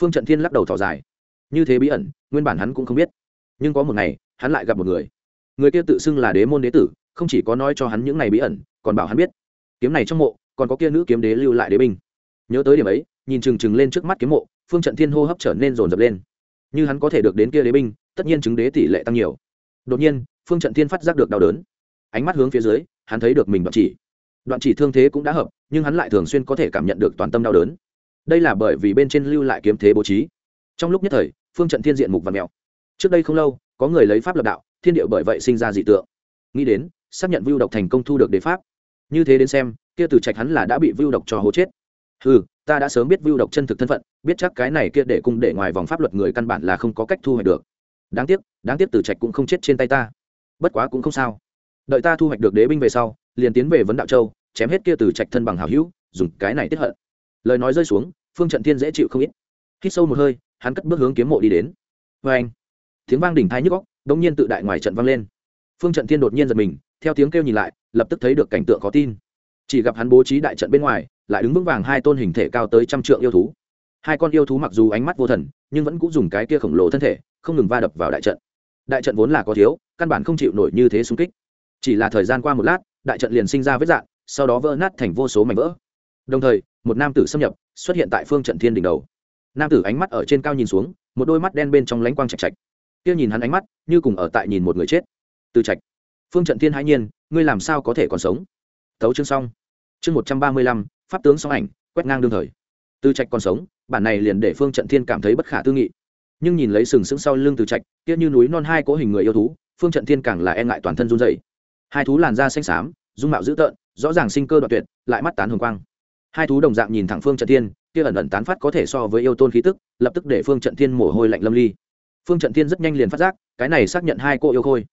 Phương trận thiên lắc đầu thỏ dài. Như thế bí ẩn, nguyên bản hắn cũng không biết. Nhưng có một ngày, hắn lại gặp một người. Người kia tự xưng là đế môn đế tử, không chỉ có nói cho hắn những ngày bí ẩn, còn bảo hắn biết. Kiếm này trong mộ, còn có kia nữ kiếm đế lưu lại đế binh. Nhớ tới điểm ấy, nhìn trừng trừng lên trước mắt kiếm mộ, phương trận thiên hô hấp trở nên rồn rập lên như hắn có thể được đến kia đế binh, tất nhiên chứng đế tỷ lệ tăng nhiều. Đột nhiên, phương trận thiên phát giác được đau đớn. Ánh mắt hướng phía dưới, hắn thấy được mình đoạn chỉ. Đoạn chỉ thương thế cũng đã hợp, nhưng hắn lại thường xuyên có thể cảm nhận được toàn tâm đau đớn. Đây là bởi vì bên trên lưu lại kiếm thế bố trí. Trong lúc nhất thời, phương trận thiên diện mục và mèo. Trước đây không lâu, có người lấy pháp lập đạo, thiên điệu bởi vậy sinh ra dị tượng. Nghĩ đến, xác nhận vưu độc thành công thu được đế pháp. Như thế đến xem, kia từ trạch hắn là đã bị vưu độc cho hố chết. Ừ ta đã sớm biết vưu độc chân thực thân phận biết chắc cái này kia để cung để ngoài vòng pháp luật người căn bản là không có cách thu hoạch được. Đáng tiếc đáng tiếc từ trạch cũng không chết trên tay ta. Bất quá cũng không sao. Đợi ta thu hoạch được đế binh về sau liền tiến về vấn đạo châu chém hết kia từ trạch thân bằng hảo hữu dùng cái này tiết hận. Lời nói rơi xuống phương trận thiên dễ chịu không ít. Hít sâu một hơi hắn cất bước hướng kiếm mộ đi đến. Oeng! anh tiếng vang đỉnh thái nhức óc, đột nhiên tự đại ngoài trận vang lên. Phương trận thiên đột nhiên giật mình theo tiếng kêu nhìn lại lập tức thấy được cảnh tượng khó tin chỉ gặp hắn bố trí đại trận bên ngoài, lại đứng vững vàng hai tôn hình thể cao tới trăm trượng yêu thú. Hai con yêu thú mặc dù ánh mắt vô thần, nhưng vẫn cũng dùng cái kia khổng lồ thân thể, không ngừng va đập vào đại trận. Đại trận vốn là có thiếu, căn bản không chịu nổi như thế xung kích. Chỉ là thời gian qua một lát, đại trận liền sinh ra vết dạn sau đó vỡ nát thành vô số mảnh vỡ. Đồng thời, một nam tử xâm nhập, xuất hiện tại phương trận thiên đỉnh đầu. Nam tử ánh mắt ở trên cao nhìn xuống, một đôi mắt đen bên trong lánh quang chạch chạch kia nhìn hắn ánh mắt, như cùng ở tại nhìn một người chết. Từ trạch, phương trận thiên hãi nhiên, ngươi làm sao có thể còn sống? Tấu chương xong. Chương một trăm ba mươi lăm, pháp tướng song ảnh, quét ngang đương thời. Từ trạch còn sống, bản này liền để phương trận thiên cảm thấy bất khả tư nghị. Nhưng nhìn lấy sừng sững sau lưng từ trạch, kia như núi non hai cố hình người yêu thú, phương trận thiên càng là e ngại toàn thân run dày hai thú làn da xanh xám, dung mạo dữ tợn, rõ ràng sinh cơ đoạn tuyệt, lại mắt tán hồng quang. Hai thú đồng dạng nhìn thẳng phương trận thiên, kia ẩn ẩn tán phát có thể so với yêu tôn khí tức, lập tức để phương trận thiên mồ hôi lạnh lâm ly. Phương trận thiên rất nhanh liền phát giác, cái này xác nhận hai cô yêu khôi.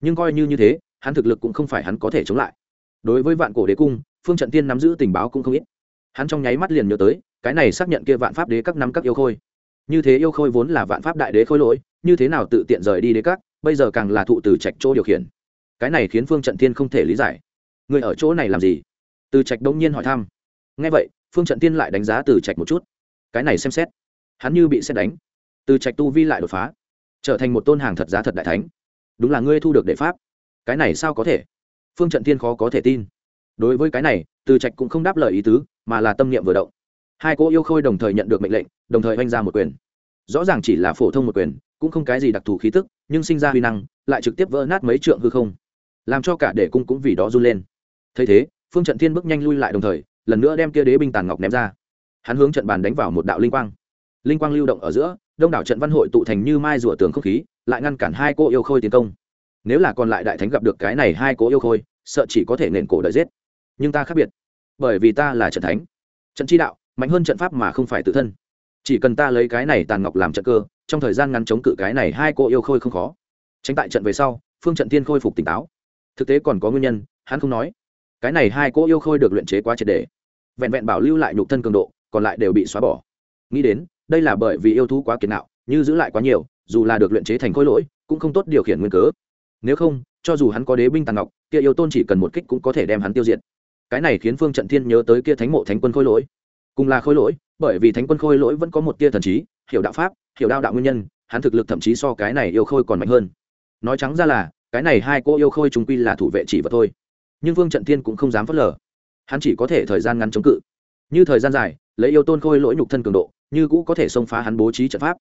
Nhưng coi như như thế, hắn thực lực cũng không phải hắn có thể chống lại đối với vạn cổ đế cung, phương trận tiên nắm giữ tình báo cũng không ít. Hắn trong nháy mắt liền nhớ tới, cái này xác nhận kia vạn pháp đế các năm các yêu khôi. Như thế yêu khôi vốn là vạn pháp đại đế khôi lỗi, như thế nào tự tiện rời đi đế các, bây giờ càng là thụ từ trạch chỗ điều khiển. Cái này khiến phương trận thiên không thể lý giải. Người ở chỗ này làm gì? Từ trạch đông nhiên hỏi thăm. Ngay vậy, phương trận tiên lại đánh giá từ trạch một chút. Cái này xem xét. Hắn như bị xét đánh. Từ trạch tu vi lại đột phá. Trở thành một tôn hàng thật giá thật đại thánh. Đúng là ngươi thu được đệ pháp. Cái này sao có thể? Phương trận Thiên khó có thể tin. Đối với cái này, từ trạch cũng không đáp lời ý tứ, mà là tâm niệm vừa động. Hai cô yêu khôi đồng thời nhận được mệnh lệnh, đồng thời oanh ra một quyền. Rõ ràng chỉ là phổ thông một quyền, cũng không cái gì đặc thù khí tức, nhưng sinh ra huy năng, lại trực tiếp vỡ nát mấy trượng hư không. Làm cho cả đệ cung cũng vì đó run lên. Thấy thế, phương trận thiên bước nhanh lui lại đồng thời, lần nữa đem kia đế binh tàn ngọc ném ra. Hắn hướng trận bàn đánh vào một đạo linh quang. Linh quang lưu động ở giữa, đông đảo trận văn hội tụ thành như mai rùa tường không khí, lại ngăn cản hai cô yêu khôi tiến công. Nếu là còn lại đại thánh gặp được cái này hai cô yêu khôi sợ chỉ có thể nền cổ đợi giết. Nhưng ta khác biệt, bởi vì ta là trận thánh. Trận chi đạo, mạnh hơn trận pháp mà không phải tự thân. Chỉ cần ta lấy cái này tàn ngọc làm trận cơ, trong thời gian ngắn chống cự cái này hai cô yêu khôi không khó. Tránh tại trận về sau, phương trận tiên khôi phục tỉnh táo. Thực tế còn có nguyên nhân, hắn không nói. Cái này hai cô yêu khôi được luyện chế quá triệt đề vẹn vẹn bảo lưu lại nhục thân cường độ, còn lại đều bị xóa bỏ. Nghĩ đến, đây là bởi vì yêu thú quá kiệt nạo, như giữ lại quá nhiều, dù là được luyện chế thành khối lỗi, cũng không tốt điều khiển nguyên cớ. Nếu không cho dù hắn có đế binh tàn ngọc, kia yêu tôn chỉ cần một kích cũng có thể đem hắn tiêu diệt. Cái này khiến phương trận thiên nhớ tới kia thánh mộ thánh quân khôi lỗi. Cùng là khôi lỗi, bởi vì thánh quân khôi lỗi vẫn có một tia thần trí, hiểu đạo pháp, hiểu đạo đạo nguyên nhân, hắn thực lực thậm chí so cái này yêu khôi còn mạnh hơn. Nói trắng ra là, cái này hai cô yêu khôi trung quy là thủ vệ chỉ vật thôi. Nhưng vương trận thiên cũng không dám phớt lờ. Hắn chỉ có thể thời gian ngắn chống cự. Như thời gian dài, lấy yêu tôn khôi lỗi nhục thân cường độ, như cũ có thể xông phá hắn bố trí trận pháp.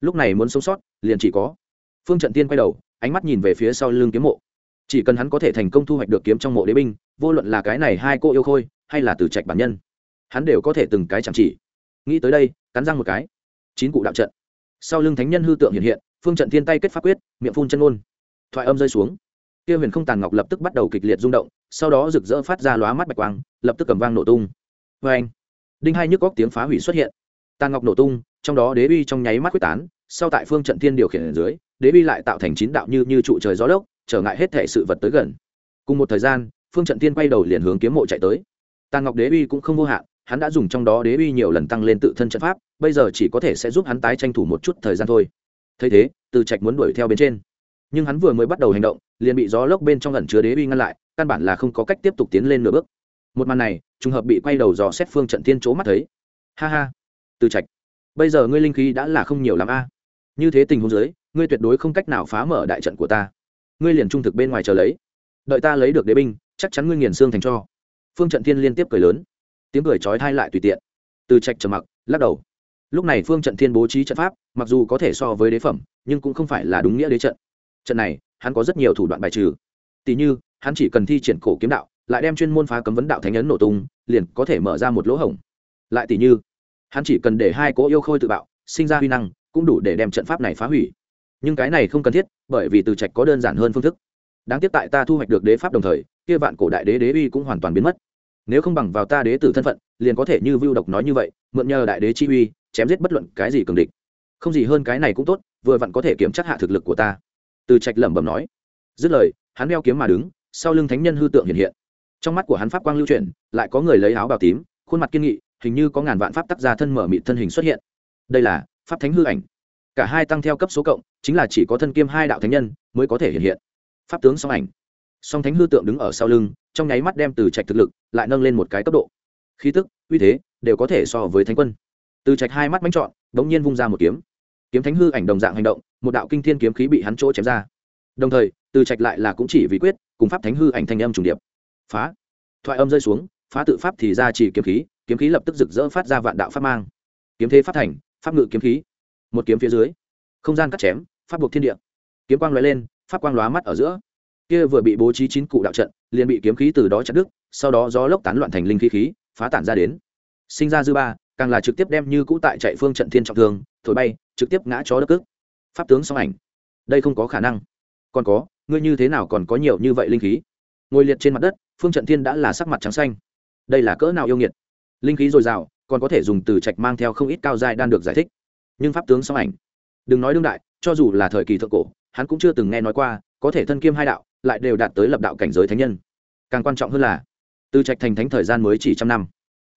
Lúc này muốn sống sót, liền chỉ có. Phương trận tiên quay đầu, ánh mắt nhìn về phía sau lưng kiếm mộ chỉ cần hắn có thể thành công thu hoạch được kiếm trong mộ đế binh, vô luận là cái này hai cô yêu khôi, hay là từ trạch bản nhân, hắn đều có thể từng cái chẳng chỉ. Nghĩ tới đây, cắn răng một cái. Chín cụ đạo trận. Sau lưng thánh nhân hư tượng hiện hiện, phương trận thiên tay kết pháp quyết, miệng phun chân ôn thoại âm rơi xuống. Kia huyền không tàn ngọc lập tức bắt đầu kịch liệt rung động, sau đó rực rỡ phát ra lóa mắt bạch quang, lập tức cầm vang nổ tung. Vê anh đinh hai nhức góc tiếng phá hủy xuất hiện. Tàn ngọc nổ tung, trong đó đế uy trong nháy mắt quyết tán, sau tại phương trận thiên điều khiển ở dưới, đế uy lại tạo thành chín đạo như như trụ trời gió lốc trở ngại hết thể sự vật tới gần. Cùng một thời gian, phương trận tiên quay đầu liền hướng kiếm mộ chạy tới. Tàn ngọc đế uy cũng không vô hạn, hắn đã dùng trong đó đế uy nhiều lần tăng lên tự thân trận pháp, bây giờ chỉ có thể sẽ giúp hắn tái tranh thủ một chút thời gian thôi. Thấy thế, từ trạch muốn đuổi theo bên trên. Nhưng hắn vừa mới bắt đầu hành động, liền bị gió lốc bên trong lần chứa đế uy ngăn lại, căn bản là không có cách tiếp tục tiến lên nửa bước. Một màn này, trùng hợp bị quay đầu dò xét phương trận thiên chỗ mắt thấy. Ha ha, từ trạch, bây giờ ngươi linh khí đã là không nhiều l a. Như thế tình huống dưới, ngươi tuyệt đối không cách nào phá mở đại trận của ta ngươi liền trung thực bên ngoài chờ lấy. Đợi ta lấy được đế binh, chắc chắn ngươi nghiền xương thành cho. Phương trận thiên liên tiếp cười lớn. Tiếng cười trói thai lại tùy tiện. Từ trạch trầm mặc, lắc đầu. Lúc này phương trận thiên bố trí trận pháp, mặc dù có thể so với đế phẩm, nhưng cũng không phải là đúng nghĩa đế trận. Trận này, hắn có rất nhiều thủ đoạn bài trừ. Tỉ như, hắn chỉ cần thi triển cổ kiếm đạo, lại đem chuyên môn phá cấm vấn đạo thánh ấn nổ tung, liền có thể mở ra một lỗ hổng. Lại tỉ như, hắn chỉ cần để hai cỗ yêu khôi tự bạo, sinh ra huy năng, cũng đủ để đem trận pháp này phá hủy nhưng cái này không cần thiết, bởi vì từ trạch có đơn giản hơn phương thức. Đáng tiếc tại ta thu hoạch được đế pháp đồng thời, kia vạn cổ đại đế đế uy cũng hoàn toàn biến mất. Nếu không bằng vào ta đế tử thân phận, liền có thể như vưu độc nói như vậy, mượn nhờ đại đế chi uy, chém giết bất luận cái gì cường địch. Không gì hơn cái này cũng tốt, vừa vặn có thể kiểm chắc hạ thực lực của ta. Từ trạch lẩm bẩm nói. Dứt lời, hắn đeo kiếm mà đứng, sau lưng thánh nhân hư tượng hiện hiện. Trong mắt của hắn pháp quang lưu chuyển, lại có người lấy áo bào tím, khuôn mặt kiên nghị, hình như có ngàn vạn pháp tác gia thân mở mịt thân hình xuất hiện. Đây là pháp thánh hư ảnh cả hai tăng theo cấp số cộng, chính là chỉ có thân kiêm hai đạo thánh nhân mới có thể hiện hiện. Pháp tướng song ảnh. Song thánh hư tượng đứng ở sau lưng, trong nháy mắt đem từ trạch thực lực lại nâng lên một cái cấp độ. Khí tức, uy thế đều có thể so với thánh quân. Từ trạch hai mắt bánh trọn, bỗng nhiên vung ra một kiếm. Kiếm thánh hư ảnh đồng dạng hành động, một đạo kinh thiên kiếm khí bị hắn chỗ chém ra. Đồng thời, từ trạch lại là cũng chỉ vì quyết, cùng pháp thánh hư ảnh thanh âm trùng điệp. Phá. Thoại âm rơi xuống, phá tự pháp thì ra chỉ kiếm khí kiếm khí lập tức rực rỡ phát ra vạn đạo pháp mang. Kiếm thế phát thành, pháp ngự kiếm khí một kiếm phía dưới. Không gian cắt chém, pháp buộc thiên địa. Kiếm quang lóe lên, pháp quang lóa mắt ở giữa. Kia vừa bị bố trí chín cụ đạo trận, liền bị kiếm khí từ đó chặt đứt, sau đó gió lốc tán loạn thành linh khí khí, phá tản ra đến. Sinh ra dư ba, càng là trực tiếp đem như cũ tại chạy phương trận thiên trọng thương, thổi bay, trực tiếp ngã chó đất cước. Pháp tướng song ảnh. Đây không có khả năng. Còn có, ngươi như thế nào còn có nhiều như vậy linh khí? Ngồi liệt trên mặt đất, phương trận thiên đã là sắc mặt trắng xanh. Đây là cỡ nào yêu nghiệt? Linh khí dồi dào, còn có thể dùng từ trạch mang theo không ít cao dài đan được giải thích nhưng pháp tướng song ảnh. Đừng nói đương đại, cho dù là thời kỳ thượng cổ, hắn cũng chưa từng nghe nói qua, có thể thân kiêm hai đạo, lại đều đạt tới lập đạo cảnh giới thánh nhân. Càng quan trọng hơn là, từ trạch thành thánh thời gian mới chỉ trăm năm.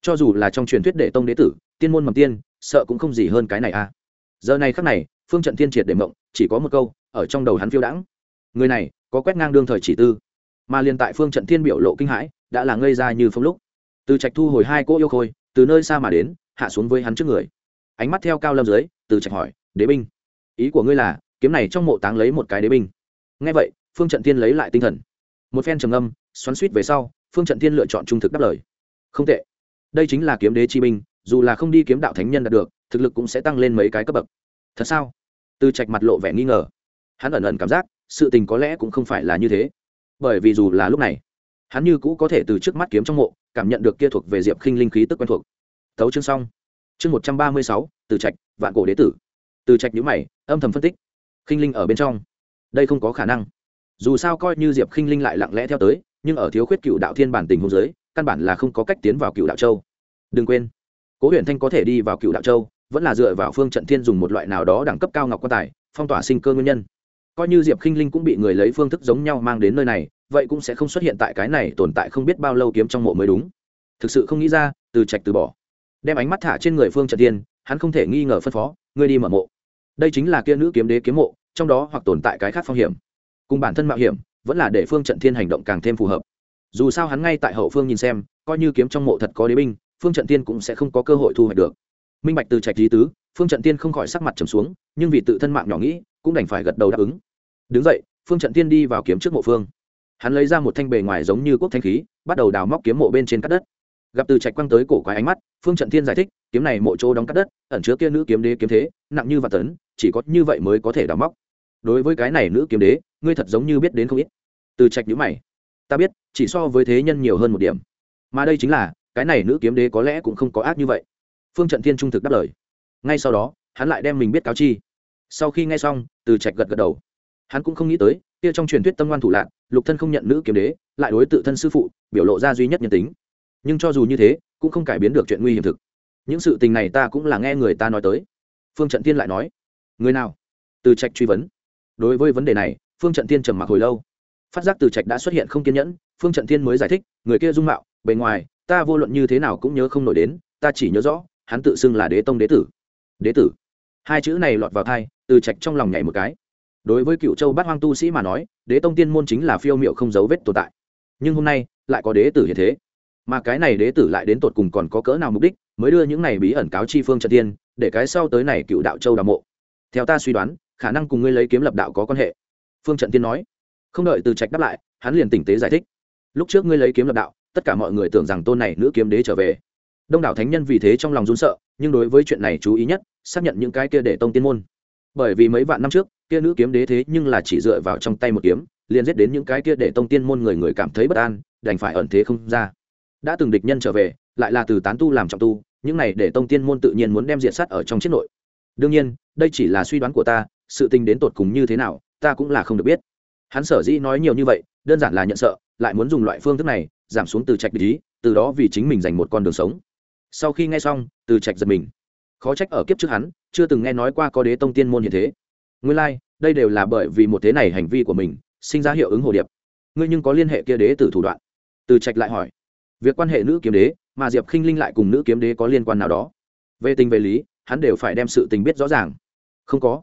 Cho dù là trong truyền thuyết đệ tông đế tử, tiên môn mầm tiên, sợ cũng không gì hơn cái này a à. giờ này khắc này, phương trận thiên triệt để mộng, chỉ có một câu, ở trong đầu hắn phiêu đãng. Người này, có quét ngang đương thời chỉ tư. Mà liền tại phương trận thiên biểu lộ kinh hãi, đã là ngây ra như phong lúc. Từ trạch thu hồi hai cỗ yêu khôi, từ nơi xa mà đến, hạ xuống với hắn trước người ánh mắt theo cao lâm dưới, từ trạch hỏi, đế binh, ý của ngươi là, kiếm này trong mộ táng lấy một cái đế binh? Ngay vậy, phương trận tiên lấy lại tinh thần. Một phen trầm âm xoắn suýt về sau, phương trận tiên lựa chọn trung thực đáp lời. Không tệ. Đây chính là kiếm đế chi binh, dù là không đi kiếm đạo thánh nhân đạt được, thực lực cũng sẽ tăng lên mấy cái cấp bậc. Thật sao? Từ trạch mặt lộ vẻ nghi ngờ. Hắn ẩn ẩn cảm giác, sự tình có lẽ cũng không phải là như thế. Bởi vì dù là lúc này, hắn như cũ có thể từ trước mắt kiếm trong mộ, cảm nhận được kia thuộc về diệp khinh linh khí tức quen thuộc. Thấu chương xong chương một trăm ba mươi sáu, từ trạch, vạn cổ đế tử. Từ trạch nhữ mày, âm thầm phân tích. Khinh linh ở bên trong. Đây không có khả năng. Dù sao coi như diệp khinh linh lại lặng lẽ theo tới, nhưng ở thiếu khuyết cựu đạo thiên bản tình hôn giới căn bản là không có cách tiến vào cựu đạo châu. Đừng quên, cố huyện thanh có thể đi vào cựu đạo châu, vẫn là dựa vào phương trận thiên dùng một loại nào đó đẳng cấp cao ngọc quan tài, phong tỏa sinh cơ nguyên nhân. Coi như diệp khinh linh cũng bị người lấy phương thức giống nhau mang đến nơi này, vậy cũng sẽ không xuất hiện tại cái này tồn tại không biết bao lâu kiếm trong mộ mới đúng. Thực sự không nghĩ ra, từ trạch từ bỏ đem ánh mắt thả trên người phương trần thiên, hắn không thể nghi ngờ phân phó, ngươi đi mở mộ. Đây chính là kia nữ kiếm đế kiếm mộ, trong đó hoặc tồn tại cái khác phong hiểm, cùng bản thân mạo hiểm, vẫn là để phương trận thiên hành động càng thêm phù hợp. Dù sao hắn ngay tại hậu phương nhìn xem, coi như kiếm trong mộ thật có đế binh, phương trận tiên cũng sẽ không có cơ hội thu hoạch được. Minh bạch từ trạch lý tứ, phương trận tiên không khỏi sắc mặt trầm xuống, nhưng vì tự thân mạng nhỏ nghĩ, cũng đành phải gật đầu đáp ứng. Đứng dậy, phương trận tiên đi vào kiếm trước mộ phương. Hắn lấy ra một thanh bề ngoài giống như quốc thanh khí, bắt đầu đào móc kiếm mộ bên trên cắt đất gặp từ trạch quăng tới cổ quái ánh mắt, phương trận thiên giải thích, kiếm này mộ chỗ đóng cắt đất, ẩn chứa kia nữ kiếm đế kiếm thế, nặng như và tấn, chỉ có như vậy mới có thể đào móc. Đối với cái này nữ kiếm đế, ngươi thật giống như biết đến không ít. Từ trạch nhữ mày. Ta biết, chỉ so với thế nhân nhiều hơn một điểm. Mà đây chính là, cái này nữ kiếm đế có lẽ cũng không có ác như vậy. Phương trận thiên trung thực đáp lời. Ngay sau đó, hắn lại đem mình biết cáo chi. Sau khi nghe xong, từ trạch gật gật đầu. Hắn cũng không nghĩ tới, kia trong truyền thuyết tâm ngoan thủ lạc lục thân không nhận nữ kiếm đế, lại đối tự thân sư phụ, biểu lộ ra duy nhất nhân tính nhưng cho dù như thế, cũng không cải biến được chuyện nguy hiểm thực. Những sự tình này ta cũng là nghe người ta nói tới. Phương trận tiên lại nói. Người nào? Từ trạch truy vấn. Đối với vấn đề này, phương trận tiên trầm mặc hồi lâu. Phát giác từ trạch đã xuất hiện không kiên nhẫn, phương trận tiên mới giải thích, người kia dung mạo, bề ngoài, ta vô luận như thế nào cũng nhớ không nổi đến, ta chỉ nhớ rõ, hắn tự xưng là đế tông đế tử. Đế tử? Hai chữ này lọt vào thai từ trạch trong lòng nhảy một cái. Đối với cựu châu bát hoang tu sĩ mà nói, đế tông tiên môn chính là phiêu m i ệ u không dấu vết tồn tại. Nhưng hôm nay, lại có đế tử như thế mà cái này đế tử lại đến tột cùng còn có cỡ nào mục đích, mới đưa những này bí ẩn cáo chi phương trận tiên, để cái sau tới này cựu đạo châu đào mộ. Theo ta suy đoán, khả năng cùng ngươi lấy kiếm lập đạo có quan hệ. Phương trận tiên nói. Không đợi từ trạch đáp lại, hắn liền tỉnh tế giải thích. Lúc trước ngươi lấy kiếm lập đạo, tất cả mọi người tưởng rằng tôn này nữ kiếm đế trở về. Đông đảo thánh nhân vì thế trong lòng run sợ, nhưng đối với chuyện này chú ý nhất, xác nhận những cái kia để tông tiên môn. Bởi vì mấy vạn năm trước, kia nữ kiếm đế thế nhưng là chỉ dựa vào trong tay một kiếm, liền giết đến những cái kia để tông tiên môn người người cảm thấy bất an, đành phải ẩn thế không ra đã từng địch nhân trở về lại là từ tán tu làm trọng tu những này để tông tiên môn tự nhiên muốn đem diện sát ở trong chiếc nội. Đương nhiên đây chỉ là suy đoán của ta sự tình đến tột cùng như thế nào ta cũng là không được biết. Hắn sở dĩ nói nhiều như vậy đơn giản là nhận sợ lại muốn dùng loại phương thức này giảm xuống từ trạch ý từ đó vì chính mình dành một con đường sống. Sau khi nghe xong từ trạch giật mình. Khó trách ở kiếp trước hắn chưa từng nghe nói qua có đế tông tiên môn như thế. Nguyên lai、like, đây đều là bởi vì một thế này hành vi của mình sinh ra hiệu ứng hồ điệp. Ngươi nhưng có liên hệ kia đế từ thủ đoạn. Từ trạch lại hỏi việc quan hệ nữ kiếm đế mà diệp khinh linh lại cùng nữ kiếm đế có liên quan nào đó? Về tình về lý, hắn đều phải đem sự tình biết rõ ràng. Không có.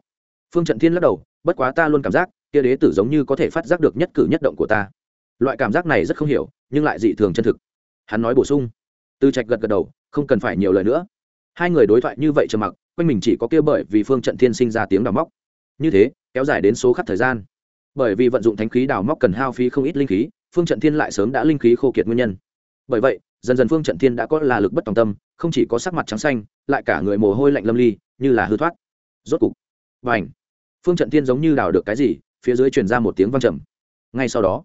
Phương trận thiên lắc đầu, bất quá ta luôn cảm giác, kia đế tử giống như có thể phát giác được nhất cử nhất động của ta. Loại cảm giác này rất không hiểu, nhưng lại dị thường chân thực. Hắn nói bổ sung. Từ trạch gật gật đầu, không cần phải nhiều lời nữa. Hai người đối thoại như vậy trầm mặc, quanh mình chỉ có kia bởi vì phương trận thiên sinh ra tiếng đào móc. Như thế, kéo dài đến số khắc thời gian. Bởi vì vận dụng thánh khí đào móc cần hao phí không ít linh khí, phương trận thiên lại sớm đã linh khí khô kiệt nguyên nhân bởi vậy, dần dần phương trận thiên đã có là lực bất tòng tâm, không chỉ có sắc mặt trắng xanh, lại cả người mồ hôi lạnh lâm ly, như là hư thoát. Rốt cục và ảnh phương trận thiên giống như đào được cái gì, phía dưới truyền ra một tiếng vang trầm. Ngay sau đó,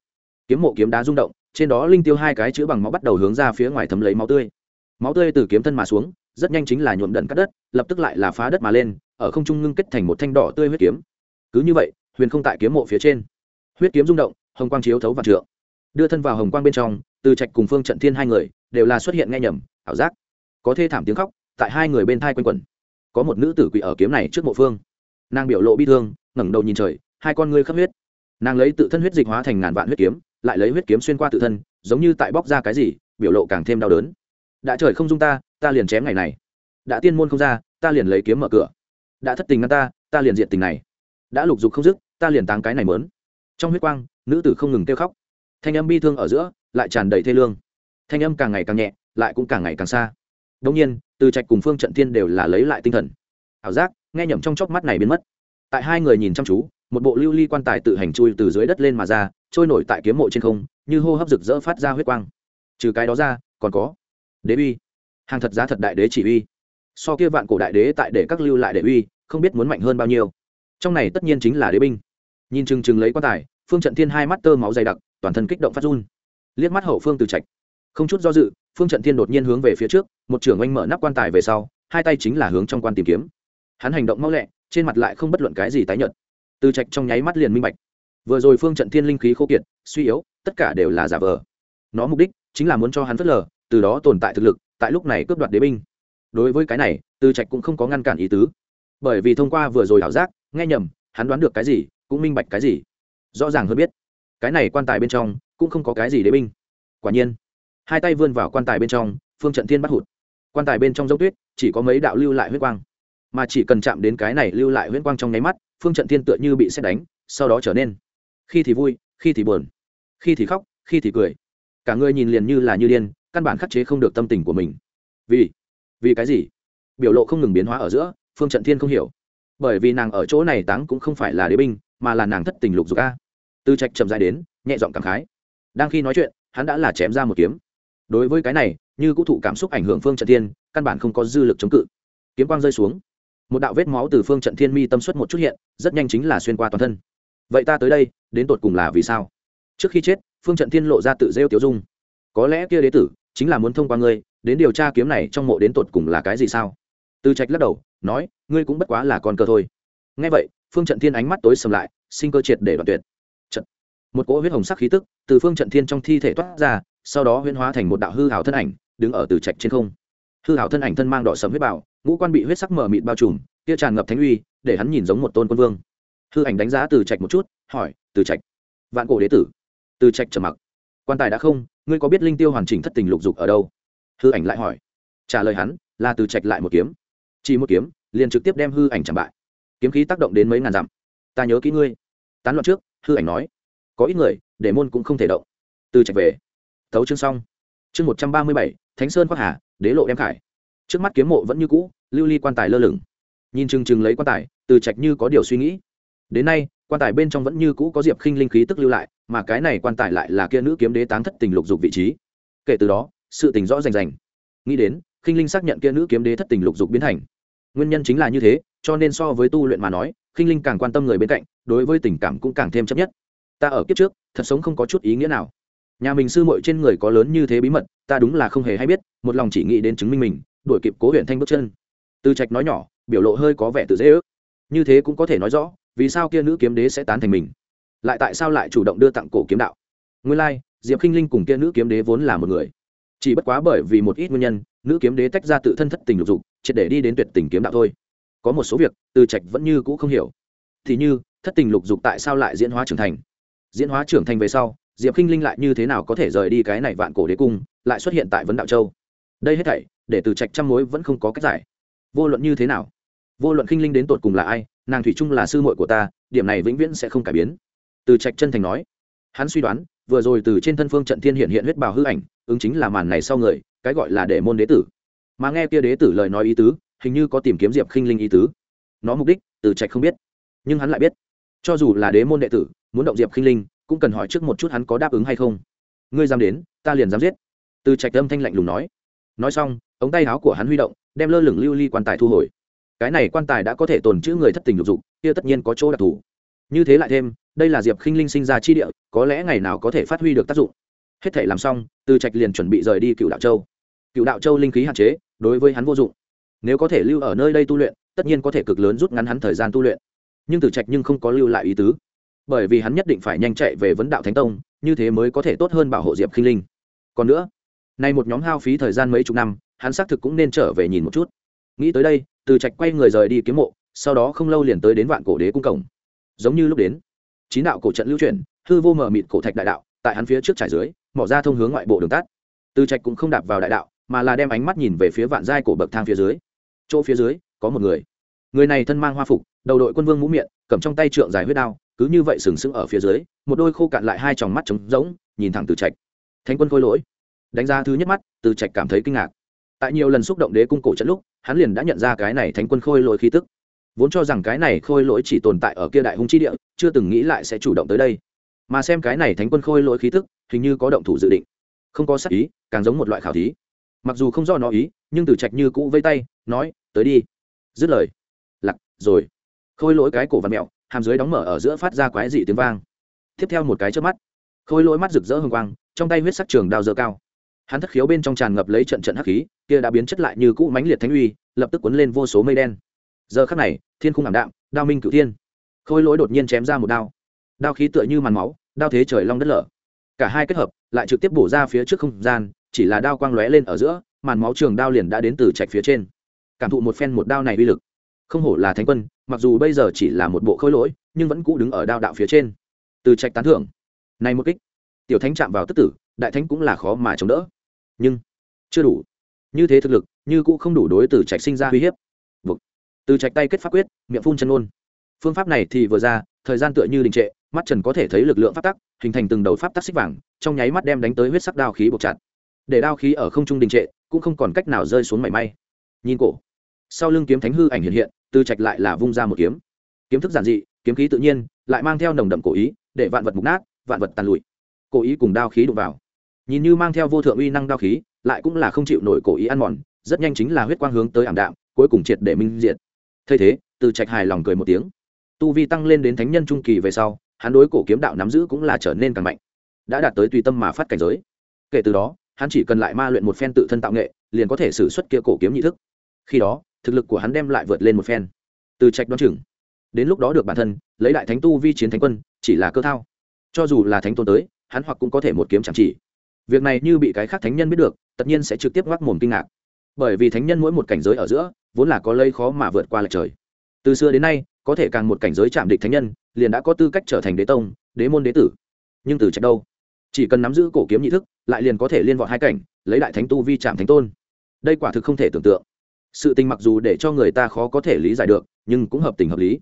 kiếm mộ kiếm đá rung động, trên đó linh tiêu hai cái chữ bằng máu bắt đầu hướng ra phía ngoài thấm lấy máu tươi. Máu tươi từ kiếm thân mà xuống, rất nhanh chính là nhuộm đận cắt đất, lập tức lại là phá đất mà lên, ở không trung ngưng kết thành một thanh đỏ tươi huyết kiếm. Cứ như vậy, huyền không tại kiếm mộ phía trên. Huyết kiếm rung động, hồng quang chiếu thấu vạn trượng. Đưa thân vào hồng quang bên trong từ trạch cùng phương trận thiên hai người đều là xuất hiện nghe nhầm, ảo giác. Có thê thảm tiếng khóc, tại hai người bên thai quanh quẩn. Có một nữ tử quỷ ở kiếm này trước mộ phương. Nàng biểu lộ bi thương, ngẩng đầu nhìn trời, hai con ngươi khắp huyết. Nàng lấy tự thân huyết dịch hóa thành ngàn vạn huyết kiếm, lại lấy huyết kiếm xuyên qua tự thân, giống như tại bóc ra cái gì, biểu lộ càng thêm đau đớn. Đã trời không dung ta ta liền chém ngày này. Đã tiên môn không ra, ta liền lấy kiếm mở cửa. Đã thất tình ngăn ta ta liền diện tình này. Đã lục dục không dứt, ta liền táng cái này mớn. Trong huyết quang, nữ tử không ngừng kêu khóc. Thanh âm bi thương ở giữa lại tràn đầy thê lương. Thanh âm càng ngày càng nhẹ, lại cũng càng ngày càng xa. Đông nhiên, từ trạch cùng phương trận thiên đều là lấy lại tinh thần. Ảo giác, nghe nhầm trong chóc mắt này biến mất. Tại hai người nhìn chăm chú, một bộ lưu ly quan tài tự hành chui từ dưới đất lên mà ra, trôi nổi tại kiếm mộ trên không, như hô hấp rực rỡ phát ra huyết quang. Trừ cái đó ra, còn có đế uy. Hàng thật giá thật đại đế chỉ uy. So kia vạn cổ đại đế tại để các lưu lại để uy, không biết muốn mạnh hơn bao nhiêu. Trong này tất nhiên chính là đế binh. Nhìn chừng chừng lấy quan tài, phương trận thiên hai mắt tơ máu dày đặc, toàn thân kích động phát run liếc mắt hậu phương từ trạch. Không chút do dự, phương trận thiên đột nhiên hướng về phía trước, một trưởng oanh mở nắp quan tài về sau, hai tay chính là hướng trong quan tìm kiếm. Hắn hành động mau lẹ, trên mặt lại không bất luận cái gì tái nhợt. Từ trạch trong nháy mắt liền minh bạch. Vừa rồi phương trận thiên linh khí khô kiệt, suy yếu, tất cả đều là giả vờ. Nó mục đích chính là muốn cho hắn phớt lờ, từ đó tồn tại thực lực, tại lúc này cướp đoạt đế binh. Đối với cái này, từ trạch cũng không có ngăn cản ý tứ. Bởi vì thông qua vừa rồi ảo giác, nghe nhầm, hắn đoán được cái gì, cũng minh bạch cái gì. Rõ ràng hơn biết, cái này quan tài bên trong cũng không có cái gì đế binh. Quả nhiên, hai tay vươn vào quan tài bên trong, phương trận thiên bắt hụt. Quan tài bên trong dốc tuyết, chỉ có mấy đạo lưu lại huyết quang. Mà chỉ cần chạm đến cái này lưu lại huyết quang trong nháy mắt, phương trận thiên tựa như bị xét đánh, sau đó trở nên khi thì vui, khi thì buồn, khi thì khóc, khi thì cười. Cả người nhìn liền như là như điên, căn bản khắc chế không được tâm tình của mình. Vì vì cái gì? Biểu lộ không ngừng biến hóa ở giữa, phương trận thiên không hiểu. Bởi vì nàng ở chỗ này táng cũng không phải là đế binh, mà là nàng thất tình lục dục a. Tư trạch chậm dài đến, nhẹ giọng cảm khái đang khi nói chuyện, hắn đã là chém ra một kiếm. Đối với cái này, như cũ thụ cảm xúc ảnh hưởng phương trận thiên, căn bản không có dư lực chống cự. Kiếm quang rơi xuống. Một đạo vết máu từ phương trận thiên mi tâm xuất một chút hiện, rất nhanh chính là xuyên qua toàn thân. Vậy ta tới đây, đến tột cùng là vì sao? Trước khi chết, phương trận thiên lộ ra tự rêu tiểu dung. Có lẽ kia đế tử chính là muốn thông qua ngươi, đến điều tra kiếm này trong mộ đến tột cùng là cái gì sao? Từ trạch lắc đầu, nói, ngươi cũng bất quá là con cờ thôi. Ngay vậy, phương trận thiên ánh mắt tối sầm lại, sinh cơ triệt để đoạn tuyệt một cỗ huyết hồng sắc khí tức từ phương trận thiên trong thi thể toát ra, sau đó huyễn hóa thành một đạo hư hào thân ảnh, đứng ở từ trạch trên không. Hư hảo thân ảnh thân mang đỏ sầm huyết bảo, ngũ quan bị huyết sắc mờ mịt bao trùm, kia tràn ngập thánh uy, để hắn nhìn giống một tôn quân vương. Hư ảnh đánh giá từ trạch một chút, hỏi, từ trạch, vạn cổ đế tử? Từ trạch trầm mặc. Quan tài đã không, ngươi có biết linh tiêu hoàn chỉnh thất tình lục dục ở đâu? Hư ảnh lại hỏi. Trả lời hắn, là từ trạch lại một kiếm. Chỉ một kiếm, liền trực tiếp đem hư ảnh chẳng bại. Kiếm khí tác động đến mấy ngàn dặm. Ta nhớ kỹ ngươi. Tán loạn trước, hư ảnh nói có ít người, để môn cũng không thể động. Từ trạch về, thấu chương xong. Chương một trăm ba mươi bảy, thánh sơn khoác hà, đế lộ đem khải. Trước mắt kiếm mộ vẫn như cũ, lưu ly quan tài lơ lửng. Nhìn chừng chừng lấy quan tài, từ trạch như có điều suy nghĩ. Đến nay, quan tài bên trong vẫn như cũ có diệp khinh linh khí tức lưu lại, mà cái này quan tài lại là kia nữ kiếm đế táng thất tình lục dục vị trí. Kể từ đó, sự tình rõ rành rành. Nghĩ đến, khinh linh xác nhận kia nữ kiếm đế thất tình lục dục biến thành. Nguyên nhân chính là như thế, cho nên so với tu luyện mà nói, khinh linh càng quan tâm người bên cạnh, đối với tình cảm cũng càng thêm chấp nhất ta ở kiếp trước thật sống không có chút ý nghĩa nào. Nhà mình sư muội trên người có lớn như thế bí mật ta đúng là không hề hay biết một lòng chỉ nghĩ đến chứng minh mình đuổi kịp cố huyện thanh bước chân. Tư trạch nói nhỏ biểu lộ hơi có vẻ tự dễ ước. Như thế cũng có thể nói rõ vì sao kia nữ kiếm đế sẽ tán thành mình? Lại tại sao lại chủ động đưa tặng cổ kiếm đạo? Nguyên lai、like, diệp k i n h linh cùng kia nữ kiếm đế vốn là một người. Chỉ bất quá bởi vì một ít nguyên nhân nữ kiếm đế tách ra tự thân thất tình lục dục triệt để đi đến tuyệt tình kiếm đạo thôi. Có một số việc từ trạch vẫn như cũ không hiểu. Thì như thất tình lục dục tại sao lại diễn hóa trưởng thành? Diễn hóa trưởng thành về sau, diệp k i n h linh lại như thế nào có thể rời đi cái này vạn cổ đế cung, lại xuất hiện tại vấn đạo châu? Đây hết thảy, để từ trạch trăm mối vẫn không có cách giải. Vô luận như thế nào? Vô luận khinh linh đến tột cùng là ai, nàng thủy trung là sư muội của ta, điểm này vĩnh viễn sẽ không cải biến. Từ trạch chân thành nói. Hắn suy đoán, vừa rồi từ trên thân phương trận thiên hiện hiện huyết bào hư ảnh, ứng chính là màn này sau người, cái gọi là để môn đế tử. Mà nghe kia đế tử lời nói ý tứ, hình như có tìm kiếm diệp khinh linh ý tứ. Nó mục đích, từ trạch không biết, nhưng hắn lại biết. Cho dù là đế môn đệ tử muốn động diệp khinh linh, cũng cần hỏi trước một chút hắn có đáp ứng hay không. Ngươi dám đến, ta liền dám giết. Từ trạch âm thanh lạnh lùng nói. Nói xong, ống tay áo của hắn huy động, đem lơ lửng lưu ly quan tài thu hồi. Cái này quan tài đã có thể tồn chữ người thất tình lục dục, kia tất nhiên có chỗ đặc thù. Như thế lại thêm, đây là diệp khinh linh sinh ra chi địa, có lẽ ngày nào có thể phát huy được tác dụng. Hết thể làm xong, từ trạch liền chuẩn bị rời đi cựu đạo châu. Cựu đạo châu linh khí hạn chế, đối với hắn vô dụng. Nếu có thể lưu ở nơi đây tu luyện, tất nhiên có thể cực lớn rút ngắn hắn thời gian tu luyện. Nhưng từ trạch nhưng không có lưu lại ý tứ bởi vì hắn nhất định phải nhanh chạy về vấn đạo thánh tông, như thế mới có thể tốt hơn bảo hộ diệp khinh linh. Còn nữa, nay một nhóm hao phí thời gian mấy chục năm, hắn xác thực cũng nên trở về nhìn một chút. Nghĩ tới đây, từ trạch quay người rời đi kiếm mộ, sau đó không lâu liền tới đến vạn cổ đế cung cổng. Giống như lúc đến, chín đạo cổ trận lưu chuyển, hư vô mờ mịt cổ thạch đại đạo, tại hắn phía trước trải dưới, mỏ ra thông hướng ngoại bộ đường tắt. Từ trạch cũng không đạp vào đại đạo, mà là đem ánh mắt nhìn về phía vạn giai cổ bậc thang phía dưới. Chỗ phía dưới, có một người. Người này thân mang hoa phục, đầu đội quân vương mũ miệng, cầm trong tay trượng dài huyết đao cứ như vậy sừng sững ở phía dưới, một đôi khô cạn lại hai tròng mắt trống rỗng, nhìn thẳng từ trạch. Thánh quân khôi lỗi. Đánh giá thứ nhất mắt, từ trạch cảm thấy kinh ngạc. Tại nhiều lần xúc động đế cung cổ trận lúc, hắn liền đã nhận ra cái này thánh quân khôi lỗi khí tức. Vốn cho rằng cái này khôi lỗi chỉ tồn tại ở kia đại hung chi địa, chưa từng nghĩ lại sẽ chủ động tới đây. Mà xem cái này thánh quân khôi lỗi khí tức, hình như có động thủ dự định. Không có sắc ý, càng giống một loại khảo thí. Mặc dù không do nó ý, nhưng từ trạch như cũ vây tay, nói, tới đi. Dứt lời. Lặc rồi. Khôi lỗi cái cổ và mẹo hàm dưới đóng mở ở giữa phát ra quái dị tiếng vang. Tiếp theo một cái trước mắt, khôi lỗi mắt rực rỡ hương quang, trong tay huyết sắc trường đao dơ cao. Hắn thất khiếu bên trong tràn ngập lấy trận trận hắc khí, kia đã biến chất lại như cũ mãnh liệt thánh uy, lập tức cuốn lên vô số mây đen. Giờ khắc này, thiên khung ảm đạm, đao minh cửu thiên. Khôi lỗi đột nhiên chém ra một đao. Đao khí tựa như màn máu, đao thế trời long đất lở. Cả hai kết hợp, lại trực tiếp bổ ra phía trước không gian, chỉ là đao quang lóe lên ở giữa, màn máu trường đao liền đã đến từ trạch phía trên. Cảm thụ một phen một đao này uy lực. Không hổ là thánh quân mặc dù bây giờ chỉ là một bộ khôi lỗi, nhưng vẫn cũ đứng ở đao đạo phía trên. Từ trạch tán thưởng. Này một kích. Tiểu thánh chạm vào tức tử, đại thánh cũng là khó mà chống đỡ. Nhưng, chưa đủ. Như thế thực lực, như cũ không đủ đối từ trạch sinh ra uy hiếp. Vực. từ trạch tay kết pháp quyết, miệng phun chân ôn. Phương pháp này thì vừa ra, thời gian tựa như đình trệ, mắt trần có thể thấy lực lượng pháp tắc, hình thành từng đầu pháp tắc xích vàng, trong nháy mắt đem đánh tới huyết sắc đao khí buộc chặt. Để đao khí ở không trung đình trệ, cũng không còn cách nào rơi xuống mảy may. Nhìn cổ. Sau lưng kiếm thánh hư ảnh hiện hiện từ trạch lại là vung ra một kiếm. Kiếm thức giản dị, kiếm khí tự nhiên, lại mang theo nồng đậm cổ ý, để vạn vật mục nát, vạn vật tàn lụi. Cổ ý cùng đao khí đụng vào. Nhìn như mang theo vô thượng uy năng đao khí, lại cũng là không chịu nổi cổ ý ăn mòn, rất nhanh chính là huyết quang hướng tới ảm đạm, cuối cùng triệt để minh diệt. Thay thế từ trạch hài lòng cười một tiếng. Tu vi tăng lên đến thánh nhân trung kỳ về sau, hắn đối cổ kiếm đạo nắm giữ cũng là trở nên càng mạnh. Đã đạt tới tùy tâm mà phát cảnh giới. Kể từ đó, hắn chỉ cần lại ma luyện một phen tự thân tạo nghệ, liền có thể xử suất kia cổ kiếm nhị thức. Khi đó thực lực của hắn đem lại vượt lên một phen. Từ trạch đoán chừng, đến lúc đó được bản thân, lấy đại thánh tu vi chiến thánh quân, chỉ là cơ thao. Cho dù là thánh tôn tới, hắn hoặc cũng có thể một kiếm chẳng chỉ. Việc này như bị cái khác thánh nhân biết được, tất nhiên sẽ trực tiếp ngoắc mồm kinh ngạc. Bởi vì thánh nhân mỗi một cảnh giới ở giữa, vốn là có lây khó mà vượt qua lệch trời. Từ xưa đến nay, có thể càng một cảnh giới chạm địch thánh nhân, liền đã có tư cách trở thành đế tông, đế môn đế tử. Nhưng từ trạch đâu? Chỉ cần nắm giữ cổ kiếm nhị thức, lại liền có thể liên vọt hai cảnh, lấy đại thánh tu vi chạm thánh tôn. Đây quả thực không thể tưởng tượng sự tình mặc dù để cho người ta khó có thể lý giải được, nhưng cũng hợp tình hợp lý.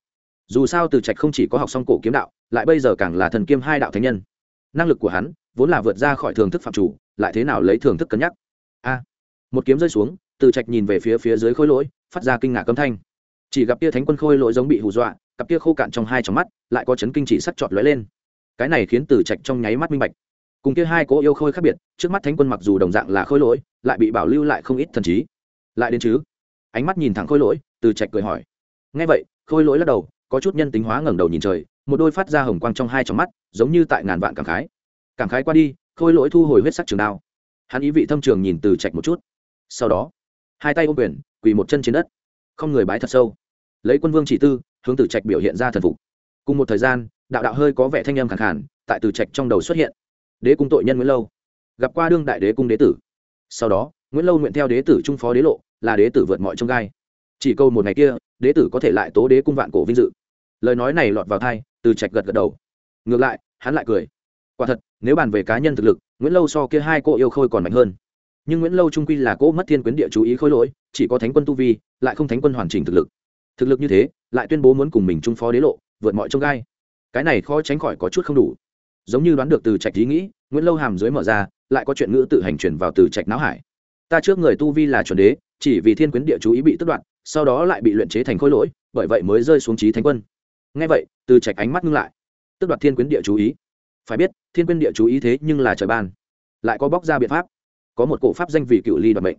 Dù sao từ trạch không chỉ có học xong cổ kiếm đạo, lại bây giờ càng là thần kiêm hai đạo thánh nhân. Năng lực của hắn vốn là vượt ra khỏi thường thức phạm chủ, lại thế nào lấy thường thức cân nhắc? A! Một kiếm rơi xuống, từ trạch nhìn về phía phía dưới khối lỗi, phát ra kinh ngạc âm thanh. Chỉ gặp kia thánh quân khôi lỗi giống bị hù dọa, cặp kia khô cạn trong hai trong mắt lại có chấn kinh chỉ sắt trọt lóe lên. Cái này khiến từ trạch trong nháy mắt minh bạch. Cùng kia hai cố yêu khôi khác biệt, trước mắt thánh quân mặc dù đồng dạng là khôi lỗi, lại bị bảo lưu lại không ít thần trí. Lại đến chứ? Ánh mắt nhìn thẳng khôi lỗi, từ trạch cười hỏi. Ngay vậy, khôi lỗi lắc đầu, có chút nhân tính hóa ngẩng đầu nhìn trời, một đôi phát ra hồng quang trong hai trong mắt, giống như tại ngàn vạn cảm khái. Cảm khái qua đi, khôi lỗi thu hồi huyết sắc trường đao. Hắn ý vị thâm trường nhìn từ trạch một chút. Sau đó, hai tay ôm quyền, quỳ một chân trên đất. Không người bái thật sâu. Lấy quân vương chỉ tư, hướng từ trạch biểu hiện ra thần phục. Cùng một thời gian, đạo đạo hơi có vẻ thanh âm khẳng khản tại từ trạch trong đầu xuất hiện. Đế cung tội nhân nguyễn lâu. Gặp qua đương đại đế cung đế tử. Sau đó, nguyễn lâu nguyện theo đế tử trung phó đế lộ là đế tử vượt mọi trông gai. Chỉ câu một ngày kia, đế tử có thể lại tố đế cung vạn cổ vinh dự. Lời nói này lọt vào thai từ trạch gật gật đầu. Ngược lại, hắn lại cười. Quả thật, nếu bàn về cá nhân thực lực, nguyễn lâu so kia hai cô yêu khôi còn mạnh hơn. Nhưng nguyễn lâu trung quy là cô mất thiên quyến địa chú ý khôi lỗi, chỉ có thánh quân tu vi, lại không thánh quân hoàn chỉnh thực lực. Thực lực như thế, lại tuyên bố muốn cùng mình trung phó đế lộ, vượt mọi trông gai. Cái này khó tránh khỏi có chút không đủ. Giống như đoán được từ trạch ý nghĩ, nguyễn lâu hàm dưới mở ra, lại có chuyện ngữ tự hành chuyển vào từ trạch não hải. Ta trước người tu vi là chuẩn đế chỉ vì thiên quyến địa chú ý bị tức đoạn sau đó lại bị luyện chế thành khối lỗi, bởi vậy mới rơi xuống trí thánh quân. Ngay vậy, từ trạch ánh mắt ngưng lại. Tức đoạt thiên quyến địa chú ý. Phải biết, thiên quyến địa chú ý thế nhưng là trời ban. Lại có bóc ra biện pháp. Có một cổ pháp danh vị cựu ly đoạt mệnh.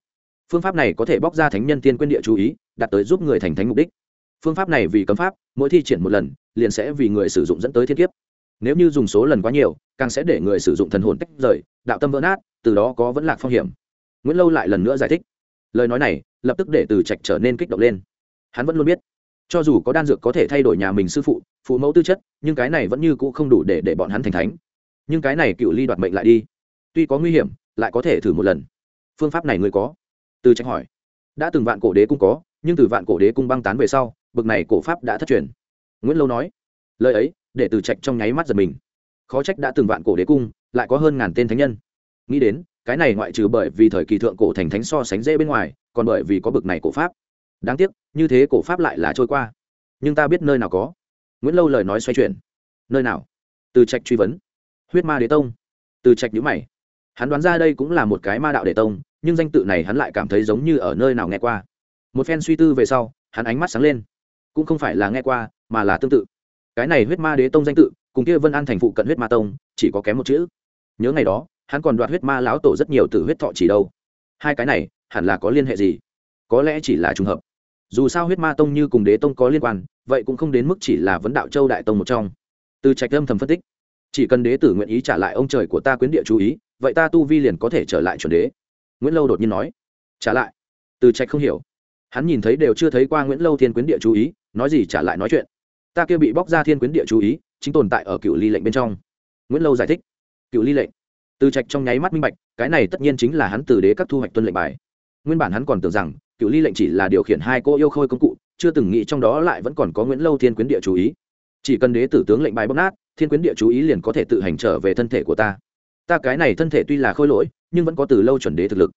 Phương pháp này có thể bóc ra thánh nhân tiên quyến địa chú ý, đạt tới giúp người thành thánh mục đích. Phương pháp này vì cấm pháp, mỗi thi triển một lần, liền sẽ vì người sử dụng dẫn tới thiên kiếp. Nếu như dùng số lần quá nhiều, càng sẽ để người sử dụng thần hồn tách rời, đạo tâm vỡ nát, từ đó có vẫn lạc phong hiểm. Nguyễn lâu lại lần nữa giải thích lời nói này lập tức để từ trạch trở nên kích động lên. Hắn vẫn luôn biết, cho dù có đan dược có thể thay đổi nhà mình sư phụ phụ mẫu tư chất, nhưng cái này vẫn như cũ không đủ để để bọn hắn thành thánh. Nhưng cái này cựu ly đoạt mệnh lại đi. Tuy có nguy hiểm, lại có thể thử một lần. Phương pháp này ngươi có? Từ trạch hỏi. Đã từng vạn cổ đế cung có, nhưng từ vạn cổ đế cung băng tán về sau, bực này cổ pháp đã thất truyền. Nguyễn lâu nói, lời ấy để từ trạch trong nháy mắt giật mình. Khó trách đã từng vạn cổ đế cung, lại có hơn ngàn tên thánh nhân. Nghĩ đến cái này ngoại trừ bởi vì thời kỳ thượng cổ thành thánh so sánh dễ bên ngoài, còn bởi vì có bực này cổ pháp. Đáng tiếc, như thế cổ pháp lại là trôi qua. Nhưng ta biết nơi nào có. Nguyễn lâu lời nói xoay chuyển. Nơi nào? Từ trạch truy vấn. Huyết ma đế tông. Từ trạch nhữ mày. Hắn đoán ra đây cũng là một cái ma đạo đế tông, nhưng danh tự này hắn lại cảm thấy giống như ở nơi nào nghe qua. Một phen suy tư về sau, hắn ánh mắt sáng lên. Cũng không phải là nghe qua, mà là tương tự. Cái này huyết ma đế tông danh tự, cùng kia vân an thành phụ cận huyết ma tông, chỉ có kém một chữ. Nhớ ngày đó hắn còn đoạt huyết ma lão tổ rất nhiều từ huyết thọ chỉ đâu. Hai cái này, hẳn là có liên hệ gì? Có lẽ chỉ là trùng hợp. Dù sao huyết ma tông như cùng đế tông có liên quan, vậy cũng không đến mức chỉ là vấn đạo châu đại tông một trong. Từ trạch âm thầm phân tích, chỉ cần đế tử nguyện ý trả lại ông trời của ta quyến địa chú ý, vậy ta tu vi liền có thể trở lại chuẩn đế. Nguyễn lâu đột nhiên nói, trả lại? Từ trạch không hiểu. Hắn nhìn thấy đều chưa thấy qua nguyễn lâu thiên quyến địa chú ý, nói gì trả lại nói chuyện. Ta kia bị bóc ra thiên quyến địa chú ý, chính tồn tại ở cựu ly lệnh bên trong. Nguyễn lâu giải thích cựu ly lệnh từ trạch trong nháy mắt minh bạch, cái này tất nhiên chính là hắn từ đế các thu hoạch tuân lệnh bài. Nguyên bản hắn còn tưởng rằng, cựu ly lệnh chỉ là điều khiển hai cô yêu khôi công cụ, chưa từng nghĩ trong đó lại vẫn còn có nguyễn lâu thiên quyến địa chú ý. Chỉ cần đế tử tướng lệnh bài bóc nát, thiên quyến địa chú ý liền có thể tự hành trở về thân thể của ta. Ta cái này thân thể tuy là khôi lỗi, nhưng vẫn có từ lâu chuẩn đế thực lực.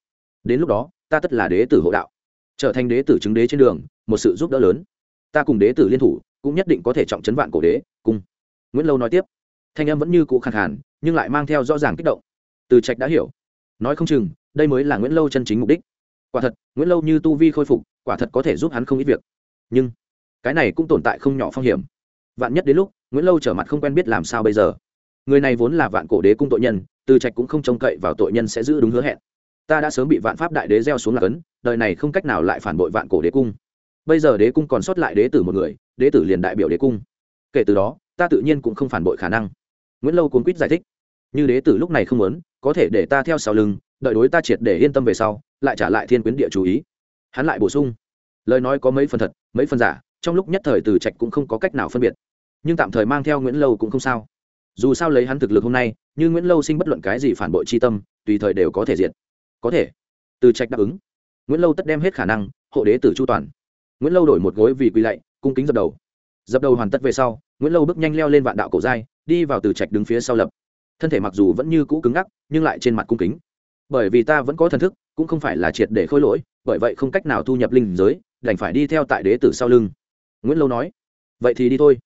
Đến lúc đó, ta tất là đế tử hộ đạo. Trở thành đế tử chứng đế trên đường, một sự giúp đỡ lớn. Ta cùng đế tử liên thủ, cũng nhất định có thể trọng chấn vạn cổ đế cung nguyễn lâu nói tiếp. Thanh âm vẫn như cũ khẳng hẳn nhưng lại mang theo rõ ràng kích động từ trạch đã hiểu. Nói không chừng, đây mới là nguyễn lâu chân chính mục đích. Quả thật, nguyễn lâu như tu vi khôi phục, quả thật có thể giúp hắn không ít việc. Nhưng, cái này cũng tồn tại không nhỏ phong hiểm. Vạn nhất đến lúc, nguyễn lâu trở mặt không quen biết làm sao bây giờ. Người này vốn là vạn cổ đế cung tội nhân, từ trạch cũng không trông cậy vào tội nhân sẽ giữ đúng hứa hẹn. Ta đã sớm bị vạn pháp đại đế gieo xuống lạc ấn, đời này không cách nào lại phản bội vạn cổ đế cung. Bây giờ đế cung còn sót lại đế tử một người, đế tử liền đại biểu đế cung. Kể từ đó, ta tự nhiên cũng không phản bội khả năng. Nguyễn lâu cuốn quýt giải thích. Như đế tử lúc này không muốn có thể để ta theo sau lưng, đợi đối ta triệt để yên tâm về sau, lại trả lại thiên quyến địa chú ý. Hắn lại bổ sung. Lời nói có mấy phần thật, mấy phần giả, trong lúc nhất thời từ trạch cũng không có cách nào phân biệt. Nhưng tạm thời mang theo nguyễn lâu cũng không sao. Dù sao lấy hắn thực lực hôm nay, như nguyễn lâu sinh bất luận cái gì phản bội c tâm, tùy thời đều có thể diệt. Có thể. Từ trạch đáp ứng. Nguyễn lâu tất đem hết khả năng, hộ đế tử chu toàn. Nguyễn lâu đổi một gối vì quỳ lạy, cung kính dập đầu. Dập đầu hoàn tất về sau, nguyễn lâu bước nhanh leo lên vạn đạo cổ giai, đi vào từ trạch đứng phía sau lập thân thể mặc dù vẫn như cũ cứng ngắc, nhưng lại trên mặt cung kính. Bởi vì ta vẫn có thần thức, cũng không phải là triệt để khôi lỗi, bởi vậy không cách nào thu nhập linh giới, đành phải đi theo tại đế tử sau lưng. Nguyễn lâu nói. Vậy thì đi thôi.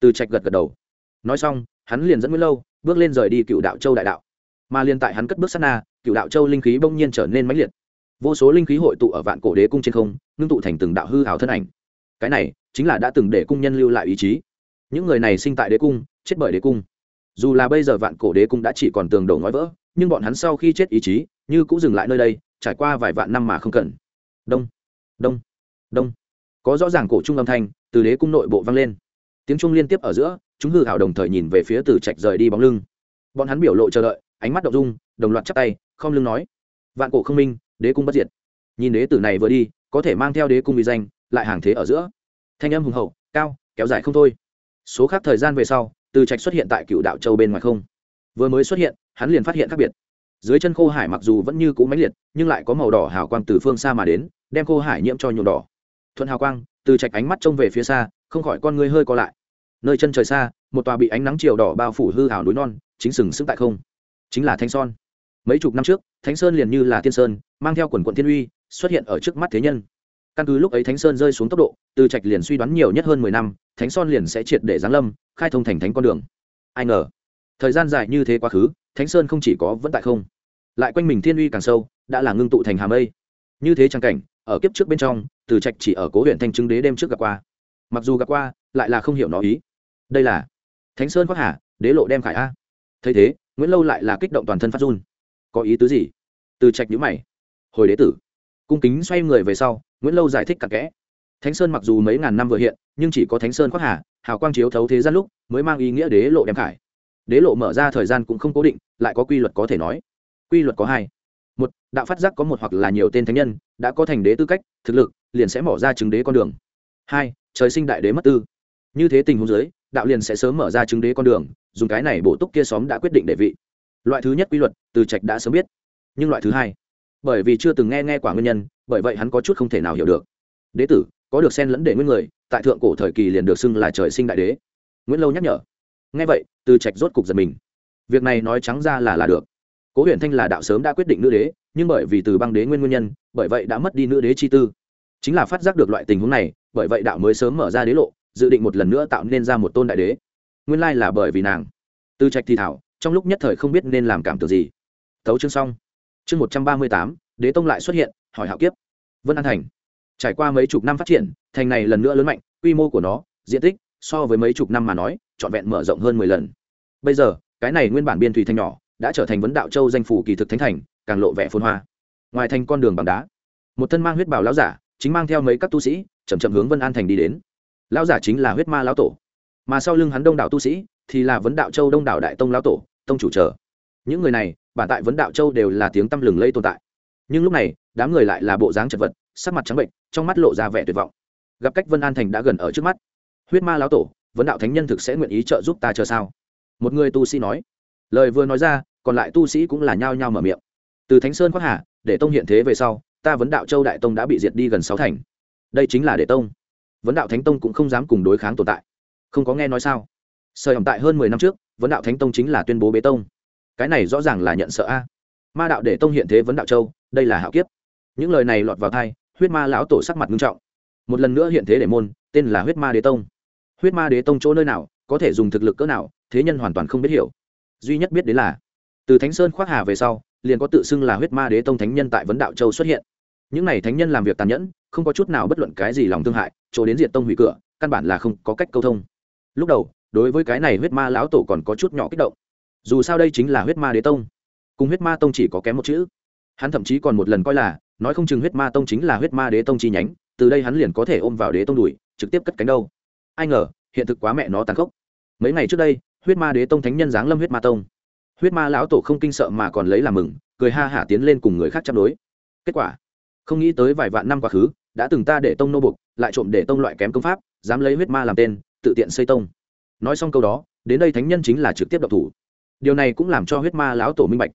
Từ trạch gật gật đầu. Nói xong, hắn liền dẫn nguyễn lâu bước lên rời đi cựu đạo châu đại đạo. Mà liền tại hắn cất bước sát na, cựu đạo châu linh khí bỗng nhiên trở nên mãnh liệt. Vô số linh khí hội tụ ở vạn cổ đế cung trên không, ngưng tụ thành từng đạo hư hào thân ảnh. Cái này chính là đã từng để cung nhân lưu lại ý chí. Những người này sinh tại đế cung, chết bởi đế cung dù là bây giờ vạn cổ đế cung đã chỉ còn tường đổ ngói vỡ, nhưng bọn hắn sau khi chết ý chí như cũng dừng lại nơi đây, trải qua vài vạn năm mà không cần. Đông đông đông. Có rõ ràng cổ trung âm thanh từ đế cung nội bộ vang lên. Tiếng trung liên tiếp ở giữa, chúng hư hảo đồng thời nhìn về phía từ trạch rời đi bóng lưng. Bọn hắn biểu lộ chờ đợi, ánh mắt động dung, đồng loạt chắp tay không lưng nói, vạn cổ không minh, đế cung bất diệt. Nhìn đế tử này vừa đi, có thể mang theo đế cung bị danh, lại hàng thế ở giữa. Thanh âm hùng hậu, cao, kéo dài không thôi. Số khác thời gian về sau từ trạch xuất hiện tại cựu đạo châu bên ngoài không? Vừa mới xuất hiện, hắn liền phát hiện khác biệt. Dưới chân khô hải mặc dù vẫn như cũ mãnh liệt, nhưng lại có màu đỏ hào quang từ phương xa mà đến, đem khô hải nhiễm cho nhuộm đỏ. Thuận hào quang, từ trạch ánh mắt trông về phía xa, không khỏi con ngươi hơi co lại. Nơi chân trời xa, một tòa bị ánh nắng chiều đỏ bao phủ hư hào núi non, chính sừng sững tại không. Chính là thanh son mấy chục năm trước thánh sơn liền như là tiên sơn, mang theo quần quận thiên uy, xuất hiện ở trước mắt thế nhân căn cứ lúc ấy thánh sơn rơi xuống tốc độ, từ trạch liền suy đoán nhiều nhất hơn mười năm, thánh son liền sẽ triệt để giáng lâm, khai thông thành thánh con đường. Ai ngờ, thời gian dài như thế quá khứ, thánh sơn không chỉ có vẫn tại không, lại quanh mình thiên uy càng sâu, đã là ngưng tụ thành hàm mây. Như thế trang cảnh, ở kiếp trước bên trong, từ trạch chỉ ở cố huyện thanh chứng đế đêm trước gặp qua. Mặc dù gặp qua, lại là không hiểu nó ý. Đây là thánh sơn khoác hà, đế lộ đem khải a. Thấy thế, nguyễn lâu lại là kích động toàn thân phát run. Có ý tứ gì? Từ trạch nhữ mày. Hồi đế tử. Cung kính xoay người về sau nguyễn lâu giải thích cặn kẽ thánh sơn mặc dù mấy ngàn năm vừa hiện nhưng chỉ có thánh sơn khoác hà hào quang chiếu thấu thế gian lúc mới mang ý nghĩa đế lộ đem khải đế lộ mở ra thời gian cũng không cố định lại có quy luật có thể nói quy luật có hai một đạo phát giác có một hoặc là nhiều tên thánh nhân đã có thành đế tư cách thực lực liền sẽ mở ra chứng đế con đường hai trời sinh đại đế mất tư như thế tình huống giới đạo liền sẽ sớm mở ra chứng đế con đường dùng cái này bổ túc kia xóm đã quyết định đệ vị loại thứ nhất quy luật từ trạch đã sớm biết nhưng loại thứ hai bởi vì chưa từng nghe nghe quả nguyên nhân bởi vậy hắn có chút không thể nào hiểu được. Đế tử, có được sen lẫn để nguyên người, tại thượng cổ thời kỳ liền được xưng là trời sinh đại đế. Nguyễn lâu nhắc nhở. Nghe vậy, từ trạch rốt cục giật mình. Việc này nói trắng ra là là được. Cố huyền thanh là đạo sớm đã quyết định nữ đế, nhưng bởi vì từ băng đế nguyên nguyên nhân, bởi vậy đã mất đi nữ đế chi tư. Chính là phát giác được loại tình huống này, bởi vậy đạo mới sớm mở ra đế lộ, dự định một lần nữa tạo nên ra một tôn đại đế. Nguyên lai là bởi vì nàng. Từ trạch thì thảo, trong lúc nhất thời không biết nên làm cảm tưởng gì. Thấu chương xong. Chương một trăm ba mươi tám, đế tông lại xuất hiện hỏi hạo kiếp. Vân an thành. Trải qua mấy chục năm phát triển, thành này lần nữa lớn mạnh, quy mô của nó, diện tích, so với mấy chục năm mà nói, trọn vẹn mở rộng hơn mười lần. Bây giờ, cái này nguyên bản biên thủy thành nhỏ, đã trở thành vấn đạo châu danh phủ kỳ thực thánh thành, càng lộ vẻ phôn hoa. Ngoài thành con đường bằng đá, một thân mang huyết bảo lão giả, chính mang theo mấy các tu sĩ, chậm chậm hướng vân an thành đi đến. Lão giả chính là huyết ma lão tổ. Mà sau lưng hắn đông đảo tu sĩ, thì là vấn đạo châu đông đảo đại tông lão tổ, tông chủ trở những người này, bản tại vấn đạo châu đều là tiếng tăm lừng lây tồn tại. Nhưng lúc này đám người lại là bộ dáng chật vật, sắc mặt trắng bệnh trong mắt lộ ra vẻ tuyệt vọng. Gặp cách vân an thành đã gần ở trước mắt. Huyết ma lão tổ, vấn đạo thánh nhân thực sẽ nguyện ý trợ giúp ta chờ sao? Một người tu sĩ nói. Lời vừa nói ra, còn lại tu sĩ cũng là nhao nhao mở miệng. Từ thánh sơn khoác hà, để tông hiện thế về sau, ta vấn đạo châu đại tông đã bị diệt đi gần sáu thành. Đây chính là để tông. Vấn đạo thánh tông cũng không dám cùng đối kháng tồn tại. Không có nghe nói sao? Sợi hỏng tại hơn mười năm trước, vấn đạo thánh tông chính là tuyên bố bế tông. Cái này rõ ràng là nhận sợ a. Ma đạo để tông hiện thế vấn đạo châu, đây là hạo kiếp những lời này lọt vào thai huyết ma lão tổ sắc mặt nghiêm trọng. Một lần nữa hiện thế để môn, tên là huyết ma đế tông. Huyết ma đế tông chỗ nơi nào, có thể dùng thực lực cỡ nào, thế nhân hoàn toàn không biết hiểu. Duy nhất biết đến là, từ thánh sơn khoác hà về sau, liền có tự xưng là huyết ma đế tông thánh nhân tại vấn đạo châu xuất hiện. Những n à y thánh nhân làm việc tàn nhẫn, không có chút nào bất luận cái gì lòng thương hại, chỗ đến diện tông hủy cửa, căn bản là không có cách câu thông. Lúc đầu, đối với cái này huyết ma lão tổ còn có chút nhỏ kích động. Dù sao đây chính là huyết ma đế tông. Cùng huyết ma tông chỉ có kém một chữ. Hắn thậm chí còn một lần coi là nói không chừng huyết ma tông chính là huyết ma đế tông chi nhánh, từ đây hắn liền có thể ôm vào đế tông đùi, trực tiếp cất cánh đâu. Ai ngờ, hiện thực quá mẹ nó tàn khốc. Mấy ngày trước đây, huyết ma đế tông thánh nhân giáng lâm huyết ma tông. Huyết ma lão tổ không kinh sợ mà còn lấy làm mừng, cười ha hả tiến lên cùng người khác chấp đối. Kết quả, không nghĩ tới vài vạn năm quá khứ, đã từng ta để tông nô bục lại trộm để tông loại kém công pháp, dám lấy huyết ma làm tên, tự tiện xây tông. Nói xong câu đó, đến đây thánh nhân chính là trực tiếp độc thủ. Điều này cũng làm cho huyết ma lão tổ minh bạch.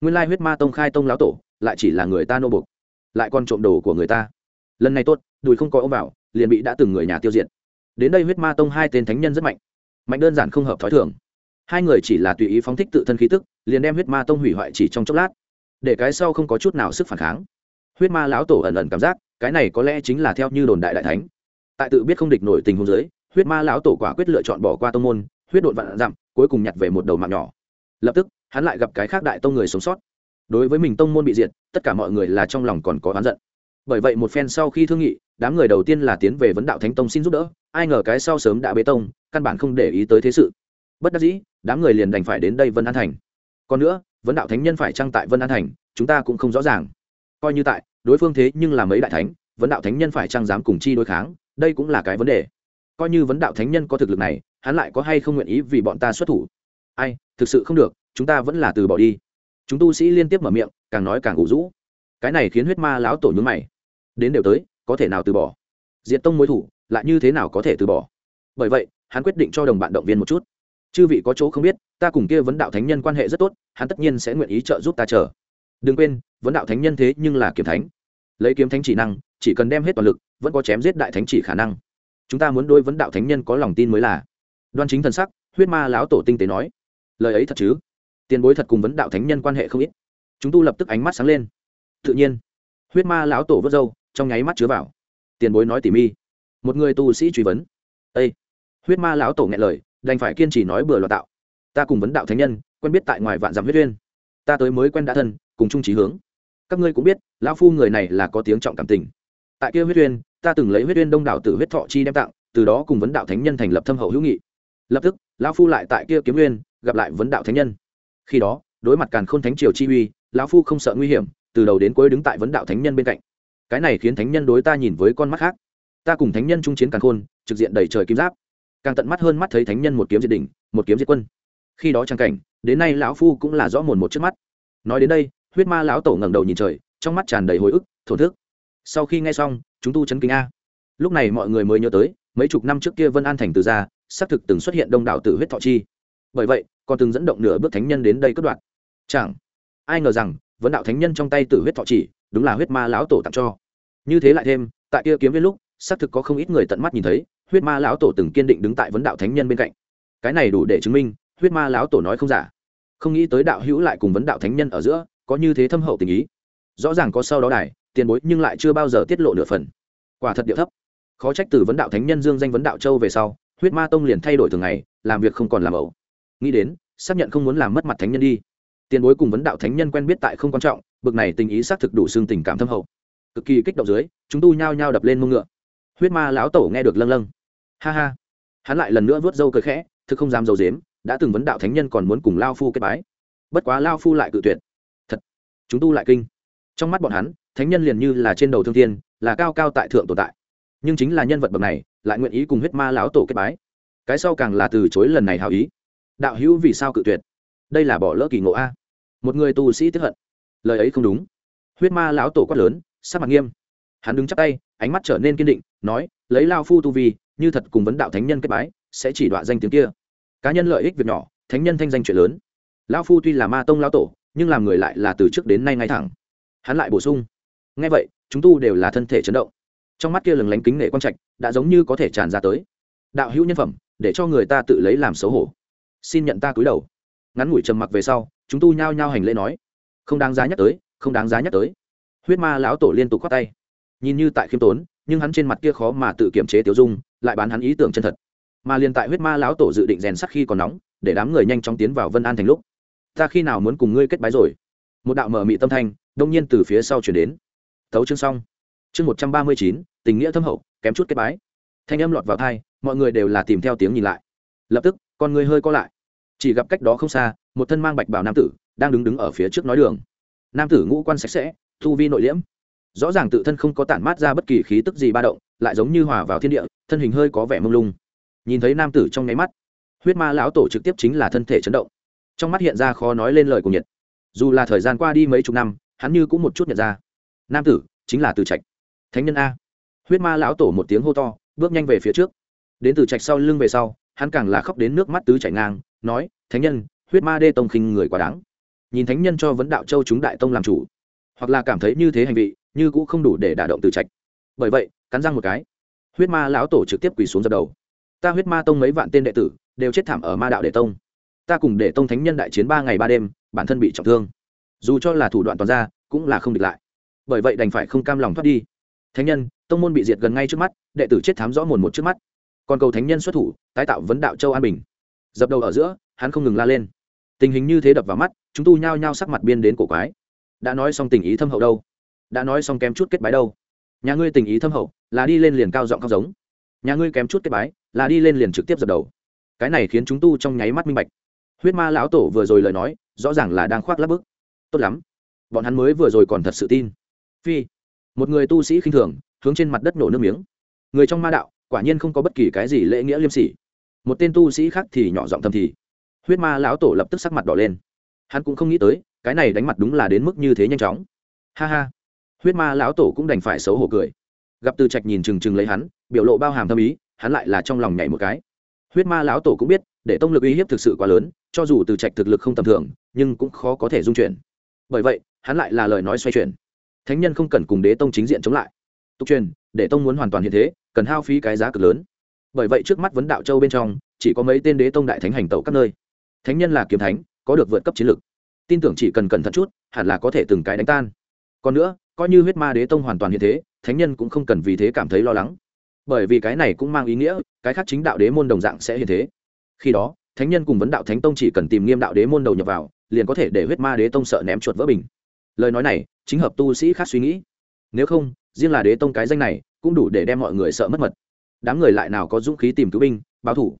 Nguyên lai huyết ma tông khai tông lão tổ, lại chỉ là người ta nô bục lại còn trộm đồ của người ta. Lần này tốt, đùi không có ông bảo liền bị đã từng người nhà tiêu diệt. Đến đây huyết ma tông hai tên thánh nhân rất mạnh. Mạnh đơn giản không hợp thói thường. Hai người chỉ là tùy ý phóng thích tự thân khí tức, liền đem huyết ma tông hủy hoại chỉ trong chốc lát. Để cái sau không có chút nào sức phản kháng. Huyết ma lão tổ ẩn ẩn cảm giác, cái này có lẽ chính là theo như đồn đại đại thánh. Tại tự biết không địch nổi tình huống giới huyết ma lão tổ quả quyết lựa chọn bỏ qua tông môn, huyết đột vạn dặm, cuối cùng nhặt về một đầu mạng nhỏ. Lập tức, hắn lại gặp cái khác đại tông người sống sót đối với mình tông môn bị diệt, tất cả mọi người là trong lòng còn có oán giận. Bởi vậy một phen sau khi thương nghị, đám người đầu tiên là tiến về vấn đạo thánh tông xin giúp đỡ, ai ngờ cái sau sớm đã bế tông, căn bản không để ý tới thế sự. Bất đắc dĩ, đám người liền đành phải đến đây vân an thành. Còn nữa, vấn đạo thánh nhân phải trăng tại vân an thành, chúng ta cũng không rõ ràng. Coi như tại, đối phương thế nhưng là mấy đại thánh, vấn đạo thánh nhân phải trăng dám cùng chi đối kháng, đây cũng là cái vấn đề. Coi như vấn đạo thánh nhân có thực lực này, hắn lại có hay không nguyện ý vì bọn ta xuất thủ? Ai, thực sự không được, chúng ta vẫn là từ bỏ đi chúng tu sĩ liên tiếp mở miệng, càng nói càng ủ rũ. Cái này khiến huyết ma lão tổ nhúng mày. Đến đều tới, có thể nào từ bỏ? Diện tông mối thủ, lại như thế nào có thể từ bỏ? Bởi vậy, hắn quyết định cho đồng bạn động viên một chút. Chư vị có chỗ không biết, ta cùng kia vấn đạo thánh nhân quan hệ rất tốt, hắn tất nhiên sẽ nguyện ý trợ giúp ta chờ. Đừng quên, vấn đạo thánh nhân thế nhưng là kiếm thánh. Lấy kiếm thánh chỉ năng, chỉ cần đem hết toàn lực, vẫn có chém giết đại thánh chỉ khả năng. Chúng ta muốn đôi vấn đạo thánh nhân có lòng tin mới là. Đoan chính thần sắc, huyết ma lão tổ tinh tế nói. Lời ấy thật chứ? Tiền bối thật cùng vấn đạo thánh nhân quan hệ không ít. Chúng tu lập tức ánh mắt sáng lên. Tự nhiên, huyết ma lão tổ vớt râu, trong nháy mắt chứa vào. Tiền bối nói tỉ mi một người tu sĩ truy vấn. Â huyết ma lão tổ nghe lời, đành phải kiên trì nói bừa loạt tạo. Ta cùng vấn đạo thánh nhân, quen biết tại ngoài vạn dặm huyết uyên. Ta tới mới quen đã thân, cùng chung trí hướng. Các ngươi cũng biết, lão phu người này là có tiếng trọng cảm tình. Tại kia huyết uyên, ta từng lấy huyết uyên đông đảo tử huyết thọ chi đem tặng, từ đó cùng vấn đạo thánh nhân thành lập thâm hậu hữu nghị. Lập tức, lão phu lại tại kia kiếm uyên, gặp lại vấn đạo thánh nhân khi đó, đối mặt càn khôn thánh triều chi uy, lão phu không sợ nguy hiểm, từ đầu đến cuối đứng tại vấn đạo thánh nhân bên cạnh. Cái này khiến thánh nhân đối ta nhìn với con mắt khác. Ta cùng thánh nhân trung chiến càn khôn, trực diện đầy trời kim giáp. Càng tận mắt hơn mắt thấy thánh nhân một kiếm diệt đỉnh, một kiếm diệt quân. Khi đó trang cảnh, đến nay lão phu cũng là rõ mồn một trước mắt. Nói đến đây, huyết ma lão tổ ngẩng đầu nhìn trời, trong mắt tràn đầy hồi ức thổ thức. Sau khi nghe xong, chúng tu chấn kinh a. Lúc này mọi người mới nhớ tới, mấy chục năm trước kia vân an thành từ ra xác thực từng xuất hiện đông đảo tử huyết thọ chi. Bởi vậy còn từng dẫn động nửa bước thánh nhân đến đây cất đoạn chẳng, ai ngờ rằng, vấn đạo thánh nhân trong tay tử huyết thọ chỉ, đúng là huyết ma lão tổ tặng cho. Như thế lại thêm, tại kia kiếm viên lúc, xác thực có không ít người tận mắt nhìn thấy, huyết ma lão tổ từng kiên định đứng tại vấn đạo thánh nhân bên cạnh. Cái này đủ để chứng minh, huyết ma lão tổ nói không giả. Không nghĩ tới đạo hữu lại cùng vấn đạo thánh nhân ở giữa, có như thế thâm hậu tình ý. Rõ ràng có sau đó đài, tiền bối nhưng lại chưa bao giờ tiết lộ nửa phần. Quả thật điệu thấp. Khó trách từ vấn đạo thánh nhân dương danh vấn đạo châu về sau, huyết ma tông liền thay đổi thường ngày, làm việc không còn làm ẩu nghĩ đến, xác nhận không muốn làm mất mặt thánh nhân đi. Tiền bối cùng vấn đạo thánh nhân quen biết tại không quan trọng, bực này tình ý xác thực đủ xương tình cảm thâm hậu. Cực kỳ kích động dưới, chúng tu nhao nhao đập lên mông ngựa. Huyết ma lão tổ nghe được lâng lâng. Ha ha. Hắn lại lần nữa vớt râu cười khẽ, thực không dám dầu dếm đã từng vấn đạo thánh nhân còn muốn cùng lao phu kết bái. Bất quá lao phu lại cự tuyệt. Thật. Chúng tu lại kinh. Trong mắt bọn hắn, thánh nhân liền như là trên đầu thương thiên, là cao cao tại thượng tồn tại. Nhưng chính là nhân vật bậc này, lại nguyện ý cùng huyết ma lão tổ kết bái. Cái sau càng là từ chối lần này hào ý đạo hữu vì sao cự tuyệt? Đây là bỏ lỡ kỳ ngộ a. Một người tu sĩ tiếp hận. Lời ấy không đúng. Huyết ma lão tổ quát lớn, sắc mặt nghiêm. Hắn đứng chắp tay, ánh mắt trở nên kiên định, nói, lấy lao phu tu vi, như thật cùng vấn đạo thánh nhân kết bái, sẽ chỉ đọa danh tiếng kia. Cá nhân lợi ích việc nhỏ, thánh nhân thanh danh chuyện lớn. Lão phu tuy là ma tông lão tổ, nhưng làm người lại là từ trước đến nay ngay thẳng. Hắn lại bổ sung ngay vậy, chúng tu đều là thân thể chấn động. Trong mắt kia lừng lánh kính nể quang trạch, đã giống như có thể tràn ra tới. Đạo hữu nhân phẩm, để cho người ta tự lấy làm xấu hổ xin nhận ta cúi đầu. Ngắn ngủi trầm mặc về sau, chúng tu nhao nhao hành lễ nói, không đáng giá nhắc tới, không đáng giá nhắc tới. Huyết ma lão tổ liên tục khoát tay. Nhìn như tại khiêm tốn, nhưng hắn trên mặt kia khó mà tự kiểm chế tiêu dung, lại bán hắn ý tưởng chân thật. Mà liền tại huyết ma lão tổ dự định rèn sắc khi còn nóng, để đám người nhanh chóng tiến vào vân an thành lúc, ta khi nào muốn cùng ngươi kết bái rồi? Một đạo mở mị tâm thanh, đông nhiên từ phía sau chuyển đến. Tấu chương xong. Chương một trăm ba mươi chín, tình nghĩa thâm hậu, kém chút kết bái. Thanh âm lọt vào thai mọi người đều là tìm theo tiếng nhìn lại. Lập tức, con người hơi co lại chỉ gặp cách đó không xa, một thân mang bạch bảo nam tử, đang đứng đứng ở phía trước nói đường. Nam tử ngũ quan sạch sẽ thu vi nội liễm. Rõ ràng tự thân không có tản mát ra bất kỳ khí tức gì ba động, lại giống như hòa vào thiên địa, thân hình hơi có vẻ mông lung. Nhìn thấy nam tử trong nháy mắt, huyết ma lão tổ trực tiếp chính là thân thể chấn động. Trong mắt hiện ra khó nói lên lời của nhiệt. Dù là thời gian qua đi mấy chục năm, hắn như cũng một chút nhận ra. Nam tử, chính là từ trạch. Thánh nhân a. Huyết ma lão tổ một tiếng hô to, bước nhanh về phía trước. Đến từ trạch sau lưng về sau, hắn càng là khóc đến nước mắt tứ chảy ngang nói, thánh nhân, huyết ma đê tông khinh người quá đáng. Nhìn thánh nhân cho vấn đạo châu chúng đại tông làm chủ, hoặc là cảm thấy như thế hành vị, như cũng không đủ để đả động từ trạch. Bởi vậy, cắn răng một cái, huyết ma lão tổ trực tiếp quỳ xuống dập đầu. Ta huyết ma tông mấy vạn tên đệ tử, đều chết thảm ở ma đạo đệ tông. Ta cùng để tông thánh nhân đại chiến ba ngày ba đêm, bản thân bị trọng thương. Dù cho là thủ đoạn toàn ra, cũng là không địch lại. Bởi vậy đành phải không cam lòng thoát đi. Thánh nhân, tông môn bị diệt gần ngay trước mắt, đệ tử chết thám rõ mồn một trước mắt. Còn cầu thánh nhân xuất thủ, tái tạo vấn đạo châu an bình dập đầu ở giữa, hắn không ngừng la lên. Tình hình như thế đập vào mắt, chúng tu nhao nhao sắc mặt biên đến cổ quái. Đã nói xong tình ý thâm hậu đâu? Đã nói xong kém chút kết bái đâu? Nhà ngươi tình ý thâm hậu, là đi lên liền cao giọng cao giống. Nhà ngươi kém chút kết bái, là đi lên liền trực tiếp dập đầu. Cái này khiến chúng tu trong nháy mắt minh bạch. Huyết ma lão tổ vừa rồi lời nói, rõ ràng là đang khoác lắp bức. Tốt lắm. Bọn hắn mới vừa rồi còn thật sự tin. Phi. Một người tu sĩ khinh thường, hướng trên mặt đất nổ nước miếng. Người trong ma đạo, quả nhiên không có bất kỳ cái gì lễ nghĩa liêm sỉ một tên tu sĩ khác thì nhỏ giọng thầm thì. Huyết ma lão tổ lập tức sắc mặt đỏ lên. Hắn cũng không nghĩ tới, cái này đánh mặt đúng là đến mức như thế nhanh chóng. Ha ha. Huyết ma lão tổ cũng đành phải xấu hổ cười. Gặp từ trạch nhìn trừng trừng lấy hắn, biểu lộ bao hàm thâm ý, hắn lại là trong lòng nhảy một cái. Huyết ma lão tổ cũng biết, để tông lực uy hiếp thực sự quá lớn, cho dù từ trạch thực lực không tầm thường, nhưng cũng khó có thể dung chuyển. Bởi vậy, hắn lại là lời nói xoay chuyển. Thánh nhân không cần cùng đế tông chính diện chống lại. Tục truyền, để tông muốn hoàn toàn hiện thế, cần hao phí cái giá cực lớn bởi vậy trước mắt vấn đạo châu bên trong, chỉ có mấy tên đế tông đại thánh hành tẩu các nơi. Thánh nhân là kiếm thánh, có được vượt cấp chiến lực. Tin tưởng chỉ cần cẩn thận chút, hẳn là có thể từng cái đánh tan. Còn nữa, coi như huyết ma đế tông hoàn toàn như thế, thánh nhân cũng không cần vì thế cảm thấy lo lắng. Bởi vì cái này cũng mang ý nghĩa, cái khác chính đạo đế môn đồng dạng sẽ hiện thế. Khi đó, thánh nhân cùng vấn đạo thánh tông chỉ cần tìm nghiêm đạo đế môn đầu nhập vào, liền có thể để huyết ma đế tông sợ ném chuột vỡ bình. Lời nói này, chính hợp tu sĩ khác suy nghĩ. Nếu không, riêng là đế tông cái danh này, cũng đủ để đem mọi người sợ mất mật đám người lại nào có dũng khí tìm cứu binh, báo thủ.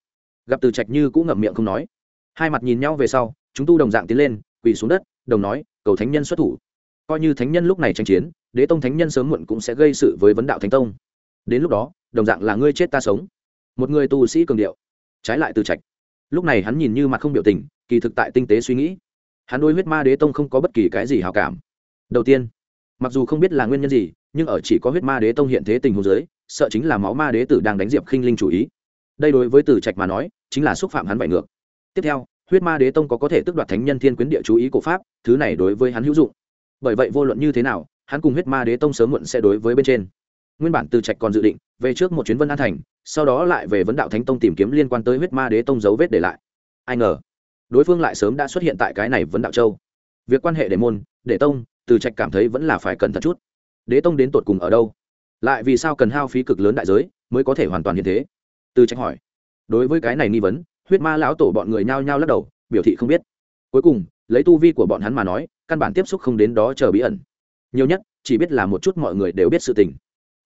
Gặp từ trạch như cũng ngậm miệng không nói. Hai mặt nhìn nhau về sau, chúng tu đồng dạng tiến lên, quỳ xuống đất, đồng nói, cầu thánh nhân xuất thủ. Coi như thánh nhân lúc này tranh chiến, đế tông thánh nhân sớm muộn cũng sẽ gây sự với vấn đạo thánh tông. Đến lúc đó, đồng dạng là ngươi chết ta sống. Một người tu sĩ cường điệu. Trái lại từ trạch. Lúc này hắn nhìn như mặt không biểu tình, kỳ thực tại tinh tế suy nghĩ. Hắn đối huyết ma đế tông không có bất kỳ cái gì hào cảm. Đầu tiên, mặc dù không biết là nguyên nhân gì, nhưng ở chỉ có huyết ma đế tông hiện thế tình huống giới sợ chính là máu ma đế tử đang đánh diệp khinh linh chủ ý. Đây đối với tử trạch mà nói, chính là xúc phạm hắn bại ngược. Tiếp theo, huyết ma đế tông có có thể tước đoạt thánh nhân thiên quyến địa chú ý của pháp, thứ này đối với hắn hữu dụng. Bởi vậy vô luận như thế nào, hắn cùng huyết ma đế tông sớm muộn sẽ đối với bên trên. Nguyên bản từ trạch còn dự định, về trước một chuyến vân an thành, sau đó lại về vấn đạo thánh tông tìm kiếm liên quan tới huyết ma đế tông dấu vết để lại. Ai ngờ, đối phương lại sớm đã xuất hiện tại cái này vấn đạo châu. Việc quan hệ để môn để tông, từ trạch cảm thấy vẫn là phải cẩn thận chút. Đế tông đến tột cùng ở đâu? Lại vì sao cần hao phí cực lớn đại giới mới có thể hoàn toàn hiện thế? Từ trạch hỏi. Đối với cái này nghi vấn, huyết ma lão tổ bọn người nhao nhao lắc đầu, biểu thị không biết. Cuối cùng, lấy tu vi của bọn hắn mà nói, căn bản tiếp xúc không đến đó chờ bí ẩn. Nhiều nhất, chỉ biết là một chút mọi người đều biết sự tình.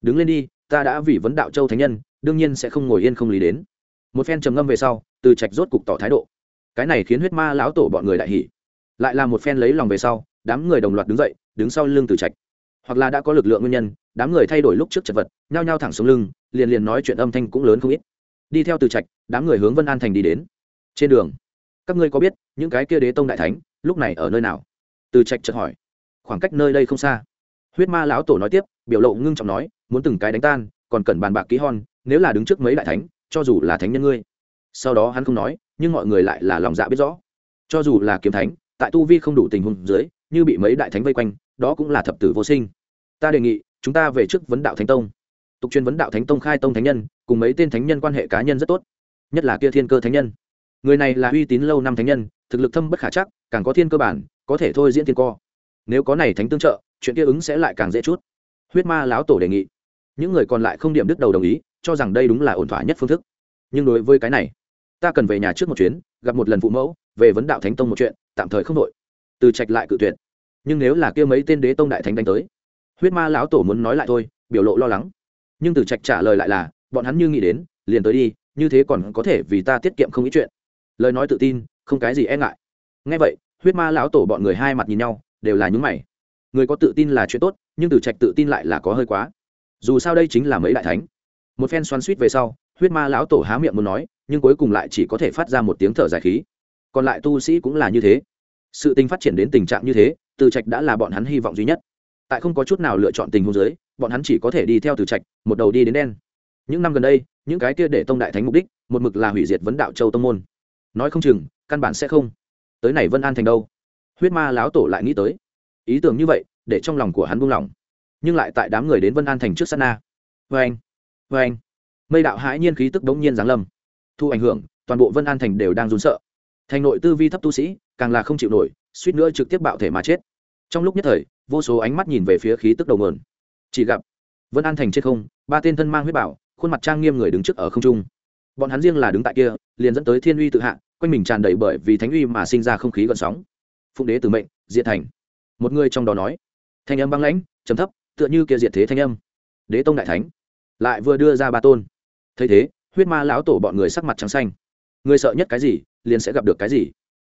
Đứng lên đi, ta đã vì vấn đạo châu thánh nhân, đương nhiên sẽ không ngồi yên không lý đến. Một phen trầm ngâm về sau, từ trạch rốt cục tỏ thái độ. Cái này khiến huyết ma lão tổ bọn người đại hỉ. Lại là một phen lấy lòng về sau, đám người đồng loạt đứng dậy, đứng sau lưng từ trạch hoặc là đã có lực lượng nguyên nhân, đám người thay đổi lúc trước chật vật, nhao nhao thẳng xuống lưng, liền liền nói chuyện âm thanh cũng lớn không ít. Đi theo từ trạch, đám người hướng vân an thành đi đến. Trên đường, các ngươi có biết những cái kia đế tông đại thánh lúc này ở nơi nào? Từ trạch chợt hỏi. Khoảng cách nơi đây không xa. Huyết ma lão tổ nói tiếp, biểu lộ ngưng trọng nói, muốn từng cái đánh tan, còn cần bàn bạc ký hon nếu là đứng trước mấy đại thánh, cho dù là thánh nhân ngươi. Sau đó hắn không nói, nhưng mọi người lại là lòng dạ biết rõ. Cho dù là kiếm thánh, tại tu vi không đủ tình huống dưới, như bị mấy đại thánh vây quanh, đó cũng là thập tử vô sinh ta đề nghị, chúng ta về trước vấn đạo thánh tông. Tục truyền vấn đạo thánh tông khai tông thánh nhân, cùng mấy tên thánh nhân quan hệ cá nhân rất tốt. Nhất là kia thiên cơ thánh nhân. Người này là uy tín lâu năm thánh nhân, thực lực thâm bất khả chắc, càng có thiên cơ bản, có thể thôi diễn thiên co nếu có này thánh tương trợ, chuyện kia ứng sẽ lại càng dễ chút. Huyết ma lão tổ đề nghị. Những người còn lại không điểm đứt đầu đồng ý, cho rằng đây đúng là ổn thỏa nhất phương thức. Nhưng đối với cái này, ta cần về nhà trước một chuyến, gặp một lần phụ mẫu, về vấn đạo thánh tông một chuyện, tạm thời không đội từ trạch lại cự tuyệt. Nhưng nếu là kia mấy tên đế tông đại thánh đánh tới huyết ma lão tổ muốn nói lại thôi, biểu lộ lo lắng. Nhưng từ trạch trả lời lại là, bọn hắn như nghĩ đến, liền tới đi, như thế còn có thể vì ta tiết kiệm không ít chuyện. Lời nói tự tin, không cái gì e ngại. Ngay vậy, huyết ma lão tổ bọn người hai mặt nhìn nhau, đều là những mày. Người có tự tin là chuyện tốt, nhưng từ trạch tự tin lại là có hơi quá. Dù sao đây chính là mấy đại thánh. Một phen xoắn suýt về sau, huyết ma lão tổ há miệng muốn nói, nhưng cuối cùng lại chỉ có thể phát ra một tiếng thở dài khí. Còn lại tu sĩ cũng là như thế. Sự tình phát triển đến tình trạng như thế, từ trạch đã là bọn hắn hy vọng duy nhất tại không có chút nào lựa chọn tình huống dưới, bọn hắn chỉ có thể đi theo từ trạch, một đầu đi đến đen. Những năm gần đây, những cái kia để tông đại thánh mục đích, một mực là hủy diệt vấn đạo châu tông môn. Nói không chừng, căn bản sẽ không. Tới này vân an thành đâu? Huyết ma Láo tổ lại nghĩ tới. Ý tưởng như vậy, để trong lòng của hắn buông lỏng. Nhưng lại tại đám người đến vân an thành trước sana vê anh vê anh mây đạo hãi nhiên khí tức đống nhiên giáng lâm. Thu ảnh hưởng, toàn bộ vân an thành đều đang run sợ. Thành nội tư vi thấp tu sĩ, càng là không chịu nổi, suýt nữa trực tiếp bạo thể mà chết. Trong lúc nhất thời vô số ánh mắt nhìn về phía khí tức đầu mườn chỉ gặp, vân an thành trên không, ba tên thân mang huyết bảo, khuôn mặt trang nghiêm người đứng trước ở không trung. Bọn hắn riêng là đứng tại kia, liền dẫn tới thiên uy tự hạ, quanh mình tràn đầy bởi vì thánh uy mà sinh ra không khí gợn sóng. Phụng đế từ mệnh, diệt thành. Một người trong đó nói, thanh âm băng lãnh, trầm thấp, tựa như kia diệt thế thanh âm. Đế tông đại thánh lại vừa đưa ra ba tôn. Thấy thế, huyết ma lão tổ bọn người sắc mặt trắng xanh. Người sợ nhất cái gì, liền sẽ gặp được cái gì?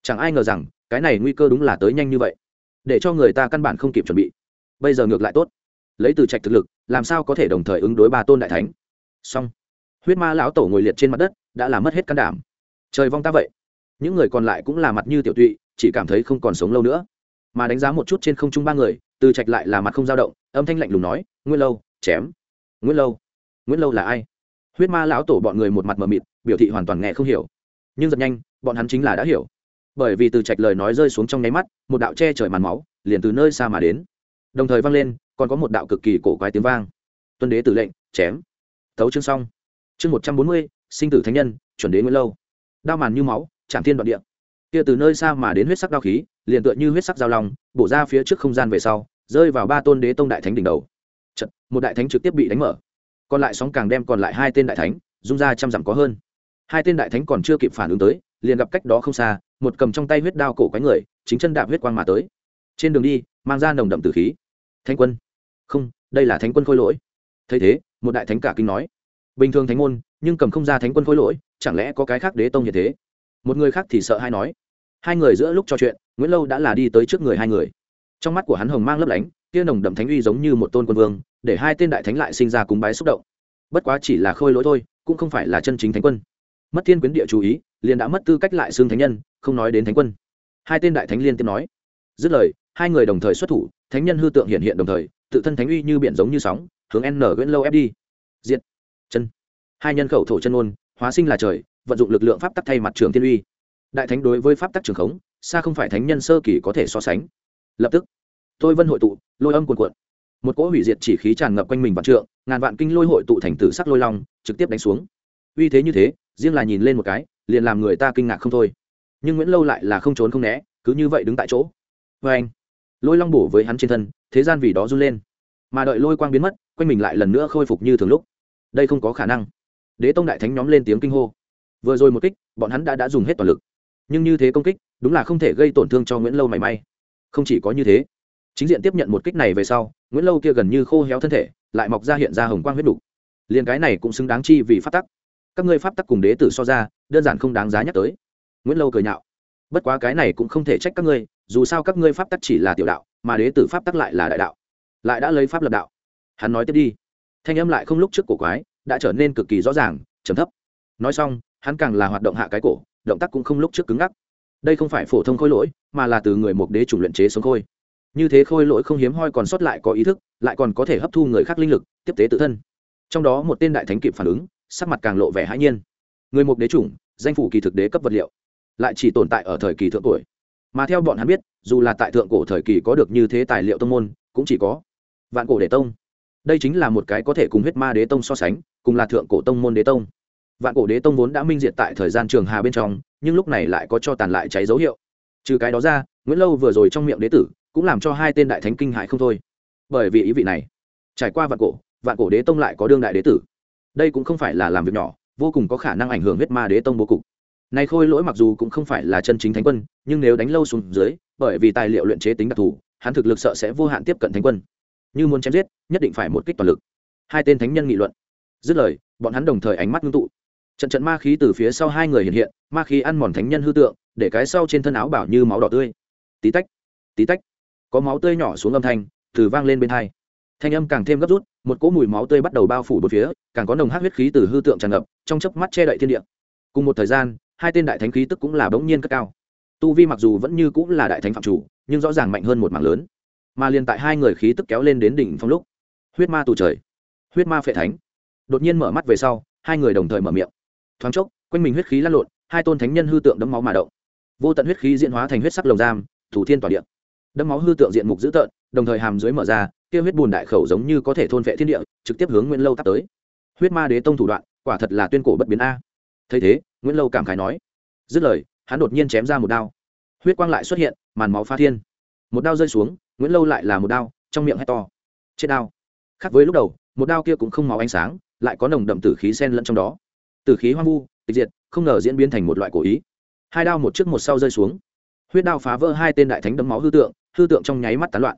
Chẳng ai ngờ rằng, cái này nguy cơ đúng là tới nhanh như vậy để cho người ta căn bản không kịp chuẩn bị. Bây giờ ngược lại tốt. Lấy từ trạch thực lực, làm sao có thể đồng thời ứng đối ba tôn đại thánh? Song huyết ma lão tổ ngồi liệt trên mặt đất, đã làm mất hết can đảm. Trời vong ta vậy. Những người còn lại cũng là mặt như tiểu tụy, chỉ cảm thấy không còn sống lâu nữa. Mà đánh giá một chút trên không trung ba người, từ trạch lại là mặt không dao động, âm thanh lạnh lùng nói, nguyên lâu, chém. Nguyễn lâu? Nguyễn lâu là ai? Huyết ma lão tổ bọn người một mặt mờ mịt, biểu thị hoàn toàn nghe không hiểu. Nhưng rất nhanh, bọn hắn chính là đã hiểu bởi vì từ trạch lời nói rơi xuống trong nháy mắt một đạo che trời màn máu liền từ nơi xa mà đến. Đồng thời vang lên còn có một đạo cực kỳ cổ quái tiếng vang. Tuân đế tử lệnh chém. Tấu chương xong. Chương một trăm bốn mươi sinh tử thánh nhân chuẩn đế nguyễn lâu. Đao màn như máu chạm thiên đoạn địa. Kia từ nơi xa mà đến huyết sắc đao khí liền tựa như huyết sắc giao long bổ ra phía trước không gian về sau rơi vào ba tôn đế tông đại thánh đỉnh đầu. Chật, một đại thánh trực tiếp bị đánh mở. Còn lại sóng càng đem còn lại hai tên đại thánh dung ra trăm dặm có hơn. Hai tên đại thánh còn chưa kịp phản ứng tới liền gặp cách đó không xa một cầm trong tay huyết đao cổ quái người, chính chân đạp huyết quang mà tới. Trên đường đi, mang ra nồng đậm tử khí. Thánh quân. Không, đây là thánh quân khôi lỗi. Thấy thế, một đại thánh cả kinh nói. Bình thường thánh môn, nhưng cầm không ra thánh quân khôi lỗi, chẳng lẽ có cái khác đế tông như thế? Một người khác thì sợ hay nói. Hai người giữa lúc trò chuyện, nguyễn lâu đã là đi tới trước người hai người. Trong mắt của hắn hồng mang lấp lánh kia nồng đậm thánh uy giống như một tôn quân vương, để hai tên đại thánh lại sinh ra cúng bái xúc động. Bất quá chỉ là khôi lỗi thôi, cũng không phải là chân chính thánh quân. Mất thiên quyến địa chú ý liền đã mất tư cách lại xương thánh nhân, không nói đến thánh quân. Hai tên đại thánh liên tiếp nói. Dứt lời, hai người đồng thời xuất thủ, thánh nhân hư tượng hiện hiện đồng thời, tự thân thánh uy như biển giống như sóng, hướng n nguyễn lâu ép đi. Diện chân. Hai nhân khẩu thổ chân ôn hóa sinh là trời, vận dụng lực lượng pháp tắc thay mặt trường thiên uy. Đại thánh đối với pháp tắc trường khống, xa không phải thánh nhân sơ kỳ có thể so sánh. Lập tức, tôi vân hội tụ, lôi âm cuồn cuộn. Một cỗ hủy diệt chỉ khí tràn ngập quanh mình vạn trượng, ngàn vạn kinh lôi hội tụ thành tử sắc lôi long, trực tiếp đánh xuống. Uy thế như thế, riêng là nhìn lên một cái liền làm người ta kinh ngạc không thôi. Nhưng nguyễn lâu lại là không trốn không né, cứ như vậy đứng tại chỗ. Vê anh, lôi long bổ với hắn trên thân, thế gian vì đó run lên. Mà đợi lôi quang biến mất, quanh mình lại lần nữa khôi phục như thường lúc. Đây không có khả năng. Đế tông đại thánh nhóm lên tiếng kinh hô. Vừa rồi một kích, bọn hắn đã đã dùng hết toàn lực. Nhưng như thế công kích, đúng là không thể gây tổn thương cho nguyễn lâu mảy may. Không chỉ có như thế, chính diện tiếp nhận một kích này về sau, nguyễn lâu kia gần như khô héo thân thể, lại mọc ra hiện ra hồng quang huyết đục. Liền cái này cũng xứng đáng chi vì phát tắc các ngươi pháp tắc cùng đế tử so ra, đơn giản không đáng giá nhắc tới. Nguyễn lâu cười nhạo. Bất quá cái này cũng không thể trách các ngươi, dù sao các ngươi pháp tắc chỉ là tiểu đạo, mà đế tử pháp tắc lại là đại đạo. Lại đã lấy pháp lập đạo. Hắn nói tiếp đi. Thanh âm lại không lúc trước cổ quái, đã trở nên cực kỳ rõ ràng, trầm thấp. Nói xong, hắn càng là hoạt động hạ cái cổ, động tác cũng không lúc trước cứng ngắc. Đây không phải phổ thông khôi lỗi, mà là từ người một đế chủ luyện chế sống khôi. Như thế khôi lỗi không hiếm hoi còn sót lại có ý thức, lại còn có thể hấp thu người khác linh lực, tiếp tế tự thân. Trong đó một tên đại thánh kịp phản ứng sắc mặt càng lộ vẻ hãi nhiên. Người mục đế chủng danh phủ kỳ thực đế cấp vật liệu lại chỉ tồn tại ở thời kỳ thượng cổ, mà theo bọn hắn biết dù là tại thượng cổ thời kỳ có được như thế tài liệu tông môn cũng chỉ có vạn cổ đế tông. Đây chính là một cái có thể cùng huyết ma đế tông so sánh cùng là thượng cổ tông môn đế tông. Vạn cổ đế tông vốn đã minh diệt tại thời gian trường hà bên trong nhưng lúc này lại có cho tàn lại cháy dấu hiệu. Trừ cái đó ra nguyễn lâu vừa rồi trong miệng đế tử cũng làm cho hai tên đại thánh kinh hại không thôi. Bởi vì ý vị này trải qua vạn cổ vạn cổ đế tông lại có đương đại đế tử đây cũng không phải là làm việc nhỏ, vô cùng có khả năng ảnh hưởng huyết ma đế tông bố cục. Này khôi lỗi mặc dù cũng không phải là chân chính thánh quân, nhưng nếu đánh lâu xuống dưới, bởi vì tài liệu luyện chế tính đặc thù, hắn thực lực sợ sẽ vô hạn tiếp cận thánh quân. Như muốn chém giết, nhất định phải một kích toàn lực. Hai tên thánh nhân nghị luận. Dứt lời, bọn hắn đồng thời ánh mắt ngưng tụ. Trận trận ma khí từ phía sau hai người hiện hiện, ma khí ăn mòn thánh nhân hư tượng, để cái sau trên thân áo bảo như máu đỏ tươi. Tí tách tí tách, có máu tươi nhỏ xuống âm thanh, từ vang lên bên hai thanh âm càng thêm gấp rút, một cỗ mùi máu tươi bắt đầu bao phủ bốn phía, càng có nồng hát huyết khí từ hư tượng tràn ngập, trong chớp mắt che đậy thiên địa. Cùng một thời gian, hai tên đại thánh khí tức cũng là bỗng nhiên cất cao. Tu vi mặc dù vẫn như cũng là đại thánh phạm chủ, nhưng rõ ràng mạnh hơn một mảng lớn. Mà liền tại hai người khí tức kéo lên đến đỉnh phong lúc, huyết ma tù trời, huyết ma phệ thánh. Đột nhiên mở mắt về sau, hai người đồng thời mở miệng. Thoáng chốc, quanh mình huyết khí lăn lộn, hai tôn thánh nhân hư tượng đấm máu mà động. Vô tận huyết khí diễn hóa thành huyết sắc lồng giam, thủ thiên tỏa điện đấm máu hư tượng diện mục dữ tợn, đồng thời hàm dưới mở ra kia huyết bùn đại khẩu giống như có thể thôn vệ thiên địa, trực tiếp hướng nguyễn lâu tắt tới. Huyết ma đế tông thủ đoạn, quả thật là tuyên cổ bất biến a. Thấy thế, nguyễn lâu cảm khái nói. Dứt lời, hắn đột nhiên chém ra một đao. Huyết quang lại xuất hiện, màn máu pha thiên. Một đao rơi xuống, nguyễn lâu lại là một đao, trong miệng hét to. Chết đao. Khác với lúc đầu, một đao kia cũng không máu ánh sáng, lại có nồng đậm tử khí sen lẫn trong đó. Tử khí hoang vu, tịch diệt, không ngờ diễn biến thành một loại cổ ý. Hai đao một trước một sau rơi xuống. Huyết đao phá vỡ hai tên đại thánh đấm máu hư tượng hư tượng trong nháy mắt tán loạn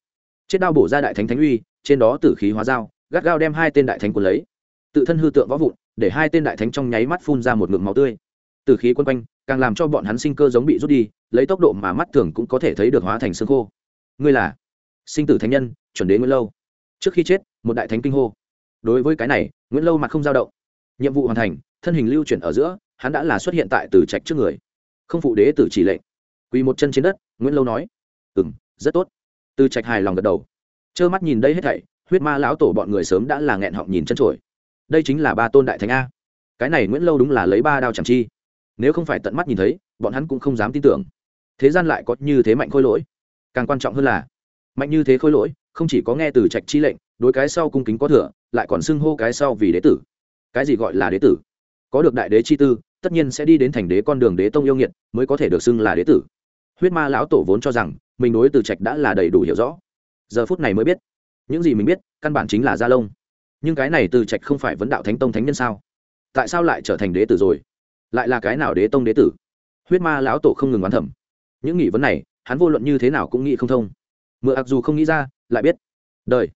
chết đao bổ ra đại thánh thánh uy, trên đó tử khí hóa dao, gắt gao đem hai tên đại thánh cuốn lấy. Tự thân hư tượng võ vụn, để hai tên đại thánh trong nháy mắt phun ra một ngụm máu tươi. Tử khí quân quanh, càng làm cho bọn hắn sinh cơ giống bị rút đi, lấy tốc độ mà mắt thường cũng có thể thấy được hóa thành xương khô. Ngươi là sinh tử thánh nhân, chuẩn đế nguyễn lâu. Trước khi chết, một đại thánh kinh hô. Đối với cái này, nguyễn lâu mặt không dao động. Nhiệm vụ hoàn thành, thân hình lưu chuyển ở giữa, hắn đã là xuất hiện tại từ trạch trước người. Không phụ đế tử chỉ lệnh. Quỳ một chân trên đất, nguyễn lâu nói. Ừ m rất tốt từ trạch hài lòng gật đầu. Trơ mắt nhìn đây hết thảy, huyết ma lão tổ bọn người sớm đã là nghẹn họng nhìn chân trổi đây chính là ba tôn đại thánh a. Cái này nguyễn lâu đúng là lấy ba đao chẳng chi. Nếu không phải tận mắt nhìn thấy, bọn hắn cũng không dám tin tưởng. Thế gian lại có như thế mạnh khôi lỗi. Càng quan trọng hơn là, mạnh như thế khôi lỗi, không chỉ có nghe từ trạch chi lệnh, đối cái sau cung kính có thừa, lại còn xưng hô cái sau vì đế tử. Cái gì gọi là đế tử? Có được đại đế chi tư, tất nhiên sẽ đi đến thành đế con đường đế tông yêu nghiệt, mới có thể được xưng là đế tử huyết ma lão tổ vốn cho rằng mình đối từ trạch đã là đầy đủ hiểu rõ. Giờ phút này mới biết, những gì mình biết căn bản chính là gia lông nhưng cái này từ trạch không phải vấn đạo thánh tông thánh nhân sao? Tại sao lại trở thành đế tử rồi? Lại là cái nào đế tông đế tử? Huyết ma lão tổ không ngừng oán thẩm những nghị vấn này, hắn vô luận như thế nào cũng nghĩ không thông. Mượn ặc dù không nghĩ ra, lại biết. Đời,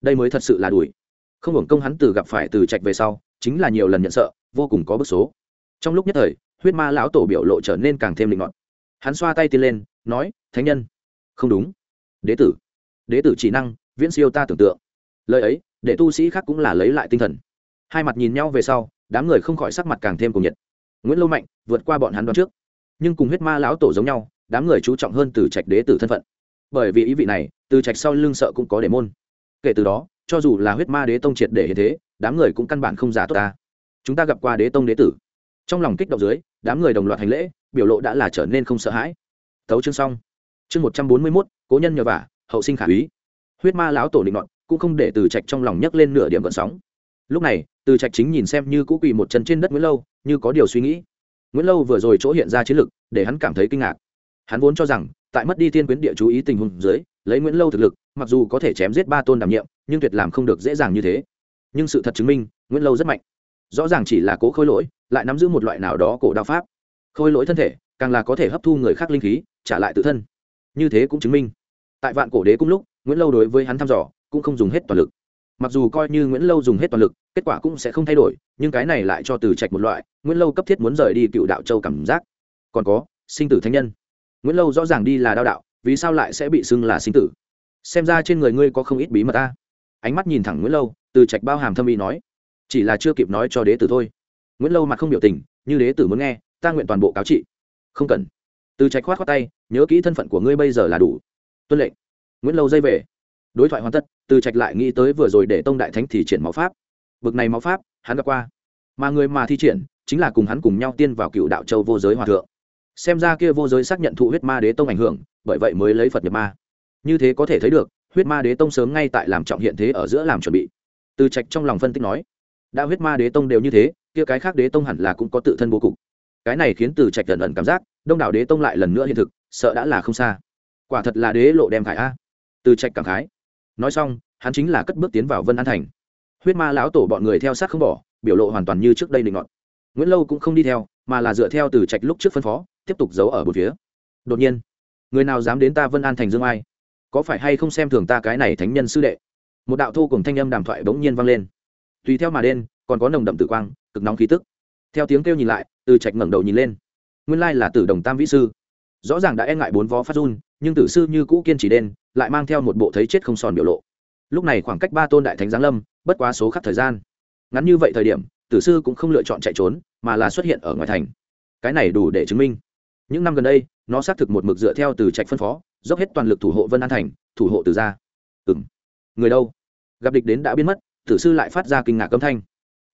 đây mới thật sự là đuổi. Không hưởng công hắn từ gặp phải từ trạch về sau, chính là nhiều lần nhận sợ, vô cùng có bức số. Trong lúc nhất thời, huyết ma lão tổ biểu lộ trở nên càng thêm linh ngọn hắn xoa tay tiên lên, nói, thánh nhân. Không đúng. Đế tử. Đế tử chỉ năng, viễn siêu ta tưởng tượng. Lời ấy, để tu sĩ khác cũng là lấy lại tinh thần. Hai mặt nhìn nhau về sau, đám người không khỏi sắc mặt càng thêm cùng nhiệt. Nguyễn lâu mạnh, vượt qua bọn hắn đoạn trước. Nhưng cùng huyết ma lão tổ giống nhau, đám người chú trọng hơn từ trạch đế tử thân phận. Bởi vì ý vị này, từ trạch sau lưng sợ cũng có để môn. Kể từ đó, cho dù là huyết ma đế tông triệt để hiện thế, đám người cũng căn bản không giả tốt ta. Chúng ta gặp qua đế tông đế tử. Trong lòng kích động dưới đám người đồng loạt hành lễ, biểu lộ đã là trở nên không sợ hãi. Tấu chương xong. Chương một trăm bốn mươi mốt, cố nhân nhờ vả, hậu sinh khả úy. Huyết ma lão tổ định ngọn cũng không để từ trạch trong lòng nhấc lên nửa điểm gợn sóng. Lúc này, từ trạch chính nhìn xem như cũ quỳ một chân trên đất nguyễn lâu, như có điều suy nghĩ. Nguyễn lâu vừa rồi chỗ hiện ra chiến lực, để hắn cảm thấy kinh ngạc. Hắn vốn cho rằng, tại mất đi tiên quyến địa chú ý tình huống dưới, lấy nguyễn lâu thực lực, mặc dù có thể chém giết ba tôn đảm nhiệm, nhưng tuyệt làm không được dễ dàng như thế. Nhưng sự thật chứng minh, nguyễn lâu rất mạnh. Rõ ràng chỉ là cố khôi lỗi lại nắm giữ một loại nào đó cổ đạo pháp. Khôi lỗi thân thể, càng là có thể hấp thu người khác linh khí, trả lại tự thân. Như thế cũng chứng minh. Tại vạn cổ đế cung lúc, nguyễn lâu đối với hắn thăm dò, cũng không dùng hết toàn lực. Mặc dù coi như nguyễn lâu dùng hết toàn lực, kết quả cũng sẽ không thay đổi, nhưng cái này lại cho từ trạch một loại, nguyễn lâu cấp thiết muốn rời đi cựu đạo châu cảm giác. Còn có, sinh tử thánh nhân. Nguyễn lâu rõ ràng đi là đao đạo, vì sao lại sẽ bị xưng là sinh tử? Xem ra trên người ngươi có không ít bí mật ta. Ánh mắt nhìn thẳng nguyễn lâu, từ trạch bao hàm thâm ý nói, chỉ là chưa kịp nói cho đế tử thôi nguyễn lâu mặt không biểu tình như đế tử muốn nghe ta nguyện toàn bộ cáo trị không cần từ trạch khoát khoát tay nhớ kỹ thân phận của ngươi bây giờ là đủ tuân lệnh nguyễn lâu dây về đối thoại hoàn tất từ trạch lại nghĩ tới vừa rồi để tông đại thánh thì triển máu pháp bực này máu pháp hắn gặp qua mà người mà thi triển chính là cùng hắn cùng nhau tiên vào cựu đạo châu vô giới hòa thượng xem ra kia vô giới xác nhận thụ huyết ma đế tông ảnh hưởng bởi vậy mới lấy phật nhập ma như thế có thể thấy được huyết ma đế tông sớm ngay tại làm trọng hiện thế ở giữa làm chuẩn bị từ trạch trong lòng phân tích nói đã huyết ma đế tông đều như thế kia cái khác đế tông hẳn là cũng có tự thân bố cục. Cái này khiến từ trạch gần ẩn cảm giác, đông đảo đế tông lại lần nữa hiện thực, sợ đã là không xa. Quả thật là đế lộ đem khải a. Từ trạch cảm khái. Nói xong, hắn chính là cất bước tiến vào vân an thành. Huyết ma lão tổ bọn người theo sát không bỏ, biểu lộ hoàn toàn như trước đây định ngọn nguyễn lâu cũng không đi theo, mà là dựa theo từ trạch lúc trước phân phó, tiếp tục giấu ở một phía. Đột nhiên, người nào dám đến ta vân an thành dương ai? Có phải hay không xem thường ta cái này thánh nhân sư đệ? Một đạo thu cùng thanh âm đàm thoại bỗng nhiên vang lên. Tùy theo mà đen còn có nồng đậm tử quang, cực nóng khí tức. Theo tiếng kêu nhìn lại, từ trạch ngẩng đầu nhìn lên. Nguyên lai là tử đồng tam vĩ sư. Rõ ràng đã e ngại bốn vó phát run, nhưng tử sư như cũ kiên trì đen, lại mang theo một bộ thấy chết không sòn biểu lộ. Lúc này khoảng cách ba tôn đại thánh giáng lâm, bất quá số khắc thời gian. Ngắn như vậy thời điểm, tử sư cũng không lựa chọn chạy trốn, mà là xuất hiện ở ngoài thành. Cái này đủ để chứng minh. Những năm gần đây, nó xác thực một mực dựa theo từ trạch phân phó, dốc hết toàn lực thủ hộ vân an thành, thủ hộ từ gia. Ừ m người đâu? Gặp địch đến đã biến mất, tử sư lại phát ra kinh ngạc âm thanh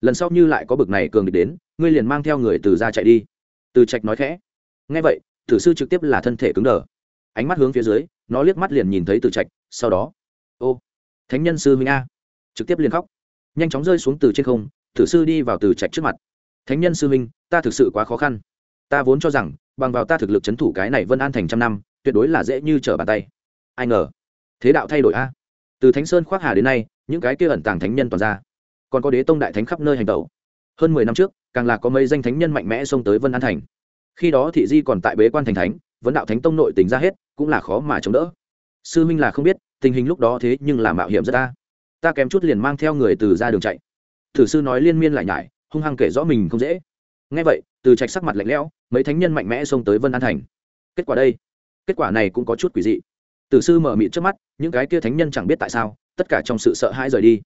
lần sau như lại có bực này cường địch đến, ngươi liền mang theo người từ gia chạy đi. Từ trạch nói khẽ. Ngay vậy, tử sư trực tiếp là thân thể cứng đờ. Ánh mắt hướng phía dưới, nó liếc mắt liền nhìn thấy từ trạch, sau đó, ô, thánh nhân sư minh a. Trực tiếp liền khóc. Nhanh chóng rơi xuống từ trên không, tử sư đi vào từ trạch trước mặt. Thánh nhân sư minh ta thực sự quá khó khăn. Ta vốn cho rằng, bằng vào ta thực lực c h ấ n thủ cái này vân an thành trăm năm, tuyệt đối là dễ như trở bàn tay. Ai ngờ, thế đạo thay đổi a. Từ thánh sơn khoác hà đến nay, những cái kia ẩn tàng thánh nhân toàn ra còn có đế tông đại thánh khắp nơi hành tẩu. Hơn mười năm trước, càng là có mấy danh thánh nhân mạnh mẽ xông tới vân an thành. Khi đó thị di còn tại bế quan thành thánh, vấn đạo thánh tông nội tình ra hết, cũng là khó mà chống đỡ. Sư minh là không biết, tình hình lúc đó thế nhưng là mạo hiểm rất ta. Ta kém chút liền mang theo người từ ra đường chạy. Thử sư nói liên miên lại nhải, hung hăng kể rõ mình không dễ. Ngay vậy, từ trạch sắc mặt lạnh lẽo, mấy thánh nhân mạnh mẽ xông tới vân an thành. Kết quả đây? Kết quả này cũng có chút quỷ dị. Tử sư mở mịt trước mắt, những cái kia thánh nhân chẳng biết tại sao, tất cả trong sự sợ hãi rời đi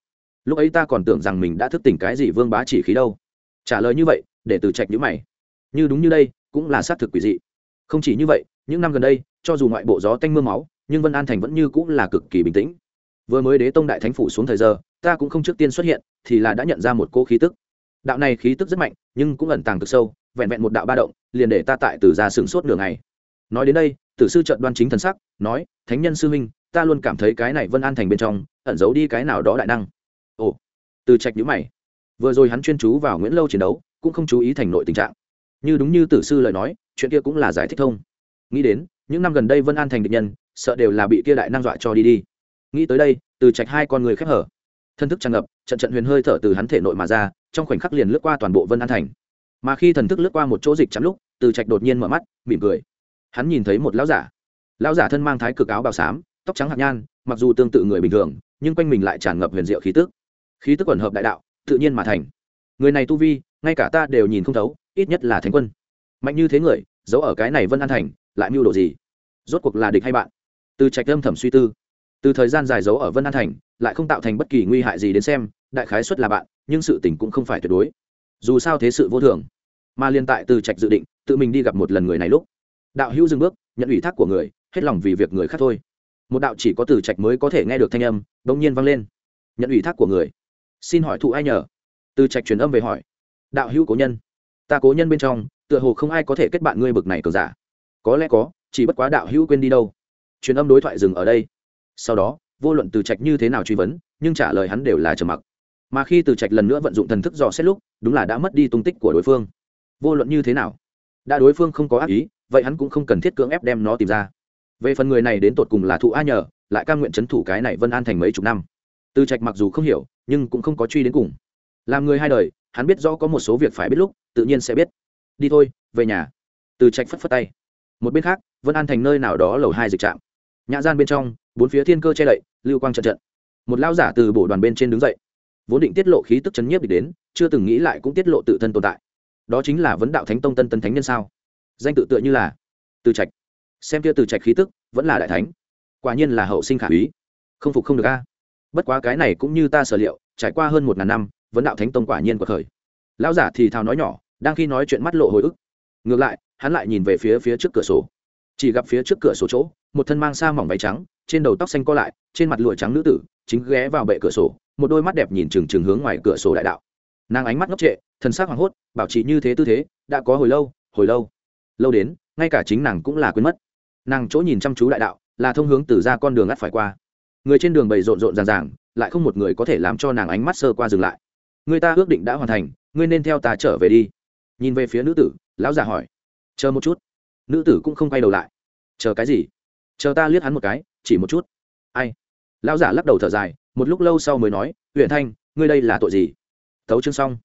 lúc ấy ta còn tưởng rằng mình đã thức tỉnh cái gì vương bá chỉ khí đâu. Trả lời như vậy, để từ trạch nhữ mày. Như đúng như đây, cũng là xác thực quỷ dị. Không chỉ như vậy, những năm gần đây, cho dù ngoại bộ gió tanh m ư a máu, nhưng vân an thành vẫn như cũng là cực kỳ bình tĩnh. Vừa mới đế tông đại thánh phủ xuống thời giờ, ta cũng không trước tiên xuất hiện, thì là đã nhận ra một cô khí tức. Đạo này khí tức rất mạnh, nhưng cũng ẩn tàng cực sâu, vẹn vẹn một đạo ba động, liền để ta tại từ ra sửng sốt nửa ngày. Nói đến đây, tử sư trợn đoan chính thần sắc, nói, thánh nhân sư huynh, ta luôn cảm thấy cái này vân an thành bên trong, ẩn giấu đi cái nào đó đại năng ồ. Từ trạch nhữ mày. Vừa rồi hắn chuyên chú vào nguyễn lâu chiến đấu, cũng không chú ý thành nội tình trạng. Như đúng như tử sư lời nói, chuyện kia cũng là giải thích thông. Nghĩ đến, những năm gần đây vân an thành địch nhân, sợ đều là bị kia đại năng dọa cho đi đi. Nghĩ tới đây, từ trạch hai con người khép hở. Thân thức tràn ngập, trận trận huyền hơi thở từ hắn thể nội mà ra, trong khoảnh khắc liền lướt qua toàn bộ vân an thành. Mà khi thần thức lướt qua một chỗ dịch chắn lúc, từ trạch đột nhiên mở mắt, mỉm cười. Hắn nhìn thấy một lão giả. Lão giả thân mang thái cực áo bào xám, tóc trắng hạt nhan, mặc dù tương tự người bình thường, nhưng quanh mình lại tràn ngập huyền diệu khí tức khí tức quẩn hợp đại đạo, tự nhiên mà thành. Người này tu vi, ngay cả ta đều nhìn không thấu, ít nhất là thánh quân. Mạnh như thế người, giấu ở cái này vân an thành, lại mưu đồ gì? Rốt cuộc là địch hay bạn? Từ trạch âm thầm suy tư. Từ thời gian dài giấu ở vân an thành, lại không tạo thành bất kỳ nguy hại gì đến xem, đại khái xuất là bạn, nhưng sự tình cũng không phải tuyệt đối. Dù sao thế sự vô thường. Mà liên tại từ trạch dự định, tự mình đi gặp một lần người này lúc, đạo hữu dừng bước, nhận ủy thác của người, hết lòng vì việc người khác thôi. Một đạo chỉ có từ trạch mới có thể nghe được thanh âm bỗng nhiên vang lên. Nhận ủy thác của người xin hỏi thụ ai nhờ? Từ trạch truyền âm về hỏi. Đạo hữu cố nhân. Ta cố nhân bên trong, tựa hồ không ai có thể kết bạn ngươi bực này cờ giả. Có lẽ có, chỉ bất quá đạo hữu quên đi đâu. Truyền âm đối thoại dừng ở đây. Sau đó, vô luận từ trạch như thế nào truy vấn, nhưng trả lời hắn đều là trầm mặc. Mà khi từ trạch lần nữa vận dụng thần thức dò xét lúc, đúng là đã mất đi tung tích của đối phương. Vô luận như thế nào, đã đối phương không có ác ý, vậy hắn cũng không cần thiết cưỡng ép đem nó tìm ra. Về phần người này đến tột cùng là thụ a nhờ, lại cam nguyện c h ấ n thủ cái này vân an thành mấy chục năm từ trạch mặc dù không hiểu, nhưng cũng không có truy đến cùng. Làm người hai đời, hắn biết rõ có một số việc phải biết lúc, tự nhiên sẽ biết. Đi thôi, về nhà. Từ trạch phất phất tay. Một bên khác, vân an thành nơi nào đó lầu hai dịch trạm. Nhã gian bên trong, bốn phía thiên cơ che đậy, lưu quang trận trận. Một lao giả từ bộ đoàn bên trên đứng dậy. Vốn định tiết lộ khí tức chấn nhiếp địch đến, chưa từng nghĩ lại cũng tiết lộ tự thân tồn tại. Đó chính là vấn đạo thánh tông tân tân thánh nhân sao? Danh tự tựa như là từ trạch. Xem kia từ trạch khí tức, vẫn là đại thánh. Quả nhiên là hậu sinh khả úy. Không phục không được a bất quá cái này cũng như ta sở liệu, trải qua hơn một ngàn năm, vấn đạo thánh tông quả nhiên cuộc khởi. Lão giả thì thào nói nhỏ, đang khi nói chuyện mắt lộ hồi ức. Ngược lại, hắn lại nhìn về phía phía trước cửa sổ. Chỉ gặp phía trước cửa sổ chỗ, một thân mang sa mỏng váy trắng, trên đầu tóc xanh co lại, trên mặt lụa trắng nữ tử, chính ghé vào bệ cửa sổ, một đôi mắt đẹp nhìn trừng trừng hướng ngoài cửa sổ đại đạo. Nàng ánh mắt ngốc trệ, thần sắc hoảng hốt, bảo trì như thế tư thế, đã có hồi lâu hồi lâu. Lâu đến, ngay cả chính nàng cũng là quên mất. Nàng chỗ nhìn chăm chú đại đạo, là thông hướng từ ra con đường ngắt phải qua người trên đường bầy rộn rộn ràng ràng, lại không một người có thể làm cho nàng ánh mắt sơ qua dừng lại. Người ta ước định đã hoàn thành, ngươi nên theo ta trở về đi. Nhìn về phía nữ tử, lão già hỏi. Chờ một chút. Nữ tử cũng không quay đầu lại. Chờ cái gì? Chờ ta liếc hắn một cái, chỉ một chút. Ai? Lão giả lắc đầu thở dài, một lúc lâu sau mới nói huyện thanh, ngươi đây là tội gì? Tấu chương xong.